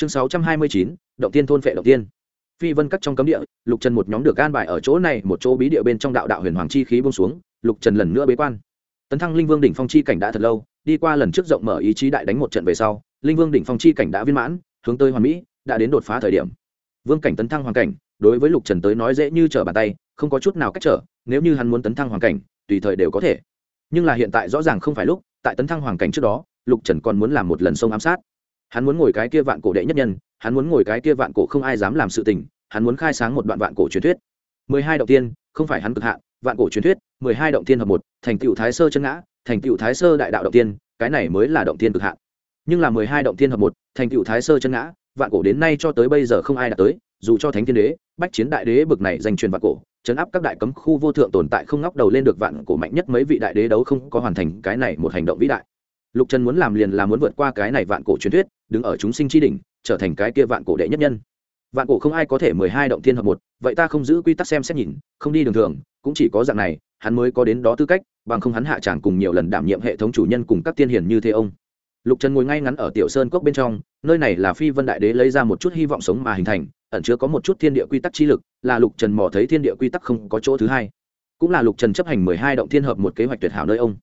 chương sáu trăm hai mươi chín, động tiên thôn phệ động tiên. Phi vân cắt trong cấm địa, lục trần một nhóm được gan bài ở chỗ này, một chỗ bí địa bên trong đạo đạo huyền hoàng chi khí bông xuống, lục trần lần nữa bế quan. Tấn thăng linh vương đỉnh phong chi cảnh đã thật lâu, đi qua lần trước rộng mở ý chí đại đánh một trận về sau, linh vương đỉnh phong chi cảnh đã viên mãn, hướng tới hoàn mỹ, đã đến đột phá thời điểm. Vương cảnh tấn thăng hoàn cảnh, đối với lục trần tới nói dễ như trở bàn tay, không có chút nào cách trở, nếu như hắn muốn tấn thăng hoàn cảnh, tùy thời đều có thể. Nhưng là hiện tại rõ ràng không phải lúc, tại tấn thăng hoàn cảnh trước đó, lục trần còn muốn làm một lần sông ám sát hắn muốn ngồi cái kia vạn cổ đệ nhất nhân, hắn muốn ngồi cái kia vạn cổ không ai dám làm sự tình, hắn muốn khai sáng một đoạn vạn cổ truyền thuyết. Mười hai động tiên, không phải hắn cực hạn, vạn cổ truyền thuyết, mười hai động tiên hợp một, thành tựu thái sơ chân ngã, thành tựu thái sơ đại đạo động tiên, cái này mới là động tiên cực hạn. Nhưng là mười hai động tiên hợp một, thành tựu thái sơ chân ngã, vạn cổ đến nay cho tới bây giờ không ai đạt tới, dù cho thánh thiên đế, bách chiến đại đế bực này danh truyền vạn cổ, chấn áp các đại cấm khu vô thượng tồn tại không ngóc đầu lên được vạn cổ mạnh nhất mấy vị đại đế đấu không có hoàn thành cái này một hành động vĩ đại lục trần muốn làm liền là muốn vượt qua cái này vạn cổ truyền thuyết, đứng ở chúng sinh tri đỉnh, trở thành cái kia vạn cổ đệ nhất nhân. Vạn cổ không ai có thể mười hai động thiên hợp một, vậy ta không giữ quy tắc xem xét nhìn, không đi đường thường, cũng chỉ có dạng này, hắn mới có đến đó tư cách, bằng không hắn hạ tràng cùng nhiều lần đảm nhiệm hệ thống chủ nhân cùng các tiên hiền như thế ông. Lục trần ngồi ngay ngắn ở tiểu sơn cốc bên trong, nơi này là phi vân đại đế lấy ra một chút hy vọng sống mà hình thành, ẩn chứa có một chút thiên địa quy tắc chi lực, là lục trần mò thấy thiên địa quy tắc không có chỗ thứ hai. Cũng là lục trần chấp hành mười hai động thiên hợp một kế hoạch tuyệt hảo nơi ông.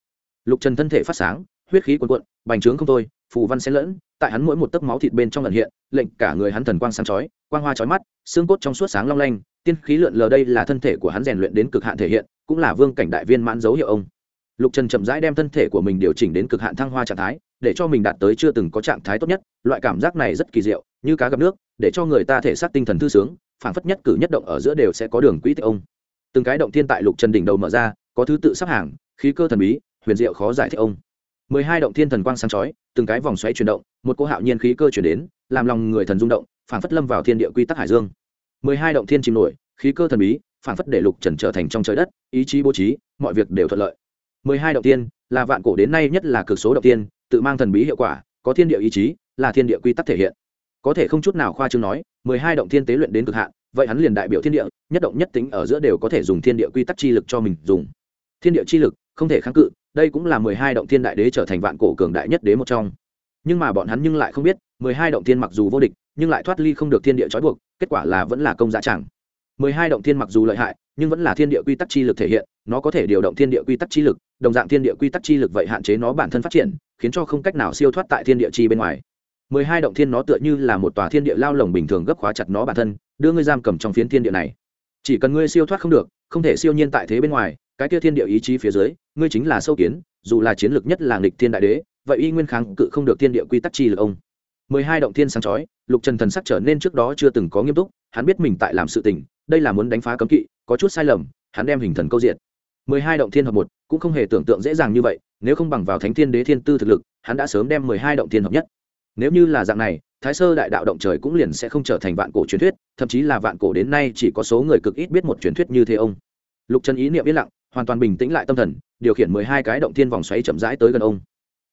Lục trần thân thể phát sáng huyết khí cuồn cuộn, bành trướng không thôi, phù văn xen lẫn, tại hắn mỗi một tấc máu thịt bên trong lần hiện, lệnh cả người hắn thần quang sáng chói, quang hoa chói mắt, xương cốt trong suốt sáng long lanh, tiên khí lượn lờ đây là thân thể của hắn rèn luyện đến cực hạn thể hiện, cũng là vương cảnh đại viên mãn dấu hiệu ông. Lục trần chậm rãi đem thân thể của mình điều chỉnh đến cực hạn thăng hoa trạng thái, để cho mình đạt tới chưa từng có trạng thái tốt nhất, loại cảm giác này rất kỳ diệu, như cá gặp nước, để cho người ta thể xác tinh thần thư sướng, phảng phất nhất cử nhất động ở giữa đều sẽ có đường quỹ tích ông. Từng cái động thiên tại lục trần đỉnh đầu mở ra, có thứ tự sắp hàng, khí cơ thần bí, huyền diệu khó giải thích ông mười hai động thiên thần quang sáng chói, từng cái vòng xoáy chuyển động, một cô hạo nhiên khí cơ chuyển đến, làm lòng người thần rung động phảng phất lâm vào thiên địa quy tắc hải dương. Mười hai động thiên chìm nổi, khí cơ thần bí phảng phất để lục trần trở thành trong trời đất, ý chí bố trí, mọi việc đều thuận lợi. Mười hai động tiên là vạn cổ đến nay nhất là cực số động tiên tự mang thần bí hiệu quả, có thiên địa ý chí, là thiên địa quy tắc thể hiện. Có thể không chút nào khoa trương nói, mười hai động thiên tế luyện đến cực hạn, vậy hắn liền đại biểu thiên địa, nhất động nhất tính ở giữa đều có thể dùng thiên địa quy tắc chi lực cho mình dùng. Thiên địa chi lực không thể kháng cự đây cũng là mười hai động thiên đại đế trở thành vạn cổ cường đại nhất đế một trong. Nhưng mà bọn hắn nhưng lại không biết, mười hai động thiên mặc dù vô địch, nhưng lại thoát ly không được thiên địa trói buộc, kết quả là vẫn là công giá chẳng. mười hai động thiên mặc dù lợi hại, nhưng vẫn là thiên địa quy tắc chi lực thể hiện, nó có thể điều động thiên địa quy tắc chi lực, đồng dạng thiên địa quy tắc chi lực vậy hạn chế nó bản thân phát triển, khiến cho không cách nào siêu thoát tại thiên địa chi bên ngoài. mười hai động thiên nó tựa như là một tòa thiên địa lao lồng bình thường gấp khóa chặt nó bản thân, đưa ngươi giam cầm trong phiến thiên địa này. Chỉ cần ngươi siêu thoát không được, không thể siêu nhiên tại thế bên ngoài cái kia thiên địa ý chí phía dưới, ngươi chính là sâu kiến, dù là chiến lược nhất là nghịch thiên đại đế, vậy y nguyên kháng cự không được thiên địa quy tắc chi lực ông. Mười hai động thiên sáng chói, lục trần thần sắc trở nên trước đó chưa từng có nghiêm túc, hắn biết mình tại làm sự tình, đây là muốn đánh phá cấm kỵ, có chút sai lầm, hắn đem hình thần câu diện mười hai động thiên hợp một, cũng không hề tưởng tượng dễ dàng như vậy, nếu không bằng vào thánh thiên đế thiên tư thực lực, hắn đã sớm đem mười hai động thiên hợp nhất. Nếu như là dạng này, thái sơ đại đạo động trời cũng liền sẽ không trở thành vạn cổ truyền thuyết, thậm chí là vạn cổ đến nay chỉ có số người cực ít biết một truyền thuyết như thế ông. Lục trần ý niệm yên lặng hoàn toàn bình tĩnh lại tâm thần, điều khiển mười hai cái động thiên vòng xoáy chậm rãi tới gần ông.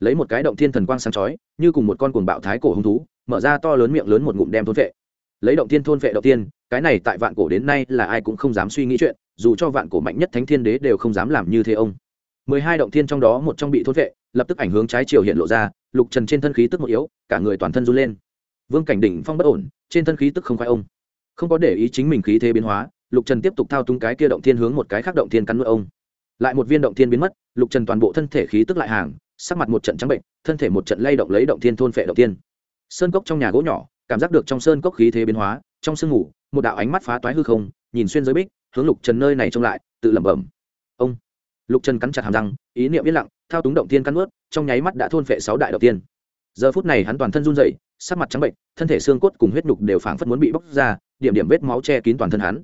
Lấy một cái động thiên thần quang sáng chói, như cùng một con cuồng bạo thái cổ hung thú, mở ra to lớn miệng lớn một ngụm đem thôn vệ. Lấy động thiên thôn vệ động tiên, cái này tại vạn cổ đến nay là ai cũng không dám suy nghĩ chuyện, dù cho vạn cổ mạnh nhất thánh thiên đế đều không dám làm như thế ông. Mười hai động thiên trong đó một trong bị thôn vệ, lập tức ảnh hướng trái chiều hiện lộ ra, lục trần trên thân khí tức một yếu, cả người toàn thân run lên. Vương cảnh đỉnh phong bất ổn, trên thân khí tức không khoai ông. Không có để ý chính mình khí thế biến hóa lục trần tiếp tục thao túng cái kia động thiên hướng một cái khác động thiên cắn nuốt ông. Lại một viên động thiên biến mất, lục trần toàn bộ thân thể khí tức lại hàng, sắc mặt một trận trắng bệnh, thân thể một trận lay động lấy động thiên thôn phệ động thiên. Sơn cốc trong nhà gỗ nhỏ, cảm giác được trong sơn cốc khí thế biến hóa, trong sương ngủ, một đạo ánh mắt phá toái hư không, nhìn xuyên giới bích, hướng lục trần nơi này trông lại, tự lẩm bẩm. Ông. Lục trần cắn chặt hàm răng, ý niệm yên lặng, thao túng động thiên cắn ướt trong nháy mắt đã thôn phệ sáu đại động tiên giờ phút này hắn toàn thân run dậy sắc mặt trắng bệnh, thân thể xương cốt cùng huyết nhục đều phảng phất muốn bị bóc ra, điểm điểm vết máu che kín toàn thân hắn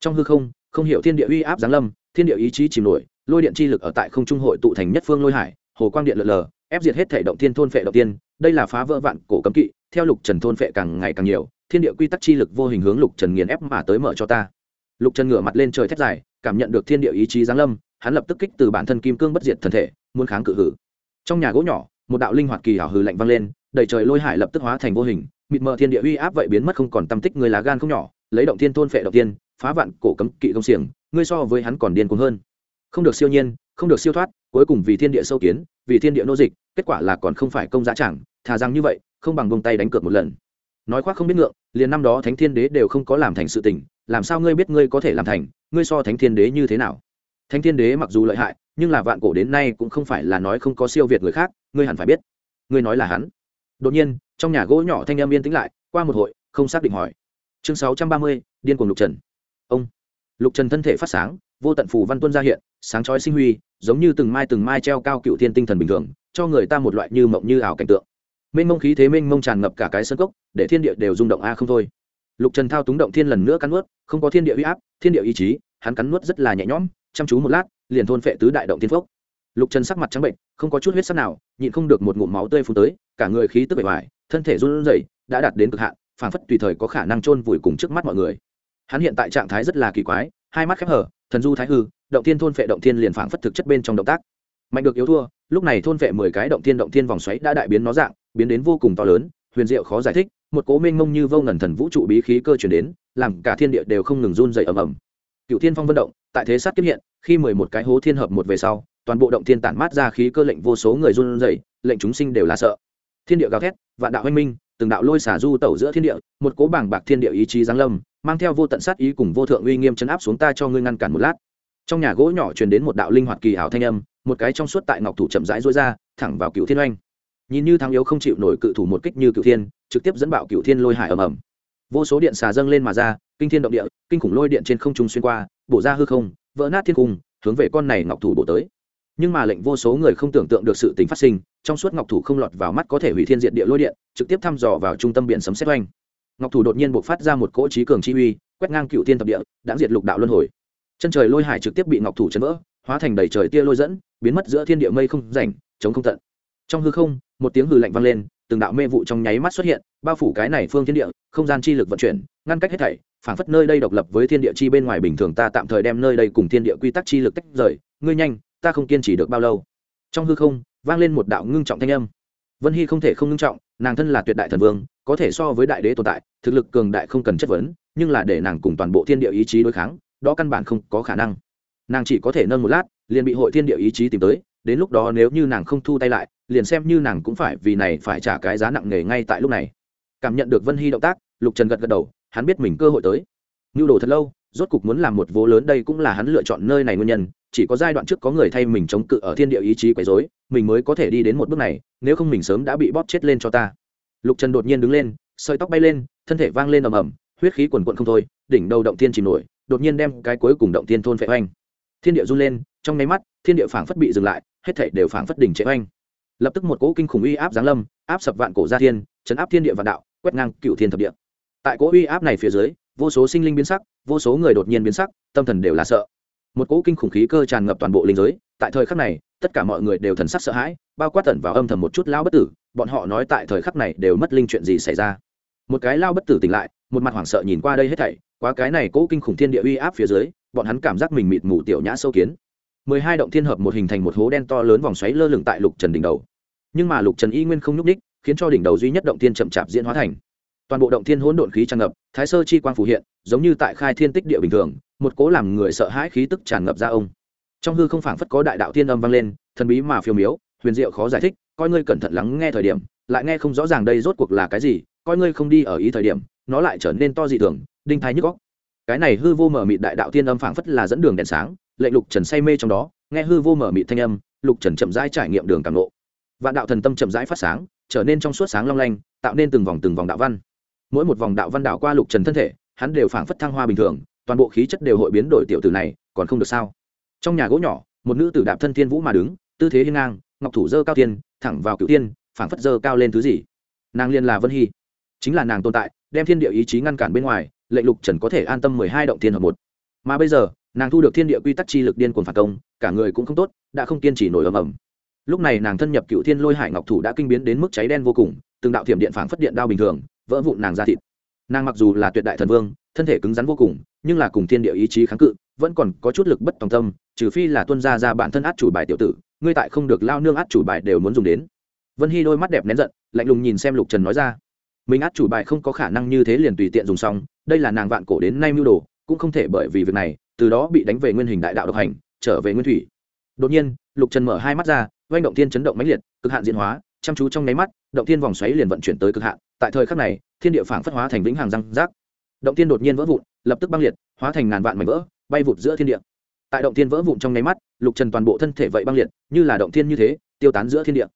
trong hư không không hiểu thiên địa uy áp giáng lâm, thiên địa ý chí chìm nổi, lôi điện chi lực ở tại không trung hội tụ thành nhất phương lôi hải, hồ quang điện lợn lờ, ép diệt hết thể động thiên thôn phệ động tiên. Đây là phá vỡ vạn cổ cấm kỵ, theo lục trần thôn phệ càng ngày càng nhiều, thiên địa quy tắc chi lực vô hình hướng lục trần nghiền ép mà tới mở cho ta. Lục trần ngửa mặt lên trời thét dài, cảm nhận được thiên địa ý chí giáng lâm, hắn lập tức kích từ bản thân kim cương bất diệt thân thể, muốn kháng cự hử. Trong nhà gỗ nhỏ, một đạo linh hoạt kỳ hảo hư lạnh vang lên, đầy trời lôi hải lập tức hóa thành vô hình, mịt mờ thiên địa uy áp vậy biến mất không còn tâm tích người lá gan không nhỏ lấy động thiên thôn phệ động tiên phá vạn cổ cấm kỵ công xiềng, ngươi so với hắn còn điên cuồng hơn. Không được siêu nhiên, không được siêu thoát, cuối cùng vì thiên địa sâu kiến, vì thiên địa nô dịch, kết quả là còn không phải công giá chẳng, thà rằng như vậy, không bằng bông tay đánh cược một lần. Nói khoác không biết ngượng, liền năm đó thánh thiên đế đều không có làm thành sự tình, làm sao ngươi biết ngươi có thể làm thành, ngươi so thánh thiên đế như thế nào? Thánh thiên đế mặc dù lợi hại, nhưng là vạn cổ đến nay cũng không phải là nói không có siêu việt người khác, ngươi hẳn phải biết. Ngươi nói là hắn. Đột nhiên, trong nhà gỗ nhỏ thanh âm yên tĩnh lại, qua một hội, không xác định hỏi chương sáu trăm ba mươi, điên cuồng lục trần. Ông. Lục trần thân thể phát sáng, vô tận phù văn tuân ra hiện, sáng chói sinh huy, giống như từng mai từng mai treo cao cựu thiên tinh thần bình thường, cho người ta một loại như mộng như ảo cảnh tượng. Mênh mông khí thế mênh mông tràn ngập cả cái sân cốc, để thiên địa đều rung động a à không thôi. Lục trần thao túng động thiên lần nữa cắn nuốt, không có thiên địa uy áp, thiên địa ý chí, hắn cắn nuốt rất là nhẹ nhõm, chăm chú một lát, liền thôn phệ tứ đại động thiên phốc lục trần sắc mặt trắng bệnh, không có chút huyết sắc nào, nhịn không được một ngụm máu tươi phun tới, cả người khí tức bể hoài thân thể run rẩy, đã đạt đến cực hạn phảng phất tùy thời có khả năng chôn vùi cùng trước mắt mọi người. Hắn hiện tại trạng thái rất là kỳ quái, hai mắt khép hở thần du thái hư, động thiên thôn phệ động thiên liền phảng phất thực chất bên trong động tác. Mạnh được yếu thua, lúc này thôn phệ mười cái động thiên động thiên vòng xoáy đã đại biến nó dạng, biến đến vô cùng to lớn, huyền diệu khó giải thích, một cố mênh mông như vô ngần thần vũ trụ bí khí cơ chuyển đến, làm cả thiên địa đều không ngừng run dày ầm ầm. Cựu thiên phong vận động, tại thế sát kiếp hiện, khi mười một cái hố thiên hợp một về sau, toàn bộ động thiên tản mát ra khí cơ lệnh vô số người run dày lệnh chúng sinh đều là sợ. Thiên địa gào thét, vạn đạo anh minh từng đạo lôi xả du tẩu giữa thiên địa, một cố bảng bạc thiên địa ý chí giáng lâm, mang theo vô tận sát ý cùng vô thượng uy nghiêm chấn áp xuống ta cho ngươi ngăn cản một lát. Trong nhà gỗ nhỏ truyền đến một đạo linh hoạt kỳ ảo thanh âm, một cái trong suốt tại ngọc thủ chậm rãi rối ra, thẳng vào cựu thiên oanh. Nhìn như thắng yếu không chịu nổi cự thủ một kích như cựu thiên, trực tiếp dẫn bạo cựu thiên lôi hải ầm ầm. Vô số điện xà dâng lên mà ra, kinh thiên động địa, kinh khủng lôi điện trên không trung xuyên qua, bổ ra hư không, vỡ nát thiên cung, hướng về con này ngọc thủ bổ tới. Nhưng mà lệnh vô số người không tưởng tượng được sự tình phát sinh trong suốt ngọc thủ không lọt vào mắt có thể hủy thiên diện địa lôi điện, trực tiếp thăm dò vào trung tâm biển sấm xét oanh. Ngọc thủ đột nhiên buộc phát ra một cỗ trí cường chi uy, quét ngang cựu thiên tập địa, đã diệt lục đạo luân hồi. Chân trời lôi hải trực tiếp bị ngọc thủ chấn vỡ, hóa thành đầy trời tia lôi dẫn, biến mất giữa thiên địa mây không rảnh, chống không tận. Trong hư không, một tiếng hư lạnh vang lên, từng đạo mê vụ trong nháy mắt xuất hiện, bao phủ cái này phương thiên địa, không gian chi lực vận chuyển, ngăn cách hết thảy phản phất nơi đây độc lập với thiên địa chi bên ngoài bình thường ta tạm thời đem nơi đây cùng thiên địa quy tắc chi lực tách rời, ngươi nhanh, ta không kiên trì được bao lâu. Trong hư không vang lên một đạo ngưng trọng thanh âm. Vân hy không thể không ngưng trọng, nàng thân là tuyệt đại thần vương, có thể so với đại đế tồn tại, thực lực cường đại không cần chất vấn, nhưng là để nàng cùng toàn bộ thiên địa ý chí đối kháng, đó căn bản không có khả năng. Nàng chỉ có thể nâng một lát, liền bị hội thiên địa ý chí tìm tới, đến lúc đó nếu như nàng không thu tay lại, liền xem như nàng cũng phải vì này phải trả cái giá nặng nề ngay tại lúc này. Cảm nhận được vân hy động tác, lục trần gật gật đầu, hắn biết mình cơ hội tới. Nhu đồ thật lâu rốt cục muốn làm một vố lớn đây cũng là hắn lựa chọn nơi này nguyên nhân, chỉ có giai đoạn trước có người thay mình chống cự ở thiên địa ý chí quấy dối mình mới có thể đi đến một bước này, nếu không mình sớm đã bị bóp chết lên cho ta. Lục trần đột nhiên đứng lên, sợi tóc bay lên, thân thể vang lên ầm ầm, huyết khí quần quận không thôi, đỉnh đầu động thiên chìm nổi, đột nhiên đem cái cuối cùng động thiên thôn phệ oanh. Thiên địa run lên, trong nháy mắt, thiên địa phảng phất bị dừng lại, hết thảy đều phảng phất đỉnh trệ oanh. Lập tức một cỗ kinh khủng uy áp giáng lâm, áp sập vạn cổ gia thiên, chấn áp thiên địa vạn đạo, quét ngang cựu thiên thập địa. Tại cỗ uy áp này phía dưới vô số sinh linh biến sắc, vô số người đột nhiên biến sắc, tâm thần đều là sợ. Một cỗ kinh khủng khí cơ tràn ngập toàn bộ linh giới, tại thời khắc này, tất cả mọi người đều thần sắc sợ hãi, bao quát tẩn vào âm thầm một chút lao bất tử, bọn họ nói tại thời khắc này đều mất linh chuyện gì xảy ra. Một cái lao bất tử tỉnh lại, một mặt hoảng sợ nhìn qua đây hết thảy quá cái này cỗ kinh khủng thiên địa uy áp phía dưới, bọn hắn cảm giác mình mịt mù tiểu nhã sâu kiến. Mười hai động thiên hợp một hình thành một hố đen to lớn vòng xoáy lơ lửng tại lục trần đỉnh đầu. Nhưng mà lục trần y nguyên không nhúc ních khiến cho đỉnh đầu duy nhất động thiên chậm chạp diễn hóa thành toàn bộ động thiên hỗn độn khí tràn ngập, thái sơ chi quang phù hiện, giống như tại khai thiên tích địa bình thường, một cố làm người sợ hãi khí tức tràn ngập ra ông. Trong hư không phảng phất có đại đạo thiên âm vang lên, thần bí mà phiêu miếu, huyền diệu khó giải thích, coi ngươi cẩn thận lắng nghe thời điểm, lại nghe không rõ ràng đây rốt cuộc là cái gì, coi ngươi không đi ở ý thời điểm, nó lại trở nên to dị thường, đinh thái nhức góc cái này hư vô mở mịt đại đạo thiên âm phảng phất là dẫn đường đèn sáng lệnh lục trần say mê trong đó, nghe hư vô mở mịt thanh âm, lục trần chậm rãi trải nghiệm đường cảm lộ. Vạn đạo thần tâm chậm rãi phát sáng, trở nên trong suốt sáng long lanh, tạo nên từng vòng từng vòng đạo văn mỗi một vòng đạo văn đạo qua lục trần thân thể, hắn đều phảng phất thăng hoa bình thường, toàn bộ khí chất đều hội biến đổi tiểu tử này, còn không được sao? Trong nhà gỗ nhỏ, một nữ tử đạp thân thiên vũ mà đứng, tư thế hiên ngang, ngọc thủ dơ cao tiên, thẳng vào cựu tiên, phảng phất dơ cao lên thứ gì. Nàng liên là vân hy. Chính là nàng tồn tại, đem thiên địa ý chí ngăn cản bên ngoài, lệnh lục trần có thể an tâm mười hai động thiên hợp một. Mà bây giờ, nàng thu được thiên địa quy tắc chi lực điên cuồng phản công, cả người cũng không tốt, đã không kiên trì nổi ầm ầm. Lúc này nàng thân nhập cựu thiên lôi hải ngọc thủ đã kinh biến đến mức cháy đen vô cùng, từng đạo thiểm điện phảng phất điện đao bình thường vỡ vụn nàng ra thịt. Nàng mặc dù là tuyệt đại thần vương, thân thể cứng rắn vô cùng, nhưng là cùng thiên địa ý chí kháng cự, vẫn còn có chút lực bất tòng tâm, trừ phi là tuân ra ra bản thân át chủ bài tiểu tử, ngươi tại không được lao nương át chủ bài đều muốn dùng đến. Vân hy đôi mắt đẹp nén giận, lạnh lùng nhìn xem lục trần nói ra. Mình át chủ bài không có khả năng như thế liền tùy tiện dùng xong, đây là nàng vạn cổ đến nay mưu đồ, cũng không thể bởi vì việc này, từ đó bị đánh về nguyên hình đại đạo độc hành, trở về nguyên thủy. Đột nhiên, lục trần mở hai mắt ra, oanh động thiên chấn động mãnh liệt, cực hạn diễn hóa, chăm chú trong nháy mắt động thiên vòng xoáy liền vận chuyển tới cực hạn, tại thời khắc này, thiên địa phảng phất hóa thành vĩnh hàng răng rác. Động thiên đột nhiên vỡ vụn, lập tức băng liệt, hóa thành ngàn vạn mảnh vỡ, bay vụt giữa thiên địa. Tại động thiên vỡ vụn trong nháy mắt, lục trần toàn bộ thân thể vậy băng liệt, như là động thiên như thế, tiêu tán giữa thiên địa.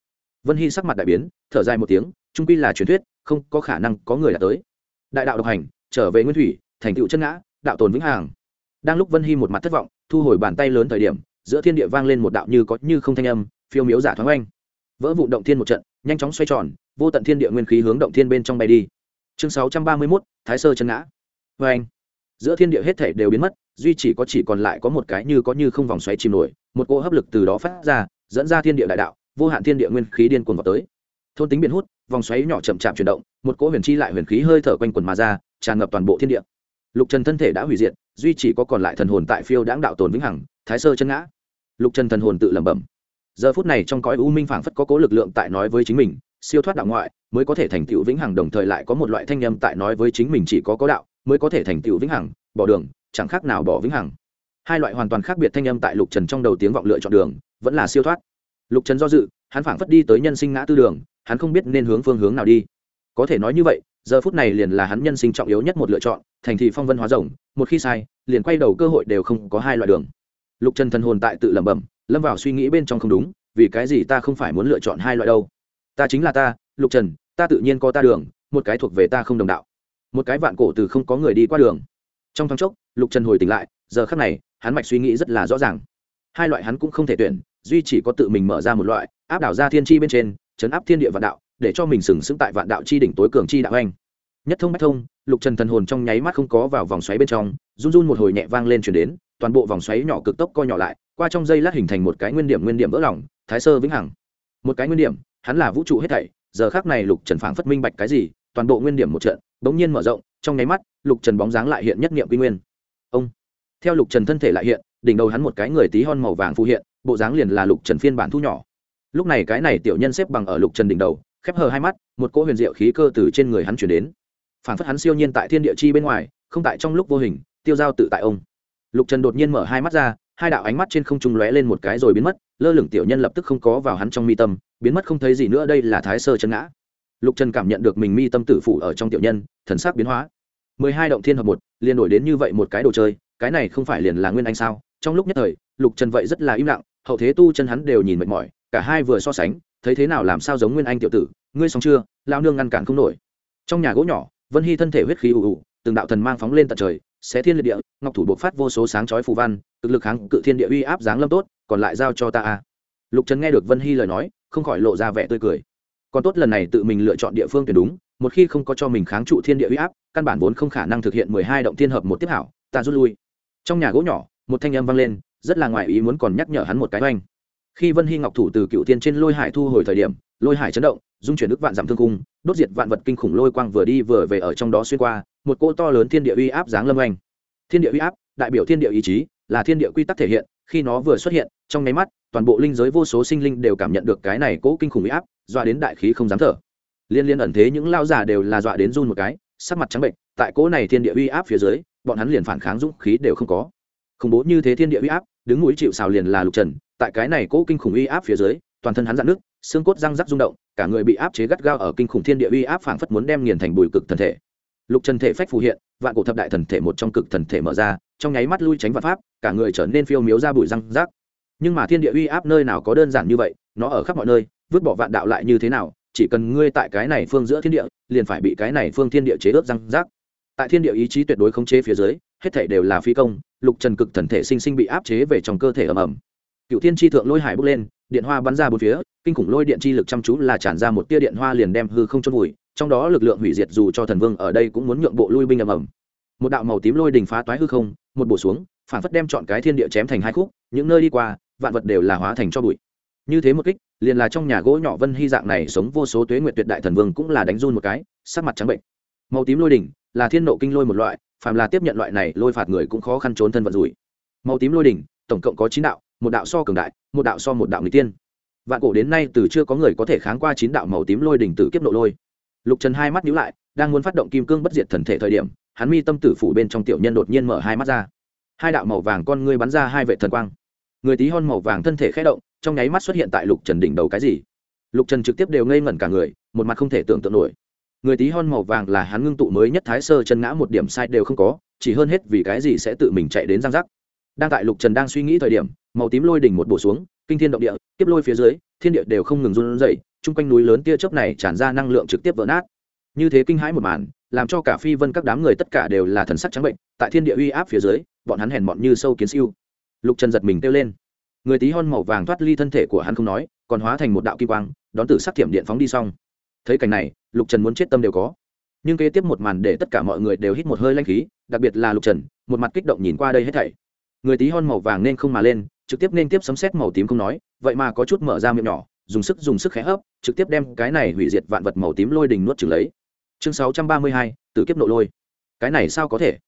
Vân hy sắc mặt đại biến, thở dài một tiếng, trung quy là truyền thuyết, không có khả năng có người đã tới. Đại đạo độc hành, trở về nguyên thủy, thành tựu chân ngã, đạo tồn vĩnh hằng. Đang lúc vân hy một mặt thất vọng, thu hồi bàn tay lớn thời điểm, giữa thiên địa vang lên một đạo như có như không thanh âm, phiêu miếu giả thoáng oanh. Vỡ vụ động thiên một trận nhanh chóng xoay tròn, vô tận thiên địa nguyên khí hướng động thiên bên trong bay đi. Chương sáu trăm ba mươi mốt, thái sơ chân ngã. Vê anh, giữa thiên địa hết thể đều biến mất, duy chỉ có chỉ còn lại có một cái như có như không vòng xoáy chìm nổi, một cỗ hấp lực từ đó phát ra, dẫn ra thiên địa đại đạo, vô hạn thiên địa nguyên khí điên cuồng vào tới. Thôn tính biển hút, vòng xoáy nhỏ chậm chạp chuyển động, một cỗ huyền chi lại huyền khí hơi thở quanh quần mà ra, tràn ngập toàn bộ thiên địa. Lục trần thân thể đã hủy diệt, duy chỉ có còn lại thần hồn tại phiêu đãng đạo tồn vĩnh hằng, thái sơ chân ngã. Lục trần thần hồn tự lẩm bẩm giờ phút này trong cõi u minh phảng phất có cố lực lượng tại nói với chính mình, siêu thoát đạo ngoại, mới có thể thành tựu vĩnh hằng, đồng thời lại có một loại thanh âm tại nói với chính mình chỉ có có đạo, mới có thể thành tựu vĩnh hằng, bỏ đường, chẳng khác nào bỏ vĩnh hằng. Hai loại hoàn toàn khác biệt thanh âm tại lục trần trong đầu tiếng vọng lựa chọn đường, vẫn là siêu thoát. Lục trần do dự, hắn phảng phất đi tới nhân sinh ngã tư đường, hắn không biết nên hướng phương hướng nào đi. Có thể nói như vậy, giờ phút này liền là hắn nhân sinh trọng yếu nhất một lựa chọn, thành thị phong vân hóa rồng một khi sai, liền quay đầu cơ hội đều không có hai loại đường. Lục trần thần hồn tại tự lẩm bẩm lâm vào suy nghĩ bên trong không đúng, vì cái gì ta không phải muốn lựa chọn hai loại đâu? Ta chính là ta, lục trần, ta tự nhiên có ta đường, một cái thuộc về ta không đồng đạo. Một cái vạn cổ từ không có người đi qua đường. Trong thoáng chốc, lục trần hồi tỉnh lại, giờ khắc này, hắn mạch suy nghĩ rất là rõ ràng. Hai loại hắn cũng không thể tuyển, duy chỉ có tự mình mở ra một loại, áp đảo ra thiên tri bên trên, chấn áp thiên địa vạn đạo, để cho mình sừng sững tại vạn đạo chi đỉnh tối cường chi đạo anh. Nhất thông bách thông, lục trần thần hồn trong nháy mắt không có vào vòng xoáy bên trong, run run một hồi nhẹ vang lên chuyển đến toàn bộ vòng xoáy nhỏ cực tốc co nhỏ lại, qua trong dây lát hình thành một cái nguyên điểm nguyên điểm vỡ lỏng thái sơ vĩnh hằng. Một cái nguyên điểm, hắn là vũ trụ hết thảy, giờ khác này lục trần phảng phất minh bạch cái gì, toàn bộ nguyên điểm một trận, bỗng nhiên mở rộng, trong nháy mắt, lục trần bóng dáng lại hiện nhất nghiệm quy nguyên. Ông. Theo lục trần thân thể lại hiện, đỉnh đầu hắn một cái người tí hon màu vàng phù hiện, bộ dáng liền là lục trần phiên bản thu nhỏ. Lúc này cái này tiểu nhân xếp bằng ở lục trần đỉnh đầu, khép hờ hai mắt, một cỗ huyền diệu khí cơ từ trên người hắn chuyển đến. Phản phất hắn siêu nhiên tại thiên địa chi bên ngoài, không tại trong lúc vô hình, tiêu giao tự tại ông lục trần đột nhiên mở hai mắt ra, hai đạo ánh mắt trên không trung lóe lên một cái rồi biến mất, lơ lửng tiểu nhân lập tức không có vào hắn trong mi tâm, biến mất không thấy gì nữa, đây là thái sơ chân ngã. Lục trần cảm nhận được mình mi tâm tử phủ ở trong tiểu nhân, thần sắc biến hóa. Mười hai động thiên hợp một, liền đổi đến như vậy một cái đồ chơi, cái này không phải liền là nguyên anh sao? Trong lúc nhất thời, lục trần vậy rất là im lặng, hậu thế tu chân hắn đều nhìn mệt mỏi, cả hai vừa so sánh, thấy thế nào làm sao giống nguyên anh tiểu tử, ngươi xong chưa? Lao nương ngăn cản không nổi. Trong nhà gỗ nhỏ, vân hy thân thể huyết khí ù ù, từng đạo thần mang phóng lên tận trời xé thiên liệt địa, ngọc thủ buộc phát vô số sáng chói phù văn, cực lực kháng cự thiên địa uy áp dáng lâm tốt, còn lại giao cho ta a. Lục trần nghe được vân hy lời nói, không khỏi lộ ra vẻ tươi cười. Còn tốt lần này tự mình lựa chọn địa phương tuyển đúng, một khi không có cho mình kháng trụ thiên địa uy áp, căn bản vốn không khả năng thực hiện mười hai động thiên hợp một tiếp hảo, ta rút lui. Trong nhà gỗ nhỏ, một thanh âm vang lên, rất là ngoài ý muốn còn nhắc nhở hắn một cái oanh. Khi vân hy ngọc thủ từ cựu tiên trên lôi hải thu hồi thời điểm, lôi hải chấn động, dung chuyển đức vạn giảm thương cung, đốt diệt vạn vật kinh khủng lôi quang vừa đi vừa về ở trong đó xuyên qua một cỗ to lớn thiên địa uy áp giáng lâm oanh thiên địa uy áp, đại biểu thiên địa ý chí, là thiên địa quy tắc thể hiện, khi nó vừa xuất hiện, trong nháy mắt, toàn bộ linh giới vô số sinh linh đều cảm nhận được cái này cỗ kinh khủng uy áp, dọa đến đại khí không dám thở. Liên liên ẩn thế những lao giả đều là dọa đến run một cái, sắc mặt trắng bệnh, tại cỗ này thiên địa uy áp phía dưới, bọn hắn liền phản kháng dũng khí đều không có. Khủng bố như thế thiên địa uy áp, đứng núi chịu xào liền là lục trần, tại cái này cỗ kinh khủng uy áp phía dưới, toàn thân hắn dạn nước xương cốt răng rắc rung động, cả người bị áp chế gắt gao ở kinh khủng thiên địa uy áp phảng phất muốn đem nghiền thành bùi cực thần thể lục trần thể phách phù hiện, vạn cổ thập đại thần thể một trong cực thần thể mở ra, trong nháy mắt lui tránh vạn pháp, cả người trở nên phiêu miếu ra bụi răng rác. Nhưng mà thiên địa uy áp nơi nào có đơn giản như vậy, nó ở khắp mọi nơi, vứt bỏ vạn đạo lại như thế nào, chỉ cần ngươi tại cái này phương giữa thiên địa, liền phải bị cái này phương thiên địa chế ướp răng rác. Tại thiên địa ý chí tuyệt đối khống chế phía dưới, hết thể đều là phi công, lục trần cực thần thể sinh sinh bị áp chế về trong cơ thể ầm ầm. Cựu thiên tri thượng lôi hải bốc lên, điện hoa bắn ra bốn phía, kinh khủng lôi điện chi lực chăm chú là tràn ra một tia điện hoa liền đem hư không chôn vùi trong đó lực lượng hủy diệt dù cho thần vương ở đây cũng muốn nhượng bộ lui binh ầm ầm. Một đạo màu tím lôi đình phá toái hư không, một bổ xuống, phản phất đem chọn cái thiên địa chém thành hai khúc, những nơi đi qua, vạn vật đều là hóa thành cho bụi. Như thế một kích, liền là trong nhà gỗ nhỏ vân hy dạng này sống vô số tuế nguyệt tuyệt đại thần vương cũng là đánh run một cái, sắc mặt trắng bệnh. Màu tím lôi đỉnh là thiên nộ kinh lôi một loại, phàm là tiếp nhận loại này, lôi phạt người cũng khó khăn trốn thân vận rủi. Màu tím lôi đỉnh tổng cộng có chín đạo, một đạo so cường đại, một đạo so một đạo người tiên. Vạn cổ đến nay từ chưa có người có thể kháng qua chín đạo màu tím lôi đỉnh tử kiếp nộ lôi lục trần hai mắt nhíu lại, đang muốn phát động kim cương bất diệt thần thể thời điểm, hắn mi tâm tử phủ bên trong tiểu nhân đột nhiên mở hai mắt ra. Hai đạo màu vàng con ngươi bắn ra hai vệ thần quang. Người tí hon màu vàng thân thể khẽ động, trong nháy mắt xuất hiện tại lục trần đỉnh đầu cái gì? Lục trần trực tiếp đều ngây ngẩn cả người, một mặt không thể tưởng tượng nổi. Người tí hon màu vàng là hắn ngưng tụ mới nhất thái sơ chân ngã một điểm sai đều không có, chỉ hơn hết vì cái gì sẽ tự mình chạy đến giang giác. Đang tại lục trần đang suy nghĩ thời điểm, màu tím lôi đỉnh một bổ xuống, kinh thiên động địa tiếp lôi phía dưới, thiên địa đều không ngừng run rẩy chung quanh núi lớn tia chớp này tràn ra năng lượng trực tiếp vỡ nát. Như thế kinh hãi một màn, làm cho cả phi vân các đám người tất cả đều là thần sắc trắng bệnh, tại thiên địa uy áp phía dưới, bọn hắn hèn mọn như sâu kiến siêu. Lục trần giật mình kêu lên. Người tí hon màu vàng thoát ly thân thể của hắn không nói, còn hóa thành một đạo kim quang, đón tử sắc thiểm điện phóng đi xong. Thấy cảnh này, lục trần muốn chết tâm đều có. Nhưng kế tiếp một màn để tất cả mọi người đều hít một hơi lanh khí, đặc biệt là lục trần, một mặt kích động nhìn qua đây hết thảy. Người tí hon màu vàng nên không mà lên, trực tiếp nên tiếp sấm xét màu tím không nói, vậy mà có chút mở ra miệng nhỏ dùng sức dùng sức khẽ hấp, trực tiếp đem cái này hủy diệt vạn vật màu tím lôi đình nuốt trừng lấy. Chương sáu trăm ba mươi hai, tử kiếp nộ lôi. Cái này sao có thể?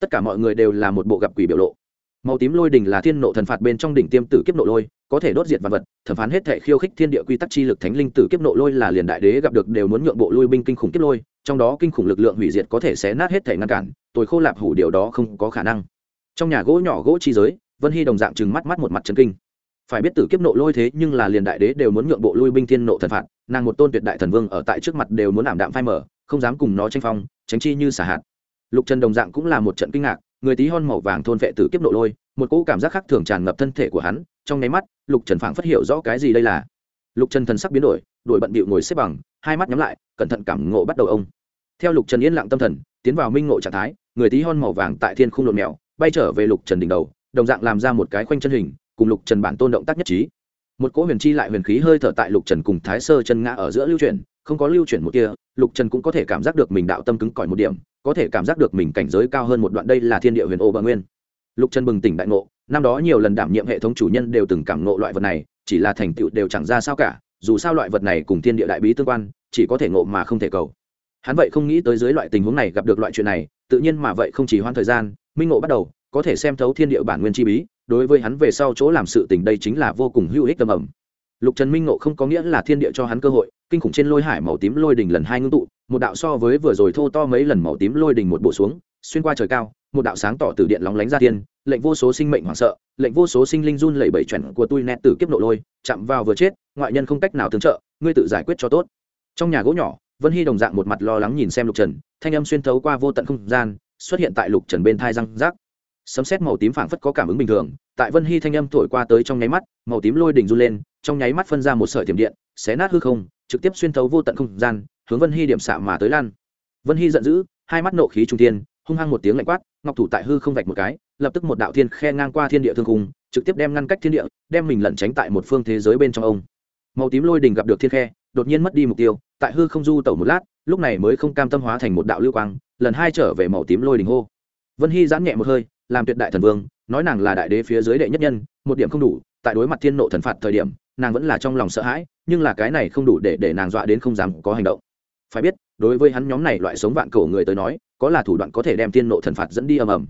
Tất cả mọi người đều là một bộ gặp quỷ biểu lộ. Màu tím lôi đình là thiên nộ thần phạt bên trong đỉnh tiêm tử kiếp nộ lôi, có thể đốt diệt vạn vật, thẩm phán hết thể khiêu khích thiên địa quy tắc chi lực thánh linh tử kiếp nộ lôi là liền đại đế gặp được đều muốn nhượng bộ lui binh kinh khủng kiếp lôi, trong đó kinh khủng lực lượng hủy diệt có thể xé nát hết thể ngăn cản, tôi khô lạp hủ điều đó không có khả năng. Trong nhà gỗ nhỏ gỗ chi giới, vân hy đồng dạng chừng mắt mắt một mặt chân kinh phải biết tử kiếp nộ lôi thế nhưng là liền đại đế đều muốn nhượng bộ lui binh thiên nộ thần phạt, nàng một tôn tuyệt đại thần vương ở tại trước mặt đều muốn ảm đạm phai mở không dám cùng nó tranh phong, tránh chi như xả hạt. Lục trần đồng dạng cũng là một trận kinh ngạc, người tí hon màu vàng thôn vệ tử kiếp nộ lôi, một cỗ cảm giác khác thường tràn ngập thân thể của hắn, trong nháy mắt, lục trần phảng phất hiểu rõ cái gì đây là. Lục trần thần sắc biến đổi đổi bận bịu ngồi xếp bằng, hai mắt nhắm lại, cẩn thận cảm ngộ bắt đầu ông. Theo lục trần yên lặng tâm thần, tiến vào minh ngộ trạng thái, người tí hon màu vàng tại thiên khung lộn mèo, bay trở về lục trần đỉnh đầu, đồng dạng làm ra một cái khoanh chân hình cùng lục trần bản tôn động tác nhất trí. Một cỗ huyền chi lại huyền khí hơi thở tại lục trần cùng thái sơ chân ngã ở giữa lưu chuyển, không có lưu chuyển một kia lục trần cũng có thể cảm giác được mình đạo tâm cứng cỏi một điểm, có thể cảm giác được mình cảnh giới cao hơn một đoạn, đây là thiên địa huyền ô bờ nguyên. Lục trần bừng tỉnh đại ngộ, năm đó nhiều lần đảm nhiệm hệ thống chủ nhân đều từng cảm ngộ loại vật này, chỉ là thành tựu đều chẳng ra sao cả, dù sao loại vật này cùng thiên địa đại bí tương quan, chỉ có thể ngộ mà không thể cầu. Hắn vậy không nghĩ tới dưới loại tình huống này gặp được loại chuyện này, tự nhiên mà vậy không chỉ hoãn thời gian, minh ngộ bắt đầu, có thể xem thấu thiên địa bản nguyên chi bí đối với hắn về sau chỗ làm sự tình đây chính là vô cùng hữu ích tầm ẩm. Lục trần minh ngộ không có nghĩa là thiên địa cho hắn cơ hội, kinh khủng trên lôi hải màu tím lôi đỉnh lần hai ngưng tụ, một đạo so với vừa rồi thô to mấy lần màu tím lôi đỉnh một bộ xuống, xuyên qua trời cao, một đạo sáng tỏ từ điện lóng lánh ra thiên, lệnh vô số sinh mệnh hoảng sợ, lệnh vô số sinh linh run lẩy bẩy chuẩn của tôi nét từ kiếp nộ lôi, chạm vào vừa chết, ngoại nhân không cách nào tương trợ, ngươi tự giải quyết cho tốt. Trong nhà gỗ nhỏ, vân hy đồng dạng một mặt lo lắng nhìn xem lục trần, thanh âm xuyên thấu qua vô tận không gian, xuất hiện tại lục trần bên thai răng rác sấm xét màu tím phảng phất có cảm ứng bình thường, tại vân hy thanh âm thổi qua tới trong nháy mắt, màu tím lôi đỉnh run lên, trong nháy mắt phân ra một sợi tiềm điện, xé nát hư không, trực tiếp xuyên thấu vô tận không gian, hướng vân hy điểm xạ mà tới lan. Vân hy giận dữ, hai mắt nộ khí trung tiên hung hăng một tiếng lạnh quát, ngọc thủ tại hư không vạch một cái, lập tức một đạo thiên khe ngang qua thiên địa thương khung, trực tiếp đem ngăn cách thiên địa, đem mình lẩn tránh tại một phương thế giới bên trong ông. Màu tím lôi đình gặp được thiên khe, đột nhiên mất đi mục tiêu, tại hư không du tẩu một lát, lúc này mới không cam tâm hóa thành một đạo lưu quang, lần hai trở về màu tím lôi đình hô vân hy giãn nhẹ một hơi, làm tuyệt đại thần vương, nói nàng là đại đế phía dưới đệ nhất nhân, một điểm không đủ, tại đối mặt thiên nộ thần phạt thời điểm, nàng vẫn là trong lòng sợ hãi, nhưng là cái này không đủ để để nàng dọa đến không dám có hành động. Phải biết, đối với hắn nhóm này loại sống vạn cổ người tới nói, có là thủ đoạn có thể đem thiên nộ thần phạt dẫn đi ầm ầm.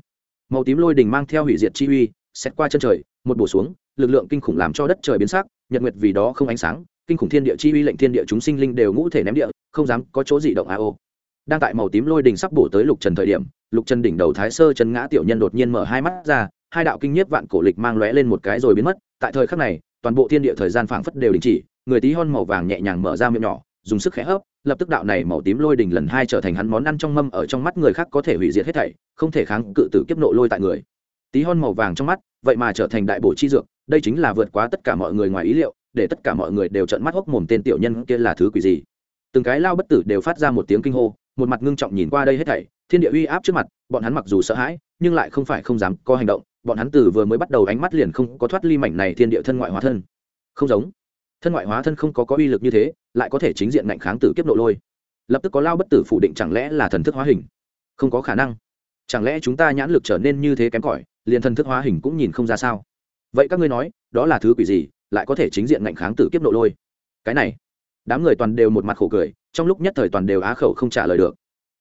Màu tím lôi đình mang theo hủy diệt chi uy xét qua chân trời, một bổ xuống, lực lượng kinh khủng làm cho đất trời biến sắc, nhật nguyệt vì đó không ánh sáng, kinh khủng thiên địa chi uy lệnh thiên địa chúng sinh linh đều ngũ thể ném địa, không dám có chỗ gì động a ô. Đang tại màu tím lôi đình sắp bổ tới lục trần thời điểm lục chân đỉnh đầu thái sơ chân ngã tiểu nhân đột nhiên mở hai mắt ra, hai đạo kinh nhiếp vạn cổ lịch mang lóe lên một cái rồi biến mất. Tại thời khắc này, toàn bộ thiên địa thời gian phảng phất đều đình chỉ, người tí hon màu vàng nhẹ nhàng mở ra miệng nhỏ, dùng sức khẽ hấp, lập tức đạo này màu tím lôi đình lần hai trở thành hắn món ăn trong mâm ở trong mắt người khác có thể hủy diệt hết thảy, không thể kháng cự tử kiếp nộ lôi tại người. Tí hon màu vàng trong mắt, vậy mà trở thành đại bổ chi dược, đây chính là vượt quá tất cả mọi người ngoài ý liệu, để tất cả mọi người đều trợn mắt hốc mồm tên tiểu nhân kia là thứ quỷ gì. Từng cái lao bất tử đều phát ra một tiếng kinh hô, một mặt ngưng trọng nhìn qua đây hết thảy thiên địa uy áp trước mặt, bọn hắn mặc dù sợ hãi, nhưng lại không phải không dám có hành động, bọn hắn từ vừa mới bắt đầu ánh mắt liền không có thoát ly mảnh này thiên địa thân ngoại hóa thân. Không giống. Thân ngoại hóa thân không có có uy lực như thế, lại có thể chính diện ngạnh kháng tử kiếp nộ lôi. Lập tức có lao bất tử phủ định chẳng lẽ là thần thức hóa hình? Không có khả năng. Chẳng lẽ chúng ta nhãn lực trở nên như thế kém cỏi, liền thần thức hóa hình cũng nhìn không ra sao? Vậy các ngươi nói, đó là thứ quỷ gì, lại có thể chính diện ngạnh kháng tử kiếp nộ lôi? Cái này, đám người toàn đều một mặt khổ cười, trong lúc nhất thời toàn đều á khẩu không trả lời được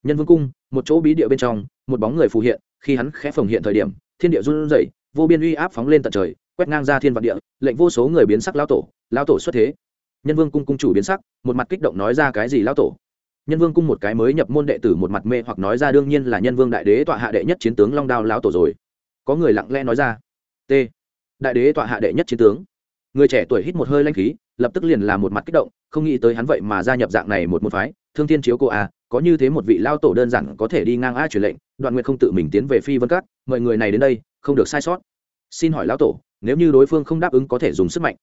nhân vương cung, một chỗ bí địa bên trong, một bóng người phù hiện, khi hắn khẽ phồng hiện thời điểm, thiên địa run rẩy, vô biên uy áp phóng lên tận trời, quét ngang ra thiên vạn địa, lệnh vô số người biến sắc lao tổ lao tổ xuất thế. Nhân vương cung cung chủ biến sắc, một mặt kích động nói ra cái gì lao tổ? Nhân vương cung một cái mới nhập môn đệ tử một mặt mê hoặc nói ra đương nhiên là nhân vương đại đế tọa hạ đệ nhất chiến tướng long đao lão tổ rồi. Có người lặng lẽ nói ra, t, đại đế tọa hạ đệ nhất chiến tướng. Người trẻ tuổi hít một hơi lanh khí lập tức liền là một mặt kích động, không nghĩ tới hắn vậy mà gia nhập dạng này một môn phái, thương thiên chiếu cô a có như thế một vị lao tổ đơn giản có thể đi ngang a truyền lệnh, đoạn nguyện không tự mình tiến về phi vân cát mời người này đến đây, không được sai sót. Xin hỏi lão tổ, nếu như đối phương không đáp ứng có thể dùng sức mạnh.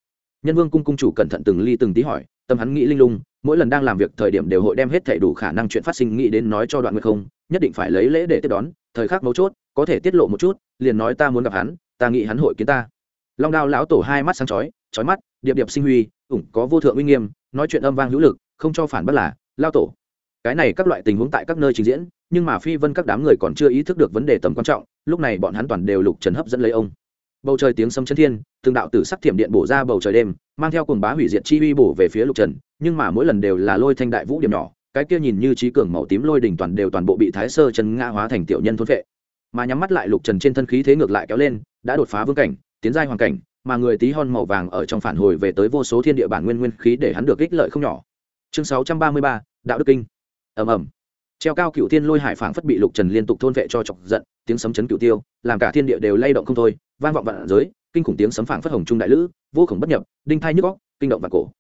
Nhân vương cung cung chủ cẩn thận từng ly từng tí hỏi, tâm hắn nghĩ linh lung, mỗi lần đang làm việc thời điểm đều hội đem hết thể đủ khả năng chuyện phát sinh nghĩ đến nói cho đoạn nguyệt không, nhất định phải lấy lễ để tiếp đón, thời khắc mấu chốt, có thể tiết lộ một chút, liền nói ta muốn gặp hắn, ta nghĩ hắn hội kiến ta. Long đao lão tổ hai mắt sáng chói chói mắt, điệp điệp sinh huy ủng có vô thượng uy nghiêm, nói chuyện âm vang hữu lực, không cho phản bất là, lao tổ. Cái này các loại tình huống tại các nơi trình diễn, nhưng mà phi vân các đám người còn chưa ý thức được vấn đề tầm quan trọng, lúc này bọn hắn toàn đều lục trần hấp dẫn lấy ông. Bầu trời tiếng sấm chân thiên, từng đạo tử sắc thiểm điện bổ ra bầu trời đêm, mang theo cùng bá hủy diệt chi uy bổ về phía lục trần, nhưng mà mỗi lần đều là lôi thanh đại vũ điểm nhỏ, cái kia nhìn như trí cường màu tím lôi đỉnh toàn đều toàn bộ bị thái sơ chân ngã hóa thành tiểu nhân thôn vệ mà nhắm mắt lại lục trần trên thân khí thế ngược lại kéo lên, đã đột phá vương cảnh, tiến giai hoàn cảnh mà người tí hon màu vàng ở trong phản hồi về tới vô số thiên địa bản nguyên nguyên khí để hắn được ích lợi không nhỏ. Chương sáu trăm ba mươi ba, đạo đức kinh. Ầm ầm. Treo cao cựu thiên lôi hải phảng phất bị lục trần liên tục thôn vệ cho chọc giận, tiếng sấm chấn cựu tiêu, làm cả thiên địa đều lay động không thôi, vang vọng vạn giới, kinh khủng tiếng sấm phảng phất hồng trung đại lữ, vô khổng bất nhập, đinh thai nhức góc kinh động và cổ.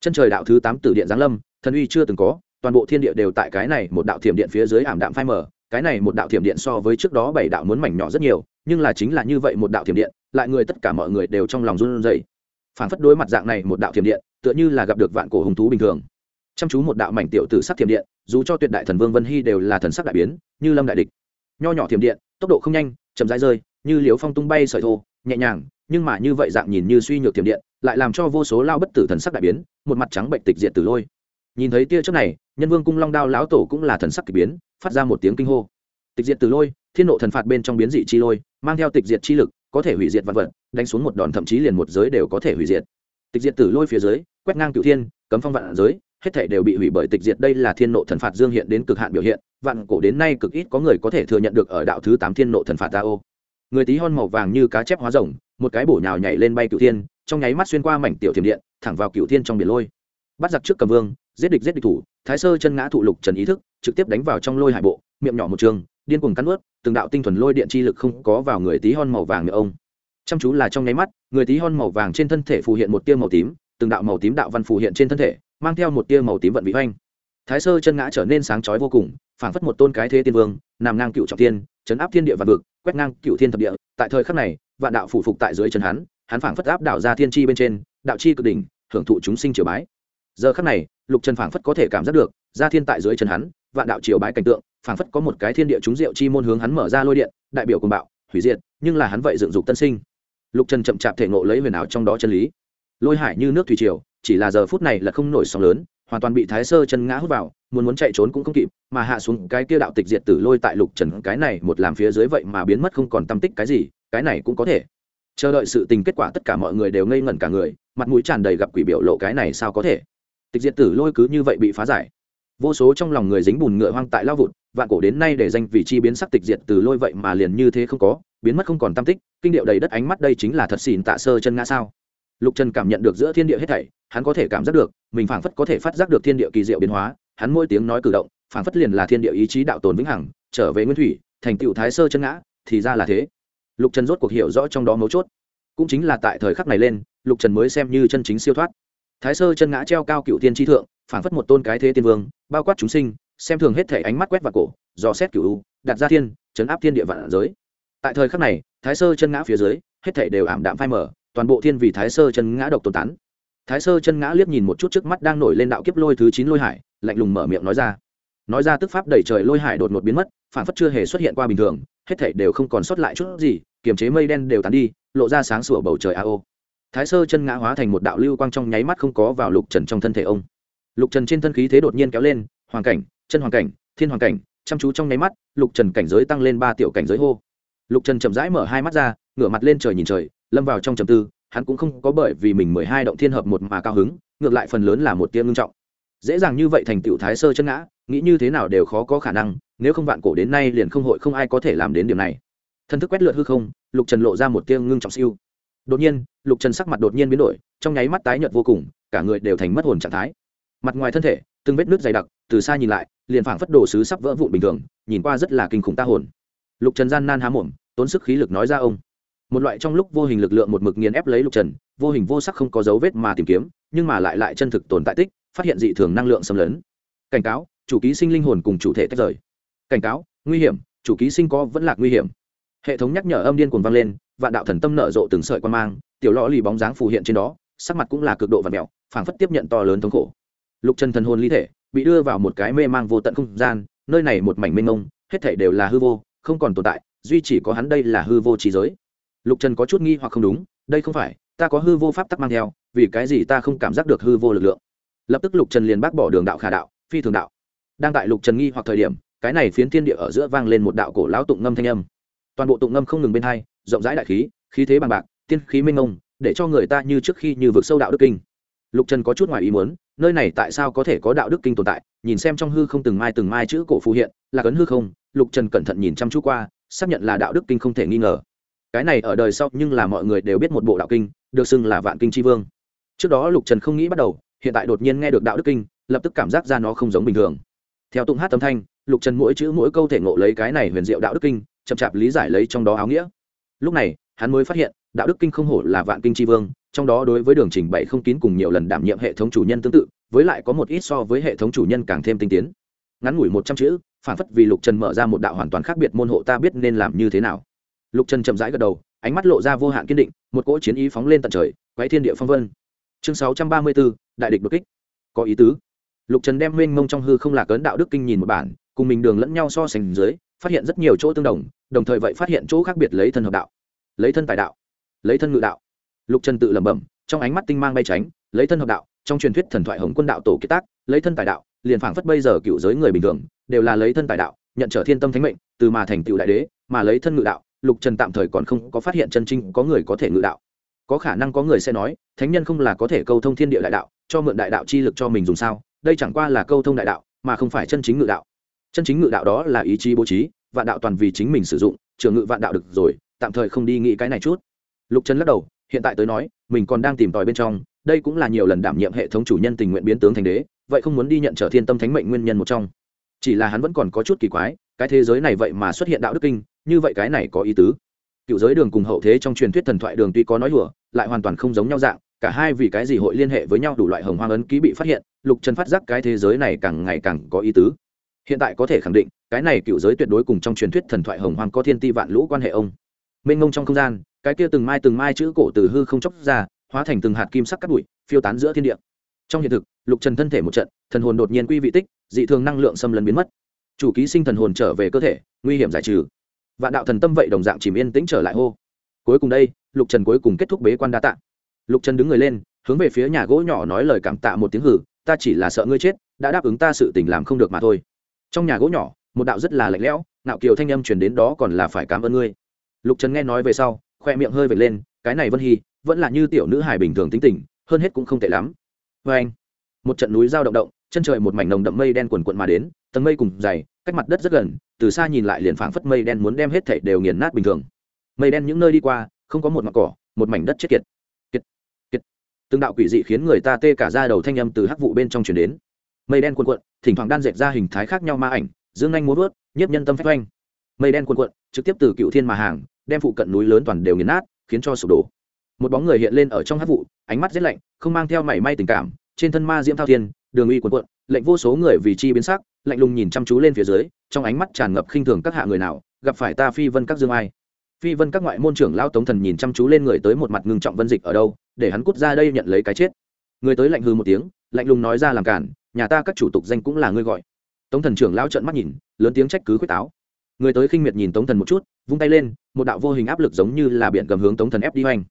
Chân trời đạo thứ tám tử điện giáng lâm, thần uy chưa từng có, toàn bộ thiên địa đều tại cái này một đạo thiểm điện phía dưới ảm đạm phai mờ, cái này một đạo thiểm điện so với trước đó bảy đạo muốn mảnh nhỏ rất nhiều, nhưng là chính là như vậy một đạo thiểm điện lại người tất cả mọi người đều trong lòng run rẩy. Phảng phất đối mặt dạng này một đạo thiểm điện, tựa như là gặp được vạn cổ hùng thú bình thường. Chăm chú một đạo mảnh tiểu tử sắc thiểm điện, dù cho tuyệt đại thần vương vân hy đều là thần sắc đại biến, như lâm đại địch. Nho nhỏ thiểm điện, tốc độ không nhanh, chậm rãi rơi, như liếu phong tung bay sợi thô, nhẹ nhàng, nhưng mà như vậy dạng nhìn như suy nhược thiểm điện, lại làm cho vô số lao bất tử thần sắc đại biến, một mặt trắng bệnh tịch diệt tử lôi. Nhìn thấy tia trước này, nhân vương cung long đao lão tổ cũng là thần sắc kỳ biến, phát ra một tiếng kinh hô. Tịch diệt tử lôi, thiên nộ thần phạt bên trong biến dị chi lôi, mang theo tịch diệt chi lực có thể hủy diệt vật vật, đánh xuống một đòn thậm chí liền một giới đều có thể hủy diệt. Tịch diệt tử lôi phía dưới, quét ngang cửu thiên, cấm phong vạn giới, hết thể đều bị hủy bởi tịch diệt. Đây là thiên nộ thần phạt dương hiện đến cực hạn biểu hiện, vạn cổ đến nay cực ít có người có thể thừa nhận được ở đạo thứ tám thiên nộ thần phạt ta ô người tí hon màu vàng như cá chép hóa rồng, một cái bổ nhào nhảy lên bay cửu thiên, trong nháy mắt xuyên qua mảnh tiểu thiểm điện, thẳng vào cửu thiên trong biển lôi. Bắt giặc trước cầm vương, giết địch giết địch thủ, thái sơ chân ngã thụ lục trần ý thức, trực tiếp đánh vào trong lôi hải bộ miệng nhỏ một trường, điên cuồng cắn ướt từng đạo tinh thuần lôi điện chi lực không có vào người tí hon màu vàng nữa ông. Chăm chú là trong nháy mắt, người tí hon màu vàng trên thân thể phù hiện một tia màu tím, từng đạo màu tím đạo văn phù hiện trên thân thể, mang theo một tia màu tím vận vị hoanh thái sơ chân ngã trở nên sáng chói vô cùng, phảng phất một tôn cái thế tiên vương, nằm ngang cựu trọng tiên chấn áp thiên địa vạn vực, quét ngang cựu thiên thập địa. Tại thời khắc này, vạn đạo phủ phục tại dưới chân hắn hắn phảng phất áp đảo ra thiên chi bên trên, đạo chi cực đỉnh, hưởng thụ chúng sinh triều bái. Giờ khắc này, lục trần phảng phất có thể cảm giác được, ra thiên tại dưới chân hắn vạn đạo triều bái cảnh tượng, phảng phất có một cái thiên địa chúng diệu chi môn hướng hắn mở ra lôi điện, đại biểu cùng bạo, hủy diệt, nhưng là hắn vậy dựng dục tân sinh. Lục trần chậm chạp thể ngộ lấy huyền ảo trong đó chân lý. Lôi hải như nước thủy triều, chỉ là giờ phút này là không nổi sóng lớn, hoàn toàn bị thái sơ chân ngã hút vào, muốn muốn chạy trốn cũng không kịp, mà hạ xuống cái kia đạo tịch diệt tử lôi tại lục trần cái này một làm phía dưới vậy mà biến mất không còn tâm tích cái gì, cái này cũng có thể. Chờ đợi sự tình kết quả tất cả mọi người đều ngây ngẩn cả người, mặt mũi tràn đầy gặp quỷ biểu lộ cái này sao có thể? Tịch diệt tử lôi cứ như vậy bị phá giải vô số trong lòng người dính bùn ngựa hoang tại lao vụt, vạn cổ đến nay để danh vị chi biến sắc tịch diệt từ lôi vậy mà liền như thế không có, biến mất không còn tam tích, kinh điệu đầy đất ánh mắt đây chính là thật xỉn tạ sơ chân ngã sao. Lục trần cảm nhận được giữa thiên địa hết thảy, hắn có thể cảm giác được, mình phảng phất có thể phát giác được thiên địa kỳ diệu biến hóa, hắn mỗi tiếng nói cử động, phảng phất liền là thiên địa ý chí đạo tồn vĩnh hằng, trở về nguyên thủy, thành tựu thái sơ chân ngã, thì ra là thế. Lục trần rốt cuộc hiểu rõ trong đó mấu chốt. Cũng chính là tại thời khắc này lên, lục trần mới xem như chân chính siêu thoát. Thái sơ chân ngã treo cao cựu tiên tri thượng phảng phất một tôn cái thế tiên vương, bao quát chúng sinh, xem thường hết thể ánh mắt quét vào cổ, dò xét cửu u, đặt ra thiên, chấn áp thiên địa vạn giới. Tại thời khắc này, thái sơ chân ngã phía dưới, hết thể đều ảm đạm phai mở toàn bộ thiên vì thái sơ chân ngã độc tồn tán. Thái sơ chân ngã liếc nhìn một chút trước mắt đang nổi lên đạo kiếp lôi thứ chín lôi hải, lạnh lùng mở miệng nói ra. Nói ra tức pháp đẩy trời lôi hải đột ngột biến mất phản phất chưa hề xuất hiện qua bình thường, hết thể đều không còn sót lại chút gì, kiềm chế mây đen đều tán đi, lộ ra sáng sủa bầu trời a ô. Thái sơ chân ngã hóa thành một đạo lưu quang trong nháy mắt không có vào lục trần trong thân thể ông lục trần trên thân khí thế đột nhiên kéo lên Hoàng cảnh, chân Hoàng cảnh, thiên Hoàng cảnh, chăm chú trong nháy mắt, lục trần cảnh giới tăng lên ba tiểu cảnh giới hô. Lục trần chậm rãi mở hai mắt ra, ngửa mặt lên trời nhìn trời, lâm vào trong trầm tư, hắn cũng không có bởi vì mình mười hai động thiên hợp một mà cao hứng, ngược lại phần lớn là một tiêm ngưng trọng. Dễ dàng như vậy thành tựu thái sơ chân ngã, nghĩ như thế nào đều khó có khả năng, nếu không vạn cổ đến nay liền không hội không ai có thể làm đến điểm này. Thân thức quét lượt hư không, lục trần lộ ra một tiêm ngưng trọng siêu. Đột nhiên, lục trần sắc mặt đột nhiên biến đổi, trong nháy mắt tái nhợt vô cùng, cả người đều thành mất hồn trạng thái mặt ngoài thân thể, từng vết nước dày đặc, từ xa nhìn lại, liền phảng phất đồ sứ sắp vỡ vụn bình thường, nhìn qua rất là kinh khủng ta hồn. Lục trần gian nan há mồm, tốn sức khí lực nói ra ông. Một loại trong lúc vô hình lực lượng một mực nghiền ép lấy lục trần, vô hình vô sắc không có dấu vết mà tìm kiếm, nhưng mà lại lại chân thực tồn tại tích, phát hiện dị thường năng lượng xâm lấn. Cảnh cáo, chủ ký sinh linh hồn cùng chủ thể tách rời. Cảnh cáo, nguy hiểm, chủ ký sinh có vẫn là nguy hiểm. Hệ thống nhắc nhở âm điên cuồng vang lên, vạn đạo thần tâm nở rộ từng sợi quan mang, tiểu lõ lì bóng dáng phù hiện trên đó, sắc mặt cũng là cực độ và mẹo phảng phất tiếp nhận to lớn thống khổ lục trần thần hồn ly thể, bị đưa vào một cái mê mang vô tận không gian, nơi này một mảnh mênh mông, hết thể đều là hư vô, không còn tồn tại, duy chỉ có hắn đây là hư vô trí giới. Lục trần có chút nghi hoặc không đúng, đây không phải, ta có hư vô pháp tắc mang theo, vì cái gì ta không cảm giác được hư vô lực lượng? Lập tức lục trần liền bác bỏ đường đạo khả đạo, phi thường đạo. Đang tại lục trần nghi hoặc thời điểm, cái này phiến thiên địa ở giữa vang lên một đạo cổ lão tụng ngâm thanh âm. Toàn bộ tụng ngâm không ngừng bên hai, rộng rãi đại khí khí thế bằng bạc, tiên khí minh ngông để cho người ta như trước khi như vực sâu đạo đức kinh. Lục trần có chút ngoài ý muốn nơi này tại sao có thể có đạo đức kinh tồn tại? Nhìn xem trong hư không từng mai từng mai chữ cổ phù hiện, là cấn hư không, lục trần cẩn thận nhìn chăm chú qua, xác nhận là đạo đức kinh không thể nghi ngờ. Cái này ở đời sau, nhưng là mọi người đều biết một bộ đạo kinh, được xưng là vạn kinh tri vương. Trước đó lục trần không nghĩ bắt đầu, hiện tại đột nhiên nghe được đạo đức kinh, lập tức cảm giác ra nó không giống bình thường. Theo tụng hát âm thanh, lục trần mỗi chữ mỗi câu thể ngộ lấy cái này huyền diệu đạo đức kinh, chậm chạp lý giải lấy trong đó áo nghĩa. Lúc này, hắn mới phát hiện, đạo đức kinh không hổ là vạn kinh tri vương trong đó đối với đường trình bày không kín cùng nhiều lần đảm nhiệm hệ thống chủ nhân tương tự, với lại có một ít so với hệ thống chủ nhân càng thêm tinh tiến. Ngắn ngủi một trăm chữ, phản phất vì lục trần mở ra một đạo hoàn toàn khác biệt môn hộ ta biết nên làm như thế nào. Lục trần chậm rãi gật đầu, ánh mắt lộ ra vô hạn kiên định, một cỗ chiến ý phóng lên tận trời quáy thiên địa phong vân. Chương sáu trăm ba mươi bốn, đại địch đột kích. Có ý tứ. Lục trần đem mênh mông trong hư không lạc ấn đạo đức kinh nhìn một bản, cùng mình đường lẫn nhau so sánh dưới, phát hiện rất nhiều chỗ tương đồng đồng thời vậy phát hiện chỗ khác biệt lấy thân hợp đạo, lấy thân tài đạo, lấy thân ngự đạo lục trần tự lẩm bẩm, trong ánh mắt tinh mang bay tránh, lấy thân hợp đạo, trong truyền thuyết thần thoại hồng quân đạo tổ kiệt tác, lấy thân tài đạo, liền phảng phất bây giờ cựu giới người bình thường, đều là lấy thân tài đạo, nhận trở thiên tâm thánh mệnh, từ mà thành tựu đại đế, mà lấy thân ngự đạo, lục trần tạm thời còn không có phát hiện chân chính có người có thể ngự đạo. Có khả năng có người sẽ nói, thánh nhân không là có thể câu thông thiên địa đại đạo, cho mượn đại đạo chi lực cho mình dùng sao? Đây chẳng qua là câu thông đại đạo, mà không phải chân chính ngự đạo. Chân chính ngự đạo đó là ý chí bố trí, vạn đạo toàn vì chính mình sử dụng trường ngự vạn đạo được rồi, tạm thời không đi nghĩ cái này chút. Lục trần lắc đầu hiện tại tới nói, mình còn đang tìm tòi bên trong, đây cũng là nhiều lần đảm nhiệm hệ thống chủ nhân tình nguyện biến tướng thành đế, vậy không muốn đi nhận trở thiên tâm thánh mệnh nguyên nhân một trong. Chỉ là hắn vẫn còn có chút kỳ quái, cái thế giới này vậy mà xuất hiện đạo đức kinh, như vậy cái này có ý tứ. Cựu giới đường cùng hậu thế trong truyền thuyết thần thoại đường tuy có nói đùa, lại hoàn toàn không giống nhau dạng, cả hai vì cái gì hội liên hệ với nhau đủ loại hồng hoang ấn ký bị phát hiện, lục trần phát giác cái thế giới này càng ngày càng có ý tứ. Hiện tại có thể khẳng định, cái này cựu giới tuyệt đối cùng trong truyền thuyết thần thoại hồng hoang có thiên ti vạn lũ quan hệ ông. Mênh ngông trong không gian cái kia từng mai từng mai chữ cổ từ hư không chóc ra, hóa thành từng hạt kim sắc cắt bụi, phiêu tán giữa thiên địa. Trong hiện thực, lục trần thân thể một trận, thần hồn đột nhiên quy vị tích, dị thường năng lượng xâm lấn biến mất. Chủ ký sinh thần hồn trở về cơ thể, nguy hiểm giải trừ. Vạn đạo thần tâm vậy đồng dạng chìm yên tĩnh trở lại hô. Cuối cùng đây, lục trần cuối cùng kết thúc bế quan đa tạ. Lục trần đứng người lên, hướng về phía nhà gỗ nhỏ nói lời cảm tạ một tiếng hử, ta chỉ là sợ ngươi chết, đã đáp ứng ta sự tình làm không được mà thôi. Trong nhà gỗ nhỏ, một đạo rất là lạnh lẽo nạo kiều thanh âm truyền đến đó còn là phải cảm ơn ngươi. Lục trần nghe nói về sau khoe miệng hơi vệt lên, cái này vân hy, vẫn là như tiểu nữ hài bình thường tính tình, hơn hết cũng không tệ lắm. Vê anh, một trận núi giao động động, chân trời một mảnh nồng đậm mây đen quần quận mà đến, tầng mây cùng dày, cách mặt đất rất gần, từ xa nhìn lại liền phảng phất mây đen muốn đem hết thảy đều nghiền nát bình thường. Mây đen những nơi đi qua, không có một mặt cỏ, một mảnh đất chết kiệt. Kiệt kiệt. Từng đạo quỷ dị khiến người ta tê cả da đầu thanh âm từ hắc vụ bên trong truyền đến. Mây đen cuộn cuộn, thỉnh thoảng đan dệt ra hình thái khác nhau ma ảnh, dương anh muốn vớt nhiếp nhân tâm phách oanh. Mây đen cuộn cuộn, trực tiếp từ cựu thiên mà hàng đem phụ cận núi lớn toàn đều nghiền nát, khiến cho sụp đổ. Một bóng người hiện lên ở trong hát vụ, ánh mắt rét lạnh, không mang theo mảy may tình cảm, trên thân ma diễm thao thiên, đường uy quần cuộn, lệnh vô số người vì chi biến sắc, lạnh lùng nhìn chăm chú lên phía dưới, trong ánh mắt tràn ngập khinh thường các hạ người nào, gặp phải ta phi vân các dương ai. Phi vân các ngoại môn trưởng lao tống thần nhìn chăm chú lên người tới một mặt ngưng trọng vân dịch ở đâu, để hắn cút ra đây nhận lấy cái chết. Người tới lạnh hư một tiếng, lạnh lùng nói ra làm cản, nhà ta các chủ tục danh cũng là ngươi gọi. Tống thần trưởng lao trợn mắt nhìn, lớn tiếng trách cứ quyết táo người tới khinh miệt nhìn tống thần một chút, vung tay lên, một đạo vô hình áp lực giống như là biển gầm hướng tống thần ép đi hoành.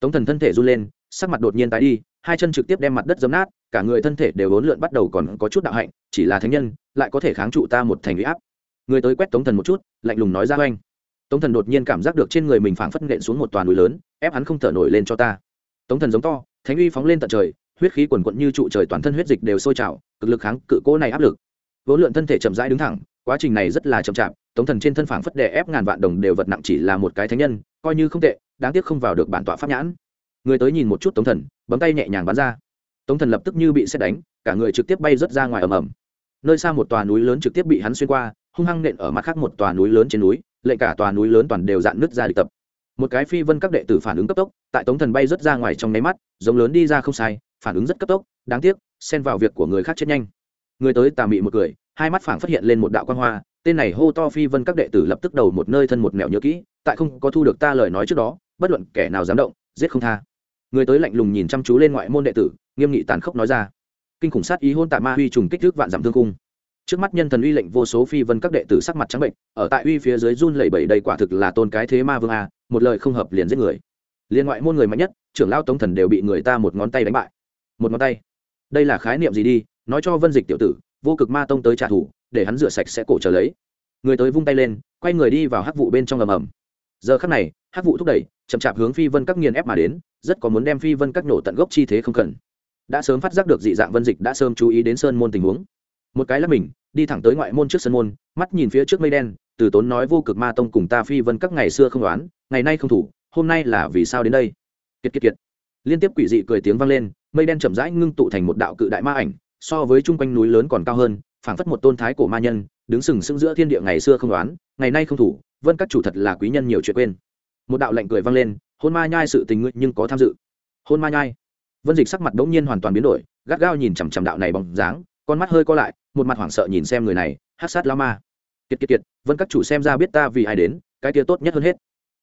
Tống thần thân thể run lên, sắc mặt đột nhiên tái đi, hai chân trực tiếp đem mặt đất dấm nát, cả người thân thể đều bốn lượn bắt đầu còn có chút đạo hạnh, chỉ là thánh nhân, lại có thể kháng trụ ta một thành huy áp. Người tới quét tống thần một chút, lạnh lùng nói ra hoành. tống thần đột nhiên cảm giác được trên người mình phảng phất nện xuống một toàn núi lớn, ép hắn không thở nổi lên cho ta. Tống thần giống to, thánh uy phóng lên tận trời, huyết khí quần quận như trụ trời toàn thân huyết dịch đều sôi trào, cực lực kháng cự cố này áp lực. Vốn lượn thân thể chậm rãi đứng thẳng, quá trình này rất là chậm chạp tống thần trên thân phảng phất đè ép ngàn vạn đồng đều vật nặng chỉ là một cái thánh nhân, coi như không tệ, đáng tiếc không vào được bản tọa pháp nhãn. Người tới nhìn một chút tống thần, bấm tay nhẹ nhàng bắn ra. Tống thần lập tức như bị xét đánh, cả người trực tiếp bay rớt ra ngoài ầm ầm. Nơi xa một tòa núi lớn trực tiếp bị hắn xuyên qua, hung hăng nện ở mặt khác một tòa núi lớn trên núi lệ cả tòa núi lớn toàn đều dạn nứt ra địch tập. Một cái phi vân các đệ tử phản ứng cấp tốc, tại tống thần bay rớt ra ngoài trong nháy mắt, giống lớn đi ra không sai, phản ứng rất cấp tốc, đáng tiếc, xen vào việc của người khác chết nhanh. Người tới tà mị một cười hai mắt phảng phát hiện lên một đạo quan hoa tên này hô to phi vân các đệ tử lập tức đầu một nơi thân một mẹo nhớ kỹ, tại không có thu được ta lời nói trước đó, bất luận kẻ nào dám động, giết không tha. Người tới lạnh lùng nhìn chăm chú lên ngoại môn đệ tử, nghiêm nghị tàn khốc nói ra. Kinh khủng sát ý hôn tạ ma huy trùng kích thước vạn giảm thương cung. Trước mắt nhân thần uy lệnh vô số phi vân các đệ tử sắc mặt trắng bệnh, ở tại uy phía dưới run lẩy bẩy đầy quả thực là tôn cái thế ma vương a, một lời không hợp liền giết người. Liên ngoại môn người mạnh nhất, trưởng lao tống thần đều bị người ta một ngón tay đánh bại. Một ngón tay. Đây là khái niệm gì đi? Nói cho vân dịch tiểu tử, vô cực ma tông tới trả thù để hắn rửa sạch sẽ cổ trở lấy. Người tới vung tay lên, quay người đi vào hắc vụ bên trong ầm ầm. Giờ khắc này, hắc vụ thúc đẩy, chậm chạp hướng phi vân các nghiền ép mà đến, rất có muốn đem phi vân các nổ tận gốc chi thế không cần. Đã sớm phát giác được dị dạng vân dịch đã sớm chú ý đến sơn môn tình huống. Một cái là mình, đi thẳng tới ngoại môn trước sân môn, mắt nhìn phía trước mây đen, từ tốn nói vô cực ma tông cùng ta phi vân các ngày xưa không đoán, ngày nay không thủ, hôm nay là vì sao đến đây? Kiệt kiệt kiệt. Liên tiếp quỷ dị cười tiếng vang lên, mây đen chậm rãi ngưng tụ thành một đạo cự đại ma ảnh, so với chung quanh núi lớn còn cao hơn phảng phất một tôn thái cổ ma nhân, đứng sừng sững giữa thiên địa ngày xưa không đoán, ngày nay không thủ, vân các chủ thật là quý nhân nhiều chuyện quên. Một đạo lệnh cười vang lên, hôn ma nhai sự tình nguyện nhưng có tham dự. Hôn ma nhai. Vân dịch sắc mặt đống nhiên hoàn toàn biến đổi, gắt gao nhìn chằm chằm đạo này bóng dáng, con mắt hơi co lại, một mặt hoảng sợ nhìn xem người này, hát sát lao ma. Kiệt kiệt kiệt, vân các chủ xem ra biết ta vì ai đến, cái kia tốt nhất hơn hết.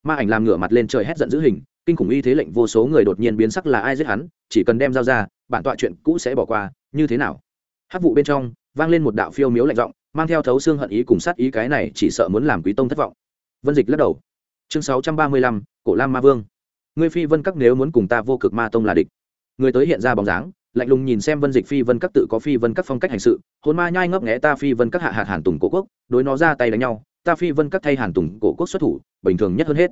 Ma ảnh làm ngửa mặt lên trời hét giận dữ hình, kinh khủng y thế lệnh vô số người đột nhiên biến sắc là ai giết hắn, chỉ cần đem dao ra, bản tọa chuyện cũ sẽ bỏ qua, như thế nào? Hát vụ bên trong vang lên một đạo phiêu miếu lạnh giọng, mang theo thấu xương hận ý cùng sát ý cái này chỉ sợ muốn làm quý tông thất vọng. Vân dịch lắc đầu. Chương sáu trăm ba mươi lăm, cổ lam ma vương. Ngươi phi vân các nếu muốn cùng ta vô cực ma tông là địch. Người tới hiện ra bóng dáng, lạnh lùng nhìn xem vân dịch phi vân các tự có phi vân các phong cách hành sự. Hồn ma nhai ngấp nghẽ ta phi vân các hạ hạt hàn tùng cổ quốc, đối nó ra tay đánh nhau, ta phi vân các thay hàn tùng cổ quốc xuất thủ, bình thường nhất hơn hết.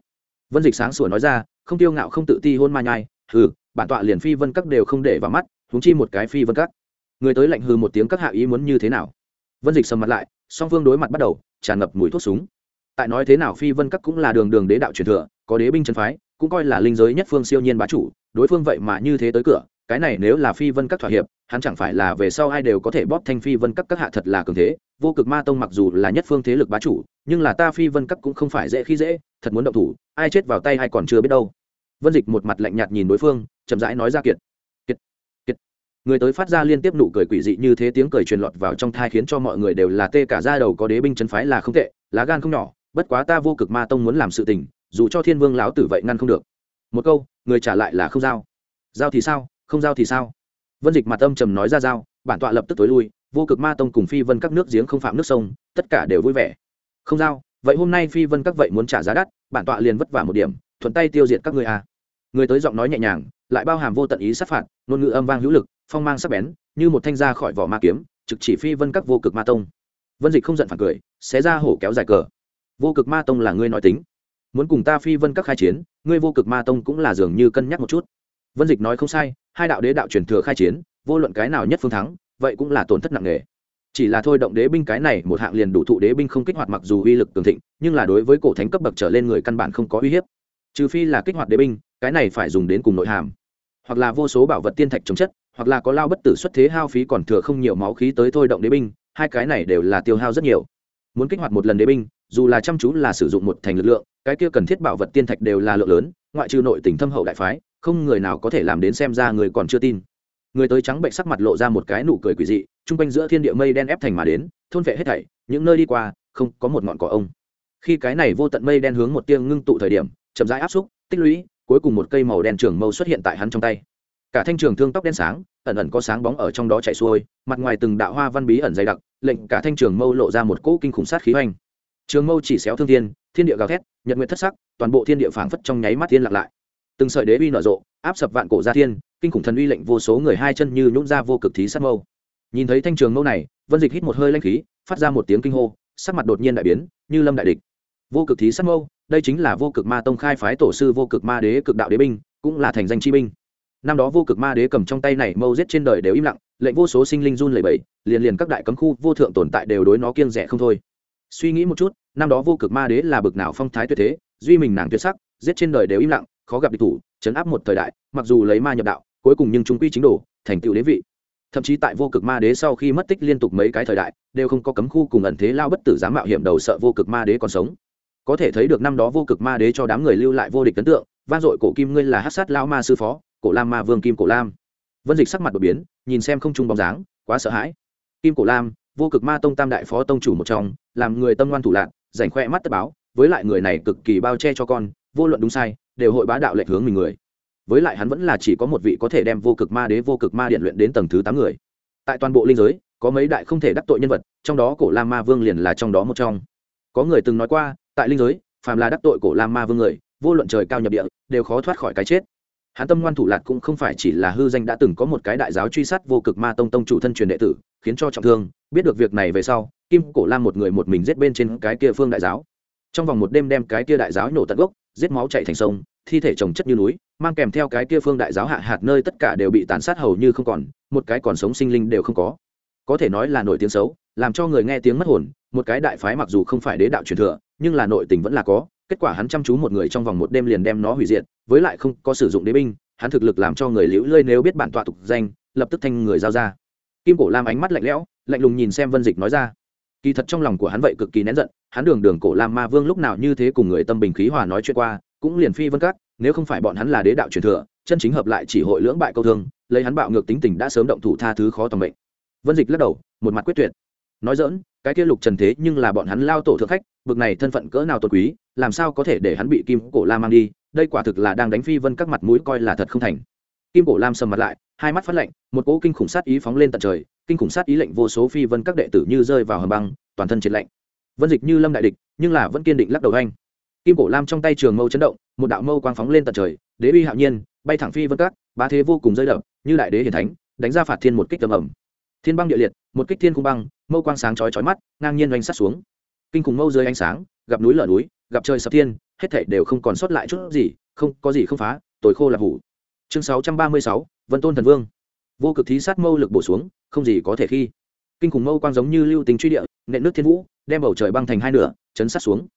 Vân dịch sáng sủa nói ra, không tiêu ngạo không tự ti hôn ma nhai, hừ, bản tọa liền phi vân các đều không để vào mắt, huống chi một cái phi vân các người tới lạnh hư một tiếng các hạ ý muốn như thế nào? Vân dịch sầm mặt lại, song phương đối mặt bắt đầu, tràn ngập mùi thuốc súng. Tại nói thế nào phi vân các cũng là đường đường đế đạo truyền thừa, có đế binh chân phái, cũng coi là linh giới nhất phương siêu nhiên bá chủ, đối phương vậy mà như thế tới cửa, cái này nếu là phi vân các thỏa hiệp, hắn chẳng phải là về sau ai đều có thể bóp thanh phi vân các các hạ thật là cường thế, vô cực ma tông mặc dù là nhất phương thế lực bá chủ, nhưng là ta phi vân các cũng không phải dễ khi dễ, thật muốn động thủ, ai chết vào tay ai còn chưa biết đâu. Vân dịch một mặt lạnh nhạt nhìn đối phương, chậm rãi nói ra kiệt người tới phát ra liên tiếp nụ cười quỷ dị như thế tiếng cười truyền lọt vào trong thai khiến cho mọi người đều là tê cả ra đầu có đế binh chân phái là không tệ, lá gan không nhỏ, bất quá ta vô cực ma tông muốn làm sự tình, dù cho thiên vương lão tử vậy ngăn không được. Một câu, người trả lại là không giao. Giao thì sao, không giao thì sao? Vân dịch mặt âm trầm nói ra giao, bản tọa lập tức tối lui, vô cực ma tông cùng phi vân các nước giếng không phạm nước sông, tất cả đều vui vẻ. Không giao, vậy hôm nay phi vân các vậy muốn trả giá đắt, bản tọa liền vất vả một điểm, thuận tay tiêu diệt các người à. người tới giọng nói nhẹ nhàng, lại bao hàm vô tận ý sát phạt, ngôn ngữ âm vang hữu lực phong mang sắc bén, như một thanh ra khỏi vỏ ma kiếm, trực chỉ phi vân các vô cực ma tông. Vân dịch không giận phản cười, xé ra hổ kéo dài cờ. Vô cực ma tông là ngươi nói tính. Muốn cùng ta phi vân các khai chiến, ngươi vô cực ma tông cũng là dường như cân nhắc một chút. Vân dịch nói không sai, hai đạo đế đạo truyền thừa khai chiến, vô luận cái nào nhất phương thắng, vậy cũng là tổn thất nặng nề. Chỉ là thôi động đế binh cái này một hạng liền đủ thụ đế binh không kích hoạt mặc dù uy lực cường thịnh, nhưng là đối với cổ thánh cấp bậc trở lên người căn bản không có uy hiếp. Trừ phi là kích hoạt đế binh, cái này phải dùng đến cùng nội hàm, hoặc là vô số bảo vật tiên thạch chống chất hoặc là có lao bất tử xuất thế hao phí còn thừa không nhiều máu khí tới thôi động đế binh, hai cái này đều là tiêu hao rất nhiều. Muốn kích hoạt một lần đế binh, dù là chăm chú là sử dụng một thành lực lượng, cái kia cần thiết bảo vật tiên thạch đều là lượng lớn, ngoại trừ nội tình thâm hậu đại phái, không người nào có thể làm đến xem ra người còn chưa tin. Người tới trắng bệnh sắc mặt lộ ra một cái nụ cười quỷ dị, chung quanh giữa thiên địa mây đen ép thành mà đến, thôn vệ hết thảy, những nơi đi qua, không có một ngọn cỏ ông. Khi cái này vô tận mây đen hướng một tiêng ngưng tụ thời điểm, chậm rãi áp xúc, tích lũy, cuối cùng một cây màu đen trường mâu xuất hiện tại hắn trong tay cả thanh trường thương tóc đen sáng, ẩn ẩn có sáng bóng ở trong đó chạy xuôi, mặt ngoài từng đạo hoa văn bí ẩn dày đặc, lệnh cả thanh trường mâu lộ ra một cỗ kinh khủng sát khí hoành. Trường mâu chỉ xéo thương thiên thiên địa gào thét, nhật nguyện thất sắc, toàn bộ thiên địa phảng phất trong nháy mắt thiên lặng lại. Từng sợi đế uy nở rộ, áp sập vạn cổ gia thiên, kinh khủng thần uy lệnh vô số người hai chân như nhún ra vô cực thí sát mâu. Nhìn thấy thanh trường mâu này, vân dịch hít một hơi lanh khí, phát ra một tiếng kinh hô, sắc mặt đột nhiên đại biến, như lâm đại địch. Vô cực thí sát mâu, đây chính là vô cực ma tông khai phái tổ sư, vô cực ma đế, cực đạo đế binh, cũng là thành danh chi binh năm đó vô cực ma đế cầm trong tay này mâu giết trên đời đều im lặng, lệnh vô số sinh linh run lẩy bẩy, liền liền các đại cấm khu vô thượng tồn tại đều đối nó kiêng rẻ không thôi. Suy nghĩ một chút, năm đó vô cực ma đế là bực nào phong thái tuyệt thế, duy mình nàng tuyệt sắc, giết trên đời đều im lặng, khó gặp địch thủ, chấn áp một thời đại, mặc dù lấy ma nhập đạo, cuối cùng nhưng chúng quy chính đồ, thành tựu đế vị. Thậm chí tại vô cực ma đế sau khi mất tích liên tục mấy cái thời đại, đều không có cấm khu cùng ẩn thế lao bất tử dám mạo hiểm đầu sợ vô cực ma đế còn sống. Có thể thấy được năm đó vô cực ma đế cho đám người lưu lại vô địch ấn tượng, vang dội cổ kim ngươi là hát sát lao ma sư phó cổ lam ma vương kim cổ lam. Vân dịch sắc mặt đột biến, nhìn xem không trung bóng dáng, quá sợ hãi. Kim cổ lam, vô cực ma tông tam đại phó tông chủ một trong, làm người tâm ngoan thủ lạc rảnh khoe mắt tất báo, với lại người này cực kỳ bao che cho con, vô luận đúng sai, đều hội bá đạo lệch hướng mình người. Với lại hắn vẫn là chỉ có một vị có thể đem vô cực ma đế, vô cực ma điện luyện đến tầng thứ tám người. Tại toàn bộ linh giới, có mấy đại không thể đắc tội nhân vật, trong đó cổ lam ma vương liền là trong đó một trong. Có người từng nói qua, tại linh giới, phàm là đắc tội cổ lam ma vương người, vô luận trời cao nhập địa, đều khó thoát khỏi cái chết hắn tâm ngoan thủ lạc cũng không phải chỉ là hư danh đã từng có một cái đại giáo truy sát vô cực ma tông tông chủ thân truyền đệ tử, khiến cho trọng thương. Biết được việc này về sau, kim cổ lam một người một mình giết bên trên cái kia phương đại giáo. Trong vòng một đêm đem cái kia đại giáo nổ tận gốc, giết máu chạy thành sông, thi thể trồng chất như núi, mang kèm theo cái kia phương đại giáo hạ hạt nơi tất cả đều bị tàn sát hầu như không còn, một cái còn sống sinh linh đều không có. Có thể nói là nổi tiếng xấu, làm cho người nghe tiếng mất hồn, một cái đại phái mặc dù không phải đế đạo truyền thừa, nhưng là nội tình vẫn là có kết quả hắn chăm chú một người trong vòng một đêm liền đem nó hủy diệt, với lại không có sử dụng đế binh, hắn thực lực làm cho người liễu lơi nếu biết bản tọa tục danh, lập tức thanh người giao ra. Kim cổ lam ánh mắt lạnh lẽo, lạnh lùng nhìn xem vân dịch nói ra. Kỳ thật trong lòng của hắn vậy cực kỳ nén giận, hắn đường đường cổ lam ma vương lúc nào như thế cùng người tâm bình khí hòa nói chuyện qua, cũng liền phi vân các, nếu không phải bọn hắn là đế đạo truyền thừa, chân chính hợp lại chỉ hội lưỡng bại câu thương, lấy hắn bạo ngược tính tình đã sớm động thủ tha thứ khó tầm mệnh. Vân dịch lắc đầu, một mặt quyết tuyệt. Nói dỡn cái kia lục trần thế nhưng là bọn hắn lao tổ thượng khách, bực này thân phận cỡ nào tôn quý, làm sao có thể để hắn bị kim cổ lam mang đi, đây quả thực là đang đánh phi vân các mặt mũi coi là thật không thành. Kim cổ lam sầm mặt lại, hai mắt phát lạnh, một cỗ kinh khủng sát ý phóng lên tận trời, kinh khủng sát ý lệnh vô số phi vân các đệ tử như rơi vào hầm băng, toàn thân triệt lạnh. Vân dịch như lâm đại địch, nhưng là vẫn kiên định lắc đầu anh. Kim cổ lam trong tay trường mâu chấn động, một đạo mâu quang phóng lên tận trời, đế uy hạo nhiên, bay thẳng phi vân các ba thế vô cùng rơi đập như đại đế hiển thánh, đánh ra phạt thiên một kích tầm ẩm thiên băng địa liệt, một kích thiên cung băng mâu quang sáng chói chói mắt, ngang nhiên oanh sát xuống. Kinh khủng mâu dưới ánh sáng, gặp núi lở núi, gặp trời sập thiên, hết thảy đều không còn sót lại chút gì, không, có gì không phá tối khô là hủ. Chương sáu trăm ba mươi sáu, vân tôn thần vương. Vô cực thí sát mâu lực bổ xuống, không gì có thể khi. Kinh khủng mâu quang giống như lưu tình truy địa, nện nước thiên vũ, đem bầu trời băng thành hai nửa, chấn sát xuống.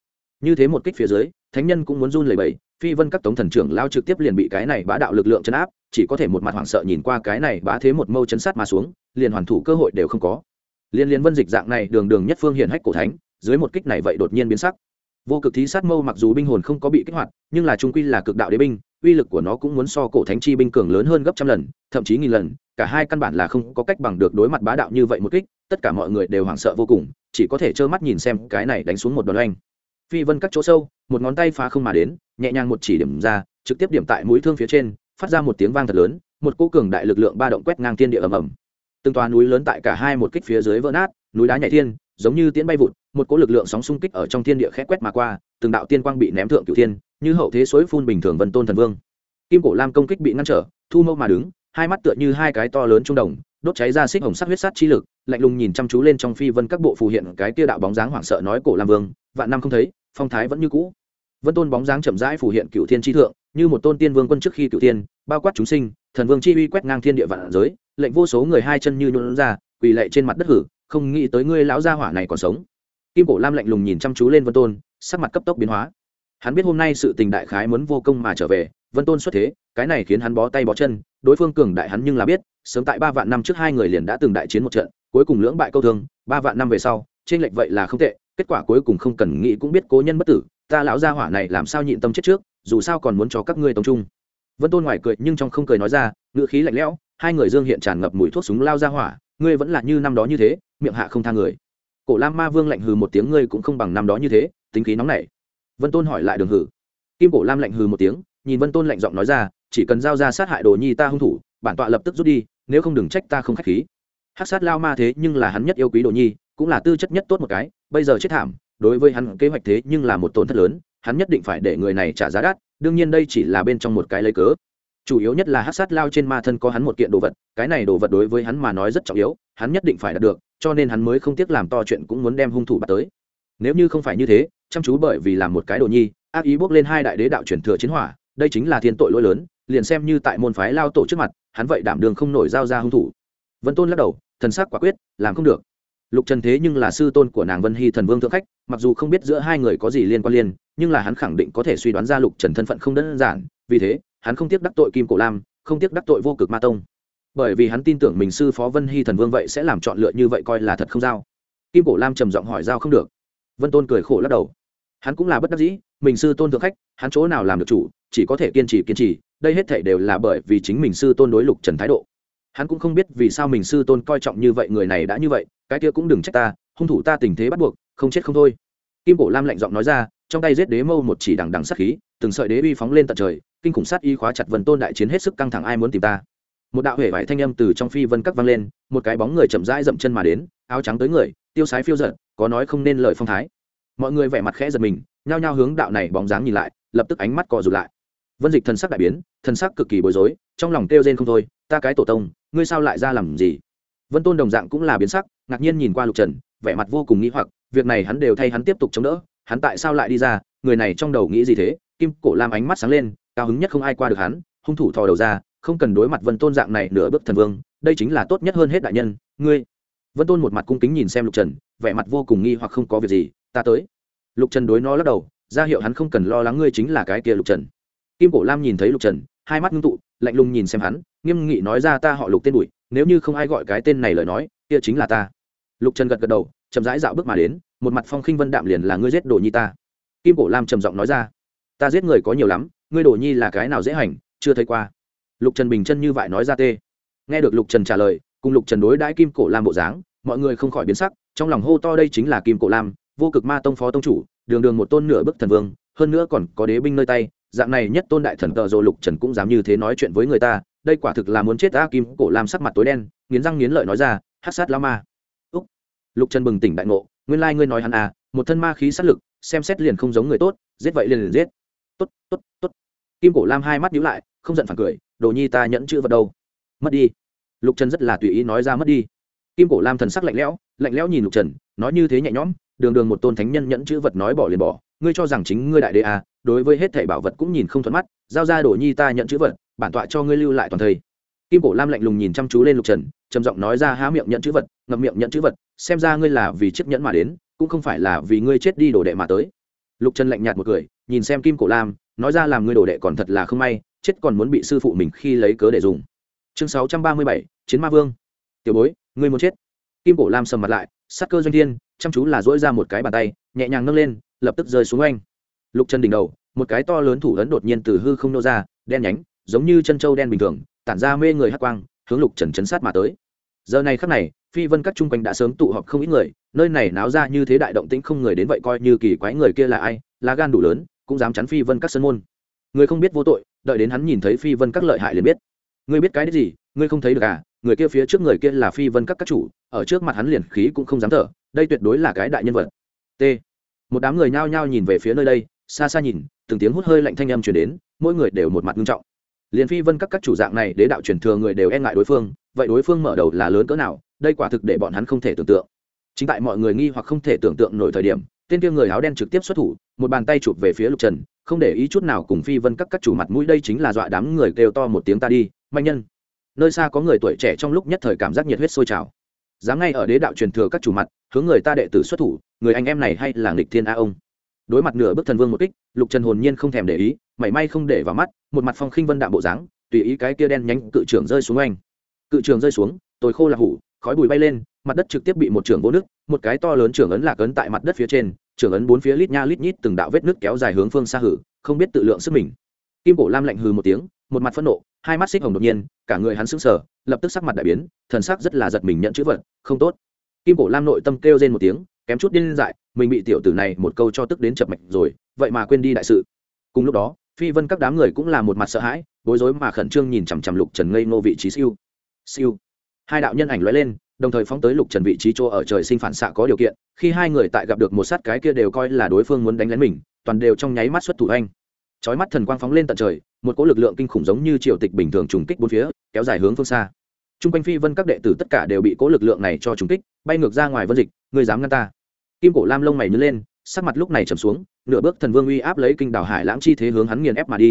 Như thế một kích phía dưới, thánh nhân cũng muốn run lẩy bẩy, phi vân các tống thần trưởng lao trực tiếp liền bị cái này bá đạo lực lượng chấn áp, chỉ có thể một mặt hoảng sợ nhìn qua cái này bá thế một mâu chấn sát mà xuống, liền hoàn thủ cơ hội đều không có liên liên vân dịch dạng này đường đường nhất phương hiển hách cổ thánh, dưới một kích này vậy đột nhiên biến sắc. Vô cực thí sát mâu mặc dù binh hồn không có bị kích hoạt, nhưng là trung quy là cực đạo đế binh, uy lực của nó cũng muốn so cổ thánh chi binh cường lớn hơn gấp trăm lần, thậm chí nghìn lần, cả hai căn bản là không có cách bằng được đối mặt bá đạo như vậy một kích, tất cả mọi người đều hoảng sợ vô cùng, chỉ có thể trơ mắt nhìn xem cái này đánh xuống một đòn oanh. Phi vân các chỗ sâu, một ngón tay phá không mà đến, nhẹ nhàng một chỉ điểm ra, trực tiếp điểm tại mũi thương phía trên, phát ra một tiếng vang thật lớn, một cô cường đại lực lượng ba động quét ngang thiên địa ầm ầm từng tòa núi lớn tại cả hai một kích phía dưới vỡ nát, núi đá nhảy thiên, giống như tiến bay vụt, một cỗ lực lượng sóng xung kích ở trong thiên địa khẽ quét mà qua, từng đạo tiên quang bị ném thượng cửu thiên, như hậu thế suối phun bình thường vân tôn thần vương. Kim cổ lam công kích bị ngăn trở, thu mâu mà đứng, hai mắt tựa như hai cái to lớn trung đồng, đốt cháy ra xích hồng sắc huyết sát chi lực, lạnh lùng nhìn chăm chú lên trong phi vân các bộ phù hiện cái tia đạo bóng dáng hoảng sợ nói cổ lam vương, vạn năm không thấy, phong thái vẫn như cũ. Vân tôn bóng dáng chậm rãi phù hiện cựu thiên tri thượng như một tôn tiên vương quân trước khi cựu tiên, bao quát chúng sinh, thần vương chi uy quét ngang thiên địa vạn giới, lệnh vô số người hai chân như nhuận ra, quỳ lệ trên mặt đất hử, không nghĩ tới ngươi lão gia hỏa này còn sống. Kim cổ lam lạnh lùng nhìn chăm chú lên vân tôn, sắc mặt cấp tốc biến hóa. Hắn biết hôm nay sự tình đại khái muốn vô công mà trở về, vân tôn xuất thế, cái này khiến hắn bó tay bó chân, đối phương cường đại hắn nhưng là biết, sớm tại ba vạn năm trước hai người liền đã từng đại chiến một trận, cuối cùng lưỡng bại câu thương, ba vạn năm về sau trên lệch vậy là không tệ, kết quả cuối cùng không cần nghĩ cũng biết cố nhân bất tử ta lão gia hỏa này làm sao nhịn tâm chết trước, dù sao còn muốn cho các ngươi tông trung. Vân tôn ngoài cười nhưng trong không cười nói ra ngựa khí lạnh lẽo, hai người dương hiện tràn ngập mùi thuốc súng lao ra hỏa, ngươi vẫn là như năm đó như thế, miệng hạ không tha người. Cổ lam ma vương lạnh hừ một tiếng, ngươi cũng không bằng năm đó như thế, tính khí nóng nảy. Vân tôn hỏi lại đường hử. Kim cổ lam lạnh hừ một tiếng, nhìn vân tôn lạnh giọng nói ra, chỉ cần giao ra sát hại đồ nhi ta hung thủ, bản tọa lập tức rút đi, nếu không đừng trách ta không khách khí. Hắc sát lao ma thế nhưng là hắn nhất yêu quý đồ nhi, cũng là tư chất nhất tốt một cái, bây giờ chết thảm đối với hắn kế hoạch thế nhưng là một tổn thất lớn, hắn nhất định phải để người này trả giá đắt, đương nhiên đây chỉ là bên trong một cái lấy cớ. Chủ yếu nhất là hát sát lao trên ma thân có hắn một kiện đồ vật, cái này đồ vật đối với hắn mà nói rất trọng yếu, hắn nhất định phải đạt được, cho nên hắn mới không tiếc làm to chuyện cũng muốn đem hung thủ bắt tới. Nếu như không phải như thế, chăm chú bởi vì làm một cái đồ nhi, ác ý bước lên hai đại đế đạo truyền thừa chiến hỏa, đây chính là thiên tội lỗi lớn, liền xem như tại môn phái lao tổ trước mặt, hắn vậy đảm đường không nổi giao ra hung thủ. Vân tôn lắc đầu, thần sắc quả quyết, làm không được lục trần thế nhưng là sư tôn của nàng vân hy thần vương thượng khách, mặc dù không biết giữa hai người có gì liên quan liên, nhưng là hắn khẳng định có thể suy đoán ra lục trần thân phận không đơn giản, vì thế, hắn không tiếc đắc tội kim cổ lam, không tiếc đắc tội vô cực ma tông. Bởi vì hắn tin tưởng mình sư phó vân hy thần vương vậy sẽ làm chọn lựa như vậy coi là thật không giao. Kim cổ lam trầm giọng hỏi giao không được. Vân tôn cười khổ lắc đầu. Hắn cũng là bất đắc dĩ, mình sư tôn thượng khách, hắn chỗ nào làm được chủ, chỉ có thể kiên trì kiên trì, đây hết thể đều là bởi vì chính mình sư tôn đối lục trần thái độ. Hắn cũng không biết vì sao mình sư tôn coi trọng như vậy người này đã như vậy cái kia cũng đừng trách ta, hung thủ ta tình thế bắt buộc, không chết không thôi. Kim cổ lam lạnh giọng nói ra, trong tay giết đế mâu một chỉ đằng đằng sát khí, từng sợi đế uy phóng lên tận trời, kinh khủng sát y khóa chặt vân tôn đại chiến hết sức căng thẳng ai muốn tìm ta. Một đạo huệ vải thanh âm từ trong phi vân các vang lên, một cái bóng người chậm rãi dậm chân mà đến, áo trắng tới người, tiêu sái phiêu giận có nói không nên lời phong thái. Mọi người vẻ mặt khẽ giật mình, nhao nhao hướng đạo này bóng dáng nhìn lại, lập tức ánh mắt co rụt lại. Vân dịch thần sắc đại biến, thần sắc cực kỳ bối rối, trong lòng kêu rên không thôi, ta cái tổ tông, ngươi sao lại ra làm gì? Vân tôn đồng dạng cũng là biến sắc ngạc nhiên nhìn qua lục trần, vẻ mặt vô cùng nghĩ hoặc, việc này hắn đều thay hắn tiếp tục chống đỡ, hắn tại sao lại đi ra, người này trong đầu nghĩ gì thế? Kim cổ lam ánh mắt sáng lên, cao hứng nhất không ai qua được hắn, hung thủ thò đầu ra, không cần đối mặt vân tôn dạng này nửa bước thần vương, đây chính là tốt nhất hơn hết đại nhân, ngươi. Vân tôn một mặt cung kính nhìn xem lục trần, vẻ mặt vô cùng nghi hoặc không có việc gì, ta tới. Lục trần đối nó lắc đầu, ra hiệu hắn không cần lo lắng ngươi chính là cái kia lục trần. Kim cổ lam nhìn thấy lục trần, hai mắt ngưng tụ, lạnh lùng nhìn xem hắn, nghiêm nghị nói ra ta họ lục tên bụi nếu như không ai gọi cái tên này lời nói, kia chính là ta lục trần gật gật đầu, chậm rãi dạo bước mà đến, một mặt phong khinh vân đạm liền là ngươi giết đồ nhi ta. Kim cổ lam trầm giọng nói ra, ta giết người có nhiều lắm, ngươi đồ nhi là cái nào dễ hành, chưa thấy qua. Lục trần bình chân như vậy nói ra tê. Nghe được lục trần trả lời, cùng lục trần đối đãi kim cổ lam bộ dáng, mọi người không khỏi biến sắc, trong lòng hô to đây chính là kim cổ lam, vô cực ma tông phó tông chủ, đường đường một tôn nửa bức thần vương, hơn nữa còn có đế binh nơi tay, dạng này nhất tôn đại thần tờ dồ lục trần cũng dám như thế nói chuyện với người ta, đây quả thực là muốn chết ta kim cổ lam sắc mặt tối đen, nghiến răng nghiến lợi nói ra hát sát lao ma lục trần bừng tỉnh đại ngộ, nguyên lai ngươi nói hắn à một thân ma khí sát lực, xem xét liền không giống người tốt, giết vậy liền liền giết. Tốt tốt tốt. Kim cổ lam hai mắt nhíu lại, không giận phản cười, đồ nhi ta nhẫn chữ vật đâu? Mất đi. Lục trần rất là tùy ý nói ra mất đi. Kim cổ lam thần sắc lạnh lẽo lạnh lẽo nhìn lục trần, nói như thế nhẹ nhõm, đường đường một tôn thánh nhân nhẫn chữ vật nói bỏ liền bỏ, ngươi cho rằng chính ngươi đại đế à đối với hết thảy bảo vật cũng nhìn không thuận mắt, giao ra đồ nhi ta nhận chữ vật, bản tọa cho ngươi lưu lại toàn thây kim cổ lam lạnh lùng nhìn chăm chú lên lục trần, trầm giọng nói ra há miệng nhận chữ vật, ngậm miệng nhận chữ vật xem ra ngươi là vì chiếc nhẫn mà đến, cũng không phải là vì ngươi chết đi đồ đệ mà tới. Lục trần lạnh nhạt một cười, nhìn xem kim cổ lam, nói ra làm ngươi đồ đệ còn thật là không may, chết còn muốn bị sư phụ mình khi lấy cớ để dùng. Chương sáu trăm ba mươi bảy, chiến ma vương. Tiểu bối, ngươi muốn chết. Kim cổ lam sầm mặt lại, sắc cơ doanh thiên, chăm chú là dỗi ra một cái bàn tay, nhẹ nhàng nâng lên, lập tức rơi xuống oanh. Lục chân đỉnh đầu, một cái to lớn thủ ấn đột nhiên từ hư không nô ra, đen nhánh, giống như chân trâu đen bình thường, tản ra mê người hắc quang, hướng lục trần chấn sát mà tới. Giờ này khắc này phi vân các chung quanh đã sớm tụ họp không ít người, nơi này náo ra như thế đại động tĩnh không người đến vậy coi như kỳ quái người kia là ai, lá gan đủ lớn, cũng dám chắn phi vân các sân môn. Người không biết vô tội, đợi đến hắn nhìn thấy phi vân các lợi hại liền biết. Ngươi biết cái đấy gì, ngươi không thấy được à người kia phía trước người kia là phi vân các các chủ, ở trước mặt hắn liền khí cũng không dám thở, đây tuyệt đối là cái đại nhân vật. T. Một đám người nhao nhao nhìn về phía nơi đây, xa xa nhìn, từng tiếng hút hơi lạnh thanh âm chuyển đến, mỗi người đều một mặt nghiêm trọng. Liền phi vân các các chủ dạng này, đế đạo truyền thừa người đều e ngại đối phương, vậy đối phương mở đầu là lớn cỡ nào đây quả thực để bọn hắn không thể tưởng tượng. Chính tại mọi người nghi hoặc không thể tưởng tượng nổi thời điểm, tên kia người áo đen trực tiếp xuất thủ, một bàn tay chụp về phía lục trần, không để ý chút nào cùng phi vân các các chủ mặt mũi, đây chính là dọa đám người kêu to một tiếng ta đi, mạnh nhân. Nơi xa có người tuổi trẻ trong lúc nhất thời cảm giác nhiệt huyết sôi trào. Dám ngay ở đế đạo truyền thừa các chủ mặt, hướng người ta đệ tử xuất thủ, người anh em này hay là nghịch thiên a ông. Đối mặt nửa bước thần vương một kích, lục trần hồn nhiên không thèm để ý, mảy may không để vào mắt, một mặt phong khinh vân đạm bộ dáng, tùy ý cái kia đen nhánh cự trưởng rơi xuống anh cự trường rơi xuống, tôi khô là hủ khói bụi bay lên, mặt đất trực tiếp bị một trưởng vô nước, một cái to lớn trưởng ấn lạc ấn tại mặt đất phía trên trưởng ấn bốn phía lít nha lít nhít từng đạo vết nước kéo dài hướng phương xa hử, không biết tự lượng sức mình. Kim cổ lam lạnh hừ một tiếng, một mặt phẫn nộ, hai mắt xích hồng đột nhiên, cả người hắn sững sờ, lập tức sắc mặt đại biến, thần sắc rất là giật mình nhận chữ vật, không tốt. Kim cổ lam nội tâm kêu lên một tiếng, kém chút điên dại, mình bị tiểu tử này một câu cho tức đến chập mạch rồi, vậy mà quên đi đại sự. Cùng lúc đó, phi vân các đám người cũng là một mặt sợ hãi, bối rối mà khẩn trương nhìn chằm chằm lục trần ngây ngô vị trí siêu. Siêu hai đạo nhân ảnh lóe lên, đồng thời phóng tới lục trần vị trí chỗ ở trời sinh phản xạ có điều kiện, khi hai người tại gặp được một sát cái kia đều coi là đối phương muốn đánh lén mình, toàn đều trong nháy mắt xuất thủ anh. Chói mắt thần quang phóng lên tận trời, một cỗ lực lượng kinh khủng giống như triều tịch bình thường trùng kích bốn phía, kéo dài hướng phương xa. T r u n g quanh phi vân các đệ tử tất cả đều bị cỗ lực lượng này cho trùng kích, bay ngược ra ngoài vân dịch, người dám ngăn ta. Kim cổ lam lông mày nhớ lên, sắc mặt lúc này trầm xuống, nửa bước thần vương uy áp lấy kinh đảo hải lãng chi thế hướng hắn nghiền ép mà đi.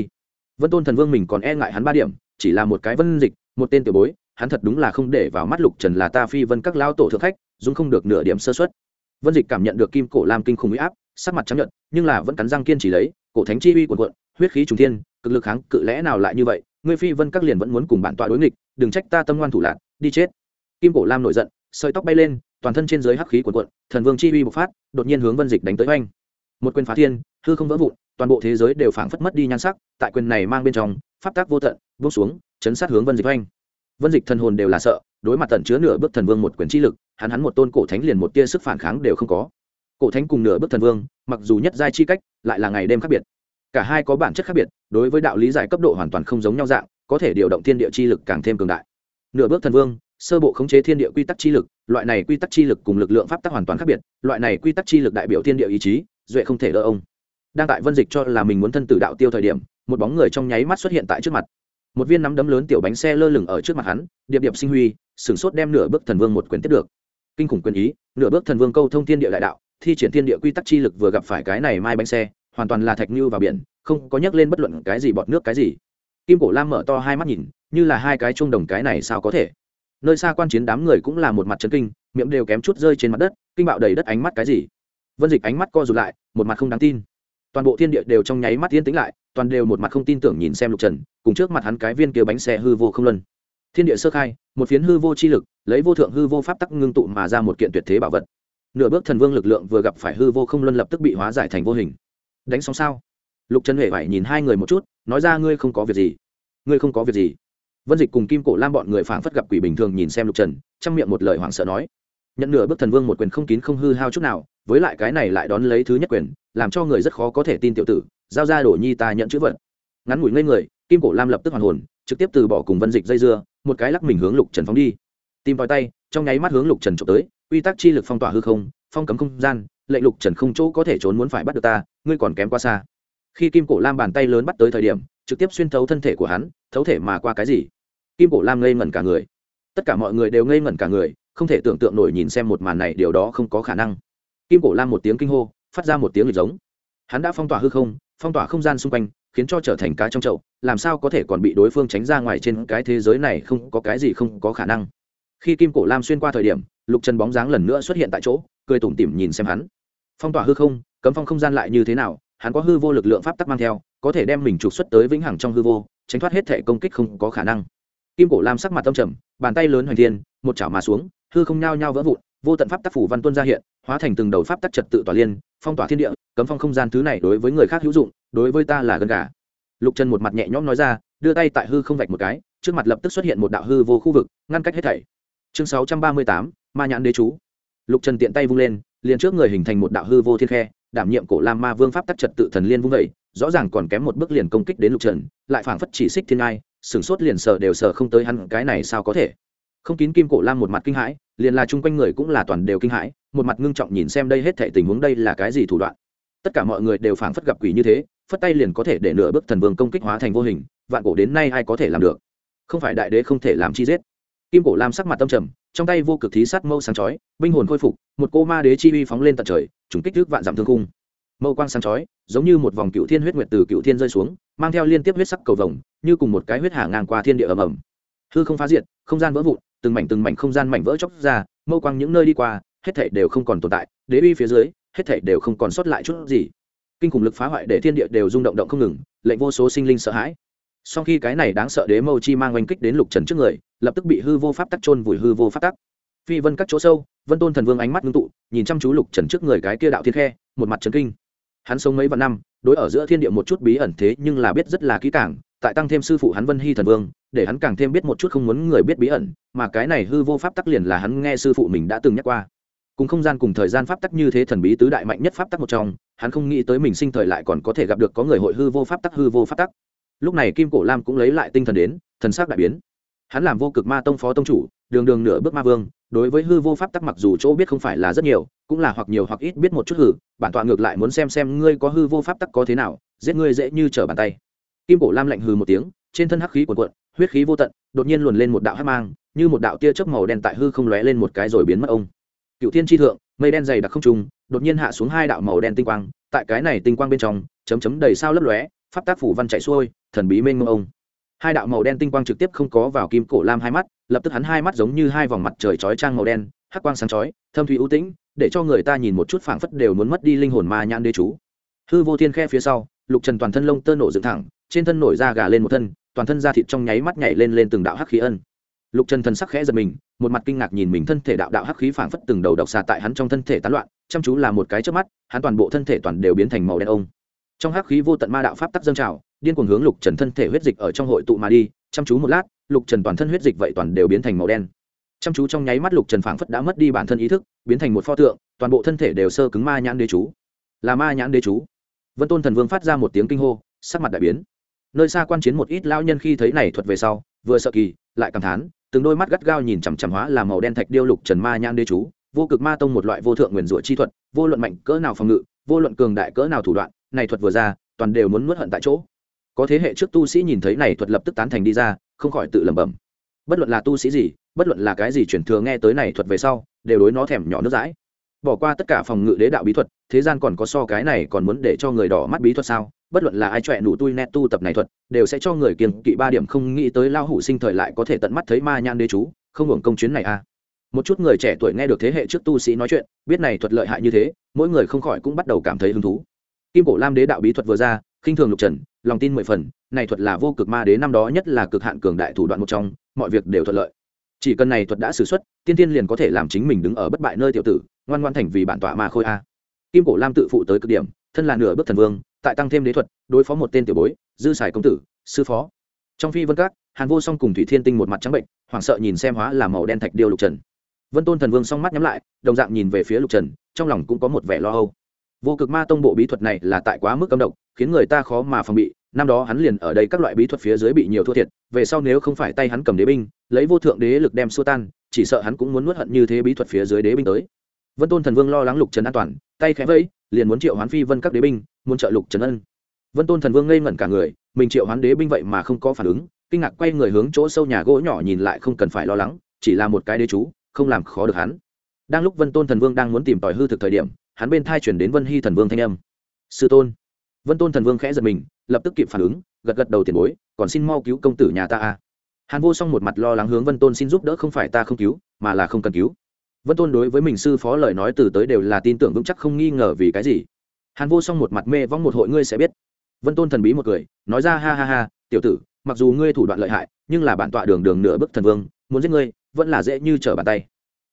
Vân tôn thần vương mình còn e ngại hắn ba điểm, chỉ là một cái vân dịch, một tên tiểu bối hắn thật đúng là không để vào mắt lục trần là ta phi vân các lao tổ thượng khách dung không được nửa điểm sơ xuất vân dịch cảm nhận được kim cổ lam kinh khủng uy áp, sắc mặt chấp nhận nhưng là vẫn cắn răng kiên trì lấy, cổ thánh chi uy quần quận huyết khí trùng thiên, cực lực kháng cự lẽ nào lại như vậy, ngươi phi vân các liền vẫn muốn cùng bản tọa đối nghịch, đừng trách ta tâm ngoan thủ lạc, đi chết. Kim cổ lam nổi giận, sợi tóc bay lên, toàn thân trên dưới hắc khí cuộn cuộn, thần vương chi uy bộc phát, đột nhiên hướng vân dịch đánh tới oanh. Một quyền phá thiên, hư không vỡ vụn, toàn bộ thế giới đều phảng phất mất đi nhan sắc, tại quyền này mang bên trong, pháp tác vô tận, buông xuống, chấn sát hướng vân dịch oanh vân dịch thần hồn đều là sợ, đối mặt tận chứa nửa bước thần vương một quyền chi lực, hắn hắn một tôn cổ thánh liền một tia sức phản kháng đều không có. Cổ thánh cùng nửa bước thần vương, mặc dù nhất giai chi cách, lại là ngày đêm khác biệt. Cả hai có bản chất khác biệt, đối với đạo lý giải cấp độ hoàn toàn không giống nhau dạng, có thể điều động thiên địa chi lực càng thêm cường đại. Nửa bước thần vương, sơ bộ khống chế thiên địa quy tắc chi lực, loại này quy tắc chi lực cùng lực lượng pháp tắc hoàn toàn khác biệt, loại này quy tắc chi lực đại biểu thiên địa ý chí, duệ không thể đỡ ông. Đang tại vân dịch cho là mình muốn thân tử đạo tiêu thời điểm, một bóng người trong nháy mắt xuất hiện tại trước mặt một viên nắm đấm lớn tiểu bánh xe lơ lửng ở trước mặt hắn, điệp điệp sinh huy, sửng sốt đem nửa bước thần vương một quyền tiếp được. Kinh khủng quyền ý, nửa bước thần vương câu thông thiên địa đại đạo, thi triển thiên địa quy tắc chi lực vừa gặp phải cái này mai bánh xe, hoàn toàn là thạch như vào biển, không có nhắc lên bất luận cái gì bọt nước cái gì. Kim cổ lam mở to hai mắt nhìn, như là hai cái chuông đồng cái này sao có thể? Nơi xa quan chiến đám người cũng là một mặt chấn kinh, miệng đều kém chút rơi trên mặt đất, kinh bạo đầy đất ánh mắt cái gì? Vân dịch ánh mắt co rụt lại, một mặt không đáng tin. Toàn bộ thiên địa đều trong nháy mắt yên tĩnh lại toàn đều một mặt không tin tưởng nhìn xem lục trần, cùng trước mặt hắn cái viên kia bánh xe hư vô không luân. Thiên địa sơ khai, một phiến hư vô chi lực, lấy vô thượng hư vô pháp tắc ngưng tụ mà ra một kiện tuyệt thế bảo vật. Nửa bước thần vương lực lượng vừa gặp phải hư vô không luân lập tức bị hóa giải thành vô hình. Đánh xong sao? Lục trần huệ phải nhìn hai người một chút, nói ra ngươi không có việc gì. Ngươi không có việc gì. Vân dịch cùng kim cổ lam bọn người phảng phất gặp quỷ bình thường nhìn xem lục trần, trong miệng một lời hoảng sợ nói. Nhận nửa bước thần vương một quyền không kín không hư hao chút nào, với lại cái này lại đón lấy thứ nhất quyền, làm cho người rất khó có thể tin tiểu tử giao ra đổ nhi ta nhận chữ vật. Ngắn ngủi ngây người, kim cổ lam lập tức hoàn hồn, trực tiếp từ bỏ cùng vân dịch dây dưa, một cái lắc mình hướng lục trần phóng đi. Tìm vòi tay, trong nháy mắt hướng lục trần trộm tới, quy tắc chi lực phong tỏa hư không, phong cấm không gian, lệnh lục trần không chỗ có thể trốn muốn phải bắt được ta, ngươi còn kém qua xa. Khi kim cổ lam bàn tay lớn bắt tới thời điểm, trực tiếp xuyên thấu thân thể của hắn, thấu thể mà qua cái gì? Kim cổ lam ngây ngẩn cả người. Tất cả mọi người đều ngây ngẩn cả người, không thể tưởng tượng nổi nhìn xem một màn này, điều đó không có khả năng. Kim cổ lam một tiếng kinh hô, phát ra một tiếng lịch giống. Hắn đã phong tỏa hư không phong tỏa không gian xung quanh, khiến cho trở thành cá trong chậu, làm sao có thể còn bị đối phương tránh ra ngoài trên cái thế giới này không có cái gì không có khả năng. Khi kim cổ lam xuyên qua thời điểm, lục trần bóng dáng lần nữa xuất hiện tại chỗ, cười tủm tỉm nhìn xem hắn. Phong tỏa hư không, cấm phong không gian lại như thế nào, hắn có hư vô lực lượng pháp tắc mang theo, có thể đem mình trục xuất tới vĩnh hằng trong hư vô, tránh thoát hết thể công kích không có khả năng. Kim cổ lam sắc mặt tâm trầm, bàn tay lớn hoành thiên, một chảo mà xuống, hư không nhao nhao vỡ vụn, vô tận pháp tác phủ văn tuân ra hiện, hóa thành từng đầu pháp tác trật tự tỏa liên phong tỏa thiên địa cấm phong không gian thứ này đối với người khác hữu dụng đối với ta là gần gà. Lục trần một mặt nhẹ nhõm nói ra đưa tay tại hư không vạch một cái trước mặt lập tức xuất hiện một đạo hư vô khu vực ngăn cách hết thảy. Chương sáu trăm ba mươi tám ma nhãn đế chú. Lục trần tiện tay vung lên liền trước người hình thành một đạo hư vô thiên khe đảm nhiệm cổ lam ma vương pháp tắc trật tự thần liên vung vẩy rõ ràng còn kém một bước liền công kích đến lục trần lại phảng phất chỉ xích thiên ai, sửng sốt liền sờ đều sờ không tới hắn cái này sao có thể? Không kín kim cổ lam một mặt kinh hãi, liền là chung quanh người cũng là toàn đều kinh hãi, một mặt ngưng trọng nhìn xem đây hết thể tình huống đây là cái gì thủ đoạn. Tất cả mọi người đều phảng phất gặp quỷ như thế, phất tay liền có thể để nửa bước thần vương công kích hóa thành vô hình, vạn cổ đến nay ai có thể làm được? Không phải đại đế không thể làm chi giết. Kim cổ lam sắc mặt tâm trầm, trong tay vô cực thí sát mâu sáng chói, binh hồn khôi phục, một cô ma đế chi uy phóng lên tận trời, trùng kích thước vạn giảm thương cung mâu quang sáng chói, giống như một vòng cựu thiên huyết nguyệt từ cựu thiên rơi xuống, mang theo liên tiếp huyết sắc cầu vồng, như cùng một cái huyết hà ngang qua thiên địa ầm ầm. Hư không phá diệt, không gian vỡ vụn từng mảnh từng mảnh không gian mảnh vỡ chóc ra, mâu quang những nơi đi qua, hết thảy đều không còn tồn tại, đế uy phía dưới, hết thảy đều không còn sót lại chút gì. Kinh khủng lực phá hoại để thiên địa đều rung động động không ngừng, lệnh vô số sinh linh sợ hãi. Sau khi cái này đáng sợ đế mâu chi mang oanh kích đến lục trần trước người, lập tức bị hư vô pháp tắc trôn vùi hư vô pháp tắc. Phi vân các chỗ sâu, vân tôn thần vương ánh mắt ngưng tụ, nhìn chăm chú lục trần trước người cái kia đạo thiên khe, một mặt trấn kinh. Hắn sống mấy vạn năm, đối ở giữa thiên địa một chút bí ẩn thế nhưng là biết rất là kỹ càng tại tăng thêm sư phụ hắn vân hy thần vương, để hắn càng thêm biết một chút không muốn người biết bí ẩn, mà cái này hư vô pháp tắc liền là hắn nghe sư phụ mình đã từng nhắc qua. Cùng không gian cùng thời gian pháp tắc như thế thần bí tứ đại mạnh nhất pháp tắc một trong, hắn không nghĩ tới mình sinh thời lại còn có thể gặp được có người hội hư vô pháp tắc, hư vô pháp tắc. Lúc này kim cổ lam cũng lấy lại tinh thần đến, thần sắc đại biến. Hắn làm vô cực ma tông phó tông chủ, đường đường nửa bước ma vương, đối với hư vô pháp tắc mặc dù chỗ biết không phải là rất nhiều, cũng là hoặc nhiều hoặc ít biết một chút hử, bản tọa ngược lại muốn xem xem ngươi có hư vô pháp tắc có thế nào, giết ngươi dễ như trở bàn tay kim cổ lam lạnh hừ một tiếng, trên thân hắc khí cuồn cuộn, huyết khí vô tận, đột nhiên luồn lên một đạo hắc mang, như một đạo tia chớp màu đen tại hư không lóe lên một cái rồi biến mất ông. Cựu thiên tri thượng, mây đen dày đặc không trùng đột nhiên hạ xuống hai đạo màu đen tinh quang, tại cái này tinh quang bên trong, chấm chấm đầy sao lấp lóe, pháp tác phủ văn chạy xuôi, thần bí mênh mông ông. Hai đạo màu đen tinh quang trực tiếp không có vào kim cổ lam hai mắt, lập tức hắn hai mắt giống như hai vòng mặt trời chói trang màu đen, hắc quang sáng chói, thâm thủy ưu tĩnh, để cho người ta nhìn một chút phảng phất đều muốn mất đi linh hồn ma nhãn đế chú. Hư vô thiên khe phía sau, lục trần toàn thân lông tơ nổ dựng thẳng trên thân nổi da gà lên một thân, toàn thân da thịt trong nháy mắt nhảy lên lên từng đạo hắc khí ân. Lục trần thần sắc khẽ giật mình, một mặt kinh ngạc nhìn mình thân thể đạo đạo hắc khí phảng phất từng đầu độc xà tại hắn trong thân thể tán loạn, chăm chú là một cái trước mắt, hắn toàn bộ thân thể toàn đều biến thành màu đen ông. Trong hắc khí vô tận ma đạo pháp tắc dâng trào, điên cuồng hướng lục trần thân thể huyết dịch ở trong hội tụ mà đi, chăm chú một lát, lục trần toàn thân huyết dịch vậy toàn đều biến thành màu đen. Chăm chú trong nháy mắt lục trần phảng phất đã mất đi bản thân ý thức, biến thành một pho tượng, toàn bộ thân thể đều sơ cứng ma nhãn đế chú. Là ma nhãn đế chú. Vân tôn thần vương phát ra một tiếng kinh hô, sắc mặt đại biến nơi xa quan chiến một ít lao nhân khi thấy này thuật về sau, vừa sợ kỳ, lại cảm thán, từng đôi mắt gắt gao nhìn chằm chằm hóa là màu đen thạch điêu lục trần ma nhãn đế chú, vô cực ma tông một loại vô thượng nguyền rủa chi thuật, vô luận mạnh cỡ nào phòng ngự, vô luận cường đại cỡ nào thủ đoạn, này thuật vừa ra, toàn đều muốn nuốt hận tại chỗ. Có thế hệ trước tu sĩ nhìn thấy này thuật lập tức tán thành đi ra, không khỏi tự lẩm bẩm. Bất luận là tu sĩ gì, bất luận là cái gì chuyển thừa nghe tới này thuật về sau, đều đối nó thèm nhỏ nước dãi. Bỏ qua tất cả phòng ngự đế đạo bí thuật, thế gian còn có so cái này còn muốn để cho người đỏ mắt bí thuật sao? Bất luận là ai chọe nụ tui net tu tập này thuật, đều sẽ cho người kiên kỵ ba điểm không nghĩ tới lao hủ sinh thời lại có thể tận mắt thấy ma nhan đế chú, không hưởng công chuyến này à. Một chút người trẻ tuổi nghe được thế hệ trước tu sĩ nói chuyện, biết này thuật lợi hại như thế, mỗi người không khỏi cũng bắt đầu cảm thấy hứng thú. Kim cổ lam đế đạo bí thuật vừa ra, khinh thường lục trần, lòng tin mười phần, này thuật là vô cực ma đế năm đó nhất là cực hạn cường đại thủ đoạn một trong, mọi việc đều thuận lợi. Chỉ cần này thuật đã xử xuất, tiên tiên liền có thể làm chính mình đứng ở bất bại nơi tiểu tử, ngoan ngoan thành vì bản tọa ma khôi a. Kim cổ lam tự phụ tới cực điểm, thân là nửa bước thần vương tại tăng thêm đế thuật, đối phó một tên tiểu bối, dư sài công tử, sư phó. Trong phi vân các, hàn vô song cùng thủy thiên tinh một mặt trắng bệnh, hoảng sợ nhìn xem hóa là màu đen thạch điêu lục trần. Vân tôn thần vương song mắt nhắm lại, đồng dạng nhìn về phía lục trần, trong lòng cũng có một vẻ lo âu. Vô cực ma tông bộ bí thuật này là tại quá mức cấm độc, khiến người ta khó mà phòng bị, năm đó hắn liền ở đây các loại bí thuật phía dưới bị nhiều thua thiệt, về sau nếu không phải tay hắn cầm đế binh, lấy vô thượng đế lực đem xua tan, chỉ sợ hắn cũng muốn nuốt hận như thế bí thuật phía dưới đế binh tới. Vân tôn thần vương lo lắng lục trần an toàn, tay khẽ vẫy liền muốn triệu hoán phi vân các đế binh, muốn trợ lục trần ân. Vân tôn thần vương ngây ngẩn cả người, mình triệu hoán đế binh vậy mà không có phản ứng, kinh ngạc quay người hướng chỗ sâu nhà gỗ nhỏ nhìn lại không cần phải lo lắng, chỉ là một cái đế chú, không làm khó được hắn. Đang lúc vân tôn thần vương đang muốn tìm tòi hư thực thời điểm, hắn bên thai chuyển đến vân hy thần vương thanh âm. Sư tôn. Vân tôn thần vương khẽ giật mình, lập tức kịp phản ứng, gật gật đầu tiền bối, còn xin mau cứu công tử nhà ta a. Hàn vô song một mặt lo lắng hướng vân tôn xin giúp đỡ không phải ta không cứu, mà là không cần cứu vân tôn đối với mình sư phó lời nói từ tới đều là tin tưởng vững chắc không nghi ngờ vì cái gì. Hàn vô song một mặt mê vong một hội ngươi sẽ biết. Vân tôn thần bí một cười, nói ra, ha ha ha, tiểu tử, mặc dù ngươi thủ đoạn lợi hại, nhưng là bản tọa đường đường nửa bức thần vương, muốn giết ngươi, vẫn là dễ như trở bàn tay.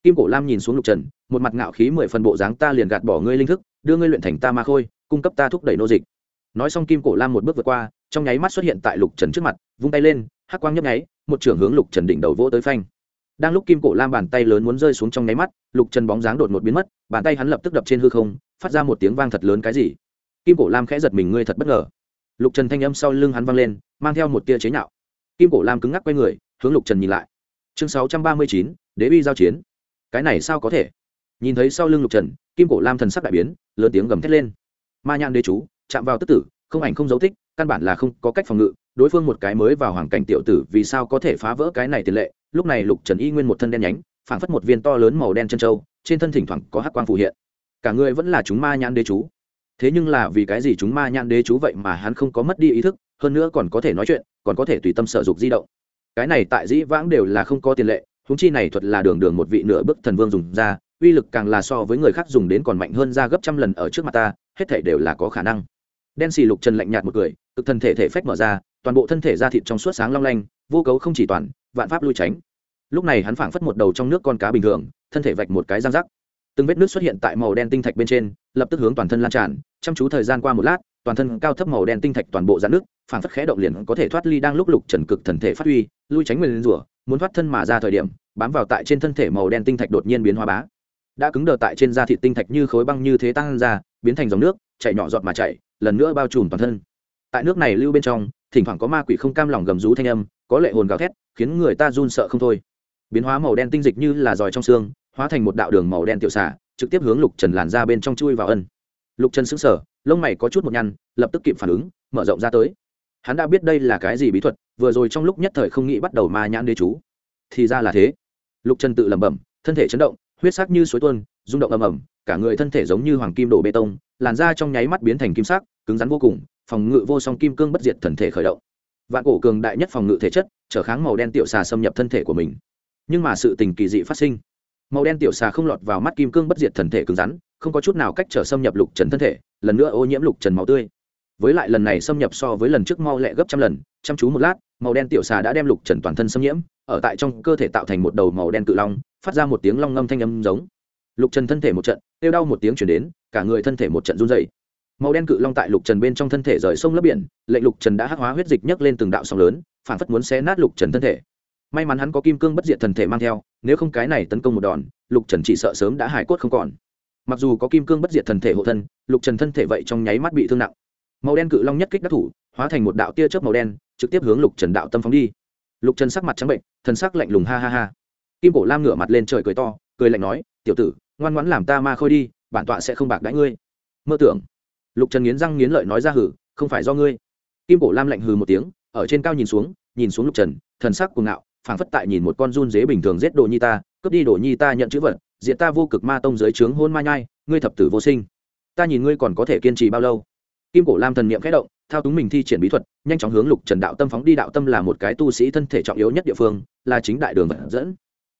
Kim cổ lam nhìn xuống lục trần, một mặt ngạo khí mười phần bộ dáng, ta liền gạt bỏ ngươi linh thức, đưa ngươi luyện thành ta ma khôi, cung cấp ta thúc đẩy nô dịch. Nói xong kim cổ lam một bước vượt qua, trong nháy mắt xuất hiện tại lục trần trước mặt, vung tay lên, hắc quang nhấp nháy, một trưởng hướng lục trần đỉnh đầu vỗ tới phanh đang lúc kim cổ lam bàn tay lớn muốn rơi xuống trong nháy mắt, lục trần bóng dáng đột ngột biến mất, bàn tay hắn lập tức đập trên hư không, phát ra một tiếng vang thật lớn cái gì? Kim cổ lam khẽ giật mình, ngươi thật bất ngờ. Lục trần thanh âm sau lưng hắn vang lên, mang theo một tia chế nhạo. Kim cổ lam cứng ngắc quay người, hướng lục trần nhìn lại. Chương sáu trăm ba mươi chín, đế bi giao chiến. Cái này sao có thể? Nhìn thấy sau lưng lục trần, kim cổ lam thần sắc đại biến, lớn tiếng gầm thét lên. Ma nhãn đế chú, chạm vào tức tử, không ảnh không dấu tích, căn bản là không có cách phòng ngự đối phương một cái mới vào hoàng cảnh tiểu tử vì sao có thể phá vỡ cái này tiền lệ? Lúc này lục trần y nguyên một thân đen nhánh, phảng phất một viên to lớn màu đen chân trâu trên thân thỉnh thoảng có hắc quang phụ hiện. Cả người vẫn là chúng ma nhãn đế chú. Thế nhưng là vì cái gì chúng ma nhãn đế chú vậy mà hắn không có mất đi ý thức, hơn nữa còn có thể nói chuyện, còn có thể tùy tâm sở dục di động. Cái này tại dĩ vãng đều là không có tiền lệ húng chi này thuật là đường đường một vị nửa bức thần vương dùng ra, uy lực càng là so với người khác dùng đến còn mạnh hơn ra gấp trăm lần ở trước mặt ta, hết thể đều là có khả năng. Đen xì lục trần lạnh nhạt một cười, cực thần thể thể phách mở ra toàn bộ thân thể da thịt trong suốt sáng long lanh, vô cấu không chỉ toàn, vạn pháp lui tránh. Lúc này hắn phảng phất một đầu trong nước con cá bình thường, thân thể vạch một cái răng rắc. Từng vết nước xuất hiện tại màu đen tinh thạch bên trên, lập tức hướng toàn thân lan tràn, chăm chú thời gian qua một lát, toàn thân cao thấp màu đen tinh thạch toàn bộ dạn nước phảng phất khẽ động liền có thể thoát ly đang lúc lục trần cực thần thể phát huy, lui tránh nguyên rủa, muốn thoát thân mà ra thời điểm, bám vào tại trên thân thể màu đen tinh thạch đột nhiên biến hóa bá. Đã cứng đờ tại trên da thịt tinh thạch như khối băng như thế tăng ra, biến thành dòng nước, chảy nhỏ giọt mà chảy, lần nữa bao trùm toàn thân. Tại nước này lưu bên trong thỉnh thoảng có ma quỷ không cam lòng gầm rú thanh âm, có lệ hồn gào thét, khiến người ta run sợ không thôi. Biến hóa màu đen tinh dịch như là giòi trong xương, hóa thành một đạo đường màu đen tiểu xả trực tiếp hướng lục trần làn ra bên trong chui vào ân. Lục trần sững sờ, lông mày có chút một nhăn, lập tức kịp phản ứng, mở rộng ra tới. Hắn đã biết đây là cái gì bí thuật, vừa rồi trong lúc nhất thời không nghĩ bắt đầu ma nhãn đế chú. Thì ra là thế. Lục trần tự lẩm bẩm, thân thể chấn động, huyết sắc như suối tuôn, rung động ầm ầm, cả người thân thể giống như hoàng kim đổ bê tông, làn da trong nháy mắt biến thành kim sắc, cứng rắn vô cùng phòng ngự vô song kim cương bất diệt thần thể khởi động. Vạn cổ cường đại nhất phòng ngự thể chất, trở kháng màu đen tiểu xà xâm nhập thân thể của mình. Nhưng mà sự tình kỳ dị phát sinh. Màu đen tiểu xà không lọt vào mắt kim cương bất diệt thần thể cứng rắn, không có chút nào cách trở xâm nhập lục trần thân thể, lần nữa ô nhiễm lục trần máu tươi. Với lại lần này xâm nhập so với lần trước mau lẹ gấp trăm lần, chăm chú một lát, màu đen tiểu xà đã đem lục trần toàn thân xâm nhiễm, ở tại trong cơ thể tạo thành một đầu màu đen cự long, phát ra một tiếng long ngâm thanh âm giống. Lục trần thân thể một trận kêu đau một tiếng chuyển đến, cả người thân thể một trận run dày màu đen cự long tại lục trần bên trong thân thể rời sông lấp biển, lệnh lục trần đã hắc hóa huyết dịch nhấc lên từng đạo sóng lớn phản phất muốn xé nát lục trần thân thể. May mắn hắn có kim cương bất diệt thần thể mang theo, nếu không cái này tấn công một đòn, lục trần chỉ sợ sớm đã hải cốt không còn. Mặc dù có kim cương bất diệt thần thể hộ thân, lục trần thân thể vậy trong nháy mắt bị thương nặng. Màu đen cự long nhất kích đắc thủ, hóa thành một đạo tia chớp màu đen, trực tiếp hướng lục trần đạo tâm phóng đi. Lục trần sắc mặt trắng bệnh, thần sắc lạnh lùng ha ha ha. Kim cổ lam ngửa mặt lên trời cười to, cười lạnh nói, tiểu tử, ngoan ngoãn làm ta ma khôi đi, bản tọa sẽ không bạc đãi ngươi. Mơ tưởng lục trần nghiến răng nghiến lợi nói ra hử, không phải do ngươi. Kim cổ lam lạnh hừ một tiếng, ở trên cao nhìn xuống nhìn xuống lục trần, thần sắc cuồng ngạo, phảng phất tại nhìn một con run dế bình thường giết đồ nhi ta, cướp đi đồ nhi ta nhận chữ vật diện ta vô cực ma tông dưới trướng hôn ma nhai, ngươi thập tử vô sinh. Ta nhìn ngươi còn có thể kiên trì bao lâu? Kim cổ lam thần niệm khẽ động, thao túng mình thi triển bí thuật, nhanh chóng hướng lục trần đạo tâm phóng đi đạo tâm là một cái tu sĩ thân thể trọng yếu nhất địa phương, là chính đại đường vận dẫn.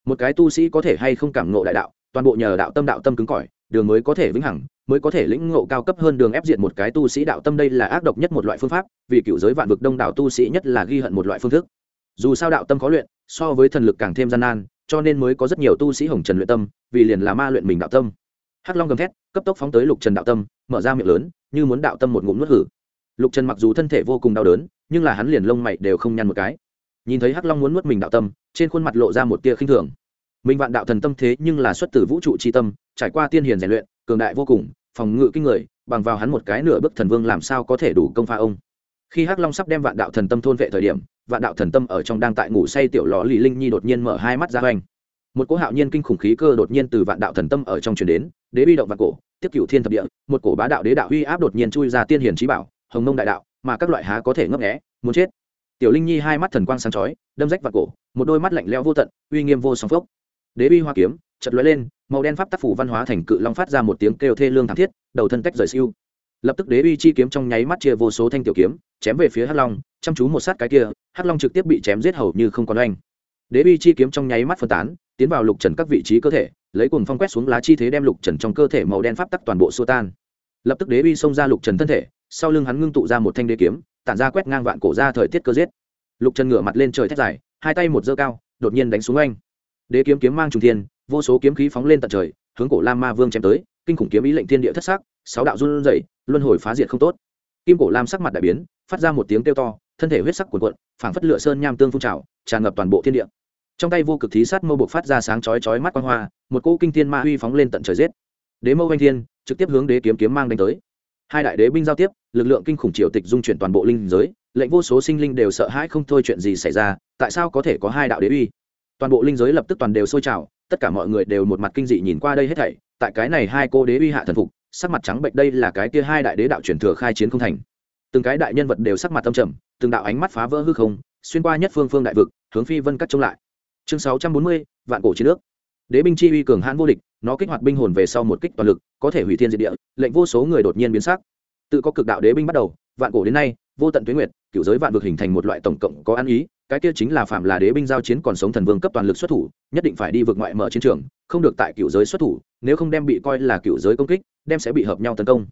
Một cái tu sĩ có thể hay không cảm ngộ đại đạo, toàn bộ nhờ đạo tâm đạo tâm cứng cỏi đường mới có thể vĩnh hằng, mới có thể lĩnh ngộ cao cấp hơn đường ép diện một cái tu sĩ đạo tâm đây là ác độc nhất một loại phương pháp, vì cựu giới vạn vực đông đảo tu sĩ nhất là ghi hận một loại phương thức. Dù sao đạo tâm khó luyện, so với thần lực càng thêm gian nan, cho nên mới có rất nhiều tu sĩ hồng trần luyện tâm, vì liền là ma luyện mình đạo tâm. Hắc long gầm thét, cấp tốc phóng tới lục trần đạo tâm, mở ra miệng lớn, như muốn đạo tâm một ngụm nuốt hử. Lục trần mặc dù thân thể vô cùng đau đớn, nhưng là hắn liền lông mày đều không nhăn một cái. Nhìn thấy hắc long muốn nuốt mình đạo tâm, trên khuôn mặt lộ ra một tia khinh thường. Minh vạn đạo thần tâm thế nhưng là xuất từ vũ trụ tri tâm, trải qua tiên hiền rèn luyện, cường đại vô cùng, phòng ngự kinh người, bằng vào hắn một cái nửa bước thần vương làm sao có thể đủ công pha ông. Khi hắc long sắp đem vạn đạo thần tâm thôn vệ thời điểm, vạn đạo thần tâm ở trong đang tại ngủ say tiểu lò lì linh nhi đột nhiên mở hai mắt ra hoành. Một cỗ hạo nhiên kinh khủng khí cơ đột nhiên từ vạn đạo thần tâm ở trong truyền đến, đế bi động vạn cổ, tiếp cửu thiên thập địa, một cổ bá đạo đế đạo uy áp đột nhiên chui ra tiên hiền trí bảo, hồng mông đại đạo, mà các loại há có thể ngấp nghé, muốn chết. Tiểu linh nhi hai mắt thần quang sáng chói, đâm rách vạn cổ, một đôi mắt lạnh lẽo vô tận, uy nghiêm vô song phốc đế bi hoa kiếm chật lóe lên, màu đen pháp tác phủ văn hóa thành cự long phát ra một tiếng kêu thê lương thảm thiết, đầu thân tách rời siêu. Lập tức đế uy chi kiếm trong nháy mắt chia vô số thanh tiểu kiếm, chém về phía hắc long, chăm chú một sát cái kia, hắc long trực tiếp bị chém giết hầu như không còn oanh. Đế uy chi kiếm trong nháy mắt phân tán, tiến vào lục trần các vị trí cơ thể, lấy cùng phong quét xuống lá chi thế đem lục trần trong cơ thể màu đen pháp tắc toàn bộ xua tan. Lập tức đế uy xông ra lục trần thân thể, sau lưng hắn ngưng tụ ra một thanh đế kiếm, tản ra quét ngang vạn cổ ra thời tiết cơ giết. Lục trần ngửa mặt lên trời thét dài, hai tay một dơ cao, đột nhiên đánh xuống oanh đế kiếm kiếm mang trùng thiên, vô số kiếm khí phóng lên tận trời, hướng cổ lam ma vương chém tới, kinh khủng kiếm ý lệnh thiên địa thất sắc, sáu đạo run rẩy, luân hồi phá diệt không tốt. Kim cổ lam sắc mặt đại biến, phát ra một tiếng kêu to, thân thể huyết sắc cuộn cuộn, phảng phất lửa sơn nham tương phun trào, tràn ngập toàn bộ thiên địa. Trong tay vô cực thí sát mâu buộc phát ra sáng chói chói mắt quang hoa, một cỗ kinh thiên ma uy phóng lên tận trời giết. Đế mâu anh thiên, trực tiếp hướng đế kiếm kiếm mang đánh tới. Hai đại đế binh giao tiếp, lực lượng kinh khủng triều tịch dung chuyển toàn bộ linh giới, lệnh vô số sinh linh đều sợ hãi không thôi chuyện gì xảy ra, tại sao có thể có hai đạo đế uy? Toàn bộ linh giới lập tức toàn đều sôi trào, tất cả mọi người đều một mặt kinh dị nhìn qua đây hết thảy, tại cái này hai cô đế uy hạ thần phục, sắc mặt trắng bệnh đây là cái kia hai đại đế đạo truyền thừa khai chiến không thành. Từng cái đại nhân vật đều sắc mặt tâm trầm, từng đạo ánh mắt phá vỡ hư không, xuyên qua nhất phương phương đại vực, hướng phi vân cắt chống lại. Chương sáu trăm bốn mươi, vạn cổ chiến nước đế binh chi uy cường hãn vô địch, nó kích hoạt binh hồn về sau một kích toàn lực, có thể hủy thiên diệt địa, lệnh vô số người đột nhiên biến sắc. Tự có cực đạo đế binh bắt đầu, vạn cổ đến nay, vô tận tuyến nguyệt cựu giới vạn vực hình thành một loại tổng cộng có ăn ý cái kia chính là phạm là đế binh giao chiến còn sống thần vương cấp toàn lực xuất thủ, nhất định phải đi vượt ngoại mở chiến trường, không được tại cựu giới xuất thủ, nếu không đem bị coi là cựu giới công kích, đem sẽ bị hợp nhau tấn công.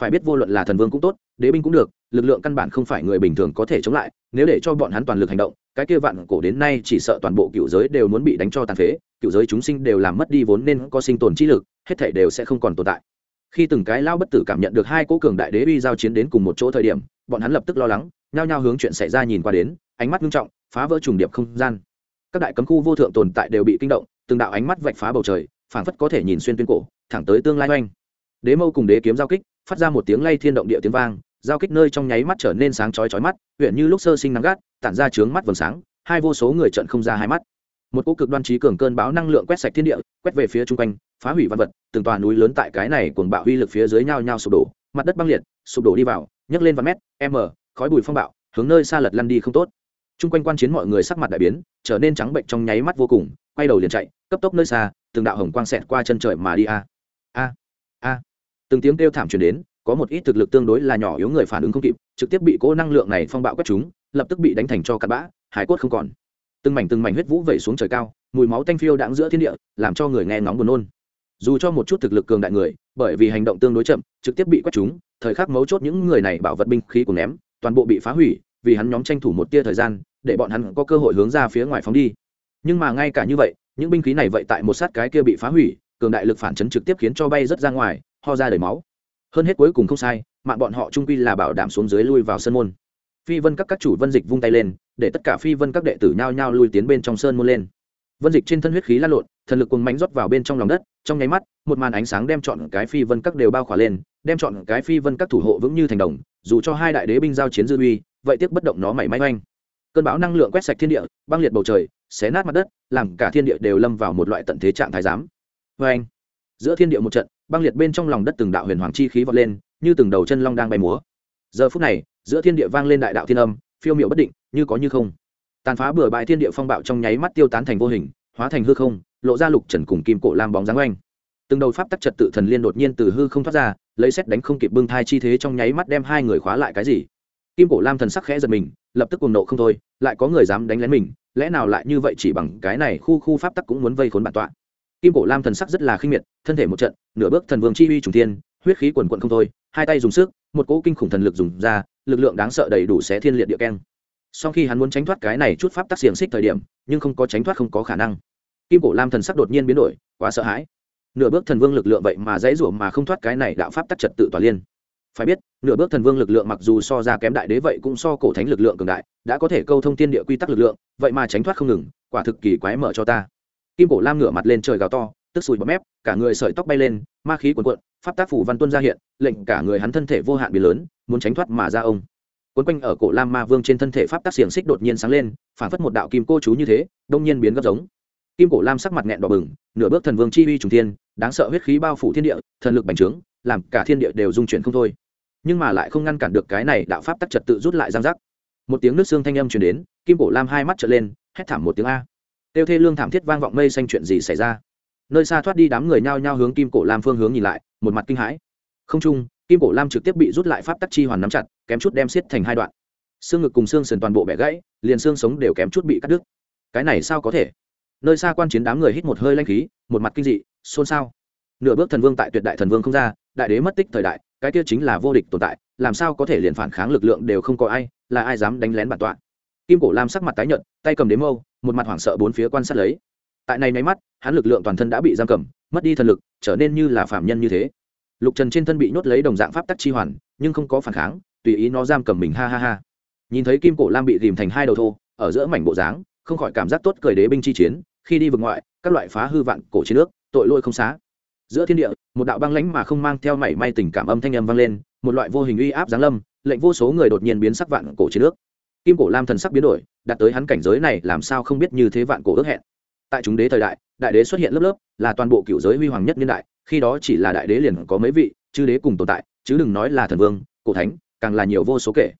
Phải biết vô luận là thần vương cũng tốt, đế binh cũng được, lực lượng căn bản không phải người bình thường có thể chống lại, nếu để cho bọn hắn toàn lực hành động, cái kia vạn cổ đến nay chỉ sợ toàn bộ cựu giới đều muốn bị đánh cho tàn phế, cựu giới chúng sinh đều làm mất đi vốn nên có sinh tồn trí lực, hết thể đều sẽ không còn tồn tại. Khi từng cái lao bất tử cảm nhận được hai cố cường đại đế uy giao chiến đến cùng một chỗ thời điểm, bọn hắn lập tức lo lắng, nhao nhao hướng chuyện xảy ra nhìn qua đến ánh mắt nghiêm trọng, phá vỡ trùng điệp không gian. Các đại cấm khu vô thượng tồn tại đều bị kinh động, từng đạo ánh mắt vạch phá bầu trời, phảng phất có thể nhìn xuyên tuyến cổ, thẳng tới tương lai oanh. Đế mâu cùng đế kiếm giao kích, phát ra một tiếng lay thiên động địa tiếng vang, giao kích nơi trong nháy mắt trở nên sáng chói chói mắt, huyện như lúc sơ sinh nắng gắt, tản ra trướng mắt vầng sáng, hai vô số người trận không ra hai mắt. Một cỗ cực đoan trí cường cơn báo năng lượng quét sạch thiên địa, quét về phía chung quanh, phá hủy văn vật, từng tòa núi lớn tại cái này cuồng bạo uy lực phía dưới nhau nhau sụp đổ, mặt đất băng liệt, sụp đổ đi vào, nhấc lên vài mét, m, khói bụi phong bạo, hướng nơi xa lật lăn đi không tốt chung quanh quan chiến mọi người sắc mặt đại biến, trở nên trắng bệnh trong nháy mắt vô cùng, quay đầu liền chạy, cấp tốc nơi xa, từng đạo hồng quang xẹt qua chân trời mà đi a. A a. Từng tiếng kêu thảm truyền đến, có một ít thực lực tương đối là nhỏ yếu người phản ứng không kịp, trực tiếp bị cố năng lượng này phong bạo quét chúng, lập tức bị đánh thành cho cặn bã, hải cốt không còn. Từng mảnh từng mảnh huyết vũ vẩy xuống trời cao, mùi máu tanh phiêu đãng giữa thiên địa, làm cho người nghe ngóng buồn nôn. Dù cho một chút thực lực cường đại người, bởi vì hành động tương đối chậm, trực tiếp bị quét chúng, thời khắc mấu chốt những người này bảo vật binh khí của ném, toàn bộ bị phá hủy vì hắn nhóm tranh thủ một tia thời gian, để bọn hắn có cơ hội hướng ra phía ngoài phóng đi. Nhưng mà ngay cả như vậy, những binh khí này vậy tại một sát cái kia bị phá hủy, cường đại lực phản chấn trực tiếp khiến cho bay rất ra ngoài, ho ra đầy máu. Hơn hết cuối cùng không sai, mạng bọn họ trung quy là bảo đảm xuống dưới lui vào sân môn. Phi vân các các chủ vân dịch vung tay lên, để tất cả phi vân các đệ tử nhao nhao lui tiến bên trong sơn môn lên. Vân dịch trên thân huyết khí lan lộn, thần lực cuồng mánh rót vào bên trong lòng đất, trong nháy mắt, một màn ánh sáng đem chọn cái phi vân các đều bao khỏa lên, đem chọn cái phi vân các thủ hộ vững như thành đồng, dù cho hai đại đế binh giao chiến dư uy vậy tiếc bất động nó mảy may oanh. Cơn bão năng lượng quét sạch thiên địa băng liệt bầu trời xé nát mặt đất làm cả thiên địa đều lâm vào một loại tận thế trạng thái giám. Anh, giữa thiên địa một trận băng liệt bên trong lòng đất từng đạo huyền hoàng chi khí vọt lên như từng đầu chân long đang bay múa. Giờ phút này giữa thiên địa vang lên đại đạo thiên âm phiêu miệu bất định như có như không. Tàn phá bừa bãi thiên địa phong bạo trong nháy mắt tiêu tán thành vô hình hóa thành hư không lộ ra lục trần cùng kim cổ lam bóng dáng oanh. Từng đầu pháp tắc trật tự thần liên đột nhiên từ hư không thoát ra lấy xét đánh không kịp bưng thai chi thế trong nháy mắt đem hai người khóa lại cái gì? Kim cổ lam thần sắc khẽ giật mình, lập tức cuồng nộ không thôi, lại có người dám đánh lén mình, lẽ nào lại như vậy chỉ bằng cái này khu khu pháp tắc cũng muốn vây khốn bản tọa? Kim cổ lam thần sắc rất là khinh miệt, thân thể một trận, nửa bước thần vương chi uy trùng thiên, huyết khí quần quận không thôi, hai tay dùng sức, một cỗ kinh khủng thần lực dùng ra, lực lượng đáng sợ đầy đủ xé thiên liệt địa keng. Sau khi hắn muốn tránh thoát cái này chút pháp tắc xiềng xích thời điểm, nhưng không có tránh thoát không có khả năng. Kim cổ lam thần sắc đột nhiên biến đổi, quá sợ hãi. Nửa bước thần vương lực lượng vậy mà dãy rủa mà không thoát cái này đạo pháp tắc trật tự tỏa liên phải biết, nửa bước thần vương lực lượng mặc dù so ra kém đại đế vậy cũng so cổ thánh lực lượng cường đại, đã có thể câu thông tiên địa quy tắc lực lượng, vậy mà tránh thoát không ngừng, quả thực kỳ quái mở cho ta. Kim cổ lam ngửa mặt lên trời gào to, tức sùi bọt mép, cả người sợi tóc bay lên, ma khí cuồn cuộn, pháp tác phủ văn tuân ra hiện, lệnh cả người hắn thân thể vô hạn bị lớn, muốn tránh thoát mà ra ông. Quấn quanh ở cổ lam ma vương trên thân thể pháp tác xiềng xích đột nhiên sáng lên, phản phất một đạo kim cô chú như thế, đông nhiên biến gấp giống. Kim cổ lam sắc mặt nghẹn đỏ bừng, nửa bước thần vương chi uy trùng thiên, đáng sợ huyết khí bao phủ thiên địa, thần lực bành trướng, làm cả thiên địa đều dung chuyển không thôi nhưng mà lại không ngăn cản được cái này đạo pháp tắc trật tự rút lại giang giác. Một tiếng nước xương thanh âm truyền đến, kim cổ lam hai mắt trở lên, hét thảm một tiếng a. Tiêu thê lương thảm thiết vang vọng mây xanh chuyện gì xảy ra? Nơi xa thoát đi đám người nhao nhao hướng kim cổ lam phương hướng nhìn lại, một mặt kinh hãi. Không trung kim cổ lam trực tiếp bị rút lại pháp tắc chi hoàn nắm chặt, kém chút đem xiết thành hai đoạn. Xương ngực cùng xương sườn toàn bộ bẻ gãy, liền xương sống đều kém chút bị cắt đứt. Cái này sao có thể? Nơi xa quan chiến đám người hít một hơi lanh khí, một mặt kinh dị, xôn xao. Nửa bước thần vương tại tuyệt đại thần vương không ra, đại đế mất tích thời đại cái kia chính là vô địch tồn tại, làm sao có thể liền phản kháng lực lượng đều không có ai, là ai dám đánh lén bản tọa? Kim cổ lam sắc mặt tái nhợt, tay cầm đếm mâu, một mặt hoảng sợ bốn phía quan sát lấy. Tại này nháy mắt, hắn lực lượng toàn thân đã bị giam cầm, mất đi thần lực, trở nên như là phạm nhân như thế. Lục trần trên thân bị nhốt lấy đồng dạng pháp tắc chi hoàn, nhưng không có phản kháng, tùy ý nó giam cầm mình, ha ha ha. Nhìn thấy kim cổ lam bị tìm thành hai đầu thô, ở giữa mảnh bộ dáng, không khỏi cảm giác tốt cười đế binh chi chiến, khi đi vực ngoại, các loại phá hư vạn cổ chiến nước tội lỗi không xá giữa thiên địa, một đạo băng lãnh mà không mang theo mảy may tình cảm âm thanh âm vang lên, một loại vô hình uy áp giáng lâm, lệnh vô số người đột nhiên biến sắc vạn cổ chiến nước. Kim cổ lam thần sắc biến đổi, đạt tới hắn cảnh giới này làm sao không biết như thế vạn cổ ước hẹn. Tại chúng đế thời đại đại đế xuất hiện lớp lớp, là toàn bộ cựu giới huy hoàng nhất niên đại, khi đó chỉ là đại đế liền có mấy vị, chư đế cùng tồn tại, chứ đừng nói là thần vương, cổ thánh, càng là nhiều vô số kể.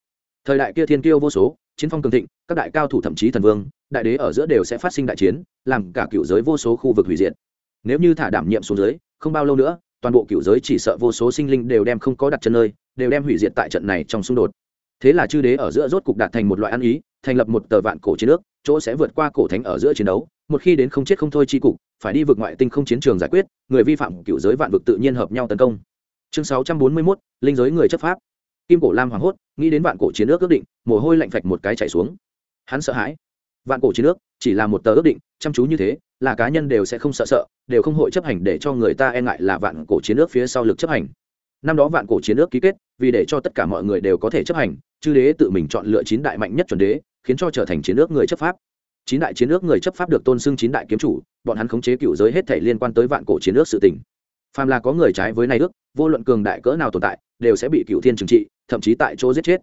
Thời đại kia thiên kiêu vô số, chiến phong cường thịnh, các đại cao thủ thậm chí thần vương, đại đế ở giữa đều sẽ phát sinh đại chiến, làm cả cựu giới vô số khu vực hủy diệt nếu như thả đảm nhiệm xuống dưới không bao lâu nữa toàn bộ cựu giới chỉ sợ vô số sinh linh đều đem không có đặt chân nơi đều đem hủy diệt tại trận này trong xung đột. Thế là chư đế ở giữa rốt cục đạt thành một loại ăn ý thành lập một tờ vạn cổ chiến nước chỗ sẽ vượt qua cổ thánh ở giữa chiến đấu một khi đến không chết không thôi chi cục phải đi vượt ngoại tinh không chiến trường giải quyết người vi phạm cựu giới vạn vực tự nhiên hợp nhau tấn công. Chương sáu trăm bốn mươi 641, linh giới người chấp pháp. Kim cổ lam hoảng hốt nghĩ đến vạn cổ chiến nước ước định mồ hôi lạnh phạch một cái chảy xuống. Hắn sợ hãi. Vạn cổ chiến nước chỉ là một tờ ước định chăm chú như thế là cá nhân đều sẽ không sợ sợ, đều không hội chấp hành để cho người ta e ngại là vạn cổ chiến nước phía sau lực chấp hành. Năm đó vạn cổ chiến nước ký kết, vì để cho tất cả mọi người đều có thể chấp hành, chư đế tự mình chọn lựa chín đại mạnh nhất chuẩn đế, khiến cho trở thành chiến nước người chấp pháp. Chín đại chiến nước người chấp pháp được tôn xưng chín đại kiếm chủ, bọn hắn khống chế cựu giới hết thể liên quan tới vạn cổ chiến nước sự tình. Phàm là có người trái với này ước, vô luận cường đại cỡ nào tồn tại, đều sẽ bị cựu thiên trừng trị, thậm chí tại chỗ giết chết.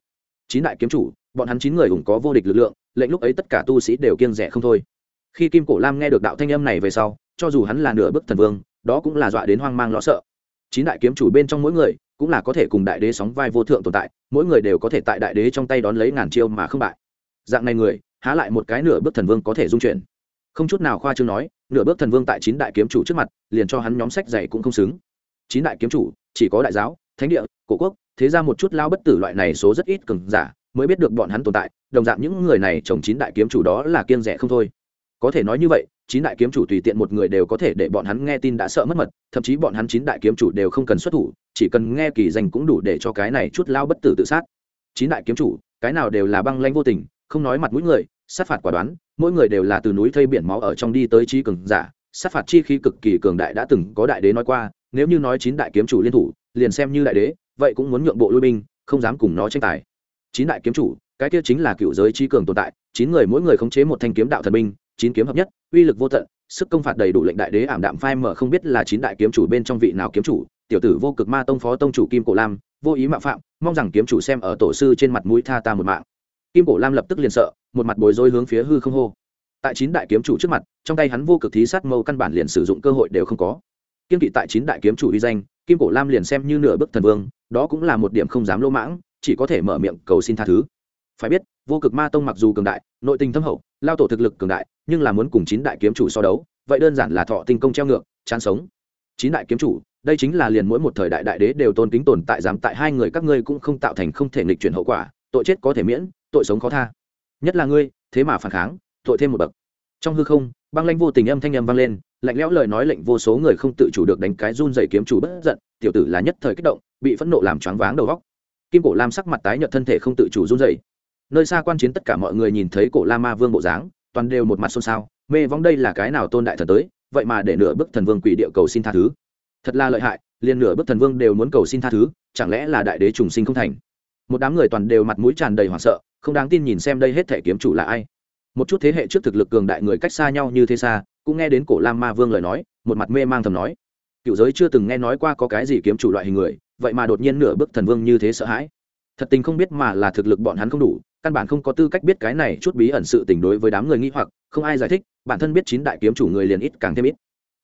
Chín đại kiếm chủ, bọn hắn chín người hùng có vô địch lực lượng, lệnh lúc ấy tất cả tu sĩ đều kiêng rẻ không thôi khi kim cổ lam nghe được đạo thanh âm này về sau, cho dù hắn là nửa bức thần vương, đó cũng là dọa đến hoang mang lo sợ. Chín đại kiếm chủ bên trong mỗi người cũng là có thể cùng đại đế sóng vai vô thượng tồn tại, mỗi người đều có thể tại đại đế trong tay đón lấy ngàn chiêu mà không bại. Dạng này người, há lại một cái nửa bước thần vương có thể dung chuyển. Không chút nào khoa chương nói, nửa bước thần vương tại chín đại kiếm chủ trước mặt, liền cho hắn nhóm sách dày cũng không xứng. Chín đại kiếm chủ, chỉ có đại giáo, thánh địa, cổ quốc, thế ra một chút lao bất tử loại này số rất ít cường giả, mới biết được bọn hắn tồn tại, đồng dạng những người này chồng chín đại kiếm chủ đó là kiên rẻ không thôi có thể nói như vậy, chín đại kiếm chủ tùy tiện một người đều có thể để bọn hắn nghe tin đã sợ mất mật, thậm chí bọn hắn chín đại kiếm chủ đều không cần xuất thủ, chỉ cần nghe kỳ danh cũng đủ để cho cái này chút lao bất tử tự sát. Chín đại kiếm chủ, cái nào đều là băng lanh vô tình, không nói mặt mũi người, sát phạt quả đoán, mỗi người đều là từ núi thây biển máu ở trong đi tới trí cường giả, sát phạt chi khí cực kỳ cường đại đã từng có đại đế nói qua, nếu như nói chín đại kiếm chủ liên thủ, liền xem như đại đế, vậy cũng muốn nhượng bộ lui binh, không dám cùng nó tranh tài. Chín đại kiếm chủ, cái kia chính là cựu giới trí cường tồn tại, chín người mỗi người khống chế một thanh kiếm đạo thần binh chín kiếm hợp nhất, uy lực vô tận, sức công phạt đầy đủ lệnh đại đế ảm đạm phai mở không biết là chín đại kiếm chủ bên trong vị nào kiếm chủ, tiểu tử vô cực ma tông phó tông chủ kim cổ lam, vô ý mạo phạm, mong rằng kiếm chủ xem ở tổ sư trên mặt mũi tha ta một mạng. Kim cổ lam lập tức liền sợ, một mặt bối rối hướng phía hư không hô. Tại chín đại kiếm chủ trước mặt, trong tay hắn vô cực thí sát mâu căn bản liền sử dụng cơ hội đều không có. Kiên kỵ tại chín đại kiếm chủ uy danh, kim cổ lam liền xem như nửa bức thần vương, đó cũng là một điểm không dám lỗ mãng, chỉ có thể mở miệng cầu xin tha thứ. Phải biết, vô cực ma tông mặc dù cường đại, nội tình thâm hậu, lao tổ thực lực cường đại nhưng là muốn cùng chín đại kiếm chủ so đấu, vậy đơn giản là thọ tinh công treo ngược, chán sống. Chín đại kiếm chủ, đây chính là liền mỗi một thời đại đại đế đều tôn kính tồn tại, dám tại hai người các ngươi cũng không tạo thành không thể nghịch chuyển hậu quả, tội chết có thể miễn, tội sống khó tha. Nhất là ngươi, thế mà phản kháng, tội thêm một bậc. Trong hư không, băng lanh vô tình âm thanh âm vang lên, lạnh lẽo lời nói lệnh vô số người không tự chủ được đánh cái run dày kiếm chủ bất giận, tiểu tử là nhất thời kích động, bị phẫn nộ làm choáng váng đầu góc kim cổ lam sắc mặt tái nhợt thân thể không tự chủ run dày nơi xa quan chiến tất cả mọi người nhìn thấy cổ la ma vương bộ dáng toàn đều một mặt xôn xao, mê vong đây là cái nào tôn đại thần tới, vậy mà để nửa bức thần vương quỷ địa cầu xin tha thứ. Thật là lợi hại, liền nửa bức thần vương đều muốn cầu xin tha thứ, chẳng lẽ là đại đế trùng sinh không thành? Một đám người toàn đều mặt mũi tràn đầy hoảng sợ, không đáng tin nhìn xem đây hết thể kiếm chủ là ai. Một chút thế hệ trước thực lực cường đại người cách xa nhau như thế xa, cũng nghe đến cổ lam ma vương lời nói, một mặt mê mang thầm nói. Cựu giới chưa từng nghe nói qua có cái gì kiếm chủ loại hình người, vậy mà đột nhiên nửa bức thần vương như thế sợ hãi. Thật tình không biết mà là thực lực bọn hắn không đủ căn bản không có tư cách biết cái này chút bí ẩn sự tình đối với đám người nghi hoặc, không ai giải thích, bản thân biết chín đại kiếm chủ người liền ít càng thêm ít.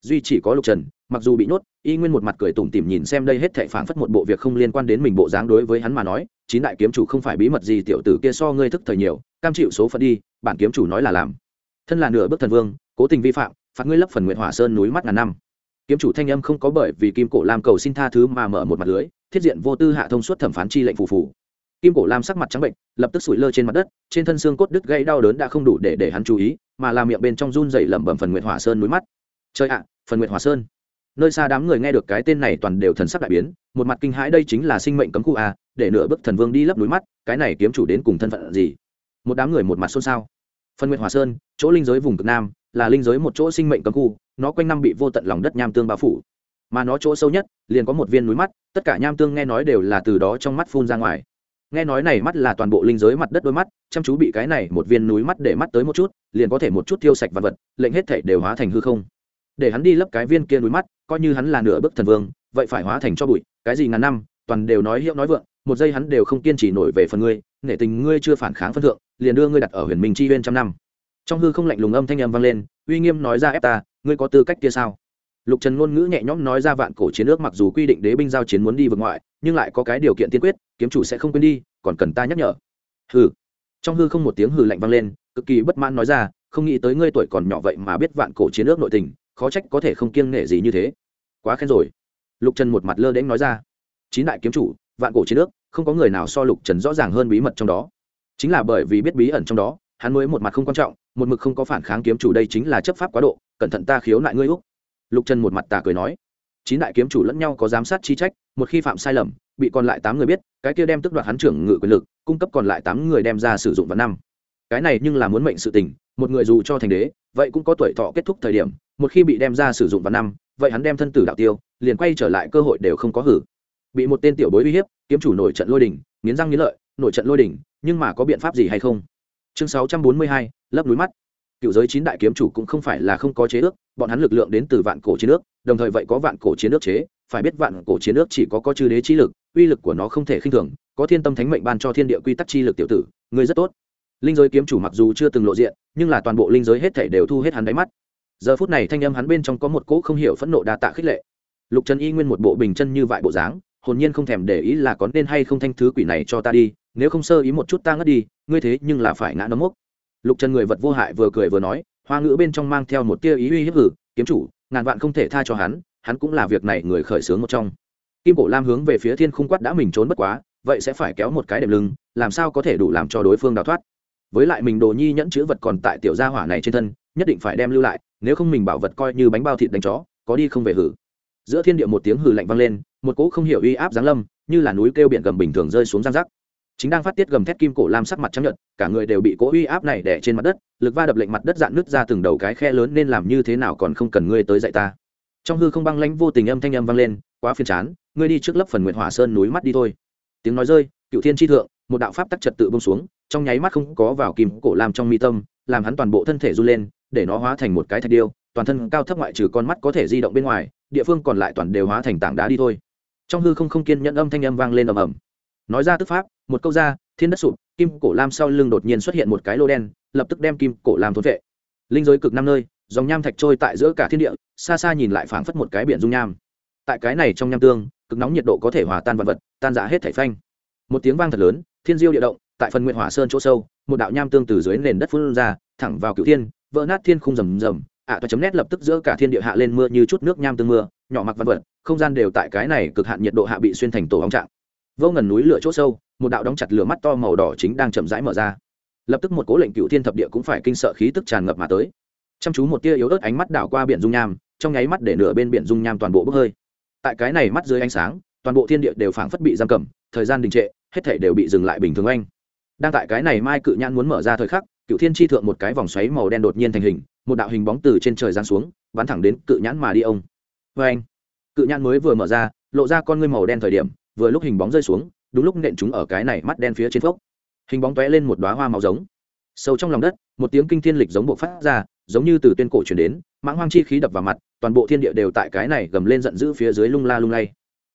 Duy chỉ có lục trần, mặc dù bị nhốt, y nguyên một mặt cười tủm tỉm nhìn xem đây hết thệ phảng phất một bộ việc không liên quan đến mình bộ dáng đối với hắn mà nói, chín đại kiếm chủ không phải bí mật gì, tiểu tử kia so ngươi thức thời nhiều, cam chịu số phận đi, bản kiếm chủ nói là làm. Thân là nửa bước thần vương, cố tình vi phạm, phạt ngươi lấp phần nguyện hỏa sơn núi mắt ngàn năm. Kiếm chủ thanh âm không có bởi vì kim cổ lam cầu xin tha thứ mà mở một mặt lưới, thiết diện vô tư hạ thông suốt thẩm phán chi lệnh phù phù kim cổ lam sắc mặt trắng bệnh, lập tức sủi lơ trên mặt đất, trên thân xương cốt đứt gãy đau đớn đã không đủ để để hắn chú ý, mà làm miệng bên trong run dày lẩm bẩm phần Nguyệt hỏa sơn núi mắt. Chơi ạ, phần Nguyệt hỏa sơn. Nơi xa đám người nghe được cái tên này toàn đều thần sắc đại biến, một mặt kinh hãi đây chính là sinh mệnh cấm khu a, để nửa bức thần vương đi lấp núi mắt, cái này kiếm chủ đến cùng thân phận gì? Một đám người một mặt xôn xao. Phần Nguyệt hỏa sơn, chỗ linh giới vùng cực nam, là linh giới một chỗ sinh mệnh cấm khu, nó quanh năm bị vô tận lòng đất nham tương bao phủ. Mà nó chỗ sâu nhất, liền có một viên núi mắt, tất cả nham tương nghe nói đều là từ đó trong mắt phun ra ngoài nghe nói này mắt là toàn bộ linh giới mặt đất đôi mắt, chăm chú bị cái này một viên núi mắt để mắt tới một chút, liền có thể một chút tiêu sạch vật vật, lệnh hết thể đều hóa thành hư không. Để hắn đi lấp cái viên kia núi mắt, coi như hắn là nửa bức thần vương, vậy phải hóa thành cho bụi, cái gì ngàn năm, toàn đều nói hiệu nói vượng, một giây hắn đều không kiên trì nổi về phần ngươi, nể tình ngươi chưa phản kháng phân thượng, liền đưa ngươi đặt ở huyền minh chi huyên trăm năm. Trong hư không lạnh lùng âm thanh âm vang lên, uy nghiêm nói ra ép ta, ngươi có tư cách kia sao? Lục trần ngôn ngữ nhẹ nhõm nói ra vạn cổ chiến ước mặc dù quy định đế binh giao chiến muốn đi vượt ngoại, nhưng lại có cái điều kiện tiên quyết, kiếm chủ sẽ không quên đi, còn cần ta nhắc nhở. Hừ. Trong hư không một tiếng hừ lạnh vang lên, cực kỳ bất mãn nói ra, không nghĩ tới ngươi tuổi còn nhỏ vậy mà biết vạn cổ chiến ước nội tình, khó trách có thể không kiêng nể gì như thế. Quá khen rồi. Lục trần một mặt lơ đễnh nói ra. Chín đại kiếm chủ, vạn cổ chiến ước, không có người nào so lục trần rõ ràng hơn bí mật trong đó. Chính là bởi vì biết bí ẩn trong đó, hắn mới một mặt không quan trọng, một mực không có phản kháng kiếm chủ đây chính là chấp pháp quá độ, cẩn thận ta khiếu nại ngươi úc lục trần một mặt tà cười nói, chín đại kiếm chủ lẫn nhau có giám sát chi trách, một khi phạm sai lầm, bị còn lại tám người biết, cái kia đem tức đoạt hắn trưởng ngự quyền lực, cung cấp còn lại tám người đem ra sử dụng vào năm. Cái này nhưng là muốn mệnh sự tình, một người dù cho thành đế, vậy cũng có tuổi thọ kết thúc thời điểm, một khi bị đem ra sử dụng vào năm, vậy hắn đem thân tử đạo tiêu, liền quay trở lại cơ hội đều không có hử. Bị một tên tiểu bối uy hiếp, kiếm chủ nổi trận lôi đình, nghiến răng nghiến lợi, nổi trận lôi đình, nhưng mà có biện pháp gì hay không? Chương sáu trăm bốn mươi hai, lấp núi mắt cựu giới chín đại kiếm chủ cũng không phải là không có chế ước, bọn hắn lực lượng đến từ vạn cổ chiến ước, đồng thời vậy có vạn cổ chiến ước chế, phải biết vạn cổ chiến ước chỉ có có chư đế trí lực, uy lực của nó không thể khinh thường, có thiên tâm thánh mệnh ban cho thiên địa quy tắc chi lực tiểu tử người rất tốt. Linh giới kiếm chủ mặc dù chưa từng lộ diện, nhưng là toàn bộ linh giới hết thể đều thu hết hắn đáy mắt. Giờ phút này thanh âm hắn bên trong có một cỗ không hiểu phẫn nộ đa tạ khích lệ. Lục trần y nguyên một bộ bình chân như vại bộ dáng, hồn nhiên không thèm để ý là có nên hay không thanh thứ quỷ này cho ta đi, nếu không sơ ý một chút ta ngất đi, ngươi thế nhưng là phải ngã nấm mốc lục trần người vật vô hại vừa cười vừa nói, hoa ngữ bên trong mang theo một tia ý uy hiếp hử, kiếm chủ, ngàn vạn không thể tha cho hắn hắn cũng là việc này người khởi xướng một trong. Kim cổ lam hướng về phía thiên khung quát đã mình trốn bất quá, vậy sẽ phải kéo một cái đệm lưng, làm sao có thể đủ làm cho đối phương đào thoát? Với lại mình đồ nhi nhẫn chữ vật còn tại tiểu gia hỏa này trên thân, nhất định phải đem lưu lại, nếu không mình bảo vật coi như bánh bao thịt đánh chó, có đi không về hử. Giữa thiên địa một tiếng hử lạnh vang lên, một cỗ không hiểu uy áp giáng lâm, như là núi kêu biển gầm bình thường rơi xuống giang rắc chính đang phát tiết gầm thét kim cổ lam sắc mặt chấp nhận cả người đều bị cỗ uy áp này đè trên mặt đất, lực va đập lệnh mặt đất dạn nứt ra từng đầu cái khe lớn nên làm như thế nào còn không cần ngươi tới dạy ta. Trong hư không băng lãnh vô tình âm thanh âm vang lên, quá phiền chán, ngươi đi trước lớp phần nguyện hỏa sơn núi mắt đi thôi. Tiếng nói rơi, cựu thiên tri thượng, một đạo pháp tắc trật tự bông xuống, trong nháy mắt không có vào kim cổ lam trong mi tâm, làm hắn toàn bộ thân thể run lên, để nó hóa thành một cái thạch điêu, toàn thân cao thấp ngoại trừ con mắt có thể di động bên ngoài, địa phương còn lại toàn đều hóa thành tảng đá đi thôi. Trong hư không không kiên nhẫn âm thanh âm vang lên ầm ầm nói ra tức pháp, một câu ra, thiên đất sụp, kim cổ lam sau lưng đột nhiên xuất hiện một cái lô đen, lập tức đem kim cổ lam thốn vệ. Linh giới cực năm nơi, dòng nham thạch trôi tại giữa cả thiên địa, xa xa nhìn lại phảng phất một cái biển dung nham. Tại cái này trong nham tương, cực nóng nhiệt độ có thể hòa tan vật vật, tan rã hết thảy phanh. Một tiếng vang thật lớn, thiên diêu địa động, tại phần nguyện hỏa sơn chỗ sâu, một đạo nham tương từ dưới nền đất phun ra, thẳng vào cựu thiên, vỡ nát thiên khung rầm rầm. Ạ toa chấm nét lập tức giữa cả thiên địa hạ lên mưa như chút nước nham tương mưa, nhỏ mặc vật vật, không gian đều tại cái này cực hạn nhiệt độ hạ bị xuyên thành tổ ong trạng vô ngần núi lửa chỗ sâu, một đạo đóng chặt lửa mắt to màu đỏ chính đang chậm rãi mở ra. Lập tức một cố lệnh cựu thiên thập địa cũng phải kinh sợ khí tức tràn ngập mà tới. Chăm chú một tia yếu ớt ánh mắt đảo qua biển dung nham, trong nháy mắt để nửa bên biển dung nham toàn bộ bốc hơi. Tại cái này mắt dưới ánh sáng, toàn bộ thiên địa đều phảng phất bị giam cầm, thời gian đình trệ, hết thể đều bị dừng lại bình thường anh. Đang tại cái này mai cự nhãn muốn mở ra thời khắc, cựu thiên chi thượng một cái vòng xoáy màu đen đột nhiên thành hình, một đạo hình bóng từ trên trời giáng xuống, bắn thẳng đến cự nhãn mà đi ông. Vê anh cự nhãn mới vừa mở ra, lộ ra con ngươi màu đen thời điểm vừa lúc hình bóng rơi xuống, đúng lúc nện chúng ở cái này mắt đen phía trên phốc. Hình bóng tóe lên một đoá hoa màu giống. Sâu trong lòng đất, một tiếng kinh thiên lịch giống bộ phát ra, giống như từ tuyên cổ chuyển đến, mãng hoang chi khí đập vào mặt, toàn bộ thiên địa đều tại cái này gầm lên giận dữ phía dưới lung la lung lay.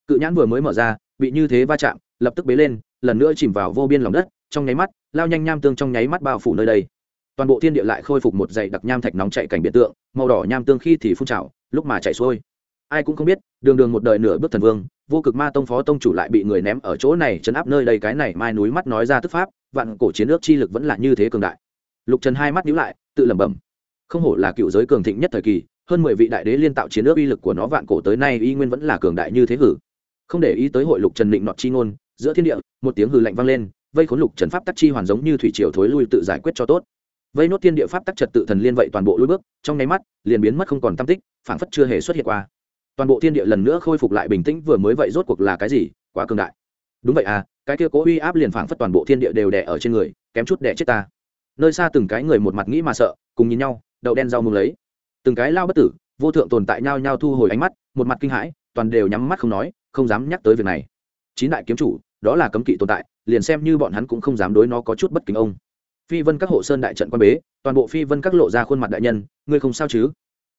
Cự nhãn vừa mới mở ra, bị như thế va chạm, lập tức bế lên, lần nữa chìm vào vô biên lòng đất, trong nháy mắt, lao nhanh nham tương trong nháy mắt bao phủ nơi đây. Toàn bộ thiên địa lại khôi phục một dãy đặc nham thạch nóng chạy cảnh biệt tượng, màu đỏ nham tương khi thì phun trào, lúc mà chạy xuôi ai cũng không biết, đường đường một đời nửa bước thần vương, vô cực ma tông phó tông chủ lại bị người ném ở chỗ này chấn áp nơi đây, cái này mai núi mắt nói ra tức pháp, vạn cổ chiến ước chi lực vẫn là như thế cường đại. Lục trần hai mắt nhíu lại, tự lẩm bẩm. Không hổ là cựu giới cường thịnh nhất thời kỳ, hơn mười vị đại đế liên tạo chiến ước uy lực của nó vạn cổ tới nay y nguyên vẫn là cường đại như thế hử. Không để ý tới hội lục trần định nọt chi ngôn, giữa thiên địa, một tiếng hừ lạnh vang lên, vây khốn lục trần pháp tắc chi hoàn giống như thủy triều thối lui tự giải quyết cho tốt. Vây nốt thiên địa pháp tắc trật tự thần liên vậy toàn bộ lui bước, trong nháy mắt, liền biến mất không còn tam tích, phảng phất chưa hề xuất hiện qua toàn bộ thiên địa lần nữa khôi phục lại bình tĩnh vừa mới vậy rốt cuộc là cái gì? Quá cường đại. Đúng vậy à cái kia cố uy áp liền phảng phất toàn bộ thiên địa đều đè ở trên người, kém chút đè chết ta. Nơi xa từng cái người một mặt nghĩ mà sợ, cùng nhìn nhau, đậu đen rau mừng lấy. Từng cái lao bất tử, vô thượng tồn tại nhau nhau thu hồi ánh mắt, một mặt kinh hãi, toàn đều nhắm mắt không nói, không dám nhắc tới việc này. Chín đại kiếm chủ, đó là cấm kỵ tồn tại, liền xem như bọn hắn cũng không dám đối nó có chút bất kính ông. Phi vân các hộ sơn đại trận quan bế, toàn bộ phi vân các lộ ra khuôn mặt đại nhân, ngươi không sao chứ?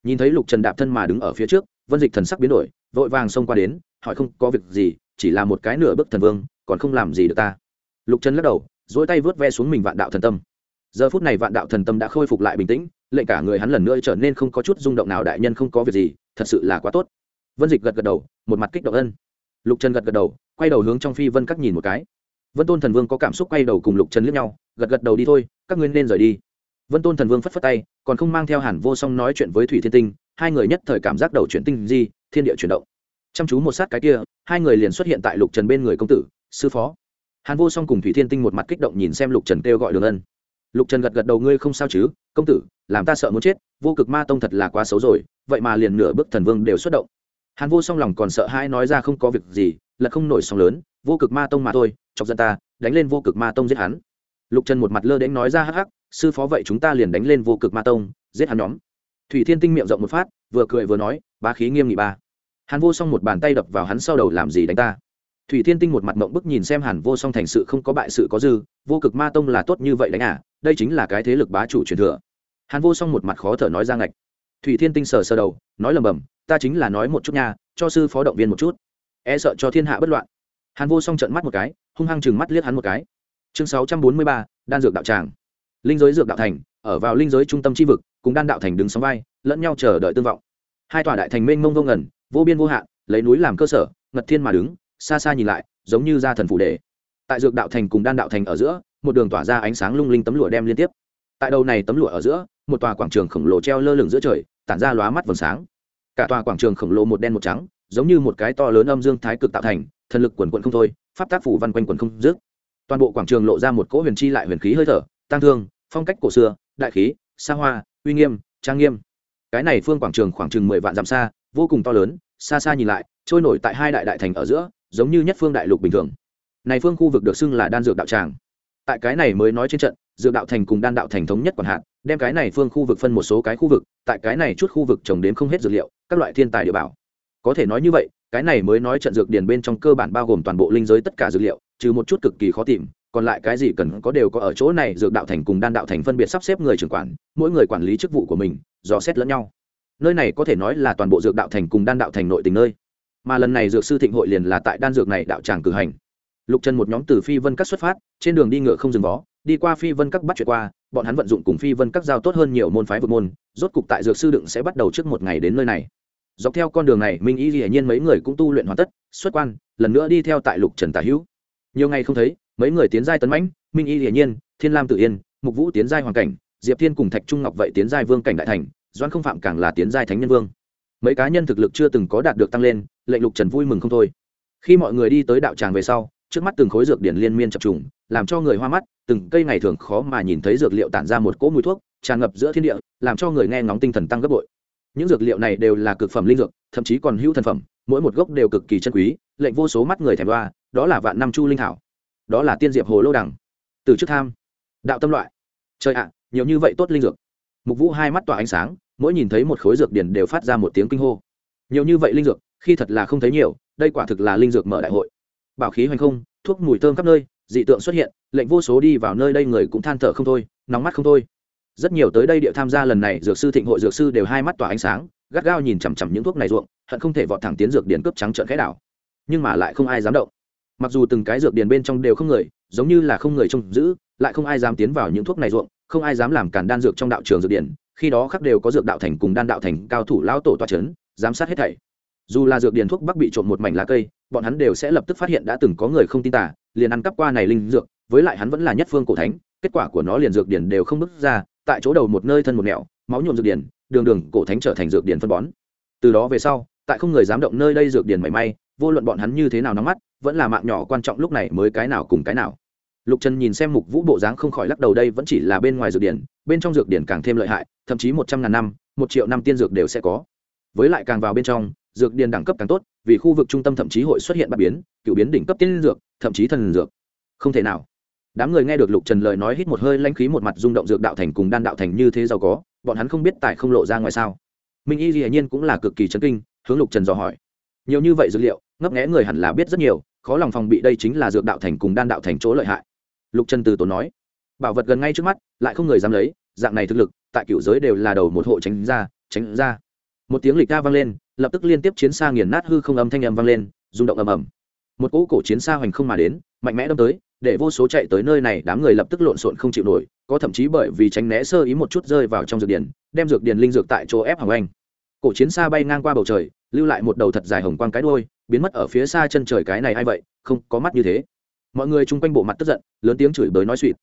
Nhìn thấy lục trần đạp thân mà đứng ở phía trước vân dịch thần sắc biến đổi, vội vàng xông qua đến, hỏi không có việc gì, chỉ là một cái nửa bước thần vương, còn không làm gì được ta. Lục trần lắc đầu dỗi tay vớt ve xuống mình vạn đạo thần tâm. Giờ phút này vạn đạo thần tâm đã khôi phục lại bình tĩnh, lệnh cả người hắn lần nữa trở nên không có chút rung động nào đại nhân không có việc gì, thật sự là quá tốt. Vân dịch gật gật đầu, một mặt kích động ân. Lục trần gật gật đầu, quay đầu hướng trong phi vân các nhìn một cái. Vân tôn thần vương có cảm xúc quay đầu cùng lục trần liếc nhau, gật gật đầu đi thôi, các ngươi nên rời đi. Vân tôn thần vương phất phất tay, còn không mang theo hàn vô song nói chuyện với thủy thiên tinh hai người nhất thời cảm giác đầu chuyển tinh di, thiên địa chuyển động. Chăm chú một sát cái kia, hai người liền xuất hiện tại lục trần bên người công tử, sư phó. Hàn vô song cùng thủy thiên tinh một mặt kích động nhìn xem lục trần kêu gọi đường ân. Lục trần gật gật đầu, ngươi không sao chứ? Công tử, làm ta sợ muốn chết, vô cực ma tông thật là quá xấu rồi, vậy mà liền nửa bước thần vương đều xuất động. Hàn vô song lòng còn sợ hãi nói ra, không có việc gì, là không nổi sóng lớn, vô cực ma tông mà thôi, chọc dân ta, đánh lên vô cực ma tông giết hắn. Lục trần một mặt lơ đến nói ra, hắc hắc, sư phó vậy chúng ta liền đánh lên vô cực ma tông, giết hắn nhóm thủy thiên tinh miệng rộng một phát, vừa cười vừa nói, bá khí nghiêm nghị ba. Hàn vô song một bàn tay đập vào hắn sau đầu làm gì đánh ta? Thủy thiên tinh một mặt mộng bức nhìn xem hàn vô song thành sự không có bại sự có dư, vô cực ma tông là tốt như vậy đánh à đây chính là cái thế lực bá chủ truyền thừa. Hàn vô song một mặt khó thở nói ra ngạch. Thủy thiên tinh sờ sờ đầu, nói lầm bầm ta chính là nói một chút nha, cho sư phó động viên một chút. E sợ cho thiên hạ bất loạn. Hàn vô song trận mắt một cái, hung hăng chừng mắt liếc hắn một cái. Chương sáu trăm bốn mươi ba, đan dược đạo tràng. Linh giới dược đạo thành, ở vào linh giới trung tâm tri vực cùng đan đạo thành đứng sóng vai, lẫn nhau chờ đợi tương vọng. Hai tòa đại thành mênh mông vô ngẩn vô biên vô hạn, lấy núi làm cơ sở, ngật thiên mà đứng, xa xa nhìn lại, giống như gia thần phủ đề tại dược đạo thành cùng đan đạo thành ở giữa, một đường tỏa ra ánh sáng lung linh tấm lụa đem liên tiếp. Tại đầu này tấm lụa ở giữa, một tòa quảng trường khổng lồ treo lơ lửng giữa trời, tản ra lóa mắt vầng sáng. Cả tòa quảng trường khổng lồ một đen một trắng, giống như một cái to lớn âm dương thái cực tạo thành, thần lực quần quận không thôi, pháp tác phủ văn quanh quần không dứt. Toàn bộ quảng trường lộ ra một cỗ huyền chi lại huyền khí hơi thở, tăng thương, phong cách cổ xưa, đại khí, xa hoa uy nghiêm, trang nghiêm. Cái này phương quảng trường khoảng chừng mười vạn dặm xa, vô cùng to lớn, xa xa nhìn lại, trôi nổi tại hai đại đại thành ở giữa, giống như nhất phương đại lục bình thường. Này phương khu vực được xưng là đan dược đạo tràng. Tại cái này mới nói trên trận, dược đạo thành cùng đan đạo thành thống nhất quản hạn, đem cái này phương khu vực phân một số cái khu vực, tại cái này chút khu vực trồng đến không hết dược liệu, các loại thiên tài địa bảo. Có thể nói như vậy, cái này mới nói trận dược điền bên trong cơ bản bao gồm toàn bộ linh giới tất cả dược liệu, trừ một chút cực kỳ khó tìm còn lại cái gì cần có đều có ở chỗ này, dược đạo thành cùng đan đạo thành phân biệt sắp xếp người trưởng quản, mỗi người quản lý chức vụ của mình dò xét lẫn nhau. Nơi này có thể nói là toàn bộ dược đạo thành cùng đan đạo thành nội tình nơi. Mà lần này dược sư thịnh hội liền là tại đan dược này đạo tràng cử hành. Lục trần một nhóm từ phi vân các xuất phát, trên đường đi ngựa không dừng vó, đi qua phi vân các bắt chuyện qua, bọn hắn vận dụng cùng phi vân các giao tốt hơn nhiều môn phái vượt môn, rốt cục tại dược sư đựng sẽ bắt đầu trước một ngày đến nơi này. Dọc theo con đường này, minh y hiển nhiên mấy người cũng tu luyện hoàn tất, xuất quan, lần nữa đi theo tại lục trần tả hữu. Nhiều ngày không thấy mấy người tiến giai tấn mãnh, minh y hiển nhiên, thiên lam tự yên, mục vũ tiến giai hoàng cảnh, diệp thiên cùng thạch trung ngọc vậy tiến giai vương cảnh đại thành doan không phạm càng là tiến giai thánh nhân vương. Mấy cá nhân thực lực chưa từng có đạt được tăng lên, lệnh lục trần vui mừng không thôi. Khi mọi người đi tới đạo tràng về sau, trước mắt từng khối dược điển liên miên chập trùng, làm cho người hoa mắt, từng cây ngày thường khó mà nhìn thấy dược liệu tản ra một cỗ mùi thuốc, tràn ngập giữa thiên địa, làm cho người nghe ngóng tinh thần tăng gấp bội. Những dược liệu này đều là cực phẩm linh dược, thậm chí còn hữu thần phẩm, mỗi một gốc đều cực kỳ chân quý, lệnh vô số mắt người thèm đoa đó là vạn năm chu linh thảo đó là tiên diệp hồ lô đằng. Từ trước tham, đạo tâm loại. Trời ạ, nhiều như vậy tốt linh dược. Mục vũ hai mắt tỏa ánh sáng, mỗi nhìn thấy một khối dược điển đều phát ra một tiếng kinh hô. Nhiều như vậy linh dược, khi thật là không thấy nhiều, đây quả thực là linh dược mở đại hội. Bảo khí hoành không, thuốc mùi thơm khắp nơi, dị tượng xuất hiện, lệnh vô số đi vào nơi đây người cũng than thở không thôi, nóng mắt không thôi. Rất nhiều tới đây địa tham gia lần này, dược sư thịnh hội dược sư đều hai mắt tỏa ánh sáng, gắt gao nhìn chằm chằm những thuốc này ruộng, hận không thể vọt thẳng tiến dược điển cướp trắng trợn khẽ đảo. Nhưng mà lại không ai dám động mặc dù từng cái dược điền bên trong đều không người, giống như là không người trông giữ, lại không ai dám tiến vào những thuốc này ruộng, không ai dám làm cản đan dược trong đạo trường dược điển khi đó khắc đều có dược đạo thành cùng đan đạo thành cao thủ lao tổ toa c giám sát hết thảy. Dù là dược điển thuốc bắc bị trộm một mảnh lá cây, bọn hắn đều sẽ lập tức phát hiện đã từng có người không tin tả liền ăn cắp qua này linh dược, với lại hắn vẫn là nhất phương cổ thánh, kết quả của nó liền dược điển đều không bước ra, tại chỗ đầu một nơi thân một nẻo, máu nhuộm dược điển đường đường cổ thánh trở thành dược điển phân bón. Từ đó về sau, tại không người dám động nơi đây dược điển mảy may vô luận bọn hắn như thế nào nắm mắt, vẫn là mạng nhỏ quan trọng lúc này mới cái nào cùng cái nào. Lục trần nhìn xem mục vũ bộ dáng không khỏi lắc đầu đây vẫn chỉ là bên ngoài dược điển, bên trong dược điển càng thêm lợi hại, thậm chí một trăm ngàn năm, một triệu năm tiên dược đều sẽ có. Với lại càng vào bên trong, dược điển đẳng cấp càng tốt, vì khu vực trung tâm thậm chí hội xuất hiện bất biến, cựu biến đỉnh cấp tiên dược, thậm chí thần dược. Không thể nào. Đám người nghe được lục trần lời nói hít một hơi lanh khí một mặt rung động dược đạo thành cùng đan đạo thành như thế giàu có, bọn hắn không biết tại không lộ ra ngoài sao. Minh y dĩ nhiên cũng là cực kỳ chấn kinh, hướng lục trần dò hỏi nhiều như vậy dữ liệu, ngấp nghẽ người hẳn là biết rất nhiều, khó lòng phòng bị đây chính là dược đạo thành cùng đan đạo thành chỗ lợi hại. Lục trần từ tốn nói, bảo vật gần ngay trước mắt, lại không người dám lấy, dạng này thực lực, tại cựu giới đều là đầu một hộ tránh ra tránh ra. Một tiếng lịch ca vang lên, lập tức liên tiếp chiến xa nghiền nát hư không âm thanh âm vang lên, rung động ầm ầm. Một cỗ cổ chiến xa hoành không mà đến, mạnh mẽ đâm tới, để vô số chạy tới nơi này đám người lập tức lộn xộn không chịu nổi, có thậm chí bởi vì tránh né sơ ý một chút rơi vào trong dược điển đem dược điển linh dược tại chỗ ép hỏng anh cổ chiến xa bay ngang qua bầu trời, lưu lại một đầu thật dài hồng quang cái đôi biến mất ở phía xa chân trời cái này ai vậy, không có mắt như thế. Mọi người chung quanh bộ mặt tức giận, lớn tiếng chửi bới nói suỵt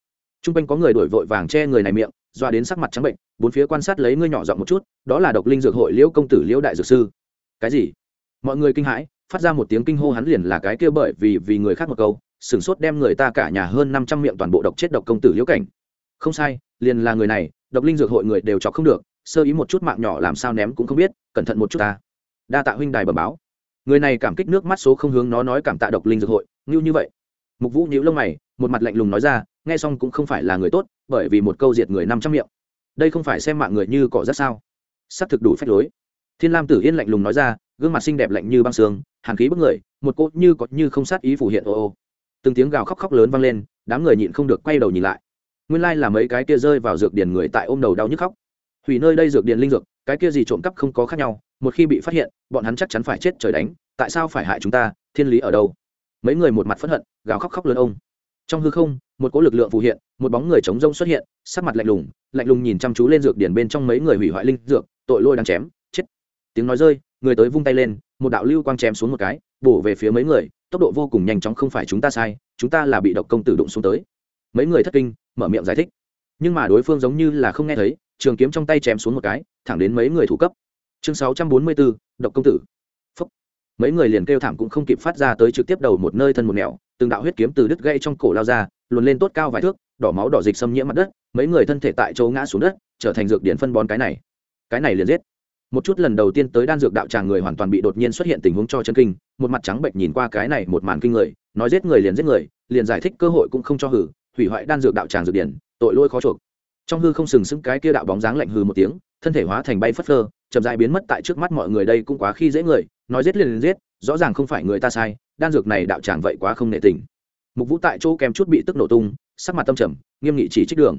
chung quanh có người đổi vội vàng che người này miệng, doa đến sắc mặt trắng bệnh, bốn phía quan sát lấy ngươi nhỏ giọng một chút, đó là độc linh dược hội liễu công tử liễu đại dược sư. Cái gì? Mọi người kinh hãi, phát ra một tiếng kinh hô hắn liền là cái kia bởi vì vì người khác một câu sửng sốt đem người ta cả nhà hơn năm trăm miệng toàn bộ độc chết độc công tử liễu cảnh. Không sai, liền là người này, độc linh dược hội người đều chọc không được sơ ý một chút mạng nhỏ làm sao ném cũng không biết cẩn thận một chút ta. Đa tạ huynh đài bẩm báo. Người này cảm kích nước mắt số không hướng nó nói cảm tạ độc linh dược hội ngưu như vậy. Mục vũ nhíu lông mày một mặt lạnh lùng nói ra nghe xong cũng không phải là người tốt bởi vì một câu diệt người năm trăm miệng. Đây không phải xem mạng người như cỏ rất sao? Sắp thực đủ phép lối. Thiên lam tử yên lạnh lùng nói ra gương mặt xinh đẹp lạnh như băng sương, hàn khí bức người một cốt như có như không sát ý phủ hiện ô ô. Từng tiếng gào khóc khóc lớn vang lên đám người nhịn không được quay đầu nhìn lại. Nguyên lai là mấy cái kia rơi vào dược điền người tại ôm đầu đau nhức khóc hủy nơi đây dược điện linh dược, cái kia gì trộm cắp không có khác nhau, một khi bị phát hiện, bọn hắn chắc chắn phải chết trời đánh, tại sao phải hại chúng ta, thiên lý ở đâu? Mấy người một mặt phẫn hận, gào khóc khóc lớn ông. Trong hư không, một cỗ lực lượng phù hiện, một bóng người chống rông xuất hiện, sắc mặt lạnh lùng lạnh lùng nhìn chăm chú lên dược điển bên trong mấy người hủy hoại linh dược, tội lôi đang chém, chết. Tiếng nói rơi, người tới vung tay lên, một đạo lưu quang chém xuống một cái, bổ về phía mấy người, tốc độ vô cùng nhanh chóng không phải chúng ta sai, chúng ta là bị độc công tử đụng xuống tới. Mấy người thất kinh, mở miệng giải thích. Nhưng mà đối phương giống như là không nghe thấy trường kiếm trong tay chém xuống một cái, thẳng đến mấy người thủ cấp. Chương sáu trăm bốn mươi bốn độc công tử. Mấy người liền kêu thảm cũng không kịp phát ra tới trực tiếp đầu một nơi thân một nẻo, từng đạo huyết kiếm từ đứt gãy trong cổ lao ra, luồn lên tốt cao vài thước, đỏ máu đỏ dịch xâm nhiễm mặt đất, mấy người thân thể tại chỗ ngã xuống đất, trở thành dược điện phân bón cái này. Cái này liền giết. Một chút lần đầu tiên tới đan dược đạo tràng người hoàn toàn bị đột nhiên xuất hiện tình huống cho chân kinh, một mặt trắng bệnh nhìn qua cái này một màn kinh người, nói giết người liền giết người, liền giải thích cơ hội cũng không cho hử, hủy hoại đan dược đạo tràng dược điển, tội lỗi khó chuộc trong hư không sừng sững cái kia đạo bóng dáng lạnh hừ một tiếng, thân thể hóa thành bay phất phơ, chậm dại biến mất tại trước mắt mọi người đây cũng quá khi dễ người, nói giết liền liền giết, rõ ràng không phải người ta sai, đan dược này đạo tràng vậy quá không nệ tình. Mục vũ tại chỗ kèm chút bị tức nổ tung, sắc mặt tâm trầm, nghiêm nghị chỉ trích đường.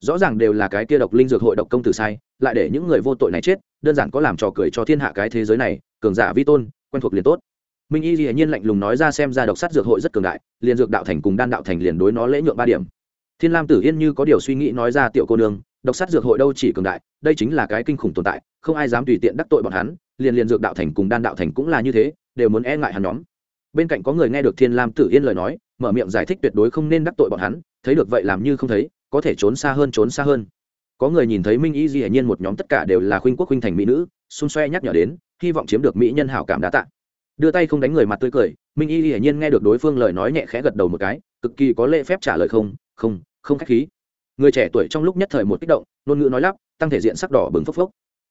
Rõ ràng đều là cái kia độc linh dược hội độc công tử sai, lại để những người vô tội này chết, đơn giản có làm trò cười cho thiên hạ cái thế giới này, cường giả vi tôn, quen thuộc liền tốt. Minh y hiển nhiên lạnh lùng nói ra xem ra độc sát dược hội rất cường đại, liền dược đạo thành cùng đan đạo thành liền đối nó lễ nhượng ba điểm thiên lam tử yên như có điều suy nghĩ nói ra tiểu cô nương, độc sát dược hội đâu chỉ cường đại, đây chính là cái kinh khủng tồn tại, không ai dám tùy tiện đắc tội bọn hắn, liền liền dược đạo thành cùng đan đạo thành cũng là như thế, đều muốn e ngại hắn nhóm. Bên cạnh có người nghe được thiên lam tử yên lời nói, mở miệng giải thích tuyệt đối không nên đắc tội bọn hắn, thấy được vậy làm như không thấy, có thể trốn xa hơn, trốn xa hơn. Có người nhìn thấy minh y di hiển nhiên một nhóm tất cả đều là khuynh quốc khuynh thành mỹ nữ, xung xoe nhắc nhở đến, hy vọng chiếm được mỹ nhân hảo cảm đã tạ. Đưa tay không đánh người mặt tươi cười, minh y hiển nhiên nghe được đối phương lời nói nhẹ khẽ gật đầu một cái, cực kỳ có lễ phép trả lời không không không khách khí. Người trẻ tuổi trong lúc nhất thời một kích động, ngôn ngữ nói lắp, tăng thể diện sắc đỏ bừng phốc phốc.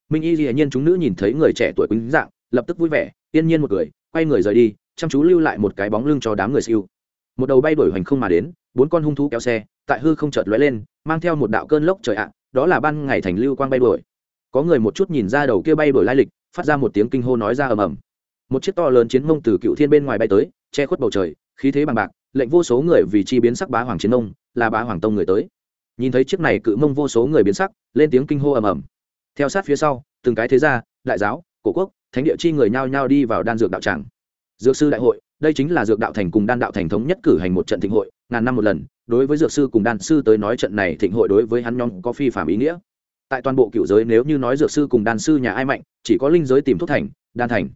Minh y dĩ nhiên chúng nữ nhìn thấy người trẻ tuổi quýnh dạng, lập tức vui vẻ, yên nhiên một cười, quay người rời đi, chăm chú lưu lại một cái bóng lưng cho đám người siêu. Một đầu bay đổi hoành không mà đến, bốn con hung thú kéo xe, tại hư không chợt lóe lên, mang theo một đạo cơn lốc trời ạ, đó là ban ngày thành lưu quang bay đổi có người một chút nhìn ra đầu kia bay đổi lai lịch, phát ra một tiếng kinh hô nói ra ầm ầm. Một chiếc to lớn chiến mông từ cựu thiên bên ngoài bay tới, che khuất bầu trời, khí thế bằng bạc, lệnh vô số người vì chi biến sắc bá hoàng chiến nông là bá hoàng tông người tới. Nhìn thấy chiếc này cự mông vô số người biến sắc, lên tiếng kinh hô ầm ầm. Theo sát phía sau, từng cái thế gia, đại giáo, cổ quốc, thánh địa chi người nhao nhao đi vào đan dược đạo tràng. Dược sư đại hội, đây chính là dược đạo thành cùng đan đạo thành thống nhất cử hành một trận thịnh hội, ngàn năm một lần, đối với dược sư cùng đan sư tới nói trận này thịnh hội đối với hắn nhóm có phi phạm ý nghĩa. Tại toàn bộ cựu giới nếu như nói dược sư cùng đan sư nhà ai mạnh, chỉ có linh giới tìm thuốc thành, đan thành.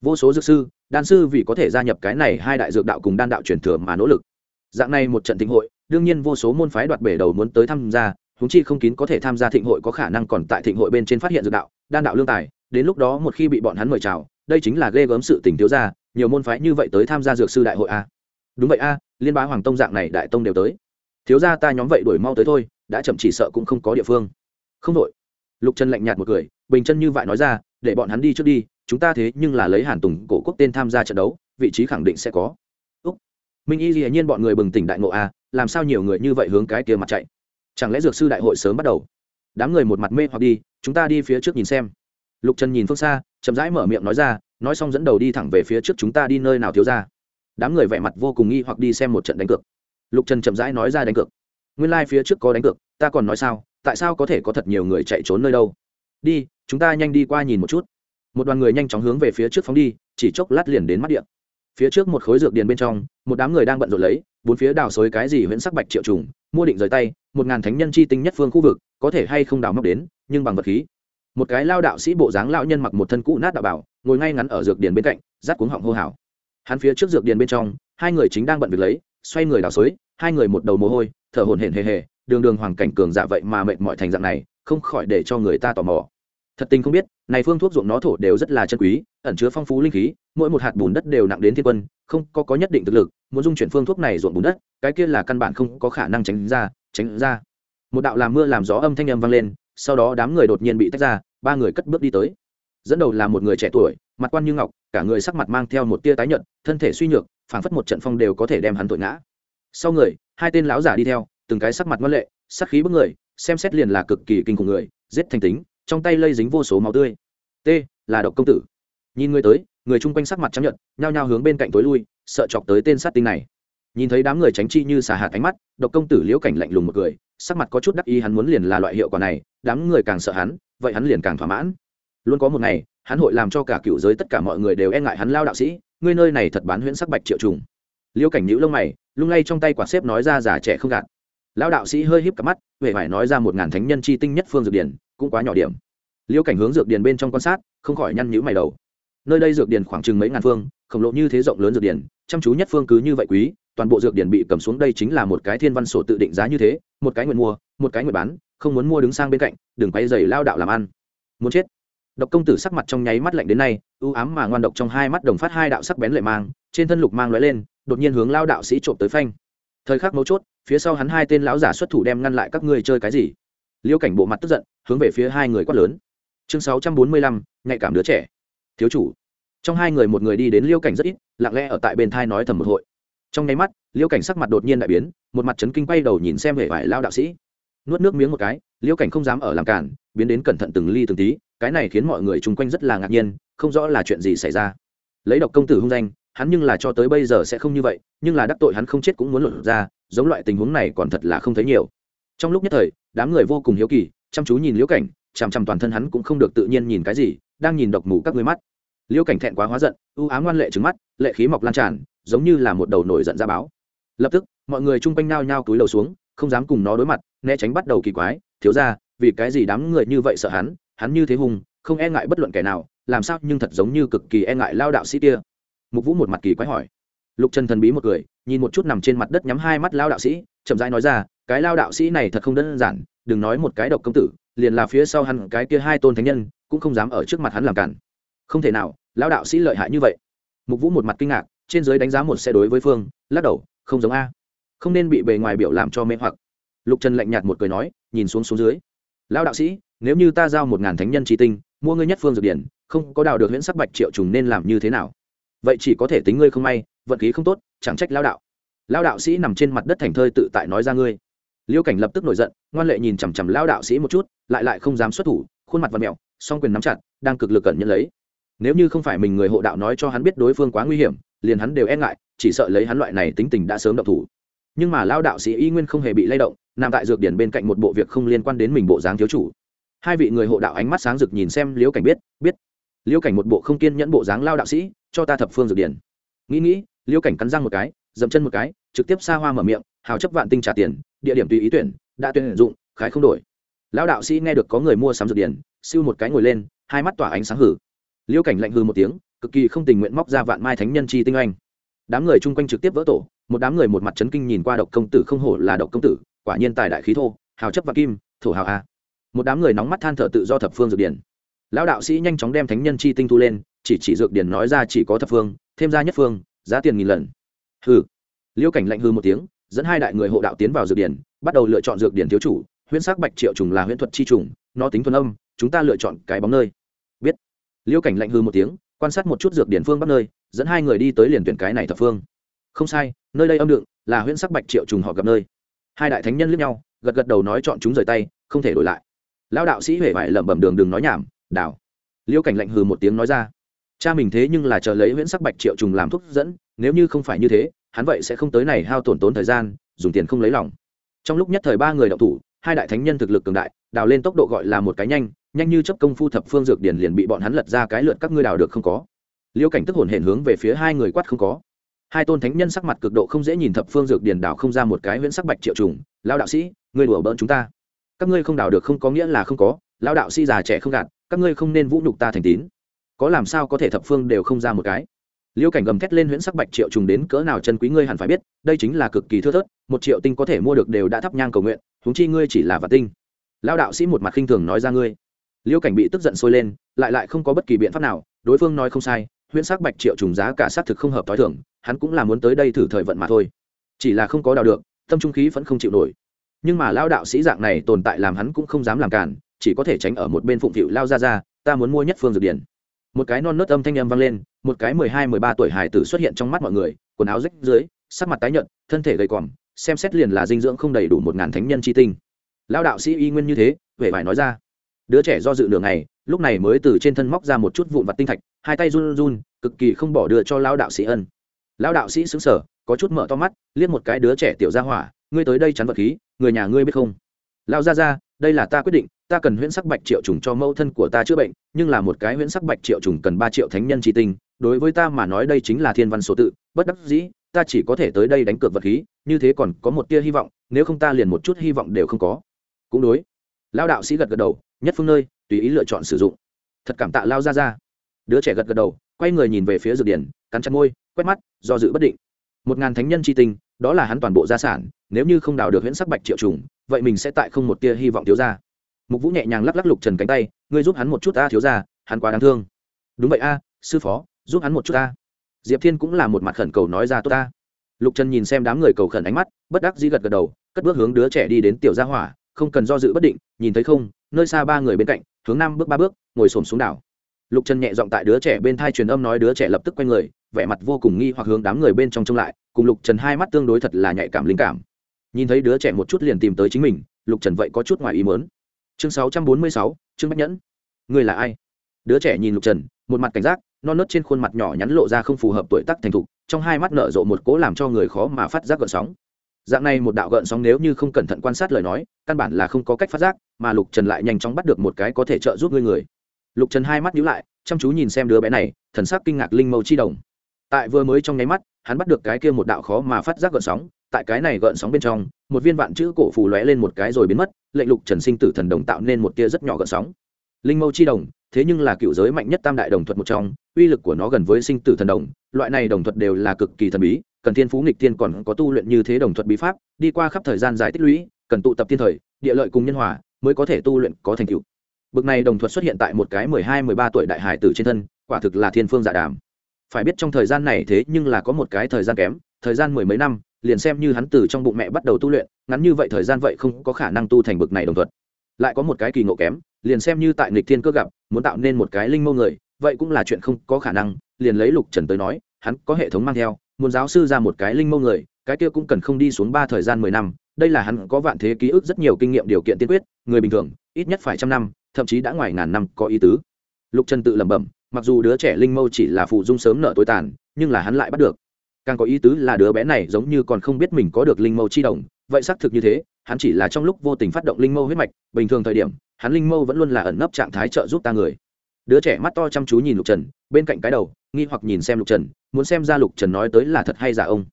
Vô số dược sư, đan sư vì có thể gia nhập cái này hai đại dược đạo cùng đan đạo truyền thừa mà nỗ lực. Dạng này một trận thịnh hội đương nhiên vô số môn phái đoạt bể đầu muốn tới tham gia húng chi không kín có thể tham gia thịnh hội có khả năng còn tại thịnh hội bên trên phát hiện dược đạo, đan đạo lương tài, đến lúc đó một khi bị bọn hắn mời chào, đây chính là ghê gớm sự tình thiếu ra nhiều môn phái như vậy tới tham gia dược sư đại hội a. Đúng vậy a, liên bá hoàng tông dạng này đại tông đều tới. Thiếu ra ta nhóm vậy đuổi mau tới thôi, đã chậm chỉ sợ cũng không có địa phương. Không đội. Lục trần lạnh nhạt một cười, bình chân như vậy nói ra, để bọn hắn đi trước đi, chúng ta thế nhưng là lấy hàn tùng cổ quốc tên tham gia trận đấu, vị trí khẳng định sẽ có. Úc. Minh y dĩ nhiên bọn người bừng tỉnh đại ngộ a làm sao nhiều người như vậy hướng cái kia mặt chạy? Chẳng lẽ dược sư đại hội sớm bắt đầu? Đám người một mặt mê hoặc đi, chúng ta đi phía trước nhìn xem. Lục trần nhìn phương xa, chậm rãi mở miệng nói ra, nói xong dẫn đầu đi thẳng về phía trước chúng ta đi nơi nào thiếu ra. Đám người vẻ mặt vô cùng nghi hoặc đi xem một trận đánh cược. Lục trần chậm rãi nói ra đánh cược. Nguyên lai、like、phía trước có đánh cược, ta còn nói sao, tại sao có thể có thật nhiều người chạy trốn nơi đâu? Đi, chúng ta nhanh đi qua nhìn một chút. Một đoàn người nhanh chóng hướng về phía trước phóng đi, chỉ chốc lát liền đến mắt điện phía trước một khối dược điền bên trong, một đám người đang bận rộn lấy, bốn phía đào xới cái gì huyễn sắc bạch triệu trùng, mua định rời tay, một ngàn thánh nhân chi tinh nhất phương khu vực, có thể hay không đào móc đến, nhưng bằng vật khí. Một cái lao đạo sĩ bộ dáng lão nhân mặc một thân cũ nát đạo bảo, ngồi ngay ngắn ở dược điền bên cạnh rát cuống họng hô hào. Hắn phía trước dược điền bên trong, hai người chính đang bận việc lấy, xoay người đào xới hai người một đầu mồ hôi, thở hổn hển hề hề, đường đường hoàng cảnh cường dạ vậy mà mệt mỏi thành dạng này, không khỏi để cho người ta tò mò thật tình không biết, này phương thuốc ruộng nó thổ đều rất là chân quý, ẩn chứa phong phú linh khí, mỗi một hạt bùn đất đều nặng đến thiên quân, không có có nhất định thực lực, muốn dung chuyển phương thuốc này ruộng bùn đất, cái kia là căn bản không có khả năng tránh ra tránh ra. Một đạo làm mưa làm gió âm thanh âm vang lên, sau đó đám người đột nhiên bị tách ra, ba người cất bước đi tới. Dẫn đầu là một người trẻ tuổi, mặt quan như ngọc, cả người sắc mặt mang theo một tia tái nhợt, thân thể suy nhược, phảng phất một trận phong đều có thể đem hắn tội ngã. Sau người, hai tên lão giả đi theo, từng cái sắc mặt ngoan lệ, sắc khí bức người, xem xét liền là cực kỳ kinh khủng người, giết thành tính trong tay lây dính vô số máu tươi. T, là độc công tử. Nhìn người tới, người chung quanh sắc mặt chấp nhận nhao nhao hướng bên cạnh tối lui, sợ chọc tới tên sát tinh này. Nhìn thấy đám người tránh chi như xả hạt ánh mắt, độc công tử liễu cảnh lạnh lùng một cười, sắc mặt có chút đắc ý, hắn muốn liền là loại hiệu quả này, đám người càng sợ hắn, vậy hắn liền càng thỏa mãn. Luôn có một ngày, hắn hội làm cho cả cựu giới tất cả mọi người đều e ngại hắn lao đạo sĩ ngươi nơi này thật bán huyễn sắc bạch triệu trùng. Liễu cảnh nhữ lông mày, lung lay trong tay quả xếp nói ra già trẻ không gạt lão đạo sĩ hơi híp cặp mắt huệ phải nói ra một ngàn thánh nhân chi tinh nhất phương dược điển, cũng quá nhỏ điểm. Liễu cảnh hướng dược điển bên trong quan sát, không khỏi nhăn nhữ mày đầu. Nơi đây dược điển khoảng chừng mấy ngàn phương, khổng lộ như thế rộng lớn dược điển, chăm chú nhất phương cứ như vậy quý, toàn bộ dược điển bị cầm xuống đây chính là một cái thiên văn sổ tự định giá như thế, một cái nguyện mua, một cái nguyện bán, không muốn mua đứng sang bên cạnh, đừng quay dày lao đạo làm ăn. Muốn chết. Độc công tử sắc mặt trong nháy mắt lạnh đến nay ưu ám mà ngoan độc trong hai mắt đồng phát hai đạo sắc bén lệ mang, trên thân lục mang lóe lên, đột nhiên hướng lao đạo sĩ trộm tới phanh. Thời khắc mấu chốt phía sau hắn hai tên lão giả xuất thủ đem ngăn lại các ngươi chơi cái gì? Liêu cảnh bộ mặt tức giận, hướng về phía hai người quát lớn. Chương sáu trăm bốn mươi lăm, nhạy cảm đứa trẻ. Thiếu chủ. Trong hai người một người đi đến liêu cảnh rất ít, lặng lẽ ở tại bên thai nói thầm một hội. Trong nháy mắt liễu cảnh sắc mặt đột nhiên đại biến, một mặt trấn kinh quay đầu nhìn xem hệ vải lao đạo sĩ. Nuốt nước miếng một cái liễu cảnh không dám ở làm cản, biến đến cẩn thận từng ly từng tí, cái này khiến mọi người chung quanh rất là ngạc nhiên, không rõ là chuyện gì xảy ra. Lấy độc công tử hung danh, hắn nhưng là cho tới bây giờ sẽ không như vậy, nhưng là đắc tội hắn không chết cũng muốn luận ra giống loại tình huống này còn thật là không thấy nhiều. Trong lúc nhất thời, đám người vô cùng hiếu kỳ, chăm chú nhìn liễu cảnh, chằm chằm toàn thân hắn cũng không được tự nhiên nhìn cái gì, đang nhìn độc mù các người mắt. Liễu cảnh thẹn quá hóa giận ưu ám ngoan lệ trứng mắt, lệ khí mọc lan tràn, giống như là một đầu nổi giận ra báo. Lập tức, mọi người chung quanh nao nhao túi lầu xuống, không dám cùng nó đối mặt, né tránh bắt đầu kỳ quái, thiếu ra vì cái gì đám người như vậy sợ hắn hắn như thế hùng, không e ngại bất luận kẻ nào, làm sao nhưng thật giống như cực kỳ e ngại lao đạo sĩ kia. Mục vũ một mặt kỳ quái hỏi. Lục trần thần bí một cười nhìn một chút nằm trên mặt đất nhắm hai mắt lao đạo sĩ, chậm rãi nói ra, cái lao đạo sĩ này thật không đơn giản, đừng nói một cái độc công tử, liền là phía sau hắn cái kia hai tôn thánh nhân, cũng không dám ở trước mặt hắn làm cản. Không thể nào, lao đạo sĩ lợi hại như vậy. Mục vũ một mặt kinh ngạc, trên giới đánh giá một xe đối với phương, lắc đầu, không giống a. Không nên bị bề ngoài biểu làm cho mê hoặc. Lục trần lạnh nhạt một cười nói, nhìn xuống xuống dưới. Lao đạo sĩ, nếu như ta giao một ngàn thánh nhân tri tinh, mua ngươi nhất phương dược điển, không có đào được huyễn sắc bạch triệu trùng nên làm như thế nào? Vậy chỉ có thể tính ngươi không may vận khí không tốt, chẳng trách lao đạo. Lao đạo sĩ nằm trên mặt đất thành thơi tự tại nói ra ngươi. Liêu cảnh lập tức nổi giận, ngoan lệ nhìn chằm chằm lao đạo sĩ một chút, lại lại không dám xuất thủ, khuôn mặt và mẹo, song quyền nắm chặt, đang cực lực cẩn nhận lấy. Nếu như không phải mình người hộ đạo nói cho hắn biết đối phương quá nguy hiểm, liền hắn đều e ngại, chỉ sợ lấy hắn loại này tính tình đã sớm động thủ. Nhưng mà lao đạo sĩ y nguyên không hề bị lay động, nằm tại dược điển bên cạnh một bộ việc không liên quan đến mình bộ dáng thiếu chủ. Hai vị người hộ đạo ánh mắt sáng rực nhìn xem liễu cảnh biết biết. Liễu cảnh một bộ không kiên nhẫn bộ dáng lao đạo sĩ, cho ta thập phương dược điển. Nghĩ nghĩ liễu cảnh cắn răng một cái, dậm chân một cái, trực tiếp xa hoa mở miệng, hào chấp vạn tinh trả tiền, địa điểm tùy ý tuyển, đã tuyển dụng, khái không đổi. Lão đạo sĩ nghe được có người mua sắm dược điển, siêu một cái ngồi lên, hai mắt tỏa ánh sáng hử. Liễu cảnh lạnh hư một tiếng, cực kỳ không tình nguyện móc ra vạn mai thánh nhân chi tinh anh đám người chung quanh trực tiếp vỡ tổ, một đám người một mặt chấn kinh nhìn qua độc công tử không hổ là độc công tử, quả nhiên tài đại khí thô, hào chấp và kim, thổ hào a. Một đám người nóng mắt than thở tự do thập phương dược điển. Lão đạo sĩ nhanh chóng đem thánh nhân chi tinh thu lên, chỉ chỉ dược điển nói ra chỉ có thập phương, thêm ra nhất phương giá tiền nghìn lần. Hừ. Liêu cảnh lạnh hư một tiếng, dẫn hai đại người hộ đạo tiến vào dược điển, bắt đầu lựa chọn dược điển thiếu chủ, huyễn sắc bạch triệu trùng là huyễn thuật chi trùng, nó tính thuần âm, chúng ta lựa chọn cái bóng nơi. Biết. Liêu cảnh lạnh hư một tiếng, quan sát một chút dược điển phương bắc nơi, dẫn hai người đi tới liền tuyển cái này thập phương. Không sai, nơi đây âm đựng là huyễn sắc bạch triệu trùng họ gặp nơi. Hai đại thánh nhân lướt nhau, gật gật đầu nói chọn chúng rời tay, không thể đổi lại. Lão đạo sĩ huệ vải lẩm bẩm đường đừng nói nhảm, đảo. Liêu cảnh lạnh hừ một tiếng nói ra cha mình thế nhưng là chờ lấy huyễn sắc bạch triệu trùng làm thuốc dẫn, nếu như không phải như thế, hắn vậy sẽ không tới này hao tổn tốn thời gian, dùng tiền không lấy lòng. Trong lúc nhất thời ba người đậu thủ, hai đại thánh nhân thực lực cường đại, đào lên tốc độ gọi là một cái nhanh nhanh như chấp công phu thập phương dược điển liền bị bọn hắn lật ra cái lượt các ngươi đào được không có. Liêu cảnh tức hồn hển hướng về phía hai người quát không có. Hai tôn thánh nhân sắc mặt cực độ không dễ nhìn thập phương dược điển đào không ra một cái huyễn sắc bạch triệu trùng lao đạo sĩ, ngươi đùa bỡn chúng ta. Các ngươi không đào được không có nghĩa là không có lao đạo sĩ già trẻ không gạt, các ngươi không nên vũ nhục ta thành tín có làm sao có thể thập phương đều không ra một cái? Liêu cảnh gầm thét lên huyễn sắc bạch triệu trùng đến cỡ nào chân quý ngươi hẳn phải biết, đây chính là cực kỳ thưa thớt, một triệu tinh có thể mua được đều đã thắp nhang cầu nguyện, huống chi ngươi chỉ là vật tinh. Lao đạo sĩ một mặt khinh thường nói ra ngươi. Liêu cảnh bị tức giận sôi lên, lại lại không có bất kỳ biện pháp nào, đối phương nói không sai, huyễn sắc bạch triệu trùng giá cả xác thực không hợp t h o i thưởng hắn cũng là muốn tới đây thử thời vận mà thôi. Chỉ là không có đào được, tâm trung khí vẫn không chịu nổi. Nhưng mà lao đạo sĩ dạng này tồn tại làm hắn cũng không dám làm cản, chỉ có thể tránh ở một bên phụng phịu lao ra ra, ta muốn mua nhất phương dược điển một cái non nớt âm thanh âm vang lên, một cái mười hai, mười ba tuổi hải tử xuất hiện trong mắt mọi người, quần áo rách dưới, sắc mặt tái nhợt, thân thể gầy còm, xem xét liền là dinh dưỡng không đầy đủ một ngàn thánh nhân chi tinh. Lao đạo sĩ y nguyên như thế, vẻ vải nói ra. Đứa trẻ do dự nửa ngày, lúc này mới từ trên thân móc ra một chút vụn vặt tinh thạch, hai tay run run, cực kỳ không bỏ đưa cho lao đạo sĩ ân. Lao đạo sĩ xứng sở có chút mở to mắt, liếc một cái đứa trẻ tiểu ra hỏa, ngươi tới đây chắn vật khí, người nhà ngươi biết không? Lao ra ra đây là ta quyết định ta cần huyễn sắc bạch triệu trùng cho mẫu thân của ta chữa bệnh, nhưng là một cái huyễn sắc bạch triệu trùng cần ba triệu thánh nhân tri tinh, đối với ta mà nói đây chính là thiên văn số tự, bất đắc dĩ, ta chỉ có thể tới đây đánh cược vật khí, như thế còn có một tia hy vọng, nếu không ta liền một chút hy vọng đều không có. Cũng đối. Lao đạo sĩ gật gật đầu, nhất phương nơi, tùy ý lựa chọn sử dụng. Thật cảm tạ lao ra ra đứa trẻ gật gật đầu, quay người nhìn về phía dược điển, cắn chặt môi, quét mắt, do dự bất định. Một ngàn thánh nhân tri tinh, đó là hắn toàn bộ gia sản, nếu như không đào được huyễn sắc bạch triệu trùng, vậy mình sẽ tại không một tia hy vọng thiếu ra mục vũ nhẹ nhàng lắc lắc lục trần cánh tay, ngươi giúp hắn một chút ta, thiếu ra hắn quá đáng thương. Đúng vậy a, sư phó, giúp hắn một chút ta. Diệp thiên cũng là một mặt khẩn cầu nói ra tốt ta. Lục trần nhìn xem đám người cầu khẩn ánh mắt, bất đắc dĩ gật gật đầu, cất bước hướng đứa trẻ đi đến tiểu gia hỏa, không cần do dự bất định, nhìn thấy không, nơi xa ba người bên cạnh, hướng nam bước ba bước, ngồi xổm xuống đảo. Lục trần nhẹ giọng tại đứa trẻ bên thai truyền âm nói đứa trẻ lập tức quay người, vẻ mặt vô cùng nghi hoặc hướng đám người bên trong trông lại, cùng lục trần hai mắt tương đối thật là nhạy cảm linh cảm. Nhìn thấy đứa trẻ một chút liền tìm tới chính mình, lục trần vậy có chút ngoài ý mớn chương sáu trăm bốn mươi sáu chương bách nhẫn. Người là ai? Đứa trẻ nhìn lục trần, một mặt cảnh giác, non nớt trên khuôn mặt nhỏ nhắn lộ ra không phù hợp tuổi tác thành thục, trong hai mắt nở rộ một cố làm cho người khó mà phát giác gợn sóng. Dạng này một đạo gợn sóng nếu như không cẩn thận quan sát lời nói, căn bản là không có cách phát giác, mà lục trần lại nhanh chóng bắt được một cái có thể trợ giúp ngươi người. Lục trần hai mắt nhíu lại, chăm chú nhìn xem đứa bé này, thần sắc kinh ngạc linh mâu chi đồng. Tại vừa mới trong nháy mắt, hắn bắt được cái kia một đạo khó mà phát giác gợn sóng, tại cái này gợn sóng bên trong một viên vạn chữ cổ phù lóe lên một cái rồi biến mất, lệnh lục trần sinh tử thần đồng tạo nên một tia rất nhỏ gợn sóng. Linh mâu chi đồng, thế nhưng là cựu giới mạnh nhất tam đại đồng thuật một trong, uy lực của nó gần với sinh tử thần đồng, loại này đồng thuật đều là cực kỳ thần bí, cần thiên phú nghịch thiên còn có tu luyện như thế đồng thuật bí pháp, đi qua khắp thời gian dài tích lũy, cần tụ tập thiên thời, địa lợi cùng nhân hòa, mới có thể tu luyện có thành tựu. Bực này đồng thuật xuất hiện tại một cái mười hai, mười ba tuổi đại hải tử trên thân, quả thực là thiên phương dạ đàm. Phải biết trong thời gian này thế nhưng là có một cái thời gian kém, thời gian mười mấy năm liền xem như hắn từ trong bụng mẹ bắt đầu tu luyện, ngắn như vậy thời gian vậy không có khả năng tu thành bực này đồng thuật. Lại có một cái kỳ ngộ kém, liền xem như tại nghịch thiên cơ gặp, muốn tạo nên một cái linh mâu người, vậy cũng là chuyện không có khả năng, liền lấy lục trần tới nói, hắn có hệ thống mang theo, muốn giáo sư ra một cái linh mâu người, cái kia cũng cần không đi xuống ba thời gian mười năm, đây là hắn có vạn thế ký ức rất nhiều kinh nghiệm điều kiện tiên quyết, người bình thường, ít nhất phải trăm năm, thậm chí đã ngoài ngàn năm có ý tứ. Lục trần tự lẩm bẩm, mặc dù đứa trẻ linh mâu chỉ là phụ dung sớm nợ tối tàn, nhưng là hắn lại bắt được càng có ý tứ là đứa bé này giống như còn không biết mình có được linh mâu chi đồng vậy xác thực như thế, hắn chỉ là trong lúc vô tình phát động linh mâu huyết mạch, bình thường thời điểm, hắn linh mâu vẫn luôn là ẩn nấp trạng thái trợ giúp ta người. Đứa trẻ mắt to chăm chú nhìn lục trần, bên cạnh cái đầu, nghi hoặc nhìn xem lục trần, muốn xem ra lục trần nói tới là thật hay giả ông.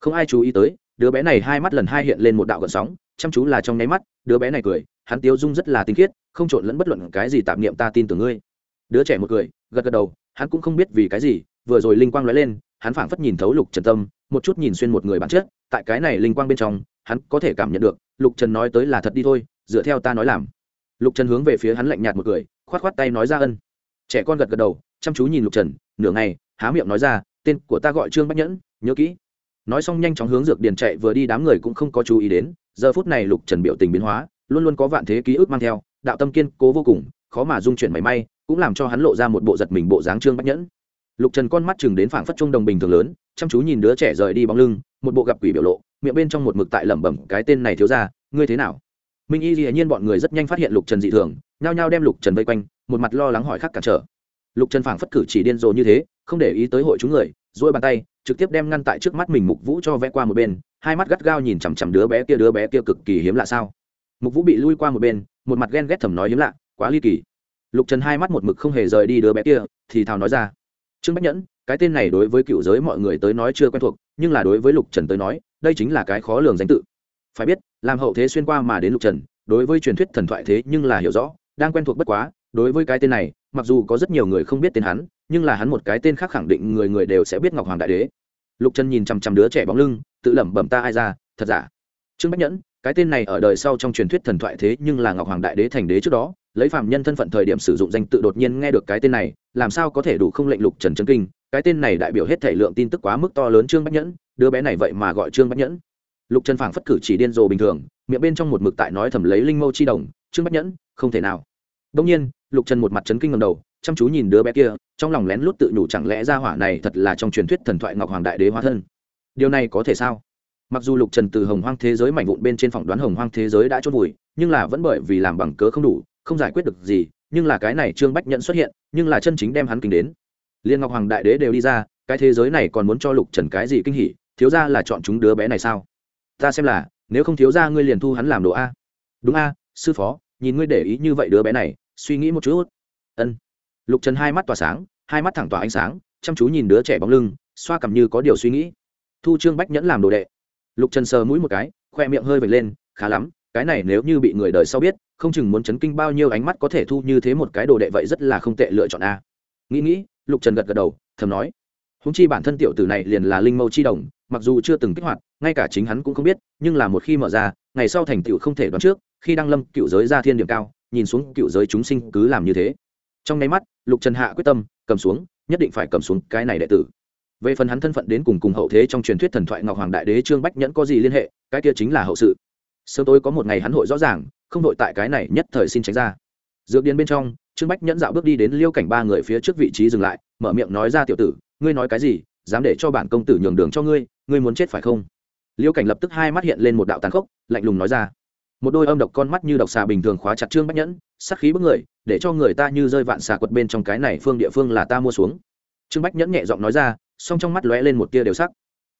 Không ai chú ý tới, đứa bé này hai mắt lần hai hiện lên một đạo gợn sóng, chăm chú là trong nháy mắt, đứa bé này cười, hắn tiêu dung rất là tinh khiết, không trộn lẫn bất luận cái gì tạp niệm ta tin tưởng ngươi. Đứa trẻ một cười, gật gật đầu, hắn cũng không biết vì cái gì, vừa rồi linh quang lóe lên hắn phảng phất nhìn thấu lục trần tâm, một chút nhìn xuyên một người bản chất, tại cái này linh quang bên trong, hắn có thể cảm nhận được, lục trần nói tới là thật đi thôi, dựa theo ta nói làm. Lục trần hướng về phía hắn lạnh nhạt một cười, khoát khoát tay nói ra ân. Trẻ con gật gật đầu, chăm chú nhìn lục trần, nửa ngày, há miệng nói ra, tên của ta gọi trương bách nhẫn, nhớ kỹ. Nói xong nhanh chóng hướng dược điền chạy vừa đi, đám người cũng không có chú ý đến, giờ phút này lục trần biểu tình biến hóa, luôn luôn có vạn thế ký ức mang theo, đạo tâm kiên cố vô cùng, khó mà dung chuyển mảy may, cũng làm cho hắn lộ ra một bộ giật mình bộ dáng trương bách nhẫn lục trần con mắt chừng đến phảng phất trung đồng bình thường lớn, chăm chú nhìn đứa trẻ rời đi bóng lưng, một bộ gặp quỷ biểu lộ, miệng bên trong một mực tại lẩm bẩm, cái tên này thiếu ra ngươi thế nào? Minh y dĩ nhiên bọn người rất nhanh phát hiện lục trần dị thường, nhao nhao đem lục trần vây quanh, một mặt lo lắng hỏi khắc cản trở. Lục trần phảng phất cử chỉ điên rồ như thế, không để ý tới hội chúng người dỗi bàn tay, trực tiếp đem ngăn tại trước mắt mình mục vũ cho vẽ qua một bên, hai mắt gắt gao nhìn chằm chằm đứa bé kia, đứa bé kia cực kỳ hiếm lạ sao. Mục vũ bị lui qua một bên, một mặt ghen ghét thầm nói hiếm lạ, quá ly kỳ. Lục trần hai mắt một mực không hề rời đi đứa bé kia, thì thào nói ra trương bách nhẫn, cái tên này đối với cựu giới mọi người tới nói chưa quen thuộc, nhưng là đối với lục trần tới nói, đây chính là cái khó lường danh tự. Phải biết, làm hậu thế xuyên qua mà đến lục trần, đối với truyền thuyết thần thoại thế nhưng là hiểu rõ, đang quen thuộc bất quá, đối với cái tên này, mặc dù có rất nhiều người không biết tên hắn, nhưng là hắn một cái tên khác khẳng định người người đều sẽ biết ngọc hoàng đại đế. Lục trần nhìn chằm chằm đứa trẻ bóng lưng, tự lẩm bẩm ta ai ra, thật giả? Trương bách nhẫn, cái tên này ở đời sau trong truyền thuyết thần thoại thế nhưng là ngọc hoàng đại đế thành đế trước đó lấy phạm nhân thân phận thời điểm sử dụng danh tự đột nhiên nghe được cái tên này, làm sao có thể đủ không lệnh lục trần trấn kinh? Cái tên này đại biểu hết thể lượng tin tức quá mức to lớn trương bách nhẫn, đứa bé này vậy mà gọi trương bách nhẫn. Lục trần phảng phất cử chỉ điên rồ bình thường, miệng bên trong một mực tại nói thầm lấy linh mâu chi đồng, trương bách nhẫn, không thể nào. Đông nhiên, lục trần một mặt trấn kinh ngầm đầu, chăm chú nhìn đứa bé kia, trong lòng lén lút tự nhủ chẳng lẽ ra hỏa này thật là trong truyền thuyết thần thoại ngọc hoàng đại đế hóa thân. Điều này có thể sao? Mặc dù lục trần từ hồng hoang thế giới mảnh vụn bên trên phỏng đoán hồng hoang thế giới đã chốt vùi, nhưng là vẫn bởi vì làm bằng cớ không đủ không giải quyết được gì, nhưng là cái này trương bách nhận xuất hiện, nhưng là chân chính đem hắn kinh đến. Liên ngọc hoàng đại đế đều đi ra, cái thế giới này còn muốn cho lục trần cái gì kinh hỉ, thiếu ra là chọn chúng đứa bé này sao? Ta xem là, nếu không thiếu ra ngươi liền thu hắn làm đồ a. Đúng a, sư phó, nhìn ngươi để ý như vậy đứa bé này, suy nghĩ một chút. Ân. Lục trần hai mắt tỏa sáng, hai mắt thẳng tỏa ánh sáng, chăm chú nhìn đứa trẻ bóng lưng, xoa cầm như có điều suy nghĩ. Thu trương bách nhẫn làm đồ đệ. Lục trần sờ mũi một cái, khoe miệng hơi vệt lên, khá lắm, cái này nếu như bị người đời sau biết không chừng muốn chấn kinh bao nhiêu ánh mắt có thể thu như thế một cái đồ đệ vậy rất là không tệ lựa chọn a. Nghĩ nghĩ, lục trần gật gật đầu, thầm nói. Húng chi bản thân tiểu tử này liền là linh mâu chi đồng, mặc dù chưa từng kích hoạt, ngay cả chính hắn cũng không biết, nhưng là một khi mở ra, ngày sau thành tựu không thể đoán trước, khi đăng lâm cựu giới ra thiên điểm cao, nhìn xuống cựu giới chúng sinh cứ làm như thế. Trong nháy mắt, lục trần hạ quyết tâm, cầm xuống, nhất định phải cầm xuống cái này đệ tử. Về phần hắn thân phận đến cùng cùng hậu thế trong truyền thuyết thần thoại ngọc hoàng đại đế trương bách nhẫn có gì liên hệ, cái kia chính là hậu sự. Sớm tối có một ngày hắn hội rõ ràng không đội tại cái này nhất thời xin tránh ra. Dược điền bên trong, trương bách nhẫn dạo bước đi đến liêu cảnh ba người phía trước vị trí dừng lại, mở miệng nói ra, tiểu tử, ngươi nói cái gì? Dám để cho bản công tử nhường đường cho ngươi ngươi muốn chết phải không? Liêu cảnh lập tức hai mắt hiện lên một đạo tàn khốc, lạnh lùng nói ra. Một đôi âm độc con mắt như độc xà bình thường khóa chặt trương bách nhẫn, sắc khí bức người, để cho người ta như rơi vạn xà quật bên trong cái này phương địa phương là ta mua xuống. Trương bách nhẫn nhẹ giọng nói ra, song trong mắt lóe lên một tia đều sắc.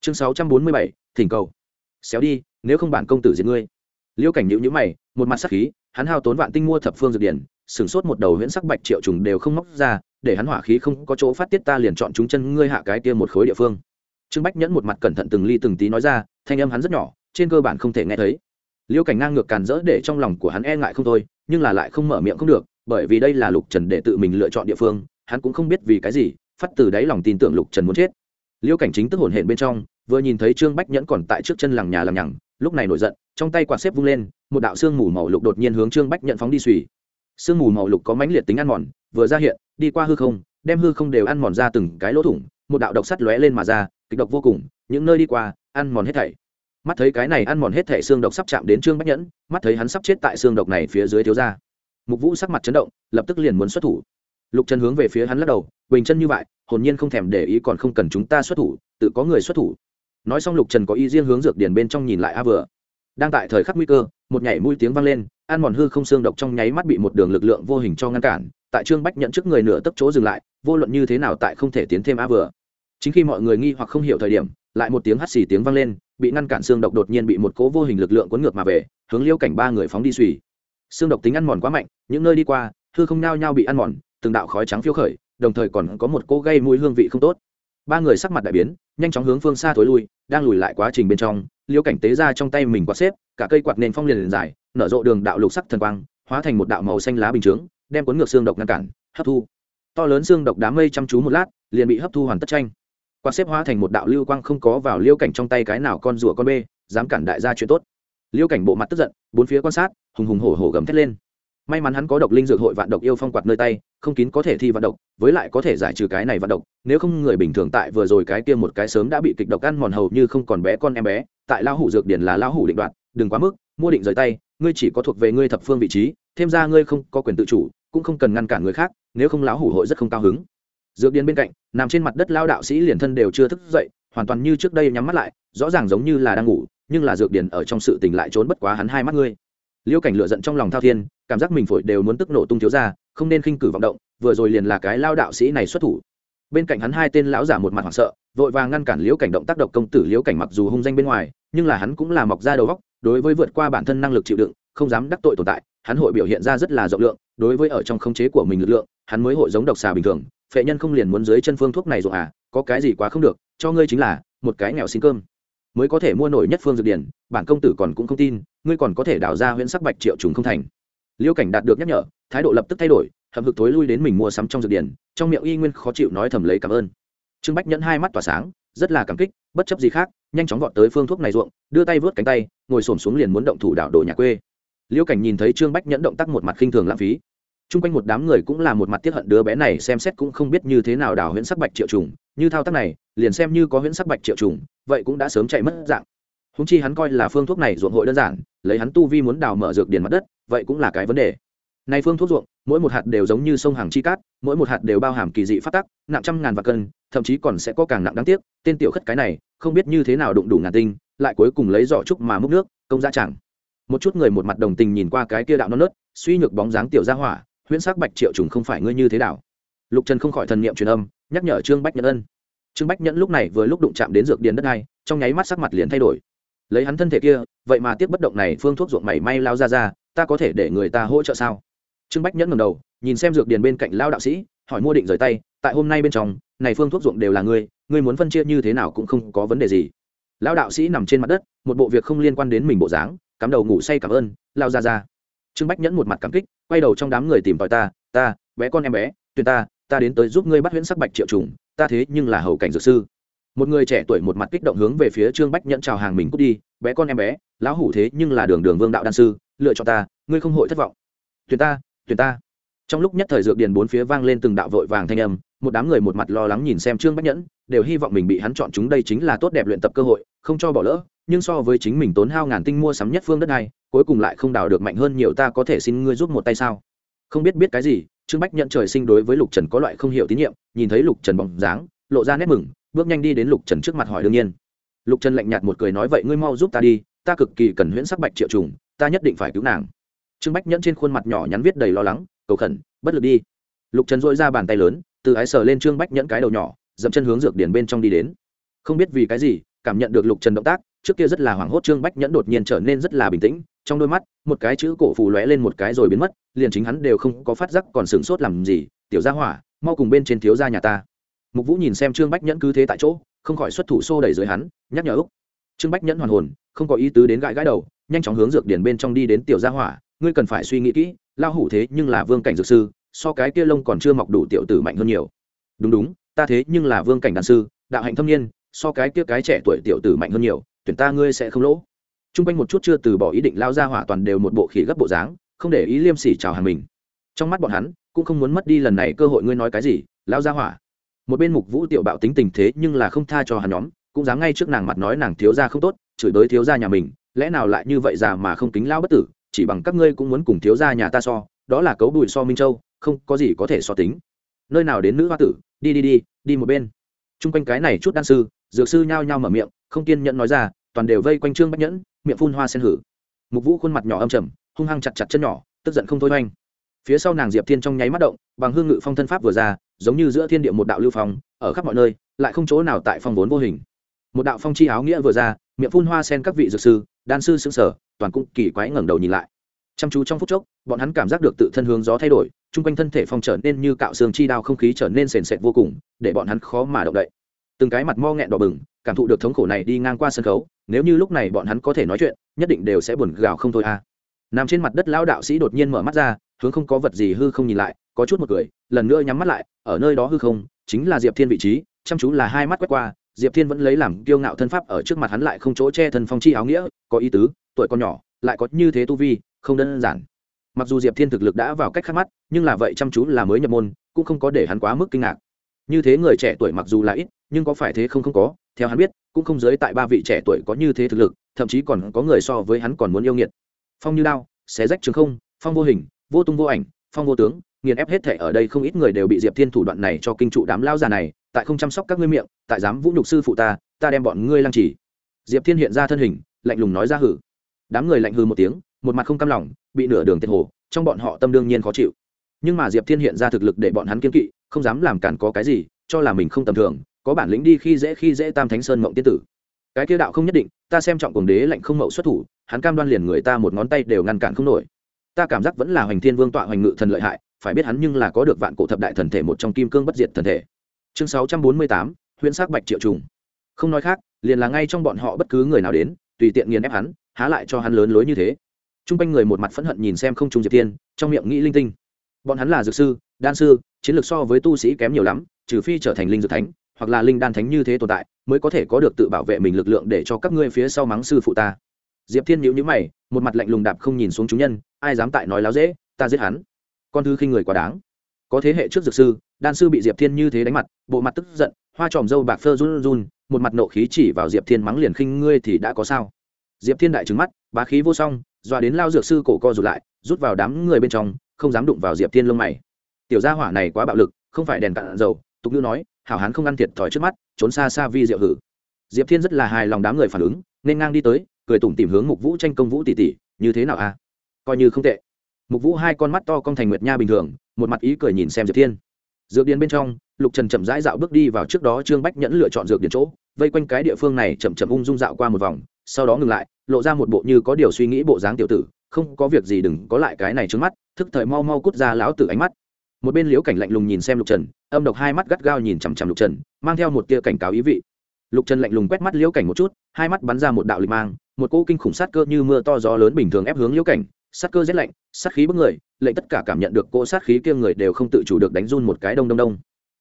Chương sáu trăm bốn mươi bảy, thỉnh cầu. Xéo đi, nếu không bản công tử giết ngươi liễu cảnh nhữ nhữ mày, một mặt sắc khí, hắn hao tốn vạn tinh mua thập phương dược điển sửng sốt một đầu huyễn sắc bạch triệu trùng đều không móc ra, để hắn hỏa khí không có chỗ phát tiết ta liền chọn chúng chân ngươi hạ cái kia một khối địa phương. Trương bách nhẫn một mặt cẩn thận từng ly từng tí nói ra, thanh âm hắn rất nhỏ, trên cơ bản không thể nghe thấy. Liễu cảnh ngang ngược càn rỡ để trong lòng của hắn e ngại không thôi, nhưng là lại không mở miệng không được, bởi vì đây là lục trần để tự mình lựa chọn địa phương, hắn cũng không biết vì cái gì, phát từ đáy lòng tin tưởng lục trần muốn chết. Liễu cảnh chính tức hồn hển bên trong, vừa nhìn thấy trương bách nhẫn còn tại trước chân làng nhà làng nhằng lúc này nổi giận, trong tay quạt xếp vung lên, một đạo xương mù màu lục đột nhiên hướng trương bách nhẫn phóng đi suy sương mù màu lục có mãnh liệt tính ăn mòn, vừa ra hiện, đi qua hư không, đem hư không đều ăn mòn ra từng cái lỗ thủng, một đạo độc sắt lóe lên mà ra, kịch độc vô cùng, những nơi đi qua, ăn mòn hết thảy. Mắt thấy cái này ăn mòn hết thảy xương độc sắp chạm đến trương bách nhẫn, mắt thấy hắn sắp chết tại xương độc này phía dưới thiếu ra mục vũ sắc mặt chấn động, lập tức liền muốn xuất thủ. Lục trần hướng về phía hắn lắc đầu, bình chân như vậy, hồn nhiên không thèm để ý còn không cần chúng ta xuất thủ, tự có người xuất thủ nói xong lục trần có ý riêng hướng dược điền bên trong nhìn lại a vừa. Đang tại thời khắc nguy cơ, một nhảy mũi tiếng vang lên, ăn mòn hư không xương độc trong nháy mắt bị một đường lực lượng vô hình cho ngăn cản. Tại trương bách nhận trước người nửa tấp chỗ dừng lại, vô luận như thế nào tại không thể tiến thêm a vừa. Chính khi mọi người nghi hoặc không hiểu thời điểm, lại một tiếng hắt xì tiếng vang lên, bị ngăn cản xương độc đột nhiên bị một cố vô hình lực lượng cuốn ngược mà về, hướng liêu cảnh ba người phóng đi suy xương độc tính ăn mòn quá mạnh, những nơi đi qua, hư không nao nhao bị ăn mòn, từng đạo khói trắng phiêu khởi, đồng thời còn có một cô gây mùi hương vị không tốt. Ba người sắc mặt đại biến, nhanh chóng hướng phương xa thối lui đang lùi lại quá trình bên trong, liễu cảnh tế ra trong tay mình quạt xếp, cả cây quạt nền phong liền liền dài, nở rộ đường đạo lục sắc thần quang, hóa thành một đạo màu xanh lá bình chướng, đem cuốn ngược xương độc ngăn cản, hấp thu. To lớn xương độc đám mây chăm chú một lát, liền bị hấp thu hoàn tất tranh. Quạt xếp hóa thành một đạo lưu quang không có vào liễu cảnh trong tay cái nào con rùa con bê, dám cản đại gia chuyện tốt. Liễu cảnh bộ mặt tức giận, bốn phía quan sát, hùng hùng hổ hổ gầm thét lên may mắn hắn có độc linh dược hội vạn độc yêu phong quạt nơi tay, không kín có thể thi vạn độc, với lại có thể giải trừ cái này vạn độc. Nếu không, người bình thường tại vừa rồi cái kia một cái sớm đã bị kịch độc ăn mòn hầu như không còn bé con em bé, tại lao hủ dược điển là lao hủ định đoạt, đừng quá mức, mua định rời tay, ngươi chỉ có thuộc về ngươi thập phương vị trí, thêm ra ngươi không có quyền tự chủ, cũng không cần ngăn cản người khác, nếu không lão hủ hội rất không cao hứng. Dược điển bên cạnh, nằm trên mặt đất lao đạo sĩ liền thân đều chưa thức dậy, hoàn toàn như trước đây nhắm mắt lại, rõ ràng giống như là đang ngủ, nhưng là dược điển ở trong sự tình lại trốn bất quá hắn hai mắt ngươi. Liễu cảnh lựa giận trong lòng thao thiên, cảm giác mình phổi đều muốn tức nổ tung thiếu ra, không nên khinh cử vọng động, vừa rồi liền là cái lao đạo sĩ này xuất thủ. Bên cạnh hắn hai tên lão giả một mặt hoảng sợ, vội vàng ngăn cản liễu cảnh động tác độc công tử liễu cảnh mặc dù hung danh bên ngoài, nhưng là hắn cũng là mọc ra đầu góc đối với vượt qua bản thân năng lực chịu đựng, không dám đắc tội tồn tại, hắn hội biểu hiện ra rất là rộng lượng, đối với ở trong khống chế của mình lực lượng, hắn mới hội giống độc xà bình thường, phệ nhân không liền muốn dưới chân phương thuốc này rồi à có cái gì quá không được, cho ngươi chính là một cái nghèo xin cơm mới có thể mua nổi nhất phương dược điển, bản công tử còn cũng không tin, ngươi còn có thể đào ra huyễn sắc bạch triệu trùng không thành. Liêu cảnh đạt được nhắc nhở, thái độ lập tức thay đổi, hậm hực thối lui đến mình mua sắm trong dược điển, trong miệng y nguyên khó chịu nói thầm lấy cảm ơn. Trương bách nhẫn hai mắt tỏa sáng, rất là cảm kích, bất chấp gì khác, nhanh chóng vọt tới phương thuốc này ruộng, đưa tay vớt cánh tay, ngồi xổm xuống liền muốn động thủ đảo đồ nhà quê. Liêu cảnh nhìn thấy trương bách nhẫn động tác một mặt khinh thường lãng phí. Chung quanh một đám người cũng là một mặt tiết hận đứa bé này xem xét cũng không biết như thế nào đào huyễn sắc bạch triệu trùng, như thao tác này, liền xem như có huyễn sắc bạch triệu trùng vậy cũng đã sớm chạy mất dạng. Húng chi hắn coi là phương thuốc này ruộng hội đơn giản, lấy hắn tu vi muốn đào mở dược điền mặt đất, vậy cũng là cái vấn đề. Này phương thuốc ruộng, mỗi một hạt đều giống như sông hàng chi cát, mỗi một hạt đều bao hàm kỳ dị phát tắc, nặng trăm ngàn và cân, thậm chí còn sẽ có càng nặng đáng tiếc, tên tiểu khất cái này, không biết như thế nào đụng đủ ngàn tinh, lại cuối cùng lấy giỏ trúc mà múc nước, công ra chẳng. Một chút người một mặt đồng tình nhìn qua cái kia đạo non nớt, suy nhược bóng dáng tiểu gia hỏa, huyễn sắc bạch triệu trùng không phải ngươi như thế đảo. lục trần không khỏi thần niệm truyền âm, nhắc nhở trương bách nhẫn ân trương bách nhẫn lúc này vừa lúc đụng chạm đến dược điền đất hai trong nháy mắt sắc mặt liền thay đổi. Lấy hắn thân thể kia, vậy mà tiếp bất động này phương thuốc ruộng mày may lao ra ra, ta có thể để người ta hỗ trợ sao? Trương bách nhẫn ngầm đầu, nhìn xem dược điền bên cạnh lao đạo sĩ, hỏi mua định rời tay, tại hôm nay bên trong, này phương thuốc ruộng đều là ngươi ngươi muốn phân chia như thế nào cũng không có vấn đề gì. Lao đạo sĩ nằm trên mặt đất, một bộ việc không liên quan đến mình bộ dáng, cắm đầu ngủ say cảm ơn, lao ra ra. Trương bách nhẫn một mặt cảm kích, quay đầu trong đám người tìm tòi ta ta, bé con em bé, tuyển ta ta đến tới giúp ngươi bắt huyễn sắc bạch triệu trùng ta thế nhưng là hầu cảnh dược sư. Một người trẻ tuổi một mặt kích động hướng về phía trương bách nhẫn chào hàng mình cút đi, bé con em bé, lão hủ thế nhưng là đường đường vương đạo đan sư, lựa chọn ta, ngươi không hội thất vọng. Tuyển ta tuyển ta. Trong lúc nhất thời dược điền bốn phía vang lên từng đạo vội vàng thanh âm, một đám người một mặt lo lắng nhìn xem trương bách nhẫn, đều hy vọng mình bị hắn chọn chúng đây chính là tốt đẹp luyện tập cơ hội, không cho bỏ lỡ, nhưng so với chính mình tốn hao ngàn tinh mua sắm nhất phương đất này, cuối cùng lại không đào được mạnh hơn nhiều, ta có thể xin ngươi giúp một tay sao? Không biết biết cái gì, trương bách nhận trời sinh đối với lục trần có loại không hiểu tín nhiệm, nhìn thấy lục trần bóng dáng, lộ ra nét mừng, bước nhanh đi đến lục trần trước mặt hỏi đương nhiên. Lục trần lạnh nhạt một cười nói vậy ngươi mau giúp ta đi, ta cực kỳ cần huyễn sắc bạch triệu trùng, ta nhất định phải cứu nàng. Trương bách nhẫn trên khuôn mặt nhỏ nhắn viết đầy lo lắng, cầu khẩn, bất lực đi. Lục trần dội ra bàn tay lớn, từ ái sờ lên trương bách nhẫn cái đầu nhỏ, dậm chân hướng dược điển bên trong đi đến. Không biết vì cái gì, cảm nhận được lục trần động tác, trước kia rất là hoảng hốt trương bách nhẫn đột nhiên trở nên rất là bình tĩnh trong đôi mắt, một cái chữ cổ phù lóe lên một cái rồi biến mất, liền chính hắn đều không có phát giác còn sửng sốt làm gì, tiểu gia hỏa, mau cùng bên trên thiếu gia nhà ta. Mục vũ nhìn xem trương bách nhẫn cứ thế tại chỗ, không khỏi xuất thủ xô đẩy dưới hắn, nhắc nhở úc. Trương bách nhẫn hoàn hồn, không có ý tứ đến gãi gãi đầu, nhanh chóng hướng dược điển bên trong đi đến tiểu gia hỏa, ngươi cần phải suy nghĩ kỹ lao hủ thế nhưng là vương cảnh dược sư, so cái kia lông còn chưa mọc đủ tiểu tử mạnh hơn nhiều. Đúng đúng, ta thế nhưng là vương cảnh đàn sư, đạo hạnh thâm niên, so cái kia cái trẻ tuổi tiểu tử mạnh hơn nhiều, tuyển ta ngươi sẽ không lỗ t r u n g quanh một chút chưa từ bỏ ý định lao ra hỏa toàn đều một bộ khỉ gấp bộ dáng, không để ý liêm sỉ chào hàng mình. Trong mắt bọn hắn, cũng không muốn mất đi lần này cơ hội ngươi nói cái gì, lao ra hỏa. Một bên mục vũ tiểu bạo tính tình thế nhưng là không tha cho hắn nhóm, cũng dám ngay trước nàng mặt nói nàng thiếu ra không tốt, chửi bới thiếu ra nhà mình, lẽ nào lại như vậy già mà không kính lao bất tử, chỉ bằng các ngươi cũng muốn cùng thiếu ra nhà ta so, đó là cấu bụi so minh châu, không có gì có thể so tính. Nơi nào đến nữ hoa tử, đi đi đi đi một bên. T r u n g quanh cái này chút đan sư, dược sư nhao nhao mở miệng, không kiên nhẫn nói ra toàn đều vây quanh trương bách nhẫn, miệng phun hoa sen hử. Mục vũ khuôn mặt nhỏ âm trầm, hung hăng chặt chặt chân nhỏ, tức giận không thôi oanh. Phía sau nàng diệp thiên trong nháy mắt động, bằng hương ngự phong thân pháp vừa ra, giống như giữa thiên địa một đạo lưu phong, ở khắp mọi nơi, lại không chỗ nào tại phong vốn vô hình. Một đạo phong chi áo nghĩa vừa ra, miệng phun hoa sen các vị dược sư, đan sư xứng sở toàn cũng kỳ quái ngẩng đầu nhìn lại. Chăm chú trong phút chốc, bọn hắn cảm giác được tự thân hướng gió thay đổi, chung quanh thân thể phong trở nên như cạo xương chi đao không khí trở nên sền sệt vô cùng, để bọn hắn khó mà động đậy. Từng cái mặt mo nghẹn đỏ bừng cảm thụ được thống khổ này đi ngang qua sân khấu, nếu như lúc này bọn hắn có thể nói chuyện, nhất định đều sẽ buồn gào không thôi a à. nằm trên mặt đất lão đạo sĩ đột nhiên mở mắt ra, hướng không có vật gì hư không nhìn lại, có chút một cười, lần nữa nhắm mắt lại, ở nơi đó hư không, chính là diệp thiên vị trí, chăm chú là hai mắt quét qua, diệp thiên vẫn lấy làm kiêu ngạo thân pháp ở trước mặt hắn lại không chỗ che thân phong chi áo nghĩa, có ý tứ, tuổi con nhỏ, lại có như thế tu vi, không đơn giản mặc dù diệp thiên thực lực đã vào cách khác mắt, nhưng là vậy chăm chú là mới nhập môn, cũng không có để hắn quá mức kinh ngạc như thế người trẻ tuổi mặc dù là ít nhưng có phải thế không không có, theo hắn biết, cũng không giới tại ba vị trẻ tuổi có như thế thực lực, thậm chí còn có người so với hắn còn muốn yêu nghiệt. Phong như đao, xé rách trường không, phong vô hình, vô tung vô ảnh, phong vô tướng, nghiền ép hết thể ở đây không ít người đều bị diệp thiên thủ đoạn này cho kinh trụ đám lao già này, tại không chăm sóc các ngươi miệng, tại dám vũ nhục sư phụ ta ta đem bọn ngươi lăng trì. Diệp thiên hiện ra thân hình, lạnh lùng nói ra hử. Đám người lạnh hư một tiếng, một mặt không cam lòng, bị nửa đường tiệt hồ, trong bọn họ tâm đương nhiên khó chịu. Nhưng mà diệp thiên hiện ra thực lực để bọn hắn kiên kỵ, không dám làm cản có cái gì, cho là mình không tầm thường có bản lĩnh đi khi dễ khi dễ tam thánh sơn mộng tiên tử. Cái kia đạo không nhất định, ta xem trọng cùng đế lạnh không mậu xuất thủ, hắn cam đoan liền người ta một ngón tay đều ngăn cản không nổi. Ta cảm giác vẫn là hoành thiên vương tọa hoành ngự thần lợi hại, phải biết hắn nhưng là có được vạn cổ thập đại thần thể một trong kim cương bất diệt thần thể. Chương sáu trăm bốn mươi tám huyện sắc bạch triệu trùng. Không nói khác, liền là ngay trong bọn họ bất cứ người nào đến, tùy tiện nghiền ép hắn, há lại cho hắn lớn lối như thế. T r u n g quanh người một mặt phẫn hận nhìn xem không trung diệp tiên trong miệng nghĩ linh tinh. Bọn hắn là dược sư, đan sư, chiến lược so với tu sĩ kém nhiều lắm, trừ phi trở thành linh dược thánh hoặc là linh đan thánh như thế tồn tại, mới có thể có được tự bảo vệ mình lực lượng để cho các ngươi phía sau mắng sư phụ ta. Diệp thiên nhữ nhíu mày, một mặt lạnh lùng đạp không nhìn xuống chúng nhân, ai dám tại nói láo dễ, ta giết hắn. Con thư khinh người quá đáng. Có thế hệ trước dược sư, đan sư bị diệp thiên như thế đánh mặt, bộ mặt tức giận, hoa tròm dâu bạc phơ run run một mặt nộ khí chỉ vào diệp thiên mắng liền khinh ngươi thì đã có sao? Diệp thiên đại trứng mắt, bá khí vô song, dọa đến lao dược sư cổ co rụt lại, rút vào đám người bên trong, không dám đụng vào diệp thiên lông mày. Tiểu gia hỏa này quá bạo lực, không phải đèn cạn dầu, tục ngữ nói hảo hán không ăn thiệt thòi trước mắt, trốn xa xa vi diệu hử. Diệp thiên rất là hài lòng đám người phản ứng, nên ngang đi tới, cười tủm tìm hướng mục vũ tranh công vũ tỷ tỷ, như thế nào a? Coi như không tệ. Mục vũ hai con mắt to cong thành nguyệt nha bình thường, một mặt ý cười nhìn xem diệp thiên. Dược điền bên trong, lục trần chậm rãi dạo bước đi vào trước đó trương bách nhẫn lựa chọn dược điền chỗ, vây quanh cái địa phương này chậm chậm ung dung dạo qua một vòng, sau đó ngừng lại, lộ ra một bộ như có điều suy nghĩ bộ dáng tiểu tử, không có việc gì đừng có lại cái này trước mắt, thức thời mau mau cút ra lão tử ánh mắt một bên liễu cảnh lạnh lùng nhìn xem lục trần, âm độc hai mắt gắt gao nhìn chằm chằm lục trần, mang theo một tia cảnh cáo ý vị. Lục trần lạnh lùng quét mắt liễu cảnh một chút, hai mắt bắn ra một đạo lịch mang, một cỗ kinh khủng sát cơ như mưa to gió lớn bình thường ép hướng liễu cảnh, sát cơ rét lạnh, sát khí bức người, lệnh tất cả cảm nhận được cỗ sát khí kia người đều không tự chủ được đánh run một cái đông đông đông.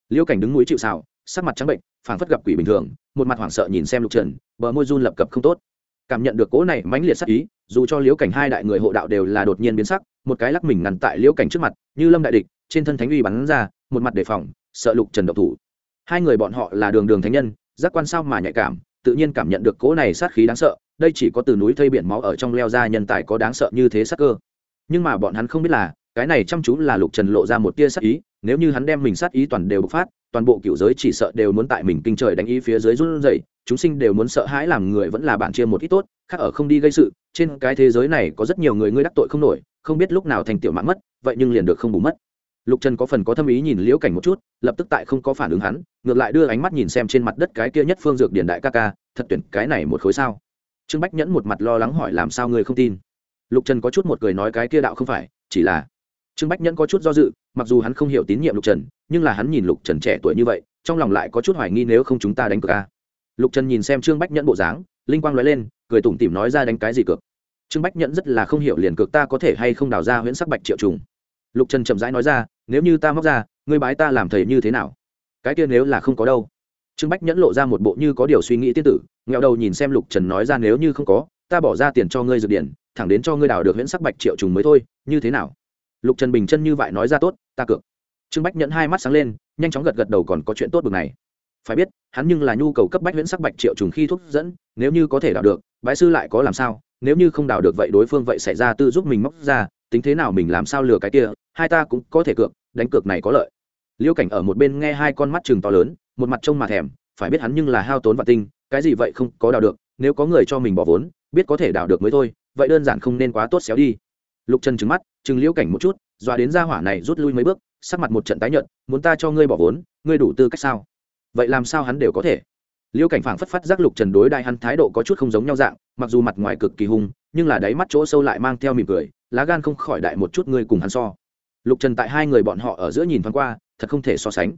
Liễu cảnh đứng núi chịu xào sắc mặt trắng bệnh, phảng phất gặp quỷ bình thường, một mặt hoảng sợ nhìn xem lục trần, bờ môi run lập cập không tốt cảm nhận được cỗ này mãnh liệt sát ý, dù cho liễu cảnh hai đại người hộ đạo đều là đột nhiên biến sắc, một cái lắc mình ngăn tại liễu cảnh trước mặt, như lâm đại địch, trên thân thánh uy bắn ra, một mặt đề phòng, sợ lục trần độc thủ. Hai người bọn họ là đường đường thánh nhân, giác quan sao mà nhạy cảm, tự nhiên cảm nhận được cỗ này sát khí đáng sợ, đây chỉ có từ núi thây biển máu ở trong leo ra nhân tài có đáng sợ như thế sát cơ. Nhưng mà bọn hắn không biết là, cái này chăm chú là lục trần lộ ra một tia sát ý, nếu như hắn đem mình sát ý toàn đều bộc phát toàn bộ cựu giới chỉ sợ đều muốn tại mình kinh trời đánh ý phía dưới run rẩy, chúng sinh đều muốn sợ hãi làm người vẫn là bản chia một ít tốt, khác ở không đi gây sự, trên cái thế giới này có rất nhiều người ngươi đắc tội không nổi, không biết lúc nào thành tiểu mãn mất, vậy nhưng liền được không bù mất. Lục trần có phần có thâm ý nhìn liễu cảnh một chút, lập tức tại không có phản ứng hắn, ngược lại đưa ánh mắt nhìn xem trên mặt đất cái kia nhất phương dược điển đại ca ca, thật tuyển cái này một khối sao? Trương bách nhẫn một mặt lo lắng hỏi làm sao ngươi không tin? Lục trần có chút một cười nói cái kia đạo không phải, chỉ là trương bách nhẫn có chút do dự mặc dù hắn không hiểu tín nhiệm lục trần, nhưng là hắn nhìn lục trần trẻ tuổi như vậy, trong lòng lại có chút hoài nghi nếu không chúng ta đánh cược a. Lục trần nhìn xem trương bách nhẫn bộ dáng, linh quang nói lên, cười tủm tỉm nói ra đánh cái gì cược. Trương bách nhẫn rất là không hiểu liền cược ta có thể hay không đào ra huyễn sắc bạch triệu trùng. Lục trần chậm rãi nói ra, nếu như ta móc ra, ngươi bái ta làm thầy như thế nào? Cái kia nếu là không có đâu. Trương bách nhẫn lộ ra một bộ như có điều suy nghĩ tiết tử, nghẹo đầu nhìn xem lục trần nói ra nếu như không có, ta bỏ ra tiền cho ngươi dược điển, thẳng đến cho ngươi đào được huyễn sắc bạch triệu trùng mới thôi, như thế nào? Lục trần bình chân như vậy nói ra tốt, ta cược. Trương bách nhẫn hai mắt sáng lên, nhanh chóng gật gật đầu còn có chuyện tốt bực này. Phải biết, hắn nhưng là nhu cầu cấp bách huyễn sắc bạch triệu trùng khi thuốc dẫn, nếu như có thể đào được bãi sư lại có làm sao? Nếu như không đào được vậy đối phương vậy xảy ra tư giúp mình móc ra, tính thế nào mình làm sao lừa cái kia, hai ta cũng có thể cược, đánh cược này có lợi. Liêu cảnh ở một bên nghe hai con mắt chừng to lớn, một mặt trông mà thèm, phải biết hắn nhưng là hao tốn và tinh, cái gì vậy không có đào được, nếu có người cho mình bỏ vốn, biết có thể đào được mới thôi, vậy đơn giản không nên quá tốt xéo đi. Lục trần trứng mắt chừng liễu cảnh một chút, dọa đến gia hỏa này rút lui mấy bước, sắc mặt một trận tái nhợt, muốn ta cho ngươi bỏ vốn, ngươi đủ tư cách sao? Vậy làm sao hắn đều có thể? Liễu cảnh phảng phất phát giác lục trần đối đại hắn thái độ có chút không giống nhau dạng, mặc dù mặt ngoài cực kỳ hung, nhưng là đáy mắt chỗ sâu lại mang theo mỉm cười, lá gan không khỏi đại một chút ngươi cùng hắn so. Lục trần tại hai người bọn họ ở giữa nhìn thoáng qua, thật không thể so sánh.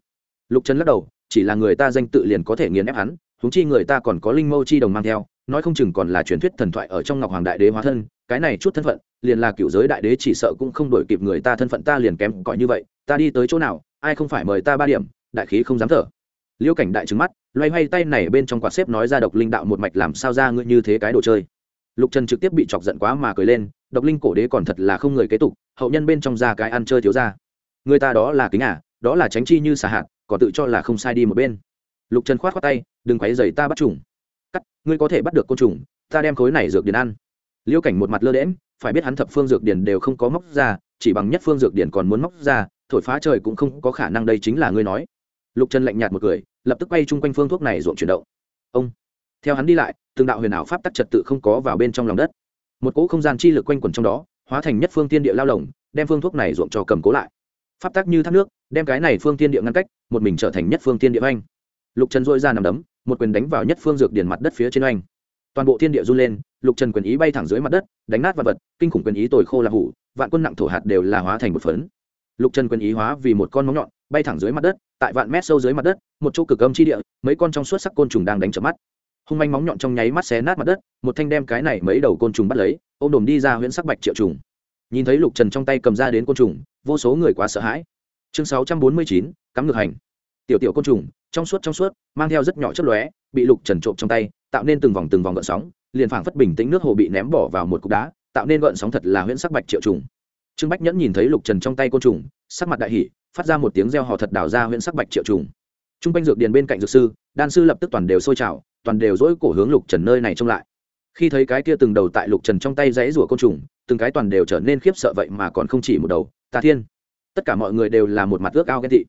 Lục trần lắc đầu, chỉ là người ta danh tự liền có thể nghiền ép hắn húng chi người ta còn có linh mâu chi đồng mang theo, nói không chừng còn là truyền thuyết thần thoại ở trong ngọc hoàng đại đế hóa thân cái này chút thân phận, liền là cựu giới đại đế chỉ sợ cũng không đổi kịp người ta thân phận ta liền kém cỏi như vậy, ta đi tới chỗ nào, ai không phải mời ta ba điểm, đại khí không dám thở. Liễu cảnh đại trứng mắt, loay hoay tay này bên trong quạt xếp nói ra độc linh đạo một mạch làm sao ra ngươi như thế cái đồ chơi. Lục trần trực tiếp bị chọc giận quá mà cười lên, độc linh cổ đế còn thật là không người kế tục, hậu nhân bên trong ra cái ăn chơi thiếu ra. Người ta đó là kính à đó là tránh chi như xà hạt, còn tự cho là không sai đi một bên. Lục trần khoát khoát tay, đừng quấy dày ta bắt trùng cắt, ngươi có thể bắt được côn trùng, ta đem khối này dược điền ăn. Liễu cảnh một mặt lơ đễm phải biết hắn thập phương dược điển đều không có móc ra, chỉ bằng nhất phương dược điển còn muốn móc ra, thổi phá trời cũng không có khả năng đây chính là ngươi nói. Lục trần lạnh nhạt một cười, lập tức quay chung quanh phương thuốc này ruộng chuyển động. Ông, theo hắn đi lại, từng đạo huyền ảo pháp tắc trật tự không có vào bên trong lòng đất. Một cỗ không gian chi lực quanh quẩn trong đó, hóa thành nhất phương tiên địa lao lồng, đem phương thuốc này ruộng cho cầm cố lại. Pháp tắc như thác nước, đem cái này phương tiên địa ngăn cách, một mình trở thành nhất phương tiên địa oanh. Lục trần dội ra nằm đấm, một quyền đánh vào nhất phương dược điền mặt đất phía trên oanh. Toàn bộ thiên địa run lên lục trần quyền ý bay thẳng dưới mặt đất, đánh nát vật vật, kinh khủng quyền ý tồi khô là hủ, vạn quân nặng thổ hạt đều là hóa thành một phấn. Lục trần quyền ý hóa vì một con móng nhọn, bay thẳng dưới mặt đất, tại vạn mét sâu dưới mặt đất, một chỗ cực âm chi địa, mấy con trong suốt sắc côn trùng đang đánh chợp mắt. Hung manh móng nhọn trong nháy mắt xé nát mặt đất, một thanh đem cái này mấy đầu côn trùng bắt lấy ô m đồm đi ra huyễn sắc bạch triệu trùng. Nhìn thấy lục trần trong tay cầm ra đến côn trùng, vô số người quá sợ hãi. Chương sáu trăm bốn mươi chín, cắm ngược hành. Tiểu tiểu côn trùng, trong suốt trong suốt, mang theo rất nhỏ chất lóe, bị lục trần trộm trong tay, tạo nên từng vòng từng vòng gợn sóng liền phảng phất bình tĩnh nước hồ bị ném bỏ vào một cục đá, tạo nên gợn sóng thật là huyễn sắc bạch triệu trùng. Trương bách nhẫn nhìn thấy lục trần trong tay côn trùng, sắc mặt đại hỷ phát ra một tiếng reo hò thật đào ra huyễn sắc bạch triệu trùng. T r u n g quanh dược điền bên cạnh dược sư, đan sư lập tức toàn đều sôi trào, toàn đều dỗi cổ hướng lục trần nơi này trông lại. Khi thấy cái kia từng đầu tại lục trần trong tay dãy rủa côn trùng, từng cái toàn đều trở nên khiếp sợ vậy mà còn không chỉ một đầu, tà thiên. Tất cả mọi người đều là một mặt ước ao ghen thị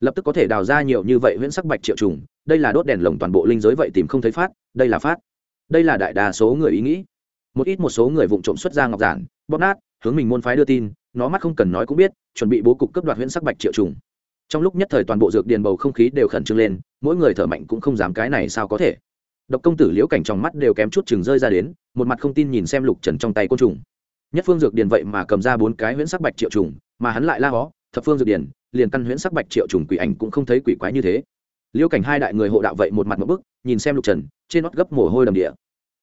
lập tức có thể đào ra nhiều như vậy huyễn sắc bạch triệu trùng, đây là đốt đèn lồng toàn bộ linh giới vậy tìm không thấy phát, đây là phát đây là đại đa số người ý nghĩ. Một ít một số người vụng trộm xuất ra ngọc giản, bóp nát, hướng mình môn phái đưa tin, nó mắt không cần nói cũng biết, chuẩn bị bố cục cấp đoạt huyễn sắc bạch triệu trùng. Trong lúc nhất thời toàn bộ dược điền bầu không khí đều khẩn trương lên, mỗi người thở mạnh cũng không dám cái này sao có thể. Độc công tử liễu cảnh trong mắt đều kém chút chừng rơi ra đến, một mặt không tin nhìn xem lục trần trong tay côn trùng. Nhất phương dược điền vậy mà cầm ra bốn cái huyễn sắc bạch triệu trùng, mà hắn lại la hó, thập phương dược điền, liền căn huyễn sắc bạch triệu trùng quỷ ảnh cũng không thấy quỷ quái như thế. Liễu cảnh hai đại người hộ đạo vậy một mặt một bức nhìn xem lục trần, trên nót gấp mồ hôi đầm địa.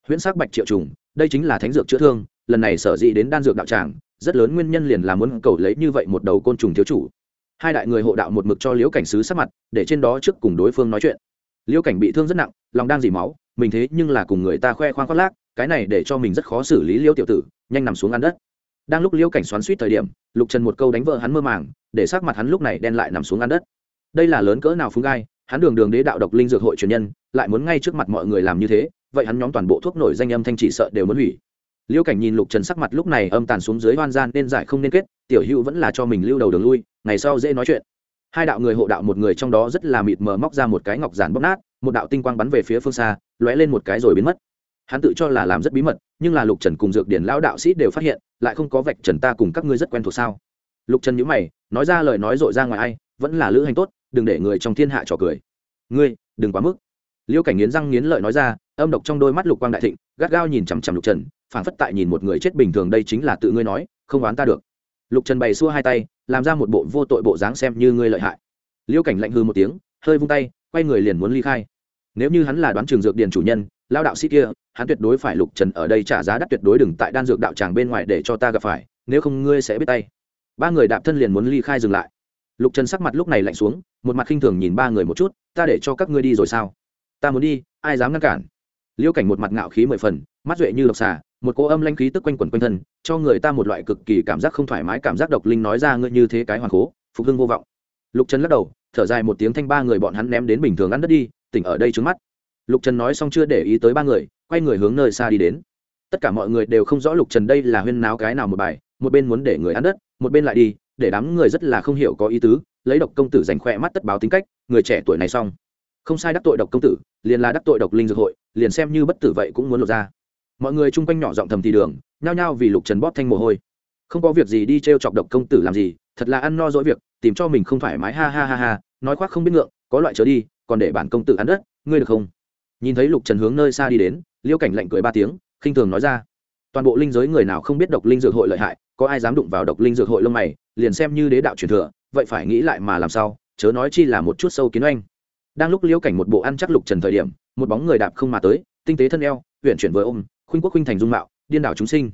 Huyễn sắc bạch triệu trùng, đây chính là thánh dược chữa thương, lần này sở dĩ đến đan dược đạo tràng, rất lớn nguyên nhân liền là muốn cầu lấy như vậy một đầu côn trùng thiếu chủ. Hai đại người hộ đạo một mực cho liễu cảnh sứ sắc mặt, để trên đó trước cùng đối phương nói chuyện. Liễu cảnh bị thương rất nặng, lòng đang dỉ máu, mình thế nhưng là cùng người ta khoe khoang khoác lác, cái này để cho mình rất khó xử lý liễu tiểu tử, nhanh nằm xuống ăn đất. Đang lúc liễu cảnh xoắn suýt thời điểm, lục trần một câu đánh vợ hắn mơ màng, để sắc mặt hắn lúc này đen lại nằm xuống ăn đất. Đây là lớn cỡ nào phúng gai hắn đường đường đế đạo độc linh dược hội truyền nhân, lại muốn ngay trước mặt mọi người làm như thế, vậy hắn nhóm toàn bộ thuốc nổi danh âm thanh chỉ sợ đều muốn hủy. Liêu cảnh nhìn lục trần sắc mặt lúc này âm tàn xuống dưới hoan gian nên giải không nên kết, tiểu hữu vẫn là cho mình lưu đầu đường lui, ngày sau dễ nói chuyện. Hai đạo người hộ đạo một người trong đó rất là mịt mờ móc ra một cái ngọc giản bóc nát, một đạo tinh quang bắn về phía phương xa, lóe lên một cái rồi biến mất. Hắn tự cho là làm rất bí mật, nhưng là lục trần cùng dược điển lão đạo sĩ đều phát hiện, lại không có vạch trần ta cùng các ngươi rất quen thuộc sao? Lục trần nhữ mày, nói ra lời nói dội ra ngoài ai, vẫn là lữ hành tốt đừng để người trong thiên hạ trò cười. Ngươi, đừng quá mức. Liêu cảnh nghiến răng nghiến lợi nói ra, âm độc trong đôi mắt lục quang đại thịnh, gắt gao nhìn chằm chằm lục trần phản phất tại nhìn một người chết bình thường đây chính là tự ngươi nói, không oán ta được. Lục trần bày xua hai tay, làm ra một bộ vô tội bộ dáng xem như ngươi lợi hại. Liêu cảnh lạnh hư một tiếng, hơi vung tay, quay người liền muốn ly khai. Nếu như hắn là đoán trường dược điền chủ nhân lao đạo sĩ kia, hắn tuyệt đối phải lục trần ở đây trả giá đắt tuyệt đối đừng tại đan dược đạo tràng bên ngoài để cho ta gặp phải, nếu không ngươi sẽ biết tay. Ba người đạp thân liền muốn ly khai dừng lại lục trần sắc mặt lúc này lạnh xuống, một mặt khinh thường nhìn ba người một chút, ta để cho các ngươi đi rồi sao? Ta muốn đi, ai dám ngăn cản? Liêu cảnh một mặt ngạo khí mười phần, mắt duệ như độc xà, một cỗ âm lanh khí tức quanh quẩn quanh thân, cho người ta một loại cực kỳ cảm giác không thoải mái cảm giác độc linh nói ra ngươi như thế cái hoàn cố phục hưng vô vọng. Lục trần lắc đầu, thở dài một tiếng thanh ba người bọn hắn ném đến bình thường ăn đất đi, tỉnh ở đây trứng mắt. Lục trần nói xong chưa để ý tới ba người, quay người hướng nơi xa đi đến. Tất cả mọi người đều không rõ lục trần đây là huyên náo cái nào một bài, một bên muốn để người ăn đất, một bên lại đi để đám người rất là không hiểu có ý tứ, lấy độc công tử giành khỏe mắt tất báo tính cách, người trẻ tuổi này xong. Không sai đắc tội độc công tử, liền là đắc tội độc linh dược hội, liền xem như bất tử vậy cũng muốn lột ra. Mọi người chung quanh nhỏ giọng thầm thì đường, nhao nhao vì lục trần bóp thanh mồ hôi. Không có việc gì đi t r e o chọc độc công tử làm gì, thật là ăn no dỗi việc, tìm cho mình không thoải mái, ha ha ha ha, nói khoác không biết ngượng, có loại trở đi, còn để bản công tử ăn đất, ngươi được không? Nhìn thấy lục trần hướng nơi xa đi đến liễu cảnh lạnh cười ba tiếng, khinh thường nói ra. Toàn bộ linh giới người nào không biết độc linh dược hội lợi hại có ai dám đụng vào độc linh dược hội lông mày, liền xem như đế đạo truyền thừa, vậy phải nghĩ lại mà làm sao, chớ nói chi là một chút sâu kiến oanh. Đang lúc liễu cảnh một bộ ăn chắc lục trần thời điểm, một bóng người đạp không mà tới, tinh tế thân eo huyện chuyển với ôm, khuynh quốc khuynh thành dung mạo, điên đảo chúng sinh.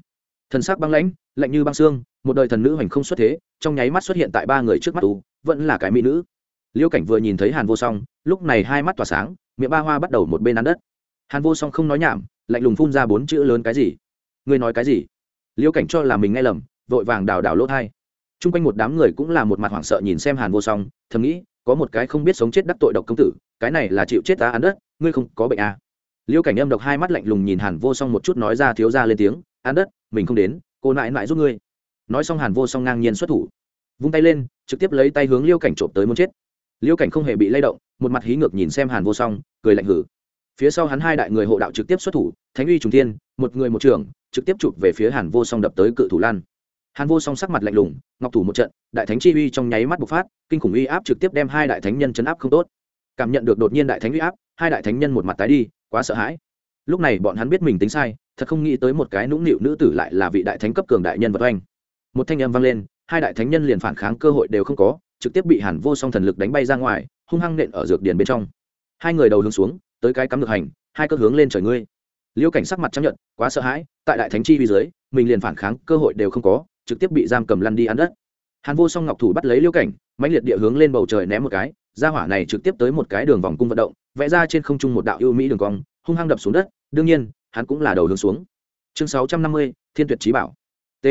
Thần sắc băng lãnh, lạnh như băng xương, một đời thần nữ hoành không xuất thế, trong nháy mắt xuất hiện tại ba người trước mắt tú vẫn là cái mỹ nữ. Liễu cảnh vừa nhìn thấy hàn vô song, lúc này hai mắt tỏa sáng, miệng ba hoa bắt đầu một bên ăn đất. Hàn vô song không nói nhảm, lạnh lùng phun ra bốn chữ lớn cái gì? Ngươi nói cái gì? Liễu cảnh cho là mình nghe lầm vội vàng đào đào lỗ thai. T r u n g quanh một đám người cũng là một mặt hoảng sợ nhìn xem hàn vô song, thầm nghĩ, có một cái không biết sống chết đắc tội độc công tử, cái này là chịu chết ta ăn đất, ngươi không có bệnh à. liêu cảnh âm độc hai mắt lạnh lùng nhìn hàn vô song một chút nói ra thiếu ra lên tiếng, ăn đất, mình không đến, cô nại nại giúp ngươi. Nói xong hàn vô song ngang nhiên xuất thủ, vung tay lên, trực tiếp lấy tay hướng liêu cảnh trộm tới muốn chết. Liêu cảnh không hề bị lay động, một mặt hí ngược nhìn xem hàn vô song, cười lạnh hử. Phía sau hắn hai đại người hộ đạo trực tiếp xuất thủ, thánh uy trùng thiên, một người một trường, trực tiếp chụp về phía hàn vô song đập tới cự thủ lan hàn vô song sắc mặt lạnh lùng, ngọc thủ một trận, đại thánh chi uy trong nháy mắt bộc phát, kinh khủng uy áp trực tiếp đem hai đại thánh nhân chấn áp không tốt. Cảm nhận được đột nhiên đại thánh uy áp, hai đại thánh nhân một mặt tái đi, quá sợ hãi. Lúc này bọn hắn biết mình tính sai, thật không nghĩ tới một cái nũng nịu nữ tử lại là vị đại thánh cấp cường đại nhân vật oanh. Một thanh âm vang lên, hai đại thánh nhân liền phản kháng cơ hội đều không có, trực tiếp bị hàn vô song thần lực đánh bay ra ngoài, hung hăng nện ở dược điền bên trong. Hai người đầu hướng xuống, tới cái cắm ngược hành, hai cơ hướng lên trời ngươi. Liêu cảnh sắc mặt chấp nhận, quá sợ hãi, tại đại thánh chi uy dưới, mình liền phản kháng, cơ hội đều không có trực tiếp bị giam cầm lăn đi ăn đất. Hàn vô song ngọc thủ bắt lấy liêu cảnh, mãnh liệt địa hướng lên bầu trời ném một cái ra hỏa này trực tiếp tới một cái đường vòng cung vận động, vẽ ra trên không trung một đạo ưu mỹ đường cong, hung hăng đập xuống đất, đương nhiên, hắn cũng là đầu hướng xuống. Chương sáu trăm năm mươi, thiên tuyệt trí bảo. T.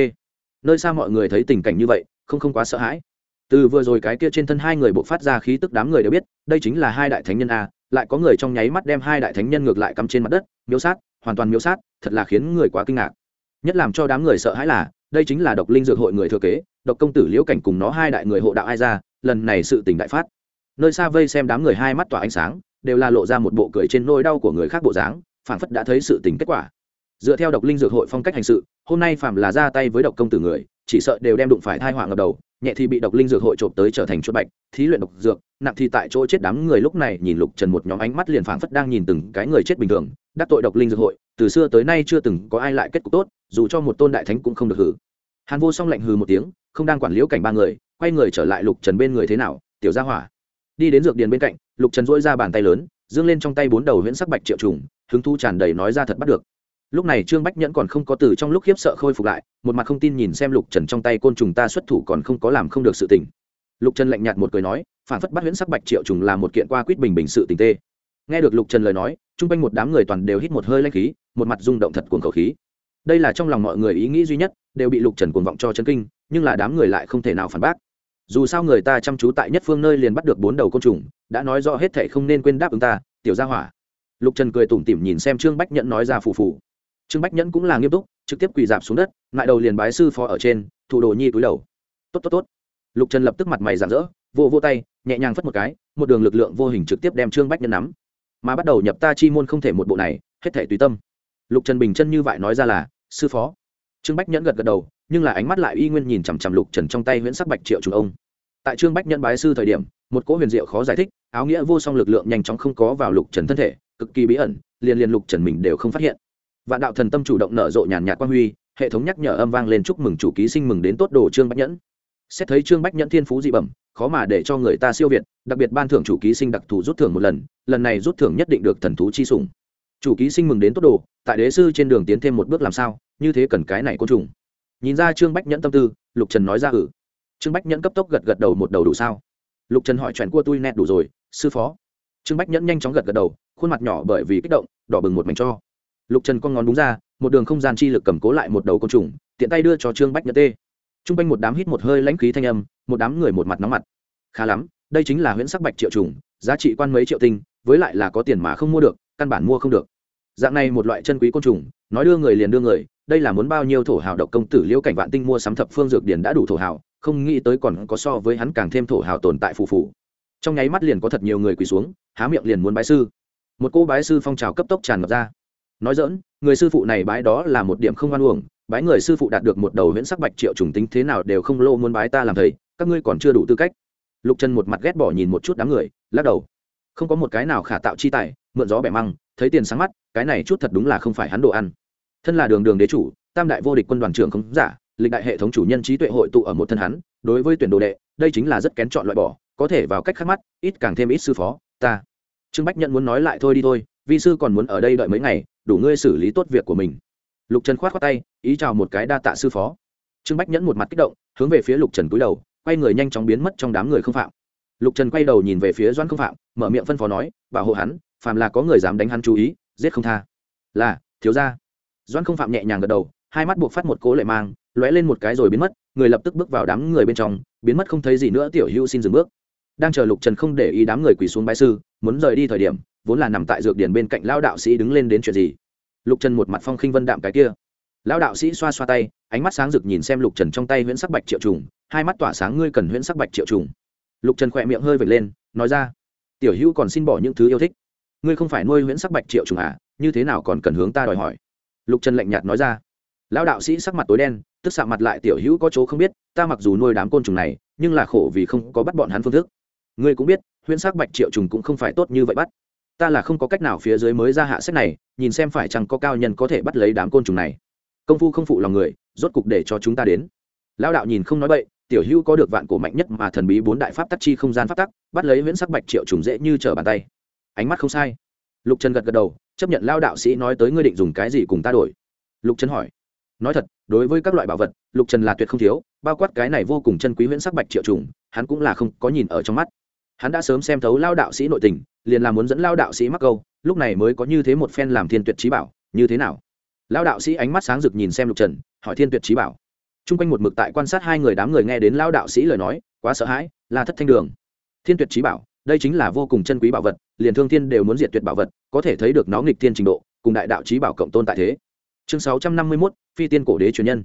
Nơi xa mọi người thấy tình cảnh như vậy, không không quá sợ hãi. Từ vừa rồi cái kia trên thân hai người bộ phát ra khí tức đám người đều biết, đây chính là hai đại thánh nhân a, lại có người trong nháy mắt đem hai đại thánh nhân ngược lại cắm trên mặt đất, miếu sát, hoàn toàn miếu sát, thật là khiến người quá kinh ngạc nhất làm cho đám người sợ hãi là, đây chính là độc linh dược hội người thừa kế, độc công tử liễu cảnh cùng nó hai đại người hộ đạo ai ra, lần này sự tình đại phát. Nơi xa vây xem đám người hai mắt tỏa ánh sáng, đều là lộ ra một bộ cười trên nôi đau của người khác bộ dáng, phảng phất đã thấy sự tình kết quả. Dựa theo độc linh dược hội phong cách hành sự, hôm nay phạm là ra tay với độc công tử người, chỉ sợ đều đem đụng phải thai họa ngập đầu, nhẹ thì bị độc linh dược hội trộm tới trở thành chuột bạch, thí luyện độc dược, nặng thì tại chỗ chết đám người lúc này nhìn lục trần một nhóm ánh mắt liền phảng phất đang nhìn từng cái người chết bình thường, đắc tội độc linh dược hội, từ xưa tới nay chưa từng có ai lại kết cục tốt dù cho một tôn đại thánh cũng không được hử. Hàn vô song lạnh hừ một tiếng, không đang quản liễu cảnh ba người, quay người trở lại lục trần bên người thế nào, tiểu gia hỏa. Đi đến dược điền bên cạnh, lục trần dỗi ra bàn tay lớn, dương lên trong tay bốn đầu huyễn sắc bạch triệu trùng, hứng thu tràn đầy nói ra thật bắt được. Lúc này trương bách nhẫn còn không có từ trong lúc khiếp sợ khôi phục lại, một mặt không tin nhìn xem lục trần trong tay côn trùng ta xuất thủ còn không có làm không được sự tình. Lục trần lạnh nhạt một cười nói, phản phất bắt huyễn sắc bạch triệu trùng là một kiện qua quýt bình bình sự tình tê. Nghe được lục trần lời nói, chung quanh một đám người toàn đều hít một hơi lanh khí, một mặt rung động thật cuồng khẩu khí đây là trong lòng mọi người ý nghĩ duy nhất, đều bị lục trần cuồng vọng cho chân kinh, nhưng là đám người lại không thể nào phản bác. Dù sao người ta chăm chú tại nhất phương nơi liền bắt được bốn đầu côn trùng, đã nói rõ hết thệ không nên quên đáp ứng ta, tiểu gia hỏa. Lục trần cười tủm tỉm nhìn xem trương bách nhẫn nói ra phù phù. Trương bách nhẫn cũng là nghiêm túc, trực tiếp quỳ dạp xuống đất, ngại đầu liền bái sư phó ở trên, thủ đồ nhi túi đầu. Tốt tốt tốt. Lục trần lập tức mặt mày rạng rỡ vô vô tay, nhẹ nhàng phất một cái, một đường lực lượng vô hình trực tiếp đem trương bách nhẫn nắm. Mà bắt đầu nhập ta chi môn không thể một bộ này, hết thể tùy tâm lục trần bình chân như vậy nói ra là, sư phó. Trương bách nhẫn gật gật đầu, nhưng là ánh mắt lại y nguyên nhìn chằm chằm lục trần trong tay nguyễn sắc bạch triệu trùng ông. Tại trương bách nhẫn bái sư thời điểm, một cỗ huyền diệu khó giải thích, áo nghĩa vô song lực lượng nhanh chóng không có vào lục trần thân thể, cực kỳ bí ẩn, liền liền lục trần mình đều không phát hiện. Vạn đạo thần tâm chủ động nở rộ nhàn nhạt quan huy, hệ thống nhắc nhở âm vang lên chúc mừng chủ ký sinh mừng đến tốt đồ trương bách nhẫn. Xét thấy trương bách nhẫn thiên phú dị bẩm, khó mà để cho người ta siêu việt, đặc biệt ban thưởng chủ ký sinh đặc thù rút thưởng một lần lần này rút thưởng nhất định được thần thú chi sủng. Chủ ký sinh mừng đến tốt đồ tại đế sư trên đường tiến thêm một bước làm sao, như thế cần cái này côn trùng. Nhìn ra trương bách nhẫn tâm tư, lục trần nói ra ử ừ. trương bách nhẫn cấp tốc gật gật đầu một đầu đủ sao? Lục trần hỏi chuyện cua tui nét đủ rồi, sư phó. Trương bách nhẫn nhanh chóng gật gật đầu, khuôn mặt nhỏ bởi vì kích động, đỏ bừng một mảnh cho. Lục trần con ngón đúng ra, một đường không gian chi lực cầm cố lại một đầu côn trùng, tiện tay đưa cho trương bách nhẫn tê. T r u n g quanh một đám hít một hơi lãnh khí thanh âm, một đám người một mặt nóng mặt. Khá lắm, đây chính là huyễn sắc bạch triệu trùng, giá trị quan mấy triệu tinh, với lại là có tiền mà không mua được, căn bản mua không được dạng này một loại chân quý côn trùng, nói đưa người liền đưa người, đây là muốn bao nhiêu thổ hào độc công tử liễu cảnh vạn tinh mua sắm thập phương dược điển đã đủ thổ hào, không nghĩ tới còn có so với hắn càng thêm thổ hào tồn tại phù phù. Trong nháy mắt liền có thật nhiều người quỳ xuống, há miệng liền muốn bái sư. Một cô bái sư phong trào cấp tốc tràn ngập ra. Nói dỡn người sư phụ này bái đó là một điểm không hoan uổng, bái người sư phụ đạt được một đầu huyễn sắc bạch triệu trùng tính thế nào đều không lô muốn bái ta làm thầy, các ngươi còn chưa đủ tư cách. Lục trần một mặt ghét bỏ nhìn một chút đám người, lắc đầu. Không có một cái nào khả tạo chi tài, mượn gió bẻ măng thấy tiền sáng mắt, cái này chút thật đúng là không phải hắn đồ ăn. Thân là đường đường đế chủ, tam đại vô địch quân đoàn trưởng không giả, lịch đại hệ thống chủ nhân trí tuệ hội tụ ở một thân hắn, đối với tuyển đồ đệ, đây chính là rất kén chọn loại bỏ, có thể vào cách khác mắt, ít càng thêm ít sư phó, ta. Trương bách nhận muốn nói lại thôi đi thôi, vi sư còn muốn ở đây đợi mấy ngày, đủ ngươi xử lý tốt việc của mình. Lục trần khoát khoát tay, ý chào một cái đa tạ sư phó. Trương bách nhẫn một mặt kích động, hướng về phía lục trần cúi đầu, quay người nhanh chóng biến mất trong đám người không phạm. Lục trần quay đầu nhìn về phía doan không phạm, mở miệng phân phó nói, bảo hộ hắn phàm là có người dám đánh hắn chú ý, giết không tha. Là, thiếu ra doan không phạm nhẹ nhàng gật đầu, hai mắt buộc phát một cố lệ mang, lóe lên một cái rồi biến mất, người lập tức bước vào đám người bên trong, biến mất không thấy gì nữa, tiểu hữu xin dừng bước. Đang chờ lục trần không để ý đám người quỳ xuống bãi sư, muốn rời đi thời điểm, vốn là nằm tại dược điển bên cạnh lao đạo sĩ đứng lên đến chuyện gì? Lục trần một mặt phong khinh vân đạm cái kia. Lao đạo sĩ xoa xoa tay, ánh mắt sáng rực nhìn xem lục trần trong tay huyễn sắc bạch triệu trùng, hai mắt tỏa sáng ngươi cần huyễn sắc bạch triệu trùng. Lục trần khỏe miệng hơi vệt lên, nói ra, tiểu hữu còn xin bỏ những thứ yêu thích ngươi không phải nuôi huyễn sắc bạch triệu trùng à như thế nào còn cần hướng ta đòi hỏi? Lục trần lạnh nhạt nói ra. Lão đạo sĩ sắc mặt tối đen, tức xạ mặt lại tiểu hữu có chỗ không biết, ta mặc dù nuôi đám côn trùng này, nhưng là khổ vì không có bắt bọn hắn phương thức. Ngươi cũng biết, huyễn sắc bạch triệu trùng cũng không phải tốt như vậy bắt. Ta là không có cách nào phía dưới mới ra hạ sách này, nhìn xem phải chăng có cao nhân có thể bắt lấy đám côn trùng này. Công phu không phụ lòng người, rốt cục để cho chúng ta đến. Lão đạo nhìn không nói bậy, tiểu hữu có được vạn cổ mạnh nhất mà thần bí bốn đại pháp tắc chi không gian pháp tắc, bắt lấy huyễn sắc bạch triệu trùng dễ như trở bàn tay ánh mắt không sai. Lục trần gật gật đầu, chấp nhận lao đạo sĩ nói tới ngươi định dùng cái gì cùng ta đổi. Lục trần hỏi, nói thật, đối với các loại bảo vật, lục trần là tuyệt không thiếu, bao quát cái này vô cùng chân quý huyễn sắc bạch triệu trùng, hắn cũng là không có nhìn ở trong mắt. Hắn đã sớm xem thấu lao đạo sĩ nội tình, liền là muốn dẫn lao đạo sĩ mắc câu, lúc này mới có như thế một phen làm thiên tuyệt trí bảo, như thế nào? Lao đạo sĩ ánh mắt sáng rực nhìn xem lục trần, hỏi thiên tuyệt trí bảo. T r u n g quanh một mực tại quan sát hai người đám người nghe đến lao đạo sĩ lời nói, quá sợ hãi, là thất thanh đường. Thiên tuyệt trí bảo đây chính là vô cùng chân quý bảo vật, liền thương thiên đều muốn diệt tuyệt bảo vật, có thể thấy được nó nghịch thiên trình độ, cùng đại đạo trí bảo cộng tôn tại thế. Chương sáu trăm năm mươi mốt, phi tiên cổ đế truyền nhân.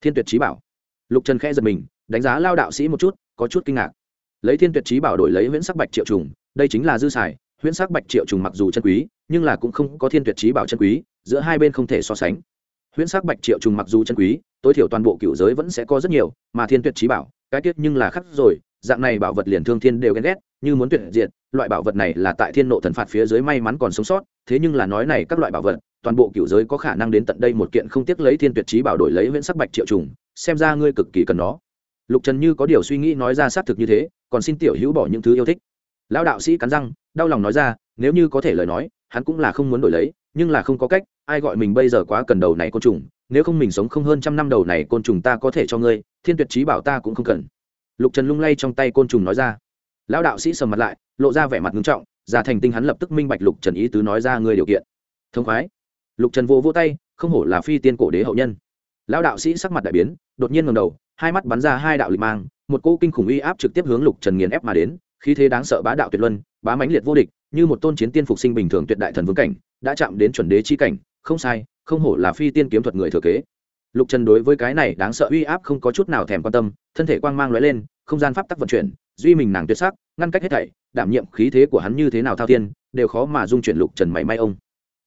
Thiên tuyệt trí bảo. Lục trần khẽ giật mình, đánh giá lao đạo sĩ một chút, có chút kinh ngạc. Lấy thiên tuyệt trí bảo đổi lấy huyễn sắc bạch triệu trùng, đây chính là dư xài, huyễn sắc bạch triệu trùng mặc dù chân quý, nhưng là cũng không có thiên tuyệt trí bảo chân quý, giữa hai bên không thể so sánh. Huyễn sắc bạch triệu trùng mặc dù chân quý, tối thiểu toàn bộ cựu giới vẫn sẽ có rất nhiều, mà thiên tuyệt trí bảo, cái tiết nhưng là khắc rồi dạng này bảo vật liền thương thiên đều ghen ghét, như muốn tuyệt diệt, loại bảo vật này là tại thiên nộ thần phạt phía dưới may mắn còn sống sót, thế nhưng là nói này các loại bảo vật, toàn bộ cựu giới có khả năng đến tận đây một kiện không tiếc lấy thiên tuyệt trí bảo đổi lấy nguyễn sắc bạch triệu trùng, xem ra ngươi cực kỳ cần nó. Lục trần như có điều suy nghĩ nói ra xác thực như thế, còn xin tiểu hữu bỏ những thứ yêu thích. Lão đạo sĩ cắn răng, đau lòng nói ra, nếu như có thể lời nói, hắn cũng là không muốn đổi lấy, nhưng là không có cách, ai gọi mình bây giờ quá cần đầu này côn trùng, nếu không mình sống không hơn trăm năm đầu này côn trùng ta có thể cho ngươi, thiên tuyệt trí bảo ta cũng không cần lục trần lung lay trong tay côn trùng nói ra. Lão đạo sĩ sầm mặt lại, lộ ra vẻ mặt nghiêm trọng già thành tinh hắn lập tức minh bạch lục trần ý tứ nói ra người điều kiện. Thông khoái. Lục trần vô vô tay, không hổ là phi tiên cổ đế hậu nhân. Lão đạo sĩ sắc mặt đại biến, đột nhiên ngầm đầu, hai mắt bắn ra hai đạo lịch mang, một cô kinh khủng uy áp trực tiếp hướng lục trần nghiền ép mà đến, khí thế đáng sợ bá đạo tuyệt luân, bá mãnh liệt vô địch, như một tôn chiến tiên phục sinh bình thường tuyệt đại thần vương cảnh, đã chạm đến chuẩn đế chi cảnh, không sai, không hổ là phi tiên kiếm thuật người thừa kế lục trần đối với cái này đáng sợ uy áp không có chút nào thèm quan tâm, thân thể quang mang lóe lên, không gian pháp tắc vận chuyển, duy mình nàng tuyệt sắc, ngăn cách hết thảy, đảm nhiệm khí thế của hắn như thế nào thao tiên, đều khó mà dung chuyển lục trần mảy may ông.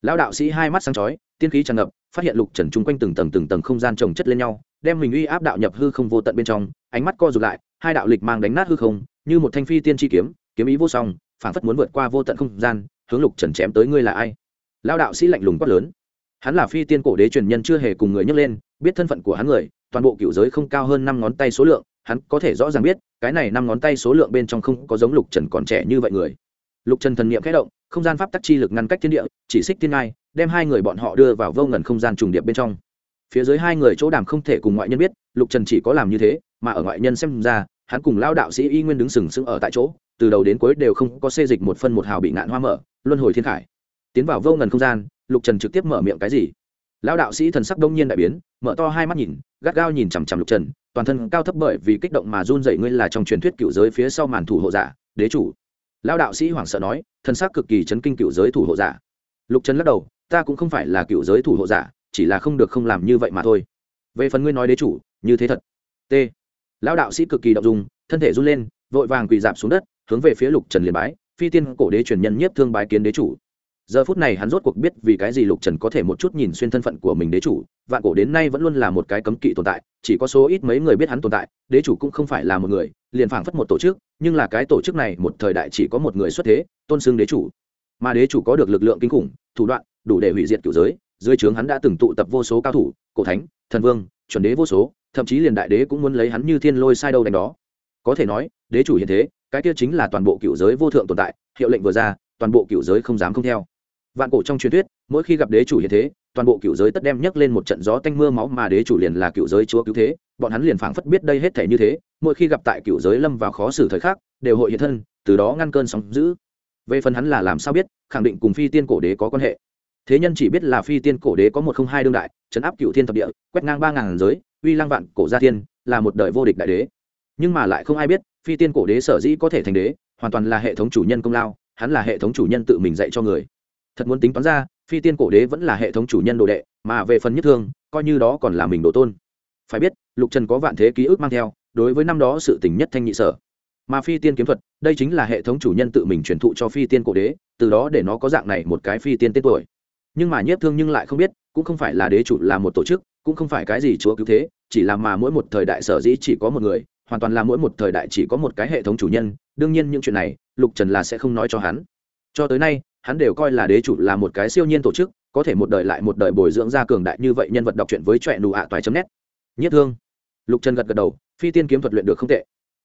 Lão đạo sĩ hai mắt sáng chói, tiên khí tràn ngập, phát hiện lục trần chung quanh từng tầng từng tầng không gian trồng chất lên nhau, đem mình uy áp đạo nhập hư không vô tận bên trong, ánh mắt co rụt lại, hai đạo lịch mang đánh nát hư không, như một thanh phi tiên chi kiếm kiếm ý vô song phản phất muốn vượt qua vô tận không gian, hướng lục trần chém tới ngươi là ai? Lão đạo sĩ lạnh lùng quát lớn hắn là phi tiên cổ đế truyền nhân chưa hề cùng người nhấc lên, biết thân phận của hắn người, toàn bộ cựu giới không cao hơn năm ngón tay số lượng, hắn có thể rõ ràng biết, cái này năm ngón tay số lượng bên trong không có giống lục trần còn trẻ như vậy người. Lục trần thần niệm khẽ động, không gian pháp tắc chi lực ngăn cách thiên địa, chỉ xích thiên ngai, đem hai người bọn họ đưa vào vô ngần không gian trùng điệp bên trong. Phía dưới hai người chỗ đàm không thể cùng ngoại nhân biết, lục trần chỉ có làm như thế, mà ở ngoại nhân xem ra, hắn cùng lao đạo sĩ y nguyên đứng sừng sững ở tại chỗ, từ đầu đến cuối đều không có xê dịch một phân một hào bị ngạn hoa mở, luân hồi thiên khải. Tiến vào vô ngần không gian lục trần trực tiếp mở miệng cái gì? Lão đạo sĩ thần sắc đông nhiên đại biến, mở to hai mắt nhìn, gắt gao nhìn chằm chằm lục trần, toàn thân cao thấp bởi vì kích động mà run dậy ngươi là trong truyền thuyết cựu giới phía sau màn thủ hộ giả, đế chủ. Lão đạo sĩ hoảng sợ nói, thần sắc cực kỳ chấn kinh cựu giới thủ hộ giả. Lục trần lắc đầu, ta cũng không phải là cựu giới thủ hộ giả, chỉ là không được không làm như vậy mà thôi. Về phần ngươi nói đế chủ, như thế thật. T. Lão đạo sĩ cực kỳ động dung, thân thể run lên, vội vàng quỳ dạp xuống đất, hướng về phía lục trần liền bái, phi tiên cổ đế truyền nhân nhiếp thương bái kiến đế chủ giờ phút này hắn rốt cuộc biết vì cái gì lục trần có thể một chút nhìn xuyên thân phận của mình đế chủ, vạn cổ đến nay vẫn luôn là một cái cấm kỵ tồn tại, chỉ có số ít mấy người biết hắn tồn tại, đế chủ cũng không phải là một người, liền phảng phất một tổ chức, nhưng là cái tổ chức này một thời đại chỉ có một người xuất thế, tôn xưng đế chủ. Mà đế chủ có được lực lượng kinh khủng, thủ đoạn, đủ để hủy diệt cựu giới, dưới trướng hắn đã từng tụ tập vô số cao thủ, cổ thánh, thần vương, chuẩn đế vô số, thậm chí liền đại đế cũng muốn lấy hắn như thiên lôi sai đâu đánh đó. Có thể nói, đế chủ hiện thế, cái kia chính là toàn bộ cựu giới vô thượng tồn tại, hiệu lệnh vừa ra, toàn bộ cựu giới không dám không theo vạn cổ trong truyền thuyết, mỗi khi gặp đế chủ hiện thế, toàn bộ cựu giới tất đem nhấc lên một trận gió tanh mưa máu mà đế chủ liền là cựu giới chúa cứu thế. Bọn hắn liền phảng phất biết đây hết thể như thế, mỗi khi gặp tại cựu giới lâm vào khó xử thời khắc, đều hội hiện thân, từ đó ngăn cơn sóng giữ về phần hắn là làm sao biết, khẳng định cùng phi tiên cổ đế có quan hệ. Thế nhân chỉ biết là phi tiên cổ đế có một không hai đương đại chấn áp cựu thiên thập địa, quét ngang ba ngàn giới, uy lang vạn cổ gia thiên, là một đời vô địch đại đế. Nhưng mà lại không ai biết, phi tiên cổ đế sở dĩ có thể thành đế, hoàn toàn là hệ thống chủ nhân công lao, hắn là hệ thống chủ nhân tự mình dạy cho người thật muốn tính toán ra, phi tiên cổ đế vẫn là hệ thống chủ nhân đồ đệ, mà về phần nhất thương, coi như đó còn là mình đồ tôn. Phải biết, lục trần có vạn thế ký ức mang theo, đối với năm đó sự tình nhất thanh nhị sở. Mà phi tiên kiếm thuật, đây chính là hệ thống chủ nhân tự mình truyền thụ cho phi tiên cổ đế, từ đó để nó có dạng này một cái phi tiên tên tuổi. Nhưng mà nhiếp thương nhưng lại không biết, cũng không phải là đế chủ, là một tổ chức, cũng không phải cái gì chúa cứu thế, chỉ là mà mỗi một thời đại sở dĩ chỉ có một người, hoàn toàn là mỗi một thời đại chỉ có một cái hệ thống chủ nhân. Đương nhiên những chuyện này, lục trần là sẽ không nói cho hắn. Cho tới nay hắn đều coi là đế chủ là một cái siêu nhiên tổ chức, có thể một đời lại một đời bồi dưỡng ra cường đại như vậy nhân vật đọc truyện với trọe nụ ạ toài chấm nét. Nhất thương. Lục trần gật gật đầu, phi tiên kiếm thuật luyện được không tệ.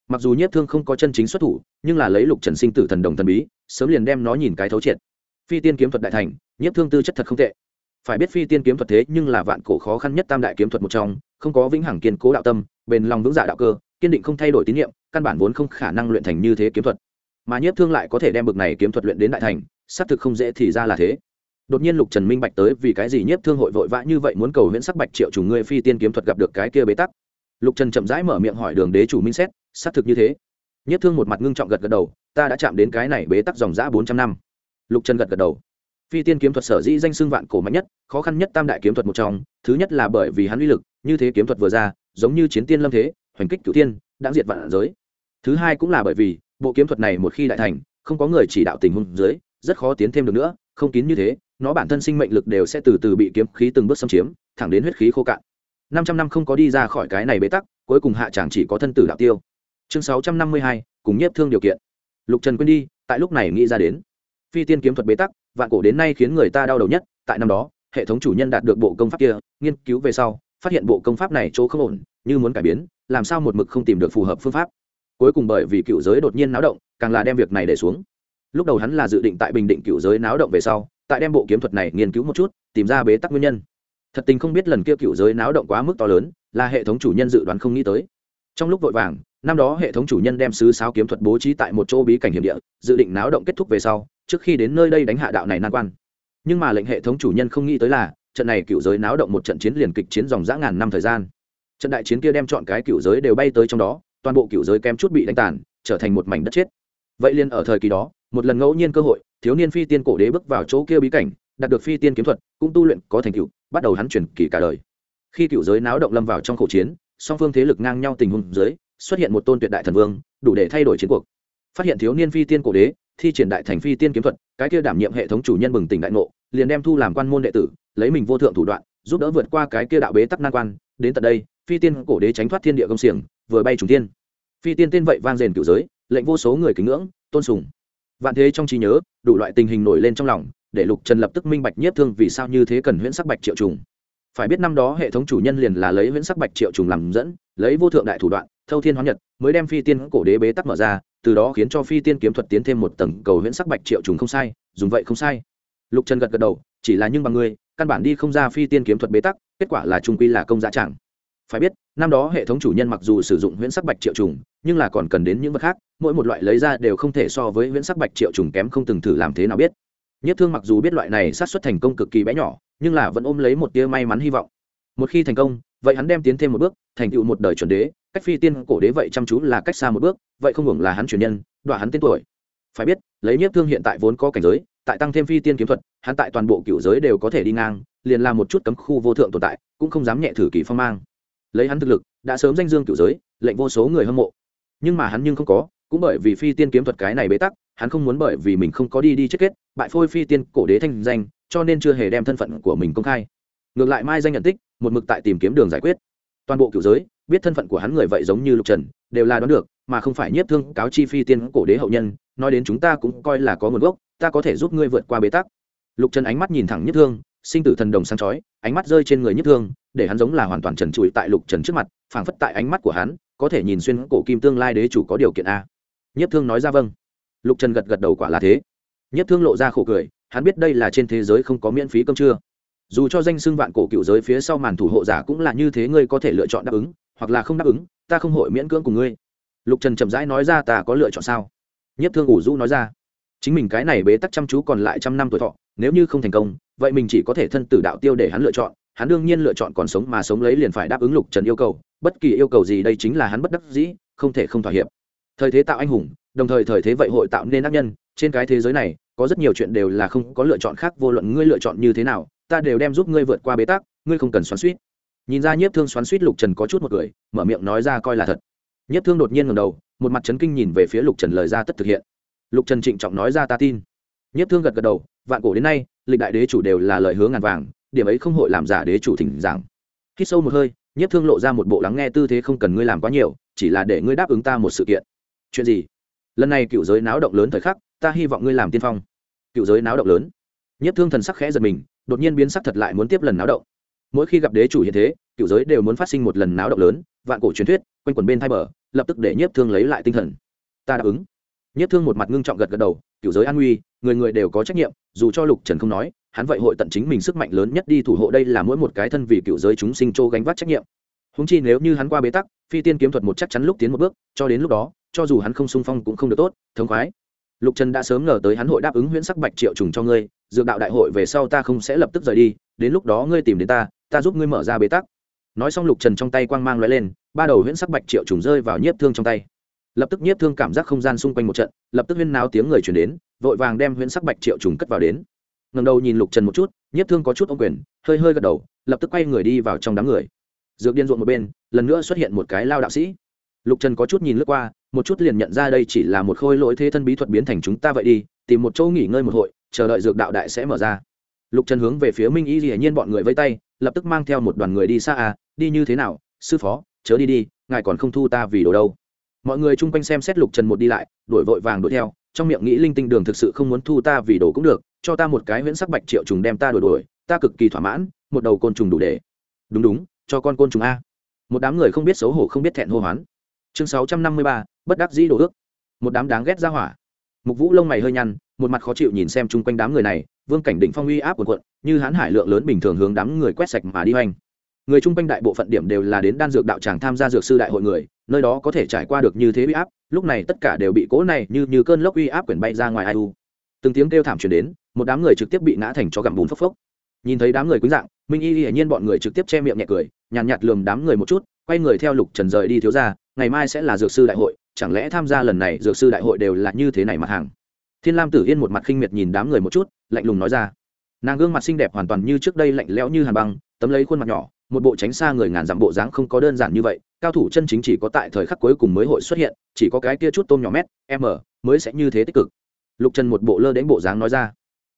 Mặc dù nhất thương không có chân chính xuất thủ, nhưng là lấy lục trần sinh tử thần đồng thần bí, sớm liền đem nó nhìn cái thấu triệt. Phi tiên kiếm thuật đại thành, nhất thương tư chất thật không tệ. Phải biết phi tiên kiếm thuật thế nhưng là vạn cổ khó khăn nhất tam đại kiếm thuật một trong, không có vĩnh hằng kiên cố đạo tâm, bền lòng vững dạ đạo cơ, kiên định không thay đổi tín nhiệm căn bản vốn không khả năng luyện thành như thế kiếm thuật. Mà nhất thương lại có thể đem bực này kiếm thuật luyện đến đại thành xác thực không dễ thì ra là thế. Đột nhiên lục trần minh bạch tới vì cái gì nhất thương hội vội vã như vậy muốn cầu huyễn sắc bạch triệu chủ ngươi phi tiên kiếm thuật gặp được cái kia bế tắc. Lục trần chậm rãi mở miệng hỏi đường đế chủ minh xét, xác thực như thế. Nhất thương một mặt ngưng trọng gật gật đầu, ta đã chạm đến cái này bế tắc dòng giã bốn trăm năm. Lục trần gật gật đầu. Phi tiên kiếm thuật sở dĩ danh xưng vạn cổ mạnh nhất, khó khăn nhất tam đại kiếm thuật một trong, thứ nhất là bởi vì hắn uy lực, như thế kiếm thuật vừa ra, giống như chiến tiên lâm thế, hoành kích cửu tiên đã diệt vạn giới. Thứ hai cũng là bởi vì, bộ kiếm thuật này một khi đại thành, không có người chỉ đạo tình huống dưới rất khó tiến thêm được nữa, không kín như thế, nó bản thân sinh mệnh lực đều sẽ từ từ bị kiếm khí từng bước xâm chiếm, thẳng đến huyết khí khô cạn. Năm trăm năm không có đi ra khỏi cái này bế tắc, cuối cùng hạ chàng chỉ có thân tử đạo tiêu. Chương sáu trăm năm mươi hai, cùng nhiếp thương điều kiện. Lục trần quên đi, tại lúc này nghĩ ra đến. Phi tiên kiếm thuật bế tắc, vạn cổ đến nay khiến người ta đau đầu nhất, tại năm đó, hệ thống chủ nhân đạt được bộ công pháp kia, nghiên cứu về sau, phát hiện bộ công pháp này chỗ không ổn, như muốn cải biến, làm sao một mực không tìm được phù hợp phương pháp. Cuối cùng bởi vì cựu giới đột nhiên náo động, càng là đem việc này để xuống lúc đầu hắn là dự định tại bình định cựu giới náo động về sau, tại đem bộ kiếm thuật này nghiên cứu một chút, tìm ra bế tắc nguyên nhân. Thật tình không biết lần kia cựu giới náo động quá mức to lớn, là hệ thống chủ nhân dự đoán không nghĩ tới. Trong lúc vội vàng, năm đó hệ thống chủ nhân đem sứ sáo kiếm thuật bố trí tại một chỗ bí cảnh hiểm địa, dự định náo động kết thúc về sau, trước khi đến nơi đây đánh hạ đạo này nan quan. Nhưng mà lệnh hệ thống chủ nhân không nghĩ tới là, trận này cựu giới náo động một trận chiến liền kịch chiến dòng dã ngàn năm thời gian. Trận đại chiến kia đem chọn cái cựu giới đều bay tới trong đó, toàn bộ cựu giới kém chút bị đánh tàn, trở thành một mảnh đất chết. Vậy liền ở thời kỳ đó một lần ngẫu nhiên cơ hội, thiếu niên phi tiên cổ đế bước vào chỗ kia bí cảnh, đạt được phi tiên kiếm thuật, cũng tu luyện có thành tựu, bắt đầu hắn chuyển kỳ cả đời. Khi cựu giới náo động lâm vào trong khẩu chiến, song phương thế lực ngang nhau tình huống dưới, xuất hiện một tôn tuyệt đại thần vương, đủ để thay đổi chiến cuộc. Phát hiện thiếu niên phi tiên cổ đế, thi triển đại thành phi tiên kiếm thuật, cái kia đảm nhiệm hệ thống chủ nhân bừng tỉnh đại ngộ, liền đem thu làm quan môn đệ tử, lấy mình vô thượng thủ đoạn, giúp đỡ vượt qua cái kia đạo bế tắc nan quan. Đến tận đây, phi tiên cổ đế tránh thoát thiên địa công xiềng, vừa bay trùng tiên phi tiên tên vậy vang rền cựu giới, lệnh vô số người kính ngưỡng, tôn sùng vạn thế trong trí nhớ, đủ loại tình hình nổi lên trong lòng, để lục trần lập tức minh bạch nhất thương vì sao như thế cần huyễn sắc bạch triệu trùng. Phải biết năm đó hệ thống chủ nhân liền là lấy huyễn sắc bạch triệu trùng làm dẫn, lấy vô thượng đại thủ đoạn, thâu thiên hóa nhật, mới đem phi tiên cổ đế bế tắc mở ra, từ đó khiến cho phi tiên kiếm thuật tiến thêm một tầng cầu huyễn sắc bạch triệu trùng không sai, dùng vậy không sai. Lục trần gật gật đầu, chỉ là nhưng bằng ngươi, căn bản đi không ra phi tiên kiếm thuật bế tắc, kết quả là trung quy là công giá chẳng. Phải biết năm đó hệ thống chủ nhân mặc dù sử dụng huyễn sắc bạch triệu trùng, nhưng là còn cần đến những vật khác, mỗi một loại lấy ra đều không thể so với huyễn sắc bạch triệu trùng kém không từng thử làm thế nào biết. Nhất thương mặc dù biết loại này sát xuất thành công cực kỳ bé nhỏ, nhưng là vẫn ôm lấy một tia may mắn hy vọng. Một khi thành công, vậy hắn đem tiến thêm một bước, thành tựu một đời chuẩn đế, cách phi tiên cổ đế vậy chăm chú là cách xa một bước, vậy không hưởng là hắn truyền nhân đọa hắn tên tuổi. Phải biết, lấy nhất thương hiện tại vốn có cảnh giới, tại tăng thêm phi tiên kiếm thuật, hắn tại toàn bộ cựu giới đều có thể đi ngang, liền làm một chút cấm khu vô thượng tồn tại, cũng không dám nhẹ thử kỳ phong mang lấy hắn thực lực, đã sớm danh dương cựu giới, lệnh vô số người hâm mộ. Nhưng mà hắn nhưng không có, cũng bởi vì phi tiên kiếm thuật cái này bế tắc, hắn không muốn bởi vì mình không có đi đi chết kết, bại phôi phi tiên cổ đế thanh danh, cho nên chưa hề đem thân phận của mình công khai. Ngược lại mai danh nhận tích, một mực tại tìm kiếm đường giải quyết. Toàn bộ cựu giới, biết thân phận của hắn người vậy giống như lục trần, đều là đoán được, mà không phải nhiếp thương cáo chi phi tiên cổ đế hậu nhân, nói đến chúng ta cũng coi là có nguồn gốc, ta có thể giúp ngươi vượt qua bế tắc. Lục trần ánh mắt nhìn thẳng nhiếp thương, sinh tử thần đồng sáng chói, ánh mắt rơi trên người nhiếp thương để hắn giống là hoàn toàn trần trụi tại lục trần trước mặt, phảng phất tại ánh mắt của hắn, có thể nhìn xuyên cổ kim tương lai đế chủ có điều kiện a. Nhất thương nói ra vâng. Lục trần gật gật đầu quả là thế. Nhất thương lộ ra khổ cười, hắn biết đây là trên thế giới không có miễn phí cơm trưa. Dù cho danh xưng vạn cổ cựu giới phía sau màn thủ hộ giả cũng là như thế, ngươi có thể lựa chọn đáp ứng, hoặc là không đáp ứng, ta không hội miễn cưỡng cùng ngươi. Lục trần chậm rãi nói ra, ta có lựa chọn sao? Nhất thương ủ rũ nói ra, chính mình cái này bế tắc chăm chú còn lại trăm năm tuổi thọ, nếu như không thành công, vậy mình chỉ có thể thân tử đạo tiêu để hắn lựa chọn hắn đương nhiên lựa chọn còn sống mà sống lấy liền phải đáp ứng lục trần yêu cầu, bất kỳ yêu cầu gì đây chính là hắn bất đắc dĩ, không thể không thỏa hiệp. Thời thế tạo anh hùng, đồng thời thời thế vậy hội tạo nên ác nhân, trên cái thế giới này, có rất nhiều chuyện đều là không có lựa chọn khác, vô luận ngươi lựa chọn như thế nào, ta đều đem giúp ngươi vượt qua bế tắc, ngươi không cần xoắn suýt. Nhìn ra nhiếp thương xoắn suýt lục trần có chút một cười mở miệng nói ra coi là thật. Nhiếp thương đột nhiên ngầm đầu, một mặt trấn kinh nhìn về phía lục trần lời ra tất thực hiện. Lục trần trịnh trọng nói ra ta tin. Nhiếp thương gật gật đầu, vạn cổ đến nay, lịch đại đế chủ đều là lời hứa ngàn vàng điểm ấy không hội làm giả đế chủ thỉnh giảng. Khi sâu một hơi, nhiếp thương lộ ra một bộ lắng nghe tư thế không cần ngươi làm quá nhiều, chỉ là để ngươi đáp ứng ta một sự kiện. Chuyện gì? Lần này cựu giới náo động lớn thời khắc, ta hy vọng ngươi làm tiên phong. Cựu giới náo động lớn. Nhiếp thương thần sắc khẽ giật mình, đột nhiên biến sắc thật lại muốn tiếp lần náo động. Mỗi khi gặp đế chủ hiện thế, cựu giới đều muốn phát sinh một lần náo động lớn, vạn cổ truyền thuyết, quanh quần bên thai bờ, lập tức để nhiếp thương lấy lại tinh thần. Ta đáp ứng. Nhiếp thương một mặt ngưng trọng gật gật đầu, cựu giới an nguy, người người đều có trách nhiệm, dù cho lục trần không nói hắn vậy hội tận chính mình sức mạnh lớn nhất đi thủ hộ đây là mỗi một cái thân vì cựu giới chúng sinh châu gánh vác trách nhiệm. Húng chi nếu như hắn qua bế tắc, phi tiên kiếm thuật một chắc chắn lúc tiến một bước, cho đến lúc đó, cho dù hắn không sung phong cũng không được tốt, thống khoái. Lục trần đã sớm ngờ tới hắn hội đáp ứng huyễn sắc bạch triệu trùng cho ngươi, dược đạo đại hội về sau ta không sẽ lập tức rời đi, đến lúc đó ngươi tìm đến ta ta giúp ngươi mở ra bế tắc. Nói xong lục trần trong tay quang mang l lên, ba đầu huyễn sắc bạch triệu trùng rơi vào nhiếp thương trong tay. Lập tức nhiếp thương cảm giác không gian xung quanh một trận, lập tức huyên náo tiếng người chuyển đến, vội vàng đem huyễn sắc bạch triệu trùng cất vào đến ngầm đầu nhìn lục trần một chút, nhiếp thương có chút ô quyền, hơi hơi gật đầu, lập tức quay người đi vào trong đám người. Dược điên ruộng một bên, lần nữa xuất hiện một cái lao đạo sĩ. Lục trần có chút nhìn lướt qua, một chút liền nhận ra đây chỉ là một khôi lỗi thế thân bí thuật biến thành chúng ta vậy đi, tìm một chỗ nghỉ ngơi một hội, chờ đợi dược đạo đại sẽ mở ra. Lục trần hướng về phía minh y dĩ nhiên bọn người vây tay, lập tức mang theo một đoàn người đi xa à đi như thế nào, sư phó, chớ đi đi, ngài còn không thu ta vì đồ đâu. Mọi người chung quanh xem xét lục trần một đi lại, đuổi vội vàng đuổi theo trong miệng nghĩ linh tinh đường thực sự không muốn thu ta vì đồ cũng được, cho ta một cái huyễn sắc bạch triệu trùng đem ta đổi đuổi ta cực kỳ thỏa mãn, một đầu côn trùng đủ để. Đúng đúng, cho con côn trùng a. Một đám người không biết xấu hổ không biết thẹn hô hoán. Chương sáu trăm năm mươi ba, bất đắc dĩ đổ ước. Một đám đáng ghét ra hỏa. Mục vũ lông mày hơi nhăn, một mặt khó chịu nhìn xem chung quanh đám người này, vương cảnh định phong uy áp quần quận như hãn hải lượng lớn bình thường hướng đám người quét sạch mà đi hoành người chung quanh đại bộ phận điểm đều là đến đan dược đạo tràng tham gia dược sư đại hội người nơi đó có thể trải qua được như thế uy áp lúc này tất cả đều bị cố này như như cơn lốc uy áp quyển bay ra ngoài ai u. Từng tiếng kêu thảm truyền đến một đám người trực tiếp bị ngã thành cho gặm bùn phốc phốc. Nhìn thấy đám người quýnh dạng minh y hiển nhiên bọn người trực tiếp che miệng nhẹ cười nhàn nhạt, nhạt lườm đám người một chút quay người theo lục trần rời đi thiếu ra ngày mai sẽ là dược sư đại hội chẳng lẽ tham gia lần này dược sư đại hội đều là như thế này mặt hàng? Thiên lam tử yên một mặt khinh miệt nhìn đám người một chút lạnh lùng nói ra. Nàng gương mặt xinh đẹp hoàn toàn như trước đây lạnh lẽo như hàn băng tấm lấy khuôn mặt nhỏ một bộ tránh xa người ngàn dặm bộ dáng không có đơn giản như vậy, cao thủ chân chính chỉ có tại thời khắc cuối cùng mới hội xuất hiện, chỉ có cái kia chút tôm nhỏ mét m mới sẽ như thế tích cực. Lục trần một bộ lơ đến bộ dáng nói ra.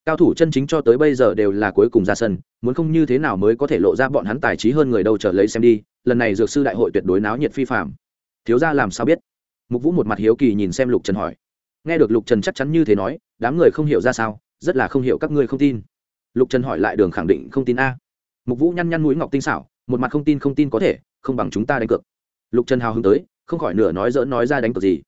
Cao thủ chân chính cho tới bây giờ đều là cuối cùng ra sân, muốn không như thế nào mới có thể lộ ra bọn hắn tài trí hơn người đâu trở lấy xem đi, lần này dược sư đại hội tuyệt đối náo nhiệt phi phạm thiếu ra làm sao biết? Mục vũ một mặt hiếu kỳ nhìn xem lục trần hỏi. Nghe được lục trần chắc chắn như thế nói, đám người không hiểu ra sao, rất là không hiểu các ngươi không tin. Lục trần hỏi lại đường khẳng định không tin a mục vũ nhăn nhăn mũi ngọc tinh xảo, một mặt không tin không tin có thể, không bằng chúng ta đánh cược. Lục trần hào hứng tới, không khỏi nửa nói dỡ nói ra đánh cược gì.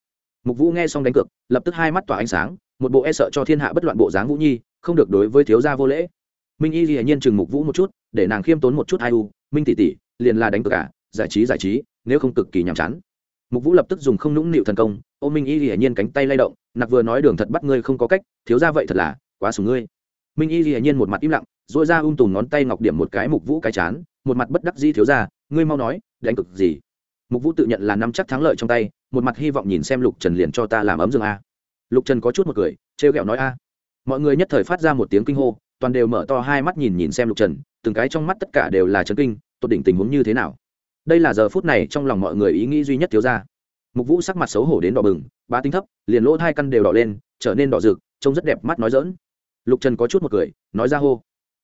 Mục vũ nghe xong đánh cược, lập tức hai mắt tỏa ánh sáng, một bộ e sợ cho thiên hạ bất loạn bộ dáng vũ nhi, không được đối với thiếu gia vô lễ. Minh y dĩ nhiên chừng mục vũ một chút, để nàng khiêm tốn một chút ai u, minh tỷ tỷ, liền là đánh cược cả giải trí giải trí, nếu không cực kỳ nhàm chán. Mục vũ lập tức dùng không nũng nịu thần công, ô minh y dĩ nhiên cánh tay lay động, nặc vừa nói đường thật bắt ngươi không có cách, thiếu gia vậy thật là quá sủng ngươi. Minh y dĩ nhiên một mặt im lặng dội ra ung tùm ngón tay ngọc điểm một cái mục vũ cái chán, một mặt bất đắc dĩ thiếu gia ngươi mau nói, đánh cực gì? Mục vũ tự nhận là nắm chắc thắng lợi trong tay, một mặt hy vọng nhìn xem lục trần liền cho ta làm ấm dương a. Lục trần có chút một cười, trêu ghẹo nói, a. Mọi người nhất thời phát ra một tiếng kinh hô, toàn đều mở to hai mắt nhìn nhìn xem lục trần, từng cái trong mắt tất cả đều là chấn kinh, tột đỉnh tình huống như thế nào? Đây là giờ phút này trong lòng mọi người ý nghĩ duy nhất thiếu ra. Mục vũ sắc mặt xấu hổ đến đỏ bừng ba tinh thấp, liền lỗ hai căn đều đỏ lên, trở nên đỏ rực, trông rất đẹp, mắt nói dỡn lục trần có chút một cười, nói ra hô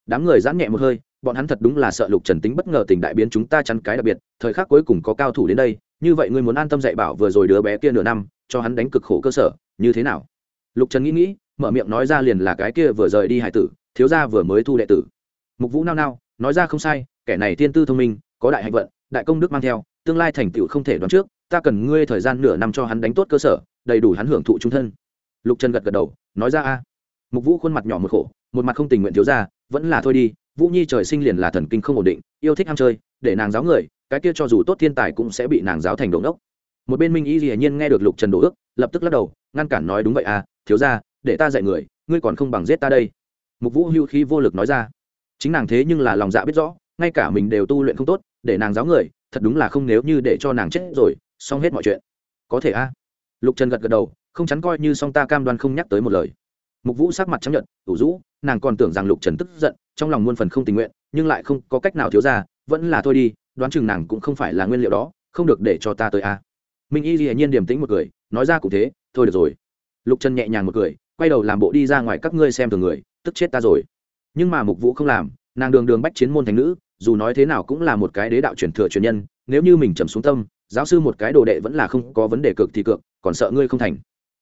đám người giãn nhẹ một hơi, bọn hắn thật đúng là sợ lục trần tính bất ngờ tình đại biến chúng ta chắn cái đặc biệt, thời khắc cuối cùng có cao thủ đến đây, như vậy ngươi muốn an tâm dạy bảo vừa rồi đứa bé kia nửa năm, cho hắn đánh cực khổ cơ sở, như thế nào? Lục trần nghĩ nghĩ, mở miệng nói ra liền là cái kia vừa rời đi hải tử, thiếu gia vừa mới thu đệ tử. Mục vũ nao nao, nói ra không sai, kẻ này tiên tư thông minh, có đại hạnh vận, đại công đức mang theo, tương lai thành tựu không thể đoán trước, ta cần ngươi thời gian nửa năm cho hắn đánh tốt cơ sở, đầy đủ hắn hưởng thụ trung thân. Lục trần gật gật đầu, nói ra a. Mục vũ khuôn mặt nhỏ một khổ, một mặt không tình nguyện thiếu ra vẫn là thôi đi, vũ nhi trời sinh liền là thần kinh không ổn định, yêu thích ham chơi, để nàng giáo người, cái kia cho dù tốt thiên tài cũng sẽ bị nàng giáo thành đồn đốc một bên minh y dĩ nhiên nghe được lục trần đổ ước, lập tức lắc đầu, ngăn cản nói đúng vậy à thiếu ra để ta dạy người, ngươi còn không bằng giết ta đây. Mục vũ hưu khí vô lực nói ra. Chính nàng thế nhưng là lòng dạ biết rõ, ngay cả mình đều tu luyện không tốt, để nàng giáo người, thật đúng là không nếu như để cho nàng chết rồi, xong hết mọi chuyện. Có thể a lục trần gật gật đầu, không chắn coi như song ta cam đoan không nhắc tới một lời. Mục vũ sắc mặt chấp nhận, ủ rũ nàng còn tưởng rằng lục trần tức giận, trong lòng muôn phần không tình nguyện, nhưng lại không có cách nào thiếu ra, vẫn là thôi đi, đoán chừng nàng cũng không phải là nguyên liệu đó, không được để cho ta tới a. Minh y hiển nhiên điềm tĩnh một cười, nói ra cũng thế, thôi được rồi. Lục trần nhẹ nhàng một cười, quay đầu làm bộ đi ra ngoài các ngươi xem thường người, tức chết ta rồi. Nhưng mà mục vũ không làm, nàng đường đường bách chiến môn thành nữ, dù nói thế nào cũng là một cái đế đạo truyền thừa truyền nhân, nếu như mình trầm xuống tâm, giáo sư một cái đồ đệ vẫn là không có vấn đề cực thì cực còn sợ ngươi không thành.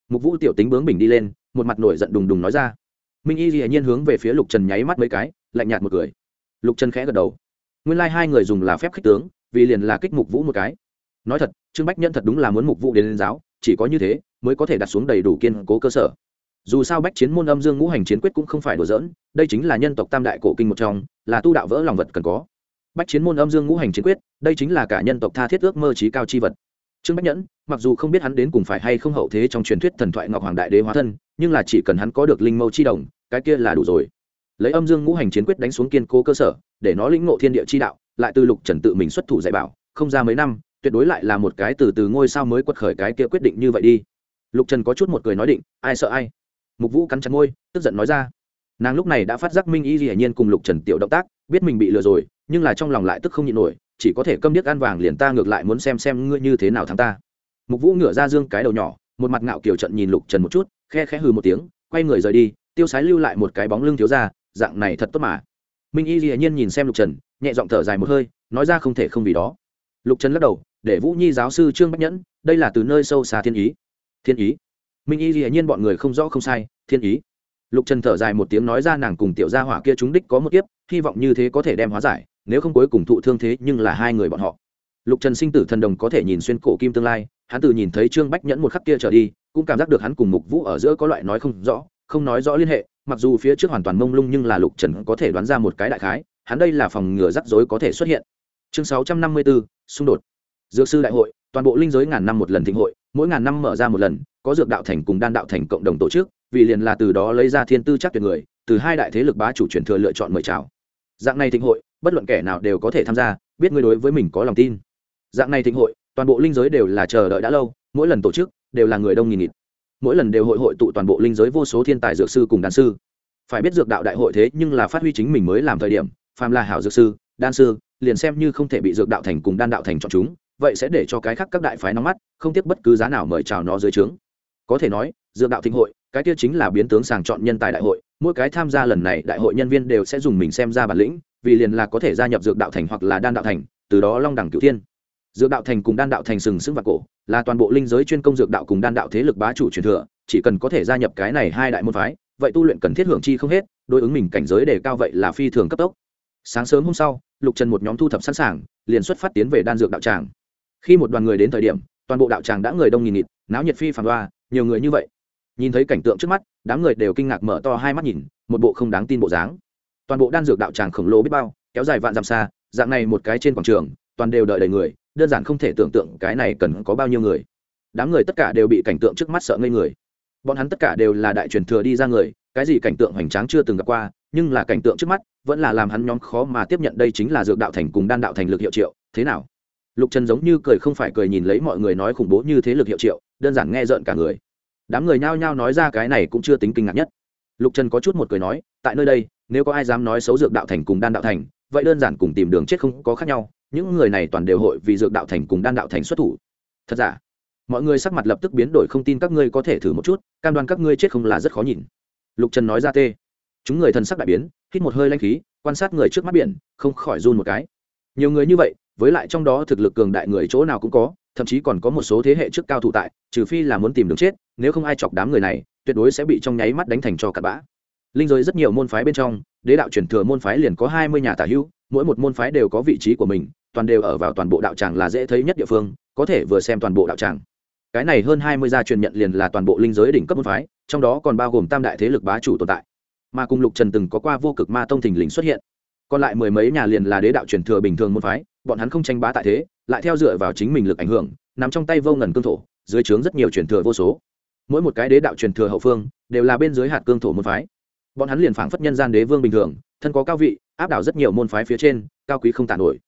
Mục vũ tiểu tính bướng bình đi lên, một mặt nổi giận đùng đùng nói ra minh y dĩ nhiên hướng về phía lục trần nháy mắt mấy cái, lạnh nhạt một cười. Lục trần khẽ gật đầu. Nguyên lai、like、hai người dùng là phép khích tướng, vì liền là kích mục vũ một cái. Nói thật, trương bách nhân thật đúng là muốn mục vụ đến lên giáo, chỉ có như thế mới có thể đặt xuống đầy đủ kiên cố cơ sở. Dù sao bách chiến môn âm dương ngũ hành chiến quyết cũng không phải đùa giỡn, đây chính là nhân tộc tam đại cổ kinh một trong, là tu đạo vỡ lòng vật cần có. Bách chiến môn âm dương ngũ hành chiến quyết, đây chính là cả nhân tộc tha thiết ước mơ trí cao chi vật. Trương bách nhẫn, mặc dù không biết hắn đến cùng phải hay không hậu thế trong truyền thuyết thần thoại ngọc hoàng đại đế hóa thân, nhưng là chỉ cần hắn có được linh mâu chi đồng cái kia là đủ rồi. Lấy âm dương ngũ hành chiến quyết đánh xuống kiên cố cơ sở, để nó lĩnh ngộ thiên địa chi đạo, lại từ lục trần tự mình xuất thủ dạy bảo, không ra mấy năm, tuyệt đối lại là một cái từ từ ngôi sao mới quật khởi cái kia quyết định như vậy đi. Lục trần có chút một cười nói định, ai sợ ai? Mục vũ cắn chặt ngôi tức giận nói ra. Nàng lúc này đã phát giác minh y dĩ nhiên cùng lục trần tiểu động tác, biết mình bị lừa rồi, nhưng là trong lòng lại tức không nhịn nổi, chỉ có thể câm điếc ăn vàng liền ta ngược lại muốn xem xem ngươi như thế nào thắng ta. Mục vũ ngửa ra dương cái đầu nhỏ, một mặt ngạo kiểu trận nhìn lục trần một chút, khe khẽ hừ một tiếng, quay người rời đi tiêu sái lưu lại một cái bóng lưng thiếu ra dạng này thật tốt mà. Minh y dĩ nhiên nhìn xem lục trần, nhẹ giọng thở dài một hơi, nói ra không thể không vì đó. Lục trần lắc đầu, để vũ nhi giáo sư trương bách nhẫn, đây là từ nơi sâu xa thiên ý. Thiên ý? Minh y dĩ nhiên bọn người không rõ không sai, thiên ý. Lục trần thở dài một tiếng nói ra nàng cùng tiểu gia hỏa kia chúng đích có một kiếp, hy vọng như thế có thể đem hóa giải, nếu không cuối cùng thụ thương thế nhưng là hai người bọn họ. Lục trần sinh tử thần đồng có thể nhìn xuyên cổ kim tương lai, hắn từ nhìn thấy trương bách nhẫn một khắc kia trở đi, cũng cảm giác được hắn cùng mục vũ ở giữa có loại nói không rõ không nói rõ liên hệ, mặc dù phía trước hoàn toàn mông lung nhưng là lục trần có thể đoán ra một cái đại khái, hắn đây là phòng ngừa rắc rối có thể xuất hiện. Chương sáu trăm năm mươi bốn xung đột. Dược sư đại hội, toàn bộ linh giới ngàn năm một lần thịnh hội, mỗi ngàn năm mở ra một lần, có dược đạo thành cùng đan đạo thành cộng đồng tổ chức, vì liền là từ đó lấy ra thiên tư chắc tuyệt người, từ hai đại thế lực bá chủ truyền thừa lựa chọn mời chào. Dạng này thịnh hội, bất luận kẻ nào đều có thể tham gia, biết ngươi đối với mình có lòng tin. Dạng này thịnh hội, toàn bộ linh giới đều là chờ đợi đã lâu, mỗi lần tổ chức đều là người đông nghìn nghịt mỗi lần đều hội hội tụ toàn bộ linh giới vô số thiên tài dược sư cùng đan sư. Phải biết dược đạo đại hội thế nhưng là phát huy chính mình mới làm thời điểm, phàm là hảo dược sư, đan sư, liền xem như không thể bị dược đạo thành cùng đan đạo thành chọn chúng, vậy sẽ để cho cái khác các đại phái nóng mắt, không tiếc bất cứ giá nào mời chào nó dưới trướng. Có thể nói, dược đạo thịnh hội, cái kia chính là biến tướng sàng chọn nhân tài đại hội, mỗi cái tham gia lần này đại hội nhân viên đều sẽ dùng mình xem ra bản lĩnh, vì liền là có thể gia nhập dược đạo thành hoặc là đan đạo thành, từ đó long đẳng cửu thiên dược đạo thành cùng đan đạo thành sừng sững và cổ, là toàn bộ linh giới chuyên công dược đạo cùng đan đạo thế lực bá chủ truyền thừa, chỉ cần có thể gia nhập cái này hai đại môn phái, vậy tu luyện cần thiết hưởng chi không hết, đối ứng mình cảnh giới đề cao vậy là phi thường cấp tốc. Sáng sớm hôm sau, lục trần một nhóm thu thập sẵn sàng, liền xuất phát tiến về đan dược đạo tràng. Khi một đoàn người đến thời điểm, toàn bộ đạo tràng đã người đông nghìn nghịt, náo nhiệt phi phản đoa nhiều người như vậy. Nhìn thấy cảnh tượng trước mắt, đám người đều kinh ngạc mở to hai mắt nhìn, một bộ không đáng tin bộ dáng. Toàn bộ đan dược đạo tràng khổng lồ biết bao, kéo dài vạn dặm xa, dạng này một cái trên quảng trường, toàn đều đợi đầy người đơn giản không thể tưởng tượng cái này cần có bao nhiêu người. Đám người tất cả đều bị cảnh tượng trước mắt sợ ngây người. Bọn hắn tất cả đều là đại truyền thừa đi ra người, cái gì cảnh tượng hoành tráng chưa từng gặp qua, nhưng là cảnh tượng trước mắt vẫn là làm hắn nhóm khó mà tiếp nhận đây chính là dược đạo thành cùng đan đạo thành lực hiệu triệu, thế nào? Lục trần giống như cười không phải cười nhìn lấy mọi người nói khủng bố như thế lực hiệu triệu, đơn giản nghe rợn cả người. Đám người nhao nhao nói ra cái này cũng chưa tính kinh ngạc nhất. Lục trần có chút một cười nói, tại nơi đây, nếu có ai dám nói xấu dược đạo thành cùng đan đạo thành, vậy đơn giản cùng tìm đường chết không có khác nhau những người này toàn đều hội vì dược đạo thành cùng đan đạo thành xuất thủ. Thật giả? Mọi người sắc mặt lập tức biến đổi không tin các ngươi có thể thử một chút, cam đoan các ngươi chết không là rất khó nhìn. Lục trần nói ra tê. Chúng người thần sắc đại biến, hít một hơi lanh khí, quan sát người trước mắt biển, không khỏi run một cái. Nhiều người như vậy, với lại trong đó thực lực cường đại người chỗ nào cũng có, thậm chí còn có một số thế hệ trước cao thủ tại, trừ phi là muốn tìm đường chết, nếu không ai chọc đám người này, tuyệt đối sẽ bị trong nháy mắt đánh thành cho cặn bã. Linh giới rất nhiều môn phái bên trong, đế đạo truyền thừa môn phái liền có hai mươi nhà tả hữu, mỗi một môn phái đều có vị trí của mình toàn đều ở vào toàn bộ đạo tràng là dễ thấy nhất địa phương, có thể vừa xem toàn bộ đạo tràng. Cái này hơn hai mươi gia truyền nhận liền là toàn bộ linh giới đỉnh cấp môn phái, trong đó còn bao gồm tam đại thế lực bá chủ tồn tại. Mà cùng lục trần từng có qua vô cực ma tông thình lình xuất hiện. Còn lại mười mấy nhà liền là đế đạo truyền thừa bình thường môn phái, bọn hắn không tranh bá tại thế, lại theo dựa vào chính mình lực ảnh hưởng, nằm trong tay vô ngần cương thổ, dưới trướng rất nhiều truyền thừa vô số. Mỗi một cái đế đạo truyền thừa hậu phương, đều là bên dưới hạt cương thổ môn phái. Bọn hắn liền phảng phất nhân gian đế vương bình thường, thân có cao vị, áp đảo rất nhiều môn phái phía trên, cao quý không tàn nổi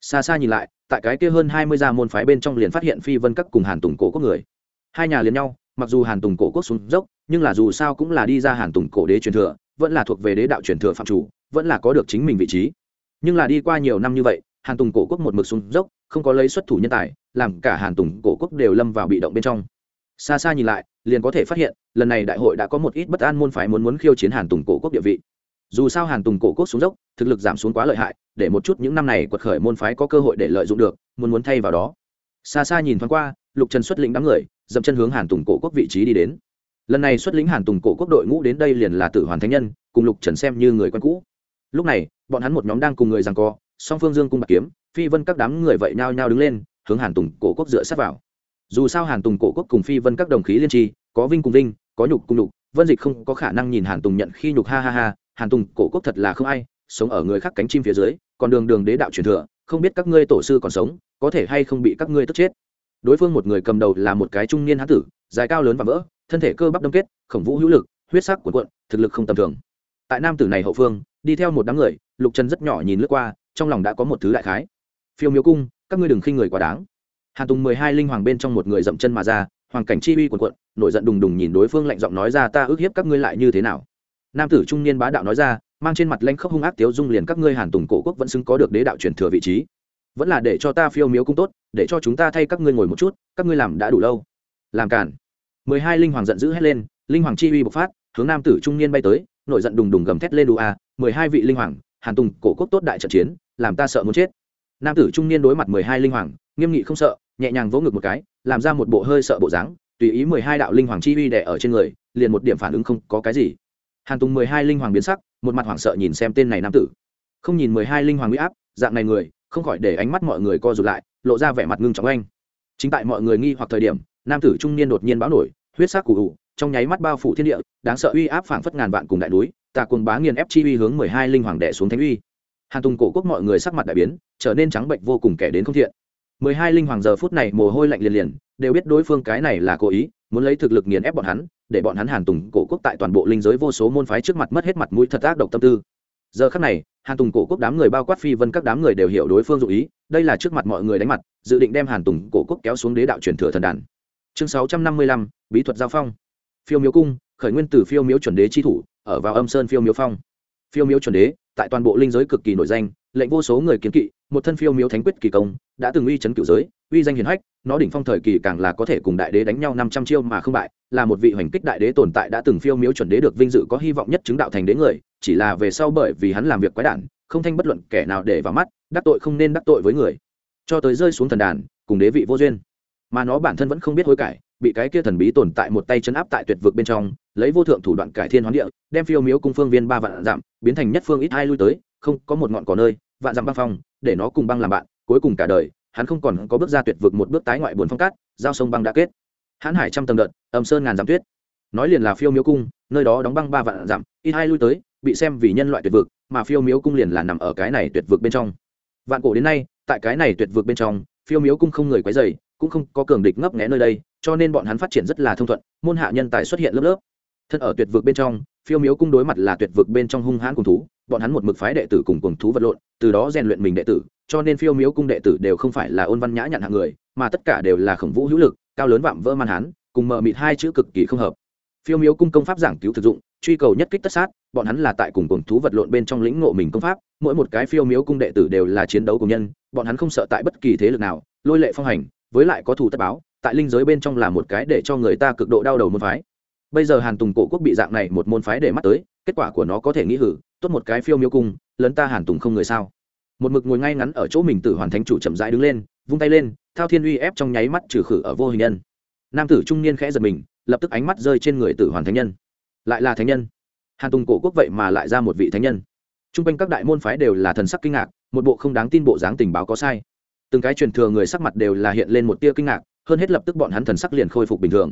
xa xa nhìn lại, tại cái kia hơn hai mươi gia môn phái bên trong liền phát hiện phi vân các cùng hàn tùng cổ quốc người. Hai nhà liền nhau, mặc dù hàn tùng cổ quốc xuống dốc, nhưng là dù sao cũng là đi ra hàn tùng cổ đế truyền thừa, vẫn là thuộc về đế đạo truyền thừa phạm chủ, vẫn là có được chính mình vị trí. Nhưng là đi qua nhiều năm như vậy, hàn tùng cổ quốc một mực xuống dốc, không có lấy xuất thủ nhân tài, làm cả hàn tùng cổ quốc đều lâm vào bị động bên trong. Xa xa nhìn lại, liền có thể phát hiện, lần này đại hội đã có một ít bất an môn phái muốn muốn khiêu chiến hàn tùng cổ quốc địa vị dù sao hàn tùng cổ quốc xuống dốc, thực lực giảm xuống quá lợi hại, để một chút những năm này quật khởi môn phái có cơ hội để lợi dụng được, muốn muốn thay vào đó. Xa xa nhìn thoáng qua, lục trần xuất lĩnh đám người, dậm chân hướng hàn tùng cổ quốc vị trí đi đến. Lần này xuất lĩnh hàn tùng cổ quốc đội ngũ đến đây liền là tử hoàn thánh nhân, cùng lục trần xem như người quen cũ. Lúc này, bọn hắn một nhóm đang cùng người rằng co, song phương dương cung bạc kiếm, phi vân các đám người vậy nhao nhao đứng lên, hướng hàn tùng cổ quốc dựa sát vào. Dù sao hàn tùng cổ quốc cùng phi vân các đồng khí liên tri, có vinh cùng vinh, có nhục cùng nhục, vân dịch không có khả năng nhìn hàn tùng nhận khi nhục ha ha ha hàn tùng, cổ quốc thật là không ai, sống ở người khác cánh chim phía dưới, còn đường đường đế đạo truyền thừa, không biết các ngươi tổ sư còn sống, có thể hay không bị các ngươi tức chết. Đối phương một người cầm đầu là một cái trung niên hán tử, dài cao lớn và vỡ, thân thể cơ bắp đông kết, khổng vũ hữu lực, huyết sắc cuộn cuộn, thực lực không tầm thường. Tại nam tử này hậu phương, đi theo một đám người, lục trần rất nhỏ nhìn lướt qua, trong lòng đã có một thứ đại khái. Phiêu miếu cung, các ngươi đừng khinh người quá đáng. Hàn tùng mười hai linh hoàng bên trong một người dậm chân mà ra hoàng cảnh chi uy quần quận nổi giận đùng đùng nhìn đối phương lạnh giọng nói ra, ta ước hiếp các ngươi lại như thế nào? Nam tử trung niên bá đạo nói ra, mang trên mặt lanh khốc hung ác tiếu dung liền các ngươi hàn tùng cổ quốc vẫn xứng có được đế đạo truyền thừa vị trí. Vẫn là để cho ta phiêu miếu cũng tốt, để cho chúng ta thay các ngươi ngồi một chút, các ngươi làm đã đủ lâu. Làm cản mười hai linh hoàng giận dữ hét lên, linh hoàng chi uy bộc phát, hướng nam tử trung niên bay tới nội giận đùng đùng gầm thét lên đủ a, mười hai vị linh hoàng, hàn tùng cổ quốc tốt đại trận chiến, làm ta sợ muốn chết. Nam tử trung niên đối mặt mười hai linh hoàng, nghiêm nghị không sợ, nhẹ nhàng vỗ ngực một cái, làm ra một bộ hơi sợ bộ dáng, tùy ý mười hai đạo linh hoàng chi uy đẻ ở trên người, liền một điểm phản ứng không có cái gì hàn tùng mười hai linh hoàng biến sắc, một mặt hoảng sợ nhìn xem tên này nam tử. Không nhìn mười hai linh hoàng huy áp, dạng này người, không khỏi để ánh mắt mọi người co rụt lại, lộ ra vẻ mặt ngưng trọng anh. Chính tại mọi người nghi hoặc thời điểm, nam tử trung niên đột nhiên báo nổi, huyết sắc cụ hụ trong nháy mắt bao phủ thiên địa, đáng sợ uy áp phảng phất ngàn vạn cùng đại núi, tà cuồng bá nghiền ép chi uy hướng mười hai linh hoàng đẻ xuống thánh uy. Hàn tùng cổ quốc mọi người sắc mặt đại biến, trở nên trắng bệnh vô cùng kẻ đến không thiện. Mười hai linh hoàng giờ phút này mồ hôi lạnh liền liền, đều biết đối phương cái này là cố ý muốn lấy thực lực nghiền ép bọn hắn, để bọn hắn hàn tùng cổ quốc tại toàn bộ linh giới vô số môn phái trước mặt mất hết mặt mũi thật ác độc tâm tư. Giờ khắc này, hàn tùng cổ quốc đám người bao quát phi vân các đám người đều hiểu đối phương dụ ý, đây là trước mặt mọi người đánh mặt, dự định đem hàn tùng cổ quốc kéo xuống đế đạo truyền thừa thần đàn. Chương sáu trăm năm mươi lăm, bí thuật giao phong. Phiêu miếu cung, khởi nguyên từ phiêu miếu chuẩn đế chi thủ, ở vào âm sơn phiêu miếu phong. Phiêu miếu chuẩn đế, tại toàn bộ linh giới cực kỳ nổi danh, lệnh vô số người kiến kỵ, một thân phiêu miếu thánh quyết kỳ công, đã từng uy chấn cửu giới uy danh hiển hách, nó đỉnh phong thời kỳ càng là có thể cùng đại đế đánh nhau năm trăm chiêu mà không bại, là một vị hoành kích đại đế tồn tại đã từng phiêu miếu chuẩn đế được vinh dự có hy vọng nhất chứng đạo thành đế người, chỉ là về sau bởi vì hắn làm việc quái đản, không thanh bất luận kẻ nào để vào mắt, đắc tội không nên đắc tội với người. Cho tới rơi xuống thần đàn, cùng đế vị vô duyên. Mà nó bản thân vẫn không biết hối cải, bị cái kia thần bí tồn tại một tay chấn áp tại tuyệt vực bên trong, lấy vô thượng thủ đoạn cải thiên hoán địa, đem phiêu miếu cung phương viên ba vạn giảm biến thành nhất phương ít hai lui tới, không có một ngọn cỏ nơi, vạn dặm băng phong, để nó cùng băng làm bạn, cuối cùng cả đời hắn không còn có bước ra tuyệt vực một bước tái ngoại buồn phong cát, giao sông băng đã kết. Hãn hải trăm tầng đợt, âm sơn ngàn dặm tuyết. Nói liền là phiêu miếu cung, nơi đó đóng băng ba vạn dặm, ít hai lui tới, bị xem vì nhân loại tuyệt vực, mà phiêu miếu cung liền là nằm ở cái này tuyệt vực bên trong. Vạn cổ đến nay, tại cái này tuyệt vực bên trong, phiêu miếu cung không người quấy dày cũng không có cường địch ngấp nghé nơi đây, cho nên bọn hắn phát triển rất là thông thuận, môn hạ nhân tài xuất hiện lớp lớp. Thân ở tuyệt vực bên trong, phiêu miếu cung đối mặt là tuyệt vực bên trong hung hãn cùng thú, bọn hắn một mực phái đệ tử cùng cùng thú vật lộn, từ đó rèn luyện mình đệ tử cho nên phiêu miếu cung đệ tử đều không phải là ôn văn nhã nhặn hạng người, mà tất cả đều là khổng vũ hữu lực, cao lớn vạm vỡ man hán, cùng mờ mịt hai chữ cực kỳ không hợp. Phiêu miếu cung công pháp giảng cứu thực dụng, truy cầu nhất kích tất sát, bọn hắn là tại cùng cùng thú vật lộn bên trong lĩnh ngộ mình công pháp, mỗi một cái phiêu miếu cung đệ tử đều là chiến đấu cùng nhân, bọn hắn không sợ tại bất kỳ thế lực nào, lôi lệ phong hành, với lại có thù tất báo, tại linh giới bên trong là một cái để cho người ta cực độ đau đầu môn phái. Bây giờ hàn tùng cổ quốc bị dạng này một môn phái để mắt tới, kết quả của nó có thể nghĩ hử, tốt một cái phiêu miêu cung lấn ta hàn tùng không người sao? Một mực ngồi ngay ngắn ở chỗ mình tử hoàn thánh chủ chậm rãi đứng lên, vung tay lên, thao thiên uy ép trong nháy mắt trừ khử ở vô hình nhân. Nam tử trung niên khẽ giật mình, lập tức ánh mắt rơi trên người tử hoàn thánh nhân. Lại là thánh nhân. Hàn tùng cổ quốc vậy mà lại ra một vị thánh nhân. T r u n g quanh các đại môn phái đều là thần sắc kinh ngạc, một bộ không đáng tin bộ dáng tình báo có sai. Từng cái truyền thừa người sắc mặt đều là hiện lên một tia kinh ngạc, hơn hết lập tức bọn hắn thần sắc liền khôi phục bình thường.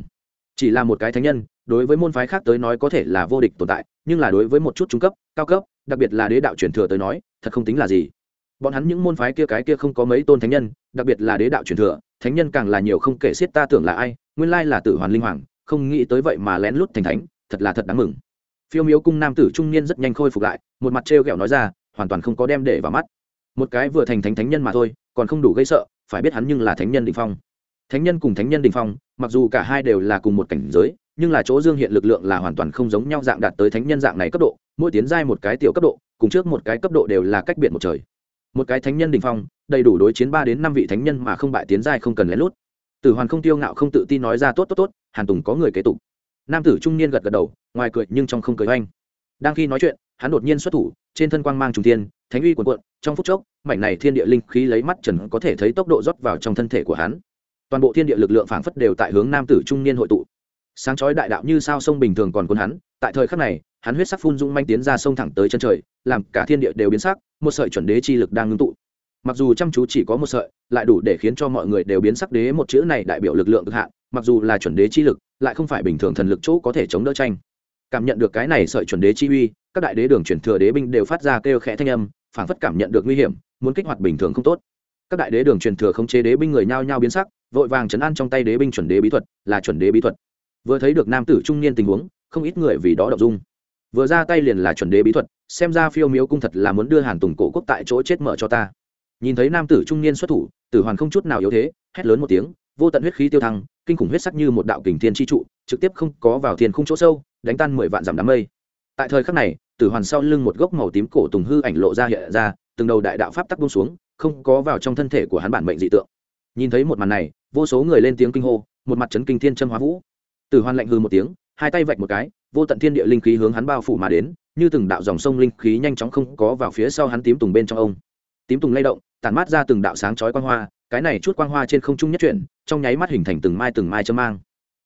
Chỉ là một cái thánh nhân, đối với môn phái khác tới nói có thể là vô địch tồn tại, nhưng là đối với một chút trung cấp, cao cấp, đặc biệt là đế đạo truyền thừa tới nói, thật không tính là gì bọn hắn những môn phái kia cái kia không có mấy tôn thánh nhân, đặc biệt là đế đạo truyền thừa, thánh nhân càng là nhiều không kể xiết ta tưởng là ai, nguyên lai là tử hoàn linh hoàng, không nghĩ tới vậy mà lén lút thành thánh, thật là thật đáng mừng. Phiêu miếu cung nam tử trung niên rất nhanh khôi phục lại, một mặt trêu ghẹo nói ra, hoàn toàn không có đem để vào mắt. Một cái vừa thành thánh thánh nhân mà thôi, còn không đủ gây sợ, phải biết hắn nhưng là thánh nhân đình phong. Thánh nhân cùng thánh nhân đình phong, mặc dù cả hai đều là cùng một cảnh giới, nhưng là chỗ dương hiện lực lượng là hoàn toàn không giống nhau dạng đạt tới thánh nhân dạng này cấp độ, mỗi tiến giai một cái tiểu cấp độ, cùng trước một cái cấp độ đều là cách biệt một trời một cái thánh nhân đình phong, đầy đủ đối chiến ba đến năm vị thánh nhân mà không bại tiến giai không cần lén lút. Tử hoàn không tiêu ngạo không tự tin nói ra tốt tốt tốt, hàn tùng có người kế tục. Nam tử trung niên gật gật đầu, ngoài cười nhưng trong không cười oanh. Đang khi nói chuyện, hắn đột nhiên xuất thủ, trên thân quang mang trùng tiên thánh uy quần quận trong phút chốc, mảnh này thiên địa linh khí lấy mắt trần có thể thấy tốc độ rót vào trong thân thể của hắn. Toàn bộ thiên địa lực lượng phảng phất đều tại hướng nam tử trung niên hội tụ. Sáng chói đại đạo như sao sông bình thường còn cuốn hắn, tại thời khắc này hắn huyết sắc phun dung manh tiến ra sông thẳng tới chân trời, làm cả thiên địa đều biến sắc, một sợi chuẩn đế chi lực đang ngưng tụ. Mặc dù chăm chú chỉ có một sợi, lại đủ để khiến cho mọi người đều biến sắc đế một chữ này đại biểu lực lượng cực hạn, mặc dù là chuẩn đế chi lực, lại không phải bình thường thần lực chỗ có thể chống đỡ tranh. Cảm nhận được cái này sợi chuẩn đế chi uy, các đại đế đường chuyển thừa đế binh đều phát ra kêu khẽ thanh âm, phảng phất cảm nhận được nguy hiểm, muốn kích hoạt bình thường không tốt. Các đại đế đường truyền thừa không chế đế binh người nhao nhao biến sắc, vội vàng chấn an trong tay đế binh chuẩn đế bí thuật, là chuẩn đế bí thuật. Vừa thấy được nam tử trung niên tình huống, không ít người vì đó đọc dung vừa ra tay liền là chuẩn đế bí thuật, xem ra phiêu miếu cung thật là muốn đưa hàn tùng cổ quốc tại chỗ chết mở cho ta. Nhìn thấy nam tử trung niên xuất thủ, tử hoàn không chút nào yếu thế, hét lớn một tiếng, vô tận huyết khí tiêu thăng, kinh khủng huyết sắc như một đạo kình thiên chi trụ, trực tiếp không có vào thiên khung chỗ sâu, đánh tan mười vạn dặm đám mây. Tại thời khắc này, tử hoàn sau lưng một gốc màu tím cổ tùng hư ảnh lộ ra hiện ra, từng đầu đại đạo pháp tắc bông xuống, không có vào trong thân thể của hắn bản mệnh dị tượng. Nhìn thấy một màn này, vô số người lên tiếng kinh hô, một mặt trấn kinh thiên châm hóa vũ. Tử hoàn lạnh hư một tiếng, hai tay vạch một cái vô tận thiên địa linh khí hướng hắn bao phủ mà đến, như từng đạo dòng sông linh khí nhanh chóng không có vào phía sau hắn tím tùng bên trong ông. Tím tùng lay động, tản mát ra từng đạo sáng chói quang hoa, cái này chút quang hoa trên không trung nhất chuyển, trong nháy mắt hình thành từng mai từng mai châm mang.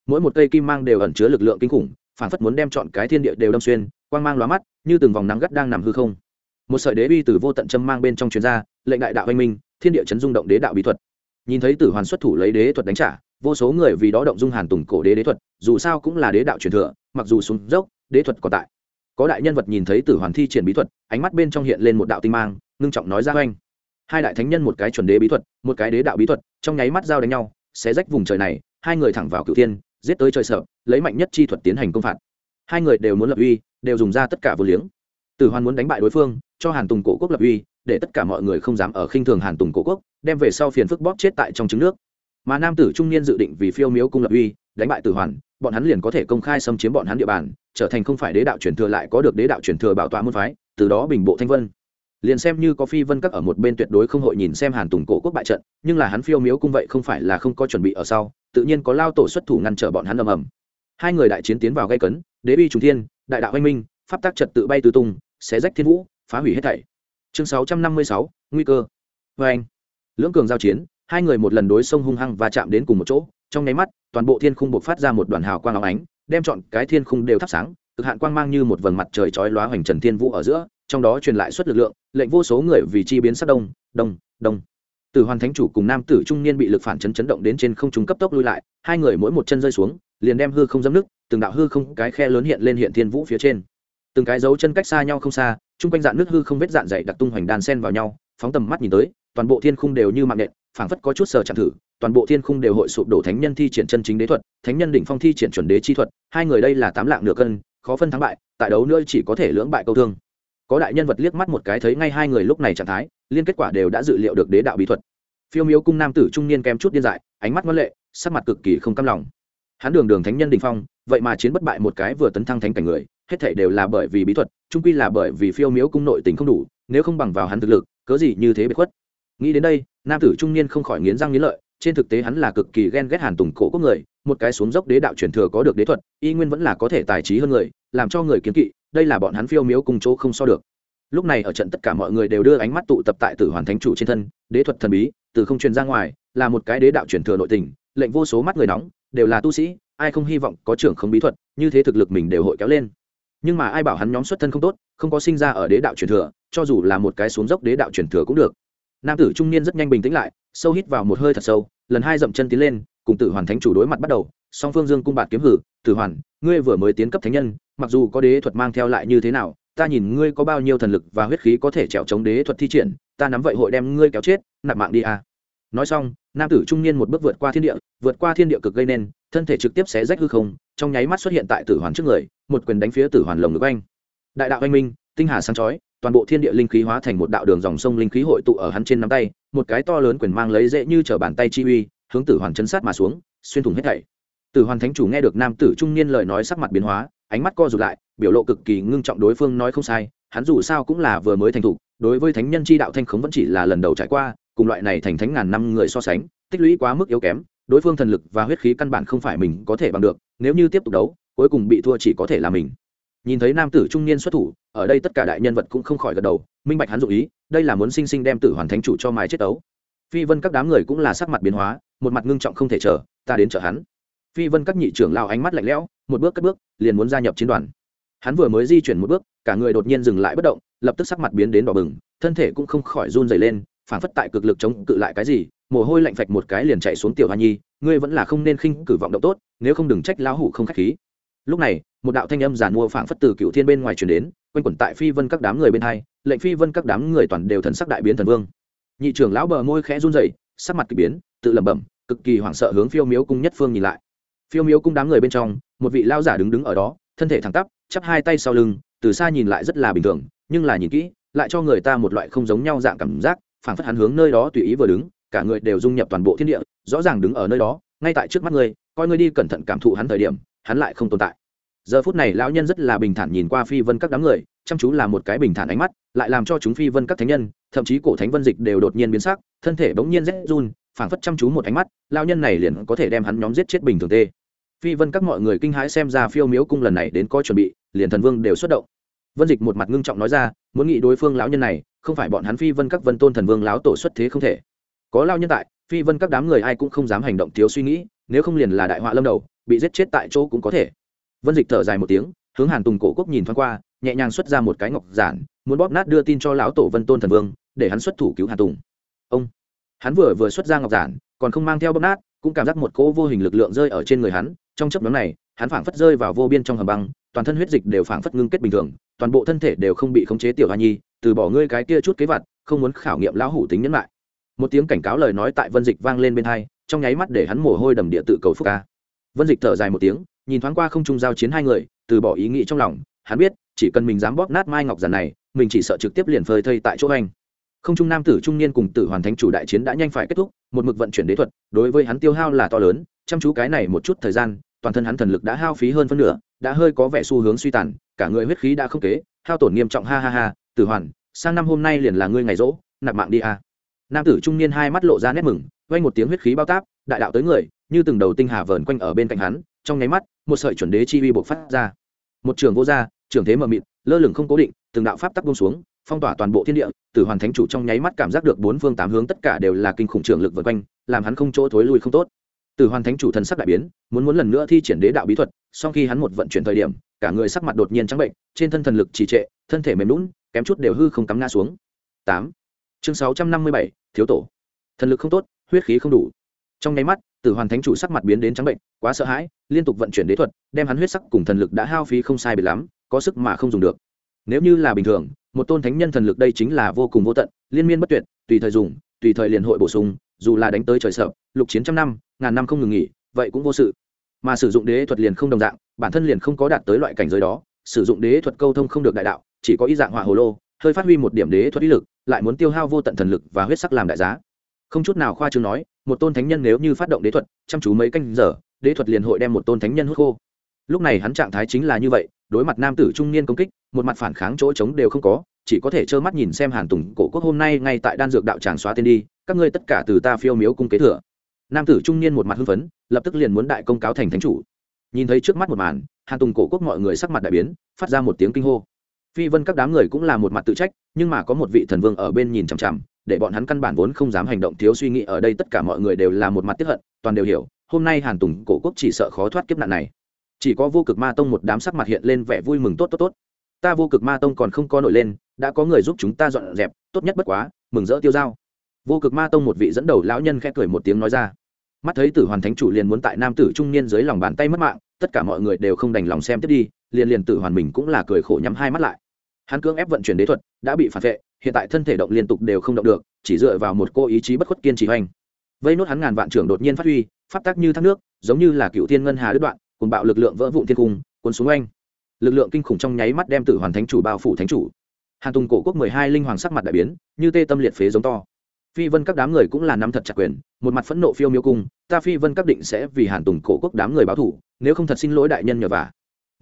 Mỗi một cây kim mang đều ẩn chứa lực lượng kinh khủng, phản phất muốn đem chọn cái thiên địa đều đâm xuyên, quang mang lóa mắt, như từng vòng nắng gắt đang nằm hư không. Một sợi đế uy từ vô tận châm mang bên trong chuyên gia lệnh đại đạo anh minh, thiên địa chấn rung động đế đạo bí thuật. Nhìn thấy tử hoàn xuất thủ lấy đế thuật đánh trả, vô số người vì đó động dung hàn tùng cổ đế đế thuật, dù sao cũng là đế đạo truyền thừa mặc dù xuống dốc, đế thuật còn tại. Có đại nhân vật nhìn thấy tử hoàn thi triển bí thuật, ánh mắt bên trong hiện lên một đạo tinh mang, ngưng trọng nói ra oanh. Hai đại thánh nhân một cái chuẩn đế bí thuật, một cái đế đạo bí thuật, trong nháy mắt giao đánh nhau, xé rách vùng trời này, hai người thẳng vào cửu thiên, giết tới trời sợ, lấy mạnh nhất chi thuật tiến hành công phạt. Hai người đều muốn lập uy, đều dùng ra tất cả vô liếng. Tử hoàn muốn đánh bại đối phương, cho hàn tùng cổ quốc lập uy, để tất cả mọi người không dám ở khinh thường hàn tùng cổ quốc, đem về sau phiền phức bóp chết tại trong trứng nước. Mà nam tử trung niên dự định vì phiêu miếu cung lập uy đánh bại tử hoàn, bọn hắn liền có thể công khai xâm chiếm bọn hắn địa bàn, trở thành không phải đế đạo truyền thừa lại có được đế đạo truyền thừa bảo tọa môn phái, từ đó bình bộ thanh vân. Liền xem như có phi vân các ở một bên tuyệt đối không hội nhìn xem hàn tùng cổ quốc bại trận, nhưng là hắn phiêu miếu cung vậy không phải là không có chuẩn bị ở sau, tự nhiên có lao tổ xuất thủ ngăn trở bọn hắn ầm ầm. Hai người đại chiến tiến vào gây cấn, đế bi trùng thiên, đại đạo anh minh, pháp tác trật tự bay tứ tung, xé rách thiên vũ, phá hủy hết thảy. Chương sáu trăm năm mươi sáu, nguy cơ. Vê anh lưỡng cường giao chiến, hai người một lần đối sông hung hăng và chạm đến cùng một chỗ, trong nháy mắt toàn bộ thiên khung buộc phát ra một đoàn hào quang áo ánh, đem chọn cái thiên khung đều thắp sáng, cực hạn quang mang như một vầng mặt trời chói lóa hoành trần thiên vũ ở giữa, trong đó truyền lại suất lực lượng, lệnh vô số người vì chi biến sắc đông đông đông. Tử hoàn thánh chủ cùng nam tử trung niên bị lực phản chấn chấn động đến trên không trung cấp tốc lui lại, hai người mỗi một chân rơi xuống, liền đem hư không dâm nước từng đạo hư không, cái khe lớn hiện lên hiện thiên vũ phía trên. Từng cái dấu chân cách xa nhau không xa, chung quanh dạn nước hư không vết dạn dày đặc tung hoành đàn sen vào nhau, phóng tầm mắt nhìn tới, toàn bộ thiên khung đều như mạng nện, phảng phất có chút sờ chạm thử toàn bộ thiên khung đều hội sụp đổ thánh nhân thi triển chân chính đế thuật, thánh nhân đỉnh phong thi triển chuẩn đế chi thuật, hai người đây là tám lạng nửa cân, khó phân thắng bại, tại đấu nữa chỉ có thể lưỡng bại câu thương. Có đại nhân vật liếc mắt một cái thấy ngay hai người lúc này trạng thái, liên kết quả đều đã dự liệu được đế đạo bí thuật. Phiêu miếu cung nam tử trung niên kém chút điên dại, ánh mắt ngân lệ, sắc mặt cực kỳ không cam lòng. Hắn đường đường thánh nhân đình phong, vậy mà chiến bất bại một cái vừa tấn thăng thánh cảnh người, hết thể đều là bởi vì bí thuật trung quy là bởi vì phiêu miếu cung nội tình không đủ, nếu không bằng vào hắn thực lực, cớ gì như thế bị khuất. Nghĩ đến đây, nam tử trung niên không khỏi nghiến răng nghiến lợi trên thực tế hắn là cực kỳ ghen ghét hàn tùng cổ quốc người, một cái xuống dốc đế đạo truyền thừa có được đế thuật, y nguyên vẫn là có thể tài trí hơn người, làm cho người kiến kỵ, đây là bọn hắn phiêu miếu cùng chỗ không so được. Lúc này ở trận tất cả mọi người đều đưa ánh mắt tụ tập tại tử hoàn thánh chủ trên thân, đế thuật thần bí, từ không truyền ra ngoài, là một cái đế đạo truyền thừa nội tình, lệnh vô số mắt người nóng, đều là tu sĩ, ai không hy vọng có trưởng không bí thuật, như thế thực lực mình đều hội kéo lên. Nhưng mà ai bảo hắn nhóm xuất thân không tốt, không có sinh ra ở đế đạo truyền thừa, cho dù là một cái xuống dốc đế đạo truyền thừa cũng được. Nam tử trung niên rất nhanh bình tĩnh lại, sâu hít vào một hơi thật sâu lần hai dậm chân tiến lên, cùng tử hoàn thánh chủ đối mặt bắt đầu, song phương dương cung bạt kiếm hử, tử hoàn, ngươi vừa mới tiến cấp thánh nhân, mặc dù có đế thuật mang theo lại như thế nào, ta nhìn ngươi có bao nhiêu thần lực và huyết khí có thể trèo chống đế thuật thi triển, ta nắm vậy hội đem ngươi kéo chết, nạp mạng đi à. nói xong, nam tử trung niên một bước vượt qua thiên địa, vượt qua thiên địa cực gây nên, thân thể trực tiếp xé rách hư không, trong nháy mắt xuất hiện tại tử hoàn trước người, một quyền đánh phía tử hoàn lồng ngực anh đại đạo anh minh, tinh hà sáng chói, toàn bộ thiên địa linh khí hóa thành một đạo đường dòng sông linh khí hội tụ ở hắn trên nắm tay một cái to lớn quyền mang lấy dễ như trở bàn tay chi uy, hướng tử hoàn chấn sát mà xuống, xuyên thủng hết thảy. Tử hoàn thánh chủ nghe được nam tử trung niên lời nói sắc mặt biến hóa, ánh mắt co rụt lại, biểu lộ cực kỳ ngưng trọng đối phương nói không sai, hắn dù sao cũng là vừa mới thành thục đối với thánh nhân chi đạo thanh khống vẫn chỉ là lần đầu trải qua, cùng loại này thành thánh ngàn năm người so sánh, tích lũy quá mức yếu kém, đối phương thần lực và huyết khí căn bản không phải mình có thể bằng được, nếu như tiếp tục đấu, cuối cùng bị thua chỉ có thể là mình nhìn thấy nam tử trung niên xuất thủ, ở đây tất cả đại nhân vật cũng không khỏi gật đầu, minh bạch hắn dụ ý, đây là muốn sinh sinh đem tử hoàn thánh chủ cho mái chết đấu phi vân các đám người cũng là sắc mặt biến hóa, một mặt ngưng trọng không thể chờ, ta đến chờ hắn. Phi vân các nhị trưởng lao ánh mắt lạnh lẽo, một bước cất bước, liền muốn gia nhập chiến đoàn. Hắn vừa mới di chuyển một bước, cả người đột nhiên dừng lại bất động, lập tức sắc mặt biến đến đỏ bừng, thân thể cũng không khỏi run dày lên phản phất tại cực lực chống cự lại cái gì, mồ hôi lạnh phạch một cái liền chạy xuống tiểu hoa nhi, ngươi vẫn là không nên khinh cử vọng động tốt, nếu không đừng trách lão hủ không k h á c h khí lúc này, một đạo thanh âm giàn mua phảng phất từ cựu thiên bên ngoài truyền đến, quanh quẩn tại phi vân các đám người bên hai, lệnh phi vân các đám người toàn đều thần sắc đại biến thần vương. Nhị trưởng lão bờ môi khẽ run rẩy, sắc mặt kỳ biến, tự lẩm bẩm, cực kỳ hoảng sợ hướng phiêu miếu cung nhất phương nhìn lại. Phiêu miếu cung đám người bên trong, một vị lao giả đứng đứng ở đó, thân thể thẳng tắp, chắp hai tay sau lưng, từ xa nhìn lại rất là bình thường, nhưng là nhìn kỹ, lại cho người ta một loại không giống nhau dạng cảm giác, phảng phất hắn hướng nơi đó tùy ý vừa đứng, cả người đều dung nhập toàn bộ thiên địa, rõ ràng đứng ở nơi đó, ngay tại trước mắt ngươi, coi ngươi đi cẩn thận cảm thụ hắn thời điểm hắn lại không tồn tại. Giờ phút này lão nhân rất là bình thản nhìn qua phi vân các đám người, chăm chú là một cái bình thản ánh mắt, lại làm cho chúng phi vân các thánh nhân, thậm chí cổ thánh vân dịch đều đột nhiên biến sắc, thân thể bỗng nhiên rét run, phảng phất chăm chú một ánh mắt, lão nhân này liền có thể đem hắn nhóm giết chết bình thường tê. Phi vân các mọi người kinh hãi xem ra phiêu miếu cung lần này đến có chuẩn bị, liền thần vương đều xuất động. Vân dịch một mặt ngưng trọng nói ra, muốn nghĩ đối phương lão nhân này, không phải bọn hắn phi vân các vân tôn thần vương lão tổ xuất thế không thể. Có lao nhân tại, phi vân các đám người ai cũng không dám hành động thiếu suy nghĩ, nếu không liền là đại họa lâm đầu bị giết chết tại chỗ cũng có thể. Vân dịch thở dài một tiếng, hướng hàn tùng cổ quốc nhìn thoáng qua, nhẹ nhàng xuất ra một cái ngọc giản, muốn bóp nát đưa tin cho lão tổ vân tôn thần vương, để hắn xuất thủ cứu hàn tùng. Ông, hắn vừa vừa xuất ra ngọc giản, còn không mang theo bóp nát, cũng cảm giác một cỗ vô hình lực lượng rơi ở trên người hắn, trong chấp nhóm này, hắn phảng phất rơi vào vô biên trong hầm băng, toàn thân huyết dịch đều phảng phất ngưng kết bình thường, toàn bộ thân thể đều không bị khống chế tiểu hoa nhi, từ bỏ ngươi cái kia chút kế vặt không muốn khảo nghiệm lão hủ tính nhẫn lại. Một tiếng cảnh cáo lời nói tại vân dịch vang lên bên hai, trong nháy mắt để hắn mồ hôi đầm địa tự cầu phúc ca vân dịch thở dài một tiếng, nhìn thoáng qua không trung giao chiến hai người, từ bỏ ý nghĩ trong lòng, hắn biết, chỉ cần mình dám bóp nát mai ngọc giản này, mình chỉ sợ trực tiếp liền phơi thây tại chỗ anh không trung nam tử trung niên cùng tử hoàn thánh chủ đại chiến đã nhanh phải kết thúc, một mực vận chuyển đế thuật, đối với hắn tiêu hao là to lớn, chăm chú cái này một chút thời gian, toàn thân hắn thần lực đã hao phí hơn phân nửa, đã hơi có vẻ xu hướng suy tàn, cả người huyết khí đã không kế, hao tổn nghiêm trọng ha ha ha, tử hoàn, sang năm hôm nay liền là ngươi ngày rỗ, nạp mạng đi a. Nam tử trung niên hai mắt lộ ra nét mừng vang một tiếng huyết khí bao táp đại đạo tới người như từng đầu tinh hà vờn quanh ở bên cạnh hắn trong nháy mắt một sợi chuẩn đế chi uy bộc phát ra. Một trường vô ra, trường thế mờ mịt lơ lửng không cố định từng đạo pháp tắc buông xuống phong tỏa toàn bộ thiên địa tử hoàn thánh chủ trong nháy mắt cảm giác được bốn phương tám hướng tất cả đều là kinh khủng trường lực vượt quanh làm hắn không chỗ thối lui không tốt. Tử hoàn thánh chủ thần sắc đại biến muốn muốn lần nữa thi triển đế đạo bí thuật sau khi hắn một vận chuyển thời điểm cả người sắc mặt đột nhiên trắng bệnh trên thân thần lực trì trệ thân thể mềm nhũn, kém chút đều hư không cắm ngã xuống. Tám. Chương sáu trăm năm mươi bảy thiếu tổ. Thần lực không tốt huyết khí không đủ. Trong nháy mắt, tử hoàn thánh chủ sắc mặt biến đến trắng bệnh, quá sợ hãi, liên tục vận chuyển đế thuật, đem hắn huyết sắc cùng thần lực đã hao phí không sai biệt lắm, có sức mà không dùng được. Nếu như là bình thường, một tôn thánh nhân thần lực đây chính là vô cùng vô tận, liên miên bất tuyệt, tùy thời dùng, tùy thời liền hội bổ sung, dù là đánh tới trời sợ, lục chiến trăm năm, ngàn năm không ngừng nghỉ, vậy cũng vô sự. Mà sử dụng đế thuật liền không đồng dạng, bản thân liền không có đạt tới loại cảnh giới đó, sử dụng đế thuật câu thông không được đại đạo, chỉ có ý dạng hỏa hồ lô, hơi phát huy một điểm đế thuật ý lực, lại muốn tiêu hao vô tận thần lực và huyết sắc làm đại giá không chút nào khoa trương nói, một tôn thánh nhân nếu như phát động đế thuật, chăm chú mấy canh giờ, đế thuật liền hội đem một tôn thánh nhân hút khô. Lúc này hắn trạng thái chính là như vậy, đối mặt nam tử trung niên công kích, một mặt phản kháng chỗ trống đều không có, chỉ có thể trơ mắt nhìn xem hàn tùng cổ quốc hôm nay ngay tại đan dược đạo tràng xóa tên đi, các ngươi tất cả từ ta phiêu miếu cung kế thừa. Nam tử trung niên một mặt hưng phấn, lập tức liền muốn đại công cáo thành thánh chủ. Nhìn thấy trước mắt một màn, hàn tùng cổ quốc mọi người sắc mặt đại biến, phát ra một tiếng kinh hô. Phi vân các đám người cũng là một mặt tự trách, nhưng mà có một vị thần vương ở bên nhìn chằm chằm để bọn hắn căn bản vốn không dám hành động, thiếu suy nghĩ, ở đây tất cả mọi người đều là một mặt tiếp hận, toàn đều hiểu, hôm nay hàn tùng cổ quốc chỉ sợ khó thoát kiếp nạn này. Chỉ có vô cực ma tông một đám sắc mặt hiện lên vẻ vui mừng tốt tốt tốt. Ta vô cực ma tông còn không có nổi lên, đã có người giúp chúng ta dọn dẹp, tốt nhất bất quá, mừng rỡ tiêu dao. Vô cực ma tông một vị dẫn đầu lão nhân khẽ cười một tiếng nói ra. Mắt thấy tử hoàn thánh chủ liền muốn tại nam tử trung niên dưới lòng bàn tay mất mạng, tất cả mọi người đều không đành lòng xem tiếp đi, liền liền tử hoàn mình cũng là cười khổ nhắm hai mắt lại. Hắn cưỡng ép vận chuyển đế thuật, đã bị phản vệ hiện tại thân thể động liên tục đều không động được, chỉ dựa vào một cô ý chí bất khuất kiên trì hoành. Vây nốt hắn ngàn vạn trưởng đột nhiên phát huy, pháp tác như thác nước, giống như là cựu thiên ngân hà đứt đoạn cùng bạo lực lượng vỡ vụn thiên cung, cuốn xuống anh lực lượng kinh khủng trong nháy mắt đem tử hoàn thánh chủ bao phủ thánh chủ. Hàn tùng cổ quốc mười hai linh hoàng sắc mặt đại biến, như tê tâm liệt phế giống to. Phi vân các đám người cũng là nắm thật chặt quyền, một mặt phẫn nộ phiêu miêu cung, ta phi vân các định sẽ vì hàn tùng cổ quốc đám người báo thủ, nếu không thật xin lỗi đại nhân nhờ vả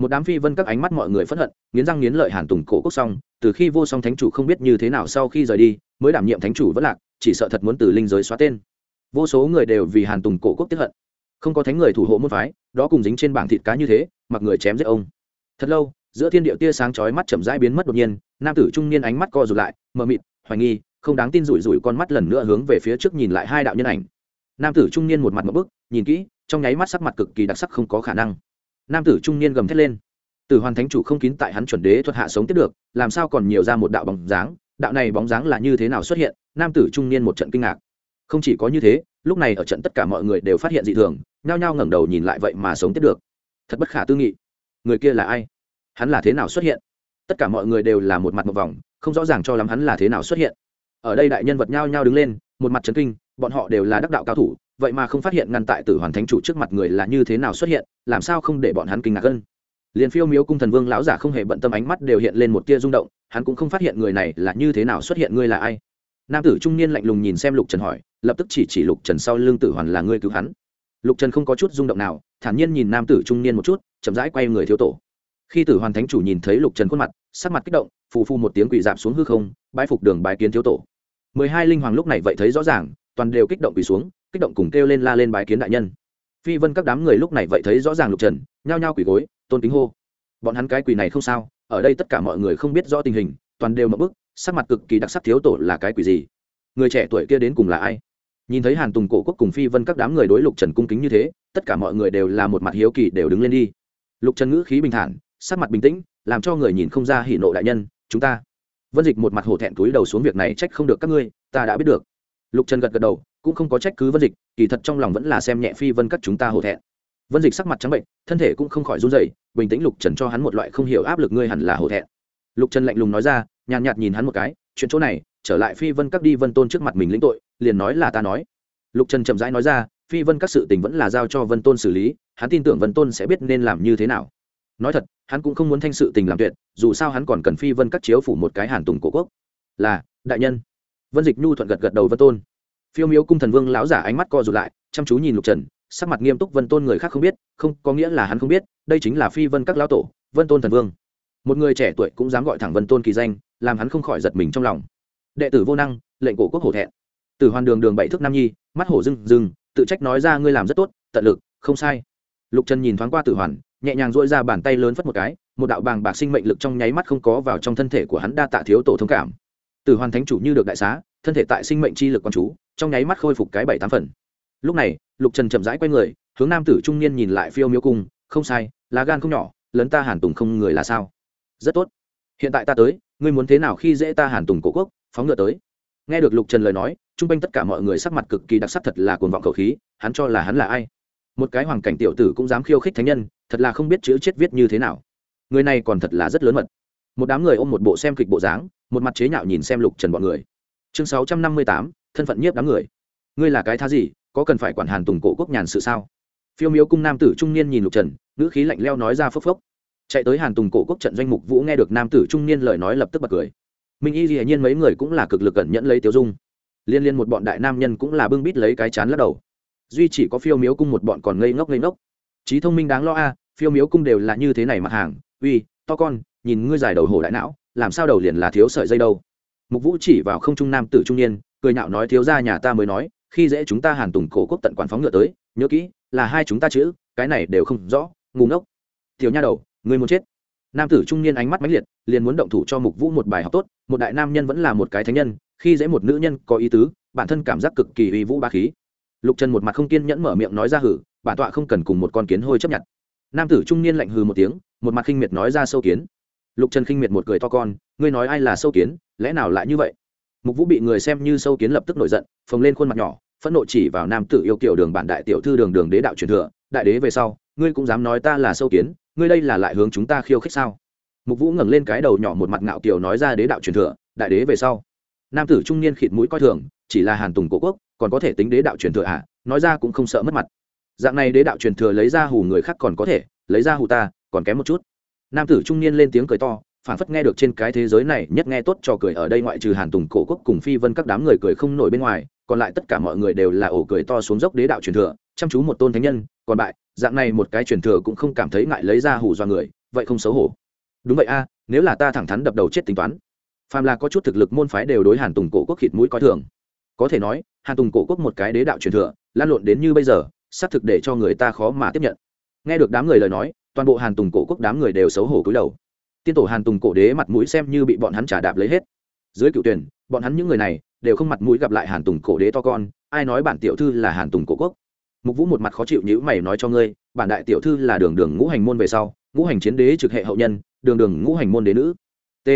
một đám phi vân các ánh mắt mọi người phẫn hận, nghiến răng nghiến lợi hàn tùng cổ quốc xong, từ khi vô song thánh chủ không biết như thế nào sau khi rời đi, mới đảm nhiệm thánh chủ vẫn lạc, chỉ sợ thật muốn từ linh giới xóa tên. Vô số người đều vì hàn tùng cổ quốc tiếp hận. Không có thánh người thủ hộ môn phái, đó cùng dính trên bảng thịt cá như thế, mặc người chém giết ông. Thật lâu, giữa thiên địa tia sáng chói mắt chậm rãi biến mất đột nhiên, nam tử trung niên ánh mắt co rụt lại, mờ mịt, hoài nghi, không đáng tin rủi rủi con mắt lần nữa hướng về phía trước nhìn lại hai đạo nhân ảnh. Nam tử trung niên một mặt một bức, nhìn kỹ, trong nháy mắt sắc mặt cực kỳ đặc sắc không có khả năng nam tử trung niên gầm thét lên. Tử hoàn thánh chủ không kín tại hắn chuẩn đế thuật hạ sống tiếp được, làm sao còn nhiều ra một đạo bóng dáng? Đạo này bóng dáng là như thế nào xuất hiện? Nam tử trung niên một trận kinh ngạc. Không chỉ có như thế, lúc này ở trận tất cả mọi người đều phát hiện dị thường, nhao nhao ngẩng đầu nhìn lại vậy mà sống tiếp được. Thật bất khả tư nghị. Người kia là ai? Hắn là thế nào xuất hiện? Tất cả mọi người đều là một mặt một vòng, không rõ ràng cho lắm hắn là thế nào xuất hiện. Ở đây đại nhân vật nhao nhao đứng lên, một mặt trấn kinh, bọn họ đều là đắc đạo cao thủ vậy mà không phát hiện ngăn tại tử hoàn thánh chủ trước mặt người là như thế nào xuất hiện, làm sao không để bọn hắn kinh ngạc hơn? Liền phiêu miếu cung thần vương lão giả không hề bận tâm ánh mắt đều hiện lên một tia rung động, hắn cũng không phát hiện người này là như thế nào xuất hiện, ngươi là ai? Nam tử trung niên lạnh lùng nhìn xem lục trần hỏi, lập tức chỉ chỉ lục trần sau lưng tử hoàn là ngươi cứu hắn. Lục trần không có chút rung động nào, thản nhiên nhìn nam tử trung niên một chút, chậm rãi quay người thiếu tổ. Khi tử hoàn thánh chủ nhìn thấy lục trần khuôn mặt, sắc mặt kích động, phù phu một tiếng quỷ dạp xuống hư không bãi phục đường bái kiến thiếu tổ. Mười hai linh hoàng lúc này vậy thấy rõ ràng, toàn đều kích động quỳ xuống kích động cùng kêu lên la lên bái kiến đại nhân. Phi vân các đám người lúc này vậy thấy rõ ràng lục trần, nhao nhao quỳ gối, tôn kính hô. Bọn hắn cái quỳ này không sao, ở đây tất cả mọi người không biết rõ tình hình, toàn đều mập bức, sắc mặt cực kỳ đặc sắc thiếu tổ là cái quỷ gì? Người trẻ tuổi kia đến cùng là ai? Nhìn thấy hàn tùng cổ quốc cùng phi vân các đám người đối lục trần cung kính như thế, tất cả mọi người đều là một mặt hiếu kỳ đều đứng lên đi. Lục trần ngữ khí bình thản, sắc mặt bình tĩnh, làm cho người nhìn không ra hỉ nộ đại nhân, chúng ta. Vân dịch một mặt hổ thẹn túi đầu xuống việc này, trách không được các ngươi, ta đã biết được lục trần gật gật đầu, cũng không có trách cứ vân dịch, kỳ thật trong lòng vẫn là xem nhẹ phi vân các chúng ta hổ thẹn. Vân dịch sắc mặt trắng bệnh, thân thể cũng không khỏi run dày bình tĩnh lục trần cho hắn một loại không hiểu áp lực ngươi hẳn là hổ thẹn. Lục trần lạnh lùng nói ra, nhàn nhạt nhìn hắn một cái, chuyện chỗ này, trở lại phi vân các đi vân tôn trước mặt mình lĩnh tội, liền nói là ta nói. Lục trần chậm rãi nói ra, phi vân các sự tình vẫn là giao cho vân tôn xử lý, hắn tin tưởng vân tôn sẽ biết nên làm như thế nào. Nói thật, hắn cũng không muốn thanh sự tình làm tuyệt, dù sao hắn còn cần phi vân các chiếu phủ một cái hàn tùng cổ quốc. Là, đại nhân vân dịch nhu thuận gật gật đầu vân tôn. Phiêu miếu cung thần vương lão giả ánh mắt co rụt lại, chăm chú nhìn lục trần, sắc mặt nghiêm túc vân tôn người khác không biết, không, có nghĩa là hắn không biết, đây chính là phi vân các lão tổ, vân tôn thần vương. Một người trẻ tuổi cũng dám gọi thẳng vân tôn kỳ danh, làm hắn không khỏi giật mình trong lòng. Đệ tử vô năng, lệnh cổ quốc hổ thẹn. Tử hoàn đường đường bảy thước nam nhi, mắt hổ rừng rừng tự trách nói ra ngươi làm rất tốt, tận lực, không sai. Lục trần nhìn thoáng qua tử hoàn nhẹ nhàng dội ra bàn tay lớn phất một cái, một đạo bàng bạc sinh mệnh lực trong nháy mắt không có vào trong thân thể của hắn đa tạ thiếu tổ thông cảm tử hoàn thánh chủ như được đại xá, thân thể tại sinh mệnh chi lực quan chú, trong nháy mắt khôi phục cái bảy tám phần. Lúc này, lục trần chậm rãi q u a y người, hướng nam tử trung niên nhìn lại phiêu miếu cung, không sai, lá gan không nhỏ, lấn ta hàn tùng không người là sao? Rất tốt. Hiện tại ta tới, ngươi muốn thế nào khi dễ ta hàn tùng cổ quốc, phóng ngựa tới. Nghe được lục trần lời nói, chung quanh tất cả mọi người sắc mặt cực kỳ đặc sắc thật là cuồn vọng khẩu khí, hắn cho là hắn là ai? Một cái hoàng cảnh tiểu tử cũng dám khiêu khích thánh nhân, thật là không biết chữ chết viết như thế nào. Người này còn thật là rất lớn mật một đám người ôm một bộ xem kịch bộ dáng, một mặt chế nhạo nhìn xem lục trần bọn người. Chương sáu trăm năm mươi tám, thân phận nhiếp đám người. Ngươi là cái thá gì, có cần phải quản hàn tùng cổ quốc nhàn sự sao? Phiêu miếu cung nam tử trung niên nhìn lục trần, ngữ khí lạnh leo nói ra phốc phốc. Chạy tới hàn tùng cổ quốc trận doanh mục vũ nghe được nam tử trung niên lời nói lập tức bật cười. Minh y hiển nhiên mấy người cũng là cực lực cẩn nhẫn lấy tiêu dung. Liên liên một bọn đại nam nhân cũng là bưng bít lấy cái chán lắc đầu. Duy chỉ có phiêu miếu cung một bọn còn ngây ngốc ngây ngốc. Trí thông minh đáng lo a, phiêu miếu cung đều là như thế này mặt hàng, uy, to con nhìn ngươi dài đầu hổ đại não, làm sao đầu liền là thiếu sợi dây đâu? Mục vũ chỉ vào không trung nam tử trung niên, cười nhạo nói, thiếu ra nhà ta mới nói, khi dễ chúng ta hàn tùng cổ quốc tận quản phóng ngựa tới, nhớ kỹ, là hai chúng ta chữ, cái này đều không rõ ngủ ngốc. Tiểu nha đầu, ngươi muốn chết? Nam tử trung niên ánh mắt mãnh liệt, liền muốn động thủ cho mục vũ một bài học tốt, một đại nam nhân vẫn là một cái thánh nhân, khi dễ một nữ nhân có ý tứ, bản thân cảm giác cực kỳ uy vũ ba khí. Lục trần một mặt không kiên nhẫn mở miệng nói ra hử, bản tọa không cần cùng một con kiến hôi chấp nhận. Nam tử trung niên lạnh hừ một tiếng, một mặt khinh miệt nói ra sâu kiến lục trần khinh miệt một cười to con, ngươi nói ai là sâu kiến, lẽ nào lại như vậy? Mục vũ bị người xem như sâu kiến lập tức nổi giận, phồng lên khuôn mặt nhỏ, phẫn nộ chỉ vào nam tử yêu kiểu đường bản đại tiểu thư đường đường đế đạo truyền thừa, đại đế về sau, ngươi cũng dám nói ta là sâu kiến, ngươi đây là lại hướng chúng ta khiêu khích sao? Mục vũ ngẩng lên cái đầu nhỏ một mặt ngạo kiều nói ra đế đạo truyền thừa, đại đế về sau. Nam tử trung niên khịt mũi coi thường, chỉ là hàn tùng cổ quốc, còn có thể tính đế đạo truyền thừa à? Nói ra cũng không sợ mất mặt. Dạng này đế đạo truyền thừa lấy ra hù người khác còn có thể, lấy ra hù ta, còn kém một chút nam tử trung niên lên tiếng cười to phản phất nghe được trên cái thế giới này nhất nghe tốt cho cười ở đây ngoại trừ hàn tùng, cổ quốc cùng phi vân các đám người cười không nổi bên ngoài, còn lại tất cả mọi người đều là ổ cười to xuống dốc đế đạo truyền thừa, chăm chú một tôn thánh nhân, còn bại, dạng này một cái truyền thừa cũng không cảm thấy ngại lấy ra hù do người, vậy không xấu hổ. Đúng vậy a, nếu là ta thẳng thắn đập đầu chết tính toán, phàm là có chút thực lực môn phái đều đối hàn tùng, cổ quốc khịt mũi coi thường. Có thể nói, hàn tùng, cổ quốc một cái đế đạo truyền thừa, lan lộn đến như bây giờ, xác thực để cho người ta khó mà tiếp nhận. Nghe được đám người lời nói toàn bộ hàn tùng cổ quốc đám người đều xấu hổ cúi đầu. Tiên tổ hàn tùng cổ đế mặt mũi xem như bị bọn hắn trả đạp lấy hết. Dưới cựu tuyển, bọn hắn những người này đều không mặt mũi gặp lại hàn tùng cổ đế to con, ai nói bản tiểu thư là hàn tùng cổ quốc? Mục vũ một mặt khó chịu nhữ mày nói cho ngươi, bản đại tiểu thư là đường đường ngũ hành môn về sau, ngũ hành chiến đế trực hệ hậu nhân, đường đường ngũ hành môn đế nữ. T.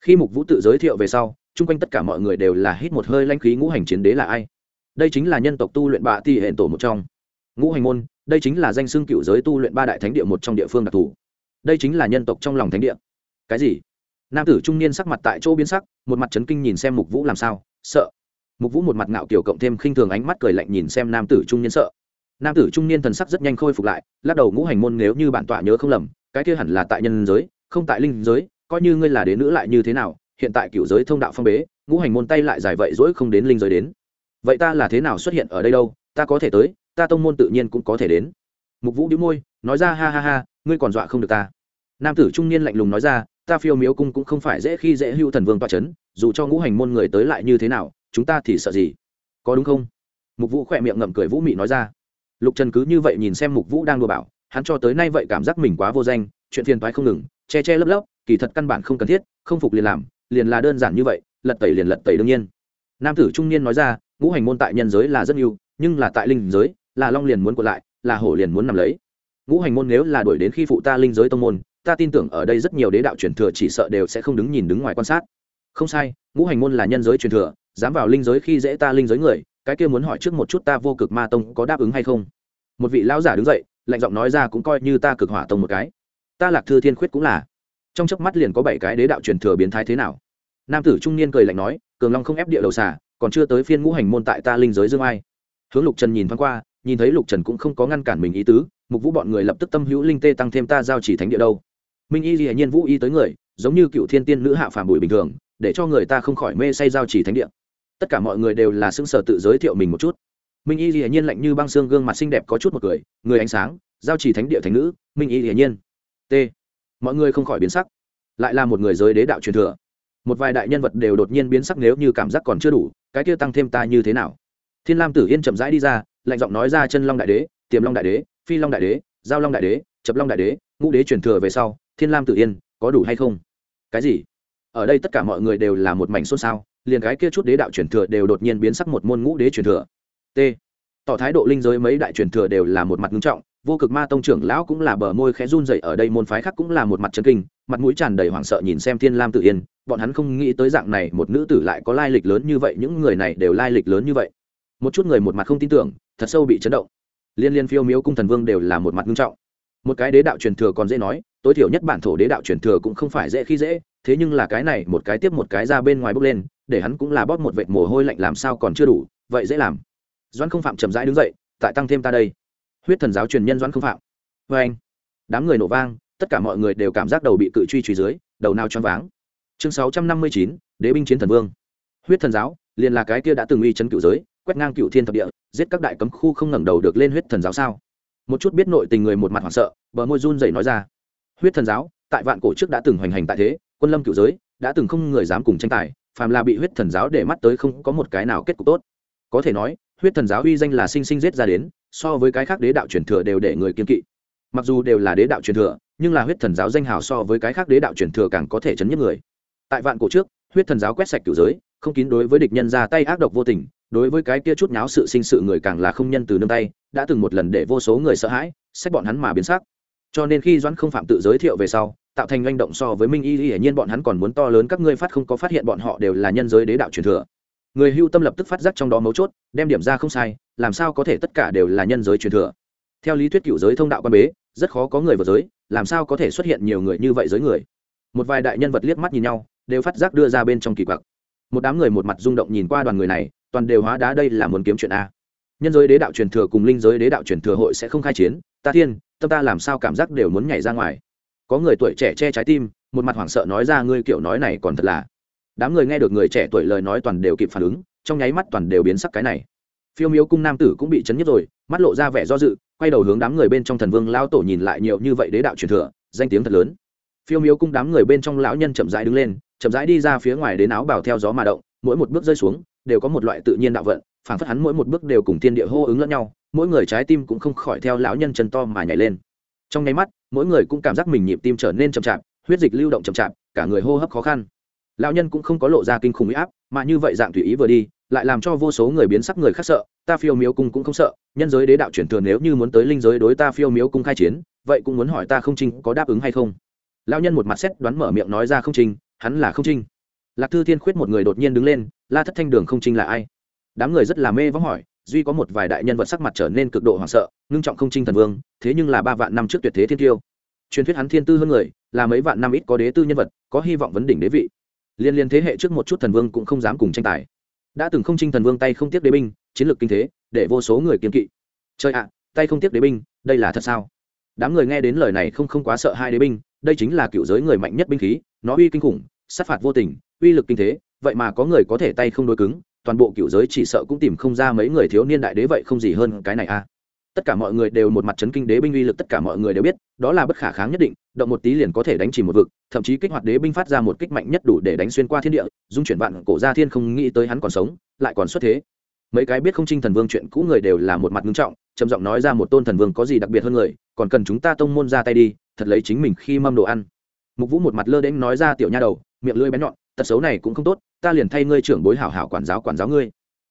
Khi mục vũ tự giới thiệu về sau, chung quanh tất cả mọi người đều là hít một hơi lanh khí ngũ hành chiến đế là ai? Đây chính là nhân tộc tu luyện bạ ti hệ tổ một trong. Ngũ hành môn đây chính là danh xưng cựu giới tu luyện ba đại thánh địa một trong địa phương đặc thù. Đây chính là nhân tộc trong lòng thánh địa. Cái gì? Nam tử trung niên sắc mặt tại chỗ biến sắc, một mặt trấn kinh nhìn xem mục vũ làm sao, sợ. Mục vũ một mặt ngạo kiểu cộng thêm khinh thường ánh mắt cười lạnh nhìn xem nam tử trung niên sợ. Nam tử trung niên thần sắc rất nhanh khôi phục lại, lắc đầu ngũ hành môn nếu như bản tọa nhớ không lầm, cái kia hẳn là tại nhân giới, không tại linh giới, coi như ngươi là đế nữ lại như thế nào, hiện tại cựu giới thông đạo phong bế, ngũ hành môn tay lại dài vậy dỗi không đến linh giới đến. Vậy ta là thế nào xuất hiện ở đây đâu, ta có thể tới ta tông môn tự nhiên cũng có thể đến. Mục vũ đĩu môi nói ra ha ha ha ngươi còn dọa không được ta. Nam tử trung niên lạnh lùng nói ra ta phiêu miếu cung cũng không phải dễ khi dễ hưu thần vương toa c h ấ n dù cho ngũ hành môn người tới lại như thế nào chúng ta thì sợ gì? Có đúng không? Mục vũ khỏe miệng ngậm cười vũ mị nói ra. Lục trần cứ như vậy nhìn xem mục vũ đang đùa bảo hắn cho tới nay vậy cảm giác mình quá vô danh chuyện phiền toái không ngừng che che lấp lấp kỳ thật căn bản không cần thiết không phục liền làm liền là đơn giản như vậy lật tẩy liền lật tẩy đương nhiên. Nam tử trung niên nói ra ngũ hành môn tại nhân giới là rất yêu, nhưng là tại linh giới là long liền muốn quật lại, là hổ liền muốn nằm lấy. Ngũ hành môn nếu là đuổi đến khi phụ ta linh giới tông môn, ta tin tưởng ở đây rất nhiều đế đạo truyền thừa chỉ sợ đều sẽ không đứng nhìn đứng ngoài quan sát. Không sai, ngũ hành môn là nhân giới truyền thừa, dám vào linh giới khi dễ ta linh giới người, cái kia muốn hỏi trước một chút ta vô cực ma tông có đáp ứng hay không? Một vị lão giả đứng dậy, lạnh giọng nói ra cũng coi như ta cực hỏa tông một cái. Ta lạc thư thiên khuyết cũng là. Trong chớp mắt liền có bảy cái đế đạo truyền thừa biến thái thế nào? Nam tử trung niên cười lạnh nói, cường long không ép địa đầu xà, còn chưa tới phiên ngũ hành môn tại ta linh giới dương ai. Hướng lục trần nhìn thoáng qua nhìn thấy lục trần cũng không có ngăn cản mình ý tứ, mục vũ bọn người lập tức tâm hữu linh tê tăng thêm ta giao chỉ thánh địa đâu. Minh y dĩ nhiên vũ y tới người, giống như cựu thiên tiên nữ hạ phàm bùi bình thường, để cho người ta không khỏi mê say giao chỉ thánh địa. Tất cả mọi người đều là xưng sở tự giới thiệu mình một chút. Minh y dĩ nhiên lạnh như băng xương gương mặt xinh đẹp có chút một cười người ánh sáng, giao chỉ thánh địa thánh nữ, minh y dĩ nhiên. T. Mọi người không khỏi biến sắc. Lại là một người giới đế đạo truyền thừa. Một vài đại nhân vật đều đột nhiên biến sắc nếu như cảm giác còn chưa đủ, cái kia tăng thêm ta như thế nào? Thiên lam tử yên chậm rãi đi ra lạnh giọng nói ra chân long đại đế, tiềm long đại đế, phi long đại đế, giao long đại đế, chập long đại đế, ngũ đế truyền thừa về sau, thiên lam tử yên, có đủ hay không? Cái gì? Ở đây tất cả mọi người đều là một mảnh xôn xao, liền cái kia chút đế đạo truyền thừa đều đột nhiên biến sắc một môn ngũ đế truyền thừa. T. Tỏ thái độ linh giới mấy đại truyền thừa đều là một mặt nghiêm trọng, vô cực ma tông trưởng lão cũng là bờ môi khẽ run dậy ở đây môn phái khác cũng là một mặt chân kinh, mặt mũi tràn đầy hoảng sợ nhìn xem thiên lam tự yên, bọn hắn không nghĩ tới dạng này một nữ tử lại có lai lịch lớn như vậy, những người này đều lai lịch lớn như vậy một chút người một mặt không tin tưởng, thật sâu bị chấn động. Liên liên phiêu miếu cung thần vương đều là một mặt nghiêm trọng. Một cái đế đạo truyền thừa còn dễ nói, tối thiểu nhất bản thổ đế đạo truyền thừa cũng không phải dễ khi dễ, thế nhưng là cái này một cái tiếp một cái ra bên ngoài bước lên, để hắn cũng là bóp một vệt mồ hôi lạnh làm sao còn chưa đủ, vậy dễ làm. Doãn không phạm chậm rãi đứng dậy, tại tăng thêm ta đây. Huyết thần giáo truyền nhân doãn không phạm. Vê anh. Đám người nổ vang, tất cả mọi người đều cảm giác đầu bị cự truy truy dưới, đầu nào choáng váng. Chương sáu trăm năm mươi chín, đế binh chiến thần vương. Huyết thần giáo, liền là cái kia đã từng uy chấn cựu giới quét ngang cựu thiên thập địa, giết các đại cấm khu không ngẩng đầu được lên huyết thần giáo sao? Một chút biết nội tình người một mặt hoảng sợ, bờ môi run rẩy nói ra. Huyết thần giáo, tại vạn cổ trước đã từng hoành hành tại thế, quân lâm cựu giới, đã từng không người dám cùng tranh tài, phàm là bị huyết thần giáo để mắt tới không có một cái nào kết cục tốt. Có thể nói, huyết thần giáo uy danh là sinh sinh giết ra đến, so với cái khác đế đạo truyền thừa đều để người kiên kỵ. Mặc dù đều là đế đạo truyền thừa, nhưng là huyết thần giáo danh hào so với cái khác đế đạo truyền thừa càng có thể chấn nhất người. Tại vạn cổ trước, huyết thần giáo quét sạch cửu giới, không kín đối với địch nhân ra tay ác độc vô tình đối với cái kia chút nháo sự sinh sự người càng là không nhân từ nương tay, đã từng một lần để vô số người sợ hãi xét bọn hắn mà biến sắc. Cho nên khi doãn không phạm tự giới thiệu về sau, tạo thành manh động so với minh y hiển nhiên bọn hắn còn muốn to lớn các ngươi phát không có phát hiện bọn họ đều là nhân giới đế đạo truyền thừa. Người hưu tâm lập tức phát giác trong đó mấu chốt, đem điểm ra không sai, làm sao có thể tất cả đều là nhân giới truyền thừa? Theo lý thuyết cựu giới thông đạo quan bế, rất khó có người vào giới, làm sao có thể xuất hiện nhiều người như vậy giới người? Một vài đại nhân vật liếc mắt nhìn nhau, đều phát giác đưa ra bên trong kỳ quặc. Một đám người một mặt rung động nhìn qua đoàn người này toàn đều hóa đá đây là muốn kiếm chuyện a. Nhân giới đế đạo truyền thừa cùng linh giới đế đạo truyền thừa hội sẽ không khai chiến, ta thiên, tâm ta làm sao cảm giác đều muốn nhảy ra ngoài. Có người tuổi trẻ che trái tim, một mặt hoảng sợ nói ra ngươi kiểu nói này còn thật là. Đám người nghe được người trẻ tuổi lời nói toàn đều kịp phản ứng, trong nháy mắt toàn đều biến sắc cái này. Phiêu miếu cung nam tử cũng bị chấn nhất rồi, mắt lộ ra vẻ do dự, quay đầu hướng đám người bên trong thần vương lao tổ nhìn lại nhiều như vậy đế đạo truyền thừa, danh tiếng thật lớn. Phiêu miếu cung đám người bên trong lão nhân chậm rãi đứng lên, chậm rãi đi ra phía ngoài đến áo bảo theo gió mà động, mỗi một bước rơi xuống đều có một loại tự nhiên đạo vận, phảng phất hắn mỗi một bước đều cùng thiên địa hô ứng lẫn nhau, mỗi người trái tim cũng không khỏi theo lão nhân chân to mà nhảy lên. Trong nháy mắt, mỗi người cũng cảm giác mình nhịp tim trở nên chậm chạp, huyết dịch lưu động chậm chạp, cả người hô hấp khó khăn. Lão nhân cũng không có lộ ra kinh khủng huy áp, mà như vậy dạng tùy ý vừa đi, lại làm cho vô số người biến sắc người khác sợ, ta phiêu miếu cung cũng không sợ, nhân giới đế đạo chuyển thường nếu như muốn tới linh giới đối ta phiêu miếu cung khai chiến, vậy cũng muốn hỏi ta không trinh có đáp ứng hay không. Lão nhân một mặt xét đoán mở miệng nói ra không trinh, hắn là không trinh lạc thư thiên khuyết một người đột nhiên đứng lên, la thất thanh đường không trinh là ai? Đám người rất là mê vắng hỏi, duy có một vài đại nhân vật sắc mặt trở nên cực độ hoảng sợ, ngưng trọng không trinh thần vương, thế nhưng là ba vạn năm trước tuyệt thế thiên tiêu. Truyền thuyết hắn thiên tư hơn người, là mấy vạn năm ít có đế tư nhân vật, có hy vọng vấn đỉnh đế vị. Liên liên thế hệ trước một chút thần vương cũng không dám cùng tranh tài. Đã từng không trinh thần vương tay không tiếc đế binh, chiến lược kinh thế, để vô số người kiên kỵ. Chơi ạ, tay không tiếc đế binh, đây là thật sao? Đám người nghe đến lời này không không quá sợ hai đế binh, đây chính là cựu giới người mạnh nhất binh khí, nó uy kinh khủng, sát phạt vô tình uy lực kinh thế, vậy mà có người có thể tay không đối cứng, toàn bộ cựu giới chỉ sợ cũng tìm không ra mấy người thiếu niên đại đế vậy không gì hơn cái này a tất cả mọi người đều một mặt chấn kinh đế binh uy lực, tất cả mọi người đều biết, đó là bất khả kháng nhất định, động một tí liền có thể đánh chỉ một vực, thậm chí kích hoạt đế binh phát ra một kích mạnh nhất đủ để đánh xuyên qua thiên địa, dung chuyển vạn cổ gia thiên không nghĩ tới hắn còn sống, lại còn xuất thế. Mấy cái biết không trinh thần vương chuyện cũ người đều là một mặt ngưng trọng, trầm giọng nói ra một tôn thần vương có gì đặc biệt hơn người, còn cần chúng ta tông môn ra tay đi, thật lấy chính mình khi mâm đồ ăn. Mục vũ một mặt lơ đễnh nói ra tiểu nha đầu, miệng lưỡi bén nhọn tật xấu này cũng không tốt, ta liền thay ngươi trưởng bối hảo hảo quản giáo quản giáo ngươi.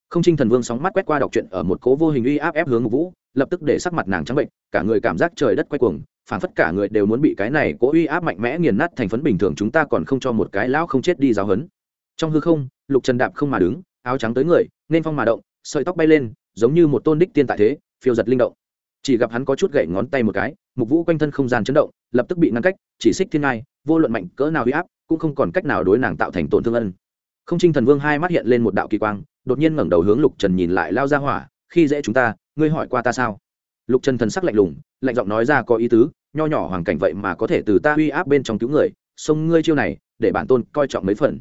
Không trinh thần vương sóng mắt quét qua đọc truyện ở một cố vô hình uy áp ép hướng mục vũ, lập tức để sắc mặt nàng trắng bệnh, cả người cảm giác trời đất quay cuồng phản phất cả người đều muốn bị cái này cố uy áp mạnh mẽ nghiền nát thành phấn bình thường chúng ta còn không cho một cái lão không chết đi giáo hấn trong hư không, lục trần đạp không mà đứng, áo trắng tới người, nên phong mà động, sợi tóc bay lên, giống như một tôn đích tiên tại thế, phiêu giật linh động. Chỉ gặp hắn có chút gậy ngón tay một cái, mục vũ quanh thân không gian chấn động, lập tức bị ngăn cách, chỉ xích thiên ngai vô luận mạnh cỡ nào huy áp, cũng không còn cách nào đối nàng tạo thành tổn thương ân. Không trinh thần vương hai mắt hiện lên một đạo kỳ quang, đột nhiên ngẩng đầu hướng lục trần nhìn lại lao ra hỏa, khi dễ chúng ta, ngươi hỏi qua ta sao? Lục trần thần sắc lạnh lùng, lạnh giọng nói ra có ý tứ, nho nhỏ hoàn cảnh vậy mà có thể từ ta uy áp bên trong cứu người sông ngươi chiêu này, để bản tôn coi trọng mấy phần.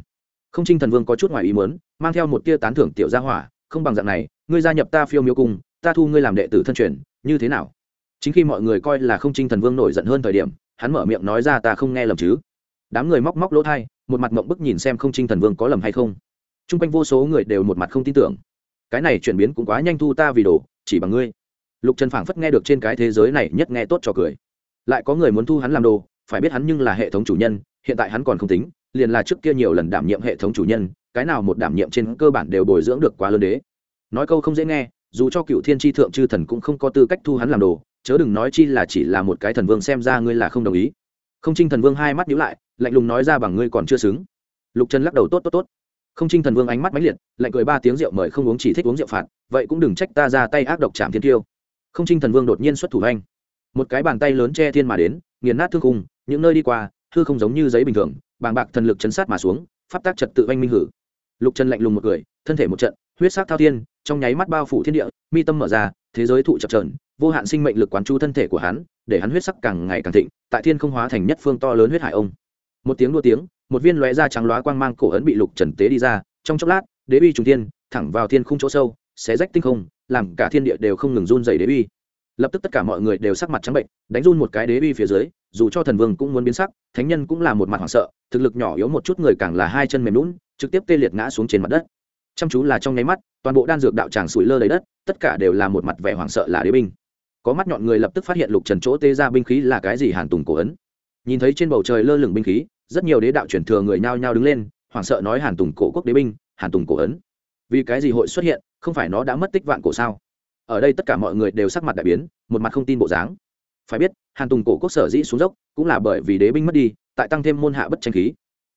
Không trinh thần vương có chút ngoài ý muốn, mang theo một tia tán thưởng tiểu gia hỏa, không bằng dạng này, ngươi gia nhập ta phiêu miêu cung, ta thu ngươi làm đệ tử thân truyền, như thế nào? Chính khi mọi người coi là không trinh thần vương nổi giận hơn thời điểm, hắn mở miệng nói ra ta không nghe lầm chứ. Đám người móc móc lỗ thai, một mặt mộng bức nhìn xem không trinh thần vương có lầm hay không. T r u n g quanh vô số người đều một mặt không tin tưởng. Cái này chuyển biến cũng quá nhanh thu ta vì đồ, chỉ bằng ngươi. Lục trần phảng phất nghe được trên cái thế giới này nhất nghe tốt cho cười. Lại có người muốn thu hắn làm đồ, phải biết hắn nhưng là hệ thống chủ nhân, hiện tại hắn còn không tính, liền là trước kia nhiều lần đảm nhiệm hệ thống chủ nhân, cái nào một đảm nhiệm trên cơ bản đều bồi dưỡng được quá lớn đế. Nói câu không dễ nghe, dù cho cựu thiên tri thượng chư thần cũng không có tư cách thu hắn làm đồ chớ đừng nói chi là chỉ là một cái thần vương xem ra ngươi là không đồng ý. Không trinh thần vương hai mắt nhíu lại, lạnh lùng nói ra bằng ngươi còn chưa xứng. Lục trần lắc đầu tốt tốt tốt. Không trinh thần vương ánh mắt mãnh liệt, lạnh cười ba tiếng rượu mời không uống chỉ thích uống rượu phạt, vậy cũng đừng trách ta ra tay ác độc chạm thiên tiêu không trinh thần vương đột nhiên xuất thủ anh một cái bàn tay lớn che thiên mà đến, nghiền nát thương khung, những nơi đi qua thư không giống như giấy bình thường, bàng bạc thần lực chấn sát mà xuống, pháp tác trật tự anh minh hử. Lục trần lạnh lùng một cười, thân thể một trận, huyết sắc thao thiên, trong nháy mắt bao phủ thiên địa, mi tâm mở ra thế giới thụ chập trờn vô hạn sinh mệnh lực quán chu thân thể của hắn, để hắn huyết sắc càng ngày càng thịnh, tại thiên không hóa thành nhất phương to lớn huyết hải ông. Một tiếng đua tiếng, một viên lóe da trắng loá quang mang cổ ấn bị lục trần tế đi ra, trong chốc lát, đế bi trùng thiên, thẳng vào thiên khung chỗ sâu, xé rách tinh không, làm cả thiên địa đều không ngừng run dày đế bi lập tức tất cả mọi người đều sắc mặt trắng bệnh, đánh run một cái đế bi phía dưới, dù cho thần vương cũng muốn biến sắc, thánh nhân cũng là một mặt hoảng sợ, thực lực nhỏ yếu một chút người càng là hai chân mềm lún trực tiếp tê liệt ngã xuống trên mặt đất chăm chú là trong nháy mắt, toàn bộ đan dược đạo tràng sủi lơ lấy đất, tất cả đều là một mặt vẻ hoảng sợ là đế binh. Có mắt nhọn người lập tức phát hiện lục trần chỗ tê ra binh khí là cái gì hàn tùng cổ ấn. Nhìn thấy trên bầu trời lơ lửng binh khí, rất nhiều đế đạo chuyển thừa người nhao nhao đứng lên, hoảng sợ nói hàn tùng cổ quốc đế binh, hàn tùng cổ ấn. Vì cái gì hội xuất hiện, không phải nó đã mất tích vạn cổ sao? Ở đây tất cả mọi người đều sắc mặt đại biến, một mặt không tin bộ dáng. Phải biết, hàn tùng cổ quốc sở dĩ xuống dốc, cũng là bởi vì đế binh mất đi, tại tăng thêm môn hạ bất tranh khí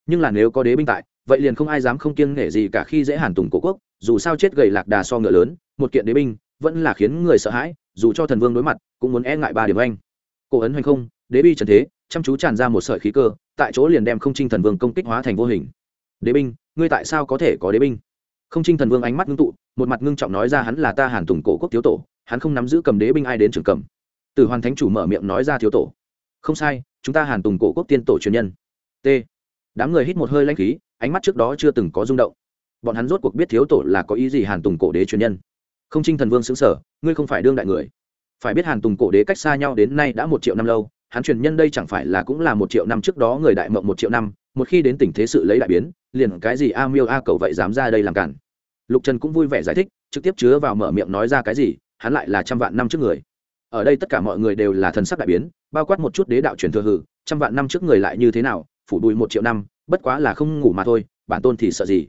nhưng là nếu có đế binh tại, vậy liền không ai dám không kiêng nể gì cả khi dễ hàn tùng cổ quốc, dù sao chết gầy lạc đà so ngựa lớn, một kiện đế binh, vẫn là khiến người sợ hãi, dù cho thần vương đối mặt, cũng muốn e ngại ba điểm anh cổ ấn hoành không, đế bi trần thế, chăm chú tràn ra một sợi khí cơ, tại chỗ liền đem không trinh thần vương công kích hóa thành vô hình. Đế binh, ngươi tại sao có thể có đế binh? Không trinh thần vương ánh mắt ngưng tụ, một mặt ngưng trọng nói ra hắn là ta hàn tùng cổ quốc thiếu tổ, hắn không nắm giữ cầm đế binh ai đến trường cầm. Từ hoàn thánh chủ mở miệng nói ra thiếu tổ. Không sai, chúng ta hàn tùng cổ quốc tiên tổ truyền nhân. T đám người hít một hơi lanh khí, ánh mắt trước đó chưa từng có rung động. Bọn hắn rốt cuộc biết thiếu tổ là có ý gì hàn tùng cổ đế truyền nhân. Không trinh thần vương xứng sở ngươi không phải đương đại người. Phải biết hàn tùng cổ đế cách xa nhau đến nay đã một triệu năm lâu, hắn truyền nhân đây chẳng phải là cũng là một triệu năm trước đó người đại mộng một triệu năm, một khi đến tình thế sự lấy đại biến, liền cái gì a miêu a cầu vậy dám ra đây làm cản. Lục trần cũng vui vẻ giải thích, trực tiếp chứa vào mở miệng nói ra cái gì, hắn lại là trăm vạn năm trước người. Ở đây tất cả mọi người đều là thần sắc đại biến, bao quát một chút đế đạo truyền thừa hử, trăm vạn năm trước người lại như thế nào phủ đùi một triệu năm, bất quá là không ngủ mà thôi, bản tôn thì sợ gì?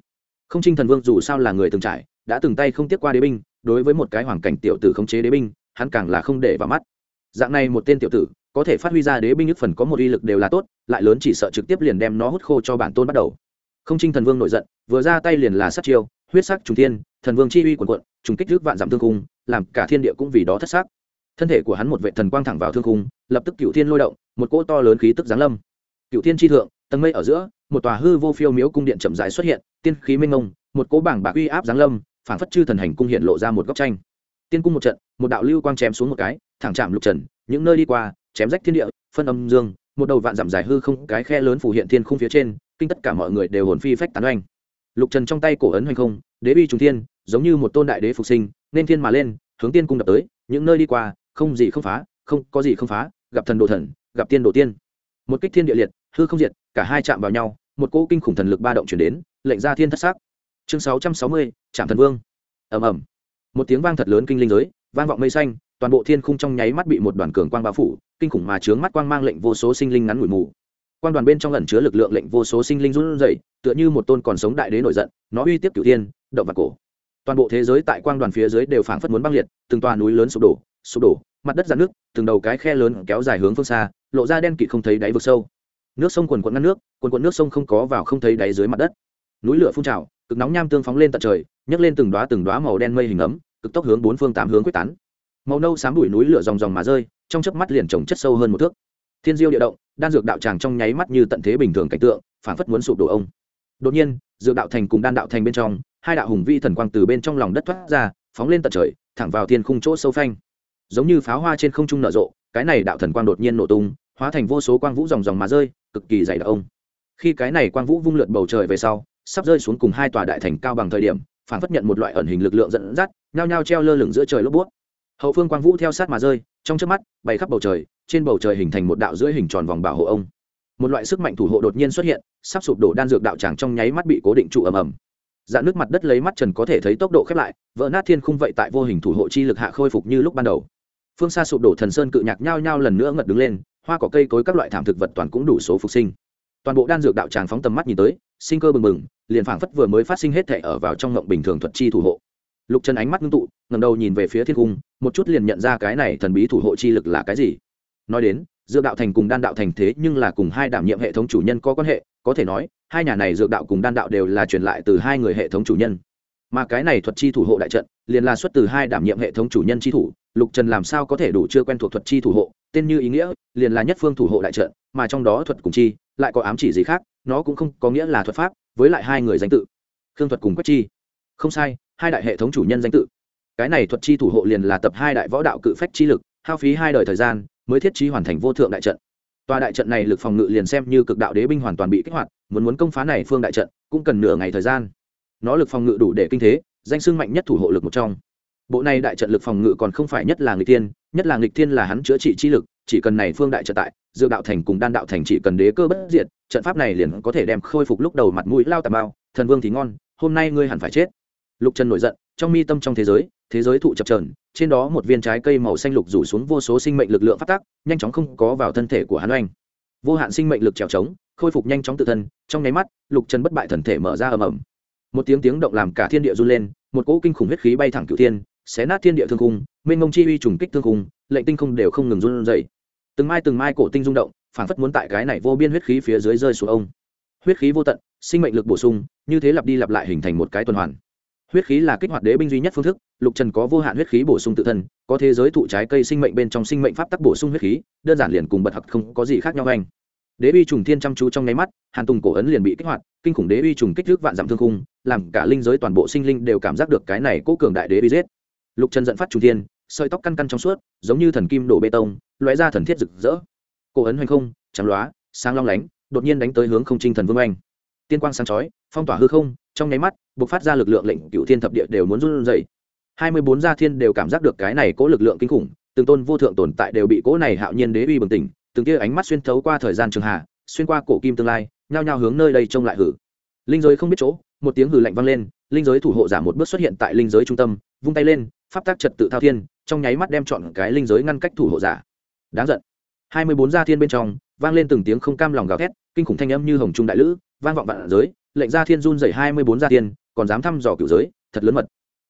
Không trinh thần vương dù sao là người từng trải, đã từng tay không tiếp qua đế binh, đối với một cái hoàn cảnh tiểu tử khống chế đế binh, hắn càng là không để vào mắt. Dạng này một tên tiểu tử, có thể phát huy ra đế binh nhất phần có một uy lực đều là tốt, lại lớn chỉ sợ trực tiếp liền đem nó hút khô cho bản tôn bắt đầu. Không trinh thần vương nổi giận, vừa ra tay liền là sát chiêu, huyết sắc trùng thiên, thần vương chi uy quần quận trùng kích rước vạn giảm thương cung, làm cả thiên địa cũng vì đó thất xác. Thân thể của hắn một vệ thần quang thẳng vào thương cung, lập tức cựu thiên lôi động, một cỗ to lớn khí tức giáng lâm cựu thiên tri thượng, tầng mây ở giữa, một tòa hư vô phiêu miếu cung điện chậm rãi xuất hiện, tiên khí minh ngông một cố bảng bạc uy áp giáng lâm, phảng phất chư thần hành cung hiện lộ ra một góc tranh. Tiên cung một trận, một đạo lưu quang chém xuống một cái, thẳng chạm lục trần, những nơi đi qua, chém rách thiên địa, phân âm dương, một đầu vạn dặm dài hư không, cái khe lớn phủ hiện thiên khung phía trên, kinh tất cả mọi người đều hồn phi phách tán oanh. Lục trần trong tay cổ ấn hoành không, đế bi trùng thiên, giống như một tôn đại đế phục sinh, nên thiên mà lên, hướng tiên cung đập tới, những nơi đi qua, không gì không phá, không có gì không phá, gặp thần đồ thần, gặp tiên đồ tiên một kích thiên địa liệt, hư không diệt, cả hai chạm vào nhau, một cỗ kinh khủng thần lực ba động chuyển đến, lệnh ra thiên thất xác chương sáu trăm sáu mươi, trạm thần vương. Ẩm ẩm một tiếng vang thật lớn kinh linh giới, vang vọng mây xanh, toàn bộ thiên khung trong nháy mắt bị một đoàn cường quang bao phủ, kinh khủng mà chướng mắt quang mang lệnh vô số sinh linh ngắn ngủi mù. Quan đoàn bên trong ẩn chứa lực lượng lệnh vô số sinh linh run rẩy, tựa như một tôn còn sống đại đế nổi giận, nó uy tiếp cửu thiên, động vật cổ. Toàn bộ thế giới tại quang đoàn phía dưới đều phảng phất muốn băng liệt, từng tòa núi lớn sụp đổ sụp đổ, mặt đất giãn nước từng đầu cái khe lớn kéo dài hướng phương xa lộ ra đen kịt không thấy đáy vực sâu. Nước sông quần quận ngăn nước quần quận nước sông không có vào không thấy đáy dưới mặt đất. Núi lửa phun trào, cực nóng nham tương phóng lên tận trời, nhấc lên từng đoá từng đoá màu đen mây hình ấm, cực tốc hướng bốn phương tám hướng quyết tán. Màu nâu xám đuổi núi lửa dòng dòng mà rơi, trong chớp mắt liền trồng chất sâu hơn một thước. Thiên diêu địa động, đan dược đạo tràng trong nháy mắt như tận thế bình thường cảnh tượng phản phất muốn sụp đổ ông. Đột nhiên, dược đạo thành cùng đan đạo thành bên trong, hai đạo hùng vi thần quang từ bên trong lòng đất thoát ra, phóng lên tận trời, thẳng vào thiên khung chỗ sâu phanh. Giống như pháo hoa trên không trung nở rộ cái này đạo thần quang đột nhiên nổ tung, hóa thành vô số quang vũ dòng dòng mà rơi, cực kỳ dày đặc ông. Khi cái này quang vũ vung lượn bầu trời về sau, sắp rơi xuống cùng hai tòa đại thành cao bằng thời điểm, phản phất nhận một loại ẩn hình lực lượng dẫn dắt, nhao nhao treo lơ lửng giữa trời lốp bút. Hậu phương quang vũ theo sát mà rơi, trong trước mắt, bay khắp bầu trời, trên bầu trời hình thành một đạo giữa hình tròn vòng bảo hộ ông. Một loại sức mạnh thủ hộ đột nhiên xuất hiện, sắp sụp đổ đan dược đạo tràng trong nháy mắt bị cố định trụ ầm ầm. Dạn nước mặt đất lấy mắt trần có thể thấy tốc độ khép lại, vỡ nát thiên khung vậy tại vô hình thủ hộ chi lực hạ khôi phục như lúc ban đầu phương xa sụp đổ thần sơn cự nhạc nhao nhao lần nữa ngật đứng lên, hoa cỏ cây cối các loại thảm thực vật toàn cũng đủ số phục sinh. Toàn bộ đan dược đạo tràng phóng tầm mắt nhìn tới, sinh cơ bừng bừng, liền phảng phất vừa mới phát sinh hết thể ở vào trong ngộng bình thường thuật chi thủ hộ. Lục trần ánh mắt ngưng tụ ngầm đầu nhìn về phía thiên cung, một chút liền nhận ra cái này thần bí thủ hộ chi lực là cái gì. Nói đến, dược đạo thành cùng đan đạo thành thế nhưng là cùng hai đảm nhiệm hệ thống chủ nhân có quan hệ, có thể nói, hai nhà này dược đạo cùng đan đạo đều là truyền lại từ hai người hệ thống chủ nhân. Mà cái này thuật chi thủ hộ đại trận, liền là xuất từ hai đảm nhiệm hệ thống chủ nhân chi thủ lục trần làm sao có thể đủ chưa quen thuộc thuật chi thủ hộ, tên như ý nghĩa, liền là nhất phương thủ hộ đại trận, mà trong đó thuật cùng chi, lại có ám chỉ gì khác, nó cũng không có nghĩa là thuật pháp, với lại hai người danh tự. Khương thuật cùng quách chi. Không sai, hai đại hệ thống chủ nhân danh tự. Cái này thuật chi thủ hộ liền là tập hai đại võ đạo cự phách chi lực, hao phí hai đời thời gian, mới thiết trí hoàn thành vô thượng đại trận. Tòa đại trận này lực phòng ngự liền xem như cực đạo đế binh hoàn toàn bị kích hoạt, muốn muốn công phá này phương đại trận, cũng cần nửa ngày thời gian. Nó lực phòng ngự đủ để kinh thế, danh sưng mạnh nhất thủ hộ lực một trong bộ này đại trận lực phòng ngự còn không phải nhất là nghịch thiên, nhất là nghịch thiên là hắn chữa trị chi lực, chỉ cần này phương đại trận tại dự đạo thành cùng đan đạo thành chỉ cần đế cơ bất diệt, trận pháp này liền có thể đem khôi phục lúc đầu mặt mũi lao tà bao, thần vương thì ngon, hôm nay ngươi hẳn phải chết. Lục trần nổi giận, trong mi tâm trong thế giới thế giới thụ chập trờn trên đó một viên trái cây màu xanh lục rủ xuống vô số sinh mệnh lực lượng phát tác, nhanh chóng không có vào thân thể của hắn oanh. Vô hạn sinh mệnh lực trèo trống, khôi phục nhanh chóng tự thân, trong nháy mắt, lục trần bất bại thần thể mở ra ầm ầm. Một tiếng tiếng động làm cả thiên địa run lên, một cỗ kinh khủng huyết khí bay thẳng cửu thiên xé nát thiên địa thương cung mênh mông chi uy trùng kích thương cung lệnh tinh không đều không ngừng run dậy từng mai từng mai cổ tinh rung động phản phất muốn tại cái này vô biên huyết khí phía dưới rơi xuống ông. Huyết khí vô tận, sinh mệnh lực bổ sung, như thế lặp đi lặp lại hình thành một cái tuần hoàn. Huyết khí là kích hoạt đế binh duy nhất phương thức, lục trần có vô hạn huyết khí bổ sung tự thân, có thế giới thụ trái cây sinh mệnh bên trong sinh mệnh pháp tắc bổ sung huyết khí, đơn giản liền cùng bật hặc không có gì khác nhau anh. Đế uy trùng thiên chăm chú trong nháy mắt, hàn tùng cổ ấn liền bị kích hoạt, kinh khủng đế uy trùng kích thước vạn dặm thương cung làm cả linh giới toàn bộ sinh linh đều cảm giác được cái này cố cường đại đế uy giết lục trần dẫn phát trung thiên, sợi tóc căn căn trong suốt, giống như thần kim đổ bê tông, lóe ra thần thiết rực rỡ. Cổ ấn hoành không, trắng loá, sáng long lánh, đột nhiên đánh tới hướng không trinh thần vương oanh tiên quang sáng chói, phong tỏa hư không, trong nháy mắt buộc phát ra lực lượng lệnh cựu thiên thập địa đều muốn run rẩy. Hai mươi bốn gia thiên đều cảm giác được cái này cố lực lượng kinh khủng, từng tôn vô thượng tồn tại đều bị cố này hạo nhiên đế uy bừng tỉnh, từng tia ánh mắt xuyên thấu qua thời gian trường hạ, xuyên qua cổ kim tương lai, nhao nhao hướng nơi đây trông lại hử. Linh giới không biết chỗ, một tiếng hử lạnh vang lên, linh giới thủ hộ giả một bước xuất hiện tại linh giới trung tâm, vung tay lên pháp tác trật tự thao thiên, trong nháy mắt đem chọn cái linh giới ngăn cách thủ hộ giả. Đáng giận. Hai mươi bốn gia thiên bên trong, vang lên từng tiếng không cam lòng gào thét, kinh khủng thanh âm như hồng trung đại lữ, vang vọng vạn giới, lệnh gia thiên run dày hai mươi bốn gia thiên, còn dám thăm dò cựu giới, thật lớn mật.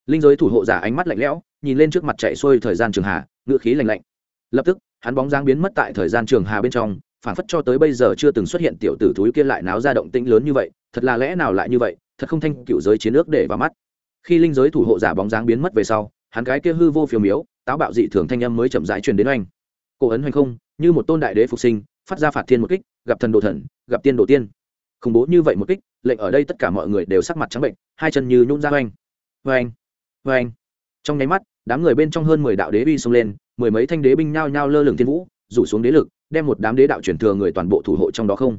Linh giới thủ hộ giả ánh mắt lạnh lẽo, nhìn lên trước mặt chạy xuôi thời gian trường hà ngự khí lạnh lạnh. Lập tức, hắn bóng dáng biến mất tại thời gian trường hà bên trong phản phất cho tới bây giờ chưa từng xuất hiện tiểu tử thúi kia lại náo ra động tĩnh lớn như vậy, thật là lẽ nào lại như vậy, thật không thanh cựu giới chiến ước để vào mắt. Khi linh giới thủ hộ giả bóng dáng biến mất về sau hắn gái kia hư vô phiêu miếu, táo bạo dị thường thanh âm mới chậm rãi truyền đến oanh. Cổ ấn hoành không, như một tôn đại đế phục sinh, phát ra phạt thiên một kích, gặp thần đồ thần, gặp tiên đồ tiên. Khủng bố như vậy một kích, lệnh ở đây tất cả mọi người đều sắc mặt trắng bệnh, hai chân như nhún ra oanh. Oanh oanh. Trong nháy mắt, đám người bên trong hơn mười đạo đế bi xông lên, mười mấy thanh đế binh nhao nhao lơ lửng thiên vũ, rủ xuống đế lực, đem một đám đế đạo chuyển thừa người toàn bộ thủ hộ trong đó không.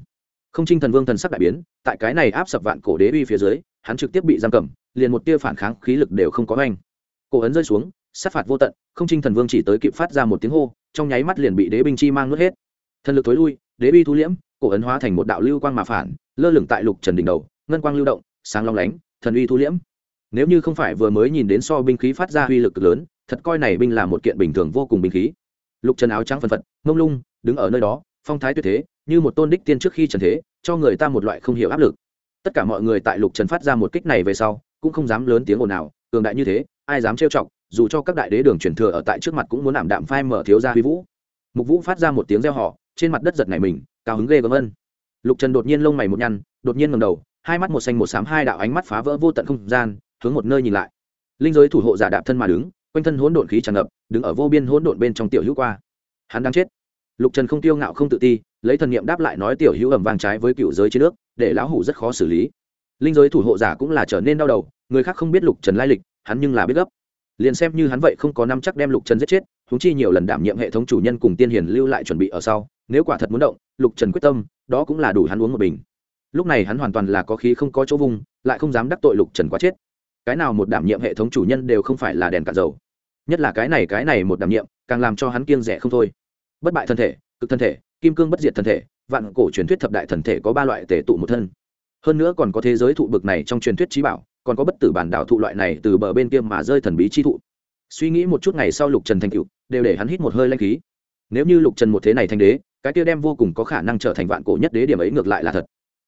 Không trinh thần vương thần sắc đại biến, tại cái này áp sập vạn cổ đế uy phía dưới, hắn trực tiếp bị giam cầm, liền một tia phản kháng khí lực đều không có oanh cổ ấn rơi xuống, sát phạt vô tận, không trinh thần vương chỉ tới kịp phát ra một tiếng hô, trong nháy mắt liền bị đế binh chi mang nuốt hết. Thần lực tối lui, đế uy thu liễm, cổ ấn hóa thành một đạo lưu quang mà phản, lơ lửng tại lục trần đỉnh đầu, ngân quang lưu động, sáng long lánh, thần uy thu liễm. Nếu như không phải vừa mới nhìn đến so binh khí phát ra uy lực cực lớn, thật coi này binh là một kiện bình thường vô cùng binh khí. Lục trần áo trắng phân phật, mông lung, đứng ở nơi đó, phong thái tuyệt thế, như một tôn đích tiên trước khi trần thế, cho người ta một loại không hiểu áp lực. Tất cả mọi người tại lục trần phát ra một kích này về sau, cũng không dám lớn tiếng ồn nào cường đại như thế ai dám trêu chọc, dù cho các đại đế đường truyền thừa ở tại trước mặt cũng muốn ảm đạm phai mở thiếu gia huy vũ. Mục vũ phát ra một tiếng reo họ trên mặt đất giật này mình, cao hứng ghê gớm ân. Lục trần đột nhiên lông mày một nhăn, đột nhiên ngầm đầu, hai mắt một xanh một xám, hai đạo ánh mắt phá vỡ vô tận không gian, hướng một nơi nhìn lại. Linh giới thủ hộ giả đạp thân mà đứng, quanh thân hỗn độn khí tràn ngập, đứng ở vô biên hỗn độn bên trong tiểu hữu qua. Hắn đang chết. Lục trần không tiêu ngạo không tự ti, lấy thần nghiệm đáp lại nói tiểu hữu ẩm vàng trái với cựu giới trên nước, để lão hủ rất khó xử lý. Linh giới thủ hộ giả cũng là trở nên đau đầu, người khác không biết lục trần lai lịch hắn nhưng là biết gấp. Liền xem như hắn vậy không có năm chắc đem lục trần giết chết húng chi nhiều lần đảm nhiệm hệ thống chủ nhân cùng tiên hiền lưu lại chuẩn bị ở sau, nếu quả thật muốn động, lục trần quyết tâm, đó cũng là đủ hắn uống một bình. Lúc này hắn hoàn toàn là có khí không có chỗ vùng lại không dám đắc tội lục trần quá chết. Cái nào một đảm nhiệm hệ thống chủ nhân đều không phải là đèn cả dầu. Nhất là cái này cái này một đảm nhiệm, càng làm cho hắn kiêng rẻ không thôi. Bất bại thân thể, cực thân thể, kim cương bất diệt thân thể, vạn cổ truyền thuyết thập đại thần thể có ba loại tể tụ một thân. Hơn nữa còn có thế giới thụ bực này trong truyền thuyết trí bảo còn có bất tử bản đảo thụ loại này từ bờ bên kia mà rơi thần bí chi thụ. Suy nghĩ một chút ngày sau lục trần thành cựu đều để hắn hít một hơi lanh khí. Nếu như lục trần một thế này thành đế, cái kia đem vô cùng có khả năng trở thành vạn cổ nhất đế điểm ấy ngược lại là thật.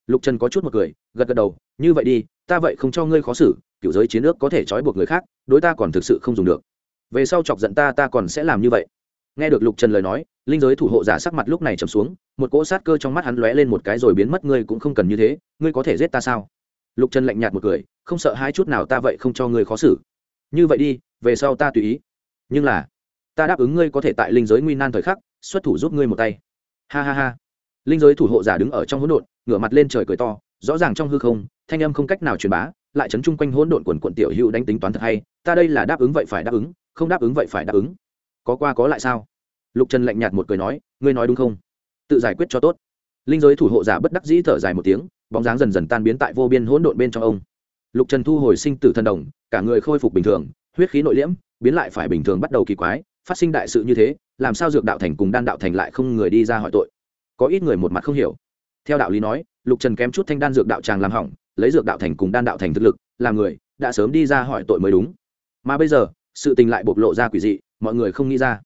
Lục trần có chút một cười, gật gật đầu, như vậy đi, ta vậy không cho ngươi khó xử cửu giới chiến ước có thể trói buộc người khác, đối ta còn thực sự không dùng được. Về sau chọc giận ta ta còn sẽ làm như vậy. Nghe được lục trần lời nói, linh giới thủ hộ giả sắc mặt lúc này trầm xuống, một cỗ sát cơ trong mắt hắn lóe lên một cái rồi biến mất, ngươi cũng không cần như thế, ngươi có thể giết ta sao? Lục trần lạnh nhạt một cười không sợ hai chút nào ta vậy không cho ngươi khó xử. Như vậy đi, về sau ta tùy ý. Nhưng là, ta đáp ứng ngươi có thể tại linh giới nguy nan thời khắc, xuất thủ giúp ngươi một tay. Ha ha ha. Linh giới thủ hộ giả đứng ở trong hỗn độn, ngửa mặt lên trời cười to, rõ ràng trong hư không, thanh âm không cách nào truyền bá, lại chấn chung quanh hỗn độn quần quận tiểu hữu đánh tính toán thật hay, ta đây là đáp ứng vậy phải đáp ứng, không đáp ứng vậy phải đáp ứng. Có qua có lại sao? Lục trần lạnh nhạt một cười nói, ngươi nói đúng không? Tự giải quyết cho tốt. Linh giới thủ hộ giả bất đắc dĩ thở dài một tiếng, bóng dáng dần dần tan biến tại vô biên hỗn độn bên trong ông lục trần thu hồi sinh tử thần đồng, cả người khôi phục bình thường, huyết khí nội liễm, biến lại phải bình thường bắt đầu kỳ quái, phát sinh đại sự như thế, làm sao dược đạo thành cùng đan đạo thành lại không người đi ra hỏi tội? Có ít người một mặt không hiểu. Theo đạo lý nói, lục trần kém chút thanh đan dược đạo tràng làm hỏng, lấy dược đạo thành cùng đan đạo thành thực lực, làm người, đã sớm đi ra hỏi tội mới đúng. Mà bây giờ, sự tình lại bộc lộ ra quỷ dị, mọi người không nghĩ ra.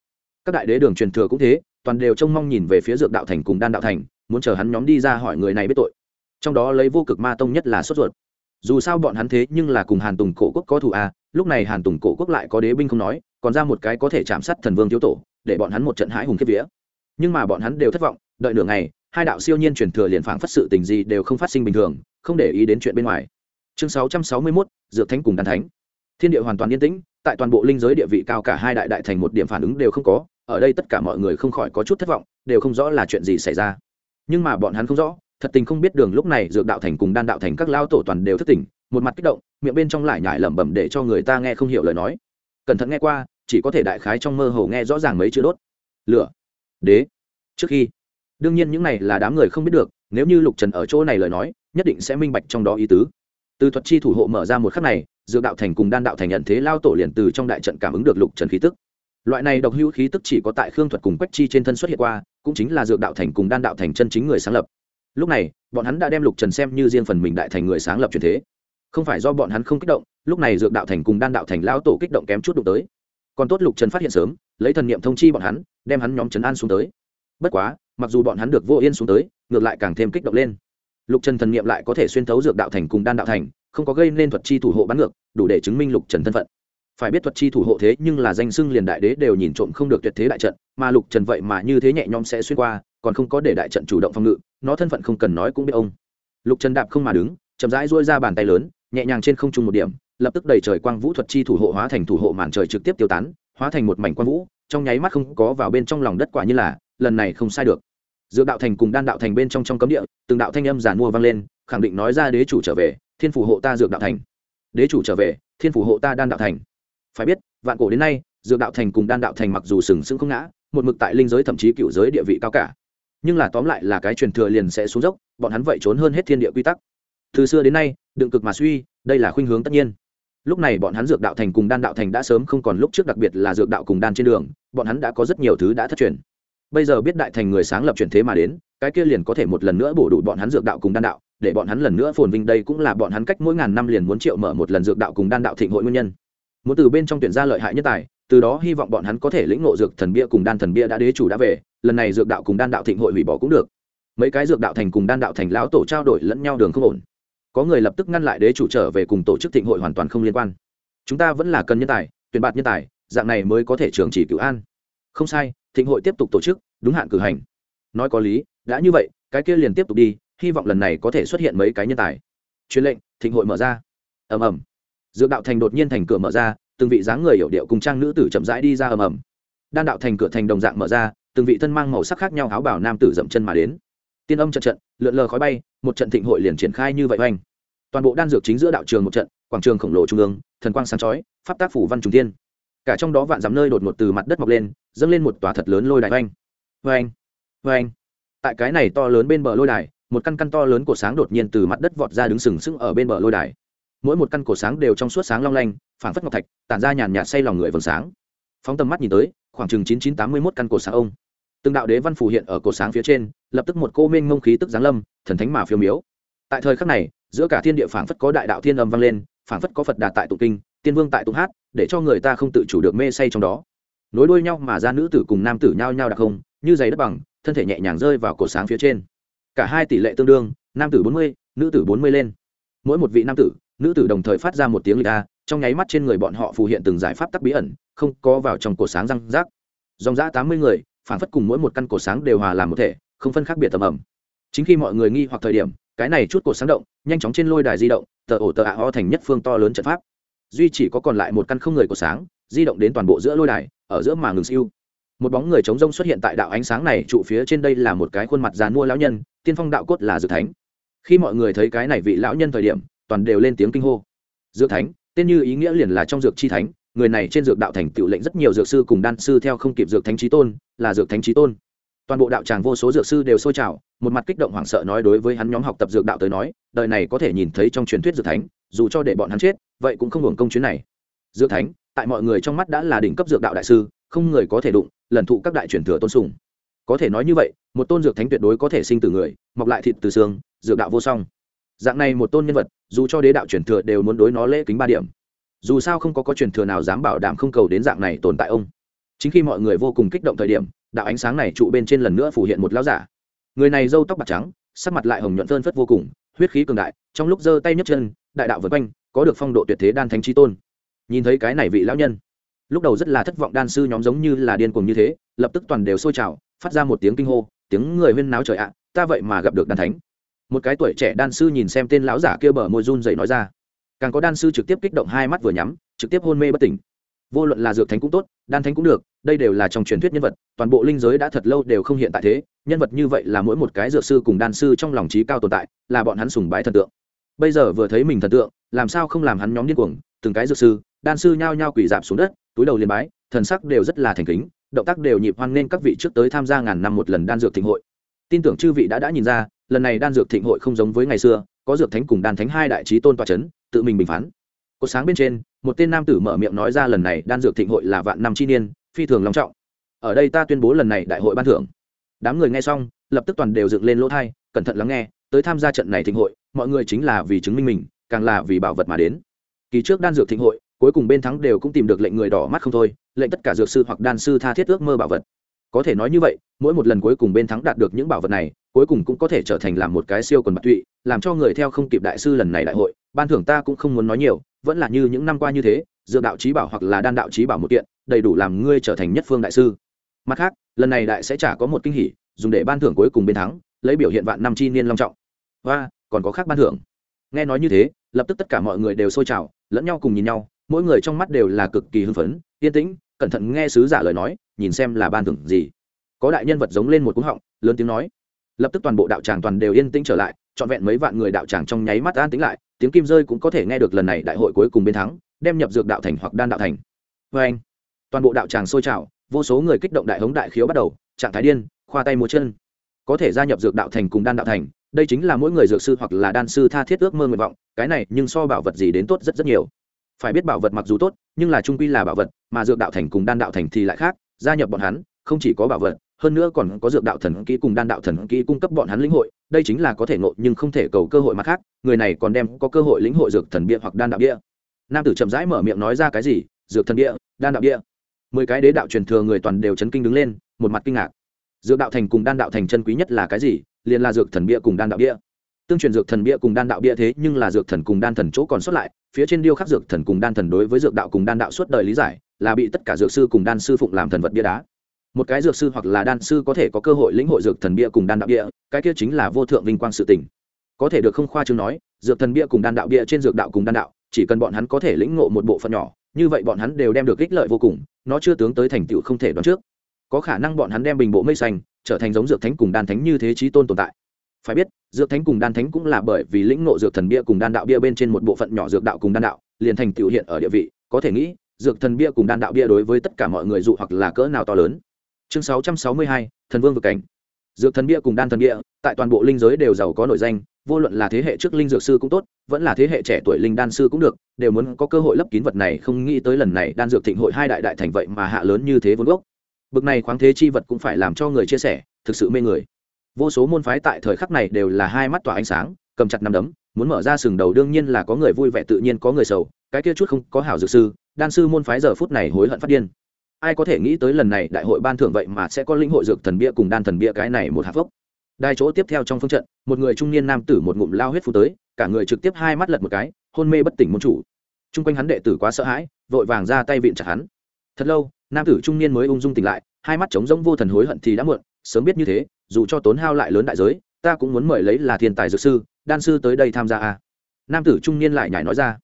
Các đại đế đường truyền thừa cũng thế, toàn đều trông mong nhìn về phía dược đạo thành cùng đan đạo thành, muốn chờ hắn nhóm đi ra hỏi người này biết tội. Trong đó lấy vô cực ma tông nhất là sốt ruột dù sao bọn hắn thế nhưng là cùng hàn tùng cổ quốc có thù a, lúc này hàn tùng cổ quốc lại có đế binh không nói, còn ra một cái có thể chạm sát thần vương thiếu tổ, để bọn hắn một trận hãi hùng kiếp vía. Nhưng mà bọn hắn đều thất vọng, đợi nửa ngày, hai đạo siêu nhiên truyền thừa liền phảng phất sự tình gì đều không phát sinh bình thường, không để ý đến chuyện bên ngoài. Chương sáu trăm sáu mươi mốt, dược thánh cùng đàn thánh. Thiên địa hoàn toàn yên tĩnh, tại toàn bộ linh giới địa vị cao cả hai đại đại thành một điểm phản ứng đều không có, ở đây tất cả mọi người không khỏi có chút thất vọng, đều không rõ là chuyện gì xảy ra. Nhưng mà bọn hắn không rõ thật tình không biết đường lúc này dược đạo thành cùng đan đạo thành các lao tổ toàn đều thất tỉnh, một mặt kích động, miệng bên trong lại nhải lẩm bẩm để cho người ta nghe không hiểu lời nói. Cẩn thận nghe qua, chỉ có thể đại khái trong mơ hồ nghe rõ ràng mấy chữ đốt. Lửa. Đế. Trước khi. Đương nhiên những này là đám người không biết được, nếu như lục trần ở chỗ này lời nói, nhất định sẽ minh bạch trong đó ý tứ. Từ thuật chi thủ hộ mở ra một khắc này, dược đạo thành cùng đan đạo thành nhận thế lao tổ liền từ trong đại trận cảm ứng được lục trần khí tức. Loại này độc hữu khí tức chỉ có tại khương thuật cùng quách chi trên thân xuất hiện qua, cũng chính là dược đạo thành cùng đan đạo thành chân chính người sáng lập lúc này, bọn hắn đã đem lục trần xem như riêng phần mình đại thành người sáng lập truyền thế. Không phải do bọn hắn không kích động, lúc này dược đạo thành cùng đan đạo thành lao tổ kích động kém chút đụng tới. Còn tốt lục trần phát hiện sớm, lấy thần niệm thông chi bọn hắn, đem hắn nhóm trấn an xuống tới. Bất quá, mặc dù bọn hắn được vô yên xuống tới, ngược lại càng thêm kích động lên. Lục trần thần niệm lại có thể xuyên thấu dược đạo thành cùng đan đạo thành, không có gây nên thuật chi thủ hộ bắn ngược, đủ để chứng minh lục trần thân phận. Phải biết thuật chi thủ hộ thế nhưng là danh xưng liền đại đế đều nhìn trộm không được tuyệt thế đại trận, mà lục trần vậy mà như thế nhẹ nhõm sẽ xuyên qua, còn không có để đại trận chủ động phòng ngự nó thân phận không cần nói cũng biết ông. Lục trần đạp không mà đứng, chậm rãi dôi ra bàn tay lớn, nhẹ nhàng trên không trung một điểm, lập tức đầy trời quang vũ thuật chi thủ hộ hóa thành thủ hộ màn trời trực tiếp tiêu tán, hóa thành một mảnh quang vũ, trong nháy mắt không có vào bên trong lòng đất quả như là, lần này không sai được. Dược đạo thành cùng đan đạo thành bên trong trong cấm địa, từng đạo thanh âm giàn mua vang lên, khẳng định nói ra đế chủ trở về, thiên phủ hộ ta dược đạo thành. Đế chủ trở về, thiên phủ hộ ta đan đạo thành. Phải biết, vạn cổ đến nay, dược đạo thành cùng đan đạo thành mặc dù sừng sững không ngã, một mực tại linh giới thậm chí cựu giới địa vị cao cả nhưng là tóm lại là cái truyền thừa liền sẽ xuống dốc, bọn hắn vậy trốn hơn hết thiên địa quy tắc. Từ xưa đến nay, đựng cực mà suy, đây là khuynh hướng tất nhiên. Lúc này bọn hắn dược đạo thành cùng đan đạo thành đã sớm không còn lúc trước đặc biệt là dược đạo cùng đan trên đường, bọn hắn đã có rất nhiều thứ đã thất truyền. Bây giờ biết đại thành người sáng lập chuyển thế mà đến, cái kia liền có thể một lần nữa bổ đủ bọn hắn dược đạo cùng đan đạo, để bọn hắn lần nữa phồn vinh đây cũng là bọn hắn cách mỗi ngàn năm liền muốn triệu mở một lần dược đạo cùng đan đạo thịnh hội nguyên nhân. Muốn từ bên trong tuyển ra lợi hại nhất tài từ đó hy vọng bọn hắn có thể lĩnh ngộ dược thần bia cùng đan thần bia đã đế chủ đã về, lần này dược đạo cùng đan đạo thịnh hội hủy bỏ cũng được. Mấy cái dược đạo thành cùng đan đạo thành lão tổ trao đổi lẫn nhau đường không ổn. Có người lập tức ngăn lại đế chủ trở về cùng tổ chức thịnh hội hoàn toàn không liên quan. Chúng ta vẫn là cần nhân tài, tuyển bạt nhân tài, dạng này mới có thể trường chỉ cựu an. Không sai, thịnh hội tiếp tục tổ chức, đúng hạn cử hành. Nói có lý, đã như vậy, cái kia liền tiếp tục đi, hy vọng lần này có thể xuất hiện mấy cái nhân tài. Truyền lệnh, thịnh hội mở ra. Ầm ầm. Dược đạo thành đột nhiên thành cửa mở ra từng vị dáng người hiểu điệu cùng trang nữ tử chậm rãi đi ra ầm ầm. Đan đạo thành cửa thành đồng dạng mở ra, từng vị thân mang màu sắc khác nhau áo bảo nam tử dậm chân mà đến. Tiên âm trận trận, lượn lờ khói bay, một trận thịnh hội liền triển khai như vậy oanh. Toàn bộ đan dược chính giữa đạo trường một trận, quảng trường khổng lồ trung ương, thần quang sáng chói, pháp tác phủ văn trùng tiên cả trong đó vạn dặm nơi đột ngột từ mặt đất mọc lên, dâng lên một tòa thật lớn lôi đài oanh. Oanh oanh. Tại cái này to lớn bên bờ lôi đài, một căn căn to lớn của sáng đột nhiên từ mặt đất vọt ra đứng sừng sững ở bên bờ lôi đài mỗi một căn cổ sáng đều trong suốt sáng long lanh, phảng phất ngọc thạch, tản ra nhàn nhạt say lòng người vầng sáng. Phóng tầm mắt nhìn tới, khoảng chừng chín chín tám mươi mốt căn cổ sáng ông. Từng đạo đế văn phủ hiện ở cổ sáng phía trên, lập tức một cô minh ngông khí tức giáng lâm, thần thánh mà phiêu miếu. Tại thời khắc này, giữa cả thiên địa phảng phất có đại đạo thiên âm vang lên, phảng phất có phật đạt tại tụng kinh, tiên vương tại tụng hát, để cho người ta không tự chủ được mê say trong đó. Nối đuôi nhau mà ra nữ tử cùng nam tử nhao nhao đặc không, như giày đất bằng, thân thể nhẹ nhàng rơi vào cổ sáng phía trên. Cả hai tỷ lệ tương đương, nam tử bốn mươi, nữ tử bốn mươi lên. Mỗi một vị nam tử nữ tử đồng thời phát ra một tiếng lịch a trong nháy mắt trên người bọn họ phù hiện từng giải pháp tắc bí ẩn, không có vào trong cổ sáng răng rác. Dòng giã tám mươi người, phản phất cùng mỗi một căn cổ sáng đều hòa làm một thể, không phân khác biệt tầm ẩm. Chính khi mọi người nghi hoặc thời điểm, cái này chút cổ sáng động, nhanh chóng trên lôi đài di động, tờ ổ tờ ạ ho thành nhất phương to lớn trận pháp. Duy chỉ có còn lại một căn không người cổ sáng, di động đến toàn bộ giữa lôi đài, ở giữa mà ngừng siêu. Một bóng người chống rông xuất hiện tại đạo ánh sáng này trụ phía trên đây là một cái khuôn mặt dàn mua lão nhân, tiên phong đạo cốt là dự thánh. Khi mọi người thấy cái này vị lão nhân thời điểm toàn đều lên tiếng kinh hô. Dược thánh, tên như ý nghĩa liền là trong dược chi thánh, người này trên dược đạo thành tựu lệnh rất nhiều dược sư cùng đan sư theo không kịp dược thánh trí tôn, là dược thánh trí tôn. Toàn bộ đạo tràng vô số dược sư đều sôi trào, một mặt kích động hoảng sợ nói đối với hắn nhóm học tập dược đạo tới nói, đời này có thể nhìn thấy trong truyền thuyết dược thánh, dù cho để bọn hắn chết, vậy cũng không hưởng công chuyến này. Dược thánh, tại mọi người trong mắt đã là đỉnh cấp dược đạo đại sư, không người có thể đụng, lần thụ các đại truyền thừa tôn sùng. Có thể nói như vậy, một tôn dược thánh tuyệt đối có thể sinh từ người, mọc lại thịt từ xương, dược đạo vô song. Dạng này một tôn nhân vật dù cho đế đạo truyền thừa đều muốn đối nó lễ kính ba điểm. Dù sao không có có truyền thừa nào dám bảo đảm không cầu đến dạng này tồn tại ông. Chính khi mọi người vô cùng kích động thời điểm, đạo ánh sáng này trụ bên trên lần nữa phủ hiện một lão giả. Người này râu tóc bạc trắng, sắc mặt lại hồng nhuận phơn phất vô cùng, huyết khí cường đại, trong lúc giơ tay nhấc chân, đại đạo vượt quanh, có được phong độ tuyệt thế đan thánh trí tôn. Nhìn thấy cái này vị lão nhân, lúc đầu rất là thất vọng đan sư nhóm giống như là điên cuồng như thế, lập tức toàn đều sôi trào, phát ra một tiếng kinh hô, tiếng người huyên náo trời ạ, ta vậy mà gặp được đan thánh một cái tuổi trẻ đan sư nhìn xem tên lão giả kia bờ môi run dậy nói ra. Càng có đan sư trực tiếp kích động hai mắt vừa nhắm, trực tiếp hôn mê bất tỉnh. Vô luận là dược thánh cũng tốt, đan thánh cũng được, đây đều là trong truyền thuyết nhân vật, toàn bộ linh giới đã thật lâu đều không hiện tại thế, nhân vật như vậy là mỗi một cái dược sư cùng đan sư trong lòng trí cao tồn tại, là bọn hắn sùng bái thần tượng. Bây giờ vừa thấy mình thần tượng, làm sao không làm hắn nhóm điên cuồng, từng cái dược sư, đan sư nhao nhao quỳ dạp xuống đất, túi đầu liền bái, thần sắc đều rất là thành kính, động tác đều nhịp hoan nên các vị trước tới tham gia ngàn năm một lần đan dược thịnh hội. Tin tưởng chư vị đã đã nhìn ra lần này đan dược thịnh hội không giống với ngày xưa, có dược thánh cùng đan thánh hai đại trí tôn tòa c h ấ n tự mình bình phán. Có sáng bên trên, một tên nam tử mở miệng nói ra lần này đan dược thịnh hội là vạn năm chi niên, phi thường long trọng. Ở đây ta tuyên bố lần này đại hội ban thưởng. Đám người nghe xong, lập tức toàn đều dựng lên lỗ thai, cẩn thận lắng nghe, tới tham gia trận này thịnh hội, mọi người chính là vì chứng minh mình, càng là vì bảo vật mà đến. Kỳ trước đan dược thịnh hội, cuối cùng bên thắng đều cũng tìm được lệnh người đỏ mắt không thôi, lệnh tất cả dược sư hoặc đan sư tha thiết ước mơ bảo vật có thể nói như vậy, mỗi một lần cuối cùng bên thắng đạt được những bảo vật này, cuối cùng cũng có thể trở thành làm một cái siêu quần bạc tụy, làm cho người theo không kịp đại sư lần này đại hội, ban thưởng ta cũng không muốn nói nhiều, vẫn là như những năm qua như thế, dựa đạo trí bảo hoặc là đan đạo trí bảo một kiện, đầy đủ làm ngươi trở thành nhất phương đại sư. Mặt khác, lần này đại sẽ chả có một kinh hỉ, dùng để ban thưởng cuối cùng bên thắng, lấy biểu hiện vạn năm chi niên long trọng. Và còn có khác ban thưởng. Nghe nói như thế, lập tức tất cả mọi người đều sôi trào, lẫn nhau cùng nhìn nhau, mỗi người trong mắt đều là cực kỳ hưng phấn, yên tĩnh cẩn thận nghe sứ giả lời nói, nhìn xem là ban thưởng gì. Có đại nhân vật giống lên một cúng họng, lớn tiếng nói. Lập tức toàn bộ đạo tràng toàn đều yên tĩnh trở lại, trọn vẹn mấy vạn người đạo tràng trong nháy mắt an tĩnh lại, tiếng kim rơi cũng có thể nghe được lần này đại hội cuối cùng bên thắng, đem nhập dược đạo thành hoặc đan đạo thành. Vê anh, toàn bộ đạo tràng sôi trào, vô số người kích động đại hống đại khiếu bắt đầu, trạng thái điên, khoa tay múa chân. Có thể gia nhập dược đạo thành cùng đan đạo thành, đây chính là mỗi người dược sư hoặc là đan sư tha thiết ước mơ nguyện vọng, cái này nhưng so bảo vật gì đến tốt rất rất nhiều phải biết bảo vật mặc dù tốt, nhưng là trung quy là bảo vật, mà dược đạo thành cùng đan đạo thành thì lại khác, gia nhập bọn hắn, không chỉ có bảo vật, hơn nữa còn có dược đạo thần kỹ cùng đan đạo thần kỹ cung cấp bọn hắn lĩnh hội, đây chính là có thể ngộ nhưng không thể cầu cơ hội mặt khác, người này còn đem có cơ hội lĩnh hội dược thần bia hoặc đan đạo bia. Nam tử chậm rãi mở miệng nói ra cái gì? Dược thần bia, đan đạo bia. Mười cái đế đạo truyền thừa người toàn đều chấn kinh đứng lên, một mặt kinh ngạc. Dược đạo thành cùng đan đạo thành chân quý nhất là cái gì? Liền là dược thần bia cùng đan đạo bia tương truyền dược thần bia cùng đan đạo bia thế nhưng là dược thần cùng đan thần chỗ còn xuất lại, phía trên điêu khắc dược thần cùng đan thần đối với dược đạo cùng đan đạo suốt đời lý giải, là bị tất cả dược sư cùng đan sư phụng làm thần vật bia đá. Một cái dược sư hoặc là đan sư có thể có cơ hội lĩnh hội dược thần bia cùng đan đạo bia, cái kia chính là vô thượng vinh quang sự tình. Có thể được không khoa chương nói, dược thần bia cùng đan đạo bia trên dược đạo cùng đan đạo, chỉ cần bọn hắn có thể lĩnh ngộ một bộ phận nhỏ, như vậy bọn hắn đều đem được ích lợi vô cùng, nó chưa tướng tới thành tựu không thể đoán trước. Có khả năng bọn hắn đem bình bộ mây xanh, trở thành giống dược thánh cùng đan thánh như thế trí tôn tồn tại phải biết dược thánh cùng đan thánh cũng là bởi vì lĩnh ngộ dược thần bia cùng đan đạo bia bên trên một bộ phận nhỏ dược đạo cùng đan đạo liền thành tựu hiện ở địa vị. Có thể nghĩ dược thần bia cùng đan đạo bia đối với tất cả mọi người dụ hoặc là cỡ nào to lớn. Chương 662, thần vương vực cảnh. Dược thần bia cùng đan thần bia tại toàn bộ linh giới đều giàu có nội danh vô luận là thế hệ trước linh dược sư cũng tốt vẫn là thế hệ trẻ tuổi linh đan sư cũng được đều muốn có cơ hội lấp kín vật này không nghĩ tới lần này đan dược thịnh hội hai đại đại thành vậy mà hạ lớn như thế vốn gốc. Bực này khoáng thế chi vật cũng phải làm cho người chia sẻ thực sự mê người vô số môn phái tại thời khắc này đều là hai mắt tỏa ánh sáng, cầm chặt nắm đấm, muốn mở ra sừng đầu đương nhiên là có người vui vẻ tự nhiên có người sầu, cái kia chút không có hảo dược sư, đan sư môn phái giờ phút này hối hận phát điên. Ai có thể nghĩ tới lần này đại hội ban thưởng vậy mà sẽ có linh hội dược thần bia cùng đan thần bia cái này một hạt vốc đai chỗ tiếp theo trong phương trận, một người trung niên nam tử một ngụm lao huyết phú tới, cả người trực tiếp hai mắt lật một cái, hôn mê bất tỉnh môn chủ. T r u n g quanh hắn đệ tử quá sợ hãi, vội vàng ra tay vịn chặt hắn. Thật lâu, nam tử trung niên mới ung dung tỉnh lại, hai mắt trống rỗng vô thần hối hận thì đã muộn, sớm biết như thế dù cho tốn hao lại lớn đại giới, ta cũng muốn mời lấy là thiên tài dược sư, đan sư tới đây tham gia a. Nam tử trung niên lại nhảy nói ra.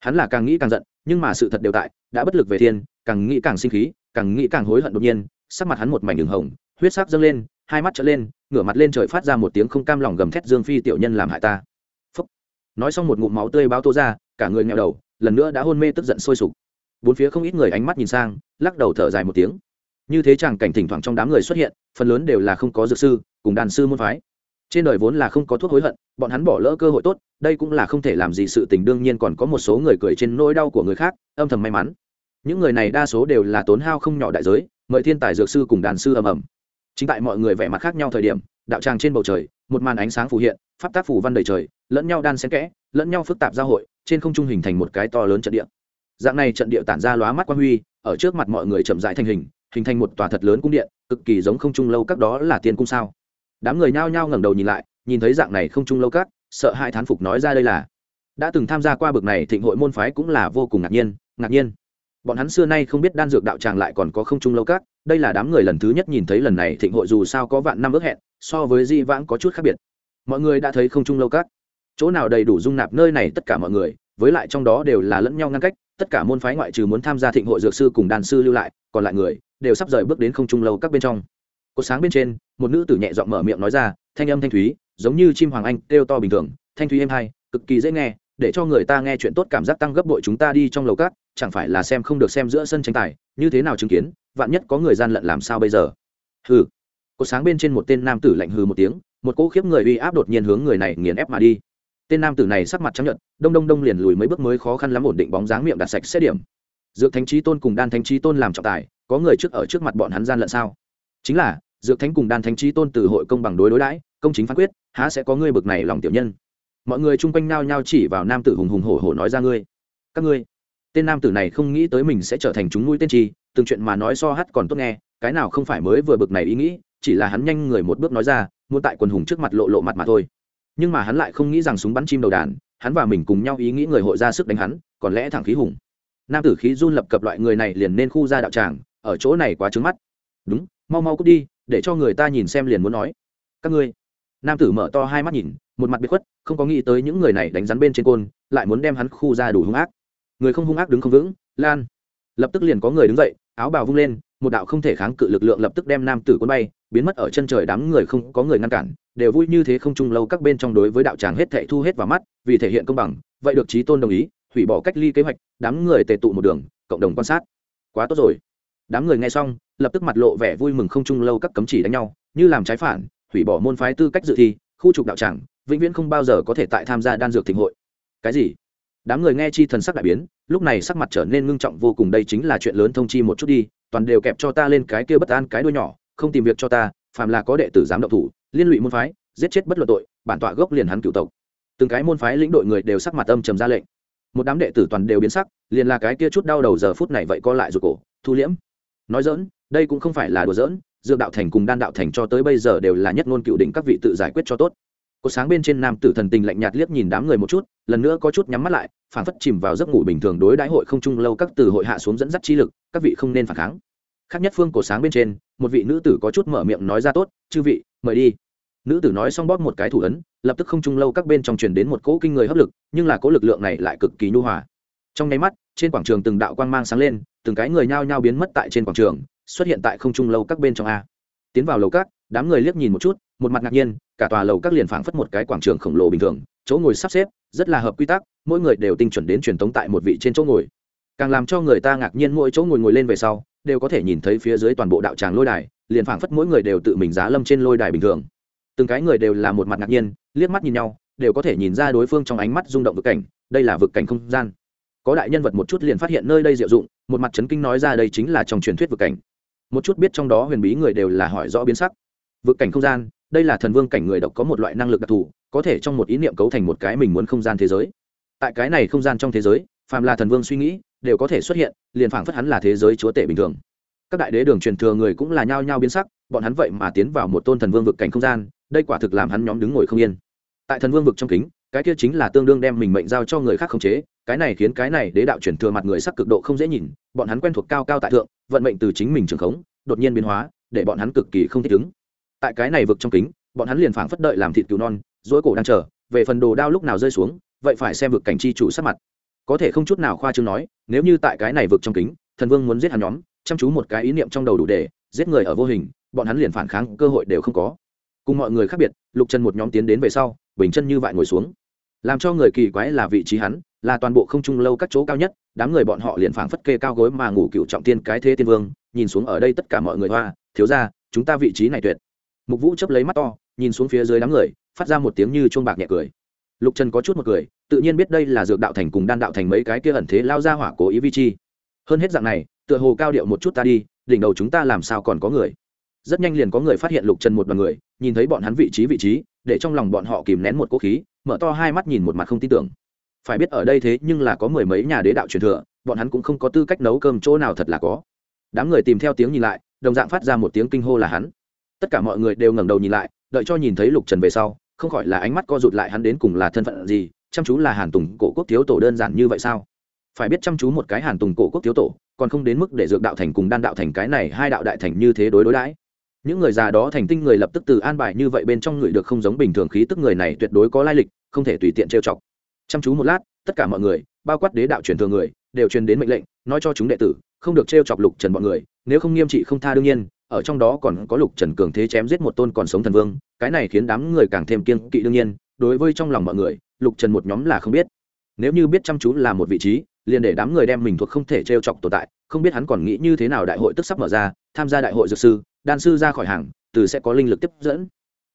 Hắn là càng nghĩ càng giận, nhưng mà sự thật đều tại, đã bất lực về thiên, càng nghĩ càng sinh khí, càng nghĩ càng hối hận đột nhiên, sắc mặt hắn một mảnh đường hồng, huyết sắc dâng lên, hai mắt trở lên, ngửa mặt lên trời phát ra một tiếng không cam lòng gầm thét dương phi tiểu nhân làm hại ta. Phúc. nói xong một ngụm máu tươi bao tô ra, cả người nghèo đầu, lần nữa đã hôn mê tức giận sôi sục. Bốn phía không ít người ánh mắt nhìn sang, lắc đầu thở dài một tiếng như thế chàng cảnh thỉnh thoảng trong đám người xuất hiện, phần lớn đều là không có dược sư, cùng đàn sư môn phái. Trên đời vốn là không có thuốc hối hận, bọn hắn bỏ lỡ cơ hội tốt, đây cũng là không thể làm gì sự tình, đương nhiên còn có một số người cười trên nỗi đau của người khác, âm thầm may mắn. Những người này đa số đều là tốn hao không nhỏ đại giới, mời thiên tài dược sư cùng đàn sư ầm ầm. Chính tại mọi người vẻ mặt khác nhau thời điểm, đạo tràng trên bầu trời, một màn ánh sáng phù hiện, pháp tác phủ văn đầy trời, lẫn nhau đan xen kẽ, lẫn nhau phức tạp giao hội, trên không trung hình thành một cái to lớn trận địa. Dạng này trận địa tản ra lóa mắt quan huy, ở trước mặt mọi người chậm rãi thành hình hình thành một tòa thật lớn cung điện, cực kỳ giống không trung lâu các đó là tiên cung sao? Đám người nhao nhao ngẩng đầu nhìn lại, nhìn thấy dạng này không trung lâu các, sợ hai thán phục nói ra đây là, đã từng tham gia qua bực này thịnh hội môn phái cũng là vô cùng ngạc nhiên ngạc nhiên. Bọn hắn xưa nay không biết đan dược đạo tràng lại còn có không trung lâu các, đây là đám người lần thứ nhất nhìn thấy lần này thịnh hội dù sao có vạn năm ước hẹn, so với di vãng có chút khác biệt. Mọi người đã thấy không trung lâu các. Chỗ nào đầy đủ dung nạp nơi này tất cả mọi người, với lại trong đó đều là lẫn nhau ngăn cách, tất cả môn phái ngoại trừ muốn tham gia thịnh hội dược sư cùng đàn sư lưu lại, còn lại người đều sắp rời bước đến không trung lâu các bên trong. Cố sáng bên trên, một nữ tử nhẹ giọng mở miệng nói ra, thanh âm thanh thúy, giống như chim hoàng anh kêu to bình thường, thanh thúy êm hay, cực kỳ dễ nghe, để cho người ta nghe chuyện tốt cảm giác tăng gấp bội chúng ta đi trong lầu cát chẳng phải là xem không được xem giữa sân tranh tài, như thế nào chứng kiến, vạn nhất có người gian lận làm sao bây giờ? Hừ. Cố sáng bên trên một tên nam tử lạnh hừ một tiếng, một cỗ khiếp người uy áp đột nhiên hướng người này nghiền ép mà đi. Tên nam tử này sắc mặt trắng nhợt, đông đông đông liền lùi mấy bước mới khó khăn lắm ổn định bóng dáng miệng đặt sạch xét điểm dược thánh trí tôn cùng đan thánh trí tôn làm trọng tài, có người trước ở trước mặt bọn hắn gian lận sao? Chính là, dược thánh cùng đan thánh trí tôn từ hội công bằng đối đối đãi, công chính phán quyết, há sẽ có ngươi bực này lòng tiểu nhân? Mọi người chung quanh nao nhao chỉ vào nam tử hùng hùng hổ hổ nói ra ngươi. Các ngươi, tên nam tử này không nghĩ tới mình sẽ trở thành chúng nuôi tên chi từng chuyện mà nói so hát còn tốt nghe, cái nào không phải mới vừa bực này ý nghĩ, chỉ là hắn nhanh người một bước nói ra, muốn tại quần hùng trước mặt lộ lộ mặt mà thôi. Nhưng mà hắn lại không nghĩ rằng súng bắn chim đầu đàn, hắn và mình cùng nhau ý nghĩ người hội ra sức đánh hắn, còn lẽ thẳng khí hùng nam tử khí run lập cập loại người này liền nên khu ra đạo tràng, ở chỗ này quá trứng mắt. Đúng, mau mau cút đi, để cho người ta nhìn xem liền muốn nói. Các ngươi. Nam tử mở to hai mắt nhìn, một mặt bị khuất, không có nghĩ tới những người này đánh rắn bên trên côn, lại muốn đem hắn khu ra đủ hung ác. Người không hung ác đứng không vững, lan. Lập tức liền có người đứng dậy, áo bào vung lên, một đạo không thể kháng cự lực lượng lập tức đem nam tử quân bay, biến mất ở chân trời đám người không có người ngăn cản, đều vui như thế không chung lâu các bên trong đối với đạo tràng hết thệ thu hết vào mắt, vì thể hiện công bằng, vậy được trí tôn đồng ý hủy bỏ cách ly kế hoạch, đám người tề tụ một đường, cộng đồng quan sát. Quá tốt rồi. Đám người nghe xong, lập tức mặt lộ vẻ vui mừng không chung lâu các cấm chỉ đánh nhau, như làm trái phản, hủy bỏ môn phái tư cách dự thi, khu trục đạo tràng, vĩnh viễn không bao giờ có thể tại tham gia đan dược thịnh hội. Cái gì? Đám người nghe chi thần sắc đại biến, lúc này sắc mặt trở nên ngưng trọng vô cùng, đây chính là chuyện lớn thông chi một chút đi, toàn đều kẹp cho ta lên cái kia bất an cái đuôi nhỏ, không tìm việc cho ta, phàm là có đệ tử dám động thủ, liên lụy môn phái, giết chết bất luận tội, bản tọa gốc liền hắn cựu tộc. Từng cái môn phái lĩnh đội người đều sắc mặt âm trầm ra lệnh một đám đệ tử toàn đều biến sắc, liền là cái kia chút đau đầu giờ phút này vậy co lại rụt cổ, thu liễm. Nói dỡn đây cũng không phải là đùa dỡn dược đạo thành cùng đan đạo thành cho tới bây giờ đều là nhất ngôn cựu định các vị tự giải quyết cho tốt. Có sáng bên trên nam tử thần tình lạnh nhạt liếc nhìn đám người một chút, lần nữa có chút nhắm mắt lại phản phất chìm vào giấc ngủ bình thường đối đãi hội không chung lâu các từ hội hạ xuống dẫn dắt chi lực, các vị không nên phản kháng. Khác nhất phương cổ sáng bên trên, một vị nữ tử có chút mở miệng nói ra tốt, chư vị, mời đi nữ tử nói xong bóp một cái thủ ấn, lập tức không chung lâu các bên trong truyền đến một cỗ kinh người hấp lực, nhưng là cỗ lực lượng này lại cực kỳ nhu hòa. Trong nháy mắt, trên quảng trường từng đạo quang mang sáng lên, từng cái người nhao nhao biến mất tại trên quảng trường, xuất hiện tại không trung lâu các bên trong a. Tiến vào lầu các, đám người liếc nhìn một chút, một mặt ngạc nhiên, cả tòa lầu các liền phảng phất một cái quảng trường khổng lồ bình thường, chỗ ngồi sắp xếp, rất là hợp quy tắc, mỗi người đều tinh chuẩn đến truyền tống tại một vị trên chỗ ngồi. Càng làm cho người ta ngạc nhiên mỗi chỗ ngồi ngồi lên về sau, đều có thể nhìn thấy phía dưới toàn bộ đạo tràng lôi đài, liền phảng phất mỗi người đều tự mình giá lâm trên lôi đài bình thường từng cái người đều là một mặt ngạc nhiên, liếc mắt nhìn nhau, đều có thể nhìn ra đối phương trong ánh mắt rung động vực cảnh, đây là vực cảnh không gian. Có đại nhân vật một chút liền phát hiện nơi đây diệu dụng, một mặt chấn kinh nói ra đây chính là trong truyền thuyết vực cảnh. Một chút biết trong đó huyền bí người đều là hỏi rõ biến sắc. Vực cảnh không gian, đây là thần vương cảnh người độc có một loại năng lực đặc thù, có thể trong một ý niệm cấu thành một cái mình muốn không gian thế giới. Tại cái này không gian trong thế giới, phàm là thần vương suy nghĩ, đều có thể xuất hiện, liền phảng phất hắn là thế giới chúa tể bình thường. Các đại đế đường truyền thừa người cũng là nhao nhao biến sắc, bọn hắn vậy mà tiến vào một tôn thần vương vực cảnh không gian đây quả thực làm hắn nhóm đứng ngồi không yên. Tại thần vương vực trong kính, cái kia chính là tương đương đem mình mệnh giao cho người khác khống chế, cái này khiến cái này đế đạo chuyển thừa mặt người sắc cực độ không dễ nhìn, bọn hắn quen thuộc cao cao tại thượng, vận mệnh từ chính mình trường khống, đột nhiên biến hóa, để bọn hắn cực kỳ không thích ứng. Tại cái này vực trong kính, bọn hắn liền phảng phất đợi làm thịt cứu non dỗi cổ đang chờ, về phần đồ đao lúc nào rơi xuống, vậy phải xem vực cảnh chi chủ sắc mặt. Có thể không chút nào khoa trương nói, nếu như tại cái này vực trong kính, thần vương muốn giết hắn nhóm, chăm chú một cái ý niệm trong đầu đủ để giết người ở vô hình, bọn hắn liền phản kháng, cơ hội đều không có cùng mọi người khác biệt, lục trần một nhóm tiến đến về sau, bình chân như vậy ngồi xuống. Làm cho người kỳ quái là vị trí hắn, là toàn bộ không trung lâu các chỗ cao nhất, đám người bọn họ liền phảng phất kê cao gối mà ngủ cựu trọng tiên cái thế tiên vương, nhìn xuống ở đây tất cả mọi người hoa, thiếu ra chúng ta vị trí này tuyệt. Mục vũ chấp lấy mắt to, nhìn xuống phía dưới đám người, phát ra một tiếng như chuông bạc nhẹ cười. Lục trần có chút một cười, tự nhiên biết đây là dược đạo thành cùng đan đạo thành mấy cái kia ẩn thế lao ra hỏa cố ý vi chi. Hơn hết dạng này, tựa hồ cao điệu một chút ta đi, đỉnh đầu chúng ta làm sao còn có người? Rất nhanh liền có người phát hiện lục trần một đ o à n người, nhìn thấy bọn hắn vị trí vị trí, để trong lòng bọn họ kìm nén một cỗ khí, mở to hai mắt nhìn một mặt không tin tưởng. Phải biết ở đây thế nhưng là có mười mấy nhà đế đạo truyền thừa, bọn hắn cũng không có tư cách nấu cơm chỗ nào thật là có. Đám người tìm theo tiếng nhìn lại, đồng dạng phát ra một tiếng kinh hô là hắn. Tất cả mọi người đều ngẩng đầu nhìn lại, đợi cho nhìn thấy lục trần về sau, không khỏi là ánh mắt co rụt lại hắn đến cùng là thân phận gì, chăm chú là hàn tùng cổ quốc thiếu tổ đơn giản như vậy sao? Phải biết chăm chú một cái hàn tùng cổ quốc thiếu tổ, còn không đến mức để dược đạo thành cùng đan đạo thành cái này hai đạo đại thành như thế đối đối đãi những người già đó thành tinh người lập tức từ an bài như vậy bên trong người được không giống bình thường khí tức người này tuyệt đối có lai lịch, không thể tùy tiện trêu chọc. Chăm chú một lát, tất cả mọi người, bao quát đế đạo truyền thừa người, đều truyền đến mệnh lệnh, nói cho chúng đệ tử, không được trêu chọc lục trần bọn người, nếu không nghiêm trị không tha đương nhiên, ở trong đó còn có lục trần cường thế chém giết một tôn còn sống thần vương, cái này khiến đám người càng thêm kiên kỵ đương nhiên, đối với trong lòng mọi người, lục trần một nhóm là không biết. Nếu như biết chăm chú là một vị trí, liền để đám người đem mình thuộc không thể t r e o chọc tồn tại, không biết hắn còn nghĩ như thế nào đại hội tức sắp mở ra, tham gia đại hội dược sư đan sư ra khỏi hàng, từ sẽ có linh lực tiếp dẫn.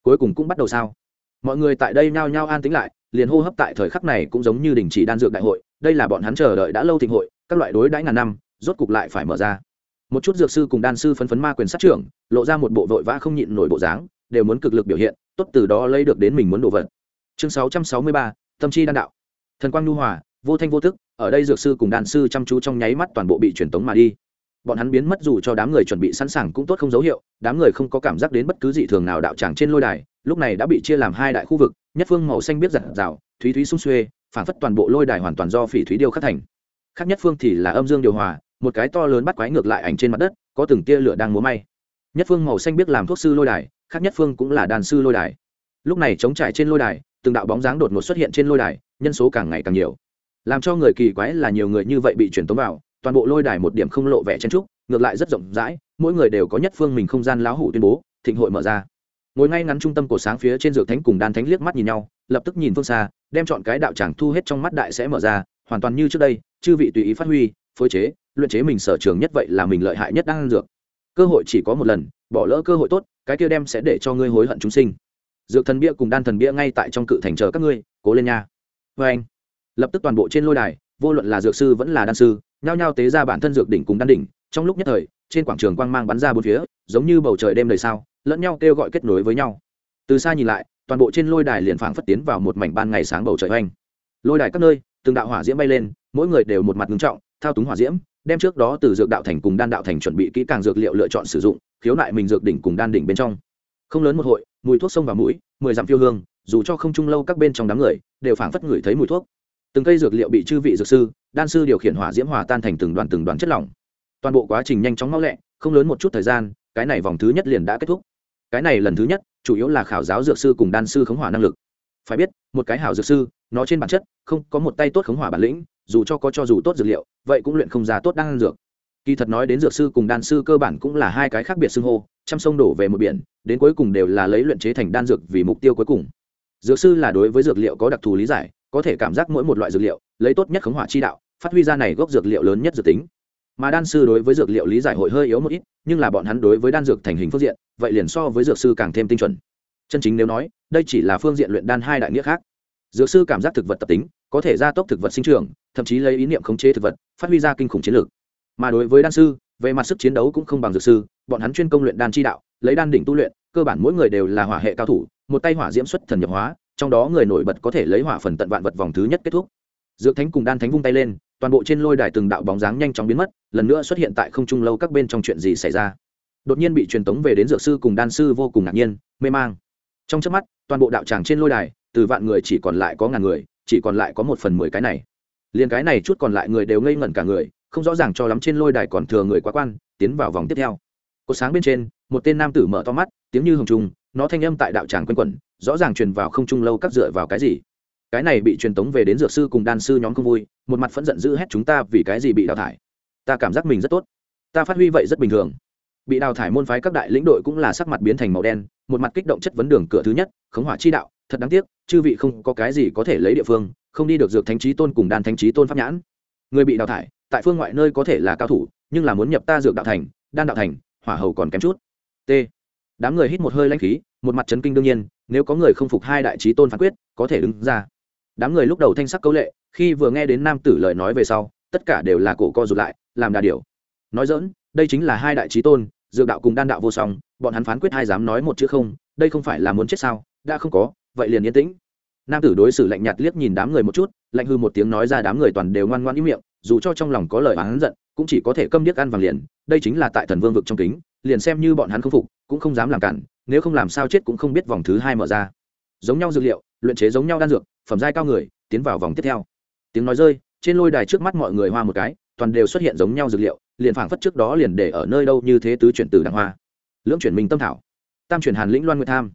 Cuối cùng cũng bắt đầu sao? Mọi người tại đây nhao nhao an tính lại, liền hô hấp tại thời khắc này cũng giống như đình chỉ đan dược đại hội, đây là bọn hắn chờ đợi đã lâu thịnh hội, các loại đối đãi ngàn năm, rốt cục lại phải mở ra. Một chút dược sư cùng đan sư phấn phấn ma quyền sát trưởng, lộ ra một bộ vội vã không nhịn nổi bộ dáng, đều muốn cực lực biểu hiện, tốt từ đó lấy được đến mình muốn đồ vật. Chương sáu trăm sáu mươi ba, tâm chi đan đạo. Thần quang nhu hòa, vô thanh vô thức ở đây dược sư cùng đan sư chăm chú trong nháy mắt toàn bộ bị truyền tống mà đi bọn hắn biến mất dù cho đám người chuẩn bị sẵn sàng cũng tốt không dấu hiệu, đám người không có cảm giác đến bất cứ dị thường nào đạo tràng trên lôi đài, lúc này đã bị chia làm hai đại khu vực, nhất phương màu xanh biết giặt rào, thúy thúy sung xuê, phản phất toàn bộ lôi đài hoàn toàn do phỉ thúy điêu khắc thành. Khác nhất phương thì là âm dương điều hòa, một cái to lớn bắt quái ngược lại ảnh trên mặt đất, có từng tia lửa đang múa may. Nhất phương màu xanh biết làm thuốc sư lôi đài, khác nhất phương cũng là đàn sư lôi đài. Lúc này chống trải trên lôi đài, từng đạo bóng dáng đột ngột xuất hiện trên lôi đài, nhân số càng ngày càng nhiều. Làm cho người kỳ quái là nhiều người như vậy bị chuyển tống vào toàn bộ lôi đài một điểm không lộ vẻ chen trúc ngược lại rất rộng rãi, mỗi người đều có nhất phương mình không gian lão hủ tuyên bố, thịnh hội mở ra. Ngồi ngay ngắn trung tâm cổ sáng phía trên dược thánh cùng đan thánh liếc mắt nhìn nhau, lập tức nhìn phương xa, đem chọn cái đạo tràng thu hết trong mắt đại sẽ mở ra, hoàn toàn như trước đây, chư vị tùy ý phát huy, phối chế, luyện chế mình sở trường nhất vậy là mình lợi hại nhất đang dược. Cơ hội chỉ có một lần, bỏ lỡ cơ hội tốt, cái kia đem sẽ để cho ngươi hối hận chúng sinh. Dược thần bia cùng đan thần bia ngay tại trong cự thành chờ các ngươi, cố lên nha. Vê anh lập tức toàn bộ trên lôi đài, vô luận là dược sư vẫn là đan sư nhao nhao tế ra bản thân dược đỉnh cùng đan đỉnh, trong lúc nhất thời, trên quảng trường quang mang bắn ra bốn phía, giống như bầu trời đêm đầy sao, lẫn nhau kêu gọi kết nối với nhau. Từ xa nhìn lại, toàn bộ trên lôi đài liền phảng phất tiến vào một mảnh ban ngày sáng bầu trời oanh. Lôi đài các nơi, từng đạo hỏa diễm bay lên, mỗi người đều một mặt ngưng trọng, thao túng hỏa diễm, đem trước đó từ dược đạo thành cùng đan đạo thành chuẩn bị kỹ càng dược liệu lựa chọn sử dụng, khiếu nại mình dược đỉnh cùng đan đỉnh bên trong. Không lớn một hội, mùi thuốc sông vào mũi, mười dặm phiêu hương, dù cho không chung lâu các bên trong đám người, đều phảng phất ngửi thấy mùi thuốc từng cây dược liệu bị chư vị dược sư, đan sư điều khiển hỏa diễm hòa tan thành từng đoàn từng đoàn chất lỏng. Toàn bộ quá trình nhanh chóng mau lẹ, không lớn một chút thời gian, cái này vòng thứ nhất liền đã kết thúc. Cái này lần thứ nhất, chủ yếu là khảo giáo dược sư cùng đan sư khống hỏa năng lực. Phải biết, một cái hảo dược sư, nó trên bản chất, không có một tay tốt khống hỏa bản lĩnh, dù cho có cho dù tốt dược liệu, vậy cũng luyện không ra tốt đan dược. Kỳ thật nói đến dược sư cùng đan sư cơ bản cũng là hai cái khác biệt xưng hô, trăm sông đổ về một biển, đến cuối cùng đều là lấy luyện chế thành đan dược vì mục tiêu cuối cùng. Dược sư là đối với dược liệu có đặc thù lý giải có thể cảm giác mỗi một loại dược liệu, lấy tốt nhất khống hỏa chi đạo, phát huy ra này gốc dược liệu lớn nhất dược tính. Mà đan sư đối với dược liệu lý giải hội hơi yếu một ít, nhưng là bọn hắn đối với đan dược thành hình phương diện, vậy liền so với dược sư càng thêm tinh chuẩn. Chân chính nếu nói, đây chỉ là phương diện luyện đan hai đại nghĩa khác. Dược sư cảm giác thực vật tập tính, có thể gia tốc thực vật sinh trưởng, thậm chí lấy ý niệm khống chế thực vật, phát huy ra kinh khủng chiến lược. Mà đối với đan sư, về mặt sức chiến đấu cũng không bằng dược sư, bọn hắn chuyên công luyện đan chi đạo, lấy đan đỉnh tu luyện, cơ bản mỗi người đều là hỏa hệ cao thủ, một tay hỏa diễm xuất thần nhập hóa trong đó người nổi bật có thể lấy hỏa phần tận vạn vật vòng thứ nhất kết thúc. Dược thánh cùng đan thánh vung tay lên, toàn bộ trên lôi đài từng đạo bóng dáng nhanh chóng biến mất, lần nữa xuất hiện tại không trung lâu các bên trong chuyện gì xảy ra. Đột nhiên bị truyền tống về đến dược sư cùng đan sư vô cùng ngạc nhiên, mê mang. Trong trước mắt, toàn bộ đạo tràng trên lôi đài, từ vạn người chỉ còn lại có ngàn người, chỉ còn lại có một phần mười cái này. Liền cái này chút còn lại người đều ngây ngẩn cả người, không rõ ràng cho lắm trên lôi đài còn thừa người quá quan, tiến vào vòng tiếp theo. Cột sáng bên trên, một tên nam tử mở to mắt, tiếng như hồng trung nó thanh âm tại đạo tràng quanh quẩn, rõ ràng truyền vào không trung lâu các dựa vào cái gì. Cái này bị truyền tống về đến dược sư cùng đan sư nhóm không vui, một mặt phẫn giận dữ hét chúng ta vì cái gì bị đào thải. Ta cảm giác mình rất tốt. Ta phát huy vậy rất bình thường. Bị đào thải môn phái các đại lĩnh đội cũng là sắc mặt biến thành màu đen, một mặt kích động chất vấn đường cửa thứ nhất, khống hỏa chi đạo, thật đáng tiếc, chư vị không có cái gì có thể lấy địa phương, không đi được dược thánh trí tôn cùng đan thánh trí tôn pháp nhãn. Người bị đào thải, tại phương ngoại nơi có thể là cao thủ, nhưng là muốn nhập ta dược đạo thành, đan đạo thành, hỏa hầu còn kém chút. T đám người hít một hơi lãnh khí, một mặt chấn kinh đương nhiên, nếu có người không phục hai đại trí tôn phán quyết, có thể đứng ra. Đám người lúc đầu thanh sắc câu lệ, khi vừa nghe đến nam tử lời nói về sau, tất cả đều là cổ co rụt lại, làm đà điều nói dỡn đây chính là hai đại trí tôn, dược đạo cùng đan đạo vô song, bọn hắn phán quyết hai dám nói một chữ không, đây không phải là muốn chết sao, đã không có, vậy liền yên tĩnh. Nam tử đối xử lạnh nhạt liếc nhìn đám người một chút, lạnh hư một tiếng nói ra đám người toàn đều ngoan ngoan ý miệng, dù cho trong lòng có lời oán giận, cũng chỉ có thể câm điếc ăn vàng liền, đây chính là tại thần vương vực trong kính liền xem như bọn hắn không phục, cũng không dám làm cản, nếu không làm sao chết cũng không biết vòng thứ hai mở ra. Giống nhau dược liệu, luyện chế giống nhau đan dược, phẩm giai cao người, tiến vào vòng tiếp theo. Tiếng nói rơi, trên lôi đài trước mắt mọi người hoa một cái, toàn đều xuất hiện giống nhau dược liệu, liền phảng phất trước đó liền để ở nơi đâu như thế tứ chuyển từ đàng hoa. Lưỡng chuyển minh tâm thảo, tam chuyển hàn lĩnh loan nguyệt tham,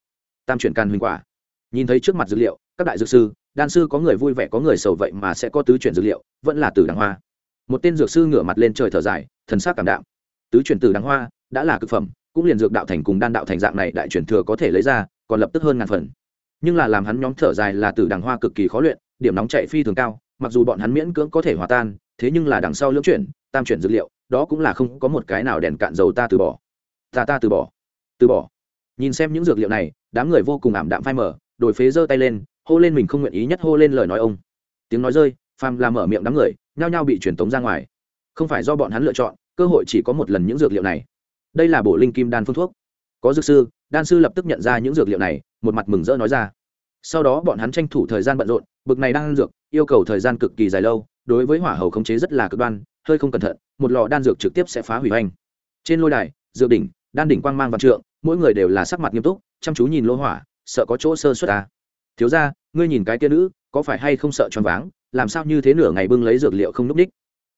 tam chuyển can huỳnh quả. Nhìn thấy trước mặt dược liệu, các đại dược sư, đan sư có người vui vẻ có người sầu vậy mà sẽ có tứ chuyển dược liệu, vẫn là từ đàng hoa. Một tên dược sư ngửa mặt lên trời thở dài, thần sắc cảm đạm. Tứ chuyển từ đàng hoa đã là cực phẩm, cũng liền dược đạo thành cùng đan đạo thành dạng này đại chuyển thừa có thể lấy ra, còn lập tức hơn ngàn phần. Nhưng là làm hắn nhóm thở dài là tử đàng hoa cực kỳ khó luyện, điểm nóng chạy phi thường cao, mặc dù bọn hắn miễn cưỡng có thể hòa tan, thế nhưng là đằng sau lưỡng chuyển, tam chuyển dược liệu, đó cũng là không có một cái nào đèn cạn dầu ta từ bỏ. Ta ta từ bỏ. Từ bỏ. Nhìn xem những dược liệu này, đám người vô cùng ảm đạm phai mở đổi phế giơ tay lên, hô lên mình không nguyện ý nhất hô lên lời nói ông. Tiếng nói rơi, phàm làm mở miệng đám người, nhao nhao bị truyền tống ra ngoài. Không phải do bọn hắn lựa chọn, cơ hội chỉ có một lần những dược liệu này đây là bộ linh kim đan phương thuốc. Có dược sư, đan sư lập tức nhận ra những dược liệu này, một mặt mừng rỡ nói ra. Sau đó bọn hắn tranh thủ thời gian bận rộn, bực này đang ăn dược, yêu cầu thời gian cực kỳ dài lâu, đối với hỏa hầu khống chế rất là cực đoan, hơi không cẩn thận, một lò đan dược trực tiếp sẽ phá hủy hoành. Trên lôi đài, dược đỉnh, đan đỉnh quang mang văn trượng, mỗi người đều là sắc mặt nghiêm túc, chăm chú nhìn lô hỏa, sợ có chỗ sơ xuất à. thiếu ra ngươi nhìn cái kia nữ, có phải hay không sợ choáng váng, làm sao như thế nửa ngày bưng lấy dược liệu không núp ních?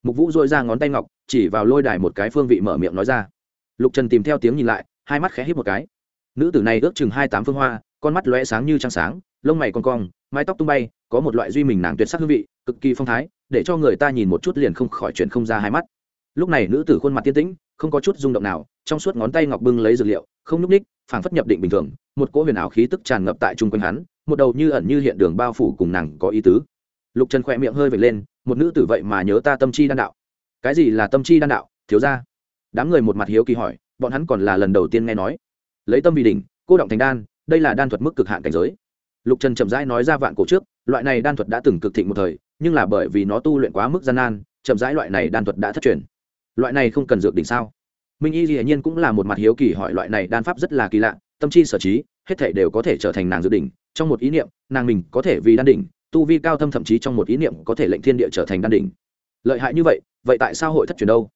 Mục vũ dội ra ngón tay ngọc, chỉ vào lôi đài một cái phương vị mở miệng nói ra lục trần tìm theo tiếng nhìn lại, hai mắt khẽ hít một cái. Nữ tử này ước chừng hai tám phương hoa, con mắt lóe sáng như trăng sáng, lông mày con cong, mái tóc tung bay, có một loại duy mình nàng tuyệt sắc hương vị, cực kỳ phong thái, để cho người ta nhìn một chút liền không khỏi chuyện không ra hai mắt. Lúc này nữ tử khuôn mặt tiên tĩnh, không có chút rung động nào, trong suốt ngón tay ngọc bưng lấy dược liệu, không nhúc ních, phảng phất nhập định bình thường, một cỗ huyền ảo khí tức tràn ngập tại chung quanh hắn, một đầu như ẩn như hiện đường bao phủ cùng nàng có ý tứ. Lục trần khỏe miệng hơi vệt lên, một nữ tử vậy mà nhớ ta tâm chi đan đạo. Cái gì là tâm chi đan đạo? Thiếu ra đám người một mặt hiếu kỳ hỏi, bọn hắn còn là lần đầu tiên nghe nói. Lấy tâm vì đỉnh, cô động thành đan, đây là đan thuật mức cực hạn cảnh giới. Lục trần chậm rãi nói ra vạn cổ trước, loại này đan thuật đã từng cực thịnh một thời, nhưng là bởi vì nó tu luyện quá mức gian nan, chậm rãi loại này đan thuật đã thất truyền. Loại này không cần dược đỉnh sao? Minh y hiển nhiên cũng là một mặt hiếu kỳ hỏi loại này đan pháp rất là kỳ lạ, tâm chi sở trí, hết thể đều có thể trở thành nàng dược đỉnh, trong một ý niệm, nàng mình có thể vì đan đỉnh, tu vi cao thâm thậm chí trong một ý niệm có thể lệnh thiên địa trở thành đan đỉnh. Lợi hại như vậy vậy tại sao hội thất truyền đâu?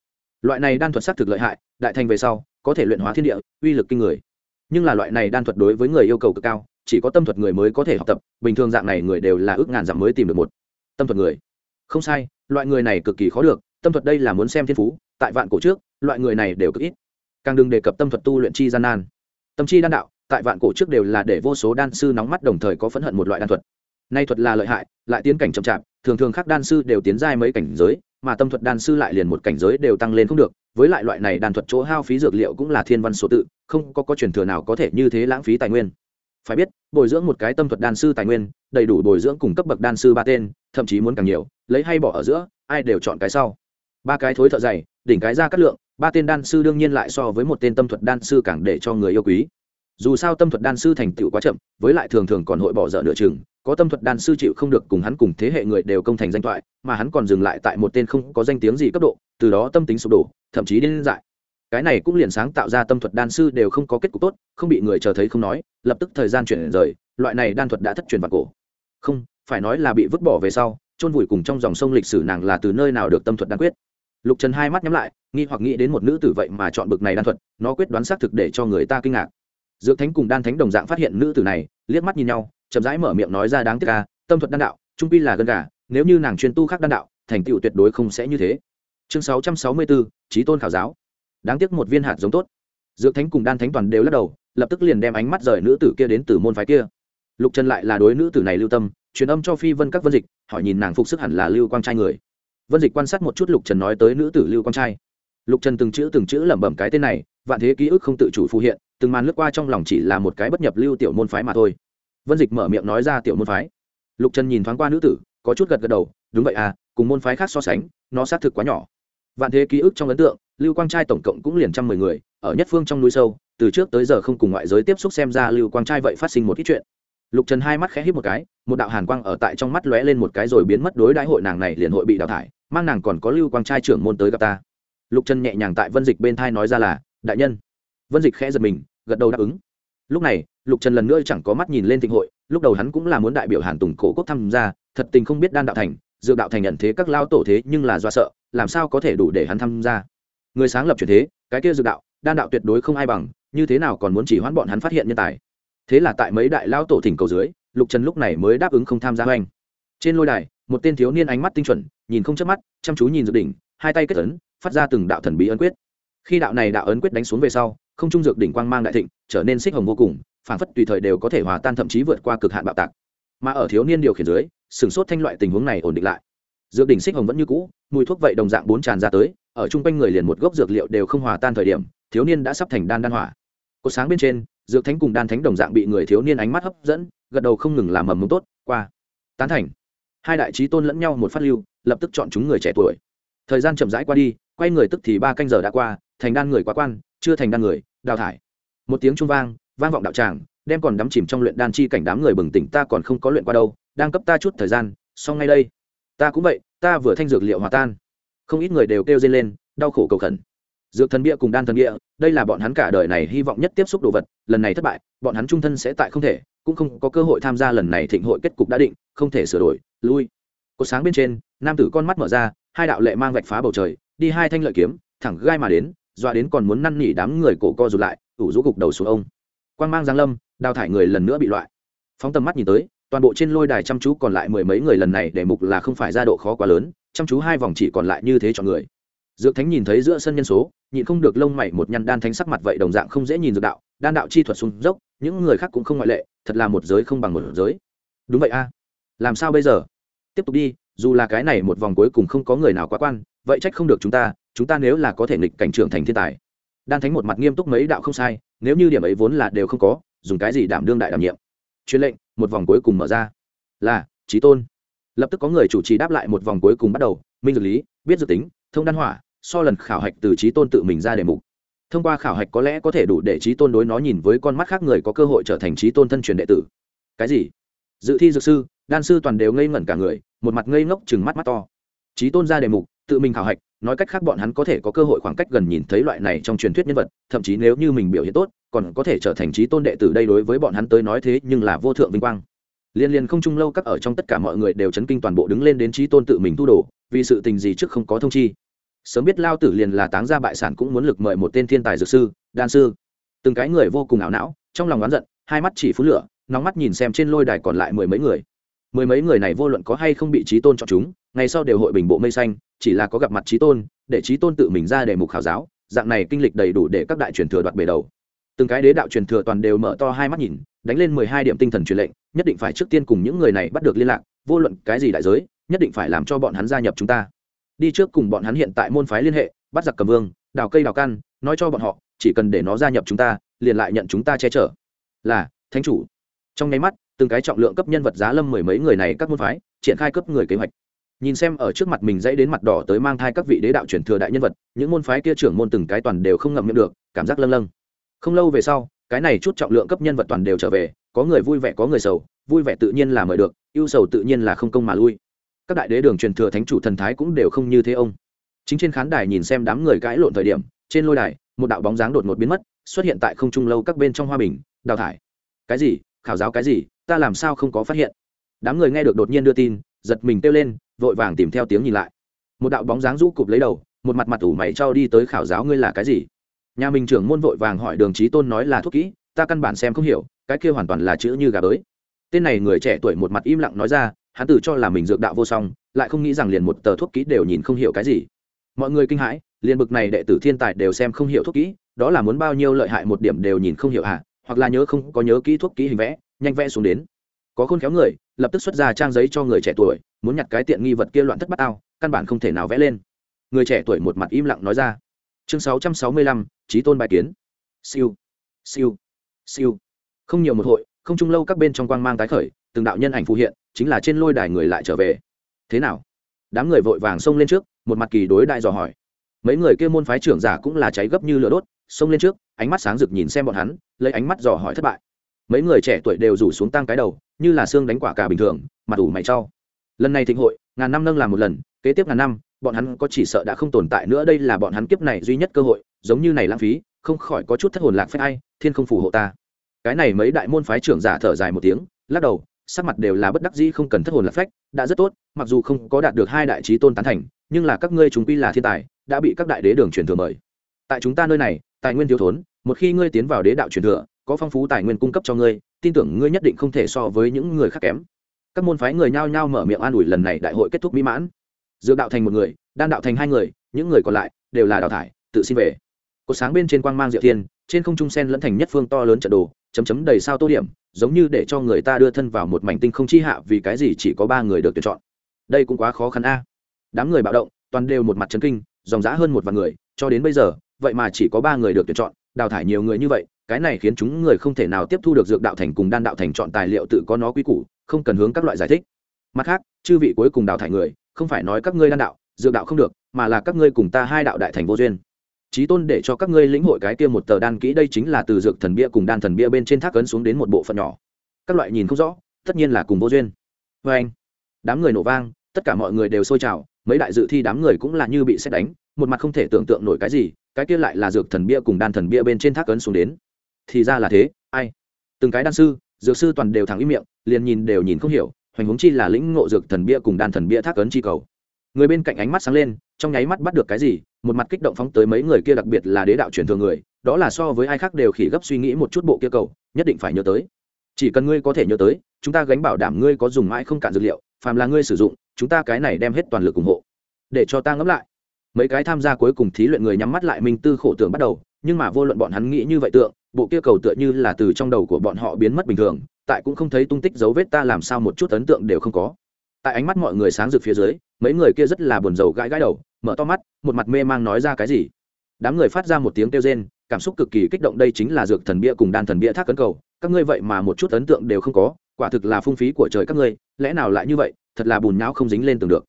Loại này đan thuật xác thực lợi hại, đại thành về sau, có thể luyện hóa thiên địa, uy lực kinh người. Nhưng là loại này đan thuật đối với người yêu cầu cực cao, chỉ có tâm thuật người mới có thể học tập, bình thường dạng này người đều là ước ngàn dặm mới tìm được một tâm thuật người. Không sai, loại người này cực kỳ khó được, tâm thuật đây là muốn xem thiên phú, tại vạn cổ trước, loại người này đều cực ít. Càng đừng đề cập tâm thuật tu luyện chi gian nan. Tâm chi đan đạo, tại vạn cổ trước đều là để vô số đan sư nóng mắt đồng thời có phẫn hận một loại đan thuật. Nay thuật là lợi hại, lại tiến cảnh chậm chạp, thường thường khác đan sư đều tiến giai mấy cảnh giới mà tâm thuật đan sư lại liền một cảnh giới đều tăng lên không được, với lại loại này đan thuật chỗ hao phí dược liệu cũng là thiên văn số tự, không có có truyền thừa nào có thể như thế lãng phí tài nguyên. Phải biết, bồi dưỡng một cái tâm thuật đan sư tài nguyên, đầy đủ bồi dưỡng cùng cấp bậc đan sư ba tên, thậm chí muốn càng nhiều, lấy hay bỏ ở giữa, ai đều chọn cái sau. Ba cái thối thợ dày, đỉnh cái ra cắt lượng, ba tên đan sư đương nhiên lại so với một tên tâm thuật đan sư càng để cho người yêu quý dù sao tâm thuật đan sư thành tựu quá chậm, với lại thường thường còn hội bỏ dở nửa chừng, có tâm thuật đan sư chịu không được cùng hắn cùng thế hệ người đều công thành danh thoại, mà hắn còn dừng lại tại một tên không có danh tiếng gì cấp độ, từ đó tâm tính sụp đổ, thậm chí đến dại. Cái này cũng liền sáng tạo ra tâm thuật đan sư đều không có kết cục tốt, không bị người chờ thấy không nói, lập tức thời gian chuyển rời, loại này đan thuật đã thất truyền vào cổ. Không, phải nói là bị vứt bỏ về sau, chôn vùi cùng trong dòng sông lịch sử nàng là từ nơi nào được tâm thuật đan quyết. Lục trần hai mắt nhắm lại, nghi hoặc nghĩ đến một nữ tử vậy mà chọn bực này đan thuật, nó quyết đoán xác thực để cho người ta kinh ngạc dược thánh cùng đan thánh đồng dạng phát hiện nữ tử này, liếc mắt nhìn nhau, chậm rãi mở miệng nói ra đáng tiếc ca tâm thuật đan đạo, trung pi là gần gà nếu như nàng chuyên tu khác đan đạo, thành tựu tuyệt đối không sẽ như thế. Chương sáu trăm sáu mươi bốn trí tôn khảo giáo. Đáng tiếc một viên hạt giống tốt. Dược thánh cùng đan thánh toàn đều lắc đầu, lập tức liền đem ánh mắt rời nữ tử kia đến từ môn phái kia. Lục trần lại là đối nữ tử này lưu tâm, truyền âm cho phi vân các vân dịch, hỏi nhìn nàng phục sức hẳn là lưu quang trai người. Vân dịch quan sát một chút lục trần nói tới nữ tử lưu quang trai. Lục trần từng chữ từng chữ lẩm bẩm cái tên này, vạn thế ký ức không tự chủ phù hiện từng màn lướt qua trong lòng chỉ là một cái bất nhập lưu tiểu môn phái mà thôi. Vân dịch mở miệng nói ra tiểu môn phái. Lục trần nhìn thoáng qua nữ tử, có chút gật gật đầu, đúng vậy à cùng môn phái khác so sánh, nó xác thực quá nhỏ. Vạn thế ký ức trong ấn tượng, lưu quang trai tổng cộng cũng liền trăm mười người, ở nhất phương trong núi sâu, từ trước tới giờ không cùng ngoại giới tiếp xúc xem ra lưu quang trai vậy phát sinh một ít chuyện. Lục trần hai mắt khẽ hít một cái, một đạo hàn quang ở tại trong mắt lóe lên một cái rồi biến mất đối đãi hội nàng này liền hội bị đào thải, mang nàng còn có lưu quang trai trưởng môn tới gặp ta. Lục trần nhẹ nhàng tại vân dịch bên thai nói ra là, đại nhân. Vân dịch khẽ giật mình gật đầu đáp ứng. Lúc này, lục trần lần nữa chẳng có mắt nhìn lên thịnh hội, lúc đầu hắn cũng là muốn đại biểu hàn tùng cổ quốc tham gia, thật tình không biết đan đạo thành, dược đạo thành nhận thế các lao tổ thế nhưng là do sợ, làm sao có thể đủ để hắn tham gia. Người sáng lập truyền thế, cái kia dược đạo, đan đạo tuyệt đối không ai bằng, như thế nào còn muốn chỉ hoãn bọn hắn phát hiện nhân tài? Thế là tại mấy đại lao tổ thỉnh cầu dưới, lục trần lúc này mới đáp ứng không tham gia hoành. Trên lôi đài, một tên thiếu niên ánh mắt tinh chuẩn, nhìn không chớp mắt, chăm chú nhìn dược đỉnh, hai tay kết ấn, phát ra từng đạo thần bí ấn quyết. Khi đạo này đạo ấn quyết đánh xuống về sau không trung dược đỉnh quang mang đại thịnh, trở nên xích hồng vô cùng phản phất tùy thời đều có thể hòa tan thậm chí vượt qua cực hạn bạo tạc. Mà ở thiếu niên điều khiển dưới sửng sốt thanh loại tình huống này ổn định lại. Dược đỉnh xích hồng vẫn như cũ, mùi thuốc vậy đồng dạng bốn tràn ra tới, ở chung quanh người liền một gốc dược liệu đều không hòa tan thời điểm, thiếu niên đã sắp thành đan đan hỏa. Có sáng bên trên, dược thánh cùng đan thánh đồng dạng bị người thiếu niên ánh mắt hấp dẫn, gật đầu không ngừng làm mầm mống tốt, qua. Tán thành. Hai đại trí tôn lẫn nhau một phát lưu, lập tức chọn chúng người trẻ tuổi. Thời gian chậm rãi qua đi, quay người tức thì ba canh giờ đã qua, thành đan người quá quan chưa thành đan người, đào thải. Một tiếng trung vang vang vọng đạo tràng, đem còn đắm chìm trong luyện đan chi cảnh đám người bừng tỉnh, ta còn không có luyện qua đâu, đang cấp ta chút thời gian, xong ngay đây. Ta cũng vậy, ta vừa thanh dược liệu hòa tan. Không ít người đều kêu dây lên, đau khổ cầu khẩn. Dược thần bia cùng đan thần bia, đây là bọn hắn cả đời này hy vọng nhất tiếp xúc đồ vật, lần này thất bại, bọn hắn trung thân sẽ tại không thể, cũng không có cơ hội tham gia lần này thịnh hội kết cục đã định, không thể sửa đổi, lui. Cột sáng bên trên, nam tử con mắt mở ra, hai đạo lệ mang vạch phá bầu trời, đi hai thanh lợi kiếm, thẳng gai mà đến dọa đến còn muốn năn nỉ đám người cổ co rụt lại, ủ rũ gục đầu xuống ông. Quan mang giang lâm, đào thải người lần nữa bị loại. Phóng tầm mắt nhìn tới, toàn bộ trên lôi đài chăm chú còn lại mười mấy người lần này để mục là không phải ra độ khó quá lớn, chăm chú hai vòng chỉ còn lại như thế chọn người. Dược thánh nhìn thấy giữa sân nhân số, nhịn không được lông mày một nhăn đan thánh sắc mặt vậy đồng dạng không dễ nhìn dược đạo, đan đạo chi thuật xuống dốc, những người khác cũng không ngoại lệ, thật là một giới không bằng một giới. Đúng vậy a. Làm sao bây giờ? Tiếp tục đi, dù là cái này một vòng cuối cùng không có người nào quá quan vậy trách không được chúng ta chúng ta nếu là có thể nghịch cảnh trưởng thành thiên tài. Đan thánh một mặt nghiêm túc mấy đạo không sai, nếu như điểm ấy vốn là đều không có, dùng cái gì đảm đương đại đảm nhiệm? Truyền lệnh, một vòng cuối cùng mở ra. Là trí tôn. Lập tức có người chủ trì đáp lại một vòng cuối cùng bắt đầu, minh dược lý, biết dự tính, thông đan hỏa, so lần khảo hạch từ trí tôn tự mình ra đề mục. Thông qua khảo hạch có lẽ có thể đủ để trí tôn đối nó nhìn với con mắt khác người có cơ hội trở thành trí tôn thân truyền đệ tử. Cái gì? Dự thi dược sư, đan sư toàn đều ngây ngẩn cả người, một mặt ngây ngốc chừng mắt mắt to. Trí tôn ra đề mục tự mình khảo hạch, nói cách khác bọn hắn có thể có cơ hội khoảng cách gần nhìn thấy loại này trong truyền thuyết nhân vật, thậm chí nếu như mình biểu hiện tốt, còn có thể trở thành trí tôn đệ tử đây đối với bọn hắn tới nói thế nhưng là vô thượng vinh quang. Liên liên không chung lâu các ở trong tất cả mọi người đều chấn kinh toàn bộ đứng lên đến trí tôn tự mình tu đồ, vì sự tình gì trước không có thông chi. Sớm biết lao tử liền là táng ra bại sản cũng muốn lực mời một tên thiên tài dược sư, đan sư. Từng cái người vô cùng ảo não, trong lòng oán giận, hai mắt chỉ phú lửa, nóng mắt nhìn xem trên lôi đài còn lại mười mấy người. Mười mấy người này vô luận có hay không bị trí tôn chọn chúng ngày sau đều hội bình bộ mây xanh, chỉ là có gặp mặt trí tôn, để trí tôn tự mình ra để mục khảo giáo, dạng này kinh lịch đầy đủ để các đại truyền thừa đoạt bề đầu. Từng cái đế đạo truyền thừa toàn đều mở to hai mắt nhìn, đánh lên mười hai điểm tinh thần truyền lệnh, nhất định phải trước tiên cùng những người này bắt được liên lạc, vô luận cái gì đại giới, nhất định phải làm cho bọn hắn gia nhập chúng ta. Đi trước cùng bọn hắn hiện tại môn phái liên hệ, bắt giặc cầm vương, đào cây đào căn, nói cho bọn họ, chỉ cần để nó gia nhập chúng ta, liền lại nhận chúng ta che chở. Là, thánh chủ. Trong nháy mắt, từng cái trọng lượng cấp nhân vật giá lâm mười mấy người này các môn phái, triển khai cấp người kế hoạch nhìn xem ở trước mặt mình dãy đến mặt đỏ tới mang thai các vị đế đạo truyền thừa đại nhân vật, những môn phái kia trưởng môn từng cái toàn đều không ngậm miệng được, cảm giác lâng lâng. Không lâu về sau, cái này chút trọng lượng cấp nhân vật toàn đều trở về, có người vui vẻ, có người sầu, vui vẻ tự nhiên là mời được yêu sầu tự nhiên là không công mà lui. Các đại đế đường truyền thừa thánh chủ thần thái cũng đều không như thế ông. Chính trên khán đài nhìn xem đám người cãi lộn thời điểm, trên lôi đài, một đạo bóng dáng đột ngột biến mất, xuất hiện tại không trung lâu các bên trong hoa bình, đào thải. Cái gì? Khảo giáo cái gì? Ta làm sao không có phát hiện? Đám người nghe được đột nhiên đưa tin, giật mình kêu lên vội vàng tìm theo tiếng nhìn lại. Một đạo bóng dáng rũ cụp lấy đầu, một mặt mặt ủ mày cho đi tới khảo giáo ngươi là cái gì? Nhà mình trưởng môn vội vàng hỏi đường trí tôn nói là thuốc kỹ, ta căn bản xem không hiểu, cái kia hoàn toàn là chữ như gà bới. Tên này người trẻ tuổi một mặt im lặng nói ra, hắn tự cho là mình dược đạo vô song, lại không nghĩ rằng liền một tờ thuốc kỹ đều nhìn không hiểu cái gì. Mọi người kinh hãi, liền bực này đệ tử thiên tài đều xem không hiểu thuốc kỹ, đó là muốn bao nhiêu lợi hại một điểm đều nhìn không hiểu hả? Hoặc là nhớ không, có nhớ kỹ thuốc kỹ hình vẽ, nhanh vẽ xuống đến. Có khôn khéo người lập tức xuất ra trang giấy cho người trẻ tuổi, muốn nhặt cái tiện nghi vật kia loạn thất bát ao, căn bản không thể nào vẽ lên. Người trẻ tuổi một mặt im lặng nói ra. Chương sáu trăm sáu mươi lăm trí tôn bài kiến. Siêu siêu siêu. Không nhiều một hội, không chung lâu các bên trong quang mang tái khởi, từng đạo nhân ảnh phù hiện, chính là trên lôi đài người lại trở về. Thế nào? Đám người vội vàng xông lên trước, một mặt kỳ đối đại dò hỏi. Mấy người kia môn phái trưởng giả cũng là cháy gấp như lửa đốt, xông lên trước, ánh mắt sáng rực nhìn xem bọn hắn, lấy ánh mắt dò hỏi thất bại mấy người trẻ tuổi đều rủ xuống tăng cái đầu, như là xương đánh quả cả bình thường, mặt ủ mày trao. lần này thịnh hội, ngàn năm nâng làm một lần, kế tiếp ngàn năm, bọn hắn có chỉ sợ đã không tồn tại nữa đây là bọn hắn kiếp này duy nhất cơ hội, giống như này lãng phí, không khỏi có chút thất hồn lạc phép ai, thiên không phù hộ ta cái này mấy đại môn phái trưởng giả thở dài một tiếng, lắc đầu, sắc mặt đều là bất đắc dĩ không cần thất hồn lạc phách, đã rất tốt, mặc dù không có đạt được hai đại trí tôn tán thành, nhưng là các ngươi chúng quy là thiên tài, đã bị các đại đế đường truyền thừa mời tại chúng ta nơi này, tài nguyên thiếu thốn, một khi ngươi tiến vào đế đạo truyền thừa có phong phú tài nguyên cung cấp cho ngươi, tin tưởng ngươi nhất định không thể so với những người khác kém. Các môn phái người nhao nhao mở miệng an ủi lần này đại hội kết thúc mỹ mãn. Dược đạo thành một người, đan đạo thành hai người, những người còn lại đều là đào thải, tự xin về. Cột sáng bên trên quang mang diệu thiên, trên không trung sen lẫn thành nhất phương to lớn trận đồ, chấm chấm đầy sao tô điểm, giống như để cho người ta đưa thân vào một mảnh tinh không chi hạ vì cái gì chỉ có ba người được tuyển chọn. Đây cũng quá khó khăn a. Đám người bạo động, toàn đều một mặt chấn kinh, dòng dã hơn một vạn người, cho đến bây giờ, vậy mà chỉ có ba người được tuyển chọn đào thải nhiều người như vậy, cái này khiến chúng người không thể nào tiếp thu được dược đạo thành cùng đan đạo thành chọn tài liệu tự có nó quy củ, không cần hướng các loại giải thích. Mặt khác, chư vị cuối cùng đào thải người, không phải nói các ngươi đan đạo, dược đạo không được, mà là các ngươi cùng ta hai đạo đại thành vô duyên. Trí tôn để cho các ngươi lĩnh hội cái kia một tờ đan kỹ, đây chính là từ dược thần bia cùng đan thần bia bên trên thác ấn xuống đến một bộ phận nhỏ. Các loại nhìn không rõ, tất nhiên là cùng vô duyên. Vê anh, đám người nổ vang, tất cả mọi người đều sôi trào, mấy đại dự thi đám người cũng là như bị xét đánh, một mặt không thể tưởng tượng nổi cái gì cái kia lại là dược thần bia cùng đan thần bia bên trên thác ấn xuống đến. Thì ra là thế, ai? Từng cái đan sư, dược sư toàn đều thẳng ý miệng, liền nhìn đều nhìn không hiểu, hoành huống chi là lĩnh ngộ dược thần bia cùng đan thần bia thác ấn chi cầu. Người bên cạnh ánh mắt sáng lên, trong nháy mắt bắt được cái gì, một mặt kích động phóng tới mấy người kia đặc biệt là đế đạo truyền thường người, đó là so với ai khác đều khỉ gấp suy nghĩ một chút bộ kia cầu, nhất định phải nhớ tới. Chỉ cần ngươi có thể nhớ tới, chúng ta gánh bảo đảm ngươi có dùng mãi không cạn dược liệu, phàm là ngươi sử dụng, chúng ta cái này đem hết toàn lực ủng hộ. Để cho ta ngẫm lại mấy cái tham gia cuối cùng thí luyện người nhắm mắt lại minh tư khổ tưởng bắt đầu, nhưng mà vô luận bọn hắn nghĩ như vậy tượng, bộ kia cầu tựa như là từ trong đầu của bọn họ biến mất bình thường, tại cũng không thấy tung tích dấu vết ta làm sao một chút ấn tượng đều không có. Tại ánh mắt mọi người sáng rực phía dưới, mấy người kia rất là buồn rầu gãi gãi đầu, mở to mắt, một mặt mê mang nói ra cái gì. Đám người phát ra một tiếng kêu rên, cảm xúc cực kỳ kích động đây chính là dược thần bia cùng đan thần bia thác cấn cầu, các ngươi vậy mà một chút ấn tượng đều không có, quả thực là phung phí của trời các ngươi, lẽ nào lại như vậy, thật là bùn nhão không dính lên tường được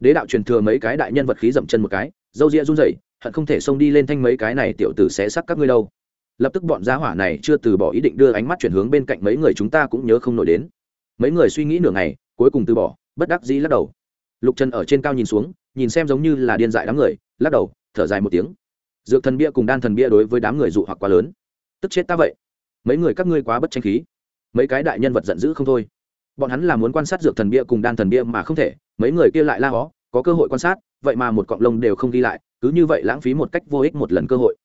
đế đạo truyền thừa mấy cái đại nhân vật khí dậm chân một cái, dâu ria run rẩy, hận không thể xông đi lên thanh mấy cái này tiểu tử sẽ sắc các ngươi đâu. Lập tức bọn giá hỏa này chưa từ bỏ ý định đưa ánh mắt chuyển hướng bên cạnh mấy người chúng ta cũng nhớ không nổi đến. Mấy người suy nghĩ nửa ngày, cuối cùng từ bỏ, bất đắc dĩ lắc đầu. Lục trần ở trên cao nhìn xuống, nhìn xem giống như là điên dại đám người, lắc đầu, thở dài một tiếng. Dược thần bia cùng đan thần bia đối với đám người dụ hoặc quá lớn. Tức chết ta vậy. Mấy người các ngươi quá bất tranh khí. Mấy cái đại nhân vật giận dữ không thôi bọn hắn là muốn quan sát dược thần bia cùng đan thần bia mà không thể, mấy người kia lại la hó, có cơ hội quan sát, vậy mà một cọng lông đều không ghi lại, cứ như vậy lãng phí một cách vô ích một lần cơ hội.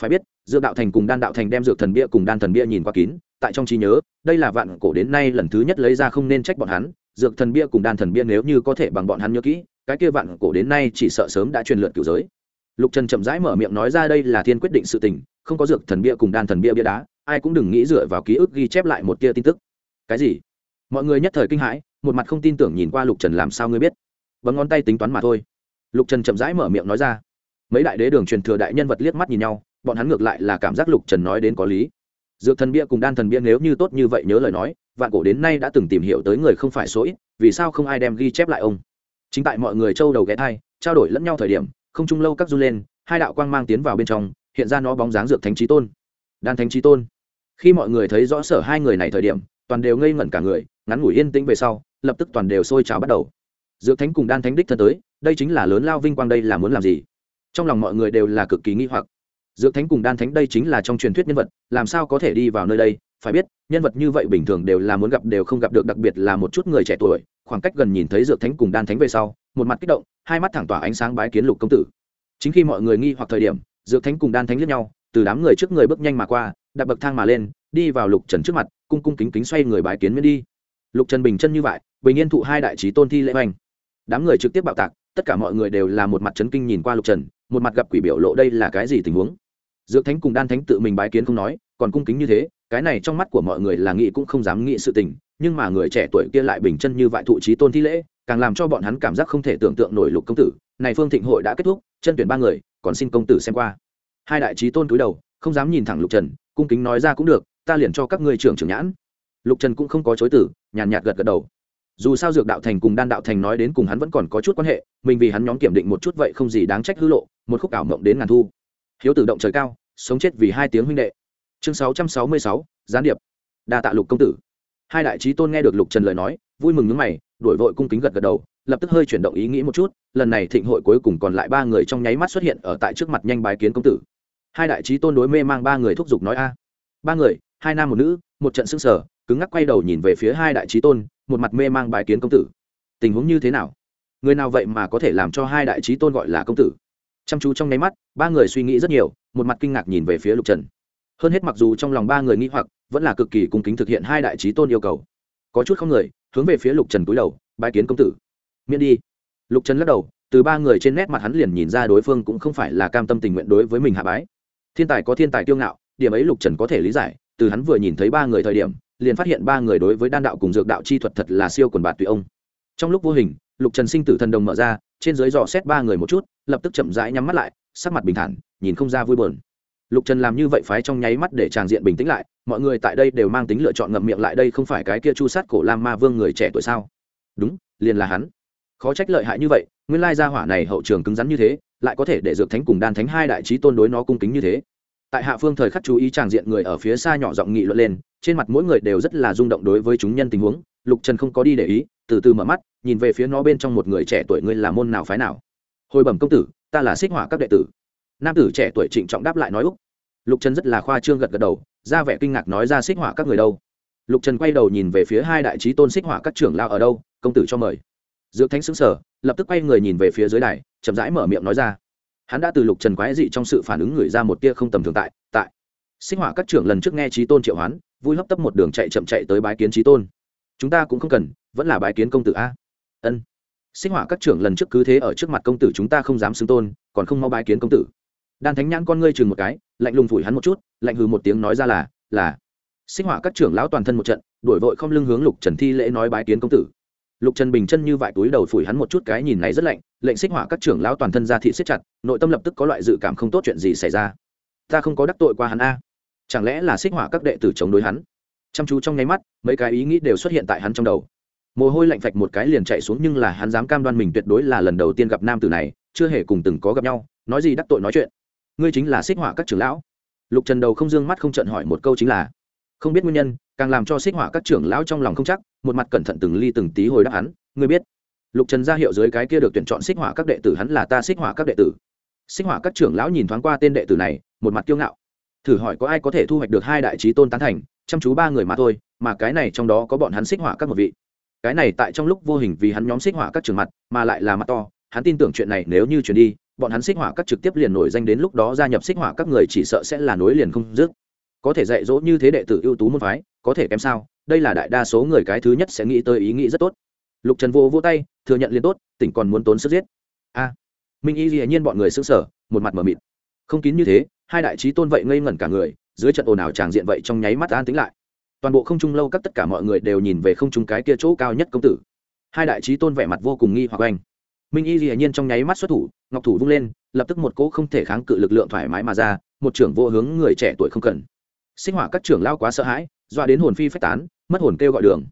Phải biết, dược đạo thành cùng đan đạo thành đem dược thần bia cùng đan thần bia nhìn qua kín, tại trong trí nhớ, đây là vạn cổ đến nay lần thứ nhất lấy ra không nên trách bọn hắn, dược thần bia cùng đan thần bia nếu như có thể bằng bọn hắn nhớ kỹ, cái kia vạn cổ đến nay chỉ sợ sớm đã truyền lượt cửu giới. Lục trần chậm rãi mở miệng nói ra đây là thiên quyết định sự tình, không có dược thần bia cùng đan thần bia bia đá, ai cũng đừng nghĩ dựa vào ký ức ghi chép lại một tia tin tức. Cái gì? Mọi người nhất thời kinh hãi, một mặt không tin tưởng nhìn qua lục trần làm sao ngươi biết. Bấm ngón tay tính toán mà thôi. Lục trần chậm rãi mở miệng nói ra. Mấy đại đế đường truyền thừa đại nhân vật liếc mắt nhìn nhau, bọn hắn ngược lại là cảm giác lục trần nói đến có lý. Dược thần bia cùng đan thần bia nếu như tốt như vậy nhớ lời nói, vạn cổ đến nay đã từng tìm hiểu tới người không phải số ít, vì sao không ai đem ghi chép lại ông? Chính tại mọi người trâu đầu ghé thai, trao đổi lẫn nhau thời điểm, không chung lâu các du lên, hai đạo quang mang tiến vào bên trong, hiện ra nó bóng dáng dược thánh trí tôn. Đan thánh trí tôn. Khi mọi người thấy rõ sở hai người này thời điểm toàn đều ngây ngẩn cả người, ngắn ngủi yên tĩnh về sau, lập tức toàn đều sôi trào bắt đầu. Dược thánh cùng đan thánh đích thân tới, đây chính là lớn lao vinh quang đây là muốn làm gì? Trong lòng mọi người đều là cực kỳ nghi hoặc. Dược thánh cùng đan thánh đây chính là trong truyền thuyết nhân vật, làm sao có thể đi vào nơi đây? Phải biết, nhân vật như vậy bình thường đều là muốn gặp đều không gặp được, đặc biệt là một chút người trẻ tuổi. Khoảng cách gần nhìn thấy dược thánh cùng đan thánh về sau, một mặt kích động, hai mắt thẳng tỏa ánh sáng bái kiến lục công tử. Chính khi mọi người nghi hoặc thời điểm, dược thánh cùng đan thánh lướt nhau, từ đám người trước người bước nhanh mà qua, đặt bậc thang mà lên đi vào lục trần trước mặt, cung cung kính kính xoay người bái kiến miễn đi. Lục trần bình chân như vậy, bình yên thụ hai đại trí tôn thi lễ oanh đám người trực tiếp bạo tạc, tất cả mọi người đều là một mặt chấn kinh nhìn qua lục trần, một mặt gặp quỷ biểu lộ đây là cái gì tình huống. Dược thánh cùng đan thánh tự mình bái kiến không nói, còn cung kính như thế, cái này trong mắt của mọi người là nghĩ cũng không dám nghĩ sự tình, nhưng mà người trẻ tuổi kia lại bình chân như vậy thụ trí tôn thi lễ, càng làm cho bọn hắn cảm giác không thể tưởng tượng nổi lục công tử. Này phương thịnh hội đã kết thúc, chân tuyển ba người, còn xin công tử xem qua. Hai đại trí tôn cúi đầu, không dám nhìn thẳng lục trần, cung kính nói ra cũng được ta liền cho các ngươi trưởng trưởng nhãn. Lục trần cũng không có chối tử nhàn nhạt gật gật đầu. Dù sao dược đạo thành cùng đan đạo thành nói đến cùng hắn vẫn còn có chút quan hệ, mình vì hắn nhóm kiểm định một chút vậy không gì đáng trách hư lộ, một khúc ảo mộng đến ngàn thu. Hiếu tử động trời cao, sống chết vì hai tiếng huynh đệ. Chương sáu trăm sáu mươi sáu, gián điệp. Đa tạ lục công tử. Hai đại trí tôn nghe được lục trần lời nói, vui mừng nước mày đổi vội cung kính gật gật đầu, lập tức hơi chuyển động ý nghĩ một chút, lần này thịnh hội cuối cùng còn lại ba người trong nháy mắt xuất hiện ở tại trước mặt nhanh bái kiến công tử. Hai đại trí tôn đối mê mang ba người thúc giục nói a. Ba người hai nam một nữ, một trận xương sở cứng ngắc quay đầu nhìn về phía hai đại trí tôn, một mặt mê mang bài kiến công tử. Tình huống như thế nào? Người nào vậy mà có thể làm cho hai đại trí tôn gọi là công tử? Chăm chú trong nháy mắt, ba người suy nghĩ rất nhiều, một mặt kinh ngạc nhìn về phía lục trần. Hơn hết mặc dù trong lòng ba người nghĩ hoặc, vẫn là cực kỳ cung kính thực hiện hai đại trí tôn yêu cầu. Có chút không người, hướng về phía lục trần túi đầu bài kiến công tử. Miễn đi. Lục trần lắc đầu, từ ba người trên nét mặt hắn liền nhìn ra đối phương cũng không phải là cam tâm tình nguyện đối với mình hạ bái. Thiên tài có thiên tài kiêu ngạo, điểm ấy lục trần có thể lý giải từ hắn vừa nhìn thấy ba người thời điểm, liền phát hiện ba người đối với đan đạo cùng dược đạo chi thuật thật là siêu quần bạt tùy ông. Trong lúc vô hình, lục trần sinh tử thần đồng mở ra, trên dưới dò xét ba người một chút, lập tức chậm rãi nhắm mắt lại, sắc mặt bình thản, nhìn không ra vui bờn lục trần làm như vậy phái trong nháy mắt để tràng diện bình tĩnh lại, mọi người tại đây đều mang tính lựa chọn ngậm miệng lại đây không phải cái kia chu sát cổ lam ma vương người trẻ tuổi sao? Đúng, liền là hắn. Khó trách lợi hại như vậy, nguyên lai gia hỏa này hậu trường cứng rắn như thế, lại có thể để dược thánh cùng đan thánh hai đại trí tôn đối nó cung kính như thế tại hạ phương thời khắc chú ý tràng diện người ở phía xa nhỏ giọng nghị luận lên, trên mặt mỗi người đều rất là rung động đối với chúng nhân tình huống. Lục trần không có đi để ý, từ từ mở mắt, nhìn về phía nó bên trong một người trẻ tuổi ngươi là môn nào phái nào? Hồi bẩm công tử, ta là xích hỏa các đệ tử. Nam tử trẻ tuổi trịnh trọng đáp lại nói úc. Lục trần rất là khoa trương gật gật đầu, ra vẻ kinh ngạc nói ra xích hỏa các người đâu? Lục trần quay đầu nhìn về phía hai đại trí tôn xích hỏa các trưởng lao ở đâu? Công tử cho mời. Dược thánh xứng sở lập tức quay người nhìn về phía dưới đài, chậm rãi mở miệng nói ra hắn đã từ lục trần quái dị trong sự phản ứng người ra một tia không tầm thường tại tại. Sinh hỏa các trưởng lần trước nghe trí tôn triệu hoán, vui hấp tấp một đường chạy chậm chạy tới bái kiến trí tôn. Chúng ta cũng không cần, vẫn là bái kiến công tử a. Ân. Sinh hỏa các trưởng lần trước cứ thế ở trước mặt công tử chúng ta không dám xưng tôn, còn không mau bái kiến công tử. Đan thánh nhãn con ngươi chừng một cái, lạnh lùng phủi hắn một chút, lạnh hừ một tiếng nói ra là là. Sinh hỏa các trưởng lão toàn thân một trận, đổi vội không lưng hướng lục trần thi lễ nói bái kiến công tử lục trần bình chân như vải túi đầu phủi hắn một chút cái nhìn này rất lạnh, lệnh xích hỏa các trưởng lão toàn thân ra thị siết chặt, nội tâm lập tức có loại dự cảm không tốt chuyện gì xảy ra. Ta không có đắc tội qua hắn a. Chẳng lẽ là xích hỏa các đệ tử chống đối hắn? Chăm chú trong nháy mắt, mấy cái ý nghĩ đều xuất hiện tại hắn trong đầu. Mồ hôi lạnh phạch một cái liền chạy xuống nhưng là hắn dám cam đoan mình tuyệt đối là lần đầu tiên gặp nam tử này, chưa hề cùng từng có gặp nhau, nói gì đắc tội nói chuyện. Ngươi chính là xích hỏa các trưởng lão. Lục trần đầu không dương ư ơ n g mắt không trận hỏi một câu chính là, không biết nguyên nhân càng làm cho xích hỏa các trưởng lão trong lòng không chắc, một mặt cẩn thận từng ly từng tí hồi đáp hắn, ngươi biết, lục trần ra hiệu dưới cái kia được tuyển chọn xích hỏa các đệ tử hắn là ta xích hỏa các đệ tử. Xích hỏa các trưởng lão nhìn thoáng qua tên đệ tử này, một mặt kiêu ngạo. Thử hỏi có ai có thể thu hoạch được hai đại trí tôn tán thành, chăm chú ba người mà thôi, mà cái này trong đó có bọn hắn xích hỏa các một vị. Cái này tại trong lúc vô hình vì hắn nhóm xích hỏa các trường mặt, mà lại là mặt to, hắn tin tưởng chuyện này nếu như chuyển đi, bọn hắn xích hỏa các trực tiếp liền nổi danh đến lúc đó gia nhập xích hỏa các người chỉ sợ sẽ là nối liền không dứt có thể dạy dỗ như thế đệ tử ưu tú môn phái, có thể kém sao? Đây là đại đa số người cái thứ nhất sẽ nghĩ tới ý nghĩ rất tốt. Lục trần vô vô tay, thừa nhận liền tốt, tỉnh còn muốn tốn sức giết. A. Minh y dĩ nhiên bọn người xứng sở một mặt m ở mịt. Không kín như thế, hai đại trí tôn vậy ngây ngẩn cả người, dưới trận ồn ào tràng diện vậy trong nháy mắt an tính lại. Toàn bộ không trung lâu các tất cả mọi người đều nhìn về không trung cái kia chỗ cao nhất công tử. Hai đại trí tôn vẻ mặt vô cùng nghi hoặc anh minh y dĩ nhiên trong nháy mắt xuất thủ, ngọc thủ vung lên, lập tức một cỗ không thể kháng cự lực lượng thoải mái mà ra, một trưởng vô hướng người trẻ tuổi không cần sinh hỏa các trưởng lao quá sợ hãi doa đến hồn phi phách tán, mất hồn kêu gọi đường.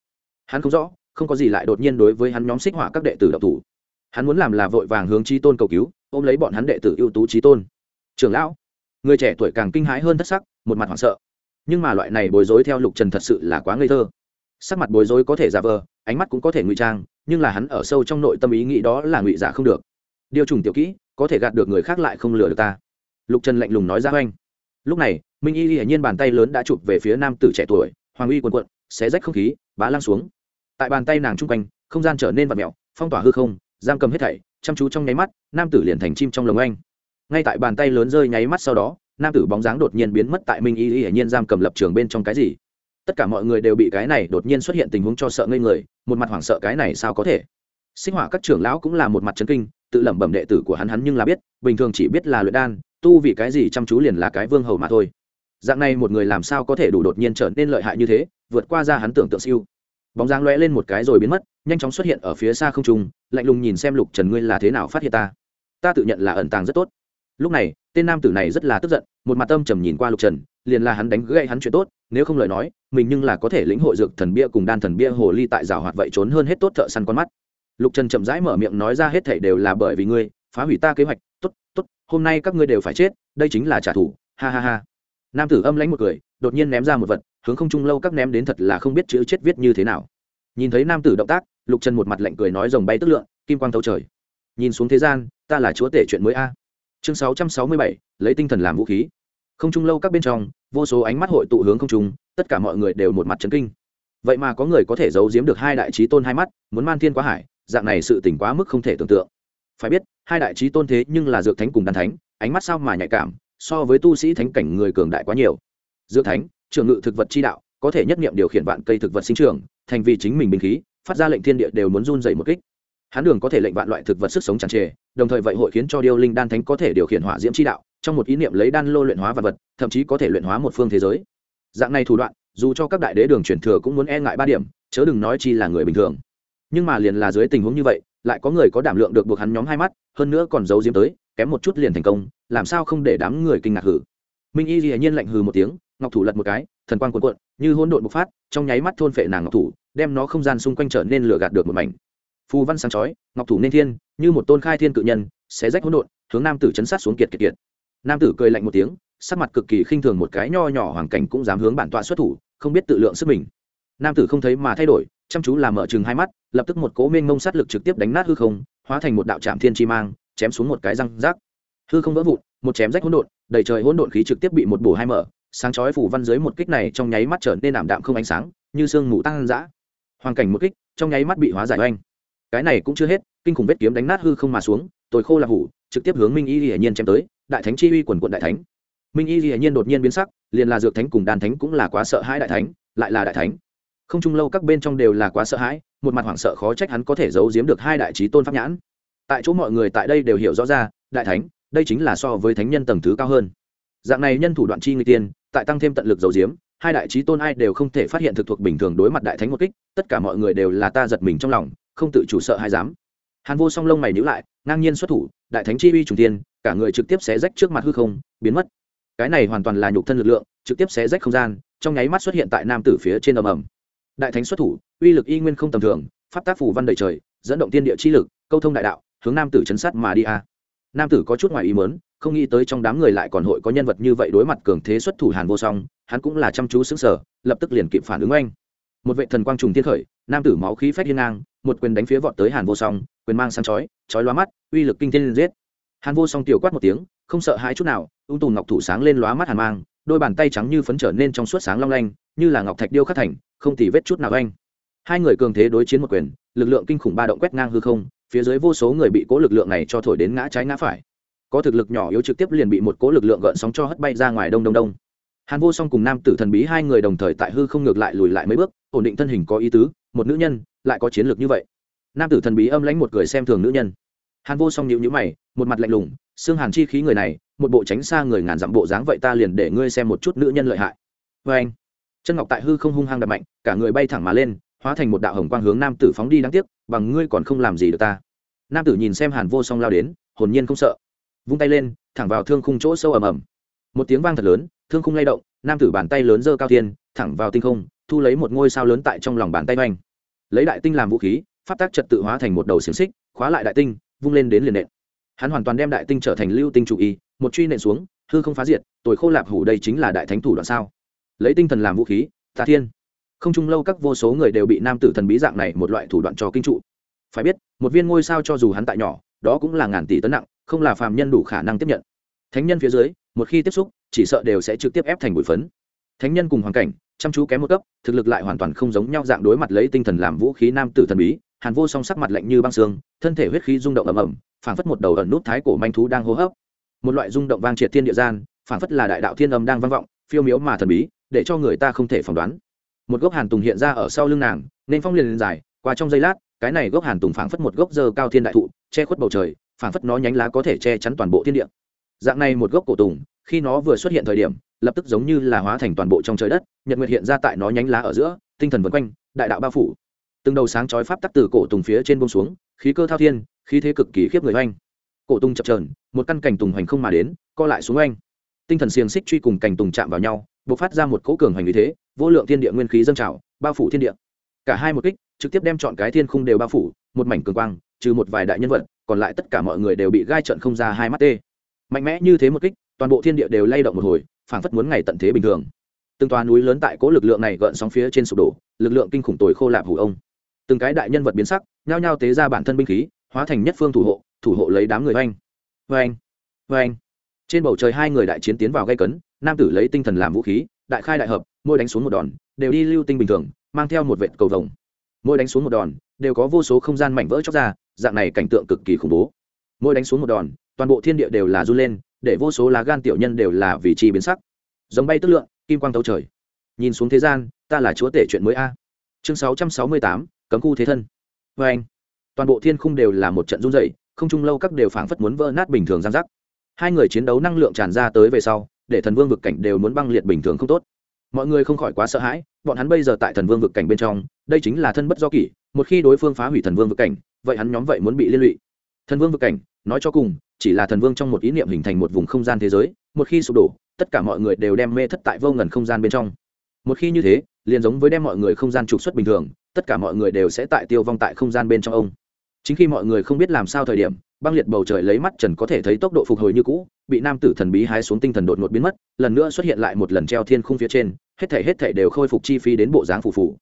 Hắn không rõ, không có gì lại đột nhiên đối với hắn nhóm xích hỏa các đệ tử độc thủ. Hắn muốn làm là vội vàng hướng trí tôn cầu cứu, ôm lấy bọn hắn đệ tử ưu tú trí tôn. Trưởng lão, người trẻ tuổi càng kinh hãi hơn thất sắc, một mặt hoảng sợ. Nhưng mà loại này bối rối theo lục trần thật sự là quá ngây thơ. Sắc mặt bối rối có thể giả vờ, ánh mắt cũng có thể ngụy trang, nhưng là hắn ở sâu trong nội tâm ý nghĩ đó là ngụy giả không được. Điều trùng tiểu kỹ, có thể gạt được người khác lại không lừa được ta. Lục trần lạnh lùng nói ra oanh. Lúc này minh y hiển nhiên bàn tay lớn đã chụp về phía nam tử trẻ tuổi hoàng uy quần quận xé rách không khí bá lăng xuống tại bàn tay nàng chung quanh không gian trở nên vật mẹo phong tỏa hư không giam cầm hết thảy chăm chú trong nháy mắt nam tử liền thành chim trong lồng anh ngay tại bàn tay lớn rơi nháy mắt sau đó nam tử bóng dáng đột nhiên biến mất tại minh y hiển nhiên giam cầm lập trường bên trong cái gì tất cả mọi người đều bị cái này đột nhiên xuất hiện tình huống cho sợ ngây người một mặt hoảng sợ cái này sao có thể sinh hỏa các trưởng lão cũng là một mặt chấn kinh tự lẩm bẩm đệ tử của hắn hắn nhưng là biết bình thường chỉ biết là luyện đan tu vì cái gì chăm chú liền là cái vương hầu mà thôi dạng này một người làm sao có thể đủ đột nhiên trở nên lợi hại như thế, vượt qua ra hắn tưởng tượng siêu. Bóng dáng lóe lên một cái rồi biến mất, nhanh chóng xuất hiện ở phía xa không trung, lạnh lùng nhìn xem lục trần ngươi là thế nào phát hiện ta. Ta tự nhận là ẩn tàng rất tốt. Lúc này, tên nam tử này rất là tức giận, một mặt tâm trầm nhìn qua lục trần, liền là hắn đánh gậy hắn chuyện tốt, nếu không lời nói, mình nhưng là có thể lĩnh hội dược thần bia cùng đan thần bia hồ ly tại rào hoạt vậy trốn hơn hết tốt thợ săn con mắt. Lục trần chậm rãi mở miệng nói ra hết thảy đều là bởi vì ngươi, phá hủy ta kế hoạch, tốt tốt, hôm nay các ngươi đều phải chết, đây chính là trả thù, ha ha ha nam tử âm lãnh một cười, đột nhiên ném ra một vật, hướng không trung lâu các ném đến thật là không biết chữ chết viết như thế nào. Nhìn thấy nam tử động tác, lục trần một mặt lạnh cười nói rồng bay tức lượng, kim quang thấu trời. Nhìn xuống thế gian, ta là chúa tể chuyện mới a. Chương sáu trăm sáu mươi bảy, lấy tinh thần làm vũ khí. Không trung lâu các bên trong, vô số ánh mắt hội tụ hướng không trung, tất cả mọi người đều một mặt trấn kinh. Vậy mà có người có thể giấu giếm được hai đại trí tôn hai mắt, muốn man thiên quá hải, dạng này sự tỉnh quá mức không thể tưởng tượng. Phải biết, hai đại trí tôn thế nhưng là dược thánh cùng đan thánh, ánh mắt sao mà nhạy cảm so với tu sĩ thánh cảnh người cường đại quá nhiều. Dược thánh, trưởng ngự thực vật chi đạo, có thể nhất nghiệm điều khiển vạn cây thực vật sinh trường thành vì chính mình binh khí, phát ra lệnh thiên địa đều muốn run dày một kích. Hắn đường có thể lệnh vạn loại thực vật sức sống tràn trề, đồng thời vậy hội khiến cho điêu linh đan thánh có thể điều khiển hỏa diễm chi đạo, trong một ý niệm lấy đan lô luyện hóa vật vật, thậm chí có thể luyện hóa một phương thế giới. Dạng này thủ đoạn, dù cho các đại đế đường truyền thừa cũng muốn e ngại ba điểm, chớ đừng nói chi là người bình thường. Nhưng mà liền là dưới tình huống như vậy, lại có người có đảm lượng được buộc hắn nhóm hai mắt, hơn nữa còn giấu diếm tới kém một chút liền thành công, làm sao không để đám người kinh ngạc hử? Minh y dĩ nhiên lạnh hừ một tiếng, ngọc thủ lật một cái, thần quang cuộn cuộn, như hỗn độn bộc phát, trong nháy mắt thôn phệ nàng ngọc thủ, đem nó không gian xung quanh trở nên lửa gạt được một mảnh. Phù văn sáng chói, ngọc thủ nên thiên, như một tôn khai thiên cự nhân, xé rách hỗn độn, hướng nam tử chấn sát xuống kiệt kiệt kiệt. Nam tử cười lạnh một tiếng, sắc mặt cực kỳ khinh thường một cái nho nhỏ hoàng cảnh cũng dám hướng bản tọa xuất thủ, không biết tự lượng sức mình. Nam tử không thấy mà thay đổi, chăm chú làm mở chừng hai mắt, lập tức một cố mênh mông sát lực trực tiếp đánh nát hư không, hóa thành một đạo trạm thiên chi mang chém xuống một cái răng rác. Hư không vỡ vụn, một chém rách hỗn độn, đầy trời hỗn độn khí trực tiếp bị một bổ hai mở, sáng chói phủ văn dưới một kích này trong nháy mắt trở nên ảm đạm không ánh sáng, như sương mù tăng dã. Hoàn cảnh một kích, trong nháy mắt bị hóa giải oanh. Cái này cũng chưa hết, kinh khủng vết kiếm đánh nát hư không mà xuống tồi khô là hủ, trực tiếp hướng minh y hiển nhiên chém tới, đại thánh chi uy quần quận đại thánh. Minh y hiển nhiên đột nhiên biến sắc, liền là dược thánh cùng đàn thánh cũng là quá sợ hãi đại thánh, lại là đại thánh. Không chung lâu các bên trong đều là quá sợ hãi, một mặt hoảng sợ khó trách hắn có thể giấu giếm được hai đại trí tôn pháp nhãn tại chỗ mọi người tại đây đều hiểu rõ ra, đại thánh, đây chính là so với thánh nhân tầng thứ cao hơn. Dạng này nhân thủ đoạn chi người tiên, tại tăng thêm tận lực dầu giếm hai đại trí tôn ai đều không thể phát hiện thực thuộc bình thường đối mặt đại thánh một kích, tất cả mọi người đều là ta giật mình trong lòng, không tự chủ sợ hay dám. Hàn vô song lông mày nhữ lại, ngang nhiên xuất thủ, đại thánh chi uy trùng tiên, cả người trực tiếp xé rách trước mặt hư không, biến mất. Cái này hoàn toàn là nhục thân lực lượng, trực tiếp xé rách không gian, trong nháy mắt xuất hiện tại nam tử phía trên ầm ầm. Đại thánh xuất thủ, uy lực y nguyên không tầm thường, pháp tác phủ văn đầy trời, dẫn động tiên địa chi lực, câu thông đại đạo hướng nam tử chấn sát mà đi a nam tử có chút ngoài ý mớn không nghĩ tới trong đám người lại còn hội có nhân vật như vậy đối mặt cường thế xuất thủ hàn vô song, hắn cũng là chăm chú xứng sở lập tức liền kịp phản ứng oanh. Một vệ thần quang trùng thiên khởi, nam tử máu khí phép hiên ngang, một quyền đánh phía vọt tới hàn vô song, quyền mang sáng chói chói lóa mắt, uy lực kinh thiên giết. Hàn vô song tiểu quát một tiếng, không sợ hãi chút nào, ung tù ngọc thủ sáng lên lóa mắt hàn mang, đôi bàn tay trắng như phấn trở nên trong suốt sáng long lanh, như là ngọc thạch điêu khắc thành, không tì vết chút nào anh hai người cường thế đối chiến một quyền lực lượng kinh khủng ba động quét ngang hư không, phía dưới vô số người bị cố lực lượng này cho thổi đến ngã trái ngã phải. Có thực lực nhỏ yếu trực tiếp liền bị một cố lực lượng gợn sóng cho hất bay ra ngoài đông đông đông. Hàn vô song cùng nam tử thần bí hai người đồng thời tại hư không ngược lại lùi lại mấy bước, ổn định thân hình có ý tứ, một nữ nhân, lại có chiến lược như vậy. Nam tử thần bí âm lãnh một cười xem thường nữ nhân. Hàn vô song nhịu nhữ mày, một mặt lạnh lùng xương hàn chi khí người này, một bộ tránh xa người ngàn dặm bộ dáng vậy ta liền để ngươi xem một chút nữ nhân lợi hại. Vê anh chân ngọc tại hư không hung hăng đập mạnh, cả người bay thẳng mà lên hóa thành một đạo hồng quang hướng nam tử phóng đi đáng tiếc, bằng ngươi còn không làm gì được ta. Nam tử nhìn xem hàn vô song lao đến, hồn nhiên không sợ. Vung tay lên, thẳng vào thương khung chỗ sâu ầm ầm. Một tiếng vang thật lớn, thương khung lay động, nam tử bàn tay lớn dơ cao tiên thẳng vào tinh không, thu lấy một ngôi sao lớn tại trong lòng bàn tay oanh. Lấy đại tinh làm vũ khí phát tác trật tự hóa thành một đầu xiềng xích, khóa lại đại tinh, vung lên đến liền nện. Hắn hoàn toàn đem đại tinh trở thành lưu tinh chủ y, một truy nện xuống, hư không phá diệt tội khô lạp hủ đây chính là đại thánh thủ đoạn sao. Lấy tinh thần làm vũ khí, tà thiên không chung lâu các vô số người đều bị nam tử thần bí dạng này một loại thủ đoạn cho kinh trụ. Phải biết, một viên ngôi sao cho dù hắn tại nhỏ, đó cũng là ngàn tỷ tấn nặng, không là phàm nhân đủ khả năng tiếp nhận. Thánh nhân phía dưới, một khi tiếp xúc, chỉ sợ đều sẽ trực tiếp ép thành bụi phấn. Thánh nhân cùng hoàn cảnh, chăm chú kém một cấp, thực lực lại hoàn toàn không giống nhau dạng đối mặt lấy tinh thần làm vũ khí nam tử thần bí, hàn vô song sắc mặt lạnh như băng xương, thân thể huyết khí rung động ầm ầm, phảng phất một đầu ẩn nút thái cổ manh thú đang hô hấp. Một loại rung động vang triệt thiên địa gian, phảng phất là đại đạo thiên âm đang vang vọng, phiêu miếu mà thần bí, để cho người ta không thể phỏng đoán một gốc hàn tùng hiện ra ở sau lưng nàng, nên phong liền lên dài, qua trong giây lát, cái này gốc hàn tùng phảng phất một gốc dơ cao thiên đại thụ, che khuất bầu trời, phảng phất nó nhánh lá có thể che chắn toàn bộ thiên địa. Dạng này một gốc cổ tùng, khi nó vừa xuất hiện thời điểm, lập tức giống như là hóa thành toàn bộ trong trời đất, nhật nguyệt hiện ra tại nó nhánh lá ở giữa, tinh thần vân quanh, đại đạo bao phủ. Từng đầu sáng chói pháp tắc từ cổ tùng phía trên bông xuống, khí cơ thao thiên, khí thế cực kỳ khiếp người oanh. Cổ tùng chập trờn một căn cảnh tùng hoành không mà đến, co lại xuống oanh tinh thần xiềng xích truy cùng cành tùng chạm vào nhau b ộ c phát ra một cỗ cường hành lý thế, vô lượng thiên địa nguyên khí dâng trào, bao phủ thiên địa. Cả hai một kích, trực tiếp đem chọn cái thiên khung đều bao phủ, một mảnh cường quang, trừ một vài đại nhân vật, còn lại tất cả mọi người đều bị gai trận không ra hai mắt tê. Mạnh mẽ như thế một kích, toàn bộ thiên địa đều lay động một hồi, phảng phất muốn ngày tận thế bình thường. Từng toà núi lớn tại cỗ lực lượng này gợn sóng phía trên sụp đổ, lực lượng kinh khủng tồi khô lạp hủ ông. Từng cái đại nhân vật biến sắc, nhao nhao tế ra bản thân binh khí, hóa thành nhất phương thủ hộ thủ hộ lấy đám người oanh. Oanh. Oanh trên bầu trời hai người đại chiến tiến vào gây cấn, nam tử lấy tinh thần làm vũ khí, đại khai đại hợp mỗi đánh xuống một đòn, đều đi lưu tinh bình thường, mang theo một vệt cầu vồng. Mỗi đánh xuống một đòn, đều có vô số không gian mảnh vỡ chóc ra, dạng này cảnh tượng cực kỳ khủng bố. Mỗi đánh xuống một đòn, toàn bộ thiên địa đều là run lên, để vô số lá gan tiểu nhân đều là vì chi biến sắc. Giống bay tức lượng, kim quang tấu trời. Nhìn xuống thế gian, ta là chúa tể chuyện mới a. Chương sáu trăm sáu mươi tám, cấm khu thế thân. Vê anh toàn bộ thiên khung đều là một trận run dày không chung lâu các đều phảng phất muốn vỡ nát bình thường giang giác hai người chiến đấu năng lượng tràn ra tới về sau, để thần vương vực cảnh đều muốn băng liệt bình thường không tốt. Mọi người không khỏi quá sợ hãi, bọn hắn bây giờ tại thần vương vực cảnh bên trong, đây chính là thân bất do kỷ, một khi đối phương phá hủy thần vương vực cảnh, vậy hắn nhóm vậy muốn bị liên lụy. Thần vương vực cảnh, nói cho cùng, chỉ là thần vương trong một ý niệm hình thành một vùng không gian thế giới, một khi sụp đổ, tất cả mọi người đều đem mê thất tại vô ngần không gian bên trong. Một khi như thế, liền giống với đem mọi người không gian trục xuất bình thường, tất cả mọi người đều sẽ tại tiêu vong tại không gian bên trong ông. Chính khi mọi người không biết làm sao thời điểm băng liệt bầu trời lấy mắt trần có thể thấy tốc độ phục hồi như cũ, bị nam tử thần bí hái xuống tinh thần đột ngột biến mất, lần nữa xuất hiện lại một lần treo thiên khung phía trên, hết thể hết thể đều khôi phục chi phí đến bộ dáng phù phù.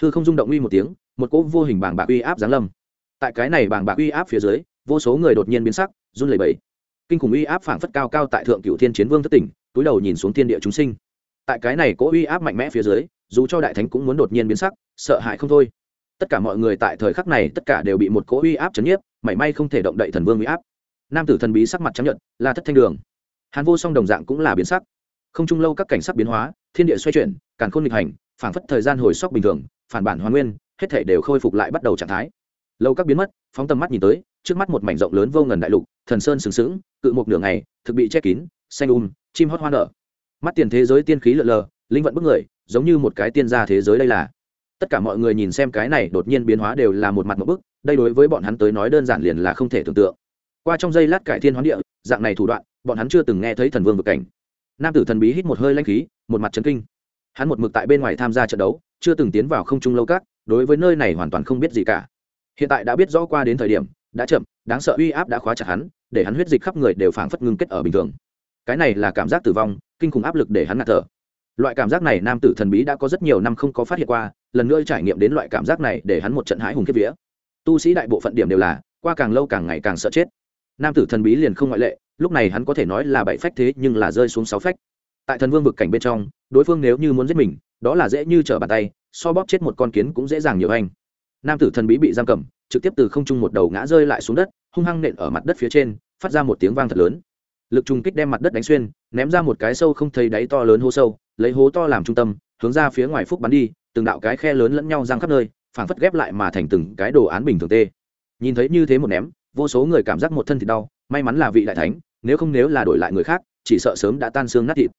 Hư không rung động uy một tiếng, một cỗ vô hình bảng bạc uy áp giáng lâm. Tại cái này bảng bạc uy áp phía dưới, vô số người đột nhiên biến sắc, run lẩy bẩy. Kinh khủng uy áp phảng phất cao cao tại thượng cựu thiên chiến vương thất tỉnh, túi đầu nhìn xuống thiên địa chúng sinh. Tại cái này cỗ uy áp mạnh mẽ phía dưới, dù cho đại thánh cũng muốn đột nhiên biến sắc, sợ hãi không thôi tất cả mọi người tại thời khắc này tất cả đều bị một cỗ uy áp chấn nhiếp, mảy may không thể động đậy thần vương uy áp. Nam tử thần bí sắc mặt chấp nhận là thất thanh đường. Hàn vô song đồng dạng cũng là biến sắc. Không chung lâu các cảnh sắc biến hóa, thiên địa xoay chuyển, càn khôn nghịch hành, phảng phất thời gian hồi sóc bình thường, phản bản hoàn nguyên, hết thể đều khôi phục lại bắt đầu trạng thái. Lâu các biến mất, phóng tầm mắt nhìn tới, trước mắt một mảnh rộng lớn vô ngần đại lục, thần sơn sừng sững, cự một nửa ngày, thực bị che kín, xanh um chim hót hoa nở. Mắt tiền thế giới tiên khí lượn lờ, linh vận bức người, giống như một cái tiên gia thế giới đây là tất cả mọi người nhìn xem cái này đột nhiên biến hóa đều là một mặt một bức, đây đối với bọn hắn tới nói đơn giản liền là không thể tưởng tượng. Qua trong giây lát cải thiên hoán địa, dạng này thủ đoạn, bọn hắn chưa từng nghe thấy thần vương vực cảnh. Nam tử thần bí hít một hơi lanh khí, một mặt trấn kinh. Hắn một mực tại bên ngoài tham gia trận đấu, chưa từng tiến vào không trung lâu các, đối với nơi này hoàn toàn không biết gì cả. Hiện tại đã biết rõ qua đến thời điểm, đã chậm, đáng sợ uy áp đã khóa chặt hắn, để hắn huyết dịch khắp người đều phảng phất ngưng kết ở bình thường. Cái này là cảm giác tử vong, kinh khủng áp lực để hắn ngạt thở. Loại cảm giác này nam tử thần bí đã có rất nhiều năm không có phát hiện qua lần nữa trải nghiệm đến loại cảm giác này để hắn một trận hãi hùng kiếp vía. Tu sĩ đại bộ phận điểm đều là, qua càng lâu càng ngày càng sợ chết. Nam tử thần bí liền không ngoại lệ, lúc này hắn có thể nói là bảy phách thế nhưng là rơi xuống sáu phách. Tại thần vương vực cảnh bên trong, đối phương nếu như muốn giết mình, đó là dễ như trở bàn tay, so bóp chết một con kiến cũng dễ dàng nhiều anh. Nam tử thần bí bị giam cầm, trực tiếp từ không trung một đầu ngã rơi lại xuống đất, hung hăng nện ở mặt đất phía trên, phát ra một tiếng vang thật lớn. Lực trùng kích đem mặt đất đánh xuyên, ném ra một cái sâu không thấy đáy to lớn hố sâu, lấy hố to làm trung tâm, hướng ra phía ngoài phúc bắn đi từng đạo cái khe lớn lẫn nhau giang khắp nơi, phảng phất ghép lại mà thành từng cái đồ án bình thường tê. Nhìn thấy như thế một ném, vô số người cảm giác một thân thịt đau, may mắn là vị đại thánh, nếu không nếu là đổi lại người khác, chỉ sợ sớm đã tan xương nát thịt.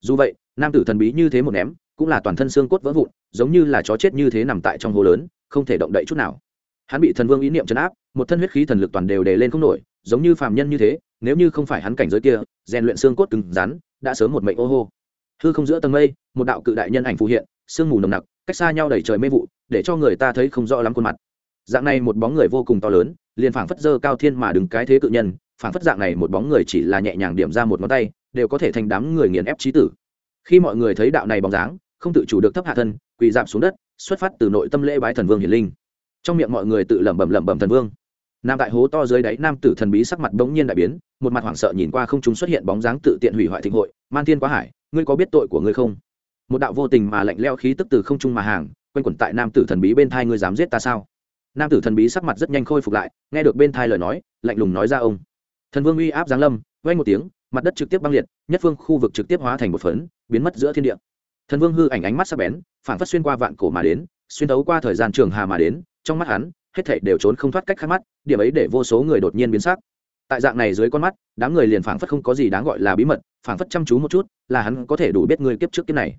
Dù vậy, nam tử thần bí như thế một ném, cũng là toàn thân xương cốt vỡ vụn, giống như là chó chết như thế nằm tại trong hố lớn, không thể động đậy chút nào. Hắn bị thần vương ý niệm chấn áp, một thân huyết khí thần lực toàn đều đề lên không nổi, giống như phàm nhân như thế, nếu như không phải hắn cảnh giới kia, rèn luyện xương cốt cứng rắn, đã sớm một mệnh ô hô. Hư không giữa tầng mây, một đạo cự đại nhân ảnh phù hiện, sương mù nồng nặc cách xa nhau đầy trời mê vụ, để cho người ta thấy không rõ lắm khuôn mặt. Dạng này một bóng người vô cùng to lớn, liền phảng phất dơ cao thiên mà đứng cái thế cự nhân, phảng phất dạng này một bóng người chỉ là nhẹ nhàng điểm ra một ngón tay, đều có thể thành đám người nghiền ép trí tử. Khi mọi người thấy đạo này bóng dáng, không tự chủ được thấp hạ thân, quỳ giảm xuống đất, xuất phát từ nội tâm lễ bái thần vương hiển linh. Trong miệng mọi người tự lẩm bẩm lẩm bẩm thần vương. Nam đại hố to dưới đáy nam tử thần bí sắc mặt bỗng nhiên đại biến, một mặt hoảng sợ nhìn qua không chúng xuất hiện bóng dáng tự tiện hủy hoại thịnh hội, man thiên quá hải, ngươi có biết tội của ngươi không? Một đạo vô tình mà lạnh leo khí tức từ không trung mà hàng, quanh quẩn tại nam tử thần bí bên thai ngươi dám giết ta sao? Nam tử thần bí sắc mặt rất nhanh khôi phục lại, nghe được bên thai lời nói, lạnh lùng nói ra ông. Thần vương uy áp giáng lâm vay một tiếng, mặt đất trực tiếp băng liệt, nhất phương khu vực trực tiếp hóa thành một phấn, biến mất giữa thiên địa. Thần vương hư ảnh ánh mắt sắc bén phản phất xuyên qua vạn cổ mà đến, xuyên thấu qua thời gian trường hà mà đến, trong mắt hắn, hết thảy đều trốn không thoát cách khác mắt, điểm ấy để vô số người đột nhiên biến sắc. Tại dạng này dưới con mắt, đám người liền phảng phất không có gì đáng gọi là bí mật, phảng phất chăm chú một chút, là hắn có thể đủ biết người kiếp trước kiếp này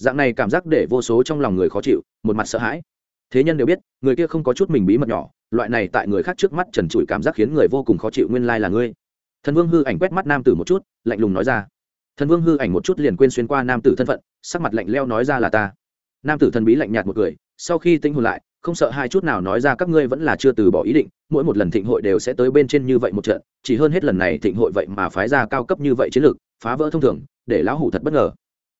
dạng này cảm giác để vô số trong lòng người khó chịu, một mặt sợ hãi. Thế nhân đều biết, người kia không có chút mình bí mật nhỏ, loại này tại người khác trước mắt trần trụi cảm giác khiến người vô cùng khó chịu, nguyên lai là ngươi. Thần vương hư ảnh quét mắt nam tử một chút, lạnh lùng nói ra. Thần vương hư ảnh một chút liền quên xuyên qua nam tử thân phận, sắc mặt lạnh leo nói ra là ta. Nam tử thần bí lạnh nhạt một cười, sau khi tinh hồn lại, không sợ hai chút nào nói ra các ngươi vẫn là chưa từ bỏ ý định, mỗi một lần thịnh hội đều sẽ tới bên trên như vậy một trận, chỉ hơn hết lần này thịnh hội vậy mà phái ra cao cấp như vậy chiến lược, phá vỡ thông thường, để lão hủ thật bất ngờ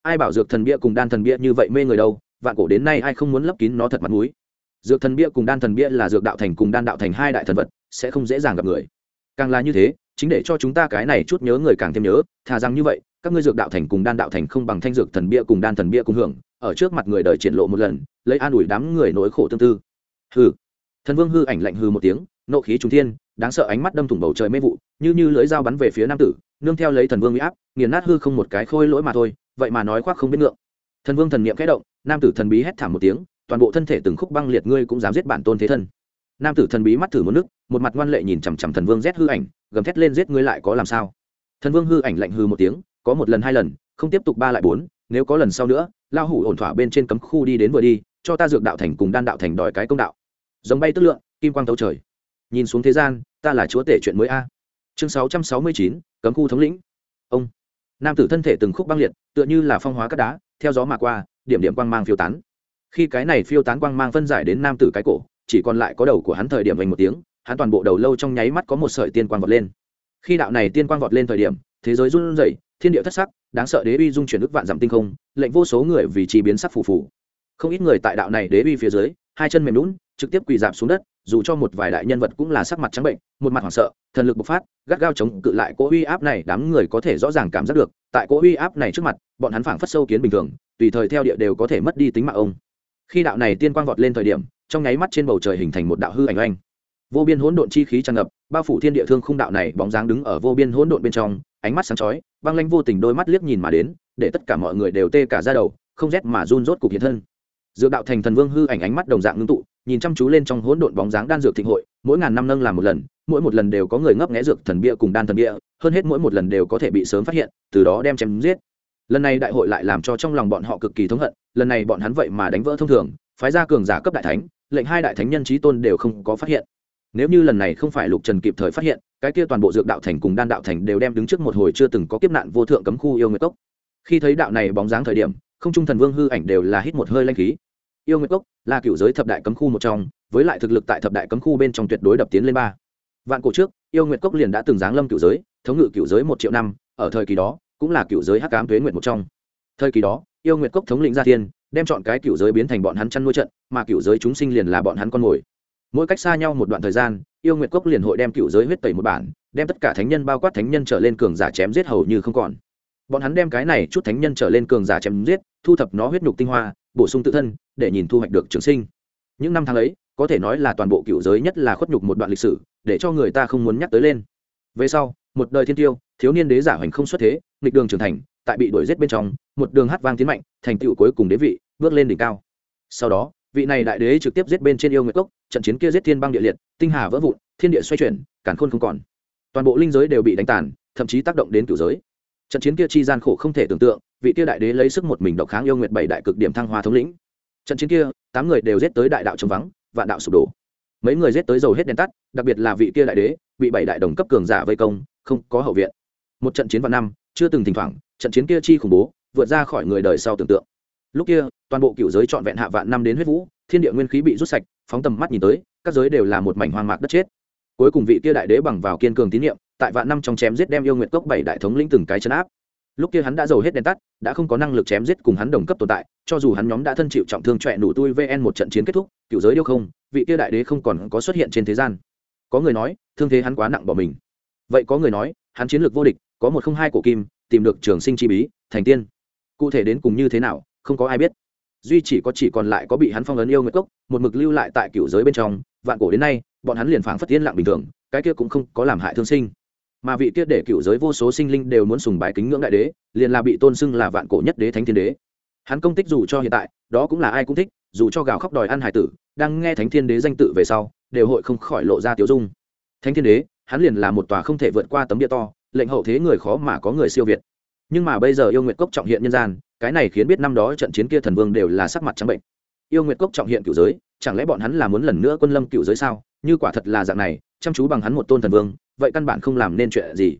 ai bảo dược thần bia cùng đan thần bia như vậy mê người đâu, vạn cổ đến nay ai không muốn lấp kín nó thật mặt mũi. Dược thần bia cùng đan thần bia là dược đạo thành cùng đan đạo thành hai đại thần vật, sẽ không dễ dàng gặp người. Càng là như thế, chính để cho chúng ta cái này chút nhớ người càng thêm nhớ, thà rằng như vậy, các ngươi dược đạo thành cùng đan đạo thành không bằng thanh dược thần bia cùng đan thần bia cùng hưởng, ở trước mặt người đời triển lộ một lần, lấy an ủi đám người nỗi khổ tương tư. Hừ. Thần vương hư ảnh lạnh hư một tiếng, nộ khí trung thiên, đáng sợ ánh mắt đâm thủng bầu trời mê vụ, như như lưỡi dao bắn về phía nam tử, nương theo lấy thần vương huy áp, nghiền nát hư không một cái khôi lỗi mà thôi vậy mà nói khoác không biết ngượng. Thần vương thần niệm khẽ động, nam tử thần bí hét thảm một tiếng, toàn bộ thân thể từng khúc băng liệt ngươi cũng dám giết bản tôn thế thân. Nam tử thần bí mắt thử một nước, một mặt ngoan lệ nhìn chằm chằm thần vương rét hư ảnh, gầm thét lên giết ngươi lại có làm sao? Thần vương hư ảnh lạnh hư một tiếng, có một lần hai lần, không tiếp tục ba lại bốn, nếu có lần sau nữa lao hủ ổn thỏa bên trên cấm khu đi đến vừa đi, cho ta dược đạo thành cùng đan đạo thành đòi cái công đạo. Giống bay tức lượng, kim quang tấu trời. Nhìn xuống thế gian, ta là chúa tể chuyện mới a. Chương sáu trăm sáu mươi chín, cấm khu thống lĩnh. Ông. Nam tử thân thể từng khúc băng liệt tựa như là phong hóa cắt đá, theo gió mà qua, điểm điểm quang mang phiêu tán. Khi cái này phiêu tán quang mang phân giải đến nam tử cái cổ, chỉ còn lại có đầu của hắn thời điểm vành một tiếng, hắn toàn bộ đầu lâu trong nháy mắt có một sợi tiên quang vọt lên. Khi đạo này tiên quang vọt lên thời điểm, thế giới run rẩy, thiên địa thất sắc, đáng sợ đế uy dung chuyển ức vạn dặm tinh không, lệnh vô số người vì chi biến sắc phù phù. Không ít người tại đạo này đế uy phía dưới, hai chân mềm lún trực tiếp quỳ dạp xuống đất dù cho một vài đại nhân vật cũng là sắc mặt trắng bệnh, một mặt hoảng sợ, thần lực bộc phát, gắt gao chống cự lại cỗ uy áp này, đám người có thể rõ ràng cảm giác được, tại cỗ uy áp này trước mặt, bọn hắn phảng phất sâu kiến bình thường, tùy thời theo địa đều có thể mất đi tính mạng ông. Khi đạo này tiên quang vọt lên thời điểm, trong nháy mắt trên bầu trời hình thành một đạo hư ảnh oanh. Vô biên hỗn độn chi khí tràn ngập, bao phủ thiên địa thương khung đạo này, bóng dáng đứng ở vô biên hỗn độn bên trong, ánh mắt sáng chói, băng lanh vô tình đôi mắt liếc nhìn mà đến, để tất cả mọi người đều tê cả ra đầu, không rét mà run rốt cục hiện thân. Dược đạo thành thần vương hư ảnh ánh mắt đồng dạng ngưng tụ nhìn chăm chú lên trong hỗn độn bóng dáng đan dược thịnh hội, mỗi ngàn năm nâng làm một lần, mỗi một lần đều có người ngấp nghé dược thần bia cùng đan thần bia, hơn hết mỗi một lần đều có thể bị sớm phát hiện, từ đó đem chém giết. Lần này đại hội lại làm cho trong lòng bọn họ cực kỳ thống hận, lần này bọn hắn vậy mà đánh vỡ thông thường, phái ra cường giả cấp đại thánh, lệnh hai đại thánh nhân trí tôn đều không có phát hiện. Nếu như lần này không phải lục trần kịp thời phát hiện, cái kia toàn bộ dược đạo thành cùng đan đạo thành đều đem đứng trước một hồi chưa từng có kiếp nạn vô thượng cấm khu yêu nguyệt cốc. Khi thấy đạo này bóng dáng thời điểm, không trung thần vương hư ảnh đều là hít một hơi lanh khí yêu nguyệt cốc là cựu giới thập đại cấm khu một trong, với lại thực lực tại thập đại cấm khu bên trong tuyệt đối đập tiến lên ba. Vạn cổ trước, yêu nguyệt cốc liền đã từng giáng lâm cựu giới, thống ngự cựu giới một triệu năm, ở thời kỳ đó, cũng là cựu giới hắc cám thuế nguyệt một trong. Thời kỳ đó, yêu nguyệt cốc thống lĩnh gia thiên, đem chọn cái cựu giới biến thành bọn hắn chăn nuôi trận, mà cựu giới chúng sinh liền là bọn hắn con mồi. Mỗi cách xa nhau một đoạn thời gian, yêu nguyệt cốc liền hội đem cựu giới huyết tẩy một bản, đem tất cả thánh nhân bao quát thánh nhân trở lên cường giả chém giết hầu như không còn. Bọn hắn đem cái này chút thánh nhân trở lên cường giả chém giết, thu thập nó huyết nhục tinh hoa bổ sung tự thân để nhìn thu hoạch được trường sinh. Những năm tháng ấy, có thể nói là toàn bộ cựu giới nhất là khuất nhục một đoạn lịch sử, để cho người ta không muốn nhắc tới lên. Về sau, một đời thiên tiêu, thiếu niên đế giả hoành không xuất thế, nghịch đường trưởng thành, tại bị đuổi giết bên trong, một đường hát vang tiến mạnh, thành tựu cuối cùng đế vị, bước lên đỉnh cao. Sau đó, vị này đại đế trực tiếp giết bên trên yêu nguyệt cốc, trận chiến kia giết thiên băng địa liệt, tinh hà vỡ vụn, thiên địa xoay chuyển cản khôn không còn. Toàn bộ linh giới đều bị đánh tàn, thậm chí tác động đến cửu giới trận chiến kia chi gian khổ không thể tưởng tượng, vị kia đại đế lấy sức một mình độc kháng yêu nguyệt bảy đại cực điểm thăng hoa thống lĩnh. Trận chiến kia, tám người đều giết tới đại đạo trống vắng, vạn đạo sụp đổ. Mấy người giết tới dầu hết đèn tắt, đặc biệt là vị kia đại đế, bị bảy đại đồng cấp cường giả vây công, không có hậu viện. Một trận chiến vạn năm, chưa từng thỉnh thoảng, trận chiến kia chi khủng bố, vượt ra khỏi người đời sau tưởng tượng. Lúc kia, toàn bộ cựu giới trọn vẹn hạ vạn năm đến huyết vũ, thiên địa nguyên khí bị rút sạch, phóng tầm mắt nhìn tới, các giới đều là một mảnh hoang mạc đất chết cuối cùng vị kia đại đế bằng vào kiên cường tín nhiệm, tại vạn năm trong chém giết đem yêu nguyện cốc bảy đại thống lĩnh từng cái chấn áp. Lúc kia hắn đã giàu hết đèn tắt, đã không có năng lực chém giết cùng hắn đồng cấp tồn tại, cho dù hắn nhóm đã thân chịu trọng thương trọe nủ tui vn một trận chiến kết thúc, cựu giới điêu không, vị kia đại đế không còn có xuất hiện trên thế gian. Có người nói, thương thế hắn quá nặng bỏ mình. Vậy có người nói, hắn chiến lược vô địch, có một không hai cổ kim, tìm được trường sinh chi bí, thành tiên. Cụ thể đến cùng như thế nào, không có ai biết duy chỉ có chỉ còn lại có bị hắn phong ấn yêu nguyệt cốc, một mực lưu lại tại cựu giới bên trong, vạn cổ đến nay, bọn hắn liền phảng phất tiên lặng bình thường, cái kia cũng không có làm hại thương sinh. Mà vị kia để cựu giới vô số sinh linh đều muốn sùng bái kính ngưỡng đại đế, liền là bị tôn xưng là vạn cổ nhất đế thánh thiên đế. Hắn công tích dù cho hiện tại, đó cũng là ai cũng thích, dù cho gào khóc đòi ăn hải tử, đang nghe thánh thiên đế danh tự về sau, đều hội không khỏi lộ ra tiểu dung. Thánh thiên đế, hắn liền là một tòa không thể vượt qua tấm địa to, lệnh hậu thế người khó mà có người siêu việt nhưng mà bây giờ yêu nguyệt cốc trọng hiện nhân gian, cái này khiến biết năm đó trận chiến kia thần vương đều là sắc mặt trắng bệnh. Yêu nguyệt cốc trọng hiện cựu giới, chẳng lẽ bọn hắn là muốn lần nữa quân lâm cựu giới sao? Như quả thật là dạng này, chăm chú bằng hắn một tôn thần vương, vậy căn bản không làm nên chuyện gì.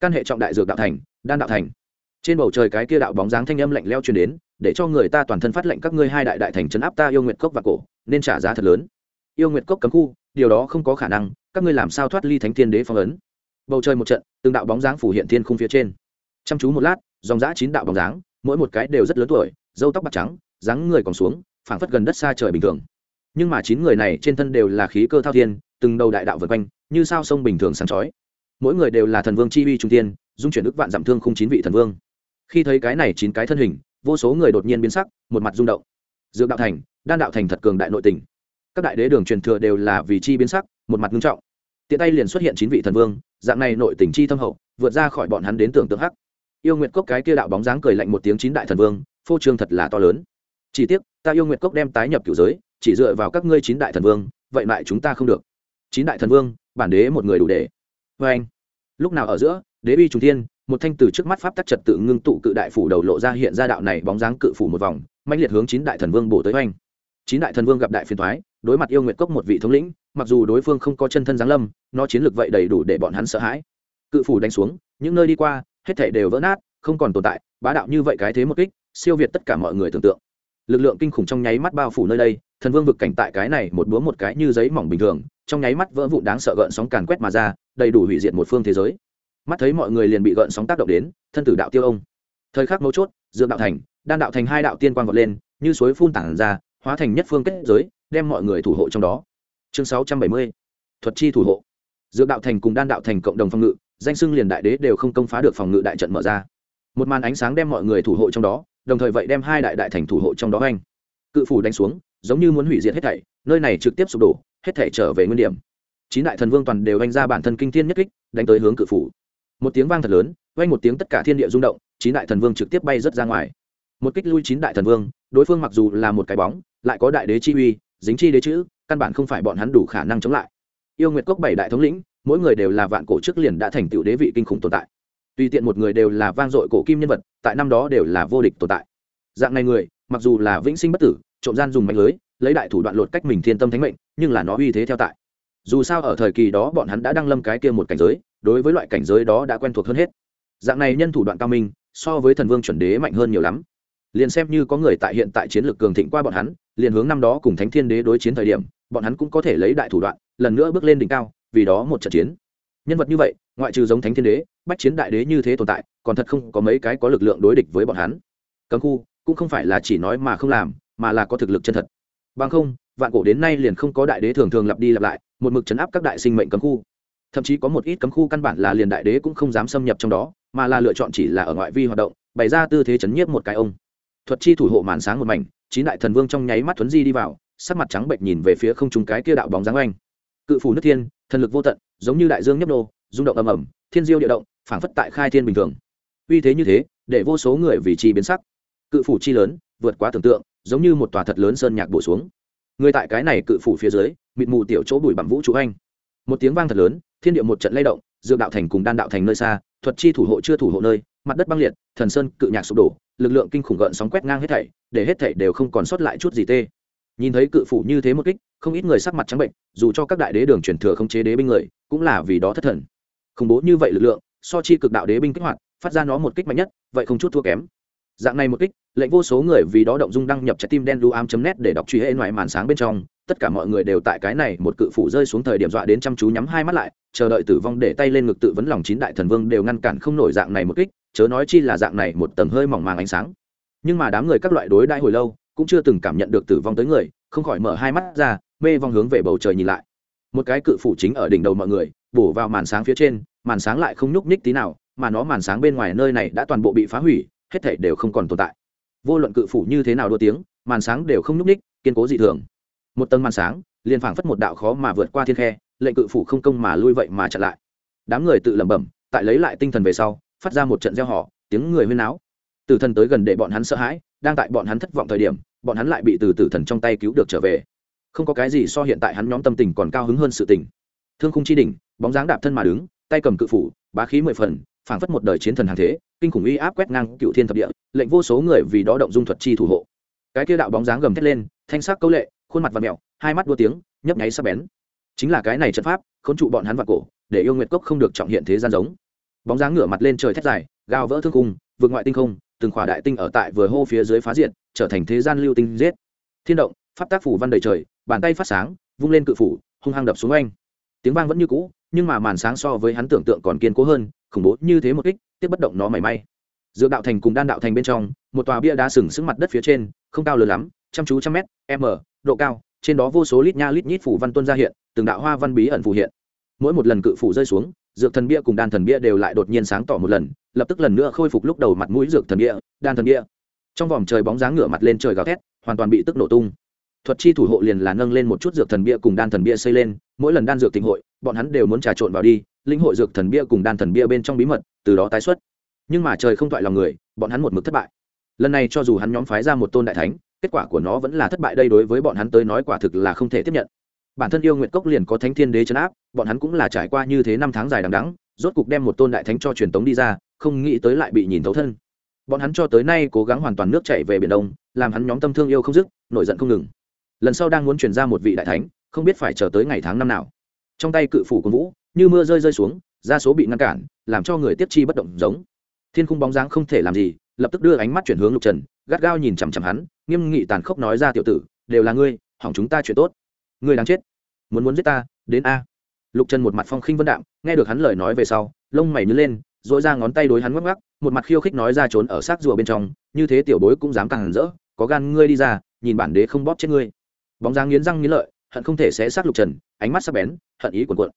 Căn hệ trọng đại dược đạo thành, đan đạo thành. Trên bầu trời cái kia đạo bóng dáng thanh âm lạnh leo truyền đến, để cho người ta toàn thân phát lệnh các ngươi hai đại đại thành trấn áp ta yêu nguyệt cốc và cổ, nên trả giá thật lớn. Yêu nguyệt cốc cấm khu, điều đó không có khả năng, các ngươi làm sao thoát ly thánh thiên đế phong ấn? Bầu trời một trận, từng đạo bóng dáng phủ hiện thiên khung phía trên chăm chú một lát, dòng dã chín đạo bóng dáng, mỗi một cái đều rất lớn tuổi dâu tóc bạc trắng, dáng người còn xuống, phảng phất gần đất xa trời bình thường. Nhưng mà chín người này trên thân đều là khí cơ thao thiên, từng đầu đại đạo vượt quanh, như sao sông bình thường sáng chói. Mỗi người đều là thần vương chi uy trung tiên dung chuyển đức vạn giảm thương không chín vị thần vương. Khi thấy cái này chín cái thân hình, vô số người đột nhiên biến sắc, một mặt rung động. Dược đạo thành, đan đạo thành thật cường đại nội tình. Các đại đế đường truyền thừa đều là vì chi biến sắc, một mặt ngưng trọng. Tiện tay liền xuất hiện chín vị thần vương, dạng này nội tình chi thâm hậu, vượt ra khỏi bọn hắn đến tưởng tượng hắc yêu nguyệt cốc cái kia đạo bóng dáng cười lạnh một tiếng chín đại thần vương, phô trương thật là to lớn. Chỉ tiếc, ta yêu nguyệt cốc đem tái nhập cựu giới, chỉ dựa vào các ngươi chín đại thần vương, vậy lại chúng ta không được. Chín đại thần vương, bản đế một người đủ để. Vê anh, lúc nào ở giữa, đế uy trung thiên, một thanh từ trước mắt pháp tắc trật tự ngưng tụ cự đại phủ đầu lộ ra hiện ra đạo này bóng dáng cự phủ một vòng mạnh liệt hướng chín đại thần vương bổ tới oanh. Chín đại thần vương gặp đại phiền thoái đối mặt yêu nguyệt cốc một vị thống lĩnh, mặc dù đối phương không có chân thân giáng lâm, nó chiến lược vậy đầy đủ để bọn hắn sợ hãi. Cự phủ đánh xuống, những nơi đi qua hết thảy đều vỡ nát, không còn tồn tại, bá đạo như vậy cái thế một kích, siêu việt tất cả mọi người tưởng tượng. Lực lượng kinh khủng trong nháy mắt bao phủ nơi đây, thần vương vực cảnh tại cái này một búa một cái như giấy mỏng bình thường, trong nháy mắt vỡ vụn đáng sợ gợn sóng càn quét mà ra, đầy đủ hủy diệt một phương thế giới. Mắt thấy mọi người liền bị gợn sóng tác động đến, thân tử đạo tiêu ông. Thời khắc mấu chốt, dược đạo thành, đan đạo thành hai đạo tiên quang vọt lên, như suối phun tản ra, hóa thành nhất phương kết giới, đem mọi người thủ hộ trong đó. Chương sáu trăm bảy mươi, thuật chi thủ hộ. Dược đạo thành cùng đan đạo thành cộng đồng phòng ngự danh sưng liền đại đế đều không công phá được phòng ngự đại trận mở ra. Một màn ánh sáng đem mọi người thủ hộ trong đó, đồng thời vậy đem hai đại đại thành thủ hộ trong đó anh cự phủ đánh xuống, giống như muốn hủy diệt hết thảy, nơi này trực tiếp sụp đổ, hết thảy trở về nguyên điểm. Chín đại thần vương toàn đều anh ra bản thân kinh thiên nhất kích, đánh tới hướng cự phủ. Một tiếng vang thật lớn, vang một tiếng tất cả thiên địa rung động, chín đại thần vương trực tiếp bay rất ra ngoài. Một kích lui chín đại thần vương, đối phương mặc dù là một cái bóng, lại có đại đế chi uy, dính chi đế chữ, căn bản không phải bọn hắn đủ khả năng chống lại. Yêu nguyệt cốc bảy đại thống lĩnh mỗi người đều là vạn cổ trước liền đã thành tựu đế vị kinh khủng tồn tại. Tùy tiện một người đều là vang dội cổ kim nhân vật, tại năm đó đều là vô địch tồn tại. Dạng này người, mặc dù là vĩnh sinh bất tử, trộm gian dùng mạnh lưới, lấy đại thủ đoạn lột cách mình thiên tâm thánh mệnh, nhưng là nó uy thế theo tại. Dù sao ở thời kỳ đó bọn hắn đã đăng lâm cái kia một cảnh giới, đối với loại cảnh giới đó đã quen thuộc hơn hết. Dạng này nhân thủ đoạn cao minh, so với thần vương chuẩn đế mạnh hơn nhiều lắm. Liền xem như có người tại hiện tại chiến lược cường thịnh qua bọn hắn, liền hướng năm đó cùng thánh thiên đế đối chiến thời điểm, bọn hắn cũng có thể lấy đại thủ đoạn, lần nữa bước lên đỉnh cao vì đó một trận chiến. Nhân vật như vậy, ngoại trừ giống thánh thiên đế, bách chiến đại đế như thế tồn tại, còn thật không có mấy cái có lực lượng đối địch với bọn hắn. Cấm khu, cũng không phải là chỉ nói mà không làm, mà là có thực lực chân thật. Bằng không, vạn cổ đến nay liền không có đại đế thường thường lặp đi lặp lại, một mực chấn áp các đại sinh mệnh cấm khu. Thậm chí có một ít cấm khu căn bản là liền đại đế cũng không dám xâm nhập trong đó, mà là lựa chọn chỉ là ở ngoại vi hoạt động, bày ra tư thế chấn nhiếp một cái ông. Thuật chi thủ hộ màn sáng một mảnh, chín đại thần vương trong nháy mắt thuấn di đi vào, sắc mặt trắng bệnh nhìn về phía không trung cái kia đạo bóng dáng oanh. Cự phủ nước thiên thần lực vô tận, giống như đại dương nhấp nô, rung động ầm ầm, thiên diêu địa động, phảng phất tại khai thiên bình thường. Uy thế như thế, để vô số người vì chi biến sắc. Cự phủ chi lớn, vượt quá tưởng tượng, giống như một tòa thật lớn sơn nhạc bổ xuống. Người tại cái này cự phủ phía dưới, mịt mù tiểu chỗ bụi bặm vũ trụ anh. Một tiếng vang thật lớn, thiên địa một trận lay động, dược đạo thành cùng đan đạo thành nơi xa, thuật chi thủ hộ chưa thủ hộ nơi, mặt đất băng liệt, thần sơn cự nhạc sụp đổ, lực lượng kinh khủng gợn sóng quét ngang hết thảy, để hết thảy đều không còn sót lại chút gì tê nhìn thấy cự phủ như thế một kích, không ít người sắc mặt trắng bệnh, dù cho các đại đế đường truyền thừa không chế đế binh người, cũng là vì đó thất thần. Khủng bố như vậy lực lượng, so chi cực đạo đế binh kích hoạt, phát ra nó một kích mạnh nhất, vậy không chút thua kém. Dạng này một kích, lệnh vô số người vì đó động dung đăng nhập trái tim đen lu am net để đọc truy hệ ngoài màn sáng bên trong. Tất cả mọi người đều tại cái này một cự phủ rơi xuống thời điểm dọa đến chăm chú nhắm hai mắt lại, chờ đợi tử vong để tay lên ngực tự vấn lòng chín đại thần vương đều ngăn cản không nổi dạng này một kích, chớ nói chi là dạng này một tầng hơi mỏng màng ánh sáng. Nhưng mà đám người các loại đối đãi hồi lâu cũng chưa từng cảm nhận được tử vong tới người, không khỏi mở hai mắt ra, mê vong hướng về bầu trời nhìn lại. Một cái cự phủ chính ở đỉnh đầu mọi người, bổ vào màn sáng phía trên, màn sáng lại không nhúc nhích tí nào, mà nó màn sáng bên ngoài nơi này đã toàn bộ bị phá hủy, hết thảy đều không còn tồn tại. Vô luận cự phủ như thế nào đua tiếng, màn sáng đều không nhúc nhích, kiên cố dị thường. Một tầng màn sáng, liền phảng phất một đạo khó mà vượt qua thiên khe, lệnh cự phủ không công mà lui vậy mà chặn lại. Đám người tự lẩm bẩm, tại lấy lại tinh thần về sau, phát ra một trận gieo họ tiếng người huyên náo. Tử thần tới gần để bọn hắn sợ hãi đang tại bọn hắn thất vọng thời điểm, bọn hắn lại bị từ tử thần trong tay cứu được trở về. Không có cái gì so hiện tại hắn nhóm tâm tình còn cao hứng hơn sự tình. Thương khung chi đỉnh, bóng dáng đạp thân mà đứng, tay cầm cự phủ, bá khí mười phần, phảng phất một đời chiến thần hàng thế, kinh khủng uy áp quét ngang cựu thiên thập địa, lệnh vô số người vì đó động dung thuật chi thủ hộ. Cái kia đạo bóng dáng gầm thét lên, thanh sắc câu lệ, khuôn mặt và mẹo hai mắt đua tiếng, nhấp nháy sắc bén. Chính là cái này trận pháp, khốn trụ bọn hắn vào cổ, để yêu nguyệt cốc không được trọng hiện thế gian giống. Bóng dáng ngửa mặt lên trời thét dài, gào vỡ thương khung, vượt ngoại tinh không từng khỏa đại tinh ở tại vừa hô phía dưới phá diện trở thành thế gian lưu tinh giết. Thiên động, pháp tác phủ văn đầy trời, bàn tay phát sáng, vung lên cự phủ, hung hăng đập xuống oanh. Tiếng vang vẫn như cũ, nhưng mà màn sáng so với hắn tưởng tượng còn kiên cố hơn, khủng bố như thế một kích, tiếp bất động nó mảy may. Giữa đạo thành cùng đan đạo thành bên trong, một tòa bia đá sừng sững mặt đất phía trên, không cao lớn lắm, chăm chú trăm mét, m, độ cao, trên đó vô số lít nha lít nhít phủ văn tuân ra hiện, từng đạo hoa văn bí ẩn phù hiện. Mỗi một lần cự phủ rơi xuống dược thần bia cùng đan thần bia đều lại đột nhiên sáng tỏ một lần, lập tức lần nữa khôi phục lúc đầu mặt mũi dược thần bia, đan thần bia. Trong vòng trời bóng dáng ngửa mặt lên trời gào thét, hoàn toàn bị tức nổ tung. Thuật chi thủ hộ liền là nâng lên một chút dược thần bia cùng đan thần bia xây lên, mỗi lần đan dược tình hội, bọn hắn đều muốn trà trộn vào đi linh hội dược thần bia cùng đan thần bia bên trong bí mật, từ đó tái xuất. Nhưng mà trời không toại lòng người, bọn hắn một mực thất bại. Lần này cho dù hắn nhóm phái ra một tôn đại thánh, kết quả của nó vẫn là thất bại đây đối với bọn hắn tới nói quả thực là không thể tiếp nhận bản thân yêu nguyện cốc liền có thánh thiên đế chấn áp, bọn hắn cũng là trải qua như thế năm tháng dài đằng đắng rốt cục đem một tôn đại thánh cho truyền tống đi ra, không nghĩ tới lại bị nhìn thấu thân. Bọn hắn cho tới nay cố gắng hoàn toàn nước chảy về biển đông, làm hắn nhóm tâm thương yêu không dứt, nổi giận không ngừng. Lần sau đang muốn truyền ra một vị đại thánh, không biết phải chờ tới ngày tháng năm nào. Trong tay cự phủ của vũ, như mưa rơi rơi xuống gia số bị ngăn cản, làm cho người tiếp chi bất động giống. Thiên khung bóng dáng không thể làm gì, lập tức đưa ánh mắt chuyển hướng lục trần, gắt gao nhìn chằm chằm hắn, nghiêm nghị tàn khốc nói ra, tiểu tử, đều là ngươi, hỏng chúng ta chuyện tốt ngươi đáng chết. Muốn muốn giết ta, đến a. Lục trần một mặt phong khinh vân đạm, nghe được hắn lời nói về sau, lông mày nhớ lên dội ra ngón tay đối hắn ngắc ngắc một mặt khiêu khích nói ra trốn ở xác rùa bên trong, như thế tiểu bối cũng dám càng hẳn rỡ, có gan ngươi đi ra, nhìn bản đế không bóp chết ngươi. Bóng dáng nghiến răng nghiến lợi, hận không thể xé xác lục trần, ánh mắt sắc bén, hận ý cuồn cuộn.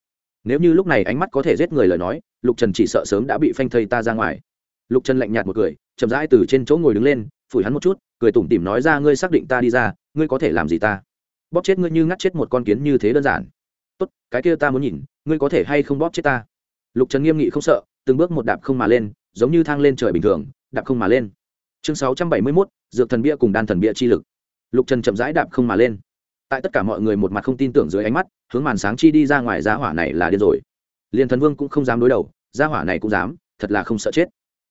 Nếu như lúc này ánh mắt có thể giết người lời nói, lục trần chỉ sợ sớm đã bị phanh thây ta ra ngoài. Lục trần lạnh nhạt một cười, chậm rãi từ trên chỗ ngồi đứng lên, phủi hắn một chút, cười tủm tỉm nói ra, ngươi xác định ta đi ra, ngươi có thể làm gì ta? Bóp chết ngươi như ngắt chết một con kiến như thế đơn giản. Tốt, cái kia ta muốn nhìn, ngươi có thể hay không bóp chết ta? Lục trần nghiêm nghị không sợ, từng bước một đạp không mà lên, giống như thang lên trời bình thường, đạp không mà lên. Chương sáu trăm bảy mươi mốt, dược thần bia cùng đan thần bia chi lực. Lục trần chậm rãi đạp không mà lên. Tại tất cả mọi người một mặt không tin tưởng dưới ánh mắt, hướng màn sáng chi đi ra ngoài giá hỏa này là điên rồi. Liền thần vương cũng không dám đối đầu, giá hỏa này cũng dám, thật là không sợ chết.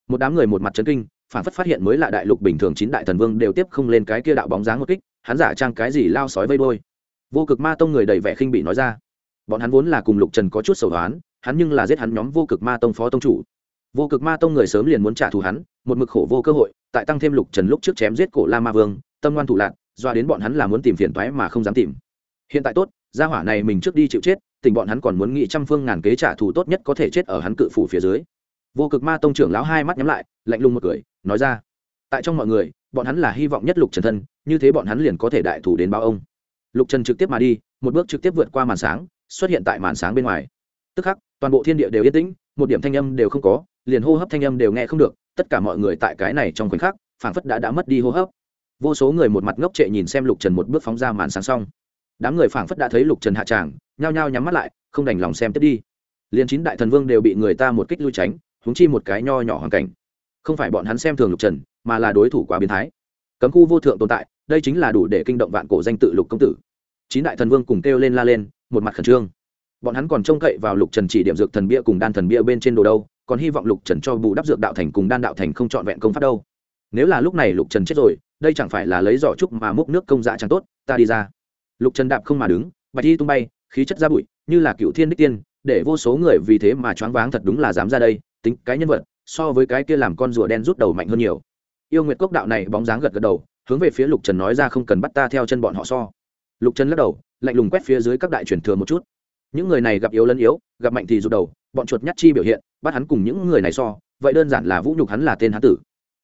Một đám người một mặt chấn kinh, phản phất phát hiện mới là đại lục bình thường chín đại thần vương đều tiếp không lên cái kia đạo bóng dáng một kích hắn giả trang cái gì lao sói vây đôi vô cực ma tông người đầy vẻ khinh bị nói ra. Bọn hắn vốn là cùng lục trần có chút sầu đoán hắn nhưng là giết hắn nhóm vô cực ma tông phó tông chủ. Vô cực ma tông người sớm liền muốn trả thù hắn, một mực khổ vô cơ hội, tại tăng thêm lục trần lúc trước chém giết cổ la ma vương, tâm ngoan thủ lạc doa đến bọn hắn là muốn tìm phiền toái mà không dám tìm. Hiện tại tốt, gia hỏa này mình trước đi chịu chết, tình bọn hắn còn muốn nghị trăm phương ngàn kế trả thù tốt nhất có thể chết ở hắn cự phủ phía dưới. Vô cực ma tông trưởng lão hai mắt nhắm lại, lạnh lùng một cười, nói ra. Tại trong mọi người bọn hắn là hy vọng nhất lục trần thân, như thế bọn hắn liền có thể đại thủ đến báo ông. Lục trần trực tiếp mà đi, một bước trực tiếp vượt qua màn sáng, xuất hiện tại màn sáng bên ngoài. Tức khắc, toàn bộ thiên địa đều yên tĩnh, một điểm thanh âm đều không có, liền hô hấp thanh âm đều nghe không được, tất cả mọi người tại cái này trong khoảnh khắc, phảng phất đã đã mất đi hô hấp. Vô số người một mặt ngốc trệ nhìn xem lục trần một bước phóng ra màn sáng xong. Đám người phảng phất đã thấy lục trần hạ tràng, nhao nhao nhắm mắt lại, không đành lòng xem tiếp đi. Liền chín đại thần vương đều bị người ta một kích lui tránh húng chi một cái nho nhỏ hoàn cảnh không phải bọn hắn xem thường lục trần, mà là đối thủ quá biến thái. Cấm khu vô thượng tồn tại, đây chính là đủ để kinh động vạn cổ danh tự lục công tử. Chín đại thần vương cùng kêu lên la lên, một mặt khẩn trương. Bọn hắn còn trông cậy vào lục trần chỉ điểm dược thần bia cùng đan thần bia bên trên đồ đâu, còn hy vọng lục trần cho bù đắp dược đạo thành cùng đan đạo thành không trọn vẹn công pháp đâu. Nếu là lúc này lục trần chết rồi, đây chẳng phải là lấy giỏ trúc mà múc nước công dạ chẳng tốt, ta đi ra. Lục trần đạp không mà đứng, bạch đi tung bay, khí chất ra bụi, như là cựu thiên đích tiên, để vô số người vì thế mà choáng váng thật đúng là dám ra đây, tính cái nhân vật so với cái kia làm con rùa đen rút đầu mạnh hơn nhiều. Yêu nguyệt cốc đạo này bóng dáng gật gật đầu, hướng về phía lục trần nói ra không cần bắt ta theo chân bọn họ so. Lục trần lắc đầu, lạnh lùng quét phía dưới các đại truyền thừa một chút. Những người này gặp yếu lẫn yếu, gặp mạnh thì rụt đầu, bọn chuột nhắt chi biểu hiện, bắt hắn cùng những người này so, vậy đơn giản là vũ nhục hắn là tên hán tử.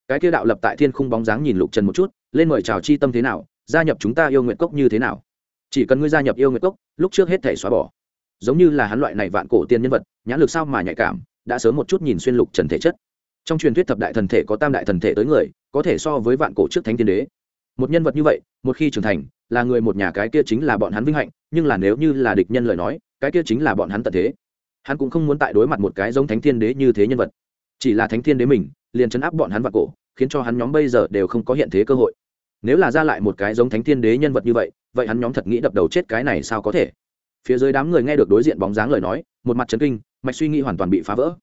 Cái kia đạo lập tại thiên khung bóng dáng nhìn lục trần một chút, lên mời chào chi tâm thế nào, gia nhập chúng ta yêu nguyện cốc như thế nào. Chỉ cần ngươi gia nhập yêu nguyện cốc, lúc trước hết thể xóa bỏ. Giống như là hắn loại này vạn cổ tiên nhân vật, nhãn lực sao mà nhạy cảm đã sớm một chút nhìn xuyên lục trần thể chất. Trong truyền thuyết thập đại thần thể có tam đại thần thể tới người, có thể so với vạn cổ trước thánh tiên đế. Một nhân vật như vậy, một khi trưởng thành, là người một nhà cái kia chính là bọn hắn vinh hạnh, nhưng là nếu như là địch nhân lời nói, cái kia chính là bọn hắn tận thế. Hắn cũng không muốn tại đối mặt một cái giống thánh thiên đế như thế nhân vật. Chỉ là thánh thiên đế mình, liền chấn áp bọn hắn vạn cổ, khiến cho hắn nhóm bây giờ đều không có hiện thế cơ hội. Nếu là ra lại một cái giống thánh thiên đế nhân vật như vậy vậy hắn nhóm thật nghĩ đập đầu chết cái này sao có thể? Phía dưới đám người nghe được đối diện bóng dáng lời nói, một mặt chấn kinh mạch suy nghĩ hoàn toàn bị phá vỡ.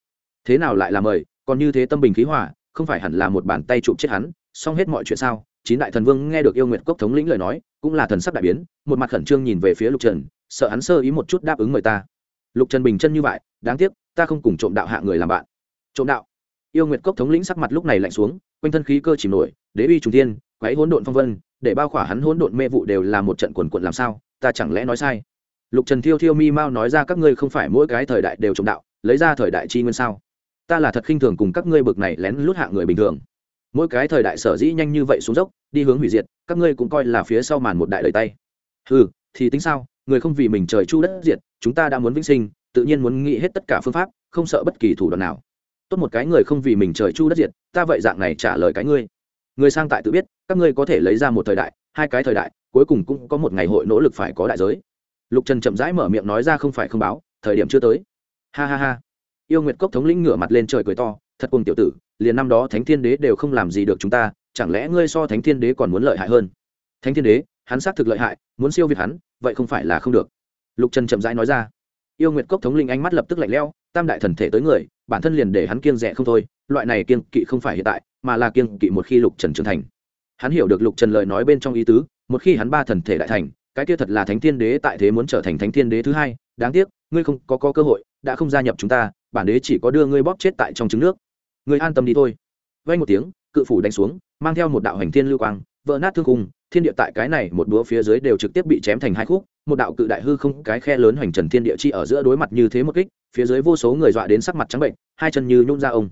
Thế nào lại là mời, còn như thế tâm bình khí hòa, không phải hẳn là một bàn tay chụp chết hắn, xong hết mọi chuyện sao? Chín đại thần vương nghe được yêu nguyệt cốc thống lĩnh lời nói, cũng là thần sắc đại biến, một mặt khẩn trương nhìn về phía lục trần, sợ hắn sơ ý một chút đáp ứng mời ta. Lục trần bình chân như vậy, đáng tiếc, ta không cùng trộm đạo hạ người làm bạn. Trộm đạo? Yêu nguyệt cốc thống lĩnh sắc mặt lúc này lạnh xuống, quanh thân khí cơ chìm nổi, đế uy trùng thiên quấy hỗn độn phong vân, để bao khỏa hắn hỗn độn mê vụ đều là một trận quần quận làm sao, ta chẳng lẽ nói sai? Lục trần thiêu thiêu mi Mao nói ra các ngươi không phải mỗi cái thời đại đều trọng đạo, lấy ra thời đại chi nguyên sao? Ta là thật khinh thường cùng các ngươi bực này lén lút hạ người bình thường. Mỗi cái thời đại sở dĩ nhanh như vậy xuống dốc, đi hướng hủy diệt, các ngươi cũng coi là phía sau màn một đại đời tay. Ừ thì tính sao? Người không vì mình trời chu đất diệt, chúng ta đã muốn vĩnh sinh, tự nhiên muốn nghĩ hết tất cả phương pháp, không sợ bất kỳ thủ đoạn nào. Tốt một cái người không vì mình trời chu đất diệt, ta vậy dạng này trả lời cái ngươi. Người sang tại tự biết, các ngươi có thể lấy ra một thời đại, hai cái thời đại, cuối cùng cũng có một ngày hội nỗ lực phải có đại giới lục trần chậm rãi mở miệng nói ra không phải không báo, thời điểm chưa tới. Ha ha ha. Yêu nguyệt cốc thống lĩnh ngửa mặt lên trời cười to, thật cùng tiểu tử, liền năm đó thánh thiên đế đều không làm gì được chúng ta, chẳng lẽ ngươi so thánh thiên đế còn muốn lợi hại hơn? Thánh thiên đế, hắn xác thực lợi hại, muốn siêu việt hắn, vậy không phải là không được. Lục trần chậm rãi nói ra. Yêu nguyệt cốc thống linh ánh mắt lập tức lạnh lẽo, tam đại thần thể tới người, bản thân liền để hắn kiêng rẻ không thôi, loại này kiêng kỵ không phải hiện tại, mà là kiêng kỵ một khi lục trần trưởng thành. Hắn hiểu được lục trần lời nói bên trong ý tứ, một khi hắn ba thần thể đại thành cái kia thật là thánh thiên đế tại thế muốn trở thành thánh thiên đế thứ hai đáng tiếc ngươi không có, có cơ hội đã không gia nhập chúng ta bản đế chỉ có đưa ngươi bóp chết tại trong trứng nước. Ngươi an tâm đi thôi. Vay một tiếng cự phủ đánh xuống mang theo một đạo hành thiên lưu quang vỡ nát thương cung thiên địa tại cái này một đũa phía dưới đều trực tiếp bị chém thành hai khúc một đạo cự đại hư không cái khe lớn hoành trần thiên địa chi ở giữa đối mặt như thế một kích phía dưới vô số người dọa đến sắc mặt trắng bệnh hai chân như nhún ra ông.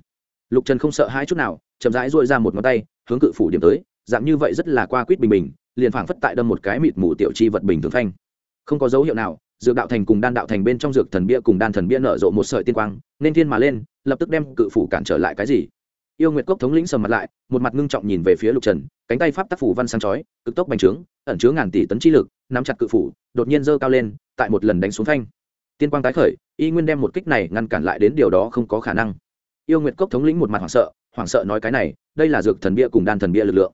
Lục trần không sợ hai chút nào chậm rãi dội ra một ngón tay hướng cự phủ điểm tới dạng như vậy rất là qua quýt bình bình liền phảng phất tại đâm một cái mịt mù tiểu chi vật bình thường phanh. Không có dấu hiệu nào, dược đạo thành cùng đan đạo thành bên trong dược thần bia cùng đan thần bia nở rộ một sợi tiên quang, nên thiên mà lên, lập tức đem cự phủ cản trở lại cái gì. Yêu nguyệt cốc thống lĩnh sầm mặt lại, một mặt ngưng trọng nhìn về phía lục trần, cánh tay pháp tác phủ văn sáng chói, cực tốc bành trướng, ẩn chứa ngàn tỷ tấn chi lực, nắm chặt cự phủ, đột nhiên giơ cao lên, tại một lần đánh xuống thanh tiên quang tái khởi, y nguyên đem một kích này ngăn cản lại đến điều đó không có khả năng. Yêu nguyệt cốc thống lĩnh một mặt hoảng sợ hoảng sợ nói cái này, đây là dược thần bia cùng đan thần bia lực lượng.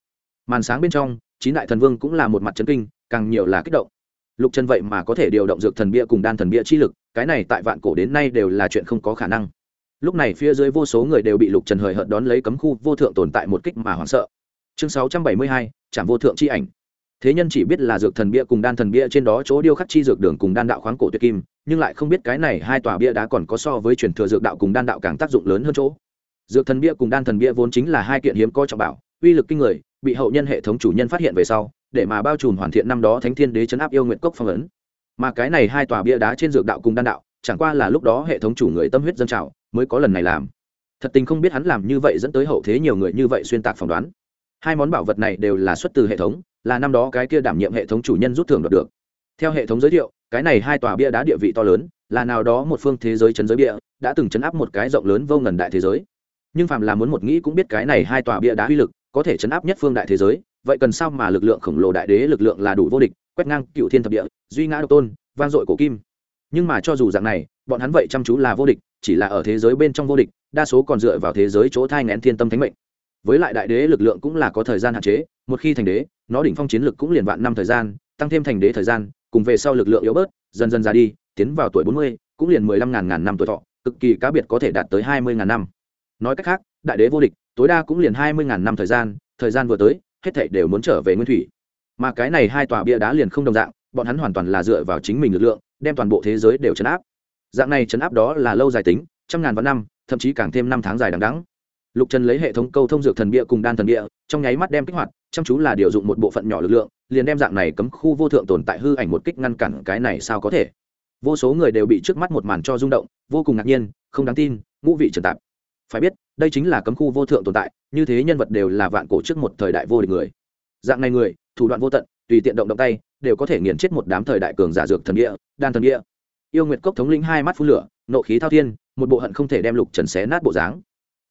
Màn sáng bên trong chín đại thần vương cũng là một mặt chấn kinh, càng nhiều là kích động. Lục trần vậy mà có thể điều động dược thần bia cùng đan thần bia chi lực, cái này tại vạn cổ đến nay đều là chuyện không có khả năng. Lúc này phía dưới vô số người đều bị lục trần hời hợt đón lấy cấm khu vô thượng tồn tại một kích mà hoảng sợ. Chương sáu trăm bảy mươi hai trạm vô thượng chi ảnh. Thế nhân chỉ biết là dược thần bia cùng đan thần bia trên đó chỗ điêu khắc chi dược đường cùng đan đạo khoáng cổ tuyệt kim, nhưng lại không biết cái này hai tòa bia đá còn có so với truyền thừa dược đạo cùng đan đạo càng tác dụng lớn hơn chỗ. Dược thần bia cùng đan thần bia vốn chính là hai kiện hiếm có trọng bảo, uy lực kinh người bị hậu nhân hệ thống chủ nhân phát hiện về sau, để mà bao trùm hoàn thiện năm đó thánh thiên đế chấn áp yêu nguyện cốc phong ấn. Mà cái này hai tòa bia đá trên dược đạo cùng đan đạo, chẳng qua là lúc đó hệ thống chủ người tâm huyết dân trào, mới có lần này làm. Thật tình không biết hắn làm như vậy dẫn tới hậu thế nhiều người như vậy xuyên tạc phỏng đoán. Hai món bảo vật này đều là xuất từ hệ thống, là năm đó cái kia đảm nhiệm hệ thống chủ nhân rút thưởng đoạt được. Theo hệ thống giới thiệu, cái này hai tòa bia đá địa vị to lớn, là nào đó một phương thế giới chấn giới bia, đã từng chấn áp một cái rộng lớn vô ngần đại thế giới. Nhưng phàm là muốn một nghĩ cũng biết cái này hai tòa bia đá uy lực có thể chấn áp nhất phương đại thế giới, vậy cần sao mà lực lượng khổng lồ đại đế lực lượng là đủ vô địch, quét ngang cựu thiên thập địa, duy ngã độc tôn, vang dội cổ kim. Nhưng mà cho dù dạng này, bọn hắn vậy chăm chú là vô địch, chỉ là ở thế giới bên trong vô địch, đa số còn dựa vào thế giới chỗ thai ngén thiên tâm thánh mệnh. Với lại đại đế lực lượng cũng là có thời gian hạn chế, một khi thành đế, nó đỉnh phong chiến lực cũng liền vạn năm thời gian, tăng thêm thành đế thời gian, cùng về sau lực lượng yếu bớt, dần dần ra đi, tiến vào tuổi bốn mươi, cũng liền mười lăm ngàn ngàn năm tuổi thọ, cực kỳ cá biệt có thể đạt tới hai mươi ngàn năm. Nói cách khác, đại đế vô địch tối đa cũng liền hai mươi ngàn năm thời gian thời gian vừa tới, hết thảy đều muốn trở về nguyên thủy. Mà cái này hai tòa bia đá liền không đồng dạng, bọn hắn hoàn toàn là dựa vào chính mình lực lượng, đem toàn bộ thế giới đều chấn áp. Dạng này chấn áp đó là lâu dài tính, trăm ngàn vạn năm, thậm chí càng thêm năm tháng dài đằng đẵng. Lục trần lấy hệ thống câu thông dược thần bia cùng đan thần bia, trong nháy mắt đem kích hoạt, chăm chú là điều dụng một bộ phận nhỏ lực lượng, liền đem dạng này cấm khu vô thượng tồn tại hư ảnh một kích ngăn cản cái này sao có thể. Vô số người đều bị trước mắt một màn cho rung động, vô cùng ngạc nhiên, không đáng tin, ngũ vị trần tạp phải biết, đây chính là cấm khu vô thượng tồn tại, như thế nhân vật đều là vạn cổ trước một thời đại vô địch người. Dạng này người, thủ đoạn vô tận, tùy tiện động động tay, đều có thể nghiền chết một đám thời đại cường giả dược thần địa, đan thần địa. Yêu nguyệt cốc thống lĩnh hai mắt phun lửa, nộ khí thao thiên, một bộ hận không thể đem lục trần xé nát bộ dáng.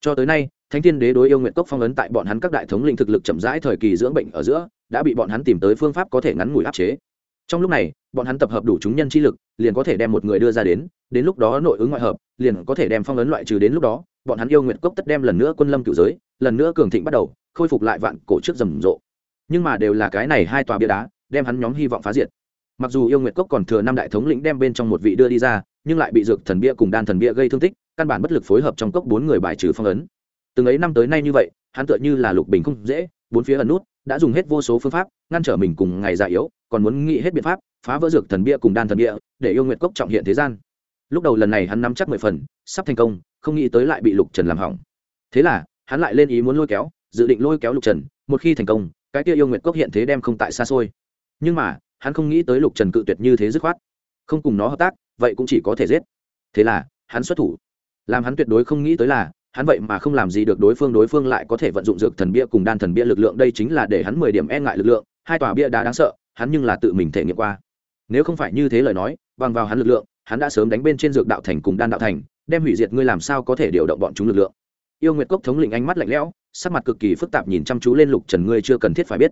Cho tới nay, thánh thiên đế đối yêu nguyệt cốc phong ấn tại bọn hắn các đại thống lĩnh thực lực chậm rãi thời kỳ dưỡng bệnh ở giữa, đã bị bọn hắn tìm tới phương pháp có thể ngắn ngủi áp chế. Trong lúc này, bọn hắn tập hợp đủ chúng nhân chi lực, liền có thể đem một người đưa ra đến đến lúc đó nội ứng ngoại hợp, liền có thể đem phong ấn loại trừ đến lúc đó bọn hắn yêu nguyệt cốc tất đem lần nữa quân lâm cựu giới, lần nữa cường thịnh bắt đầu, khôi phục lại vạn cổ trước rầm rộ. Nhưng mà đều là cái này hai tòa bia đá, đem hắn nhóm hy vọng phá diệt. Mặc dù yêu nguyệt cốc còn thừa năm đại thống lĩnh đem bên trong một vị đưa đi ra, nhưng lại bị dược thần bia cùng đan thần bia gây thương tích, căn bản bất lực phối hợp trong cốc bốn người bài trừ phong ấn. Từng ấy năm tới nay như vậy, hắn tựa như là lục bình không dễ, bốn phía ẩn nút, đã dùng hết vô số phương pháp, ngăn trở mình cùng ngày già yếu, còn muốn nghĩ hết biện pháp, phá vỡ dược thần bia cùng đan thần bia, để yêu nguyệt cốc trọng hiện thế gian. Lúc đầu lần này hắn nắm chắc mười phần, sắp thành công không nghĩ tới lại bị lục trần làm hỏng. Thế là, hắn lại lên ý muốn lôi kéo, dự định lôi kéo lục trần, một khi thành công, cái kia yêu nguyệt cốc hiện thế đem không tại xa xôi. Nhưng mà, hắn không nghĩ tới lục trần cự tuyệt như thế dứt khoát. Không cùng nó hợp tác, vậy cũng chỉ có thể giết. Thế là, hắn xuất thủ. Làm hắn tuyệt đối không nghĩ tới là, hắn vậy mà không làm gì được đối phương đối phương lại có thể vận dụng dược thần bia cùng đan thần bia lực lượng, đây chính là để hắn mười điểm e ngại lực lượng, hai tòa bia đá đáng sợ, hắn nhưng là tự mình thể nghiệm qua. Nếu không phải như thế lời nói, bằng vào hắn lực lượng, hắn đã sớm đánh bên trên dược đạo thành cùng đan đạo thành đem hủy diệt ngươi làm sao có thể điều động bọn chúng lực lượng. Yêu nguyệt cốc thống lĩnh ánh mắt lạnh lẽo, sắc mặt cực kỳ phức tạp nhìn chăm chú lên lục trần, ngươi chưa cần thiết phải biết.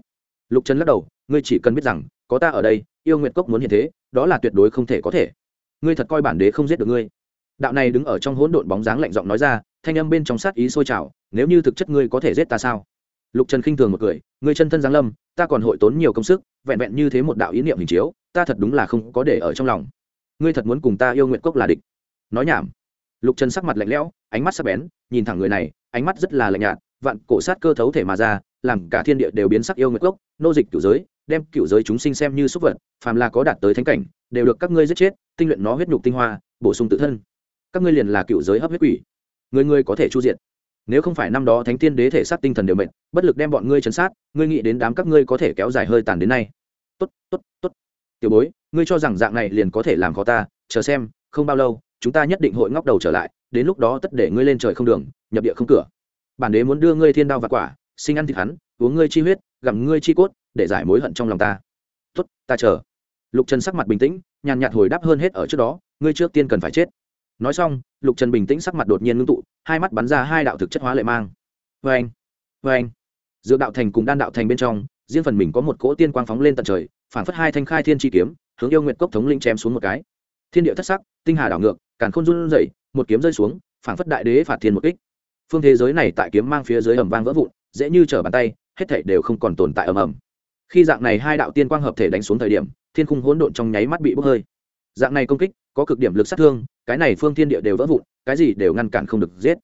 Lục trần lắc đầu, ngươi chỉ cần biết rằng, có ta ở đây, yêu nguyệt cốc muốn hiện thế, đó là tuyệt đối không thể có thể. Ngươi thật coi bản đế không giết được ngươi. Đạo này đứng ở trong hỗn độn bóng dáng lạnh giọng nói ra, thanh âm bên trong sát ý sôi trào, nếu như thực chất ngươi có thể giết ta sao? Lục trần khinh thường một cười, ngươi chân thân giáng lâm, ta còn hội tốn nhiều công sức, vẹn vẹn như thế một đạo ý niệm hình chiếu, ta thật đúng là không có để ở trong lòng. Ngươi thật muốn cùng ta yêu nguyện cốc là địch. Nói nhảm lục trần sắc mặt lạnh lẽo, ánh mắt sắc bén, nhìn thẳng người này, ánh mắt rất là lạnh nhạt, vạn cổ sát cơ thấu thể mà ra, làm cả thiên địa đều biến sắc yêu nguyệt gốc, nô dịch cửu giới, đem cửu giới chúng sinh xem như súc vật, phàm là có đạt tới thánh cảnh, đều được các ngươi giết chết, tinh luyện nó huyết nhục tinh hoa, bổ sung tự thân. Các ngươi liền là cựu giới hấp huyết quỷ. Người ngươi có thể chu diện nếu không phải năm đó thánh tiên đế thể sát tinh thần đều mệnh bất lực đem bọn ngươi chấn sát, ngươi nghĩ đến đám các ngươi có thể kéo dài hơi tàn đến nay. Tốt tốt tốt. Tiểu bối, ngươi cho rằng dạng này liền có thể làm khó ta, chờ xem, không bao lâu chúng ta nhất định hội ngóc đầu trở lại, đến lúc đó tất để ngươi lên trời không đường, nhập địa không cửa. Bản đế muốn đưa ngươi thiên đao và quả, sinh ăn thịt hắn, uống ngươi chi huyết, gặm ngươi chi cốt, để giải mối hận trong lòng ta. Tuất ta chờ. Lục trần sắc mặt bình tĩnh, nhàn nhạt hồi đáp hơn hết ở trước đó, ngươi trước tiên cần phải chết. Nói xong, lục trần bình tĩnh sắc mặt đột nhiên ngưng tụ, hai mắt bắn ra hai đạo thực chất hóa lệ mang. Vê anh vê anh giữa đạo thành cùng đan đạo thành bên trong, riêng phần mình có một cỗ tiên quang phóng lên tận trời, phản phất hai thanh khai thiên chi kiếm, hướng yêu nguyện cốc thống linh chém xuống một cái. Thiên địa thất sắc, tinh hà đảo ngược càn khôn run rẩy, một kiếm rơi xuống phản phất đại đế phạt thiên một kích. Phương thế giới này tại kiếm mang phía dưới ầm vang vỡ vụn, dễ như trở bàn tay, hết thảy đều không còn tồn tại ầm ầm. Khi dạng này hai đạo tiên quang hợp thể đánh xuống thời điểm, thiên khung hỗn độn trong nháy mắt bị bốc hơi. Dạng này công kích, có cực điểm lực sát thương, cái này phương thiên địa đều vỡ vụn, cái gì đều ngăn cản không được giết.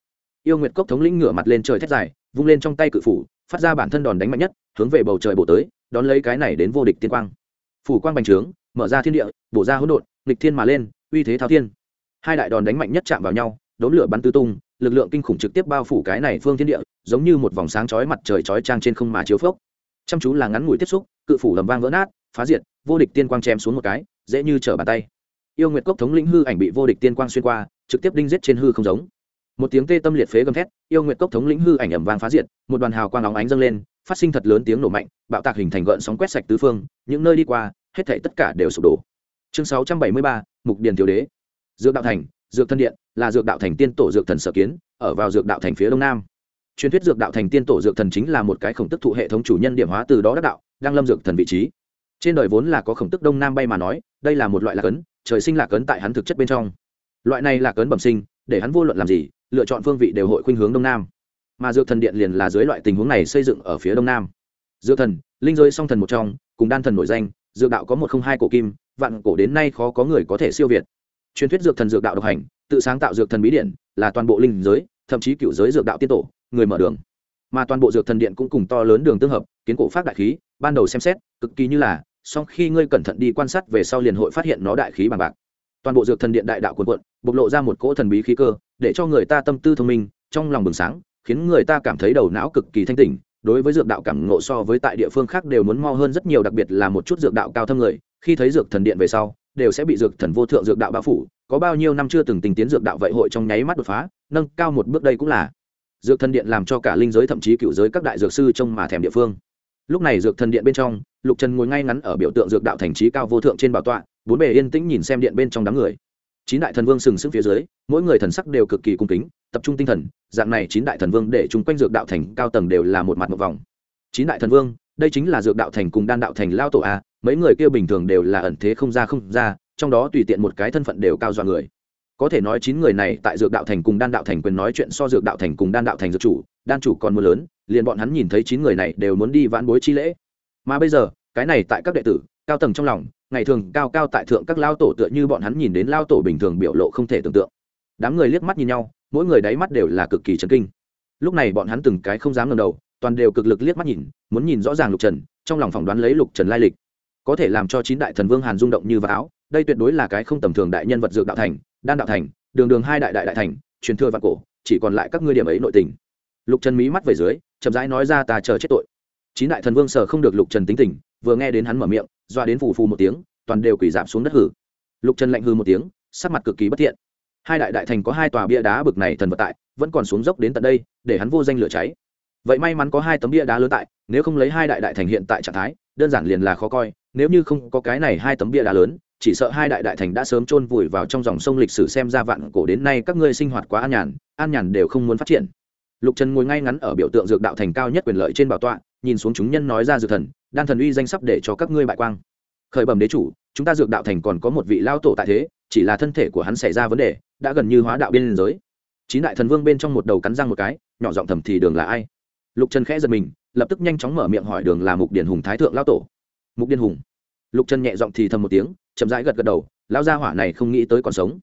Yêu nguyệt cốc thống lĩnh ngửa mặt lên trời thét dài, vung lên trong tay cự phủ, phát ra bản thân đòn đánh mạnh nhất, hướng về bầu trời bổ tới, đón lấy cái này đến vô địch tiên quang. Phủ quang bành trướng, mở ra thiên địa, bổ ra hỗn độn, nghịch thiên mà lên, uy thế thao thiên hai đại đòn đánh mạnh nhất chạm vào nhau, đốn lửa bắn tứ tung, lực lượng kinh khủng trực tiếp bao phủ cái này phương thiên địa, giống như một vòng sáng chói mặt trời chói trang trên không mà chiếu phốc. Chăm chú là ngắn ngủi tiếp xúc, cự phủ lầm vang vỡ nát, phá diệt, vô địch tiên quang chém xuống một cái, dễ như trở bàn tay. Yêu nguyệt cốc thống lĩnh hư ảnh bị vô địch tiên quang xuyên qua, trực tiếp đinh giết trên hư không giống. Một tiếng tê tâm liệt phế gầm thét, yêu nguyệt cốc thống lĩnh hư ảnh ẩm vang phá diệt, một đoàn hào quang óng ánh dâng lên, phát sinh thật lớn tiếng nổ mạnh, bạo tạc hình thành gợn sóng quét sạch tứ phương, những nơi đi qua, hết thảy tất cả đều sụp đổ. Chương sáu trăm bảy mươi ba, mục điền thiếu đế dược đạo thành, dược thân điện, là dược đạo thành tiên tổ dược thần sở kiến, ở vào dược đạo thành phía đông nam. Truyền thuyết dược đạo thành tiên tổ dược thần chính là một cái khổng tức thụ hệ thống chủ nhân điểm hóa từ đó đắc đạo, đang lâm dược thần vị trí. Trên đời vốn là có khổng tức đông nam bay mà nói, đây là một loại lạc ấn, trời sinh lạc ấn tại hắn thực chất bên trong. Loại này lạc ấn bẩm sinh, để hắn vô luận làm gì, lựa chọn phương vị đều hội khuynh hướng đông nam. Mà dược thần điện liền là dưới loại tình huống này xây dựng ở phía đông nam. Dược thần, linh giới song thần một trong, cùng đan thần nổi danh, dược đạo có một không hai cổ kim, vạn cổ đến nay khó có người có thể siêu việt truyền thuyết dược thần dược đạo độc hành, tự sáng tạo dược thần bí điện, là toàn bộ linh giới, thậm chí cựu giới dược đạo tiên tổ, người mở đường. Mà toàn bộ dược thần điện cũng cùng to lớn đường tương hợp, kiến cổ phát đại khí, ban đầu xem xét, cực kỳ như là, song khi ngươi cẩn thận đi quan sát về sau liền hội phát hiện nó đại khí bằng bạc. Toàn bộ dược thần điện đại đạo cuồn cuộn, bộc lộ ra một cỗ thần bí khí cơ, để cho người ta tâm tư thông minh, trong lòng bừng sáng, khiến người ta cảm thấy đầu não cực kỳ thanh tỉnh. Đối với dược đạo cảm ngộ so với tại địa phương khác đều muốn mo hơn rất nhiều, đặc biệt là một chút dược đạo cao thâm người, khi thấy dược thần điện về sau đều sẽ bị dược thần vô thượng dược đạo bao phủ, có bao nhiêu năm chưa từng tình tiến dược đạo vậy hội trong nháy mắt đột phá, nâng cao một bước đây cũng là dược thần điện làm cho cả linh giới thậm chí cựu giới các đại dược sư trông mà thèm địa phương. Lúc này dược thần điện bên trong, lục trần ngồi ngay ngắn ở biểu tượng dược đạo thành trí cao vô thượng trên bảo tọa, bốn bề yên tĩnh nhìn xem điện bên trong đám người. Chín đại thần vương sừng sững phía dưới, mỗi người thần sắc đều cực kỳ cung kính, tập trung tinh thần, dạng này chín đại thần vương để chung quanh dược đạo thành cao tầng đều là một mặt một vòng. Chín đại thần vương, đây chính là dược đạo thành cùng đan đạo thành lao tổ a mấy người kia bình thường đều là ẩn thế không ra không ra, trong đó tùy tiện một cái thân phận đều cao dọa người. Có thể nói chín người này tại dược đạo thành cùng đan đạo thành quyền nói chuyện so dược đạo thành cùng đan đạo thành dược chủ, đan chủ còn mưa lớn, liền bọn hắn nhìn thấy chín người này đều muốn đi vãn bối chi lễ. Mà bây giờ, cái này tại các đệ tử, cao tầng trong lòng, ngày thường cao cao tại thượng các lao tổ tựa như bọn hắn nhìn đến lao tổ bình thường biểu lộ không thể tưởng tượng. Đám người liếc mắt nhìn nhau, mỗi người đáy mắt đều là cực kỳ chấn kinh. Lúc này bọn hắn từng cái không dám ngẩng đầu, toàn đều cực lực liếc mắt nhìn, muốn nhìn rõ ràng lục trần, trong lòng phỏng đoán lấy lục trần lai lịch có thể làm cho chín đại thần vương hàn rung động như vào áo đây tuyệt đối là cái không tầm thường đại nhân vật dược đạo thành, đan đạo thành, đường đường hai đại đại đại thành, truyền thừa vạn cổ, chỉ còn lại các ngươi điểm ấy nội tình. Lục trần mí mắt về dưới, chậm rãi nói ra ta chờ chết tội. Chín đại thần vương sở không được lục trần tính tình, vừa nghe đến hắn mở miệng, doa đến phù phù một tiếng, toàn đều quỳ giảm xuống đất hử. Lục trần lạnh hư một tiếng, sắc mặt cực kỳ bất thiện. Hai đại đại thành có hai tòa bia đá bực này thần vật tại, vẫn còn xuống dốc đến tận đây, để hắn vô danh lửa cháy. Vậy may mắn có hai tấm bia đá lớn tại, nếu không lấy hai đại đại thành hiện tại trạng thái, đơn giản liền là khó coi nếu như không có cái này hai tấm bia đá lớn, chỉ sợ hai đại đại thành đã sớm chôn vùi vào trong dòng sông lịch sử xem ra vạn cổ đến nay các ngươi sinh hoạt quá an nhàn an nhàn đều không muốn phát triển. Lục trần ngồi ngay ngắn ở biểu tượng dược đạo thành cao nhất quyền lợi trên bảo tọa, nhìn xuống chúng nhân nói ra dược thần, đan thần uy danh sắp để cho các ngươi bại quang. Khởi bẩm đế chủ, chúng ta dược đạo thành còn có một vị lao tổ tại thế, chỉ là thân thể của hắn xảy ra vấn đề, đã gần như hóa đạo biên giới. Chín đại thần vương bên trong một đầu cắn răng một cái, nhỏ giọng thầm thì đường là ai? Lục trần khẽ giật mình, lập tức nhanh chóng mở miệng hỏi đường là mục điển hùng thái thượng lao tổ mục điên hùng. Lục trần nhẹ giọng thì thầm một tiếng, chậm rãi gật gật đầu lao gia hỏa này không nghĩ tới còn sống.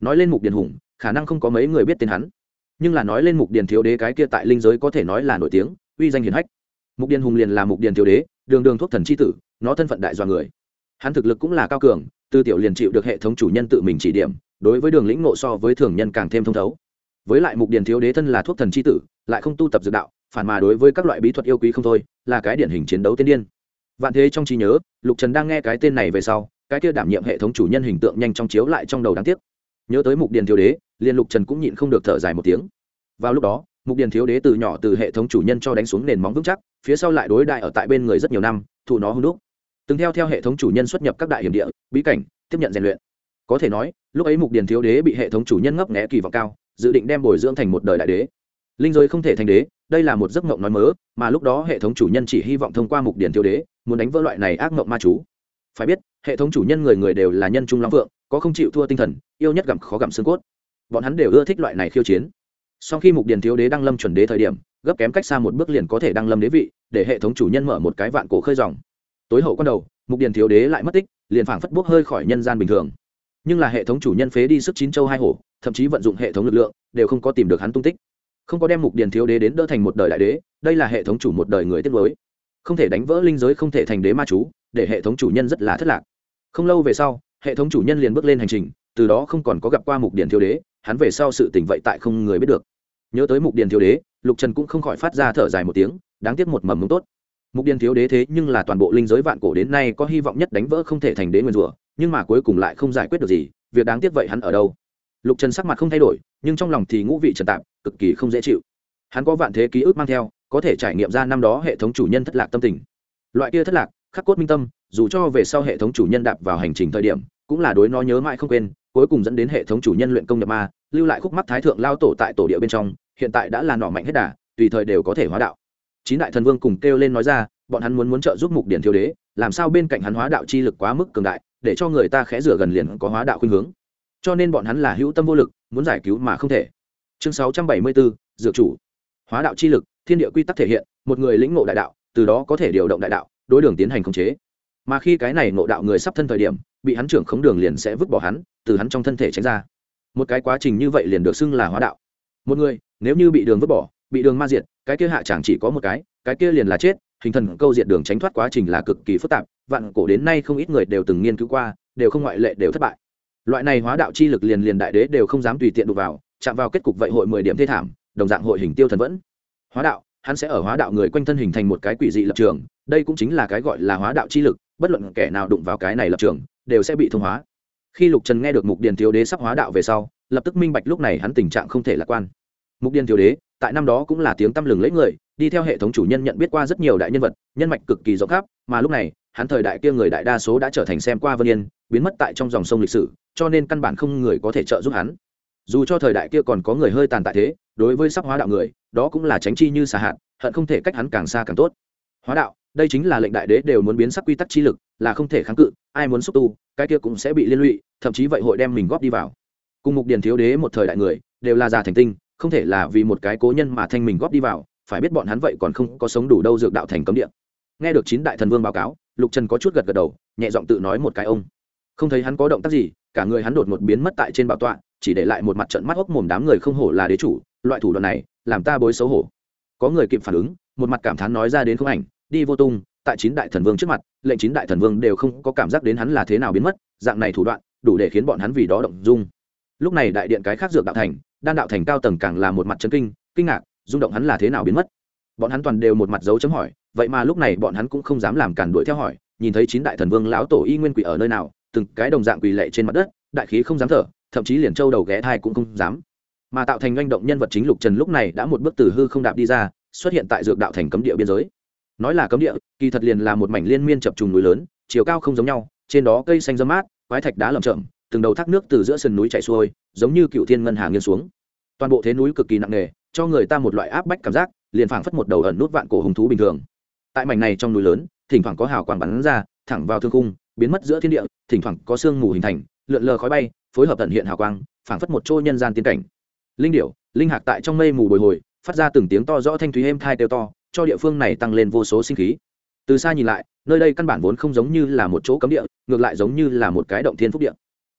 Nói lên mục Điền hùng, khả năng không có mấy người biết tên hắn. Nhưng là nói lên mục Điền thiếu đế cái kia tại linh giới có thể nói là nổi tiếng, uy danh hiển hách. Mục Điền hùng liền là mục Điền thiếu đế, đường đường thuốc thần c h i tử, nó thân phận đại dọa người. Hắn thực lực cũng là cao cường, tư tiểu liền chịu được hệ thống chủ nhân tự mình chỉ điểm, đối với đường lĩnh ngộ so với thường nhân càng thêm thông thấu. Với lại mục Điền thiếu đế thân là thuốc thần c h i tử, lại không tu tập dược đạo, phản mà đối với các loại bí thuật yêu quý không thôi, là cái điển hình chiến đấu tiên điên vạn thế trong trí nhớ, lục trần đang nghe cái tên này về sau, cái kia đảm nhiệm hệ thống chủ nhân hình tượng nhanh trong chiếu lại trong đầu đáng tiếc. Nhớ tới mục điền thiếu đế, liền lục trần cũng nhịn không được thở dài một tiếng. Vào lúc đó, mục điền thiếu đế từ nhỏ từ hệ thống chủ nhân cho đánh xuống nền móng vững chắc, phía sau lại đối đại ở tại bên người rất nhiều năm, thụ nó hung đúc. Từng theo theo hệ thống chủ nhân xuất nhập các đại hiểm địa, bí cảnh, tiếp nhận rèn luyện. Có thể nói, lúc ấy mục điền thiếu đế bị hệ thống chủ nhân ngấp nghẽ kỳ vọng cao, dự định đem bồi dưỡng thành một đời đại đế. Linh giới không thể thành đế, đây là một giấc mộng nói mớ, mà lúc đó hệ thống chủ nhân chỉ hy vọng thông qua mục điền thiếu đế muốn đánh vỡ loại này ác mộng ma chú. Phải biết, hệ thống chủ nhân người người đều là nhân trung long vượng có không chịu thua tinh thần, yêu nhất gặm khó gặm xương cốt. Bọn hắn đều ưa thích loại này khiêu chiến. Sau khi mục điền thiếu đế đăng lâm chuẩn đế thời điểm, gấp kém cách xa một bước liền có thể đăng lâm đế vị, để hệ thống chủ nhân mở một cái vạn cổ khơi dòng. Tối hậu quan đầu, mục điền thiếu đế lại mất tích, liền phảng phất bốc hơi khỏi nhân gian bình thường. Nhưng là hệ thống chủ nhân phế đi sức chín châu hai hổ, thậm chí vận dụng hệ thống lực lượng, đều không có tìm được hắn tung tích. Không có đem mục điền thiếu đế đến đỡ thành một đời đại đế, đây là hệ thống chủ một đời người tiết lối không thể đánh vỡ linh giới không thể thành đế ma chú, để hệ thống chủ nhân rất là thất lạc. Không lâu về sau, hệ thống chủ nhân liền bước lên hành trình, từ đó không còn có gặp qua mục điền thiếu đế, hắn về sau sự tỉnh vậy tại không người biết được. Nhớ tới mục điền thiếu đế, lục trần cũng không khỏi phát ra thở dài một tiếng, đáng tiếc một mầm mống tốt. Mục điền thiếu đế thế nhưng là toàn bộ linh giới vạn cổ đến nay có hy vọng nhất đánh vỡ không thể thành đế nguyên rủa, nhưng mà cuối cùng lại không giải quyết được gì, việc đáng tiếc vậy hắn ở đâu? Lục trần sắc mặt không thay đổi, nhưng trong lòng thì ngũ vị trần tạp, cực kỳ không dễ chịu. Hắn có vạn thế ký ức mang theo có thể trải nghiệm ra năm đó hệ thống chủ nhân thất lạc tâm tình. Loại kia thất lạc, khắc cốt minh tâm, dù cho về sau hệ thống chủ nhân đạp vào hành trình thời điểm, cũng là đối nó nhớ mãi không quên, cuối cùng dẫn đến hệ thống chủ nhân luyện công nhập ma, lưu lại khúc mắt thái thượng lao tổ tại tổ địa bên trong, hiện tại đã là nỏ mạnh hết đà, tùy thời đều có thể hóa đạo. Chín đại thần vương cùng kêu lên nói ra, bọn hắn muốn muốn trợ giúp mục điển thiếu đế, làm sao bên cạnh hắn hóa đạo chi lực quá mức cường đại, để cho người ta khẽ rửa gần liền có hóa đạo khuynh hướng. Cho nên bọn hắn là hữu tâm vô lực, muốn giải cứu mà không thể. Chương sáu trăm bảy mươi bốn, dược chủ. Hóa đạo chi lực thiên địa quy tắc thể hiện, một người lĩnh ngộ đại đạo, từ đó có thể điều động đại đạo, đối đường tiến hành khống chế. Mà khi cái này ngộ đạo người sắp thân thời điểm, bị hắn trưởng khống đường liền sẽ vứt bỏ hắn, từ hắn trong thân thể tránh ra. Một cái quá trình như vậy liền được xưng là hóa đạo. Một người, nếu như bị đường vứt bỏ, bị đường ma diệt, cái kia hạ chẳng chỉ có một cái cái kia liền là chết, hình thần câu diệt đường tránh thoát quá trình là cực kỳ phức tạp, vạn cổ đến nay không ít người đều từng nghiên cứu qua, đều không ngoại lệ đều thất bại. Loại này hóa đạo chi lực liền liền đại đế đều không dám tùy tiện đụng vào, chạm vào kết cục vậy hội mười điểm thê thảm, đồng dạng hội hình tiêu thần vẫn hóa đạo, hắn sẽ ở hóa đạo người quanh thân hình thành một cái quỷ dị lập trường, đây cũng chính là cái gọi là hóa đạo chi lực, bất luận kẻ nào đụng vào cái này lập trường, đều sẽ bị thông hóa. Khi lục trần nghe được mục điền thiếu đế sắp hóa đạo về sau, lập tức minh bạch lúc này hắn tình trạng không thể lạc quan. Mục điền thiếu đế, tại năm đó cũng là tiếng tăm lừng lấy người, đi theo hệ thống chủ nhân nhận biết qua rất nhiều đại nhân vật, nhân mạch cực kỳ rộng khắp, mà lúc này, hắn thời đại kia người đại đa số đã trở thành xem qua vân yên, biến mất tại trong dòng sông lịch sử, cho nên căn bản không người có thể trợ giúp hắn. Dù cho thời đại kia còn có người hơi tàn tại thế đối với sắp hóa đạo người, đó cũng là tránh chi như xà hạt hận không thể cách hắn càng xa càng tốt. Hóa đạo, đây chính là lệnh đại đế đều muốn biến sắc quy tắc chi lực, là không thể kháng cự, ai muốn xúc tu, cái kia cũng sẽ bị liên lụy, thậm chí vậy hội đem mình góp đi vào. Cùng mục điền thiếu đế một thời đại người, đều là già thành tinh, không thể là vì một cái cố nhân mà thanh mình góp đi vào, phải biết bọn hắn vậy còn không có sống đủ đâu dược đạo thành cấm địa. Nghe được chín đại thần vương báo cáo, lục trần có chút gật gật đầu, nhẹ giọng tự nói một cái ông. Không thấy hắn có động tác gì, cả người hắn đột một biến mất tại trên bảo tọa, chỉ để lại một mặt trận mắt hốc mồm đám người không hổ là đế chủ loại thủ đoạn này làm ta bối xấu hổ. Có người kịp phản ứng, một mặt cảm thán nói ra đến không ảnh, đi vô tung, tại chín đại thần vương trước mặt, lệnh chín đại thần vương đều không có cảm giác đến hắn là thế nào biến mất, dạng này thủ đoạn, đủ để khiến bọn hắn vì đó động dung. Lúc này đại điện cái khác dược đạo thành, đan đạo thành cao tầng càng là một mặt chân kinh kinh ngạc, rung động hắn là thế nào biến mất. Bọn hắn toàn đều một mặt dấu chấm hỏi, vậy mà lúc này bọn hắn cũng không dám làm cản đuổi theo hỏi, nhìn thấy chín đại thần vương lão tổ y nguyên quỷ ở nơi nào, từng cái đồng dạng quỳ lệ trên mặt đất, đại khí không dám thở, thậm chí liền châu đầu ghé thai cũng không dám mà tạo thành doanh động nhân vật chính lục trần lúc này đã một bước từ hư không đạp đi ra, xuất hiện tại dược đạo thành cấm địa biên giới. Nói là cấm địa, kỳ thật liền là một mảnh liên miên chập trùng núi lớn, chiều cao không giống nhau, trên đó cây xanh dâm mát, quái thạch đá lầm chậm từng đầu thác nước từ giữa sườn núi chảy xuôi, giống như cựu thiên ngân hà nghiêng xuống. Toàn bộ thế núi cực kỳ nặng nề, cho người ta một loại áp bách cảm giác, liền phảng phất một đầu ẩn nút vạn cổ hùng thú bình thường. Tại mảnh này trong núi lớn, thỉnh thoảng có hào quang bắn ra, thẳng vào thương khung, biến mất giữa thiên địa, thỉnh thoảng có sương mù hình thành, lượn lờ khói bay, phối hợp tận hiện hào quang, phảng phất một chỗ nhân gian tiên cảnh linh điểu, linh hạc tại trong mây mù bồi hồi, phát ra từng tiếng to rõ thanh thúy êm thai teo to, cho địa phương này tăng lên vô số sinh khí. Từ xa nhìn lại, nơi đây căn bản vốn không giống như là một chỗ cấm địa, ngược lại giống như là một cái động thiên phúc địa.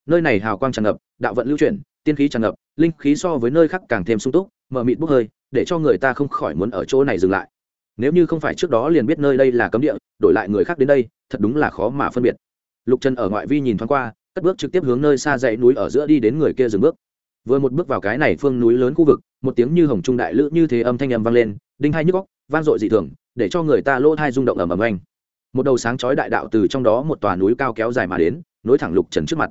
Nơi này hào quang tràn ngập, đạo vận lưu chuyển, tiên khí tràn ngập, linh khí so với nơi khác càng thêm sung túc mờ mịt bốc hơi, để cho người ta không khỏi muốn ở chỗ này dừng lại. Nếu như không phải trước đó liền biết nơi đây là cấm địa, đổi lại người khác đến đây, thật đúng là khó mà phân biệt. Lục trần ở ngoại vi nhìn thoáng qua, cất bước trực tiếp hướng nơi xa dãy núi ở giữa đi đến người kia dừng bước vừa một bước vào cái này phương núi lớn khu vực, một tiếng như hồng trung đại lữ như thế âm thanh âm vang lên, đinh hai nhức góc vang dội dị thường, để cho người ta lỗ thai rung động ầm ầm anh. Một đầu sáng chói đại đạo từ trong đó một tòa núi cao kéo dài mà đến, nối thẳng lục trần trước mặt.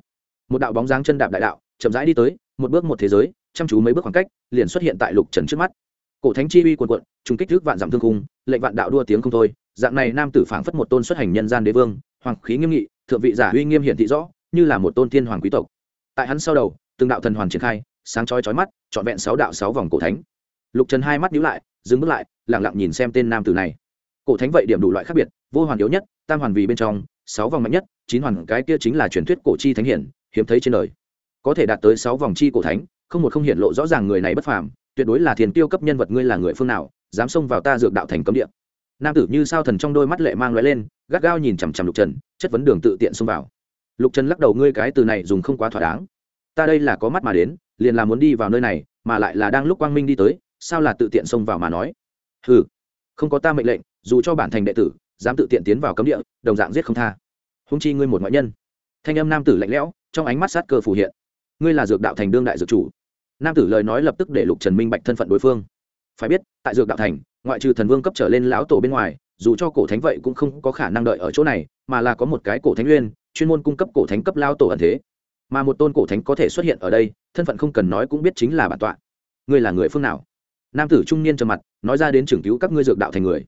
Một đạo bóng dáng chân đạp đại đạo, chậm rãi đi tới, một bước một thế giới, chăm chú mấy bước khoảng cách, liền xuất hiện tại lục trần trước mắt. Cổ thánh chi uy quần quận trùng kích thước vạn dặm thương cung lệnh vạn đạo đua tiếng không thôi, dạng này nam tử phảng phất một tôn xuất hành nhân gian đế vương, hoàng khí nghiêm nghị, thượng vị giả uy nghiêm hiển thị rõ, như là một tôn thiên hoàng quý tộc. Tại hắn sau đầu từng đạo thần hoàn triển khai, sáng chói chói mắt, trọn vẹn sáu đạo sáu vòng cổ thánh. Lục trần hai mắt nhíu lại, dừng bước lại lẳng lặng nhìn xem tên nam tử này. Cổ thánh vậy điểm đủ loại khác biệt, vô hoàn yếu nhất, tam hoàn vì bên trong, sáu vòng mạnh nhất, chín hoàn cái kia chính là truyền thuyết cổ chi thánh hiển, hiếm thấy trên đời. Có thể đạt tới sáu vòng chi cổ thánh, không một không hiện lộ rõ ràng người này bất phàm, tuyệt đối là thiền tiêu cấp nhân vật ngươi là người phương nào, dám xông vào ta dược đạo thành cấm địa. Nam tử như sao thần trong đôi mắt lệ mang lóe lên, gắt gao nhìn chằm chằm lục trần, chất vấn đường tự tiện xông vào. Lục trần lắc đầu, ngươi cái từ này dùng không quá thỏa đáng ta đây là có mắt mà đến, liền là muốn đi vào nơi này, mà lại là đang lúc quang minh đi tới, sao là tự tiện xông vào mà nói? Ừ không có ta mệnh lệnh, dù cho bản thành đệ tử, dám tự tiện tiến vào cấm địa, đồng dạng giết không tha. Húng chi ngươi một ngoại nhân. Thanh âm nam tử lạnh lẽo, trong ánh mắt sát cơ phủ hiện. Ngươi là dược đạo thành đương đại dược chủ. Nam tử lời nói lập tức để lục trần minh bạch thân phận đối phương. Phải biết, tại dược đạo thành, ngoại trừ thần vương cấp trở lên lão tổ bên ngoài, dù cho cổ thánh vậy cũng không có khả năng đợi ở chỗ này, mà là có một cái cổ thánh nguyên chuyên môn cung cấp cổ thánh cấp lao tổ ẩn thế mà một tôn cổ thánh có thể xuất hiện ở đây, thân phận không cần nói cũng biết chính là bản tọa. Ngươi là người phương nào? Nam tử trung niên trầm mặt, nói ra đến trưởng cứu các ngươi dược đạo thành người.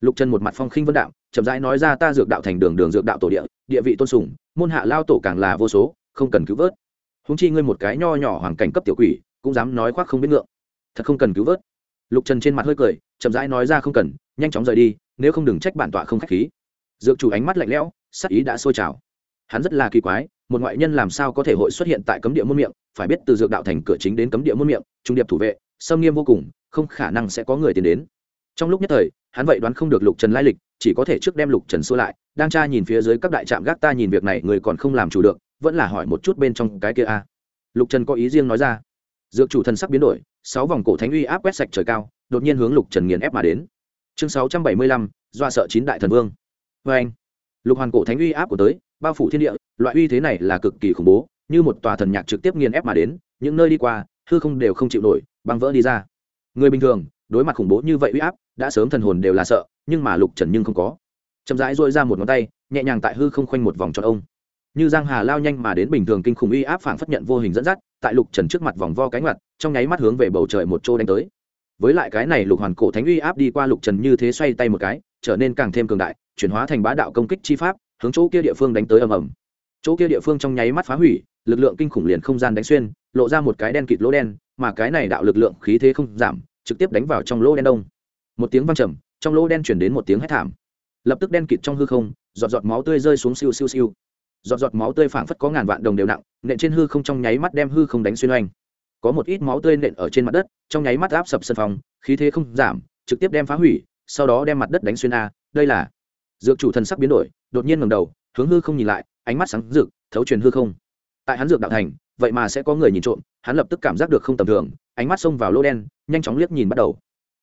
Lục trần một mặt phong khinh vân đạo, chậm rãi nói ra ta dược đạo thành đường đường dược đạo tổ địa địa vị tôn sùng, môn hạ lao tổ càng là vô số, không cần cứu vớt. Húng chi ngươi một cái nho nhỏ hoàn cảnh cấp tiểu quỷ, cũng dám nói khoác không biết ngượng. Thật không cần cứu vớt. Lục trần trên mặt hơi cười, chậm rãi nói ra không cần, nhanh chóng rời đi, nếu không đừng trách bản tọa không k h á c h khí. Dược chủ ánh mắt lạnh lẽo, sắc ý đã sôi trào. Hắn rất là kỳ quái một ngoại nhân làm sao có thể hội xuất hiện tại cấm địa môn miệng, phải biết từ dược đạo thành cửa chính đến cấm địa môn miệng, trung điệp thủ vệ xâm nghiêm vô cùng, không khả năng sẽ có người tiến đến. Trong lúc nhất thời, hắn vậy đoán không được lục trần lai lịch, chỉ có thể trước đem lục trần xua lại. Đang tra nhìn phía dưới các đại trạm gác ta nhìn việc này, người còn không làm chủ được, vẫn là hỏi một chút bên trong cái kia a. Lục trần có ý riêng nói ra. Dược chủ thần sắc biến đổi, sáu vòng cổ thánh uy áp quét sạch trời cao, đột nhiên hướng lục trần nghiền ép mà đến. Chương sáu trăm bảy mươi lăm do sợ chín đại thần vương. Vê anh lục hoàn cổ thánh uy áp của tới bao phủ thiên địa, loại uy thế này là cực kỳ khủng bố, như một tòa thần nhạc trực tiếp nghiền ép mà đến, những nơi đi qua, hư không đều không chịu nổi, băng vỡ đi ra. Người bình thường, đối mặt khủng bố như vậy uy áp, đã sớm thần hồn đều là sợ, nhưng mà lục trần nhưng không có. Chậm rãi dội ra một ngón tay, nhẹ nhàng tại hư không khoanh một vòng cho ông. Như giang hà lao nhanh mà đến bình thường kinh khủng uy áp phảng phất nhận vô hình dẫn dắt, tại lục trần trước mặt vòng vo cánh mặt trong nháy mắt hướng về bầu trời một chỗ đánh tới. Với lại cái này lục hoàn cổ thánh uy áp đi qua lục trần như thế xoay tay một cái, trở nên càng thêm cường đại, chuyển hóa thành bá đạo công kích chi pháp hướng chỗ kia địa phương đánh tới ầm ầm. Chỗ kia địa phương trong nháy mắt phá hủy, lực lượng kinh khủng liền không gian đánh xuyên, lộ ra một cái đen kịt lỗ đen, mà cái này đạo lực lượng khí thế không giảm, trực tiếp đánh vào trong lỗ đen đông. Một tiếng vang trầm, trong lỗ đen chuyển đến một tiếng hét thảm. Lập tức đen kịt trong hư không, giọt giọt máu tươi rơi xuống siêu siêu siêu. Giọt giọt máu tươi phảng phất có ngàn vạn đồng đều nặng, nện trên hư không trong nháy mắt đem hư không đánh xuyên oanh. Có một ít máu tươi nện ở trên mặt đất, trong nháy mắt áp sập sân phòng, khí thế không giảm, trực tiếp đem phá hủy, sau đó đem mặt đất đánh xuyên a, đây là dược chủ thần sắc biến đổi, đột nhiên ngầm đầu, hướng hư không nhìn lại, ánh mắt sáng rực, thấu truyền hư không. Tại hắn dược đạo thành, vậy mà sẽ có người nhìn trộm, hắn lập tức cảm giác được không tầm thường, ánh mắt xông vào lô đen, nhanh chóng liếc nhìn bắt đầu.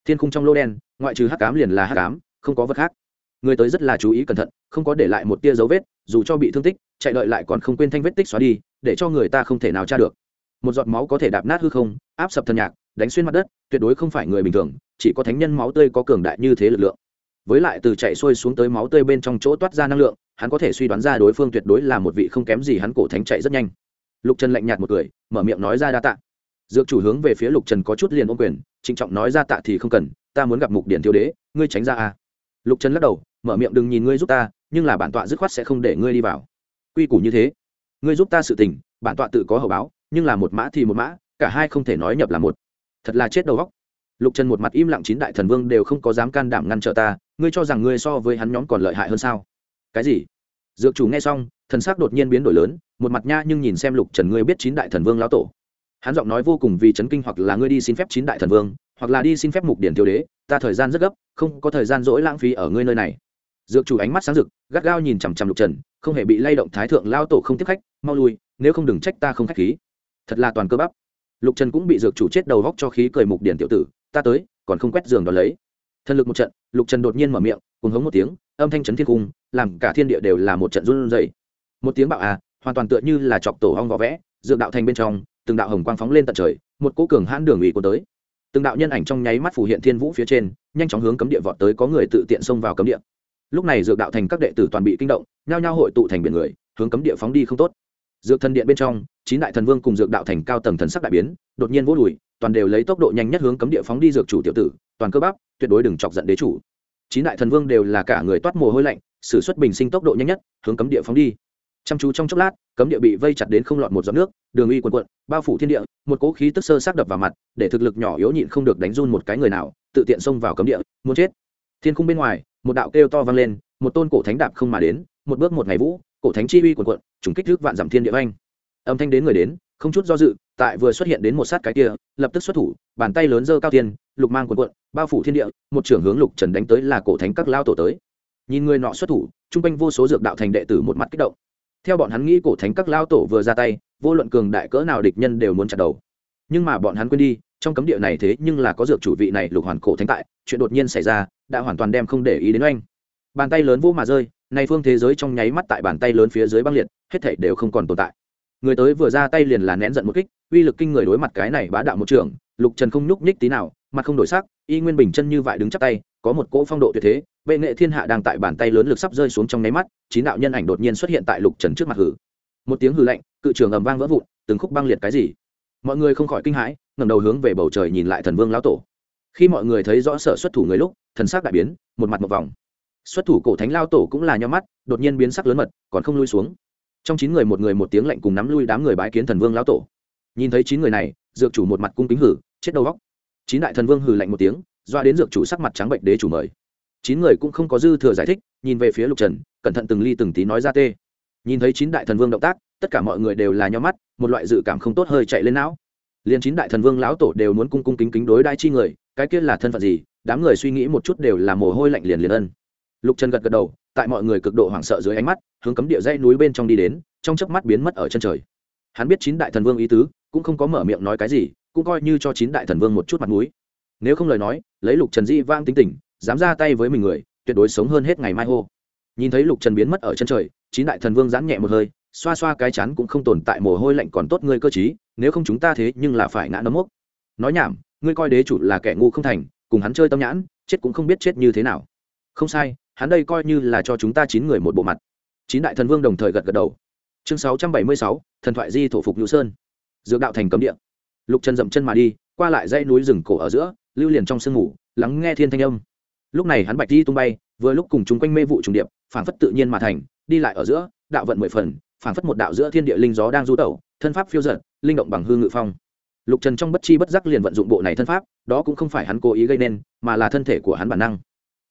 Thiên khung trong lô đen, ngoại trừ hắc cám liền là hắc cám không có vật khác. Người tới rất là chú ý cẩn thận, không có để lại một tia dấu vết, dù cho bị thương tích, chạy đợi lại còn không quên thanh vết tích xóa đi, để cho người ta không thể nào tra được. Một giọt máu có thể đạp nát hư không, áp sập thần nhạc, đánh xuyên mặt đất, tuyệt đối không phải người bình thường, chỉ có thánh nhân máu tươi có cường đại như thế lực lượng với lại từ chạy xuôi xuống tới máu tươi bên trong chỗ toát ra năng lượng, hắn có thể suy đoán ra đối phương tuyệt đối là một vị không kém gì hắn cổ thánh chạy rất nhanh. Lục trần lạnh nhạt một cười, mở miệng nói ra đa tạ. Dược chủ hướng về phía lục trần có chút liền ôm quyền, trịnh trọng nói ra tạ thì không cần, ta muốn gặp mục điển thiếu đế, ngươi tránh ra a. Lục trần lắc đầu, mở miệng đừng nhìn ngươi giúp ta, nhưng là bản tọa dứt khoát sẽ không để ngươi đi vào. Quy củ như thế, ngươi giúp ta sự tình, bản tọa tự có hậu báo, nhưng là một mã thì một mã, cả hai không thể nói nhập là một. Thật là chết đầu góc lục trần một mặt im lặng chín đại thần vương đều không có dám can đảm ngăn trở ta ngươi cho rằng ngươi so với hắn nhóm còn lợi hại hơn sao? Cái gì? Dược chủ nghe xong, thần sắc đột nhiên biến đổi lớn, một mặt nha nhưng nhìn xem lục trần ngươi biết chín đại thần vương lão tổ. Hắn giọng nói vô cùng vì chấn kinh hoặc là ngươi đi xin phép chín đại thần vương, hoặc là đi xin phép mục điển thiếu đế, ta thời gian rất gấp, không có thời gian dỗi lãng phí ở ngươi nơi này. Dược chủ ánh mắt sáng rực, gắt gao nhìn chằm chằm lục trần, không hề bị lay động thái thượng lao tổ không tiếp khách, mau lui, nếu không đừng trách ta không khách khí. Thật là toàn cơ bắp. Lục trần cũng bị dược chủ chết đầu góc cho khí cười mục điển tiểu tử, ta tới, còn không quét giường đón lấy thần lực một trận, lục trần đột nhiên mở miệng, cùng hống một tiếng, âm thanh chấn thiên cung, làm cả thiên địa đều là một trận run rẩy. Một tiếng bạo à hoàn toàn tựa như là chọc tổ hong vỏ vẽ, dược đạo thành bên trong, từng đạo hồng quang phóng lên tận trời, một cỗ cường hãn đường ủy của tới. Từng đạo nhân ảnh trong nháy mắt phủ hiện thiên vũ phía trên, nhanh chóng hướng cấm địa vọt tới có người tự tiện xông vào cấm địa. Lúc này dược đạo thành các đệ tử toàn bị kinh động, nhao nhao hội tụ thành biển người, hướng cấm địa phóng đi không tốt. Dược thần điện bên trong, chín đại thần vương cùng dược đạo thành cao tầng thần sắc đại biến, đột nhiên vô đùi, toàn đều lấy tốc độ nhanh nhất hướng cấm địa phóng đi dược chủ tiểu tử toàn cơ bắp, tuyệt đối đừng chọc giận đế chủ. Chín đại thần vương đều là cả người toát mồ hôi lạnh, s ử suất bình sinh tốc độ nhanh nhất, hướng cấm địa phóng đi. Chăm chú trong chốc lát, cấm địa bị vây chặt đến không lọt một giọt nước, đường uy quần quận bao phủ thiên địa, một cỗ khí tức sơ xác đập vào mặt, để thực lực nhỏ yếu nhịn không được đánh run một cái người nào, tự tiện xông vào cấm địa, muốn chết. Thiên khung bên ngoài, một đạo kêu to vang lên, một tôn cổ thánh đạp không mà đến, một bước một ngày vũ, cổ thánh chi uy quần quận trùng kích thước vạn giảm thiên địa vanh âm thanh đến người đến không chút do dự, tại vừa xuất hiện đến một sát cái kia, lập tức xuất thủ, bàn tay lớn dơ cao tiên lục mang quần quận bao phủ thiên địa, một trưởng hướng lục trần đánh tới là cổ thánh các lao tổ tới. Nhìn người nọ xuất thủ chung quanh vô số dược đạo thành đệ tử một mắt kích động. Theo bọn hắn nghĩ cổ thánh các lao tổ vừa ra tay, vô luận cường đại cỡ nào địch nhân đều muốn chặt đầu. Nhưng mà bọn hắn quên đi, trong cấm địa này thế nhưng là có dược chủ vị này lục hoàn cổ thánh tại, chuyện đột nhiên xảy ra, đã hoàn toàn đem không để ý đến anh. bàn tay lớn vô mà rơi, nay phương thế giới trong nháy mắt tại bàn tay lớn phía dưới băng liệt, hết thảy đều không còn tồn tại người tới vừa ra tay liền là nén giận một kích uy lực kinh người đối mặt cái này bá đạo một trường, lục trần không nhúc nhích tí nào mặt không đổi sắc y nguyên bình chân như vậy đứng chắp tay có một cỗ phong độ tuyệt thế vệ nghệ thiên hạ đang tại bàn tay lớn lực sắp rơi xuống trong nháy mắt chín đạo nhân ảnh đột nhiên xuất hiện tại lục trần trước mặt hử. Một tiếng hư lạnh cự trường ầm vang vỡ vụn từng khúc băng liệt cái gì? Mọi người không khỏi kinh hãi ngẩng đầu hướng về bầu trời nhìn lại thần vương lão tổ. Khi mọi người thấy rõ sở xuất thủ người lúc thần sắc đại biến một mặt một vòng. Xuất thủ cổ thánh lao tổ cũng là nhó mắt đột nhiên biến sắc lớn mật còn không lui xuống trong chín người một người một tiếng lạnh cùng nắm lui đám người bái kiến thần vương lão tổ. Nhìn thấy chín người này, dược chủ một mặt cung kính hử, chết đầu góc chín đại thần vương hử lạnh một tiếng, doa đến dược chủ sắc mặt trắng bệnh đế chủ mời. Chín người cũng không có dư thừa giải thích, nhìn về phía lục trần, cẩn thận từng ly từng tí nói ra tê. Nhìn thấy chín đại thần vương động tác, tất cả mọi người đều là nhau mắt, một loại dự cảm không tốt hơi chạy lên não. Liền chín đại thần vương lão tổ đều muốn cung cung kính kính đối đai chi người, cái kia là thân phận gì? Đám người suy nghĩ một chút đều là mồ hôi lạnh liền liền ân. Lục trần gật gật đầu tại mọi người cực độ hoảng sợ dưới ánh mắt, hướng cấm địa dãy núi bên trong đi đến, trong chớp mắt biến mất ở chân trời. Hắn biết chín đại thần vương ý tứ, cũng không có mở miệng nói cái gì, cũng coi như cho chín đại thần vương một chút mặt mũi. Nếu không lời nói, lấy lục trần di vang tính tình, dám ra tay với mình người, tuyệt đối sống hơn hết ngày mai hô. Nhìn thấy lục trần biến mất ở chân trời, chín đại thần vương giãn nhẹ một hơi, xoa xoa cái chắn cũng không tồn tại mồ hôi lạnh còn tốt ngươi cơ chí nếu không chúng ta thế nhưng là phải ngã nấm mốc. Nói nhảm, ngươi coi đế chủ là kẻ ngu không thành, cùng hắn chơi tâm nhãn, chết cũng không biết chết như thế nào. Không sai hắn đây coi như là cho chúng ta chín người một bộ mặt. Chín đại thần vương đồng thời gật gật đầu. Chương sáu trăm bảy mươi sáu, thần thoại di thổ phục hữu sơn. Dược đạo thành cấm địa. Lục trần dậm chân mà đi, qua lại dãy núi rừng cổ ở giữa, lưu liền trong sương ngủ, lắng nghe thiên thanh âm. Lúc này hắn bạch đi tung bay, vừa lúc cùng chúng quanh mê vụ trùng điệp, phảng phất tự nhiên mà thành, đi lại ở giữa, đạo vận mười phần, phảng phất một đạo giữa thiên địa linh gió đang du tẩu, thân pháp phiêu giận linh động bằng hư ngự phong. Lục trần trong bất chi bất giác liền vận dụng bộ này thân pháp, đó cũng không phải hắn cố ý gây nên, mà là thân thể của hắn bản năng.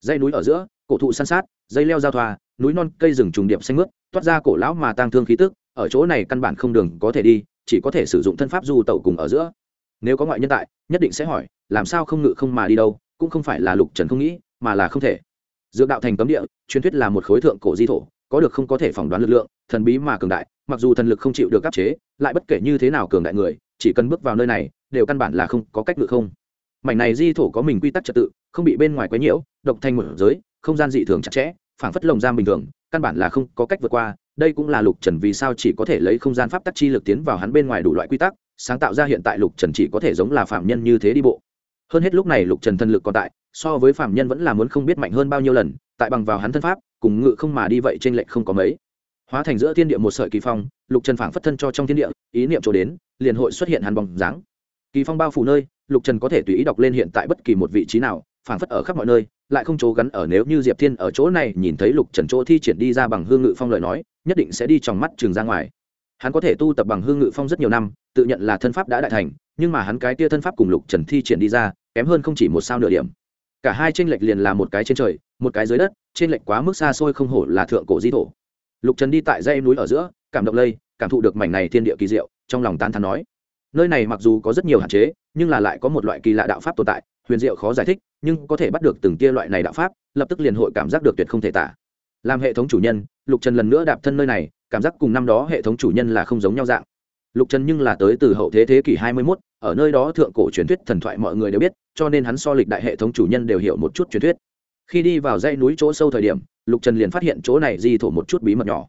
Dây núi ở giữa cổ thụ san sát, dây leo giao thoa, núi non, cây rừng trùng điệp xanh mướt, toát ra cổ lão mà tang thương khí tức, ở chỗ này căn bản không đường có thể đi, chỉ có thể sử dụng thân pháp du tẩu cùng ở giữa. Nếu có ngoại nhân tại, nhất định sẽ hỏi, làm sao không ngự không mà đi đâu, cũng không phải là lục trần không nghĩ, mà là không thể. Dược đạo thành cấm địa, truyền thuyết là một khối thượng cổ di thổ, có được không có thể phỏng đoán lực lượng, thần bí mà cường đại, mặc dù thần lực không chịu được áp chế, lại bất kể như thế nào cường đại người, chỉ cần bước vào nơi này, đều căn bản là không có cách ngự không. Mảnh này di thổ có mình quy tắc trật tự, không bị bên ngoài quấy nhiễu, độc thành một giới không gian dị thường chặt chẽ, phảng phất lồng giam bình thường, căn bản là không có cách vượt qua. Đây cũng là lục trần vì sao chỉ có thể lấy không gian pháp tắc chi lực tiến vào hắn bên ngoài đủ loại quy tắc, sáng tạo ra hiện tại lục trần chỉ có thể giống là phạm nhân như thế đi bộ. Hơn hết lúc này lục trần thân lực còn tại, so với phạm nhân vẫn là muốn không biết mạnh hơn bao nhiêu lần, tại bằng vào hắn thân pháp, cùng ngự không mà đi vậy trên lệnh không có mấy. Hóa thành giữa thiên địa một sợi kỳ phong, lục trần phảng phất thân cho trong thiên địa, ý niệm chỗ đến, liền hội xuất hiện hắn bóng dáng. Kỳ phong bao phủ nơi, lục trần có thể tùy ý đọc lên hiện tại bất kỳ một vị trí nào, phảng phất ở khắp mọi nơi lại không chỗ gắn ở nếu như diệp thiên ở chỗ này nhìn thấy lục trần chỗ thi triển đi ra bằng hương ngự phong lời nói, nhất định sẽ đi trong mắt trường ra ngoài. Hắn có thể tu tập bằng hương ngự phong rất nhiều năm, tự nhận là thân pháp đã đại thành, nhưng mà hắn cái tia thân pháp cùng lục trần thi triển đi ra, kém hơn không chỉ một sao nửa điểm. Cả hai tranh lệch liền là một cái trên trời, một cái dưới đất trên lệch quá mức xa xôi không hổ là thượng cổ di thổ. Lục trần đi tại dây núi ở giữa, cảm động lây, cảm thụ được mảnh này thiên địa kỳ diệu, trong lòng tán thắn nói. Nơi này mặc dù có rất nhiều hạn chế, nhưng là lại có một loại kỳ lạ đạo pháp tồn tại huyền diệu khó giải thích nhưng có thể bắt được từng tia loại này đạo pháp lập tức liền hội cảm giác được tuyệt không thể tả. Làm hệ thống chủ nhân lục trần lần nữa đạp thân nơi này cảm giác cùng năm đó hệ thống chủ nhân là không giống nhau dạng. Lục trần nhưng là tới từ hậu thế thế kỷ hai mươi 21, ở nơi đó thượng cổ truyền thuyết thần thoại mọi người đều biết cho nên hắn so lịch đại hệ thống chủ nhân đều hiểu một chút truyền thuyết. Khi đi vào dãy núi chỗ sâu thời điểm lục trần liền phát hiện chỗ này di thổ một chút bí mật nhỏ.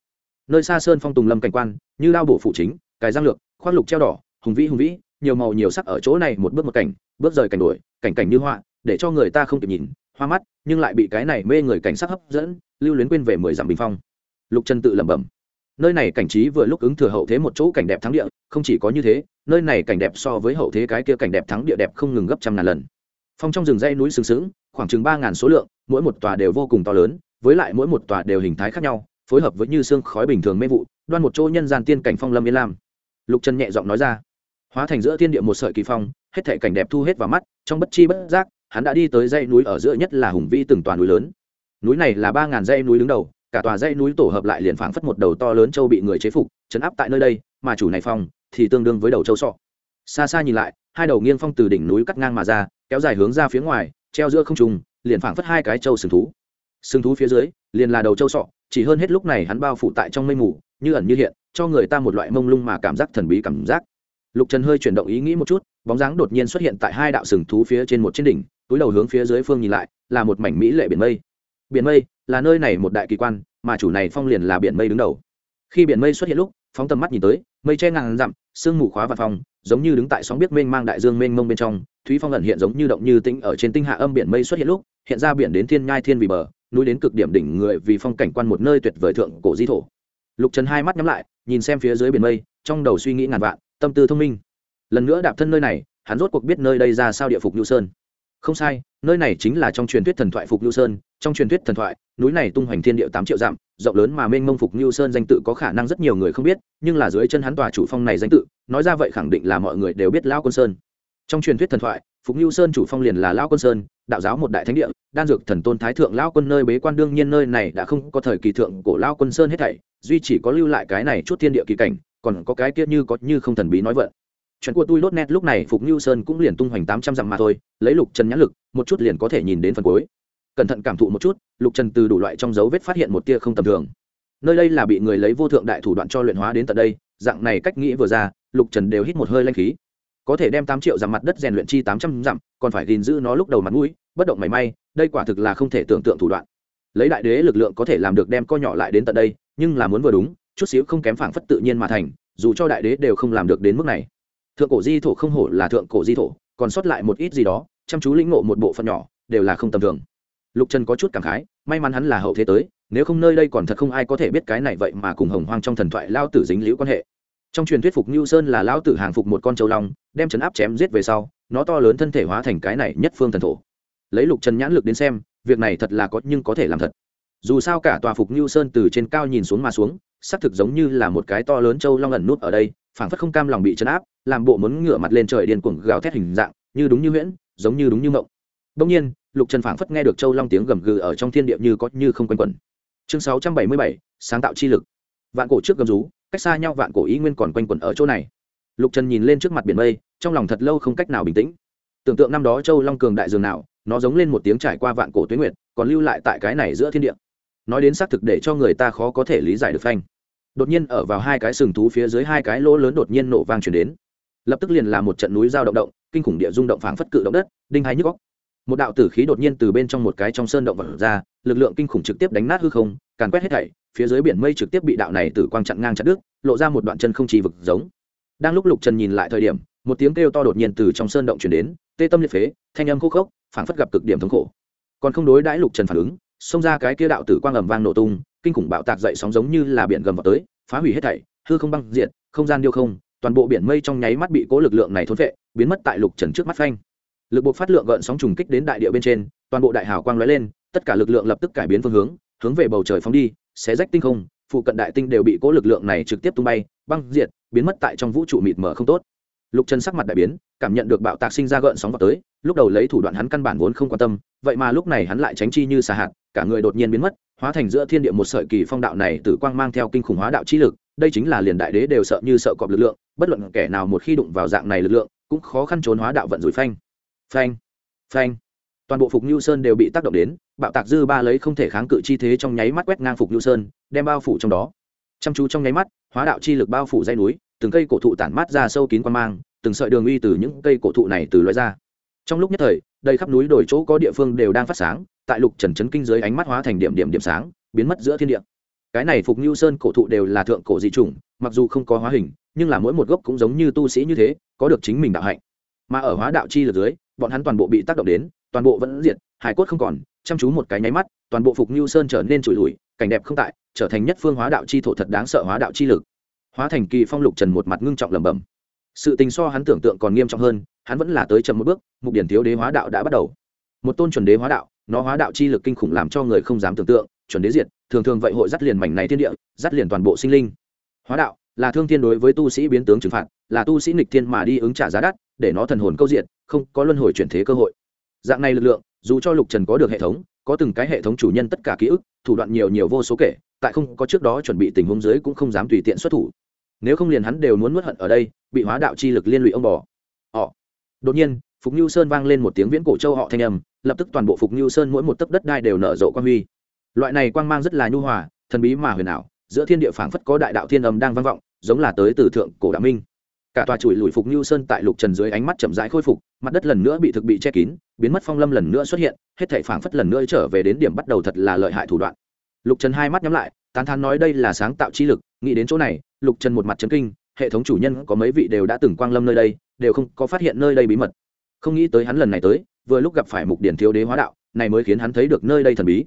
Nơi xa sơn phong tùng lâm cảnh quan như lao bổ phụ chính cài giang lược khoác lục treo đỏ hùng vĩ hùng vĩ nhiều màu nhiều sắc ở chỗ này một bước một cảnh, bước rời cảnh đuổi cảnh cảnh như họa để cho người ta không kịp nhìn, hoa mắt, nhưng lại bị cái này mê người cảnh sắc hấp dẫn, lưu luyến quên về mười dặm bình phong. Lục trần tự lẩm bẩm, nơi này cảnh trí vừa lúc ứng thừa hậu thế một chỗ cảnh đẹp thắng địa, không chỉ có như thế, nơi này cảnh đẹp so với hậu thế cái kia cảnh đẹp thắng địa đẹp không ngừng gấp trăm ngàn lần. Phong trong rừng dây núi sừng sững, khoảng chừng ba ngàn số lượng, mỗi một tòa đều vô cùng to lớn, với lại mỗi một tòa đều hình thái khác nhau, phối hợp với như xương khói bình thường mê vụ, đoan một chỗ nhân gian tiên cảnh phong lâm yên lam. Lục trần nhẹ giọng nói ra hóa thành giữa thiên địa một sợi kỳ phong, hết thể cảnh đẹp thu hết vào mắt, trong bất chi bất giác, hắn đã đi tới dãy núi ở giữa nhất là hùng vĩ từng tòa núi lớn. Núi này là ba ngàn dãy núi đứng đầu, cả tòa dãy núi tổ hợp lại liền phảng phất một đầu to lớn châu bị người chế phục, chấn áp tại nơi đây, mà chủ này phong thì tương đương với đầu châu sọ. Xa xa nhìn lại, hai đầu nghiêng phong từ đỉnh núi cắt ngang mà ra, kéo dài hướng ra phía ngoài, treo giữa không trùng liền phảng phất hai cái châu sừng thú. Sừng thú phía dưới, liền là đầu châu sọ, chỉ hơn hết lúc này hắn bao phủ tại trong mây mù, như ẩn như hiện, cho người ta một loại mông lung mà cảm giác thần bí cảm giác lục trần hơi chuyển động ý nghĩ một chút, bóng dáng đột nhiên xuất hiện tại hai đạo sừng thú phía trên một trên đỉnh, túi đầu hướng phía dưới phương nhìn lại, là một mảnh mỹ lệ biển mây. Biển mây là nơi này một đại kỳ quan, mà chủ này phong liền là biển mây đứng đầu. Khi biển mây xuất hiện lúc, phóng tầm mắt nhìn tới, mây che ngàn dặm, sương mù khóa và phong giống như đứng tại sóng biết mênh mang đại dương mênh mông bên trong, thúy phong ẩn hiện giống như động như tĩnh ở trên tinh hạ âm biển mây xuất hiện lúc, hiện ra biển đến thiên nhai thiên vì bờ, núi đến cực điểm đỉnh người vì phong cảnh quan một nơi tuyệt vời thượng cổ di thổ. Lục trần hai mắt nhắm lại, nhìn xem phía dưới biển mây, trong đầu suy nghĩ ngàn vạn tâm tư thông minh. Lần nữa đạp thân nơi này, hắn rốt cuộc biết nơi đây ra sao địa phục nhu sơn. Không sai, nơi này chính là trong truyền thuyết thần thoại phục nhu sơn. Trong truyền thuyết thần thoại, núi này tung hoành thiên địa tám triệu dặm, rộng lớn mà mênh mông phục nhu sơn danh tự có khả năng rất nhiều người không biết, nhưng là dưới chân hắn tòa chủ phong này danh tự, nói ra vậy khẳng định là mọi người đều biết lão quân sơn. Trong truyền thuyết thần thoại, phục nhu sơn chủ phong liền là lão quân sơn, đạo giáo một đại thánh địa, đan dược thần tôn thái thượng lão quân nơi bế quan đương nhiên nơi này đã không có thời kỳ thượng cổ lão quân sơn hết thảy, duy chỉ có lưu lại cái này chút thiên địa kỳ cảnh còn có cái kia như có như không thần bí nói vợ. Chuyện của tôi. lốt net lúc này phục như sơn cũng liền tung hoành tám trăm dặm mà thôi, lấy lục trần nhãn lực, một chút liền có thể nhìn đến phần cuối. Cẩn thận cảm thụ một chút, lục trần từ đủ loại trong dấu vết phát hiện một tia không tầm thường. Nơi đây là bị người lấy vô thượng đại thủ đoạn cho luyện hóa đến tận đây, dạng này cách nghĩ vừa ra, lục trần đều hít một hơi lanh khí. Có thể đem tám triệu dặm mặt đất rèn luyện chi tám trăm dặm, còn phải gìn giữ nó lúc đầu mặt mũi, bất động mảy may, đây quả thực là không thể tưởng tượng thủ đoạn. Lấy đại đế lực lượng có thể làm được đem co nhỏ lại đến tận đây, nhưng là muốn vừa đúng chút xíu không kém phảng phất tự nhiên mà thành, dù cho đại đế đều không làm được đến mức này. Thượng cổ di thổ không hổ là thượng cổ di thổ, còn sót lại một ít gì đó, chăm chú lĩnh ngộ một bộ phận nhỏ, đều là không tầm thường. Lục trần có chút cảm khái, may mắn hắn là hậu thế tới, nếu không nơi đây còn thật không ai có thể biết cái này vậy mà cùng hồng hoang trong thần thoại lao tử dính liễu quan hệ. Trong truyền thuyết phục như sơn là lao tử hàng phục một con châu long, đem chấn áp chém giết về sau, nó to lớn thân thể hóa thành cái này nhất phương thần thổ. Lấy lục trần nhãn lực đến xem, việc này thật là có nhưng có thể làm thật. Dù sao cả tòa phục như sơn từ trên cao nhìn xuống mà xuống xác thực giống như là một cái to lớn châu long ẩn nút ở đây, phảng phất không cam lòng bị chấn áp, làm bộ muốn ngửa mặt lên trời điên cuồng gào thét hình dạng, như đúng như huyễn, giống như đúng như mộng. Đông nhiên, lục trần phảng phất nghe được châu long tiếng gầm gừ ở trong thiên địa như có như không quanh quẩn. Chương sáu trăm bảy mươi bảy, sáng tạo chi lực. Vạn cổ trước gầm rú, cách xa nhau vạn cổ ý nguyên còn quanh quẩn ở chỗ này. Lục trần nhìn lên trước mặt biển mây, trong lòng thật lâu không cách nào bình tĩnh. Tưởng tượng năm đó châu long cường đại dường nào, nó giống lên một tiếng trải qua vạn cổ tuyến nguyệt, còn lưu lại tại cái này giữa thiên địa nói đến xác thực để cho người ta khó có thể lý giải được phanh. Đột nhiên ở vào hai cái sừng thú phía dưới hai cái lỗ lớn đột nhiên nổ vang chuyển đến. Lập tức liền là một trận núi giao động động, kinh khủng địa rung động phảng phất cự động đất, đinh hai nhức góc một đạo tử khí đột nhiên từ bên trong một cái trong sơn động vật ra, lực lượng kinh khủng trực tiếp đánh nát hư không, càn quét hết thảy, phía dưới biển mây trực tiếp bị đạo này tử quang chặn ngang chặt đứt, lộ ra một đoạn chân không trì vực giống. Đang lúc lục trần nhìn lại thời điểm, một tiếng kêu to đột nhiên từ trong sơn động chuyển đến, tê tâm liệt phế, thanh âm khô khốc, phảng phất gặp cực điểm thống khổ. Còn không đối đãi lục trần phản ứng xông ra cái kia đạo tử quang ầm vang nổ tung, kinh khủng bạo tạc dậy sóng giống như là biển gầm vào tới, phá hủy hết thảy, hư không băng diệt, không gian điêu không, toàn bộ biển mây trong nháy mắt bị cố lực lượng này thôn vệ biến mất tại lục trần trước mắt phanh. Lực buộc phát lượng gợn sóng trùng kích đến đại địa bên trên, toàn bộ đại hào quang lóe lên, tất cả lực lượng lập tức cải biến phương hướng hướng về bầu trời phóng đi, xé rách tinh không, phụ cận đại tinh đều bị cố lực lượng này trực tiếp tung bay, băng diệt, biến mất tại trong vũ trụ mịt mờ không tốt. Lục trần sắc mặt đại biến, cảm nhận được bạo tạc sinh ra gợn sóng vào tới, lúc đầu lấy thủ đoạn hắn căn bản vốn không quan tâm, vậy mà lúc này hắn lại tránh chi như xà hạt cả người đột nhiên biến mất, hóa thành giữa thiên địa một sợi kỳ phong đạo này tử quang mang theo kinh khủng hóa đạo chi lực, đây chính là liền đại đế đều sợ như sợ cọp lực lượng, bất luận kẻ nào một khi đụng vào dạng này lực lượng, cũng khó khăn trốn hóa đạo vận rủi phanh. Phanh phanh. Toàn bộ phục nhu sơn đều bị tác động đến, bạo tạc dư ba lấy không thể kháng cự chi thế trong nháy mắt quét ngang phục nhu sơn, đem bao phủ trong đó. Chăm chú trong nháy mắt, hóa đạo chi lực bao phủ dây núi, từng cây cổ thụ tản mát ra sâu kín quan mang, từng sợi đường uy từ những cây cổ thụ này từ loại ra. Trong lúc nhất thời, đầy khắp núi đồi chỗ có địa phương đều đang phát sáng tại lục trần chấn kinh dưới ánh mắt hóa thành điểm điểm điểm sáng, biến mất giữa thiên địa. Cái này phục như sơn cổ thụ đều là thượng cổ dị chủng, mặc dù không có hóa hình, nhưng là mỗi một gốc cũng giống như tu sĩ như thế, có được chính mình đạo hạnh. Mà ở hóa đạo chi lực dưới, bọn hắn toàn bộ bị tác động đến, toàn bộ vẫn diệt, hải cốt không còn, chăm chú một cái nháy mắt, toàn bộ phục như sơn trở nên trụi lùi, cảnh đẹp không tại, trở thành nhất phương hóa đạo chi thổ thật đáng sợ hóa đạo chi lực. Hóa thành kỳ phong lục trần một mặt ngưng trọng lẩm bẩm. Sự tình so hắn tưởng tượng còn nghiêm trọng hơn, hắn vẫn là tới chậm một bước, mục điển thiếu đế hóa đạo đã bắt đầu. Một tôn chuẩn đế hóa đạo nó hóa đạo chi lực kinh khủng làm cho người không dám tưởng tượng, chuẩn đế diệt, thường thường vậy hội dắt liền mảnh này thiên địa, dắt liền toàn bộ sinh linh. Hóa đạo, là thương thiên đối với tu sĩ biến tướng trừng phạt, là tu sĩ nghịch thiên mà đi ứng trả giá đắt, để nó thần hồn câu diện, không có luân hồi chuyển thế cơ hội. Dạng này lực lượng, dù cho lục trần có được hệ thống, có từng cái hệ thống chủ nhân tất cả ký ức, thủ đoạn nhiều nhiều vô số kể, tại không có trước đó chuẩn bị tình huống dưới cũng không dám tùy tiện xuất thủ. Nếu không liền hắn đều muốn nuốt hận ở đây, bị hóa đạo chi lực liên lụy ông bò. Họ. Đột nhiên, phục như sơn vang lên một tiếng viễn cổ châu họ thanh âm lập tức toàn bộ phục như sơn mỗi một tấc đất đai đều nở rộ quang huy. Loại này quang mang rất là nhu hòa, thần bí mà huyền ảo, giữa thiên địa phảng phất có đại đạo thiên âm đang vang vọng, giống là tới từ thượng cổ đạo minh. Cả tòa chùi lùi phục như sơn tại lục trần dưới ánh mắt chậm rãi khôi phục, mặt đất lần nữa bị thực bị che kín, biến mất phong lâm lần nữa xuất hiện, hết thảy phảng phất lần nữa trở về đến điểm bắt đầu thật là lợi hại thủ đoạn. Lục trần hai mắt nhắm lại, tán thán nói đây là sáng tạo chi lực, nghĩ đến chỗ này, lục trần một mặt chấn kinh, hệ thống chủ nhân có mấy vị đều đã từng quang lâm nơi đây, đều không có phát hiện nơi đây bí mật. Không nghĩ tới hắn lần này tới vừa lúc gặp phải mục điển thiếu đế hóa đạo, này mới khiến hắn thấy được nơi đây thần bí.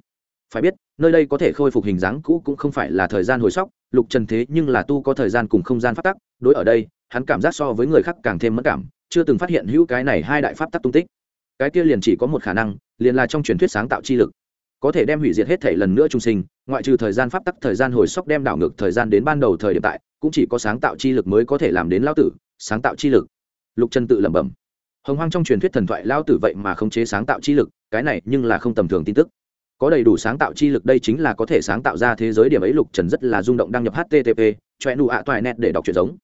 Phải biết, nơi đây có thể khôi phục hình dáng cũ cũng không phải là thời gian hồi sóc, lục trần thế nhưng là tu có thời gian cùng không gian phát tắc, đối ở đây, hắn cảm giác so với người khác càng thêm mất cảm, chưa từng phát hiện hữu cái này hai đại pháp tắc tung tích. Cái kia liền chỉ có một khả năng, liền là trong truyền thuyết sáng tạo chi lực. Có thể đem hủy diệt hết thể lần nữa trung sinh, ngoại trừ thời gian pháp tắc, thời gian hồi sóc đem đảo ngược thời gian đến ban đầu thời điểm tại, cũng chỉ có sáng tạo chi lực mới có thể làm đến lao tử, sáng tạo chi lực. Lục trần tự lẩm bẩm hồng hoang trong truyền thuyết thần thoại lao tử vậy mà không chế sáng tạo chi lực, cái này nhưng là không tầm thường tin tức. Có đầy đủ sáng tạo chi lực đây chính là có thể sáng tạo ra thế giới điểm ấy lục trần rất là rung động đăng nhập http choe nụ ạ toại net để đọc truyện giống.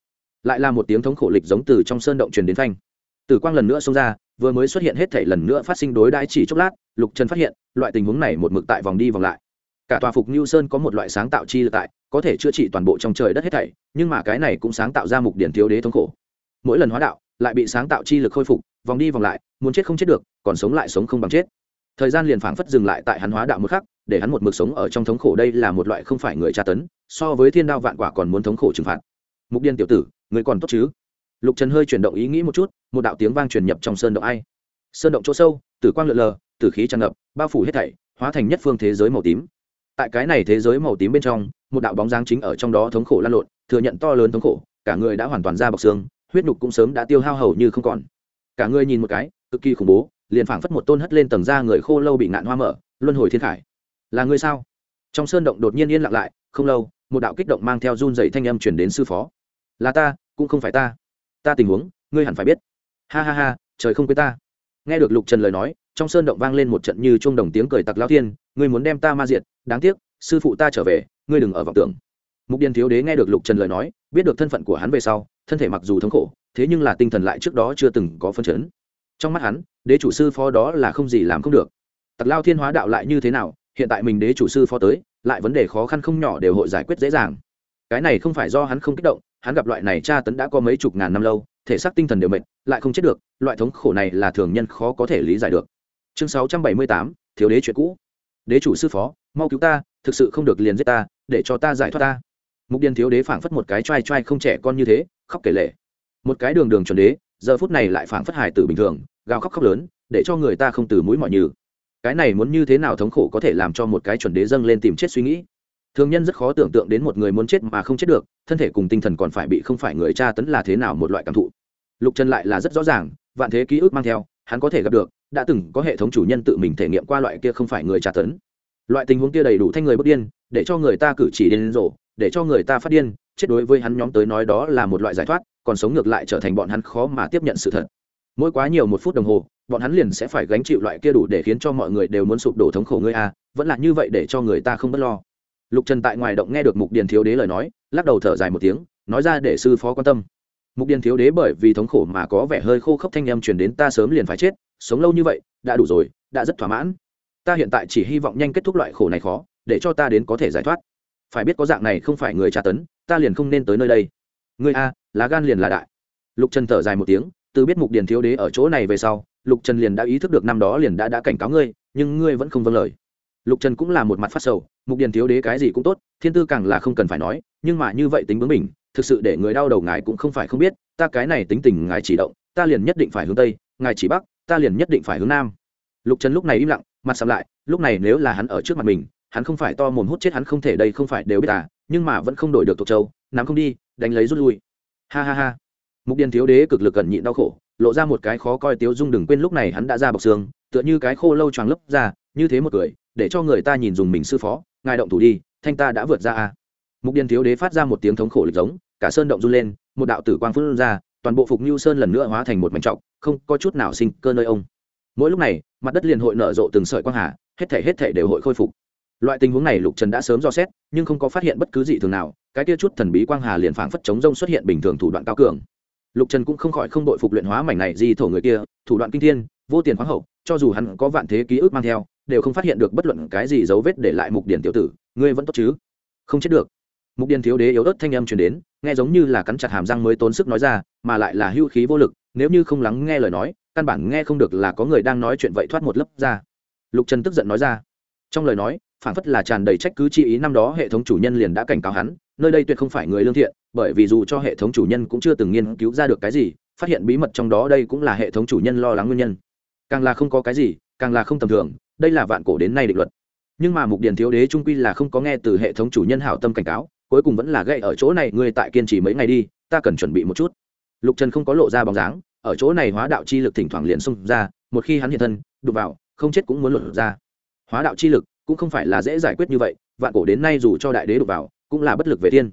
Lại là một tiếng thống khổ lịch giống từ trong sơn động truyền đến thanh tử quang lần nữa xông ra, vừa mới xuất hiện hết thể lần nữa phát sinh đối đãi chỉ chốc lát, lục trần phát hiện, loại tình huống này một mực tại vòng đi vòng lại. Cả tòa phục như sơn có một loại sáng tạo chi lực tại, có thể chữa trị toàn bộ trong trời đất hết thảy, nhưng mà cái này cũng sáng tạo ra mục điển thiếu đế thống khổ. Mỗi lần hóa đạo lại bị sáng tạo chi lực khôi phục, vòng đi vòng lại, muốn chết không chết được, còn sống lại sống không bằng chết. Thời gian liền phảng phất dừng lại tại hắn hóa đạo một khắc, để hắn một mực sống ở trong thống khổ đây là một loại không phải người tra tấn, so với thiên đao vạn quả còn muốn thống khổ trừng phạt. Mục điên tiểu tử, người còn tốt chứ? Lục trần hơi chuyển động ý nghĩ một chút, một đạo tiếng vang truyền nhập trong sơn động ai. Sơn động chỗ sâu, tử quang lượn lờ, tử khí tràn ngập, bao phủ hết thảy, hóa thành nhất phương thế giới màu tím. Tại cái này thế giới màu tím bên trong, một đạo bóng dáng chính ở trong đó thống khổ lan lộn, thừa nhận to lớn thống khổ, cả người đã hoàn toàn ra bọc xương huyết nhục cũng sớm đã tiêu hao hầu như không còn. Cả người nhìn một cái, cực kỳ khủng bố, liền phảng phất một tôn hất lên tầng da người khô lâu bị ngạn hoa mở, luân hồi thiên khải. Là người sao? Trong sơn động đột nhiên yên lặng lại, không lâu, một đạo kích động mang theo run dày thanh âm chuyển đến sư phó. Là ta, cũng không phải ta. Ta tình huống, ngươi hẳn phải biết. Ha ha ha, trời không quên ta. Nghe được lục trần lời nói, trong sơn động vang lên một trận như chuông đồng tiếng cười tặc lao thiên, ngươi muốn đem ta ma diệt, đáng tiếc, sư phụ ta trở về, ngươi đừng ở vọng tưởng. Mục điền thiếu đế nghe được lục trần lời nói, biết được thân phận của hắn về sau thân thể mặc dù thống khổ, thế nhưng là tinh thần lại trước đó chưa từng có phân chấn. Trong mắt hắn, đế chủ sư phó đó là không gì làm không được. Tặc lao thiên hóa đạo lại như thế nào, hiện tại mình đế chủ sư phó tới, lại vấn đề khó khăn không nhỏ đều hội giải quyết dễ dàng. Cái này không phải do hắn không kích động, hắn gặp loại này tra tấn đã có mấy chục ngàn năm lâu, thể xác tinh thần đều mệt, lại không chết được, loại thống khổ này là thường nhân khó có thể lý giải được. Chương sáu trăm bảy mươi tám, thiếu đế chuyện cũ. Đế chủ sư phó, mau cứu ta, thực sự không được liền giết ta, để cho ta giải thoát ta. Mục điền thiếu đế phảng phất một cái t r a i t r a i không trẻ con như thế khóc kể lệ một cái đường đường chuẩn đế, giờ phút này lại phảng phất hài tử bình thường, gào khóc khóc lớn, để cho người ta không từ mũi mọi như cái này muốn như thế nào thống khổ có thể làm cho một cái chuẩn đế dâng lên tìm chết suy nghĩ. Thường nhân rất khó tưởng tượng đến một người muốn chết mà không chết được, thân thể cùng tinh thần còn phải bị không phải người tra tấn là thế nào một loại cảm thụ. Lục trần lại là rất rõ ràng, vạn thế ký ức mang theo, hắn có thể gặp được, đã từng có hệ thống chủ nhân tự mình thể nghiệm qua loại kia không phải người tra tấn. Loại tình huống kia đầy đủ thanh người bất điên, để cho người ta cử chỉ điên rồ, để cho người ta phát điên chết đối với hắn nhóm tới nói đó là một loại giải thoát, còn sống ngược lại trở thành bọn hắn khó mà tiếp nhận sự thật. Mỗi quá nhiều một phút đồng hồ, bọn hắn liền sẽ phải gánh chịu loại kia đủ để khiến cho mọi người đều muốn sụp đổ thống khổ ngươi a, vẫn là như vậy để cho người ta không bất lo. Lục trần tại ngoài động nghe được mục điền thiếu đế lời nói, lắc đầu thở dài một tiếng, nói ra để sư phó quan tâm. Mục điền thiếu đế bởi vì thống khổ mà có vẻ hơi khô khốc thanh em truyền đến, ta sớm liền phải chết, sống lâu như vậy, đã đủ rồi, đã rất thỏa mãn. Ta hiện tại chỉ hy vọng nhanh kết thúc loại khổ này khó, để cho ta đến có thể giải thoát. Phải biết có dạng này không phải người tra tấn ta liền không nên tới nơi đây. Người a, lá gan liền là đại. Lục trần thở dài một tiếng, từ biết mục điền thiếu đế ở chỗ này về sau, lục trần liền đã ý thức được năm đó liền đã đã cảnh cáo ngươi, nhưng ngươi vẫn không vâng lời. Lục trần cũng là một mặt phát sầu, mục điền thiếu đế cái gì cũng tốt, thiên tư càng là không cần phải nói, nhưng mà như vậy tính bướng mình thực sự để người đau đầu ngài cũng không phải không biết, ta cái này tính tình ngài chỉ động, ta liền nhất định phải hướng tây, ngài chỉ bắc, ta liền nhất định phải hướng nam. Lục trần lúc này im lặng, mặt sầm lại, lúc này nếu là hắn ở trước mặt mình hắn không phải to mồm hút chết hắn không thể đây không phải đều biết à nhưng mà vẫn không đổi được thuộc châu, nắm không đi, đánh lấy rút lui. Ha ha ha. Mục điền thiếu đế cực lực cẩn nhịn đau khổ, lộ ra một cái khó coi tiếu dung đừng quên lúc này hắn đã ra bọc xương, tựa như cái khô lâu choàng lấp ra, như thế một cười để cho người ta nhìn dùng mình sư phó, ngài động thủ đi, thanh ta đã vượt ra a mục điền thiếu đế phát ra một tiếng thống khổ lịch giống, cả sơn động run lên, một đạo tử quang phun ra, toàn bộ phục như sơn lần nữa hóa thành một mảnh trọc, không có chút nào sinh cơ nơi ông. Mỗi lúc này, mặt đất liền hội nở rộ từng sợi quang hà, hết thể hết thể đều hội khôi phục loại tình huống này lục trần đã sớm do xét, nhưng không có phát hiện bất cứ gì thường nào, cái kia chút thần bí quang hà liền phảng phất chống rông xuất hiện bình thường thủ đoạn cao cường. Lục trần cũng không khỏi không đội phục luyện hóa mảnh này di thổ người kia, thủ đoạn kinh thiên, vô tiền khoáng hậu, cho dù hắn có vạn thế ký ức mang theo, đều không phát hiện được bất luận cái gì dấu vết để lại mục điển tiểu tử, ngươi vẫn tốt chứ? Không chết được. Mục điển thiếu đế yếu ớt thanh âm truyền đến, nghe giống như là cắn chặt hàm răng mới tốn sức nói ra, mà lại là hưu khí vô lực, nếu như không lắng nghe lời nói, căn bản nghe không được là có người đang nói chuyện vậy thoát một lớp ra. Lục trần tức giận nói ra trong lời nói phản phất là tràn đầy trách cứ chi ý, năm đó hệ thống chủ nhân liền đã cảnh cáo hắn, nơi đây tuyệt không phải người lương thiện, bởi vì dù cho hệ thống chủ nhân cũng chưa từng nghiên cứu ra được cái gì, phát hiện bí mật trong đó đây cũng là hệ thống chủ nhân lo lắng nguyên nhân. Càng là không có cái gì, càng là không tầm thường, đây là vạn cổ đến nay định luật. Nhưng mà mục điền thiếu đế trung quy là không có nghe từ hệ thống chủ nhân hảo tâm cảnh cáo, cuối cùng vẫn là gậy ở chỗ này ngươi tại kiên trì mấy ngày đi, ta cần chuẩn bị một chút. Lục trần không có lộ ra bóng dáng, ở chỗ này hóa đạo chi lực thỉnh thoảng liền xông ra, một khi hắn hiện thân, đụng vào, không chết cũng muốn luận ra hóa đạo chi lực cũng không phải là dễ giải quyết như vậy, vạn cổ đến nay dù cho đại đế đụng vào, cũng là bất lực về thiên.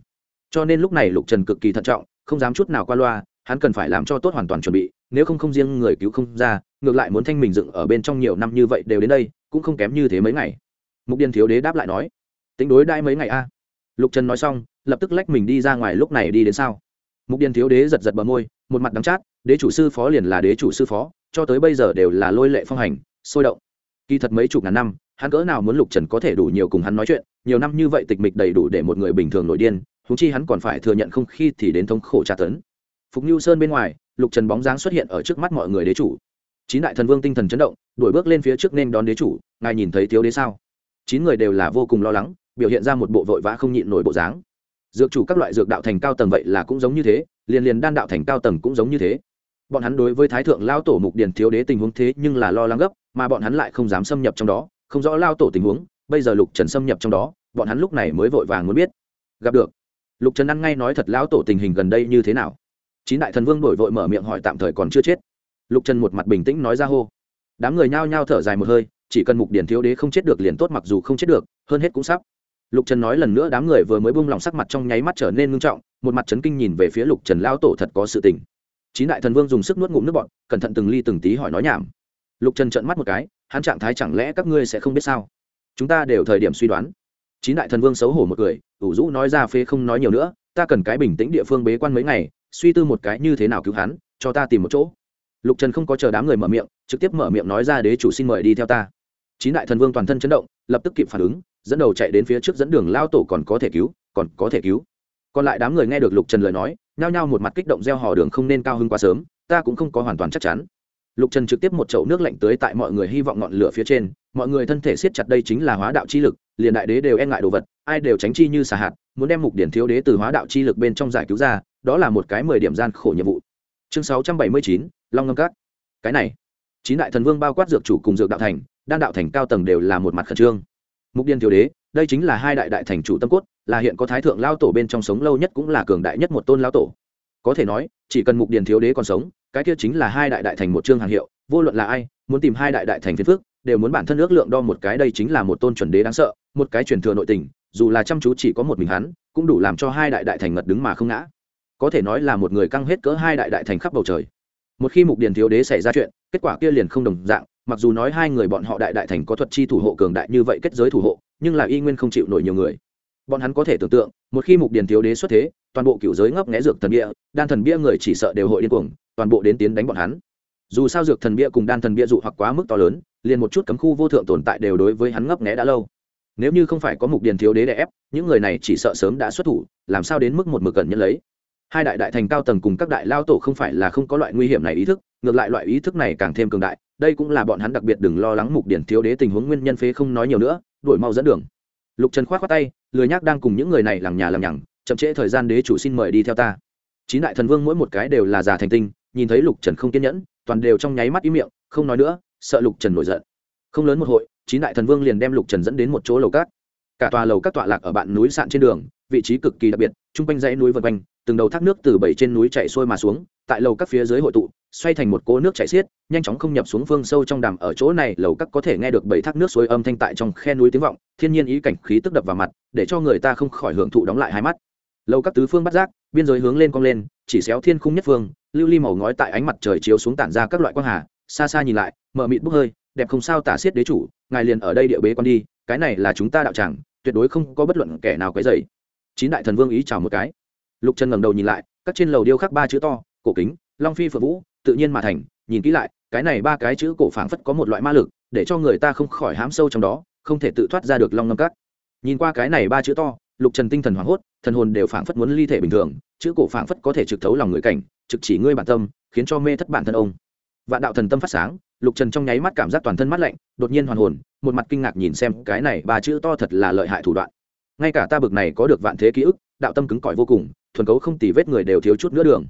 Cho nên lúc này lục trần cực kỳ thận trọng, không dám chút nào qua loa, hắn cần phải làm cho tốt hoàn toàn chuẩn bị, nếu không không riêng người cứu không ra, ngược lại muốn thanh mình dựng ở bên trong nhiều năm như vậy đều đến đây, cũng không kém như thế mấy ngày. Mục điền thiếu đế đáp lại nói, tính đối đãi mấy ngày a? Lục trần nói xong, lập tức lách mình đi ra ngoài lúc này đi đến sao mục điền thiếu đế giật giật bờ môi, một mặt đắng chát, đế chủ sư phó liền là đế chủ sư phó, cho tới bây giờ đều là lôi lệ phong hành, sôi động. Kỳ thật mấy chục ngàn năm hắn cỡ nào muốn lục trần có thể đủ nhiều cùng hắn nói chuyện, nhiều năm như vậy tịch mịch đầy đủ để một người bình thường nổi điên húng chi hắn còn phải thừa nhận không khi thì đến thống khổ tra tấn. Phục như sơn bên ngoài, lục trần bóng dáng xuất hiện ở trước mắt mọi người đế chủ. Chín đại thần vương tinh thần chấn động, đuổi bước lên phía trước nên đón đế chủ, ngài nhìn thấy thiếu đế sao? Chín người đều là vô cùng lo lắng, biểu hiện ra một bộ vội vã không nhịn nổi bộ dáng. Dược chủ các loại dược đạo thành cao tầng vậy là cũng giống như thế, liền liền đan đạo thành cao tầng cũng giống như thế. Bọn hắn đối với thái thượng lao tổ mục điền thiếu đế tình huống thế nhưng là lo lắng gấp, mà bọn hắn lại không dám xâm nhập trong đó không rõ lao tổ tình huống, bây giờ lục trần xâm nhập trong đó, bọn hắn lúc này mới vội vàng muốn biết. Gặp được. Lục trần ăn ngay nói thật lão tổ tình hình gần đây như thế nào? Chín đại thần vương đổi vội mở miệng hỏi tạm thời còn chưa chết. Lục trần một mặt bình tĩnh nói ra hô. Đám người nhao nhao thở dài một hơi, chỉ cần mục điển thiếu đế không chết được liền tốt mặc dù không chết được, hơn hết cũng sắp. Lục trần nói lần nữa đám người vừa mới bung lòng sắc mặt trong nháy mắt trở nên ngưng trọng, một mặt trấn kinh nhìn về phía lục trần lao tổ thật có sự tình. Chín đại thần vương dùng sức nuốt ngụm nước bọn cẩn thận từng ly từng tí hỏi nói nhảm. Lục trần trợn mắt một cái hắn trạng thái chẳng lẽ các ngươi sẽ không biết sao? Chúng ta đều thời điểm suy đoán. Chín đại thần vương xấu hổ một cười, ủ rũ nói ra phế không nói nhiều nữa, ta cần cái bình tĩnh địa phương bế quan mấy ngày, suy tư một cái như thế nào cứu hắn, cho ta tìm một chỗ. Lục trần không có chờ đám người mở miệng, trực tiếp mở miệng nói ra đế chủ xin mời đi theo ta. Chín đại thần vương toàn thân chấn động, lập tức kịp phản ứng, dẫn đầu chạy đến phía trước dẫn đường lao tổ còn có thể cứu, còn có thể cứu. Còn lại đám người nghe được lục trần lời nói, nhao nhao một mặt kích động gieo hò đường không nên cao hơn quá sớm, ta cũng không có hoàn toàn chắc chắn lục trần trực tiếp một chậu nước lạnh tới tại mọi người hy vọng ngọn lửa phía trên, mọi người thân thể siết chặt đây chính là hóa đạo chi lực, liền đại đế đều e ngại đồ vật, ai đều tránh chi như xà hạt, muốn đem mục điển thiếu đế từ hóa đạo chi lực bên trong giải cứu ra, đó là một cái mười điểm gian khổ nhiệm vụ. Chương sáu trăm bảy mươi chín, long ngâm cát cái này, chín đại thần vương bao quát dược chủ cùng dược đạo thành, đan đạo thành cao tầng đều là một mặt khẩn trương. Mục điển thiếu đế, đây chính là hai đại đại thành chủ tâm cốt, là hiện có thái thượng lao tổ bên trong sống lâu nhất cũng là cường đại nhất một tôn lao tổ. Có thể nói, chỉ cần mục điển thiếu đế còn sống cái kia chính là hai đại đại thành một chương hàng hiệu, vô luận là ai, muốn tìm hai đại đại thành phiền phước đều muốn bản thân ước lượng đo một cái đây chính là một tôn chuẩn đế đáng sợ, một cái truyền thừa nội tình, dù là chăm chú chỉ có một mình hắn, cũng đủ làm cho hai đại đại thành ngật đứng mà không ngã. Có thể nói là một người căng hết cỡ hai đại đại thành khắp bầu trời. Một khi mục điền thiếu đế xảy ra chuyện, kết quả kia liền không đồng dạng, mặc dù nói hai người bọn họ đại đại thành có thuật chi thủ hộ cường đại như vậy kết giới thủ hộ, nhưng là y nguyên không chịu nổi nhiều người. Bọn hắn có thể tưởng tượng một khi mục điền thiếu đế xuất thế, toàn bộ cựu giới ngấp nghẽ dược thần bia, đan thần bia người chỉ sợ đều hội điên cuồng, toàn bộ đến tiến đánh bọn hắn. Dù sao dược thần bia cùng đan thần bia dụ hoặc quá mức to lớn, liền một chút cấm khu vô thượng tồn tại đều đối với hắn ngấp nghẽ đã lâu. Nếu như không phải có mục điền thiếu đế đè ép, những người này chỉ sợ sớm đã xuất thủ, làm sao đến mức một mực cần nhận lấy? Hai đại đại thành cao tầng cùng các đại lao tổ không phải là không có loại nguy hiểm này ý thức, ngược lại loại ý thức này càng thêm cường đại, đây cũng là bọn hắn đặc biệt đừng lo lắng mục điển thiếu đế tình huống nguyên nhân phế không nói nhiều nữa, đuổi mau dẫn đường. Lục trần khoát khoác tay lười nhác đang cùng những người này lằng nhà lằng nhằng, chậm trễ thời gian đế chủ xin mời đi theo ta. Chín đại thần vương mỗi một cái đều là già thành tinh, nhìn thấy lục trần không kiên nhẫn, toàn đều trong nháy mắt ý miệng, không nói nữa, sợ lục trần nổi giận. Không lớn một hội, chín đại thần vương liền đem lục trần dẫn đến một chỗ lầu cát. Cả tòa lầu các tọa lạc ở bạn núi sạn trên đường, vị trí cực kỳ đặc biệt, chung quanh dãy núi vân quanh, từng đầu thác nước từ bảy trên núi chạy xuôi mà xuống, tại lầu các phía dưới hội tụ xoay thành một cỗ nước chảy xiết, nhanh chóng không nhập xuống phương sâu trong đàm ở chỗ này, lầu các có thể nghe được bảy thác nước suối âm thanh tại trong khe núi tiếng vọng, thiên nhiên ý cảnh khí tức đập vào mặt, để cho người ta không khỏi hưởng thụ đóng lại hai mắt. Lầu các tứ phương bắt giác, biên giới hướng lên cong lên, chỉ xéo thiên khung nhất phương, lưu ly màu ngói tại ánh mặt trời chiếu xuống tản ra các loại quang hà, xa xa nhìn lại mở mịt bốc hơi, đẹp không sao tả xiết đế chủ, ngài liền ở đây địa bế con đi, cái này là chúng ta đạo tràng, tuyệt đối không có bất luận kẻ nào quấy dày chín đại thần vương ý chào một cái. Lục trần ngẩng đầu nhìn lại, các trên lầu điêu khắc ba chữ to, cổ kính, long phi phượng vũ tự nhiên mà thành, nhìn kỹ lại, cái này ba cái chữ cổ phảng phất có một loại ma lực, để cho người ta không khỏi hám sâu trong đó, không thể tự thoát ra được long ngâm cắt nhìn qua cái này ba chữ to, lục trần tinh thần hoảng hốt, thần hồn đều phảng phất muốn ly thể bình thường, chữ cổ phảng phất có thể trực thấu lòng người cảnh, trực chỉ ngươi bản tâm, khiến cho mê thất bản thân ông. Vạn đạo thần tâm phát sáng, lục trần trong nháy mắt cảm giác toàn thân mắt lạnh, đột nhiên hoàn hồn, một mặt kinh ngạc nhìn xem cái này ba chữ to thật là lợi hại thủ đoạn. Ngay cả ta bực này có được vạn thế ký ức, đạo tâm cứng cỏi vô cùng, thuần cấu không tì vết người đều thiếu chút nữa đường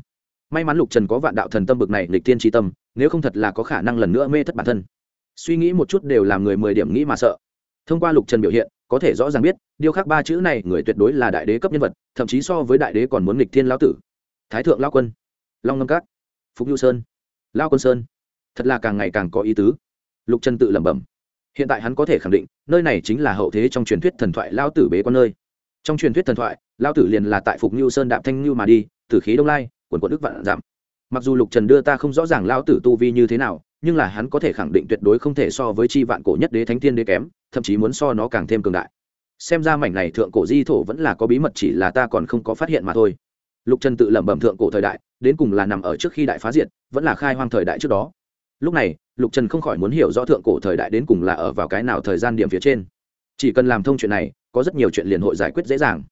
may mắn lục trần có vạn đạo thần tâm bực này lịch tiên tri tâm, nếu không thật là có khả năng lần nữa mê thất bản thân. Suy nghĩ một chút đều làm người mười điểm nghĩ mà sợ. Thông qua lục trần biểu hiện, có thể rõ ràng biết, điêu khắc ba chữ này người tuyệt đối là đại đế cấp nhân vật, thậm chí so với đại đế còn muốn lịch thiên lão tử. Thái thượng lao quân, long ngâm cát phúc nhu sơn, lao quân sơn. Thật là càng ngày càng có ý tứ. Lục trần tự lẩm bẩm. Hiện tại hắn có thể khẳng định, nơi này chính là hậu thế trong truyền thuyết thần thoại lao tử bế con nơi. Trong truyền thuyết thần thoại, lao tử liền là tại phục như sơn đạm thanh như mà đi tử khí đông lai quần quần đức vạn giảm. Mặc dù lục trần đưa ta không rõ ràng lao tử tu vi như thế nào, nhưng là hắn có thể khẳng định tuyệt đối không thể so với chi vạn cổ nhất đế thánh tiên đế kém, thậm chí muốn so nó càng thêm cường đại. Xem ra mảnh này thượng cổ di thổ vẫn là có bí mật chỉ là ta còn không có phát hiện mà thôi. Lục trần tự lẩm bẩm thượng cổ thời đại, đến cùng là nằm ở trước khi đại phá diệt, vẫn là khai hoang thời đại trước đó. Lúc này, lục trần không khỏi muốn hiểu rõ thượng cổ thời đại đến cùng là ở vào cái nào thời gian điểm phía trên. Chỉ cần làm thông chuyện này, có rất nhiều chuyện liền hội giải quyết dễ dàng.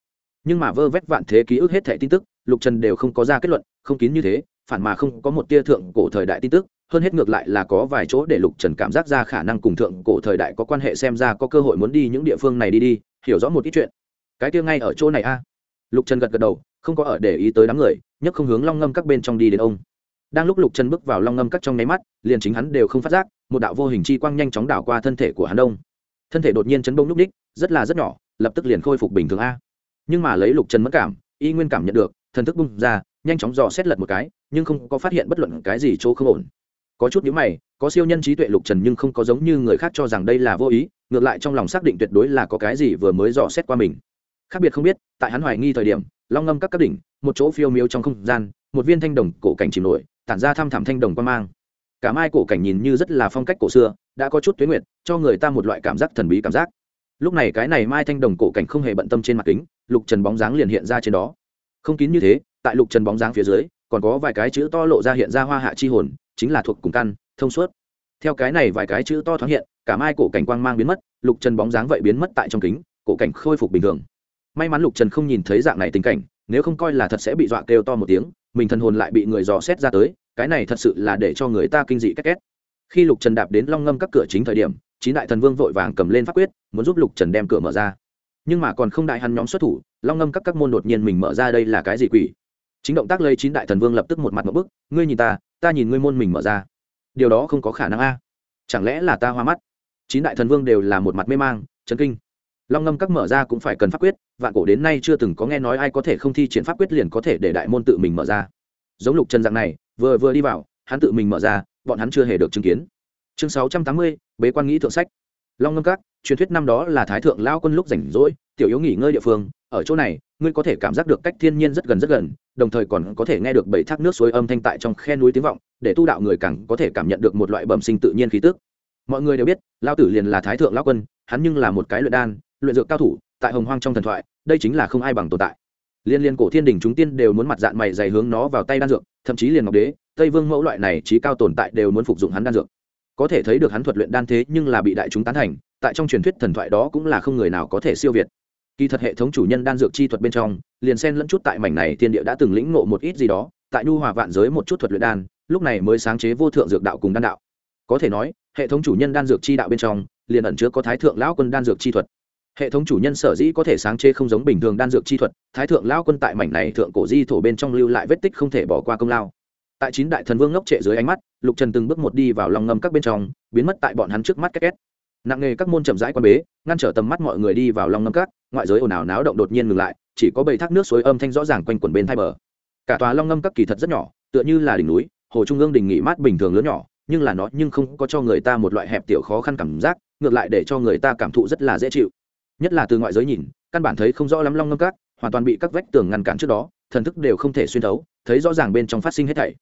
Nhưng mà vơ vét vạn thế ký ức hết thẻ tin tức lục trần đều không có ra kết luận, không kín như thế, phản mà không có một tia thượng cổ thời đại tin tức, hơn hết ngược lại là có vài chỗ để lục trần cảm giác ra khả năng cùng thượng cổ thời đại có quan hệ xem ra có cơ hội muốn đi những địa phương này đi đi, hiểu rõ một ít chuyện. Cái tia ngay ở chỗ này a. Lục trần gật gật đầu, không có ở để ý tới đám người nhất không hướng long ngâm các bên trong đi đến ông. Đang lúc lục trần bước vào long ngâm các trong nháy mắt, liền chính hắn đều không phát giác, một đạo vô hình chi quang nhanh chóng đảo qua thân thể của hắn đông thân thể đột nhiên chấn bông núp ních rất là rất nhỏ, lập tức liền khôi phục bình thường a. Nhưng mà lấy lục trần mất cảm, y nguyên cảm nhận được thần thức bung ra, nhanh chóng dò xét lật một cái, nhưng không có phát hiện bất luận cái gì chỗ không ổn. Có chút nhữ mày, có siêu nhân trí tuệ lục trần nhưng không có giống như người khác cho rằng đây là vô ý, ngược lại trong lòng xác định tuyệt đối là có cái gì vừa mới dò xét qua mình. Khác biệt không biết, tại hắn hoài nghi thời điểm, long ngâm các cấp đỉnh, một chỗ phiêu miếu trong không gian, một viên thanh đồng cổ cảnh chìm nổi, tản ra thăm thẳm thanh đồng quan mang. Cả mai cổ cảnh nhìn như rất là phong cách cổ xưa, đã có chút tuyến nguyệt, cho người ta một loại cảm giác thần bí cảm giác. Lúc này cái này mai thanh đồng cổ cảnh không hề bận tâm trên mặt kính, lục trần bóng dáng liền hiện ra trên đó không kín như thế, tại lục trần bóng dáng phía dưới, còn có vài cái chữ to lộ ra hiện ra hoa hạ chi hồn, chính là thuộc cùng căn, thông suốt. Theo cái này vài cái chữ to thoáng hiện, cả mai cổ cảnh quang mang biến mất, lục trần bóng dáng vậy biến mất tại trong kính, cổ cảnh khôi phục bình thường. May mắn lục trần không nhìn thấy dạng này tình cảnh, nếu không coi là thật sẽ bị dọa kêu to một tiếng, mình thần hồn lại bị người dò xét ra tới, cái này thật sự là để cho người ta kinh dị két két. Khi lục trần đạp đến long ngâm các cửa chính thời điểm, chín đại thần vương vội vàng cầm lên pháp quyết, muốn giúp lục trần đem cửa mở ra. Nhưng mà còn không đại hắn nhóm xuất thủ long ngâm các các môn đột nhiên mình mở ra đây là cái gì quỷ? Chính động tác lây chín đại thần vương lập tức một mặt một bức, ngươi nhìn ta ta nhìn ngươi môn mình mở ra. Điều đó không có khả năng a. Chẳng lẽ là ta hoa mắt? Chín đại thần vương đều là một mặt mê mang, chấn kinh. Long ngâm các mở ra cũng phải cần pháp quyết, vạn cổ đến nay chưa từng có nghe nói ai có thể không thi triển pháp quyết liền có thể để đại môn tự mình mở ra. Giống lục trần dạng này, vừa vừa đi vào, hắn tự mình mở ra, bọn hắn chưa hề được chứng kiến. Chương sáu trăm tám mươi, bế quan nghĩ thượng sách. Long ngâm các, truyền thuyết năm đó là thái thượng lao quân lúc rảnh rỗi tiểu yếu nghỉ ngơi địa phương, ở chỗ này, ngươi có thể cảm giác được cách thiên nhiên rất gần rất gần, đồng thời còn có thể nghe được bảy thác nước suối âm thanh tại trong khe núi tiếng vọng, để tu đạo người càng có thể cảm nhận được một loại bẩm sinh tự nhiên khí tức. Mọi người đều biết lao tử liền là thái thượng lao quân, hắn nhưng là một cái luyện đan, luyện dược cao thủ, tại hồng hoang trong thần thoại, đây chính là không ai bằng tồn tại. Liên liên cổ thiên đình chúng tiên đều muốn mặt dạng mày dày hướng nó vào tay đan dược, thậm chí liền ngọc đế, tây vương mẫu loại này trí cao tồn tại đều muốn phục dụng hắn đan dược. Có thể thấy được hắn thuật luyện đan thế nhưng là bị đại chúng tán thành, tại trong truyền thuyết thần thoại đó cũng là không người nào có thể siêu việt kỳ thật hệ thống chủ nhân đan dược chi thuật bên trong, liền xen lẫn chút tại mảnh này thiên địa đã từng lĩnh ngộ một ít gì đó, tại nhu hòa vạn giới một chút thuật luyện đan, lúc này mới sáng chế vô thượng dược đạo cùng đan đạo. Có thể nói, hệ thống chủ nhân đan dược chi đạo bên trong, liền ẩn chứa có thái thượng lão quân đan dược chi thuật. Hệ thống chủ nhân sở dĩ có thể sáng chế không giống bình thường đan dược chi thuật, thái thượng lão quân tại mảnh này thượng cổ di thổ bên trong lưu lại vết tích không thể bỏ qua công lao. Tại chín đại thần vương ngốc trệ dưới ánh mắt, lục trần từng bước một đi vào lòng ngầm các bên trong, biến mất tại bọn hắn trước mắt két két nặng nghề các môn chậm rãi quan bế, ngăn trở tầm mắt mọi người đi vào lòng ngâm cát ngoại giới ồn ào náo động đột nhiên ngừng lại, chỉ có bầy thác nước suối âm thanh rõ ràng quanh quần bên thai bờ. Cả tòa long ngâm các kỳ thật rất nhỏ, tựa như là đỉnh núi, hồ trung ương đình nghỉ mát bình thường lớn nhỏ, nhưng là nó nhưng không có cho người ta một loại hẹp tiểu khó khăn cảm giác, ngược lại để cho người ta cảm thụ rất là dễ chịu. Nhất là từ ngoại giới nhìn, căn bản thấy không rõ lắm long ngâm các, hoàn toàn bị các vách tường ngăn cản trước đó, thần thức đều không thể xuyên thấu, thấy rõ ràng bên trong phát sinh hết thảy.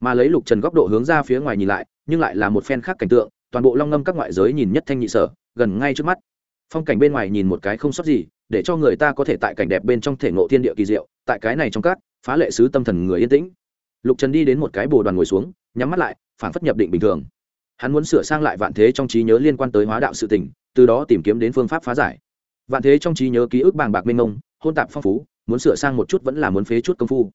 Mà lấy lục trần góc độ hướng ra phía ngoài nhìn lại, nhưng lại là một phen khác cảnh tượng toàn bộ long ngâm các ngoại giới nhìn nhất thanh nhị sở, gần ngay trước mắt. Phong cảnh bên ngoài nhìn một cái không sót gì, để cho người ta có thể tại cảnh đẹp bên trong thể ngộ thiên địa kỳ diệu, tại cái này trong các, phá lệ sứ tâm thần người yên tĩnh. Lục trần đi đến một cái bồ đoàn ngồi xuống, nhắm mắt lại phản phất nhập định bình thường. Hắn muốn sửa sang lại vạn thế trong trí nhớ liên quan tới hóa đạo sự tỉnh từ đó tìm kiếm đến phương pháp phá giải. Vạn thế trong trí nhớ ký ức bàng bạc mênh mông, hôn tạp phong phú, muốn sửa sang một chút vẫn là muốn phế chút công phu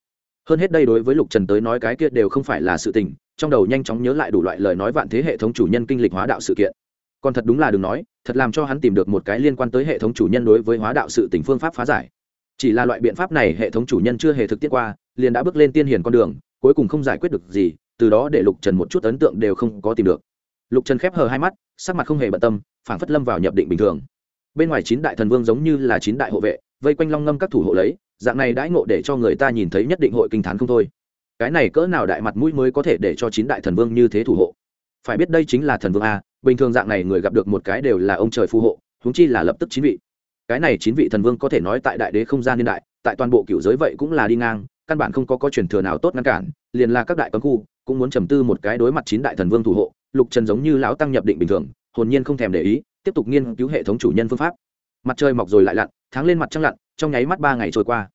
hơn hết đây đối với lục trần tới nói cái kia đều không phải là sự tình, trong đầu nhanh chóng nhớ lại đủ loại lời nói vạn thế hệ thống chủ nhân kinh lịch hóa đạo sự kiện. Còn thật đúng là đừng nói, thật làm cho hắn tìm được một cái liên quan tới hệ thống chủ nhân đối với hóa đạo sự tình phương pháp phá giải. Chỉ là loại biện pháp này hệ thống chủ nhân chưa hề thực tiết qua, liền đã bước lên tiên hiền con đường, cuối cùng không giải quyết được gì, từ đó để lục trần một chút ấn tượng đều không có tìm được. Lục trần khép hờ hai mắt, sắc mặt không hề bận tâm phản phất lâm vào nhập định bình thường. Bên ngoài chín đại thần vương giống như là chín đại hộ vệ, vây quanh long ngâm các thủ hộ lấy dạng này đãi ngộ để cho người ta nhìn thấy nhất định hội kinh t h á n không thôi. Cái này cỡ nào đại mặt mũi mới có thể để cho chín đại thần vương như thế thủ hộ? Phải biết đây chính là thần vương a, bình thường dạng này người gặp được một cái đều là ông trời phù hộ húng chi là lập tức chín vị. Cái này chín vị thần vương có thể nói tại đại đế không gian niên đại, tại toàn bộ cựu giới vậy cũng là đi ngang, căn bản không có có truyền thừa nào tốt ngăn cản, liền là các đại cấm khu, cũng muốn trầm tư một cái đối mặt chín đại thần vương thủ hộ, lục trần giống như lão tăng nhập định bình thường, hồn nhiên không thèm để ý, tiếp tục nghiên cứu hệ thống chủ nhân phương pháp. Mặt trời mọc rồi lại lặn, tháng lên mặt trăng lặn, trong nháy mắt ba ngày trôi qua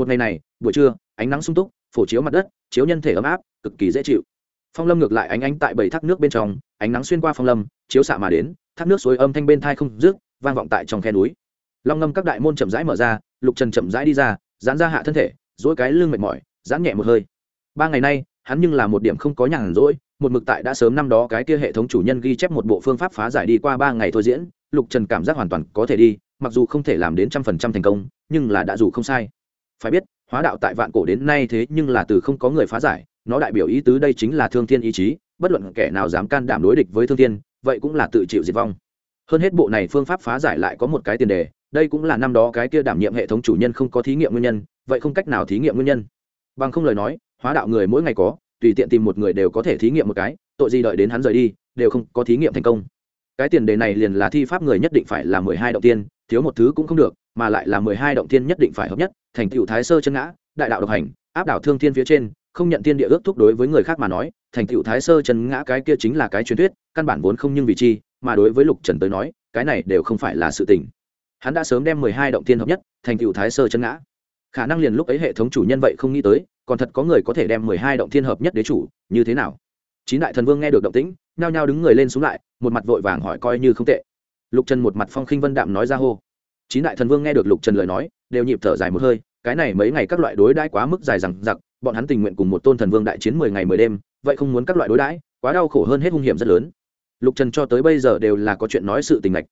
một ngày này, buổi trưa, ánh nắng sung túc, phổ chiếu mặt đất, chiếu nhân thể ấm áp, cực kỳ dễ chịu. Phong lâm ngược lại ánh ánh tại bảy thác nước bên trong, ánh nắng xuyên qua phong lâm, chiếu xạ mà đến, thác nước suối âm thanh bên thai không rước vang vọng tại trong khe núi. Long ngâm các đại môn chậm rãi mở ra, lục trần chậm rãi đi ra dán ra hạ thân thể dỗi cái lưng mệt mỏi, giãn nhẹ một hơi. Ba ngày nay, hắn nhưng là một điểm không có nhàn rỗi, một mực tại đã sớm năm đó cái kia hệ thống chủ nhân ghi chép một bộ phương pháp phá giải đi qua ba ngày thôi diễn, lục trần cảm giác hoàn toàn có thể đi, mặc dù không thể làm đến trăm phần trăm thành công, nhưng là đã dù không sai phải biết, hóa đạo tại vạn cổ đến nay thế nhưng là từ không có người phá giải, nó đại biểu ý tứ đây chính là thương thiên ý chí, bất luận kẻ nào dám can đảm đối địch với thương thiên, vậy cũng là tự chịu diệt vong. Hơn hết bộ này phương pháp phá giải lại có một cái tiền đề, đây cũng là năm đó cái kia đảm nhiệm hệ thống chủ nhân không có thí nghiệm nguyên nhân, vậy không cách nào thí nghiệm nguyên nhân. Bằng không lời nói, hóa đạo người mỗi ngày có, tùy tiện tìm một người đều có thể thí nghiệm một cái, tội gì đợi đến hắn rời đi, đều không có thí nghiệm thành công. Cái tiền đề này liền là thi pháp người nhất định phải là mười hai động tiên, thiếu một thứ cũng không được mà lại là mười hai động thiên nhất định phải hợp nhất, thành tựu thái sơ chân ngã, đại đạo độc hành, áp đảo thương thiên phía trên, không nhận tiên địa ước thúc đối với người khác mà nói, thành tựu thái sơ chân ngã cái kia chính là cái truyền thuyết, căn bản vốn không nhưng vị chi, mà đối với lục trần tới nói, cái này đều không phải là sự tình. Hắn đã sớm đem mười hai động thiên hợp nhất, thành tựu thái sơ chân ngã. Khả năng liền lúc ấy hệ thống chủ nhân vậy không nghĩ tới, còn thật có người có thể đem mười hai động thiên hợp nhất đế chủ, như thế nào? Chín đại thần vương nghe được động tĩnh, nhao nhao đứng người lên xuống lại, một mặt vội vàng hỏi coi như không tệ. Lục trần một mặt phong khinh vân đạm nói ra hô chín đại thần vương nghe được lục trần lời nói, đều nhịp thở dài một hơi, cái này mấy ngày các loại đối đãi quá mức dài rằng giặc bọn hắn tình nguyện cùng một tôn thần vương đại chiến mười ngày mười đêm, vậy không muốn các loại đối đãi, quá đau khổ hơn hết hung hiểm rất lớn. Lục trần cho tới bây giờ đều là có chuyện nói sự tình lệch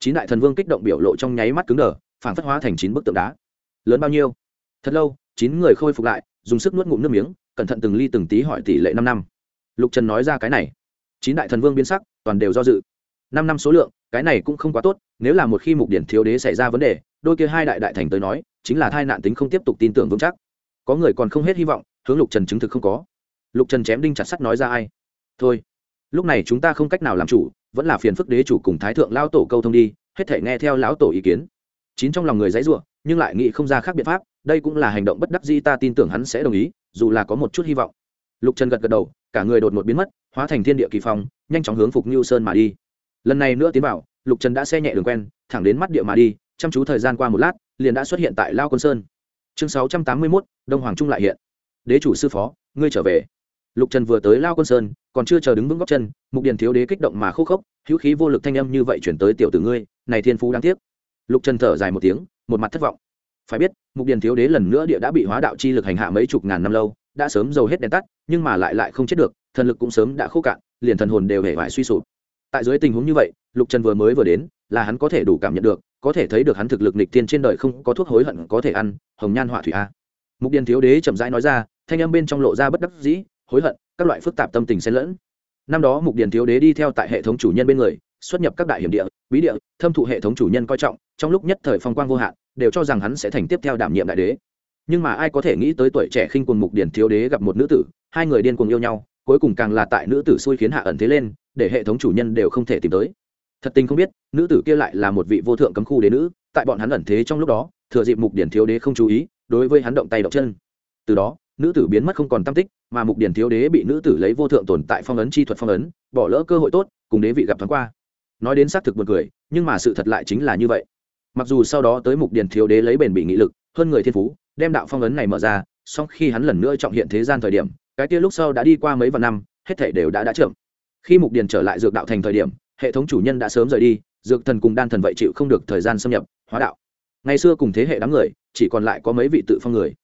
chín đại thần vương kích động biểu lộ trong nháy mắt cứng đờ phản phất hóa thành chín bức tượng đá. Lớn bao nhiêu? Thật lâu, chín người khôi phục lại, dùng sức nuốt ngụm nước miếng, cẩn thận từng ly từng tí hỏi tỷ lệ năm năm. Lục trần nói ra cái này. Chín đại thần vương biến sắc, toàn đều do dự. Năm năm số lượng cái này cũng không quá tốt, nếu là một khi mục điển thiếu đế xảy ra vấn đề, đôi kia hai đại đại thành tới nói, chính là thai nạn tính không tiếp tục tin tưởng vững chắc. Có người còn không hết hy vọng, hướng lục trần chứng thực không có. Lục trần chém đinh chặt sắt nói ra ai? Thôi, lúc này chúng ta không cách nào làm chủ, vẫn là phiền phức đế chủ cùng thái thượng lao tổ câu thông đi, hết thể nghe theo lão tổ ý kiến. Chín trong lòng người dãy ruộng nhưng lại nghĩ không ra khác biện pháp, đây cũng là hành động bất đắc dĩ ta tin tưởng hắn sẽ đồng ý, dù là có một chút hy vọng. Lục trần gật gật đầu, cả người đột một biến mất, hóa thành thiên địa kỳ phong, nhanh chóng hướng phục như sơn mà đi lần này nữa tiến vào, lục trần đã xe nhẹ đường quen, thẳng đến mắt địa mà đi, chăm chú thời gian qua một lát, liền đã xuất hiện tại lao quân sơn. Chương sáu trăm tám mươi mốt, đông hoàng trung lại hiện. Đế chủ sư phó, ngươi trở về. Lục trần vừa tới lao quân sơn, còn chưa chờ đứng vững góc chân, mục điền thiếu đế kích động mà khô khốc, hữu khí vô lực thanh âm như vậy chuyển tới tiểu tử ngươi, này thiên phú đáng tiếc. Lục trần thở dài một tiếng, một mặt thất vọng. Phải biết, mục điền thiếu đế lần nữa địa đã bị hóa đạo chi lực hành hạ mấy chục ngàn năm lâu, đã sớm dầu hết đèn tắt, nhưng mà lại lại không chết được, thần lực cũng sớm đã khô cạn, liền thần hồn đều hề vải suy sụp tại dưới tình huống như vậy, lục trần vừa mới vừa đến, là hắn có thể đủ cảm nhận được, có thể thấy được hắn thực lực nịch tiên trên đời không có thuốc hối hận có thể ăn, hồng nhan họa thủy a. Mục điền thiếu đế chậm rãi nói ra, thanh âm bên trong lộ ra bất đắc dĩ, hối hận, các loại phức tạp tâm tình xen lẫn. Năm đó mục điền thiếu đế đi theo tại hệ thống chủ nhân bên người, xuất nhập các đại hiểm địa, bí địa, thâm thụ hệ thống chủ nhân coi trọng, trong lúc nhất thời phong quang vô hạn, đều cho rằng hắn sẽ thành tiếp theo đảm nhiệm đại đế. Nhưng mà ai có thể nghĩ tới tuổi trẻ khinh quần mục điển thiếu đế gặp một nữ tử, hai người điên cuồng yêu nhau, cuối cùng càng là tại nữ tử xui khiến hạ ẩn thế lên để hệ thống chủ nhân đều không thể tìm tới. Thật tình không biết, nữ tử kia lại là một vị vô thượng cấm khu đế nữ, tại bọn hắn ẩn thế trong lúc đó, thừa dịp mục điển thiếu đế không chú ý, đối với hắn động tay động chân. Từ đó, nữ tử biến mất không còn tam tích, mà mục điển thiếu đế bị nữ tử lấy vô thượng tồn tại phong ấn chi thuật phong ấn, bỏ lỡ cơ hội tốt, cùng đế vị gặp thoáng qua. Nói đến xác thực buồn cười, nhưng mà sự thật lại chính là như vậy. Mặc dù sau đó tới mục điển thiếu đế lấy bền bị nghị lực, hơn người thiên phú, đem đạo phong ấn này mở ra, song khi hắn lần nữa trọng hiện thế gian thời điểm, cái kia lúc sau đã đi qua mấy vạn năm, hết thảy đều đã đã chậm khi mục điền trở lại dược đạo thành thời điểm, hệ thống chủ nhân đã sớm rời đi, dược thần cùng đan thần vậy chịu không được thời gian xâm nhập, hóa đạo. Ngày xưa cùng thế hệ đám người, chỉ còn lại có mấy vị tự phong người.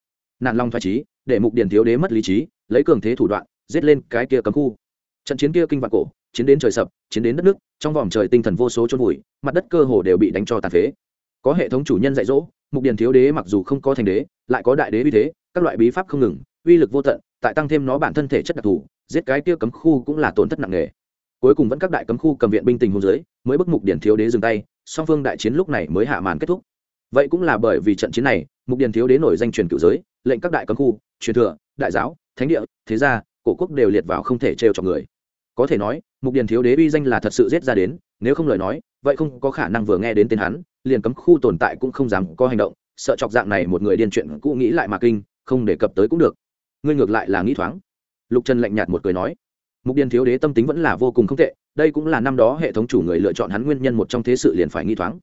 Nạn long thoại trí để mục điền thiếu đế mất lý trí, lấy cường thế thủ đoạn, giết lên cái kia cấm khu. Trận chiến kia kinh vạn cổ, chiến đến trời sập, chiến đến đất nước, trong vòng trời tinh thần vô số chôn vùi, mặt đất cơ hồ đều bị đánh cho tàn phế. Có hệ thống chủ nhân dạy dỗ, mục điền thiếu đế mặc dù không có thành đế, lại có đại đế uy thế, các loại bí pháp không ngừng, uy lực vô tận, tại tăng thêm nó bản thân thể chất đặc thù giết cái kia cấm khu cũng là tổn thất nặng nề. Cuối cùng vẫn các đại cấm khu cầm viện binh tình hôn dưới, mới bức mục điển thiếu đế dừng tay, song phương đại chiến lúc này mới hạ màn kết thúc. Vậy cũng là bởi vì trận chiến này, mục điển thiếu đế nổi danh truyền cựu giới, lệnh các đại cấm khu, truyền thừa, đại giáo, thánh địa, thế gia, cổ quốc đều liệt vào không thể trêu cho người. Có thể nói, mục điển thiếu đế uy danh là thật sự giết ra đến, nếu không lời nói, vậy không có khả năng vừa nghe đến tên hắn, liền cấm khu tồn tại cũng không dám có hành động, sợ chọc dạng này một người điên chuyện cũ nghĩ lại mà kinh, không đề cập tới cũng được. Ngươi ngược lại là nghĩ thoáng lục trần lạnh nhạt một cười nói, mục điền thiếu đế tâm tính vẫn là vô cùng không tệ, đây cũng là năm đó hệ thống chủ người lựa chọn hắn nguyên nhân một trong thế sự liền phải nghi thoáng.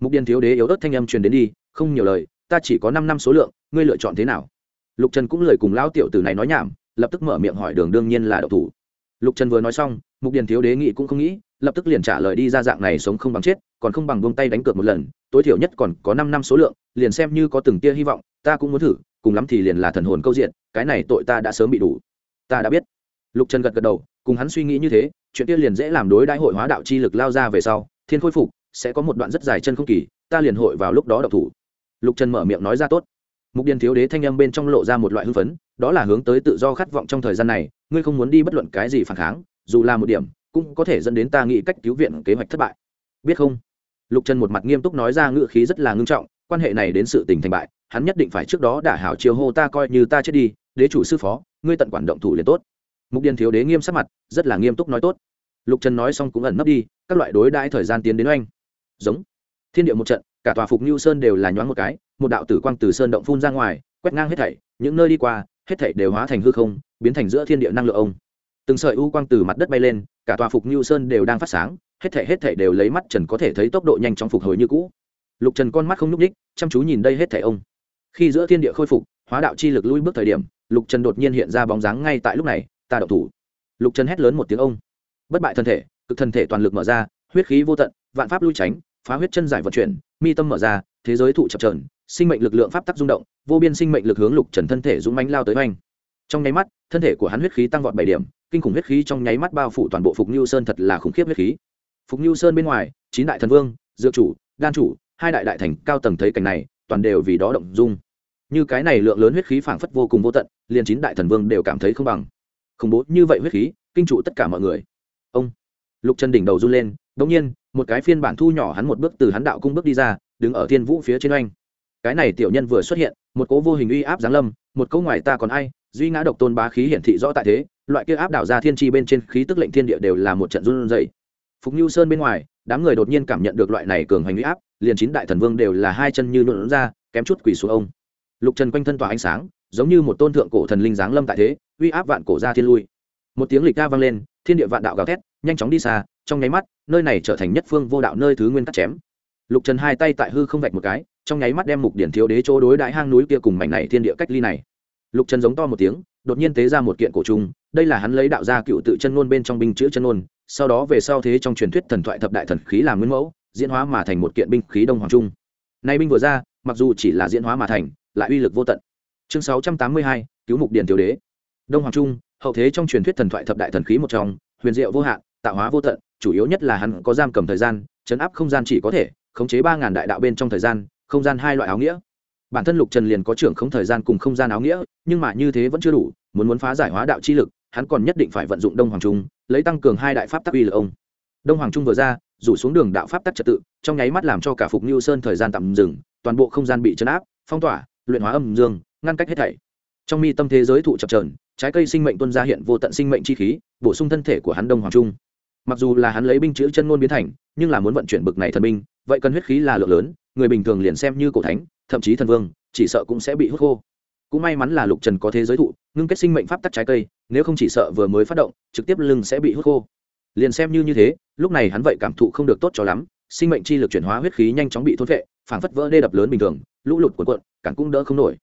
Mục điền thiếu đế yếu ớt thanh âm truyền đến đi, không nhiều lời, ta chỉ có năm năm số lượng, ngươi lựa chọn thế nào? Lục trần cũng lời cùng lão tiểu tử này nói nhảm, lập tức mở miệng hỏi đường đương nhiên là đậu thủ. Lục trần vừa nói xong, mục điền thiếu đế nghĩ cũng không nghĩ, lập tức liền trả lời đi ra dạng này sống không bằng chết, còn không bằng buông tay đánh cược một lần, tối thiểu nhất còn có năm năm số lượng, liền xem như có từng tia hy vọng, ta cũng muốn thử, cùng lắm thì liền là thần hồn câu diện, cái này tội ta đã sớm bị đủ ta đã biết. Lục trần gật gật đầu, cùng hắn suy nghĩ như thế, chuyện kia liền dễ làm đối đại hội hóa đạo chi lực lao ra về sau, thiên khôi phục, sẽ có một đoạn rất dài chân không kỳ, ta liền hội vào lúc đó độc thủ. Lục trần mở miệng nói ra tốt. Mục điền thiếu đế thanh âm bên trong lộ ra một loại hưng phấn, đó là hướng tới tự do khát vọng trong thời gian này, ngươi không muốn đi bất luận cái gì phản kháng, dù là một điểm, cũng có thể dẫn đến ta nghĩ cách cứu viện kế hoạch thất bại. Biết không? Lục trần một mặt nghiêm túc nói ra ngữ khí rất là ngưng trọng, quan hệ này đến sự tình thành bại, hắn nhất định phải trước đó đả hảo chiều hô ta coi như ta chết đi, đế chủ sư phó ngươi tận quản động thủ liền tốt. Mục điền thiếu đế nghiêm sắc mặt, rất là nghiêm túc nói tốt. Lục trần nói xong cũng ẩn nấp đi, các loại đối đãi thời gian tiến đến oanh. Giống. Thiên địa một trận, cả tòa phục như sơn đều là nhoáng một cái, một đạo tử quang từ sơn động phun ra ngoài, quét ngang hết thảy, những nơi đi qua, hết thảy đều hóa thành hư không, biến thành giữa thiên địa năng lượng ông. Từng sợi u quang từ mặt đất bay lên, cả tòa phục như sơn đều đang phát sáng, hết thảy hết thảy đều lấy mắt trần có thể thấy tốc độ nhanh chóng phục hồi như cũ. Lục trần con mắt không nhúc ních chăm chú nhìn đây hết thảy ông. Khi giữa thiên địa khôi phục, hóa đạo chi lực lui bước thời điểm lục trần đột nhiên hiện ra bóng dáng ngay tại lúc này, ta đậu thủ. Lục trần hét lớn một tiếng ông. Bất bại thân thể, cực thân thể toàn lực mở ra, huyết khí vô tận, vạn pháp lui tránh, phá huyết chân giải vận chuyển, mi tâm mở ra, thế giới thụ chập trờn sinh mệnh lực lượng pháp tắc rung động, vô biên sinh mệnh lực hướng lục trần thân thể dũng mánh lao tới oanh. Trong nháy mắt, thân thể của hắn huyết khí tăng vọt bảy điểm, kinh khủng huyết khí trong nháy mắt bao phủ toàn bộ phục như sơn thật là khủng khiếp huyết khí. Phục như sơn bên ngoài, chín đại thần vương, dược chủ, đan chủ, hai đại đại thành cao tầng thấy cảnh này, toàn đều vì đó động dung như cái này lượng lớn huyết khí phảng phất vô cùng vô tận, liền chín đại thần vương đều cảm thấy không bằng. Khủng bố như vậy huyết khí, kinh trụ tất cả mọi người. Ông lục chân đỉnh đầu run lên đ ỗ n g nhiên, một cái phiên bản thu nhỏ hắn một bước từ hắn đạo cung bước đi ra, đứng ở thiên vũ phía trên oanh. Cái này tiểu nhân vừa xuất hiện, một cố vô hình uy áp giáng lâm, một câu ngoài ta còn ai, duy ngã độc tôn bá khí hiển thị rõ tại thế, loại kia áp đảo ra thiên tri bên trên khí tức lệnh thiên địa đều là một trận run dày phục nhu sơn bên ngoài, đám người đột nhiên cảm nhận được loại này cường hành uy áp, liền chín đại thần vương đều là hai chân như nhuộn ra, kém chút quỳ xuống ông lục trần quanh thân tỏa ánh sáng, giống như một tôn thượng cổ thần linh giáng lâm tại thế, uy áp vạn cổ ra thiên lui. Một tiếng lịch ca vang lên, thiên địa vạn đạo gào thét, nhanh chóng đi xa, trong nháy mắt, nơi này trở thành nhất phương vô đạo nơi thứ nguyên cắt chém. Lục trần hai tay tại hư không vạch một cái, trong nháy mắt đem mục điển thiếu đế chỗ đối đại hang núi kia cùng mảnh này thiên địa cách ly này. Lục trần giống to một tiếng, đột nhiên tế ra một kiện cổ trung đây là hắn lấy đạo gia cựu tự chân ngôn bên trong binh chữ chân ngôn, sau đó về sau thế trong truyền thuyết thần thoại thập đại thần khí làm nguyên mẫu, diễn hóa mà thành một kiện binh khí đông hoàng trung. Nay binh vừa ra, mặc dù chỉ là diễn hóa mà thành lại uy lực vô tận. Chương sáu trăm tám mươi hai, cứu mục điện thiếu đế. Đông hoàng trung, hậu thế trong truyền thuyết thần thoại thập đại thần khí một trong, huyền diệu vô hạn, tạo hóa vô tận, chủ yếu nhất là hắn có giam cầm thời gian, chấn áp không gian chỉ có thể, khống chế ba ngàn đại đạo bên trong thời gian, không gian hai loại áo nghĩa. Bản thân lục trần liền có trưởng không thời gian cùng không gian áo nghĩa, nhưng mà như thế vẫn chưa đủ, muốn muốn phá giải hóa đạo chi lực, hắn còn nhất định phải vận dụng đông hoàng trung, lấy tăng cường hai đại pháp tắc uy lực ông. Đông hoàng trung vừa ra, rủ xuống đường đạo pháp tắc trật tự, trong nháy mắt làm cho cả phục như sơn thời gian tạm dừng, toàn bộ không gian bị chấn áp, phong tỏa luyện hóa âm dương, ngăn cách hết thảy. Trong mi tâm thế giới thụ chập trờn trái cây sinh mệnh tuân ra hiện vô tận sinh mệnh chi khí, bổ sung thân thể của hắn đông hoàng trung. Mặc dù là hắn lấy binh chữ chân ngôn biến thành, nhưng là muốn vận chuyển bực này thần binh, vậy cần huyết khí là lượng lớn, người bình thường liền xem như cổ thánh, thậm chí thần vương, chỉ sợ cũng sẽ bị hút khô. Cũng may mắn là lục trần có thế giới thụ, ngưng kết sinh mệnh pháp tắc trái cây, nếu không chỉ sợ vừa mới phát động, trực tiếp lưng sẽ bị hút khô. Liền xem như như thế, lúc này hắn vậy cảm thụ không được tốt cho lắm sinh mệnh chi lực chuyển hóa huyết khí nhanh chóng bị thôn vệ phảng phất vỡ đê đập lớn bình thường, lũ lụt cuộn cuộn, cản cũng đỡ không nổi.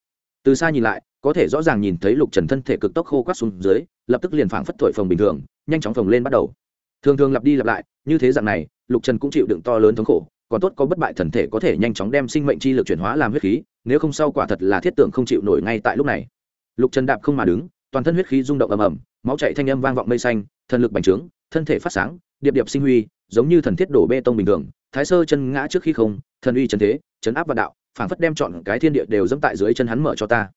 Từ xa nhìn lại, có thể rõ ràng nhìn thấy lục trần thân thể cực tốc khô quát xuống dưới, lập tức liền phảng phất thổi phồng bình thường, nhanh chóng phồng lên bắt đầu. Thường thường lặp đi lặp lại, như thế dạng này, lục trần cũng chịu đựng to lớn thống khổ, còn tốt có bất bại thần thể có thể nhanh chóng đem sinh mệnh chi lực chuyển hóa làm huyết khí, nếu không sau quả thật là thiết tưởng không chịu nổi ngay tại lúc này. Lục trần đạp không mà đứng, toàn thân huyết khí rung động ầm ầm, máu chạy thanh âm vang vọng mây xanh, thần lực bành trướng, thân thể phát sáng, điệp điệp sinh huy, giống như thần thiết đổ bê tông bình thường thái sơ chân ngã trước khi không, thần uy chân thế chấn áp và đạo, phảng phất đem chọn cái thiên địa đều dẫm tại dưới chân hắn mở cho ta.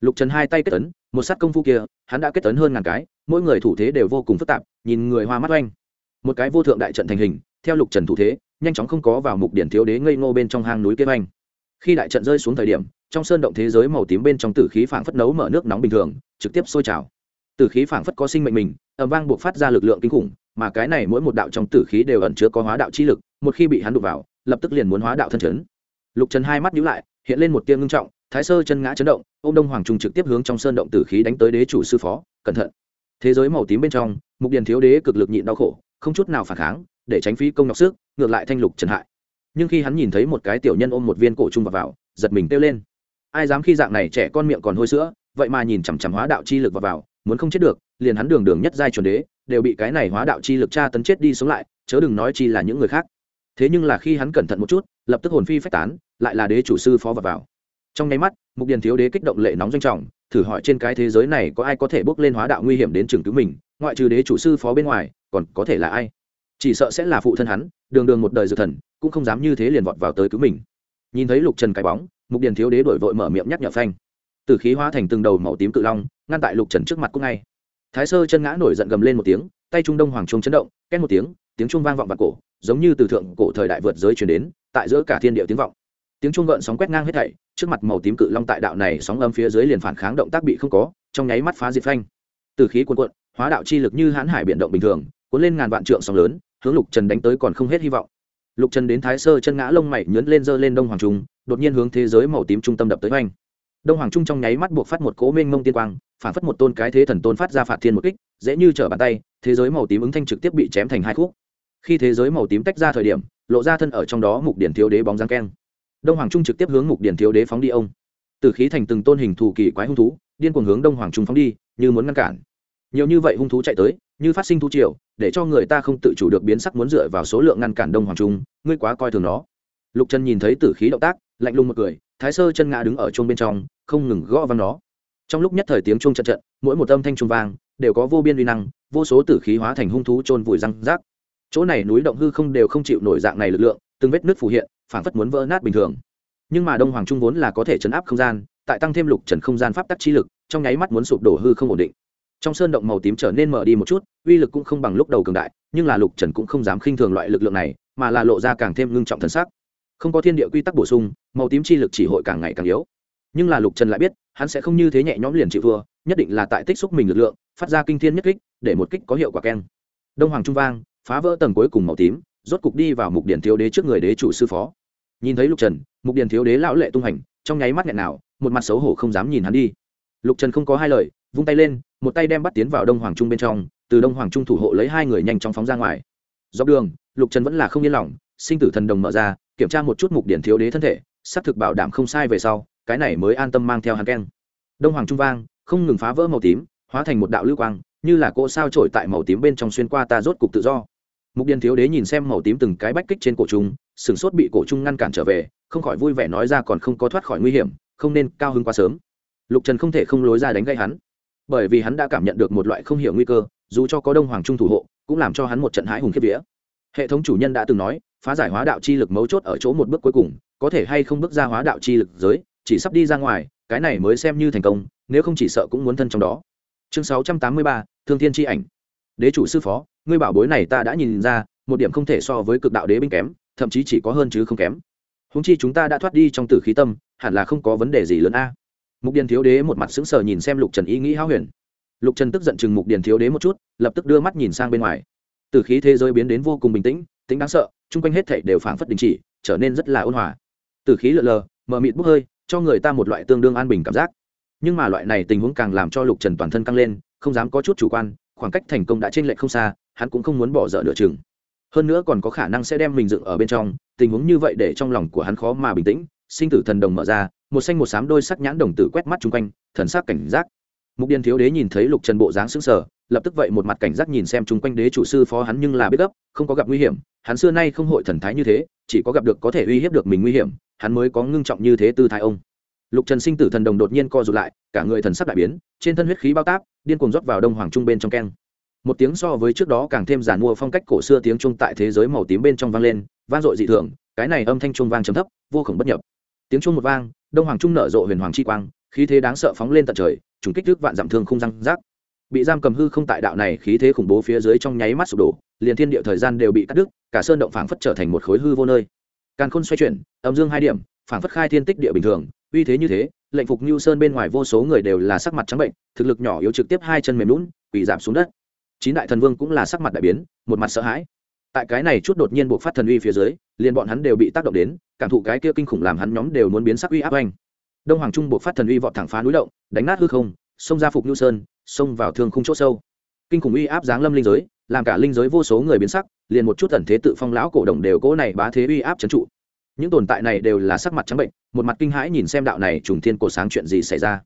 Lục trần hai tay kết tấn một sát công phu kia, hắn đã kết tấn hơn ngàn cái, mỗi người thủ thế đều vô cùng phức tạp, nhìn người hoa mắt oanh. Một cái vô thượng đại trận thành hình, theo lục trần thủ thế, nhanh chóng không có vào mục điển thiếu đế ngây ngô bên trong hang núi kế oanh. Khi đại trận rơi xuống thời điểm, trong sơn động thế giới màu tím bên trong tử khí phảng phất nấu mở nước nóng bình thường, trực tiếp sôi trào. Tử khí phảng phất có sinh mệnh mình ẩm vang buộc phát ra lực lượng kinh khủng, mà cái này mỗi một đạo trong tử khí đều ẩn chứa có hóa đạo chi lực một khi bị hắn đụng vào lập tức liền muốn hóa đạo thân chấn. Lục trần hai mắt nhíu lại hiện lên một tia ngưng trọng thái sơ chân ngã chấn động ô m đông hoàng trung trực tiếp hướng trong sơn động tử khí đánh tới đế chủ sư phó cẩn thận. Thế giới màu tím bên trong mục điền thiếu đế cực lực nhịn đau khổ không chút nào phản kháng để tránh phí công nhọc sức ngược lại thanh lục trần hại. Nhưng khi hắn nhìn thấy một cái tiểu nhân ôm một viên cổ trung vào, vào giật mình kêu lên. Ai dám khi dạng này trẻ con miệng còn hôi sữa vậy mà nhìn chằm chằm hóa đạo chi lực vào, vào muốn không chết được liền hắn đường đường nhất giai chuẩn đế đều bị cái này hóa đạo chi lực tra tấn chết đi sống lại chớ đừng nói chi là những người khác thế nhưng là khi hắn cẩn thận một chút, lập tức hồn phi phách tán, lại là đế chủ sư phó và vào. Trong nháy mắt, mục điền thiếu đế kích động lệ nóng danh trọng, thử hỏi trên cái thế giới này có ai có thể bước lên hóa đạo nguy hiểm đến trường cứu mình, ngoại trừ đế chủ sư phó bên ngoài, còn có thể là ai? Chỉ sợ sẽ là phụ thân hắn, đường đường một đời dự thần, cũng không dám như thế liền vọt vào tới cứu mình. Nhìn thấy lục trần cái bóng, mục điền thiếu đế đổi vội mở miệng nhắc nhở phanh. Từ khí hóa thành từng đầu màu tím cự long, ngăn tại lục trần trước mặt cũng ngay. Thái sơ chân ngã nổi giận gầm lên một tiếng, tay trung đông hoàng trung chấn động, két một tiếng tiếng trung vang vọng vào cổ giống như từ thượng cổ thời đại vượt giới chuyển đến, tại giữa cả thiên địa tiếng vọng. Tiếng trung gợn sóng quét ngang hết thảy, trước mặt màu tím cự long tại đạo này sóng âm phía dưới liền phản kháng động tác bị không có, trong nháy mắt phá diệt phanh. Từ khí cuồn cuộn, hóa đạo chi lực như hãn hải biển động bình thường, cuốn lên ngàn vạn trượng sóng lớn, hướng lục trần đánh tới còn không hết hy vọng. Lục trần đến thái sơ chân ngã lông mày nhớn lên dơ lên đông hoàng trung, đột nhiên hướng thế giới màu tím trung tâm đập tới oanh đông hoàng trung trong nháy mắt buộc phát một cố mênh mông tiên quang, phản phất một tôn cái thế thần tôn phát ra phạt thiên một kích, dễ như trở bàn tay, thế giới màu tím ứng thanh trực tiếp bị chém thành hai khúc khi thế giới màu tím tách ra thời điểm, lộ ra thân ở trong đó mục điển thiếu đế bóng dáng keng. Đông hoàng trung trực tiếp hướng mục điển thiếu đế phóng đi ông. Từ khí thành từng tôn hình thù kỳ quái hung thú, điên cuồng hướng đông hoàng trung phóng đi, như muốn ngăn cản. Nhiều như vậy hung thú chạy tới, như phát sinh thú triều, để cho người ta không tự chủ được biến sắc muốn dựa vào số lượng ngăn cản đông hoàng trung, ngươi quá coi thường nó. Lục trần nhìn thấy tử khí động tác, lạnh lùng một cười, thái sơ chân ngã đứng ở chuông bên trong, không ngừng gõ văng nó. Trong lúc nhất thời tiếng chuông trận trận mỗi một âm thanh trung vang, đều có vô biên uy năng, vô số tử khí hóa thành hung thú trôn vùi răng rác chỗ này núi động hư không đều không chịu nổi dạng này lực lượng từng vết nước phù hiện phảng phất muốn vỡ nát bình thường. Nhưng mà đông hoàng trung vốn là có thể chấn áp không gian tại tăng thêm lục trần không gian pháp tắc chi lực trong nháy mắt muốn sụp đổ hư không ổn định. Trong sơn động màu tím trở nên mở đi một chút uy lực cũng không bằng lúc đầu cường đại nhưng là lục trần cũng không dám khinh thường loại lực lượng này mà là lộ ra càng thêm ngưng trọng thân xác. không có thiên địa quy tắc bổ sung màu tím chi lực chỉ hội càng ngày càng yếu. Nhưng là lục trần lại biết hắn sẽ không như thế nhẹ nhõm liền chịu vừa, nhất định là tại tích xúc mình lực lượng phát ra kinh thiên nhất kích để một kích có hiệu quả keng. Đông hoàng trung vang phá vỡ tầng cuối cùng màu tím, rốt cục đi vào mục điện thiếu đế trước người đế chủ sư phó. Nhìn thấy lục trần, mục điện thiếu đế lão lệ tung hành, trong nháy mắt nghẹn nào, một mặt xấu hổ không dám nhìn hắn đi. Lục trần không có hai lời, vung tay lên, một tay đem bắt tiến vào đông hoàng trung bên trong, từ đông hoàng trung thủ hộ lấy hai người nhanh chóng phóng ra ngoài. Dọc đường, lục trần vẫn là không yên lòng, sinh tử thần đồng mở ra, kiểm tra một chút mục điện thiếu đế thân thể, xác thực bảo đảm không sai về sau, cái này mới an tâm mang theo hắn keng. Đông hoàng trung vang, không ngừng phá vỡ màu tím, hóa thành một đạo lưu quang, như là cỗ sao trổi tại màu tím bên trong xuyên qua ta rốt cục tự do mục điền thiếu đế nhìn xem màu tím từng cái bách kích trên cổ trung sừng sốt bị cổ trung ngăn cản trở về, không khỏi vui vẻ nói ra còn không có thoát khỏi nguy hiểm, không nên cao hứng quá sớm. Lục trần không thể không lối ra đánh gây hắn. Bởi vì hắn đã cảm nhận được một loại không hiểu nguy cơ, dù cho có đông hoàng trung thủ hộ, cũng làm cho hắn một trận hãi hùng khiếp vía. Hệ thống chủ nhân đã từng nói, phá giải hóa đạo chi lực mấu chốt ở chỗ một bước cuối cùng, có thể hay không bước ra hóa đạo chi lực giới, chỉ sắp đi ra ngoài, cái này mới xem như thành công, nếu không chỉ sợ cũng muốn thân trong đó. Chương sáu trăm tám mươi ba, thương thiên tri ảnh. Đế chủ sư phó ngươi bảo bối này ta đã nhìn ra, một điểm không thể so với cực đạo đế binh kém, thậm chí chỉ có hơn chứ không kém. Húng chi chúng ta đã thoát đi trong tử khí tâm, hẳn là không có vấn đề gì lớn a. Mục điền thiếu đế một mặt sững sờ nhìn xem lục trần ý nghĩ háo huyền. Lục trần tức giận chừng mục điền thiếu đế một chút, lập tức đưa mắt nhìn sang bên ngoài. Tử khí thế giới biến đến vô cùng bình tĩnh, tính đáng sợ, chung quanh hết thảy đều phảng phất đình chỉ, trở nên rất là ôn hòa. Tử khí lượn lờ, mờ mịt bốc hơi, cho người ta một loại tương đương an bình cảm giác. Nhưng mà loại này tình huống càng làm cho lục trần toàn thân căng lên, không dám có chút chủ quan, khoảng cách thành công đã trên lệch không xa hắn cũng không muốn bỏ dở nửa chừng. Hơn nữa còn có khả năng sẽ đem mình dựng ở bên trong, tình huống như vậy để trong lòng của hắn khó mà bình tĩnh. Sinh tử thần đồng mở ra, một xanh một xám đôi sắc nhãn đồng tử quét mắt chung quanh, thần sắc cảnh giác. Mục điền thiếu đế nhìn thấy lục trần bộ dáng sững sờ, lập tức vậy một mặt cảnh giác nhìn xem chung quanh đế chủ sư phó hắn nhưng là biết gấp, không có gặp nguy hiểm. Hắn xưa nay không hội thần thái như thế, chỉ có gặp được có thể uy hiếp được mình nguy hiểm, hắn mới có ngưng trọng như thế tư thái ông. Lục trần sinh tử thần đồng đột nhiên co rụt lại, cả người thần sắc đại biến, trên thân huyết khí bao táp, điên cuồng rót vào đông hoàng trung bên trong keng một tiếng so với trước đó càng thêm giản mua phong cách cổ xưa tiếng trung tại thế giới màu tím bên trong vang lên, vang dội dị thường, cái này âm thanh trung vang trầm thấp, vô khổng bất nhập. Tiếng trung một vang, đông hoàng trung nở rộ huyền hoàng chi quang, khí thế đáng sợ phóng lên tận trời, trùng kích thước vạn giảm thương không răng rác. Bị giam cầm hư không tại đạo này khí thế khủng bố phía dưới trong nháy mắt sụp đổ, liền thiên địa thời gian đều bị cắt đứt, cả sơn động phảng phất trở thành một khối hư vô nơi. Càn khôn xoay chuyển, âm dương hai điểm, phảng phất khai thiên tích địa bình thường, uy thế như thế, lệnh phục như sơn bên ngoài vô số người đều là sắc mặt trắng bệnh, thực lực nhỏ yếu trực tiếp hai chân mềm lún quỳ giảm xuống đất chín đại thần vương cũng là sắc mặt đại biến, một mặt sợ hãi. Tại cái này chút đột nhiên buộc phát thần uy phía dưới, liền bọn hắn đều bị tác động đến, cảm thụ cái kia kinh khủng làm hắn nhóm đều muốn biến sắc uy áp anh đông hoàng trung buộc phát thần uy vọt thẳng phá núi động, đánh nát hư không, xông ra phục nhu sơn, xông vào thương khung chỗ sâu. Kinh khủng uy áp giáng lâm linh giới, làm cả linh giới vô số người biến sắc, liền một chút tần thế tự phong lão cổ đồng đều cố này bá thế uy áp trấn trụ. Những tồn tại này đều là sắc mặt trắng bệnh, một mặt kinh hãi nhìn xem đạo này trùng thiên cổ sáng chuyện gì xảy ra.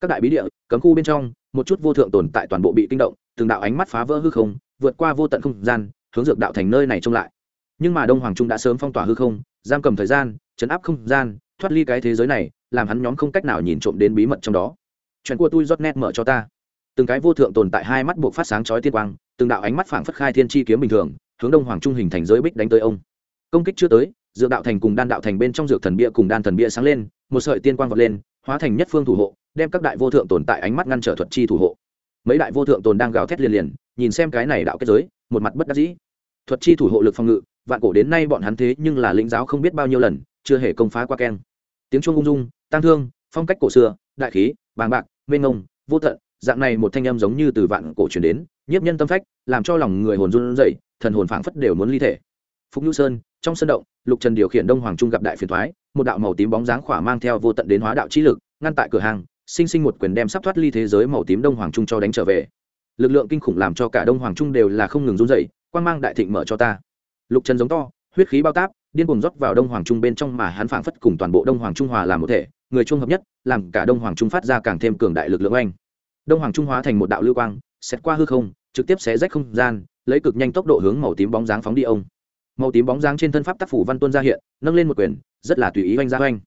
Các đại bí địa, cấm khu bên trong, một chút vô thượng tồn tại toàn bộ bị kinh động từng đạo ánh mắt phá vỡ hư không, vượt qua vô tận không gian, hướng dược đạo thành nơi này trông lại. Nhưng mà đông hoàng trung đã sớm phong tỏa hư không, giam cầm thời gian, chấn áp không gian, thoát ly cái thế giới này, làm hắn nhóm không cách nào nhìn trộm đến bí mật trong đó. Chuyện của tôi rót nét mở cho ta. Từng cái vô thượng tồn tại hai mắt buộc phát sáng chói tiên quang, từng đạo ánh mắt phảng phất khai thiên chi kiếm bình thường, hướng đông hoàng trung hình thành giới bích đánh tới ông. Công kích chưa tới, dược đạo thành cùng đan đạo thành bên trong dược thần bia cùng đan thần bia sáng lên, một sợi tiên quang vọt lên, hóa thành nhất phương thủ hộ, đem các đại vô thượng tồn tại ánh mắt ngăn trở thuật chi thủ hộ mấy đại vô thượng tồn đang gào thét liền liền, nhìn xem cái này đạo kết giới, một mặt bất đắc dĩ. Thuật chi thủ hộ lực phòng ngự, vạn cổ đến nay bọn hắn thế nhưng là lĩnh giáo không biết bao nhiêu lần, chưa hề công phá qua keng. Tiếng chuông ung dung tăng thương, phong cách cổ xưa, đại khí, bàng bạc, mênh ngông vô tận, dạng này một thanh âm giống như từ vạn cổ truyền đến, nhiếp nhân tâm phách, làm cho lòng người hồn run rẩy, thần hồn phảng phất đều muốn ly thể. Phúc nhu sơn, trong sân động, lục trần điều khiển đông hoàng trung gặp đại phiền thoái, một đạo màu tím bóng dáng khỏa mang theo vô tận đến hóa đạo chi lực, ngăn tại cửa hàng sinh sinh một quyền đem sắp thoát ly thế giới màu tím đông hoàng trung cho đánh trở về. Lực lượng kinh khủng làm cho cả đông hoàng trung đều là không ngừng run dậy quan mang đại thịnh mở cho ta. Lục trần giống to, huyết khí bao táp, điên cuồng rót vào đông hoàng trung bên trong mà hắn phảng phất cùng toàn bộ đông hoàng trung hòa làm một thể, người trung hợp nhất, làm cả đông hoàng trung phát ra càng thêm cường đại lực lượng oanh. Đông hoàng trung hóa thành một đạo lưu quang xét qua hư không, trực tiếp xé rách không gian, lấy cực nhanh tốc độ hướng màu tím bóng dáng phóng đi ông. Màu tím bóng dáng trên thân pháp tác phủ văn tuân ra hiện, nâng lên một quyền, rất là tùy ý oanh ra oanh.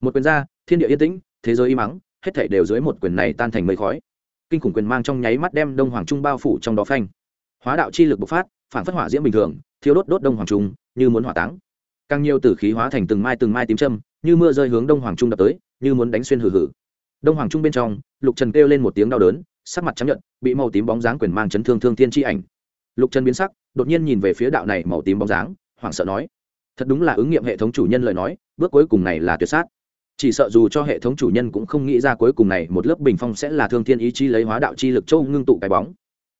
Một quyền ra, thiên địa yên tĩnh, thế giới im mắng hết thảy đều dưới một quyền này tan thành mây khói. Kinh khủng quyền mang trong nháy mắt đem đông hoàng trung bao phủ trong đó phanh. Hóa đạo chi lực bộc phát, phản phất hỏa diễm bình thường thiếu đốt đốt đông hoàng trung, như muốn hỏa táng. Càng nhiều tử khí hóa thành từng mai từng mai tím châm, như mưa rơi hướng đông hoàng trung đập tới, như muốn đánh xuyên hử hử đông hoàng trung bên trong, lục trần kêu lên một tiếng đau đớn, sắc mặt chấp nhận bị màu tím bóng dáng quyền mang chấn thương thương thiên tri ảnh. Lục trần biến sắc, đột nhiên nhìn về phía đạo này màu tím bóng dáng, hoảng sợ nói, thật đúng là ứng nghiệm hệ thống chủ nhân lời nói, bước cuối cùng này là tuyệt sát chỉ sợ dù cho hệ thống chủ nhân cũng không nghĩ ra cuối cùng này, một lớp bình phong sẽ là thương thiên ý chí lấy hóa đạo chi lực châu ngưng tụ cái bóng.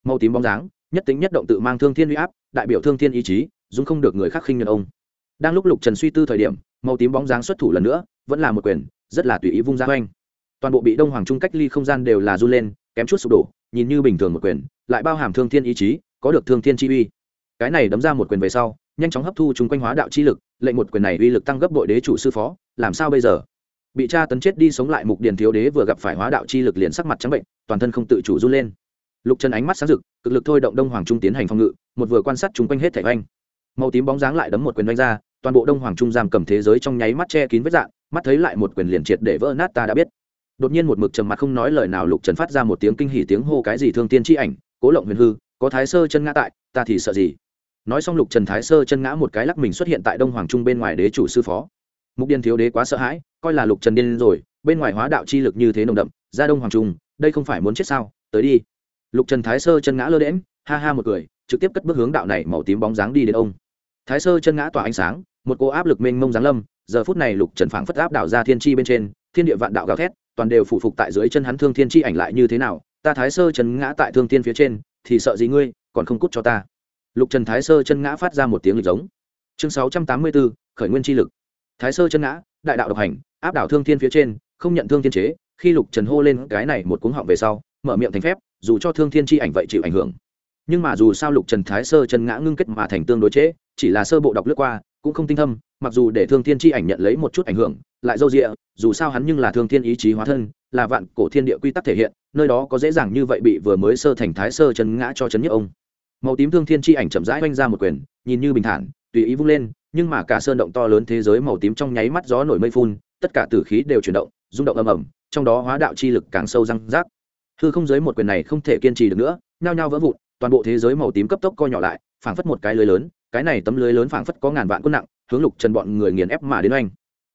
Màu tím bóng dáng, nhất tính nhất động tự mang thương thiên huy áp, đại biểu thương thiên ý chí dũng không được người khác khinh nhận ông. Đang lúc lục trần suy tư thời điểm, màu tím bóng dáng xuất thủ lần nữa, vẫn là một quyền, rất là tùy ý vung ra oanh toàn bộ bị đông hoàng trung cách ly không gian đều là run lên, kém chút sụp đổ, nhìn như bình thường một quyền, lại bao hàm thương thiên ý chí, có được thương thiên chi uy. Cái này đấm ra một quyền về sau, nhanh chóng hấp thu chung quanh hóa đạo chi lực, lệnh một quyền này uy lực tăng gấp bội đế chủ sư phó, làm sao bây giờ? Bị cha tấn chết đi sống lại mục điền thiếu đế vừa gặp phải hóa đạo chi lực liền sắc mặt trắng bệnh, toàn thân không tự chủ run lên. Lục trần ánh mắt sáng rực, cực lực thôi động đông hoàng trung tiến hành phòng ngự, một vừa quan sát chung quanh hết thảy oanh. Màu tím bóng dáng lại đấm một quyền oanh ra, toàn bộ đông hoàng trung giam cầm thế giới trong nháy mắt che kín vết dạng, mắt thấy lại một quyền liền triệt để vỡ nát ta đã biết. Đột nhiên một mực trầm mặt không nói lời nào lục trần phát ra một tiếng kinh hỉ tiếng hô cái gì thương tiên tri ảnh, cố lộng huyền hư, có thái sơ chân ngã tại, ta thì sợ gì? Nói xong lục trần thái sơ chân ngã một cái lắc mình xuất hiện tại đông hoàng trung bên ngoài đế chủ sư phó mục điên thiếu đế quá sợ hãi, coi là lục trần điên rồi, bên ngoài hóa đạo chi lực như thế nồng đậm, ra đông hoàng trung, đây không phải muốn chết sao? Tới đi. Lục trần thái sơ chân ngã lơ đễm ha ha một cười, trực tiếp cất bước hướng đạo này màu tím bóng dáng đi đến ông. Thái sơ chân ngã tỏa ánh sáng, một cô áp lực mênh mông giáng lâm, giờ phút này lục trần phảng phất áp đảo ra thiên tri bên trên, thiên địa vạn đạo gào thét, toàn đều phủ phục tại dưới chân hắn thương thiên tri ảnh lại như thế nào? Ta thái sơ chân ngã tại thương thiên phía trên, thì sợ gì ngươi, còn không cút cho ta. Lục trần thái sơ chân ngã phát ra một tiếng lịch giống. Chương sáu trăm tám mươi bốn khởi nguyên chi lực thái sơ chân ngã đại đạo độc hành áp đảo thương thiên phía trên không nhận thương thiên chế khi lục trần hô lên cái này một cuống họng về sau mở miệng thành phép dù cho thương thiên chi ảnh vậy chịu ảnh hưởng. Nhưng mà dù sao lục trần thái sơ chân ngã ngưng kết mà thành tương đối chế, chỉ là sơ bộ đọc lướt qua cũng không tinh thâm mặc dù để thương thiên chi ảnh nhận lấy một chút ảnh hưởng lại dâu dịa, dù sao hắn nhưng là thương thiên ý chí hóa thân là vạn cổ thiên địa quy tắc thể hiện nơi đó có dễ dàng như vậy bị vừa mới sơ thành thái sơ chân ngã cho chấn nhất ông. Màu tím thương thiên chi ảnh chậm rãi oanh ra một quyền nhìn như bình thản tùy ý vung lên nhưng mà cả sơn động to lớn thế giới màu tím trong nháy mắt gió nổi mây phun, tất cả tử khí đều chuyển động, rung động ầm ầm, trong đó hóa đạo chi lực càng sâu răng rác. Hư không giới một quyền này không thể kiên trì được nữa, nhao nhao vỡ vụn, toàn bộ thế giới màu tím cấp tốc co nhỏ lại, phảng phất một cái lưới lớn, cái này tấm lưới lớn phảng phất có ngàn vạn quân nặng, hướng lục trần bọn người nghiền ép mà đến oanh.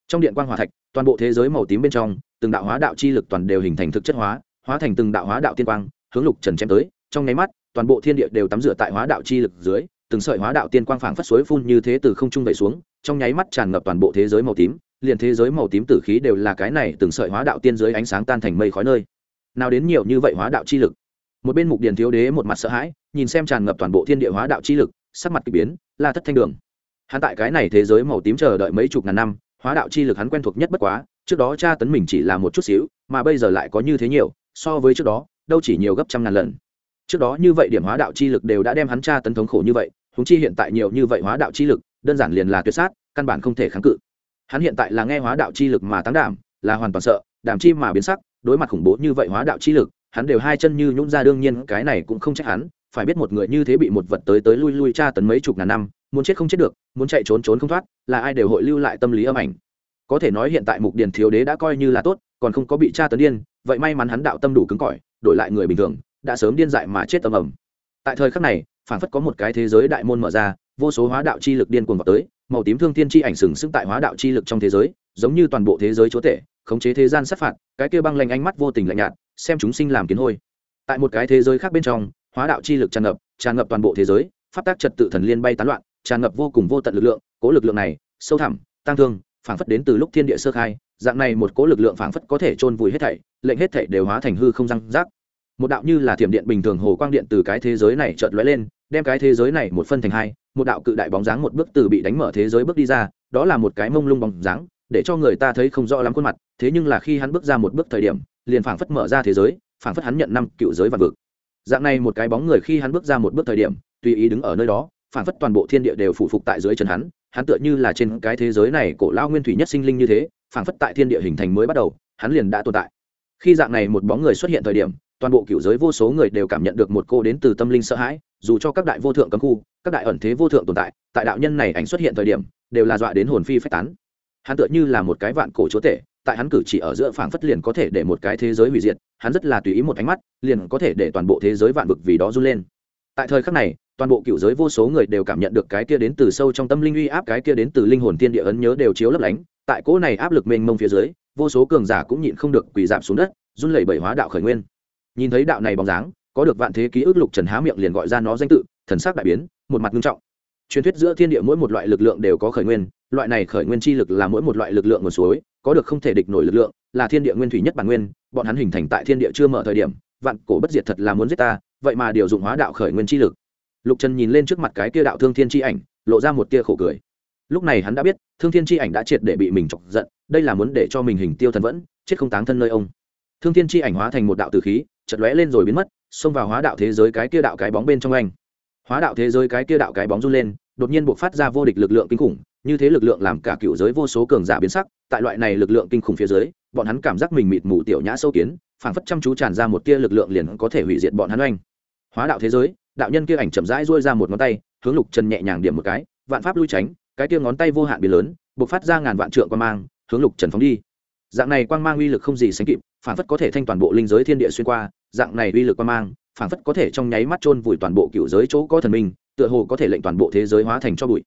Trong điện quan hòa thạch, toàn bộ thế giới màu tím bên trong, từng đạo hóa đạo chi lực toàn đều hình thành thực chất hóa hóa thành từng đạo hóa đạo tiên quang, hướng lục trần chém tới, trong nháy mắt, toàn bộ thiên địa đều tắm rửa tại hóa đạo chi lực dưới từng sợi hóa đạo tiên quang phảng phất suối phun như thế từ không trung vẩy xuống, trong nháy mắt tràn ngập toàn bộ thế giới màu tím, liền thế giới màu tím tử khí đều là cái này từng sợi hóa đạo tiên dưới ánh sáng tan thành mây khói nơi. Nào đến nhiều như vậy hóa đạo chi lực. Một bên mục điền thiếu đế một mặt sợ hãi, nhìn xem tràn ngập toàn bộ thiên địa hóa đạo chi lực, sắc mặt kỳ biến là thất thanh đường. Hắn tại cái này thế giới màu tím chờ đợi mấy chục ngàn năm, hóa đạo chi lực hắn quen thuộc nhất bất quá, trước đó cha tấn mình chỉ là một chút xíu, mà bây giờ lại có như thế nhiều, so với trước đó, đâu chỉ nhiều gấp trăm ngàn lần. Trước đó như vậy điểm hóa đạo chi lực đều đã đem hắn cha tấn thống khổ như vậy huống chi hiện tại nhiều như vậy hóa đạo chi lực, đơn giản liền là tuyệt sát, căn bản không thể kháng cự. Hắn hiện tại là nghe hóa đạo chi lực mà tăng đảm, là hoàn toàn sợ, đảm chi mà biến sắc, đối mặt khủng bố như vậy hóa đạo chi lực, hắn đều hai chân như nhũn ra, đương nhiên cái này cũng không trách hắn, phải biết một người như thế bị một vật tới tới lui lui tra tấn mấy chục ngàn năm, muốn chết không chết được, muốn chạy trốn trốn không thoát, là ai đều hội lưu lại tâm lý âm ảnh. Có thể nói hiện tại mục điền thiếu đế đã coi như là tốt, còn không có bị tra tấn điên, vậy may mắn hắn đạo tâm đủ cứng cỏi, đổi lại người bình thường, đã sớm điên dại mà chết tầm ầm. Tại thời khắc này phản phất có một cái thế giới đại môn mở ra, vô số hóa đạo chi lực điên cuồng vào tới, màu tím thương thiên chi ảnh sừng sững tại hóa đạo chi lực trong thế giới, giống như toàn bộ thế giới chúa tể, khống chế thế gian sát phạt, cái kia băng lanh ánh mắt vô tình lạnh nhạt, xem chúng sinh làm kiến hôi. Tại một cái thế giới khác bên trong, hóa đạo chi lực tràn ngập tràn ngập toàn bộ thế giới, pháp tác trật tự thần liên bay tán loạn, tràn ngập vô cùng vô tận lực lượng, cố lực lượng này, sâu thẳm, tăng thương, phảng phất đến từ lúc thiên địa sơ khai, dạng này một cố lực lượng phảng phất có thể chôn vùi hết thảy, lệnh hết thảy đều hóa thành hư không răng rác. Một đạo như là thiểm điện bình thường hồ quang điện từ cái thế giới này chợt lóe lên đem cái thế giới này một phân thành hai, một đạo cự đại bóng dáng một bước từ bị đánh mở thế giới bước đi ra, đó là một cái mông lung bóng dáng, để cho người ta thấy không rõ lắm khuôn mặt, thế nhưng là khi hắn bước ra một bước thời điểm, liền phảng phất mở ra thế giới, phảng phất hắn nhận năm cựu giới vạn vực. Dạng này một cái bóng người khi hắn bước ra một bước thời điểm, tùy ý đứng ở nơi đó, phảng phất toàn bộ thiên địa đều phụ phục tại dưới chân hắn hắn tựa như là trên cái thế giới này cổ lao nguyên thủy nhất sinh linh như thế, phảng phất tại thiên địa hình thành mới bắt đầu, hắn liền đã tồn tại. Khi dạng này một bóng người xuất hiện thời điểm toàn bộ cựu giới vô số người đều cảm nhận được một cô đến từ tâm linh sợ hãi, dù cho các đại vô thượng cấm khu, các đại ẩn thế vô thượng tồn tại tại đạo nhân này ảnh xuất hiện thời điểm, đều là dọa đến hồn phi phách tán. Hắn tựa như là một cái vạn cổ chúa tể, tại hắn cử chỉ ở giữa phảng phất liền có thể để một cái thế giới hủy diệt, hắn rất là tùy ý một ánh mắt, liền có thể để toàn bộ thế giới vạn vực vì đó run lên. Tại thời khắc này, toàn bộ cựu giới vô số người đều cảm nhận được cái kia đến từ sâu trong tâm linh uy áp, cái kia đến từ linh hồn thiên địa ấn nhớ đều chiếu lấp lánh. Tại cỗ này áp lực mênh mông phía dưới, vô số cường giả cũng nhịn không được quỳ giảm xuống đất, run lẩy bẩy hóa đạo khởi nguyên nhìn thấy đạo này bóng dáng, có được vạn thế ký ức lục trần há miệng liền gọi ra nó danh tự, thần sắc đại biến, một mặt nghiêm trọng. Truyền thuyết giữa thiên địa mỗi một loại lực lượng đều có khởi nguyên, loại này khởi nguyên chi lực là mỗi một loại lực lượng nguồn suối, có được không thể địch nổi lực lượng, là thiên địa nguyên thủy nhất bản nguyên, bọn hắn hình thành tại thiên địa chưa mở thời điểm, vạn cổ bất diệt thật là muốn giết ta, vậy mà điều dụng hóa đạo khởi nguyên chi lực. Lục trần nhìn lên trước mặt cái kia đạo thương thiên chi ảnh, lộ ra một tia khổ cười. Lúc này hắn đã biết, thương thiên chi ảnh đã triệt để bị mình chọc giận, đây là muốn để cho mình hình tiêu thần vẫn, chết không táng thân nơi ông. Thương thiên chi ảnh hóa thành một đạo tử khí chật lóe lên rồi biến mất, xông vào hóa đạo thế giới cái kia đạo cái bóng bên trong anh. Hóa đạo thế giới cái kia đạo cái bóng run lên, đột nhiên buộc phát ra vô địch lực lượng kinh khủng, như thế lực lượng làm cả cựu giới vô số cường giả biến sắc, tại loại này lực lượng kinh khủng phía dưới, bọn hắn cảm giác mình mịt mù tiểu nhã sâu kiến, phảng phất chăm chú tràn ra một tia lực lượng liền có thể hủy diệt bọn hắn oanh hóa đạo thế giới, đạo nhân kia ảnh chậm rãi duỗi ra một ngón tay, hướng lục trần nhẹ nhàng điểm một cái, vạn pháp lui tránh, cái kia ngón tay vô hạn biến lớn buộc phát ra ngàn vạn trượng quan mang, hướng lục trần phóng đi. Dạng này quang mang uy lực không gì sánh kịp phản phất có thể thanh toàn bộ linh giới thiên địa xuyên qua, dạng này uy lực quang mang phản phất có thể trong nháy mắt chôn vùi toàn bộ cựu giới chỗ có thần minh, tựa hồ có thể lệnh toàn bộ thế giới hóa thành cho bụi.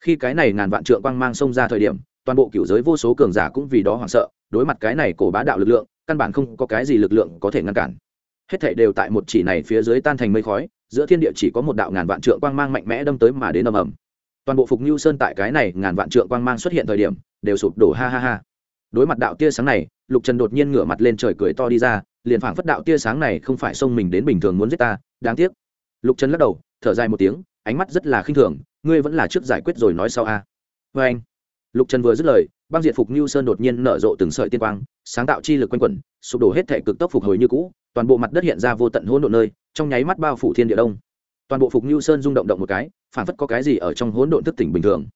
Khi cái này ngàn vạn trượng quang mang xông ra thời điểm, toàn bộ cựu giới vô số cường giả cũng vì đó hoảng sợ, đối mặt cái này cổ bá đạo lực lượng, căn bản không có cái gì lực lượng có thể ngăn cản. Hết thảy đều tại một chỉ này phía dưới tan thành mây khói, giữa thiên địa chỉ có một đạo ngàn vạn trượng quang mang mạnh mẽ đâm tới mà đến ầm ầm. Toàn bộ phục nhu sơn tại cái này ngàn vạn trượng quang mang xuất hiện thời điểm, đều sụp đổ, ha ha ha. Đối mặt đạo tia sáng này lục trần đột nhiên ngửa mặt lên trời cười to đi ra, liền phảng phất đạo tia sáng này không phải xông mình đến bình thường muốn giết ta, đáng tiếc. Lục trần lắc đầu, thở dài một tiếng, ánh mắt rất là khinh thường, ngươi vẫn là trước giải quyết rồi nói sau a. Vê anh, lục trần vừa dứt lời, băng diện phục như sơn đột nhiên nở rộ từng sợi tiên quang, sáng tạo chi lực quanh quẩn, sụp đổ hết thể cực tốc phục hồi như cũ, toàn bộ mặt đất hiện ra vô tận hỗn độn nơi, trong nháy mắt bao phủ thiên địa đông. Toàn bộ phục như sơn rung động động một cái phản phất có cái gì ở trong hỗn độn thức tỉnh bình thường.